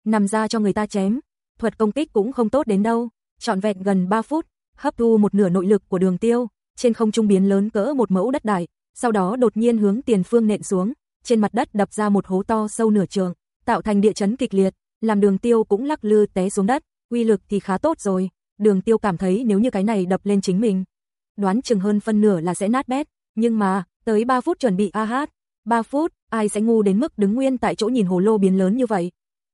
Nằm ra cho người ta chém, thuật công kích cũng không tốt đến đâu, trọn vẹn gần 3 phút, hấp thu một nửa nội lực của đường tiêu, trên không trung biến lớn cỡ một mẫu đất đài, sau đó đột nhiên hướng tiền phương nện xuống, trên mặt đất đập ra một hố to sâu nửa trường, tạo thành địa chấn kịch liệt, làm đường tiêu cũng lắc lư té xuống đất, uy lực thì khá tốt rồi, đường tiêu cảm thấy nếu như cái này đập lên chính mình, đoán chừng hơn phân nửa là sẽ nát bét, nhưng mà, tới 3 phút chuẩn bị a hát, 3 phút, ai sẽ ngu đến mức đứng nguyên tại chỗ nhìn hồ lô biến lớn như vậy.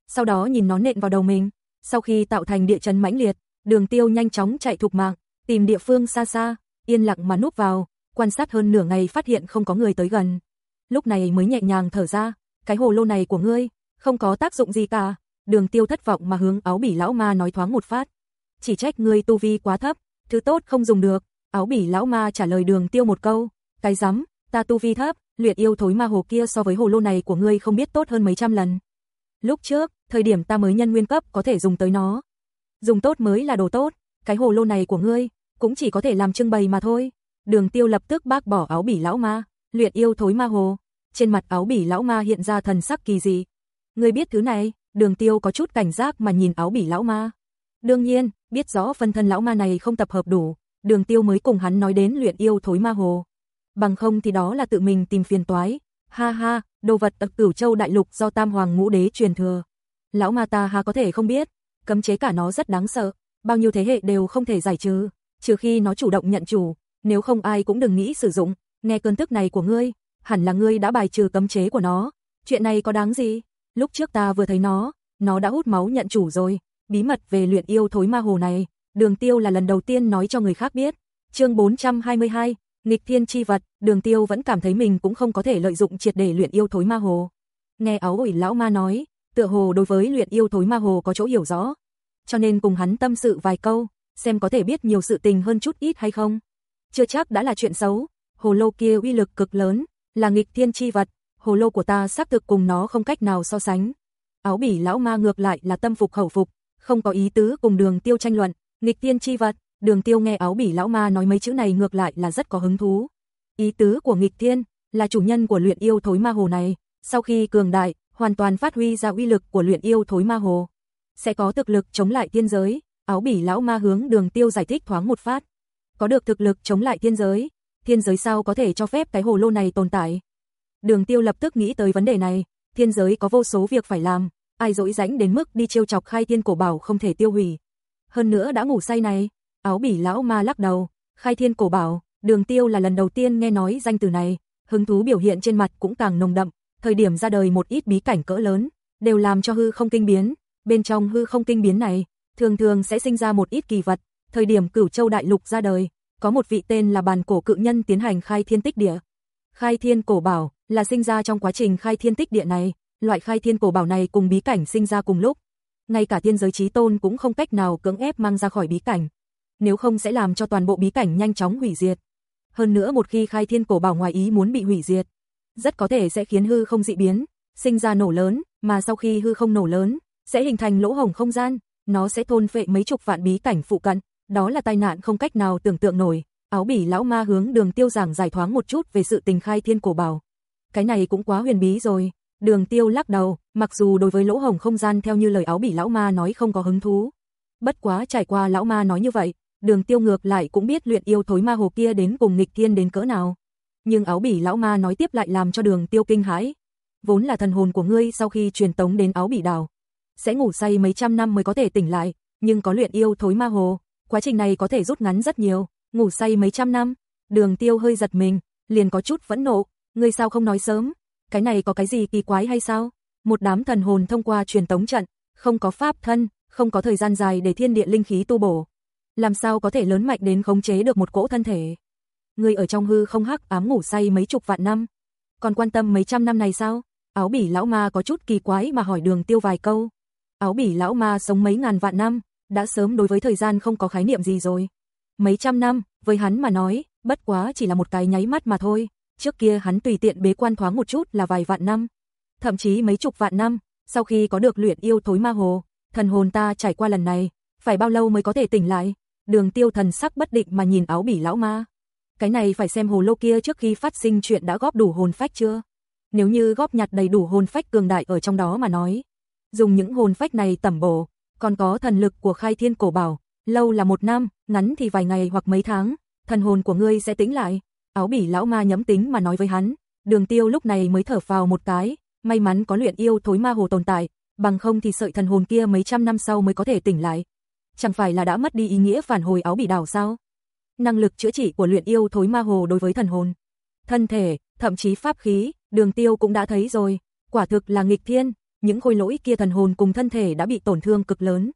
Sau đó nhìn nó nện vào đầu mình, sau khi tạo thành địa chấn mãnh liệt, đường tiêu nhanh chóng chạy thục mạng, tìm địa phương xa xa, yên lặng mà núp vào, quan sát hơn nửa ngày phát hiện không có người tới gần. Lúc này mới nhẹ nhàng thở ra, cái hồ lô này của ngươi, không có tác dụng gì cả. Đường tiêu thất vọng mà hướng áo bỉ lão ma nói thoáng một phát. Chỉ trách ngươi tu vi quá thấp, thứ tốt không dùng được. Áo bỉ lão ma trả lời đường tiêu một câu, cái rắm, ta tu vi thấp, luyện yêu thối ma hồ kia so với hồ lô này của ngươi không biết tốt hơn mấy trăm lần. Lúc trước, thời điểm ta mới nhân nguyên cấp có thể dùng tới nó. Dùng tốt mới là đồ tốt, cái hồ lô này của ngươi, cũng chỉ có thể làm trưng bày mà thôi. Đường Tiêu lập tức bác bỏ áo bỉ lão ma, luyện yêu thối ma hồ. Trên mặt áo bỉ lão ma hiện ra thần sắc kỳ dị. Ngươi biết thứ này? Đường Tiêu có chút cảnh giác mà nhìn áo bỉ lão ma. Đương nhiên, biết rõ phân thân lão ma này không tập hợp đủ, Đường Tiêu mới cùng hắn nói đến luyện yêu thối ma hồ. Bằng không thì đó là tự mình tìm phiền toái. Ha ha, đồ vật ở Cửu Châu đại lục do Tam Hoàng Ngũ Đế truyền thừa. Lão ma ta ha có thể không biết, cấm chế cả nó rất đáng sợ, bao nhiêu thế hệ đều không thể giải trừ, trừ khi nó chủ động nhận chủ, nếu không ai cũng đừng nghĩ sử dụng, nghe cơn tức này của ngươi, hẳn là ngươi đã bài trừ cấm chế của nó, chuyện này có đáng gì? Lúc trước ta vừa thấy nó, nó đã hút máu nhận chủ rồi, bí mật về luyện yêu thối ma hồ này, Đường Tiêu là lần đầu tiên nói cho người khác biết. Chương 422, nghịch thiên chi vật, Đường Tiêu vẫn cảm thấy mình cũng không có thể lợi dụng triệt để luyện yêu thối ma hồ. Nghe áo ủi lão ma nói, tựa hồ đối với luyện yêu thối ma hồ có chỗ hiểu rõ, cho nên cùng hắn tâm sự vài câu, xem có thể biết nhiều sự tình hơn chút ít hay không. Chưa chắc đã là chuyện xấu, hồ lô kia uy lực cực lớn, là nghịch thiên chi vật, hồ lô của ta xác thực cùng nó không cách nào so sánh. Áo bỉ lão ma ngược lại là tâm phục khẩu phục, không có ý tứ cùng đường tiêu tranh luận, nghịch thiên chi vật, đường tiêu nghe áo bỉ lão ma nói mấy chữ này ngược lại là rất có hứng thú. Ý tứ của nghịch thiên, là chủ nhân của luyện yêu thối ma hồ này, sau khi cường đại, hoàn toàn phát huy ra uy lực của luyện yêu thối ma hồ. Sẽ có thực lực chống lại tiên giới, áo bỉ lão ma hướng đường tiêu giải thích thoáng một phát. Có được thực lực chống lại tiên giới, thiên giới sao có thể cho phép cái hồ lô này tồn tại. Đường tiêu lập tức nghĩ tới vấn đề này, thiên giới có vô số việc phải làm, ai dỗi rãnh đến mức đi trêu chọc khai thiên cổ bảo không thể tiêu hủy. Hơn nữa đã ngủ say này, áo bỉ lão ma lắc đầu, khai thiên cổ bảo, đường tiêu là lần đầu tiên nghe nói danh từ này, hứng thú biểu hiện trên mặt cũng càng nồng đậm, thời điểm ra đời một ít bí cảnh cỡ lớn, đều làm cho hư không kinh biến, bên trong hư không kinh biến này, thường thường sẽ sinh ra một ít kỳ vật, thời điểm cửu châu đại lục ra đời, có một vị tên là bàn cổ cự nhân tiến hành khai thiên tích địa. Khai thiên cổ bảo, là sinh ra trong quá trình khai thiên tích địa này, loại khai thiên cổ bảo này cùng bí cảnh sinh ra cùng lúc. Ngay cả thiên giới trí tôn cũng không cách nào cưỡng ép mang ra khỏi bí cảnh. Nếu không sẽ làm cho toàn bộ bí cảnh nhanh chóng hủy diệt. Hơn nữa một khi khai thiên cổ bảo ngoài ý muốn bị hủy diệt, rất có thể sẽ khiến hư không dị biến, sinh ra nổ lớn, mà sau khi hư không nổ lớn, sẽ hình thành lỗ hổng không gian, nó sẽ thôn phệ mấy chục vạn bí cảnh phụ cận, đó là tai nạn không cách nào tưởng tượng nổi. Áo bỉ lão ma hướng đường tiêu giảng giải thoáng một chút về sự tình khai thiên cổ bảo. Cái này cũng quá huyền bí rồi. Đường tiêu lắc đầu, mặc dù đối với lỗ hồng không gian theo như lời áo bỉ lão ma nói không có hứng thú. Bất quá trải qua lão ma nói như vậy, đường tiêu ngược lại cũng biết luyện yêu thối ma hồ kia đến cùng nghịch thiên đến cỡ nào. Nhưng áo bỉ lão ma nói tiếp lại làm cho đường tiêu kinh hãi. Vốn là thần hồn của ngươi sau khi truyền tống đến áo bỉ đảo. Sẽ ngủ say mấy trăm năm mới có thể tỉnh lại, nhưng có luyện yêu thối ma hồ, quá trình này có thể rút ngắn rất nhiều, ngủ say mấy trăm năm. Đường tiêu hơi giật mình, liền có chút phẫn nộ, ngươi sao không nói sớm, cái này có cái gì kỳ quái hay sao? Một đám thần hồn thông qua truyền tống trận, không có pháp thân, không có thời gian dài để thiên địa linh khí tu bổ. Làm sao có thể lớn mạnh đến khống chế được một cỗ thân thể? Người ở trong hư không hắc ám ngủ say mấy chục vạn năm, còn quan tâm mấy trăm năm này sao? Áo bỉ lão ma có chút kỳ quái mà hỏi đường tiêu vài câu. Áo bỉ lão ma sống mấy ngàn vạn năm, đã sớm đối với thời gian không có khái niệm gì rồi. Mấy trăm năm, với hắn mà nói, bất quá chỉ là một cái nháy mắt mà thôi. Trước kia hắn tùy tiện bế quan thoáng một chút là vài vạn năm, thậm chí mấy chục vạn năm, sau khi có được luyện yêu thối ma hồ, thần hồn ta trải qua lần này, phải bao lâu mới có thể tỉnh lại? Đường Tiêu thần sắc bất định mà nhìn áo bỉ lão ma. Cái này phải xem hồ lô kia trước khi phát sinh chuyện đã góp đủ hồn phách chưa? Nếu như góp nhặt đầy đủ hồn phách cường đại ở trong đó mà nói, dùng những hồn phách này tẩm bổ, còn có thần lực của khai thiên cổ bảo, lâu là một năm, ngắn thì vài ngày hoặc mấy tháng, thần hồn của ngươi sẽ tĩnh lại. Áo bỉ lão ma nhấm tính mà nói với hắn, đường tiêu lúc này mới thở vào một cái, may mắn có luyện yêu thối ma hồ tồn tại, bằng không thì sợi thần hồn kia mấy trăm năm sau mới có thể tỉnh lại. Chẳng phải là đã mất đi ý nghĩa phản hồi áo bỉ đảo sao? Năng lực chữa trị của luyện yêu thối ma hồ đối với thần hồn, thân thể, thậm chí pháp khí, đường tiêu cũng đã thấy rồi, quả thực là nghịch thiên, những khôi lỗi kia thần hồn cùng thân thể đã bị tổn thương cực lớn.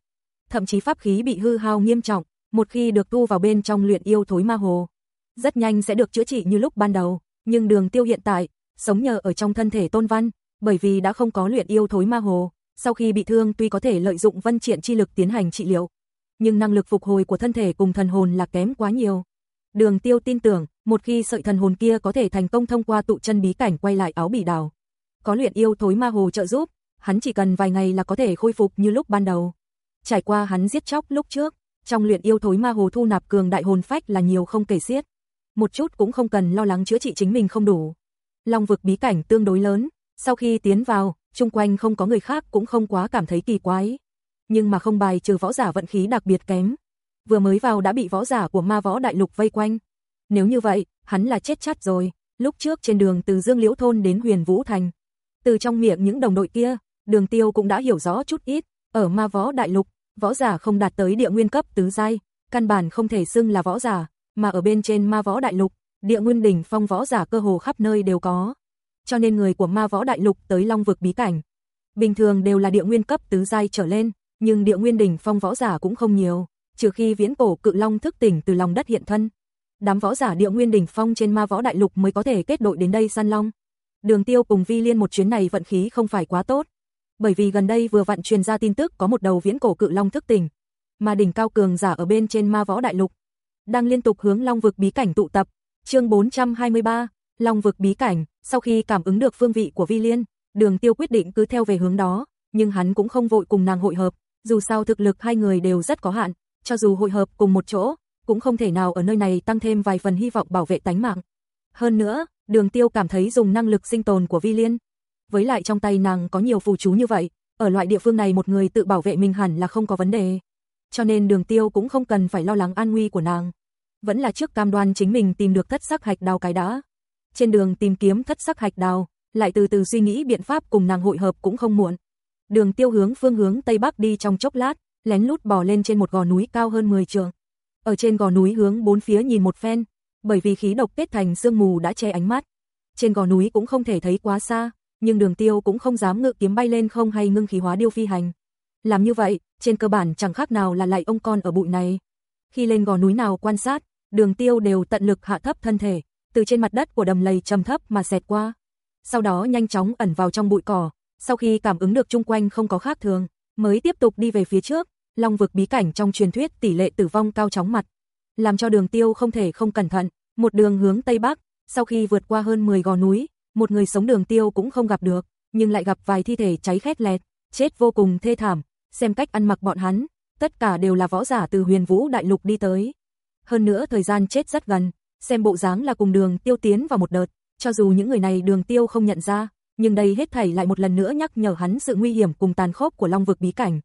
Thậm chí pháp khí bị hư hao nghiêm trọng, một khi được tu vào bên trong luyện yêu thối ma hồ, rất nhanh sẽ được chữa trị như lúc ban đầu, nhưng đường tiêu hiện tại, sống nhờ ở trong thân thể tôn văn, bởi vì đã không có luyện yêu thối ma hồ, sau khi bị thương tuy có thể lợi dụng vân triển chi lực tiến hành trị liệu, nhưng năng lực phục hồi của thân thể cùng thần hồn là kém quá nhiều. Đường tiêu tin tưởng, một khi sợi thần hồn kia có thể thành công thông qua tụ chân bí cảnh quay lại áo bỉ đào. Có luyện yêu thối ma hồ trợ giúp, hắn chỉ cần vài ngày là có thể khôi phục như lúc ban đầu. Trải qua hắn giết chóc lúc trước, trong luyện yêu thối ma hồ thu nạp cường đại hồn phách là nhiều không kể xiết một chút cũng không cần lo lắng chữa trị chính mình không đủ. Long vực bí cảnh tương đối lớn, sau khi tiến vào, chung quanh không có người khác cũng không quá cảm thấy kỳ quái. Nhưng mà không bài trừ võ giả vận khí đặc biệt kém. Vừa mới vào đã bị võ giả của ma võ đại lục vây quanh. Nếu như vậy, hắn là chết chắc rồi. Lúc trước trên đường từ Dương Liễu Thôn đến Huyền Vũ Thành. Từ trong miệng những đồng đội kia, đường tiêu cũng đã hiểu rõ chút ít. Ở ma võ đại lục, võ giả không đạt tới địa nguyên cấp tứ giai, căn bản không thể xưng là võ giả, mà ở bên trên ma võ đại lục, địa nguyên đỉnh phong võ giả cơ hồ khắp nơi đều có. Cho nên người của ma võ đại lục tới long vực bí cảnh, bình thường đều là địa nguyên cấp tứ giai trở lên, nhưng địa nguyên đỉnh phong võ giả cũng không nhiều, trừ khi viễn cổ cự long thức tỉnh từ lòng đất hiện thân. Đám võ giả địa nguyên đỉnh phong trên ma võ đại lục mới có thể kết đội đến đây săn long. Đường Tiêu cùng Vi Liên một chuyến này vận khí không phải quá tốt, bởi vì gần đây vừa vặn truyền ra tin tức có một đầu viễn cổ cự long thức tỉnh, mà đỉnh cao cường giả ở bên trên ma võ đại lục đang liên tục hướng long vực bí cảnh tụ tập. Chương 423, Long vực bí cảnh, sau khi cảm ứng được phương vị của Vi Liên, Đường Tiêu quyết định cứ theo về hướng đó, nhưng hắn cũng không vội cùng nàng hội hợp, dù sao thực lực hai người đều rất có hạn, cho dù hội hợp cùng một chỗ, cũng không thể nào ở nơi này tăng thêm vài phần hy vọng bảo vệ tánh mạng. Hơn nữa, Đường Tiêu cảm thấy dùng năng lực sinh tồn của Vi Liên, với lại trong tay nàng có nhiều phù chú như vậy, ở loại địa phương này một người tự bảo vệ mình hẳn là không có vấn đề. Cho nên Đường Tiêu cũng không cần phải lo lắng an nguy của nàng. Vẫn là trước cam đoan chính mình tìm được thất sắc hạch đào cái đã. Trên đường tìm kiếm thất sắc hạch đào, lại từ từ suy nghĩ biện pháp cùng nàng hội hợp cũng không muộn. Đường Tiêu hướng phương hướng tây bắc đi trong chốc lát, lén lút bò lên trên một gò núi cao hơn 10 trường Ở trên gò núi hướng bốn phía nhìn một phen, bởi vì khí độc kết thành sương mù đã che ánh mắt. Trên gò núi cũng không thể thấy quá xa, nhưng Đường Tiêu cũng không dám ngự kiếm bay lên không hay ngưng khí hóa điêu phi hành. Làm như vậy, trên cơ bản chẳng khác nào là lại ông con ở bụi này. Khi lên gò núi nào quan sát, Đường Tiêu đều tận lực hạ thấp thân thể, từ trên mặt đất của đầm lầy trầm thấp mà xẹt qua. Sau đó nhanh chóng ẩn vào trong bụi cỏ, sau khi cảm ứng được chung quanh không có khác thường, mới tiếp tục đi về phía trước, long vực bí cảnh trong truyền thuyết tỷ lệ tử vong cao chóng mặt, làm cho đường tiêu không thể không cẩn thận, một đường hướng tây bắc, sau khi vượt qua hơn 10 gò núi, một người sống đường tiêu cũng không gặp được, nhưng lại gặp vài thi thể cháy khét lẹt, chết vô cùng thê thảm, xem cách ăn mặc bọn hắn, tất cả đều là võ giả từ huyền vũ đại lục đi tới. Hơn nữa thời gian chết rất gần, xem bộ dáng là cùng đường tiêu tiến vào một đợt, cho dù những người này đường tiêu không nhận ra, nhưng đây hết thảy lại một lần nữa nhắc nhở hắn sự nguy hiểm cùng tàn khốc của long vực bí cảnh.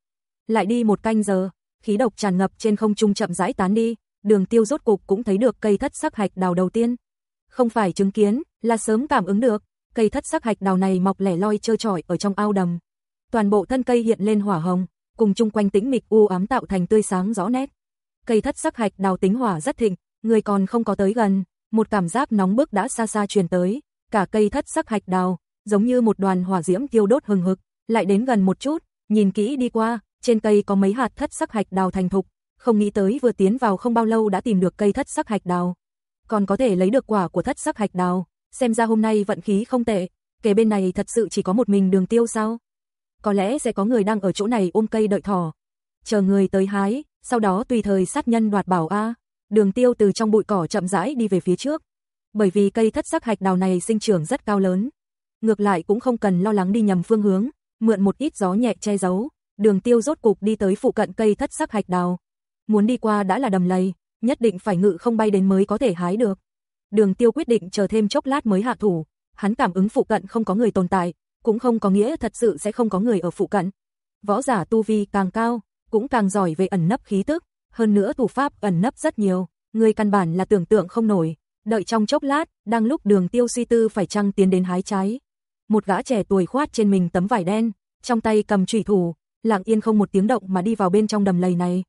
Lại đi một canh giờ, khí độc tràn ngập trên không trung chậm rãi tán đi, đường tiêu rốt cục cũng thấy được cây thất sắc hạch đào đầu tiên. Không phải chứng kiến, là sớm cảm ứng được, cây thất sắc hạch đào này mọc lẻ loi trơ trọi ở trong ao đầm. Toàn bộ thân cây hiện lên hỏa hồng, cùng chung quanh tĩnh mịch u ám tạo thành tươi sáng rõ nét. Cây thất sắc hạch đào tính hỏa rất thịnh, người còn không có tới gần, một cảm giác nóng bức đã xa xa truyền tới, cả cây thất sắc hạch đào, giống như một đoàn hỏa diễm tiêu đốt hừng hực, lại đến gần một chút, nhìn kỹ đi qua, trên cây có mấy hạt thất sắc hạch đào thành thục, không nghĩ tới vừa tiến vào không bao lâu đã tìm được cây thất sắc hạch đào. Còn có thể lấy được quả của thất sắc hạch đào, xem ra hôm nay vận khí không tệ, kể bên này thật sự chỉ có một mình đường tiêu sao? Có lẽ sẽ có người đang ở chỗ này ôm cây đợi thỏ. Chờ người tới hái, sau đó tùy thời sát nhân đoạt bảo A. Đường tiêu từ trong bụi cỏ chậm rãi đi về phía trước. Bởi vì cây thất sắc hạch đào này sinh trưởng rất cao lớn. Ngược lại cũng không cần lo lắng đi nhầm phương hướng, mượn một ít gió nhẹ che giấu. Đường tiêu rốt cục đi tới phụ cận cây thất sắc hạch đào. Muốn đi qua đã là đầm lầy, nhất định phải ngự không bay đến mới có thể hái được. Đường tiêu quyết định chờ thêm chốc lát mới hạ thủ. Hắn cảm ứng phụ cận không có người tồn tại, cũng không có nghĩa thật sự sẽ không có người ở phụ cận. Võ giả tu vi càng cao, cũng càng giỏi về ẩn nấp khí tức, hơn nữa thủ pháp ẩn nấp rất nhiều, người căn bản là tưởng tượng không nổi. Đợi trong chốc lát, đang lúc đường tiêu suy tư phải chăng tiến đến hái trái. Một gã trẻ tuổi khoát trên mình tấm vải đen, trong tay cầm chủy thủ, lặng yên không một tiếng động mà đi vào bên trong đầm lầy này.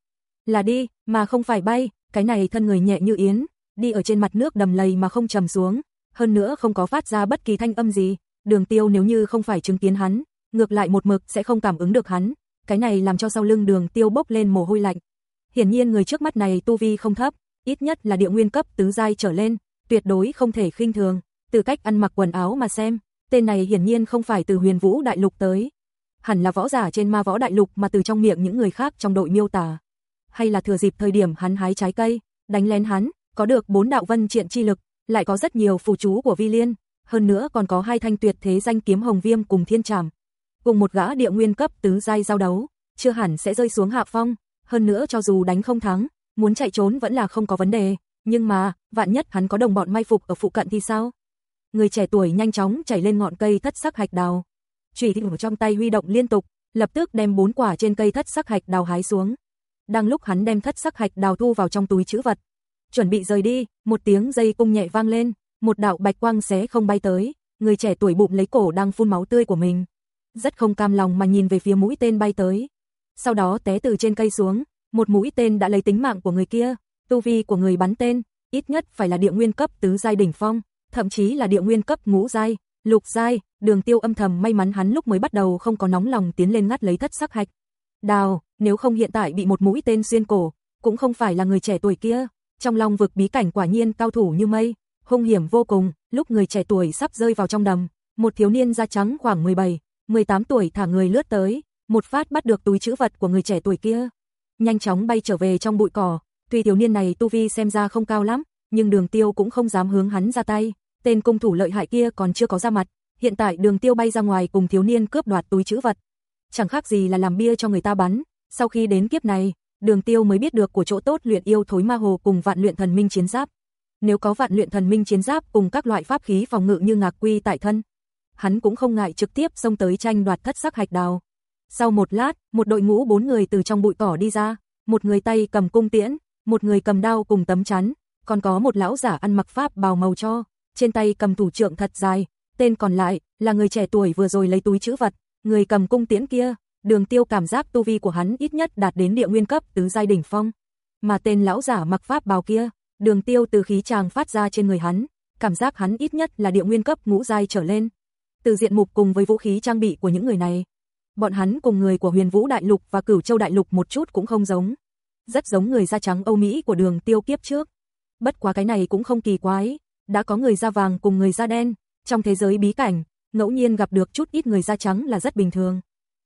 Là đi, mà không phải bay, cái này thân người nhẹ như yến, đi ở trên mặt nước đầm lầy mà không trầm xuống, hơn nữa không có phát ra bất kỳ thanh âm gì, đường tiêu nếu như không phải chứng kiến hắn, ngược lại một mực sẽ không cảm ứng được hắn, cái này làm cho sau lưng đường tiêu bốc lên mồ hôi lạnh. Hiển nhiên người trước mắt này tu vi không thấp, ít nhất là địa nguyên cấp tứ giai trở lên, tuyệt đối không thể khinh thường, từ cách ăn mặc quần áo mà xem, tên này hiển nhiên không phải từ huyền vũ đại lục tới. Hẳn là võ giả trên ma võ đại lục mà từ trong miệng những người khác trong đội miêu tả. Hay là thừa dịp thời điểm hắn hái trái cây, đánh lén hắn, có được bốn đạo vân triện chi lực, lại có rất nhiều phù chú của vi liên, hơn nữa còn có hai thanh tuyệt thế danh kiếm hồng viêm cùng thiên trảm. Cùng một gã địa nguyên cấp tứ giai giao đấu, chưa hẳn sẽ rơi xuống hạ phong, hơn nữa cho dù đánh không thắng, muốn chạy trốn vẫn là không có vấn đề, Nhưng mà, vạn nhất hắn có đồng bọn mai phục ở phụ cận thì sao? Người trẻ tuổi nhanh chóng chảy lên ngọn cây thất sắc hạch đào. Chủy thị trong tay huy động liên tục, lập tức đem bốn quả trên cây thất sắc hạch đào hái xuống. Đang lúc hắn đem thất sắc hạch đào thu vào trong túi trữ vật, chuẩn bị rời đi, một tiếng dây cung nhẹ vang lên, một đạo bạch quang xé không bay tới, người trẻ tuổi bụng lấy cổ đang phun máu tươi của mình. Rất không cam lòng mà nhìn về phía mũi tên bay tới. Sau đó té từ trên cây xuống, một mũi tên đã lấy tính mạng của người kia, tu vi của người bắn tên, ít nhất phải là địa nguyên cấp tứ giai đỉnh phong, thậm chí là địa nguyên cấp ngũ giai, lục giai, Đường Tiêu âm thầm may mắn hắn lúc mới bắt đầu không có nóng lòng tiến lên ngắt lấy thất sắc hạch. Đào, nếu không hiện tại bị một mũi tên xuyên cổ, cũng không phải là người trẻ tuổi kia, trong lòng vực bí cảnh quả nhiên cao thủ như mây, hung hiểm vô cùng, lúc người trẻ tuổi sắp rơi vào trong đầm, một thiếu niên da trắng khoảng 17, 18 tuổi thả người lướt tới, một phát bắt được túi chữ vật của người trẻ tuổi kia, nhanh chóng bay trở về trong bụi cỏ, tuy thiếu niên này tu vi xem ra không cao lắm, nhưng Đường Tiêu cũng không dám hướng hắn ra tay, tên cung thủ lợi hại kia còn chưa có ra mặt, hiện tại Đường Tiêu bay ra ngoài cùng thiếu niên cướp đoạt túi chữ vật, chẳng khác gì là làm bia cho người ta bắn, sau khi đến kiếp này, Đường Tiêu mới biết được của chỗ tốt luyện yêu thối ma hồ cùng vạn luyện thần minh chiến giáp. Nếu có vạn luyện thần minh chiến giáp cùng các loại pháp khí phòng ngự như ngạc quy tại thân, hắn cũng không ngại trực tiếp xông tới tranh đoạt thất sắc hạch đào. Sau một lát, một đội ngũ bốn người từ trong bụi cỏ đi ra, một người tay cầm cung tiễn, một người cầm đao cùng tấm chắn, còn có một lão giả ăn mặc pháp bào màu cho, trên tay cầm thủ trượng thật dài, tên còn lại là người trẻ tuổi vừa rồi lấy túi chữ vật, người cầm cung tiễn kia, Đường Tiêu cảm giác tu vi của hắn ít nhất đạt đến địa nguyên cấp tứ giai đỉnh phong, mà tên lão giả mặc pháp bào kia, Đường Tiêu từ khí tràng phát ra trên người hắn, cảm giác hắn ít nhất là địa nguyên cấp ngũ giai trở lên. Từ diện mục cùng với vũ khí trang bị của những người này, bọn hắn cùng người của Huyền Vũ Đại Lục và Cửu Châu Đại Lục một chút cũng không giống. Rất giống người da trắng Âu Mỹ của đường tiêu kiếp trước. Bất quá cái này cũng không kỳ quái, đã có người da vàng cùng người da đen, trong thế giới bí cảnh, ngẫu nhiên gặp được chút ít người da trắng là rất bình thường.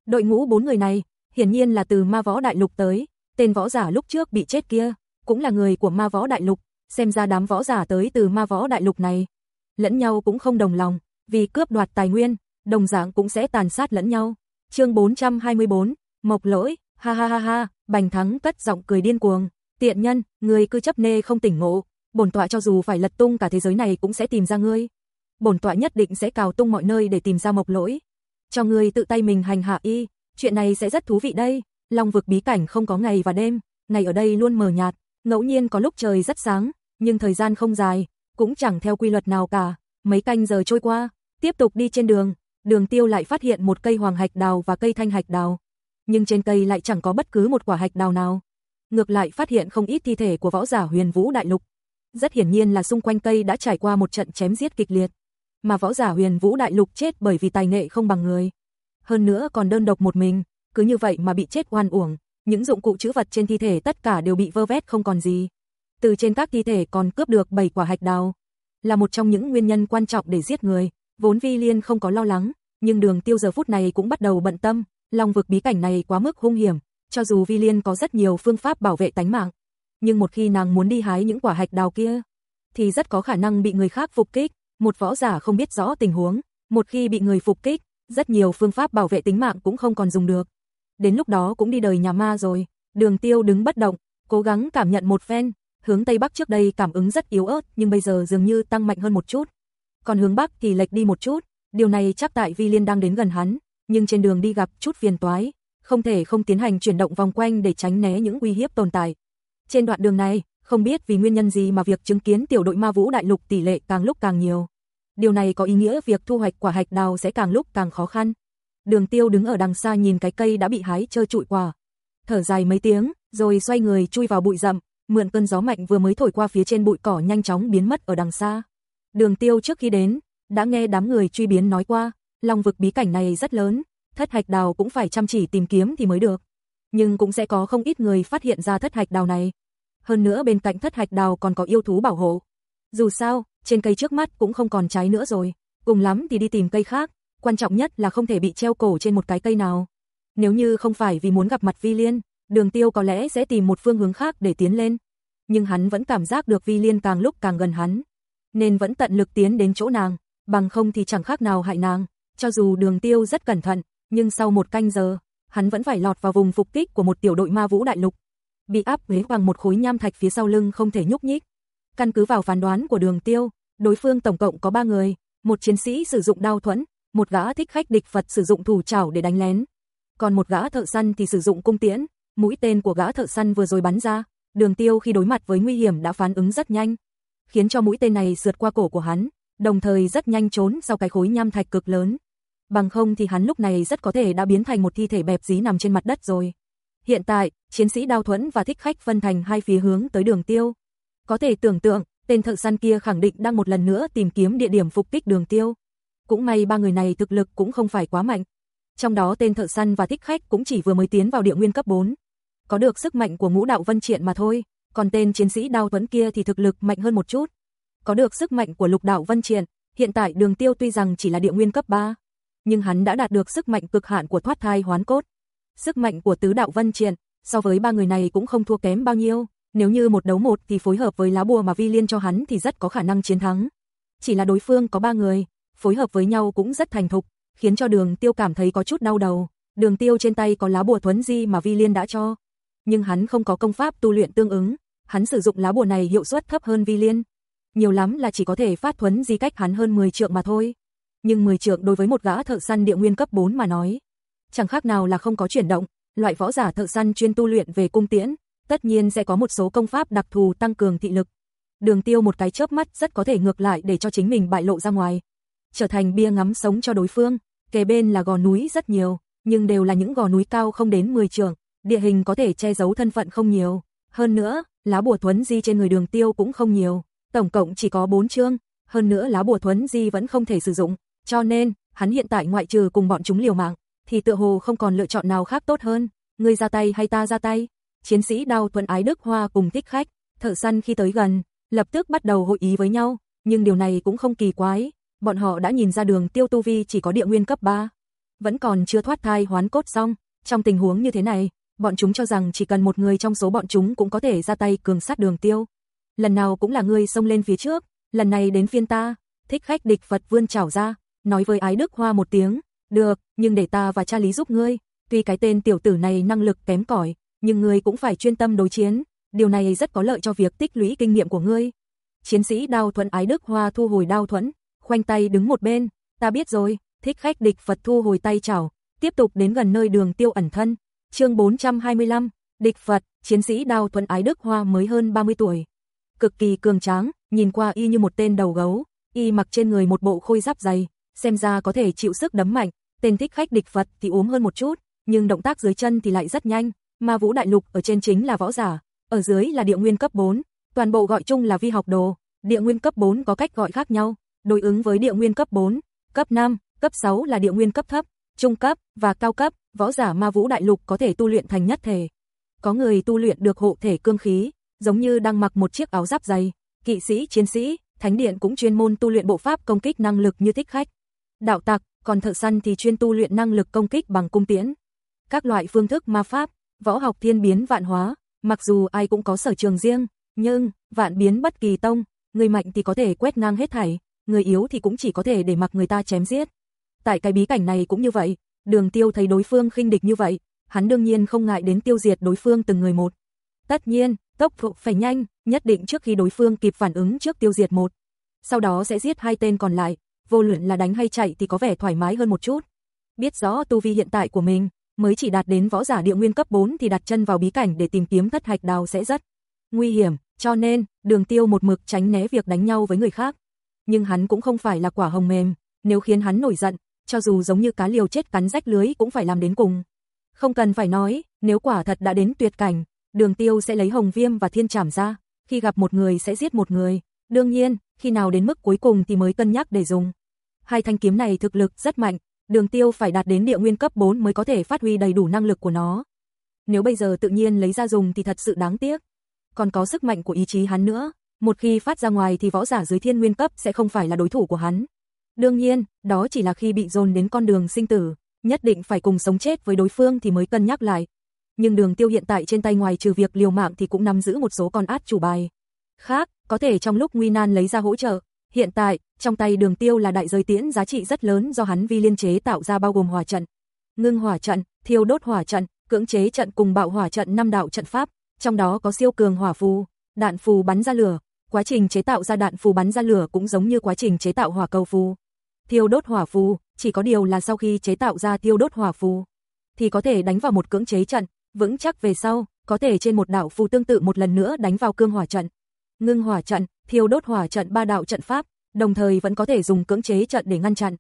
Đội ngũ bốn người này, hiển nhiên là từ ma võ đại lục tới, tên võ giả lúc trước bị chết kia, cũng là người của ma võ đại lục, xem ra đám võ giả tới từ ma võ đại lục này. Lẫn nhau cũng không đồng lòng, vì cướp đoạt tài nguyên, đồng dạng cũng sẽ tàn sát lẫn nhau chương 424, Mộc lỗi, ha ha ha ha, Bành Thắng cất giọng cười điên cuồng, tiện nhân, người cứ chấp nê không tỉnh ngộ, bổn tọa cho dù phải lật tung cả thế giới này cũng sẽ tìm ra ngươi. Bổn tọa nhất định sẽ cào tung mọi nơi để tìm ra Mộc lỗi. Cho ngươi tự tay mình hành hạ y, chuyện này sẽ rất thú vị đây. Long vực bí cảnh không có ngày và đêm, ngày ở đây luôn mờ nhạt, ngẫu nhiên có lúc trời rất sáng, nhưng thời gian không dài, cũng chẳng theo quy luật nào cả. Mấy canh giờ trôi qua, tiếp tục đi trên đường, Đường Tiêu lại phát hiện một cây hoàng hạch đào và cây thanh hạch đào, nhưng trên cây lại chẳng có bất cứ một quả hạch đào nào. Ngược lại phát hiện không ít thi thể của võ giả Huyền Vũ Đại Lục. Rất hiển nhiên là xung quanh cây đã trải qua một trận chém giết kịch liệt, mà võ giả Huyền Vũ Đại Lục chết bởi vì tài nghệ không bằng người. Hơn nữa còn đơn độc một mình, cứ như vậy mà bị chết oan uổng, những dụng cụ chữ vật trên thi thể tất cả đều bị vơ vét không còn gì. Từ trên các thi thể còn cướp được 7 quả hạch đào, là một trong những nguyên nhân quan trọng để giết người. Vốn Vi Liên không có lo lắng, nhưng đường tiêu giờ phút này cũng bắt đầu bận tâm, long vực bí cảnh này quá mức hung hiểm, cho dù Vi Liên có rất nhiều phương pháp bảo vệ tánh mạng. Nhưng một khi nàng muốn đi hái những quả hạch đào kia, thì rất có khả năng bị người khác phục kích, một võ giả không biết rõ tình huống, một khi bị người phục kích, rất nhiều phương pháp bảo vệ tính mạng cũng không còn dùng được. Đến lúc đó cũng đi đời nhà ma rồi, đường tiêu đứng bất động, cố gắng cảm nhận một phen, hướng Tây Bắc trước đây cảm ứng rất yếu ớt nhưng bây giờ dường như tăng mạnh hơn một chút còn hướng Bắc thì lệch đi một chút, điều này chắc tại Vi Liên đang đến gần hắn, nhưng trên đường đi gặp chút phiền toái, không thể không tiến hành chuyển động vòng quanh để tránh né những uy hiếp tồn tại. Trên đoạn đường này, không biết vì nguyên nhân gì mà việc chứng kiến tiểu đội ma vũ đại lục tỷ lệ càng lúc càng nhiều. Điều này có ý nghĩa việc thu hoạch quả hạch đào sẽ càng lúc càng khó khăn. Đường Tiêu đứng ở đằng xa nhìn cái cây đã bị hái trơ trụi quả, thở dài mấy tiếng, rồi xoay người chui vào bụi rậm, mượn cơn gió mạnh vừa mới thổi qua phía trên bụi cỏ nhanh chóng biến mất ở đằng xa. Đường tiêu trước khi đến, đã nghe đám người truy biến nói qua, long vực bí cảnh này rất lớn, thất hạch đào cũng phải chăm chỉ tìm kiếm thì mới được. Nhưng cũng sẽ có không ít người phát hiện ra thất hạch đào này. Hơn nữa bên cạnh thất hạch đào còn có yêu thú bảo hộ. Dù sao, trên cây trước mắt cũng không còn trái nữa rồi, cùng lắm thì đi tìm cây khác, quan trọng nhất là không thể bị treo cổ trên một cái cây nào. Nếu như không phải vì muốn gặp mặt Vi Liên, Đường Tiêu có lẽ sẽ tìm một phương hướng khác để tiến lên. Nhưng hắn vẫn cảm giác được Vi Liên càng lúc càng gần hắn nên vẫn tận lực tiến đến chỗ nàng, bằng không thì chẳng khác nào hại nàng, cho dù đường tiêu rất cẩn thận, nhưng sau một canh giờ, hắn vẫn phải lọt vào vùng phục kích của một tiểu đội ma vũ đại lục. Bị áp ghế bằng một khối nham thạch phía sau lưng không thể nhúc nhích. Căn cứ vào phán đoán của đường tiêu, đối phương tổng cộng có 3 người, một chiến sĩ sử dụng đao thuẫn, một gã thích khách địch Phật sử dụng thủ chảo để đánh lén. Còn một gã thợ săn thì sử dụng cung tiễn, mũi tên của gã thợ săn vừa rồi bắn ra, đường tiêu khi đối mặt với nguy hiểm đã phản ứng rất nhanh, khiến cho mũi tên này rượt qua cổ của hắn, đồng thời rất nhanh trốn sau cái khối nham thạch cực lớn. Bằng không thì hắn lúc này rất có thể đã biến thành một thi thể bẹp dí nằm trên mặt đất rồi. Hiện tại, chiến sĩ đao thuẫn và thích khách phân thành hai phía hướng tới đường tiêu. Có thể tưởng tượng, tên thợ săn kia khẳng định đang một lần nữa tìm kiếm địa điểm phục kích đường tiêu. Cũng may ba người này thực lực cũng không phải quá mạnh. Trong đó tên thợ săn và thích khách cũng chỉ vừa mới tiến vào địa nguyên cấp 4. Có được sức mạnh của ngũ đạo vân triện mà thôi, còn tên chiến sĩ đao tuấn kia thì thực lực mạnh hơn một chút. Có được sức mạnh của lục đạo vân triển hiện tại đường tiêu tuy rằng chỉ là địa nguyên cấp 3, nhưng hắn đã đạt được sức mạnh cực hạn của thoát thai hoán cốt. Sức mạnh của tứ đạo vân triển so với ba người này cũng không thua kém bao nhiêu, nếu như một đấu một thì phối hợp với lá bùa mà vi liên cho hắn thì rất có khả năng chiến thắng. Chỉ là đối phương có ba người, phối hợp với nhau cũng rất thành thục, khiến cho đường tiêu cảm thấy có chút đau đầu. Đường tiêu trên tay có lá bùa thuấn di mà vi liên đã cho. Nhưng hắn không có công pháp tu luyện tương ứng, hắn sử dụng lá bùa này hiệu suất thấp hơn vi liên. Nhiều lắm là chỉ có thể phát thuấn di cách hắn hơn 10 trượng mà thôi. Nhưng 10 trượng đối với một gã thợ săn địa nguyên cấp 4 mà nói, chẳng khác nào là không có chuyển động, loại võ giả thợ săn chuyên tu luyện về cung tiễn, tất nhiên sẽ có một số công pháp đặc thù tăng cường thị lực. Đường tiêu một cái chớp mắt rất có thể ngược lại để cho chính mình bại lộ ra ngoài. Trở thành bia ngắm sống cho đối phương, kề bên là gò núi rất nhiều, nhưng đều là những gò núi cao không đến 10 trượng, địa hình có thể che giấu thân phận không nhiều. Hơn nữa, lá bùa thuấn di trên người đường tiêu cũng không nhiều, tổng cộng chỉ có 4 chương, hơn nữa lá bùa thuấn di vẫn không thể sử dụng, cho nên, hắn hiện tại ngoại trừ cùng bọn chúng liều mạng, thì tựa hồ không còn lựa chọn nào khác tốt hơn, ngươi ra tay hay ta ra tay. Chiến sĩ đao thuận ái Đức Hoa cùng thích khách, thợ săn khi tới gần, lập tức bắt đầu hội ý với nhau, nhưng điều này cũng không kỳ quái, bọn họ đã nhìn ra đường tiêu tu vi chỉ có địa nguyên cấp 3. Vẫn còn chưa thoát thai hoán cốt xong, trong tình huống như thế này, bọn chúng cho rằng chỉ cần một người trong số bọn chúng cũng có thể ra tay cường sát đường tiêu. Lần nào cũng là ngươi xông lên phía trước, lần này đến phiên ta, thích khách địch Phật vươn chảo ra, nói với ái Đức Hoa một tiếng, được, nhưng để ta và cha lý giúp ngươi, tuy cái tên tiểu tử này năng lực kém cỏi, nhưng ngươi cũng phải chuyên tâm đối chiến, điều này rất có lợi cho việc tích lũy kinh nghiệm của ngươi. Chiến sĩ đao thuẫn ái Đức Hoa thu hồi đao thuẫn, khoanh tay đứng một bên, ta biết rồi, thích khách địch Phật thu hồi tay chảo, tiếp tục đến gần nơi đường tiêu ẩn thân chương 425, địch Phật, chiến sĩ đao thuẫn ái Đức Hoa mới hơn 30 tuổi. Cực kỳ cường tráng, nhìn qua y như một tên đầu gấu, y mặc trên người một bộ khôi giáp dày, xem ra có thể chịu sức đấm mạnh, tên thích khách địch Phật thì uống hơn một chút, nhưng động tác dưới chân thì lại rất nhanh, Ma Vũ Đại Lục ở trên chính là võ giả, ở dưới là địa nguyên cấp 4, toàn bộ gọi chung là vi học đồ, địa nguyên cấp 4 có cách gọi khác nhau, đối ứng với địa nguyên cấp 4, cấp 5, cấp 6 là địa nguyên cấp thấp, trung cấp và cao cấp, võ giả Ma Vũ Đại Lục có thể tu luyện thành nhất thể. Có người tu luyện được hộ thể cương khí, giống như đang mặc một chiếc áo giáp dày, kỵ sĩ, chiến sĩ, thánh điện cũng chuyên môn tu luyện bộ pháp công kích năng lực như thích khách. Đạo tặc, còn thợ săn thì chuyên tu luyện năng lực công kích bằng cung tiễn. Các loại phương thức ma pháp, võ học thiên biến vạn hóa, mặc dù ai cũng có sở trường riêng, nhưng vạn biến bất kỳ tông, người mạnh thì có thể quét ngang hết thảy, người yếu thì cũng chỉ có thể để mặc người ta chém giết. Tại cái bí cảnh này cũng như vậy, Đường Tiêu thấy đối phương khinh địch như vậy, hắn đương nhiên không ngại đến tiêu diệt đối phương từng người một. Tất nhiên, tốc độ phải nhanh, nhất định trước khi đối phương kịp phản ứng trước tiêu diệt một. Sau đó sẽ giết hai tên còn lại, vô luận là đánh hay chạy thì có vẻ thoải mái hơn một chút. Biết rõ tu vi hiện tại của mình, mới chỉ đạt đến võ giả địa nguyên cấp 4 thì đặt chân vào bí cảnh để tìm kiếm thất hạch đào sẽ rất nguy hiểm, cho nên, đường tiêu một mực tránh né việc đánh nhau với người khác. Nhưng hắn cũng không phải là quả hồng mềm, nếu khiến hắn nổi giận, cho dù giống như cá liều chết cắn rách lưới cũng phải làm đến cùng. Không cần phải nói, nếu quả thật đã đến tuyệt cảnh, đường tiêu sẽ lấy hồng viêm và thiên trảm ra, khi gặp một người sẽ giết một người. Đương nhiên, khi nào đến mức cuối cùng thì mới cân nhắc để dùng. Hai thanh kiếm này thực lực rất mạnh, đường tiêu phải đạt đến địa nguyên cấp 4 mới có thể phát huy đầy đủ năng lực của nó. Nếu bây giờ tự nhiên lấy ra dùng thì thật sự đáng tiếc. Còn có sức mạnh của ý chí hắn nữa, một khi phát ra ngoài thì võ giả dưới thiên nguyên cấp sẽ không phải là đối thủ của hắn. Đương nhiên, đó chỉ là khi bị dồn đến con đường sinh tử, nhất định phải cùng sống chết với đối phương thì mới cân nhắc lại. Nhưng đường tiêu hiện tại trên tay ngoài trừ việc liều mạng thì cũng nắm giữ một số con át chủ bài. Khác, có thể trong lúc nguy nan lấy ra hỗ trợ, Hiện tại, trong tay đường tiêu là đại rơi tiễn giá trị rất lớn do hắn vi liên chế tạo ra bao gồm hỏa trận, ngưng hỏa trận, thiêu đốt hỏa trận, cưỡng chế trận cùng bạo hỏa trận năm đạo trận pháp, trong đó có siêu cường hỏa phù, đạn phù bắn ra lửa, Quá trình chế tạo ra đạn phù bắn ra lửa cũng giống như quá trình chế tạo hỏa cầu phù. Thiêu đốt hỏa phù, chỉ có điều là sau khi chế tạo ra thiêu đốt hỏa phù, thì có thể đánh vào một cưỡng chế trận, vững chắc về sau, có thể trên một đạo phù tương tự một lần nữa đánh vào cương hỏa trận. Ngưng hỏa trận, thiêu đốt hỏa trận ba đạo trận pháp, đồng thời vẫn có thể dùng cưỡng chế trận để ngăn chặn.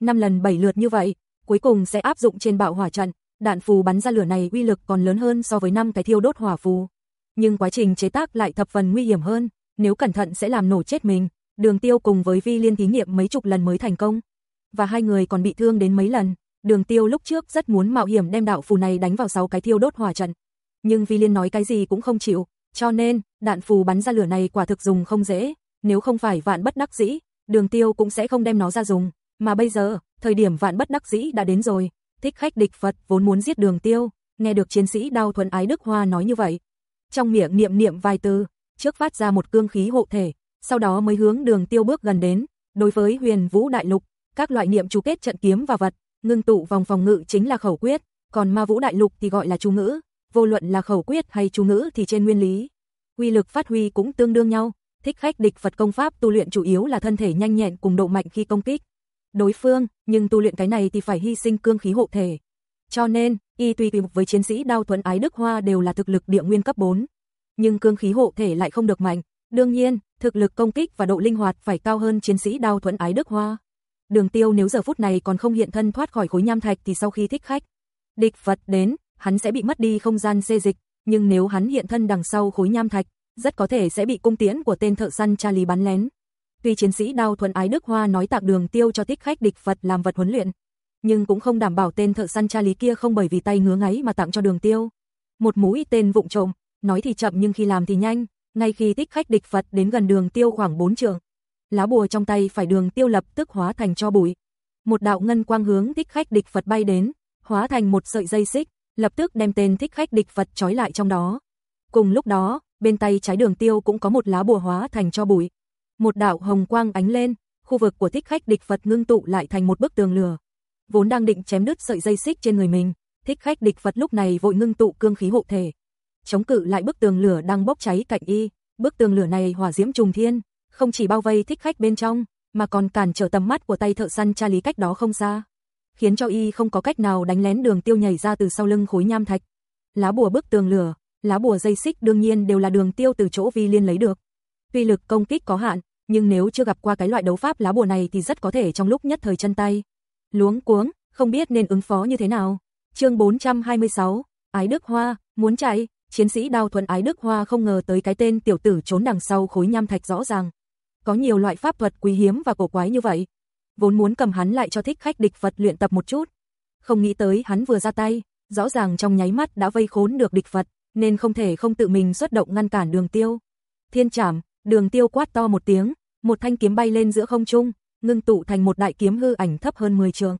Năm lần bảy lượt như vậy, cuối cùng sẽ áp dụng trên bạo hỏa trận, đạn phù bắn ra lửa này uy lực còn lớn hơn so với năm cái thiêu đốt hỏa phù. Nhưng quá trình chế tác lại thập phần nguy hiểm hơn, nếu cẩn thận sẽ làm nổ chết mình. Đường Tiêu cùng với Vi Liên thí nghiệm mấy chục lần mới thành công, và hai người còn bị thương đến mấy lần. Đường Tiêu lúc trước rất muốn mạo hiểm đem đạo phù này đánh vào sáu cái thiêu đốt hỏa trận, nhưng Vi Liên nói cái gì cũng không chịu, cho nên, đạn phù bắn ra lửa này quả thực dùng không dễ, nếu không phải vạn bất đắc dĩ, Đường Tiêu cũng sẽ không đem nó ra dùng, mà bây giờ, thời điểm vạn bất đắc dĩ đã đến rồi, thích khách địch Phật vốn muốn giết Đường Tiêu, nghe được chiến sĩ Đao Thuần Ái Đức Hoa nói như vậy, trong miệng niệm niệm vài từ, trước phát ra một cương khí hộ thể, sau đó mới hướng Đường Tiêu bước gần đến, đối với Huyền Vũ Đại Lục, các loại niệm chú kết trận kiếm và vật, ngưng tụ vòng phòng ngự chính là khẩu quyết, còn Ma Vũ Đại Lục thì gọi là chú ngữ, vô luận là khẩu quyết hay chú ngữ thì trên nguyên lý, quy lực phát huy cũng tương đương nhau. Thích khách địch Phật công pháp tu luyện chủ yếu là thân thể nhanh nhẹn cùng độ mạnh khi công kích. Đối phương, nhưng tu luyện cái này thì phải hy sinh cương khí hộ thể. Cho nên, y tùy tùy với chiến sĩ Đao Thuấn Ái Đức Hoa đều là thực lực địa nguyên cấp 4. Nhưng cương khí hộ thể lại không được mạnh. Đương nhiên, thực lực công kích và độ linh hoạt phải cao hơn chiến sĩ Đao thuẫn Ái Đức Hoa. Đường Tiêu nếu giờ phút này còn không hiện thân thoát khỏi khối nham thạch thì sau khi thích khách địch vật đến, hắn sẽ bị mất đi không gian xê dịch, nhưng nếu hắn hiện thân đằng sau khối nham thạch, rất có thể sẽ bị cung tiễn của tên thợ săn Charlie bắn lén. Tuy chiến sĩ Đao Thuần Ái Đức Hoa nói tạc đường tiêu cho thích khách địch Phật làm vật huấn luyện, nhưng cũng không đảm bảo tên thợ săn Charlie kia không bởi vì tay ngứa ngáy mà tặng cho đường tiêu. Một mũi tên vụng trộm, nói thì chậm nhưng khi làm thì nhanh, ngay khi thích khách địch Phật đến gần đường tiêu khoảng 4 trượng, lá bùa trong tay phải đường tiêu lập tức hóa thành cho bụi. Một đạo ngân quang hướng thích khách địch Phật bay đến, hóa thành một sợi dây xích, lập tức đem tên thích khách địch Phật trói lại trong đó. Cùng lúc đó, bên tay trái đường tiêu cũng có một lá bùa hóa thành cho bụi. Một đạo hồng quang ánh lên, khu vực của thích khách địch Phật ngưng tụ lại thành một bức tường lửa. Vốn đang định chém đứt sợi dây xích trên người mình, thích khách địch Phật lúc này vội ngưng tụ cương khí hộ thể. Chống cự lại bức tường lửa đang bốc cháy cạnh y, bức tường lửa này hỏa diễm trùng thiên, không chỉ bao vây thích khách bên trong, mà còn cản trở tầm mắt của tay thợ săn tra lý cách đó không xa khiến cho y không có cách nào đánh lén đường tiêu nhảy ra từ sau lưng khối nham thạch. Lá bùa bức tường lửa, lá bùa dây xích đương nhiên đều là đường tiêu từ chỗ vi liên lấy được. Tuy lực công kích có hạn, nhưng nếu chưa gặp qua cái loại đấu pháp lá bùa này thì rất có thể trong lúc nhất thời chân tay. Luống cuống, không biết nên ứng phó như thế nào. chương 426, Ái Đức Hoa, muốn chạy, chiến sĩ đao thuần Ái Đức Hoa không ngờ tới cái tên tiểu tử trốn đằng sau khối nham thạch rõ ràng. Có nhiều loại pháp thuật quý hiếm và cổ quái như vậy, vốn muốn cầm hắn lại cho thích khách địch Phật luyện tập một chút. Không nghĩ tới hắn vừa ra tay, rõ ràng trong nháy mắt đã vây khốn được địch Phật, nên không thể không tự mình xuất động ngăn cản đường tiêu. Thiên trảm, đường tiêu quát to một tiếng, một thanh kiếm bay lên giữa không trung, ngưng tụ thành một đại kiếm hư ảnh thấp hơn 10 trường.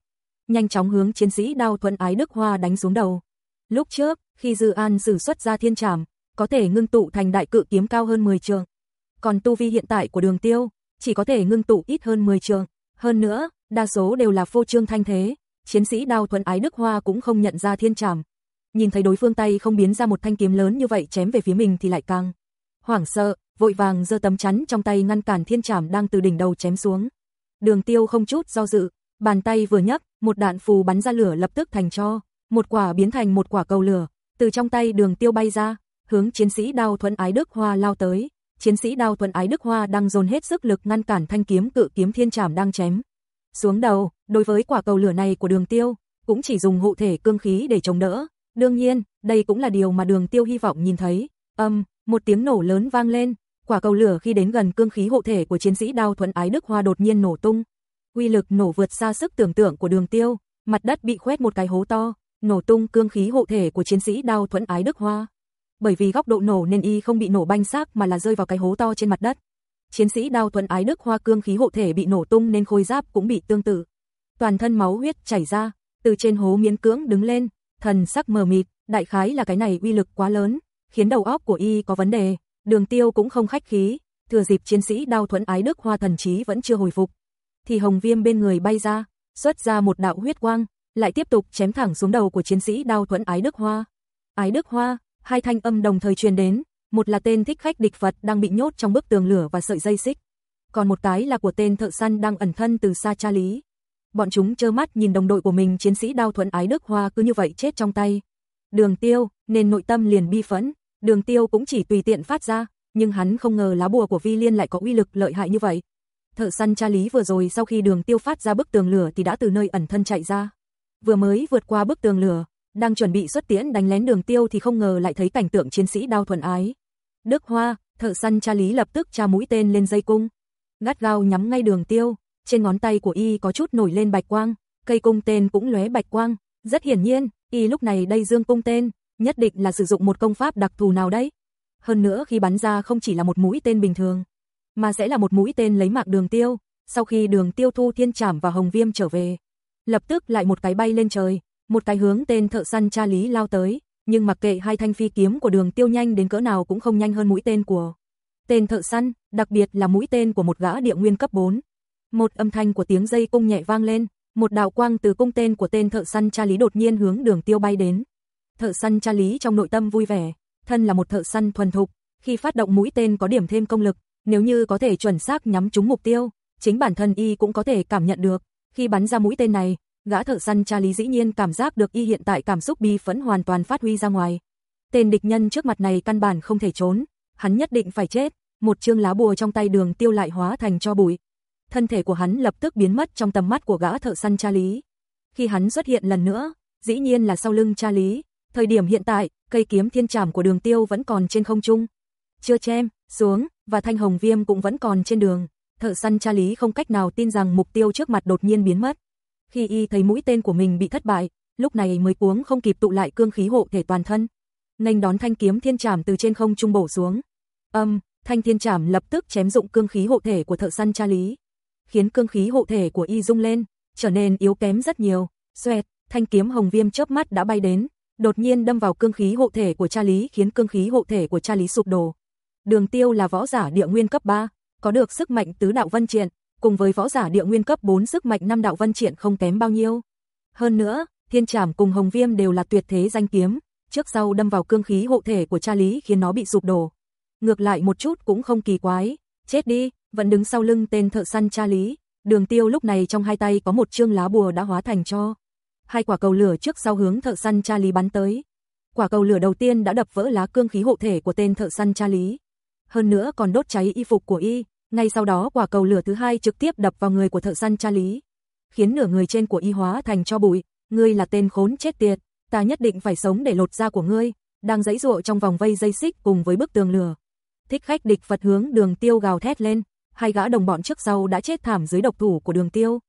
Nhanh chóng hướng chiến sĩ đao thuận ái Đức Hoa đánh xuống đầu. Lúc trước, khi Dư An sử xuất ra thiên trảm, có thể ngưng tụ thành đại cự kiếm cao hơn 10 trường. Còn tu vi hiện tại của đường tiêu, chỉ có thể ngưng tụ ít hơn 10 trường. Hơn nữa, đa số đều là phô trương thanh thế, chiến sĩ đao thuận ái Đức Hoa cũng không nhận ra thiên trảm. Nhìn thấy đối phương tay không biến ra một thanh kiếm lớn như vậy chém về phía mình thì lại càng hoảng sợ, vội vàng giơ tấm chắn trong tay ngăn cản thiên trảm đang từ đỉnh đầu chém xuống. Đường tiêu không chút do dự, bàn tay vừa nhấc, một đạn phù bắn ra lửa lập tức thành cho, một quả biến thành một quả cầu lửa, từ trong tay đường tiêu bay ra, hướng chiến sĩ đao thuận ái Đức Hoa lao tới chiến sĩ đao thuẫn ái Đức Hoa đang dồn hết sức lực ngăn cản thanh kiếm cự kiếm thiên trảm đang chém. Xuống đầu, đối với quả cầu lửa này của đường tiêu, cũng chỉ dùng hộ thể cương khí để chống đỡ. Đương nhiên, đây cũng là điều mà đường tiêu hy vọng nhìn thấy. Âm, một tiếng nổ lớn vang lên, quả cầu lửa khi đến gần cương khí hộ thể của chiến sĩ đao thuẫn ái Đức Hoa đột nhiên nổ tung. Uy lực nổ vượt xa sức tưởng tượng của đường tiêu, mặt đất bị khoét một cái hố to, nổ tung cương khí hộ thể của chiến sĩ đao thuẫn ái Đức Hoa bởi vì góc độ nổ nên y không bị nổ banh xác mà là rơi vào cái hố to trên mặt đất. Chiến sĩ Đao thuẫn Ái Đức Hoa cương khí hộ thể bị nổ tung nên khôi giáp cũng bị tương tự. Toàn thân máu huyết chảy ra, từ trên hố miến cưỡng đứng lên, thần sắc mờ mịt, đại khái là cái này uy lực quá lớn, khiến đầu óc của y có vấn đề. Đường Tiêu cũng không khách khí, thừa dịp chiến sĩ Đao thuẫn Ái Đức Hoa thần trí vẫn chưa hồi phục, thì hồng viêm bên người bay ra, xuất ra một đạo huyết quang, lại tiếp tục chém thẳng xuống đầu của chiến sĩ Đao thuẫn Ái Đức Hoa. Ái Đức Hoa, hai thanh âm đồng thời truyền đến, một là tên thích khách địch Phật đang bị nhốt trong bức tường lửa và sợi dây xích, còn một cái là của tên thợ săn đang ẩn thân từ xa cha lý. Bọn chúng trơ mắt nhìn đồng đội của mình chiến sĩ đao thuận ái Đức Hoa cứ như vậy chết trong tay. Đường tiêu, nên nội tâm liền bi phẫn, đường tiêu cũng chỉ tùy tiện phát ra, nhưng hắn không ngờ lá bùa của Vi Liên lại có uy lực lợi hại như vậy. Thợ săn cha lý vừa rồi sau khi đường tiêu phát ra bức tường lửa thì đã từ nơi ẩn thân chạy ra. Vừa mới vượt qua bức tường lửa, đang chuẩn bị xuất tiễn đánh lén đường tiêu thì không ngờ lại thấy cảnh tượng chiến sĩ đao thuần ái. Đức Hoa, thợ săn cha lý lập tức tra mũi tên lên dây cung. Gắt gao nhắm ngay đường tiêu, trên ngón tay của y có chút nổi lên bạch quang, cây cung tên cũng lóe bạch quang. Rất hiển nhiên, y lúc này đây dương cung tên, nhất định là sử dụng một công pháp đặc thù nào đấy. Hơn nữa khi bắn ra không chỉ là một mũi tên bình thường, mà sẽ là một mũi tên lấy mạng đường tiêu. Sau khi đường tiêu thu thiên trảm và hồng viêm trở về, lập tức lại một cái bay lên trời, một cái hướng tên thợ săn cha lý lao tới, nhưng mặc kệ hai thanh phi kiếm của đường tiêu nhanh đến cỡ nào cũng không nhanh hơn mũi tên của tên thợ săn, đặc biệt là mũi tên của một gã địa nguyên cấp 4. Một âm thanh của tiếng dây cung nhẹ vang lên, một đạo quang từ cung tên của tên thợ săn cha lý đột nhiên hướng đường tiêu bay đến. Thợ săn cha lý trong nội tâm vui vẻ, thân là một thợ săn thuần thục, khi phát động mũi tên có điểm thêm công lực, nếu như có thể chuẩn xác nhắm trúng mục tiêu, chính bản thân y cũng có thể cảm nhận được, khi bắn ra mũi tên này, gã thợ săn cha lý dĩ nhiên cảm giác được y hiện tại cảm xúc bi phẫn hoàn toàn phát huy ra ngoài. Tên địch nhân trước mặt này căn bản không thể trốn, hắn nhất định phải chết, một chương lá bùa trong tay đường tiêu lại hóa thành cho bụi. Thân thể của hắn lập tức biến mất trong tầm mắt của gã thợ săn cha lý. Khi hắn xuất hiện lần nữa, dĩ nhiên là sau lưng cha lý, thời điểm hiện tại, cây kiếm thiên trảm của đường tiêu vẫn còn trên không trung. Chưa chem, xuống, và thanh hồng viêm cũng vẫn còn trên đường. Thợ săn cha lý không cách nào tin rằng mục tiêu trước mặt đột nhiên biến mất. Khi y thấy mũi tên của mình bị thất bại, lúc này mới cuống không kịp tụ lại cương khí hộ thể toàn thân. Nênh đón thanh kiếm thiên trảm từ trên không trung bổ xuống. Âm, thanh thiên trảm lập tức chém dụng cương khí hộ thể của thợ săn cha lý. Khiến cương khí hộ thể của y rung lên, trở nên yếu kém rất nhiều. Xoẹt, thanh kiếm hồng viêm chớp mắt đã bay đến, đột nhiên đâm vào cương khí hộ thể của cha lý khiến cương khí hộ thể của cha lý sụp đổ. Đường tiêu là võ giả địa nguyên cấp 3, có được sức mạnh tứ đạo vân triển cùng với võ giả địa nguyên cấp 4 sức mạnh năm đạo vân triển không kém bao nhiêu. Hơn nữa, Thiên Trảm cùng Hồng Viêm đều là tuyệt thế danh kiếm, trước sau đâm vào cương khí hộ thể của cha Lý khiến nó bị sụp đổ. Ngược lại một chút cũng không kỳ quái, chết đi, vẫn đứng sau lưng tên thợ săn cha Lý, Đường Tiêu lúc này trong hai tay có một chương lá bùa đã hóa thành cho. Hai quả cầu lửa trước sau hướng thợ săn cha Lý bắn tới. Quả cầu lửa đầu tiên đã đập vỡ lá cương khí hộ thể của tên thợ săn cha Lý. Hơn nữa còn đốt cháy y phục của y, ngay sau đó quả cầu lửa thứ hai trực tiếp đập vào người của thợ săn cha lý, khiến nửa người trên của y hóa thành cho bụi, ngươi là tên khốn chết tiệt, ta nhất định phải sống để lột da của ngươi, đang giãy giụa trong vòng vây dây xích cùng với bức tường lửa. Thích khách địch Phật hướng Đường Tiêu gào thét lên, hai gã đồng bọn trước sau đã chết thảm dưới độc thủ của Đường Tiêu,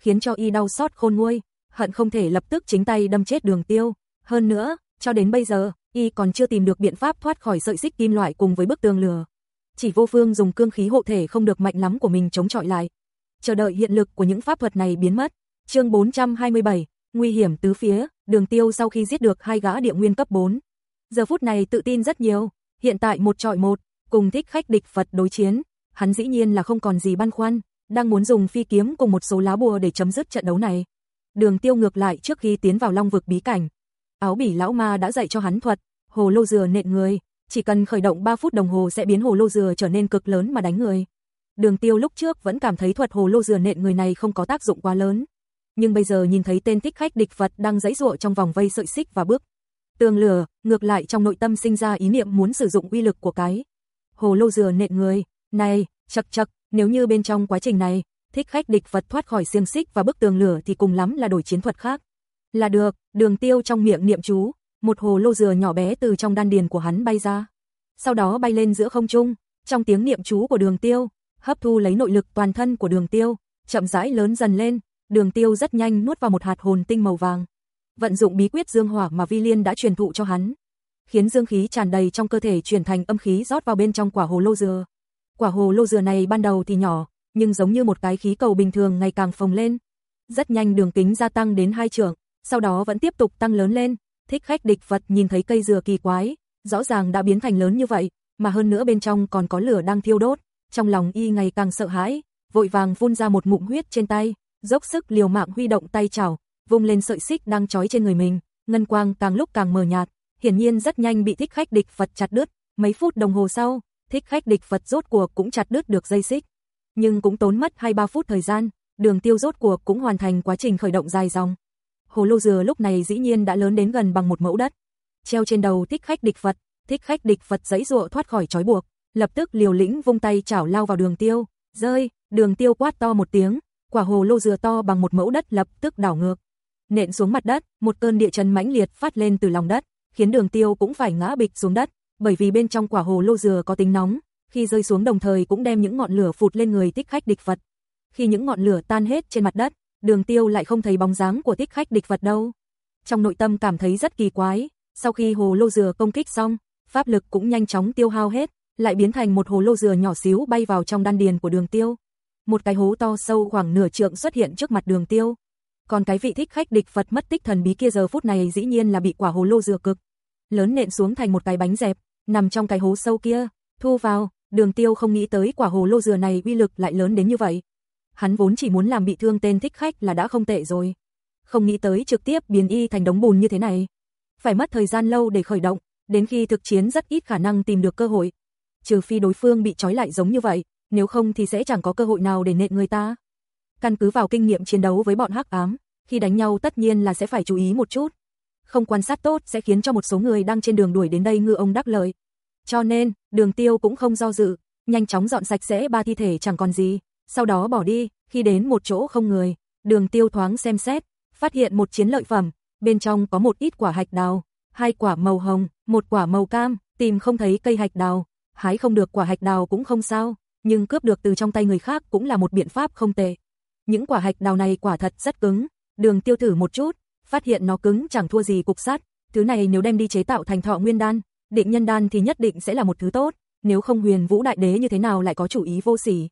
khiến cho y đau xót khôn nguôi, hận không thể lập tức chính tay đâm chết Đường Tiêu, hơn nữa, cho đến bây giờ, y còn chưa tìm được biện pháp thoát khỏi sợi xích kim loại cùng với bức tường lửa chỉ vô phương dùng cương khí hộ thể không được mạnh lắm của mình chống chọi lại. Chờ đợi hiện lực của những pháp thuật này biến mất. Chương 427, nguy hiểm tứ phía, Đường Tiêu sau khi giết được hai gã địa nguyên cấp 4, giờ phút này tự tin rất nhiều, hiện tại một trọi một, cùng thích khách địch Phật đối chiến, hắn dĩ nhiên là không còn gì băn khoăn, đang muốn dùng phi kiếm cùng một số lá bùa để chấm dứt trận đấu này. Đường Tiêu ngược lại trước khi tiến vào Long vực bí cảnh, áo bỉ lão ma đã dạy cho hắn thuật, hồ lô dừa nện người, chỉ cần khởi động 3 phút đồng hồ sẽ biến hồ lô dừa trở nên cực lớn mà đánh người. Đường Tiêu lúc trước vẫn cảm thấy thuật hồ lô dừa nện người này không có tác dụng quá lớn, nhưng bây giờ nhìn thấy tên thích khách địch vật đang giãy giụa trong vòng vây sợi xích và bước tường lửa, ngược lại trong nội tâm sinh ra ý niệm muốn sử dụng uy lực của cái hồ lô dừa nện người. Này, chậc chậc, nếu như bên trong quá trình này, thích khách địch vật thoát khỏi xiềng xích và bức tường lửa thì cùng lắm là đổi chiến thuật khác. Là được, Đường Tiêu trong miệng niệm chú, một hồ lô dừa nhỏ bé từ trong đan điền của hắn bay ra. Sau đó bay lên giữa không trung, trong tiếng niệm chú của đường tiêu, hấp thu lấy nội lực toàn thân của đường tiêu, chậm rãi lớn dần lên, đường tiêu rất nhanh nuốt vào một hạt hồn tinh màu vàng. Vận dụng bí quyết dương hỏa mà Vi Liên đã truyền thụ cho hắn, khiến dương khí tràn đầy trong cơ thể chuyển thành âm khí rót vào bên trong quả hồ lô dừa. Quả hồ lô dừa này ban đầu thì nhỏ, nhưng giống như một cái khí cầu bình thường ngày càng phồng lên. Rất nhanh đường kính gia tăng đến hai trượng, sau đó vẫn tiếp tục tăng lớn lên, Thích khách địch vật nhìn thấy cây dừa kỳ quái, rõ ràng đã biến thành lớn như vậy, mà hơn nữa bên trong còn có lửa đang thiêu đốt, trong lòng y ngày càng sợ hãi, vội vàng phun ra một ngụm huyết trên tay, dốc sức liều mạng huy động tay chảo, vung lên sợi xích đang trói trên người mình, ngân quang càng lúc càng mờ nhạt, hiển nhiên rất nhanh bị thích khách địch Phật chặt đứt, Mấy phút đồng hồ sau, thích khách địch Phật rốt cuộc cũng chặt đứt được dây xích. Nhưng cũng tốn mất 2-3 phút thời gian, đường tiêu rốt cuộc cũng hoàn thành quá trình khởi động dài dòng. Hồ lô dừa lúc này dĩ nhiên đã lớn đến gần bằng một mẫu đất. Treo trên đầu thích khách địch Phật, thích khách địch Phật giãy giụa thoát khỏi trói buộc, lập tức liều lĩnh vung tay chảo lao vào đường tiêu, rơi, đường tiêu quát to một tiếng, quả hồ lô dừa to bằng một mẫu đất lập tức đảo ngược. Nện xuống mặt đất, một cơn địa chấn mãnh liệt phát lên từ lòng đất, khiến đường tiêu cũng phải ngã bịch xuống đất, bởi vì bên trong quả hồ lô dừa có tính nóng, khi rơi xuống đồng thời cũng đem những ngọn lửa phụt lên người thích khách địch Phật. Khi những ngọn lửa tan hết trên mặt đất, đường tiêu lại không thấy bóng dáng của thích khách địch vật đâu. Trong nội tâm cảm thấy rất kỳ quái, sau khi hồ lô dừa công kích xong, pháp lực cũng nhanh chóng tiêu hao hết, lại biến thành một hồ lô dừa nhỏ xíu bay vào trong đan điền của đường tiêu. Một cái hố to sâu khoảng nửa trượng xuất hiện trước mặt đường tiêu. Còn cái vị thích khách địch Phật mất tích thần bí kia giờ phút này dĩ nhiên là bị quả hồ lô dừa cực. Lớn nện xuống thành một cái bánh dẹp, nằm trong cái hố sâu kia, thu vào, đường tiêu không nghĩ tới quả hồ lô dừa này uy lực lại lớn đến như vậy. Hắn vốn chỉ muốn làm bị thương tên thích khách là đã không tệ rồi. Không nghĩ tới trực tiếp biến y thành đống bùn như thế này. Phải mất thời gian lâu để khởi động, đến khi thực chiến rất ít khả năng tìm được cơ hội. Trừ phi đối phương bị trói lại giống như vậy, nếu không thì sẽ chẳng có cơ hội nào để nện người ta. Căn cứ vào kinh nghiệm chiến đấu với bọn hắc ám, khi đánh nhau tất nhiên là sẽ phải chú ý một chút. Không quan sát tốt sẽ khiến cho một số người đang trên đường đuổi đến đây ngư ông đắc lợi. Cho nên, đường tiêu cũng không do dự, nhanh chóng dọn sạch sẽ ba thi thể chẳng còn gì, sau đó bỏ đi, khi đến một chỗ không người, đường tiêu thoáng xem xét, phát hiện một chiến lợi phẩm, bên trong có một ít quả hạch đào, hai quả màu hồng, một quả màu cam, tìm không thấy cây hạch đào, hái không được quả hạch đào cũng không sao, nhưng cướp được từ trong tay người khác cũng là một biện pháp không tệ. Những quả hạch đào này quả thật rất cứng, đường tiêu thử một chút, phát hiện nó cứng chẳng thua gì cục sắt, thứ này nếu đem đi chế tạo thành thọ nguyên đan, định nhân đan thì nhất định sẽ là một thứ tốt, nếu không huyền vũ đại đế như thế nào lại có chủ ý vô sỉ.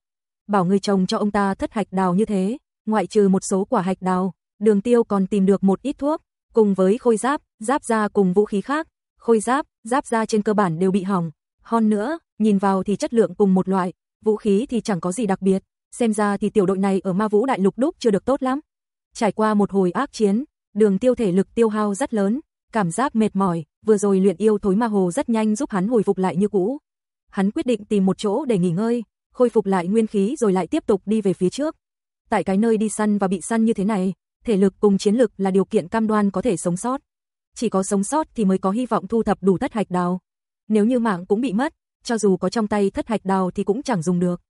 Bảo người chồng cho ông ta thất hạch đào như thế, ngoại trừ một số quả hạch đào, đường tiêu còn tìm được một ít thuốc, cùng với khôi giáp, giáp da cùng vũ khí khác, khôi giáp, giáp da trên cơ bản đều bị hỏng. Hơn nữa, nhìn vào thì chất lượng cùng một loại, vũ khí thì chẳng có gì đặc biệt, xem ra thì tiểu đội này ở ma vũ đại lục đúc chưa được tốt lắm. Trải qua một hồi ác chiến, đường tiêu thể lực tiêu hao rất lớn, cảm giác mệt mỏi, vừa rồi luyện yêu thối ma hồ rất nhanh giúp hắn hồi phục lại như cũ. Hắn quyết định tìm một chỗ để nghỉ ngơi, khôi phục lại nguyên khí rồi lại tiếp tục đi về phía trước. Tại cái nơi đi săn và bị săn như thế này, thể lực cùng chiến lực là điều kiện cam đoan có thể sống sót. Chỉ có sống sót thì mới có hy vọng thu thập đủ thất hạch đào. Nếu như mạng cũng bị mất, cho dù có trong tay thất hạch đào thì cũng chẳng dùng được.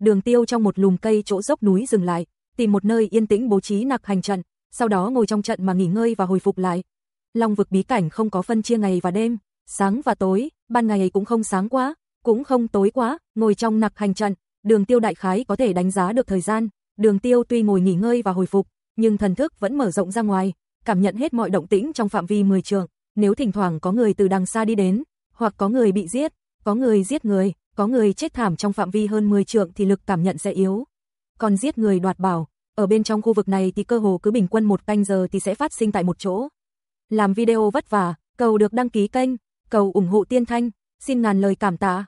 Đường tiêu trong một lùm cây chỗ dốc núi dừng lại, tìm một nơi yên tĩnh bố trí nặc hành trận, sau đó ngồi trong trận mà nghỉ ngơi và hồi phục lại. Long vực bí cảnh không có phân chia ngày và đêm, sáng và tối, ban ngày cũng không sáng quá, cũng không tối quá, ngồi trong nặc hành trận, đường tiêu đại khái có thể đánh giá được thời gian, đường tiêu tuy ngồi nghỉ ngơi và hồi phục, nhưng thần thức vẫn mở rộng ra ngoài, cảm nhận hết mọi động tĩnh trong phạm vi 10 trường, nếu thỉnh thoảng có người từ đằng xa đi đến, hoặc có người bị giết, có người giết người, có người chết thảm trong phạm vi hơn 10 trượng thì lực cảm nhận sẽ yếu. Còn giết người đoạt bảo, ở bên trong khu vực này thì cơ hồ cứ bình quân một canh giờ thì sẽ phát sinh tại một chỗ. Làm video vất vả, cầu được đăng ký kênh, cầu ủng hộ tiên thanh, xin ngàn lời cảm tạ.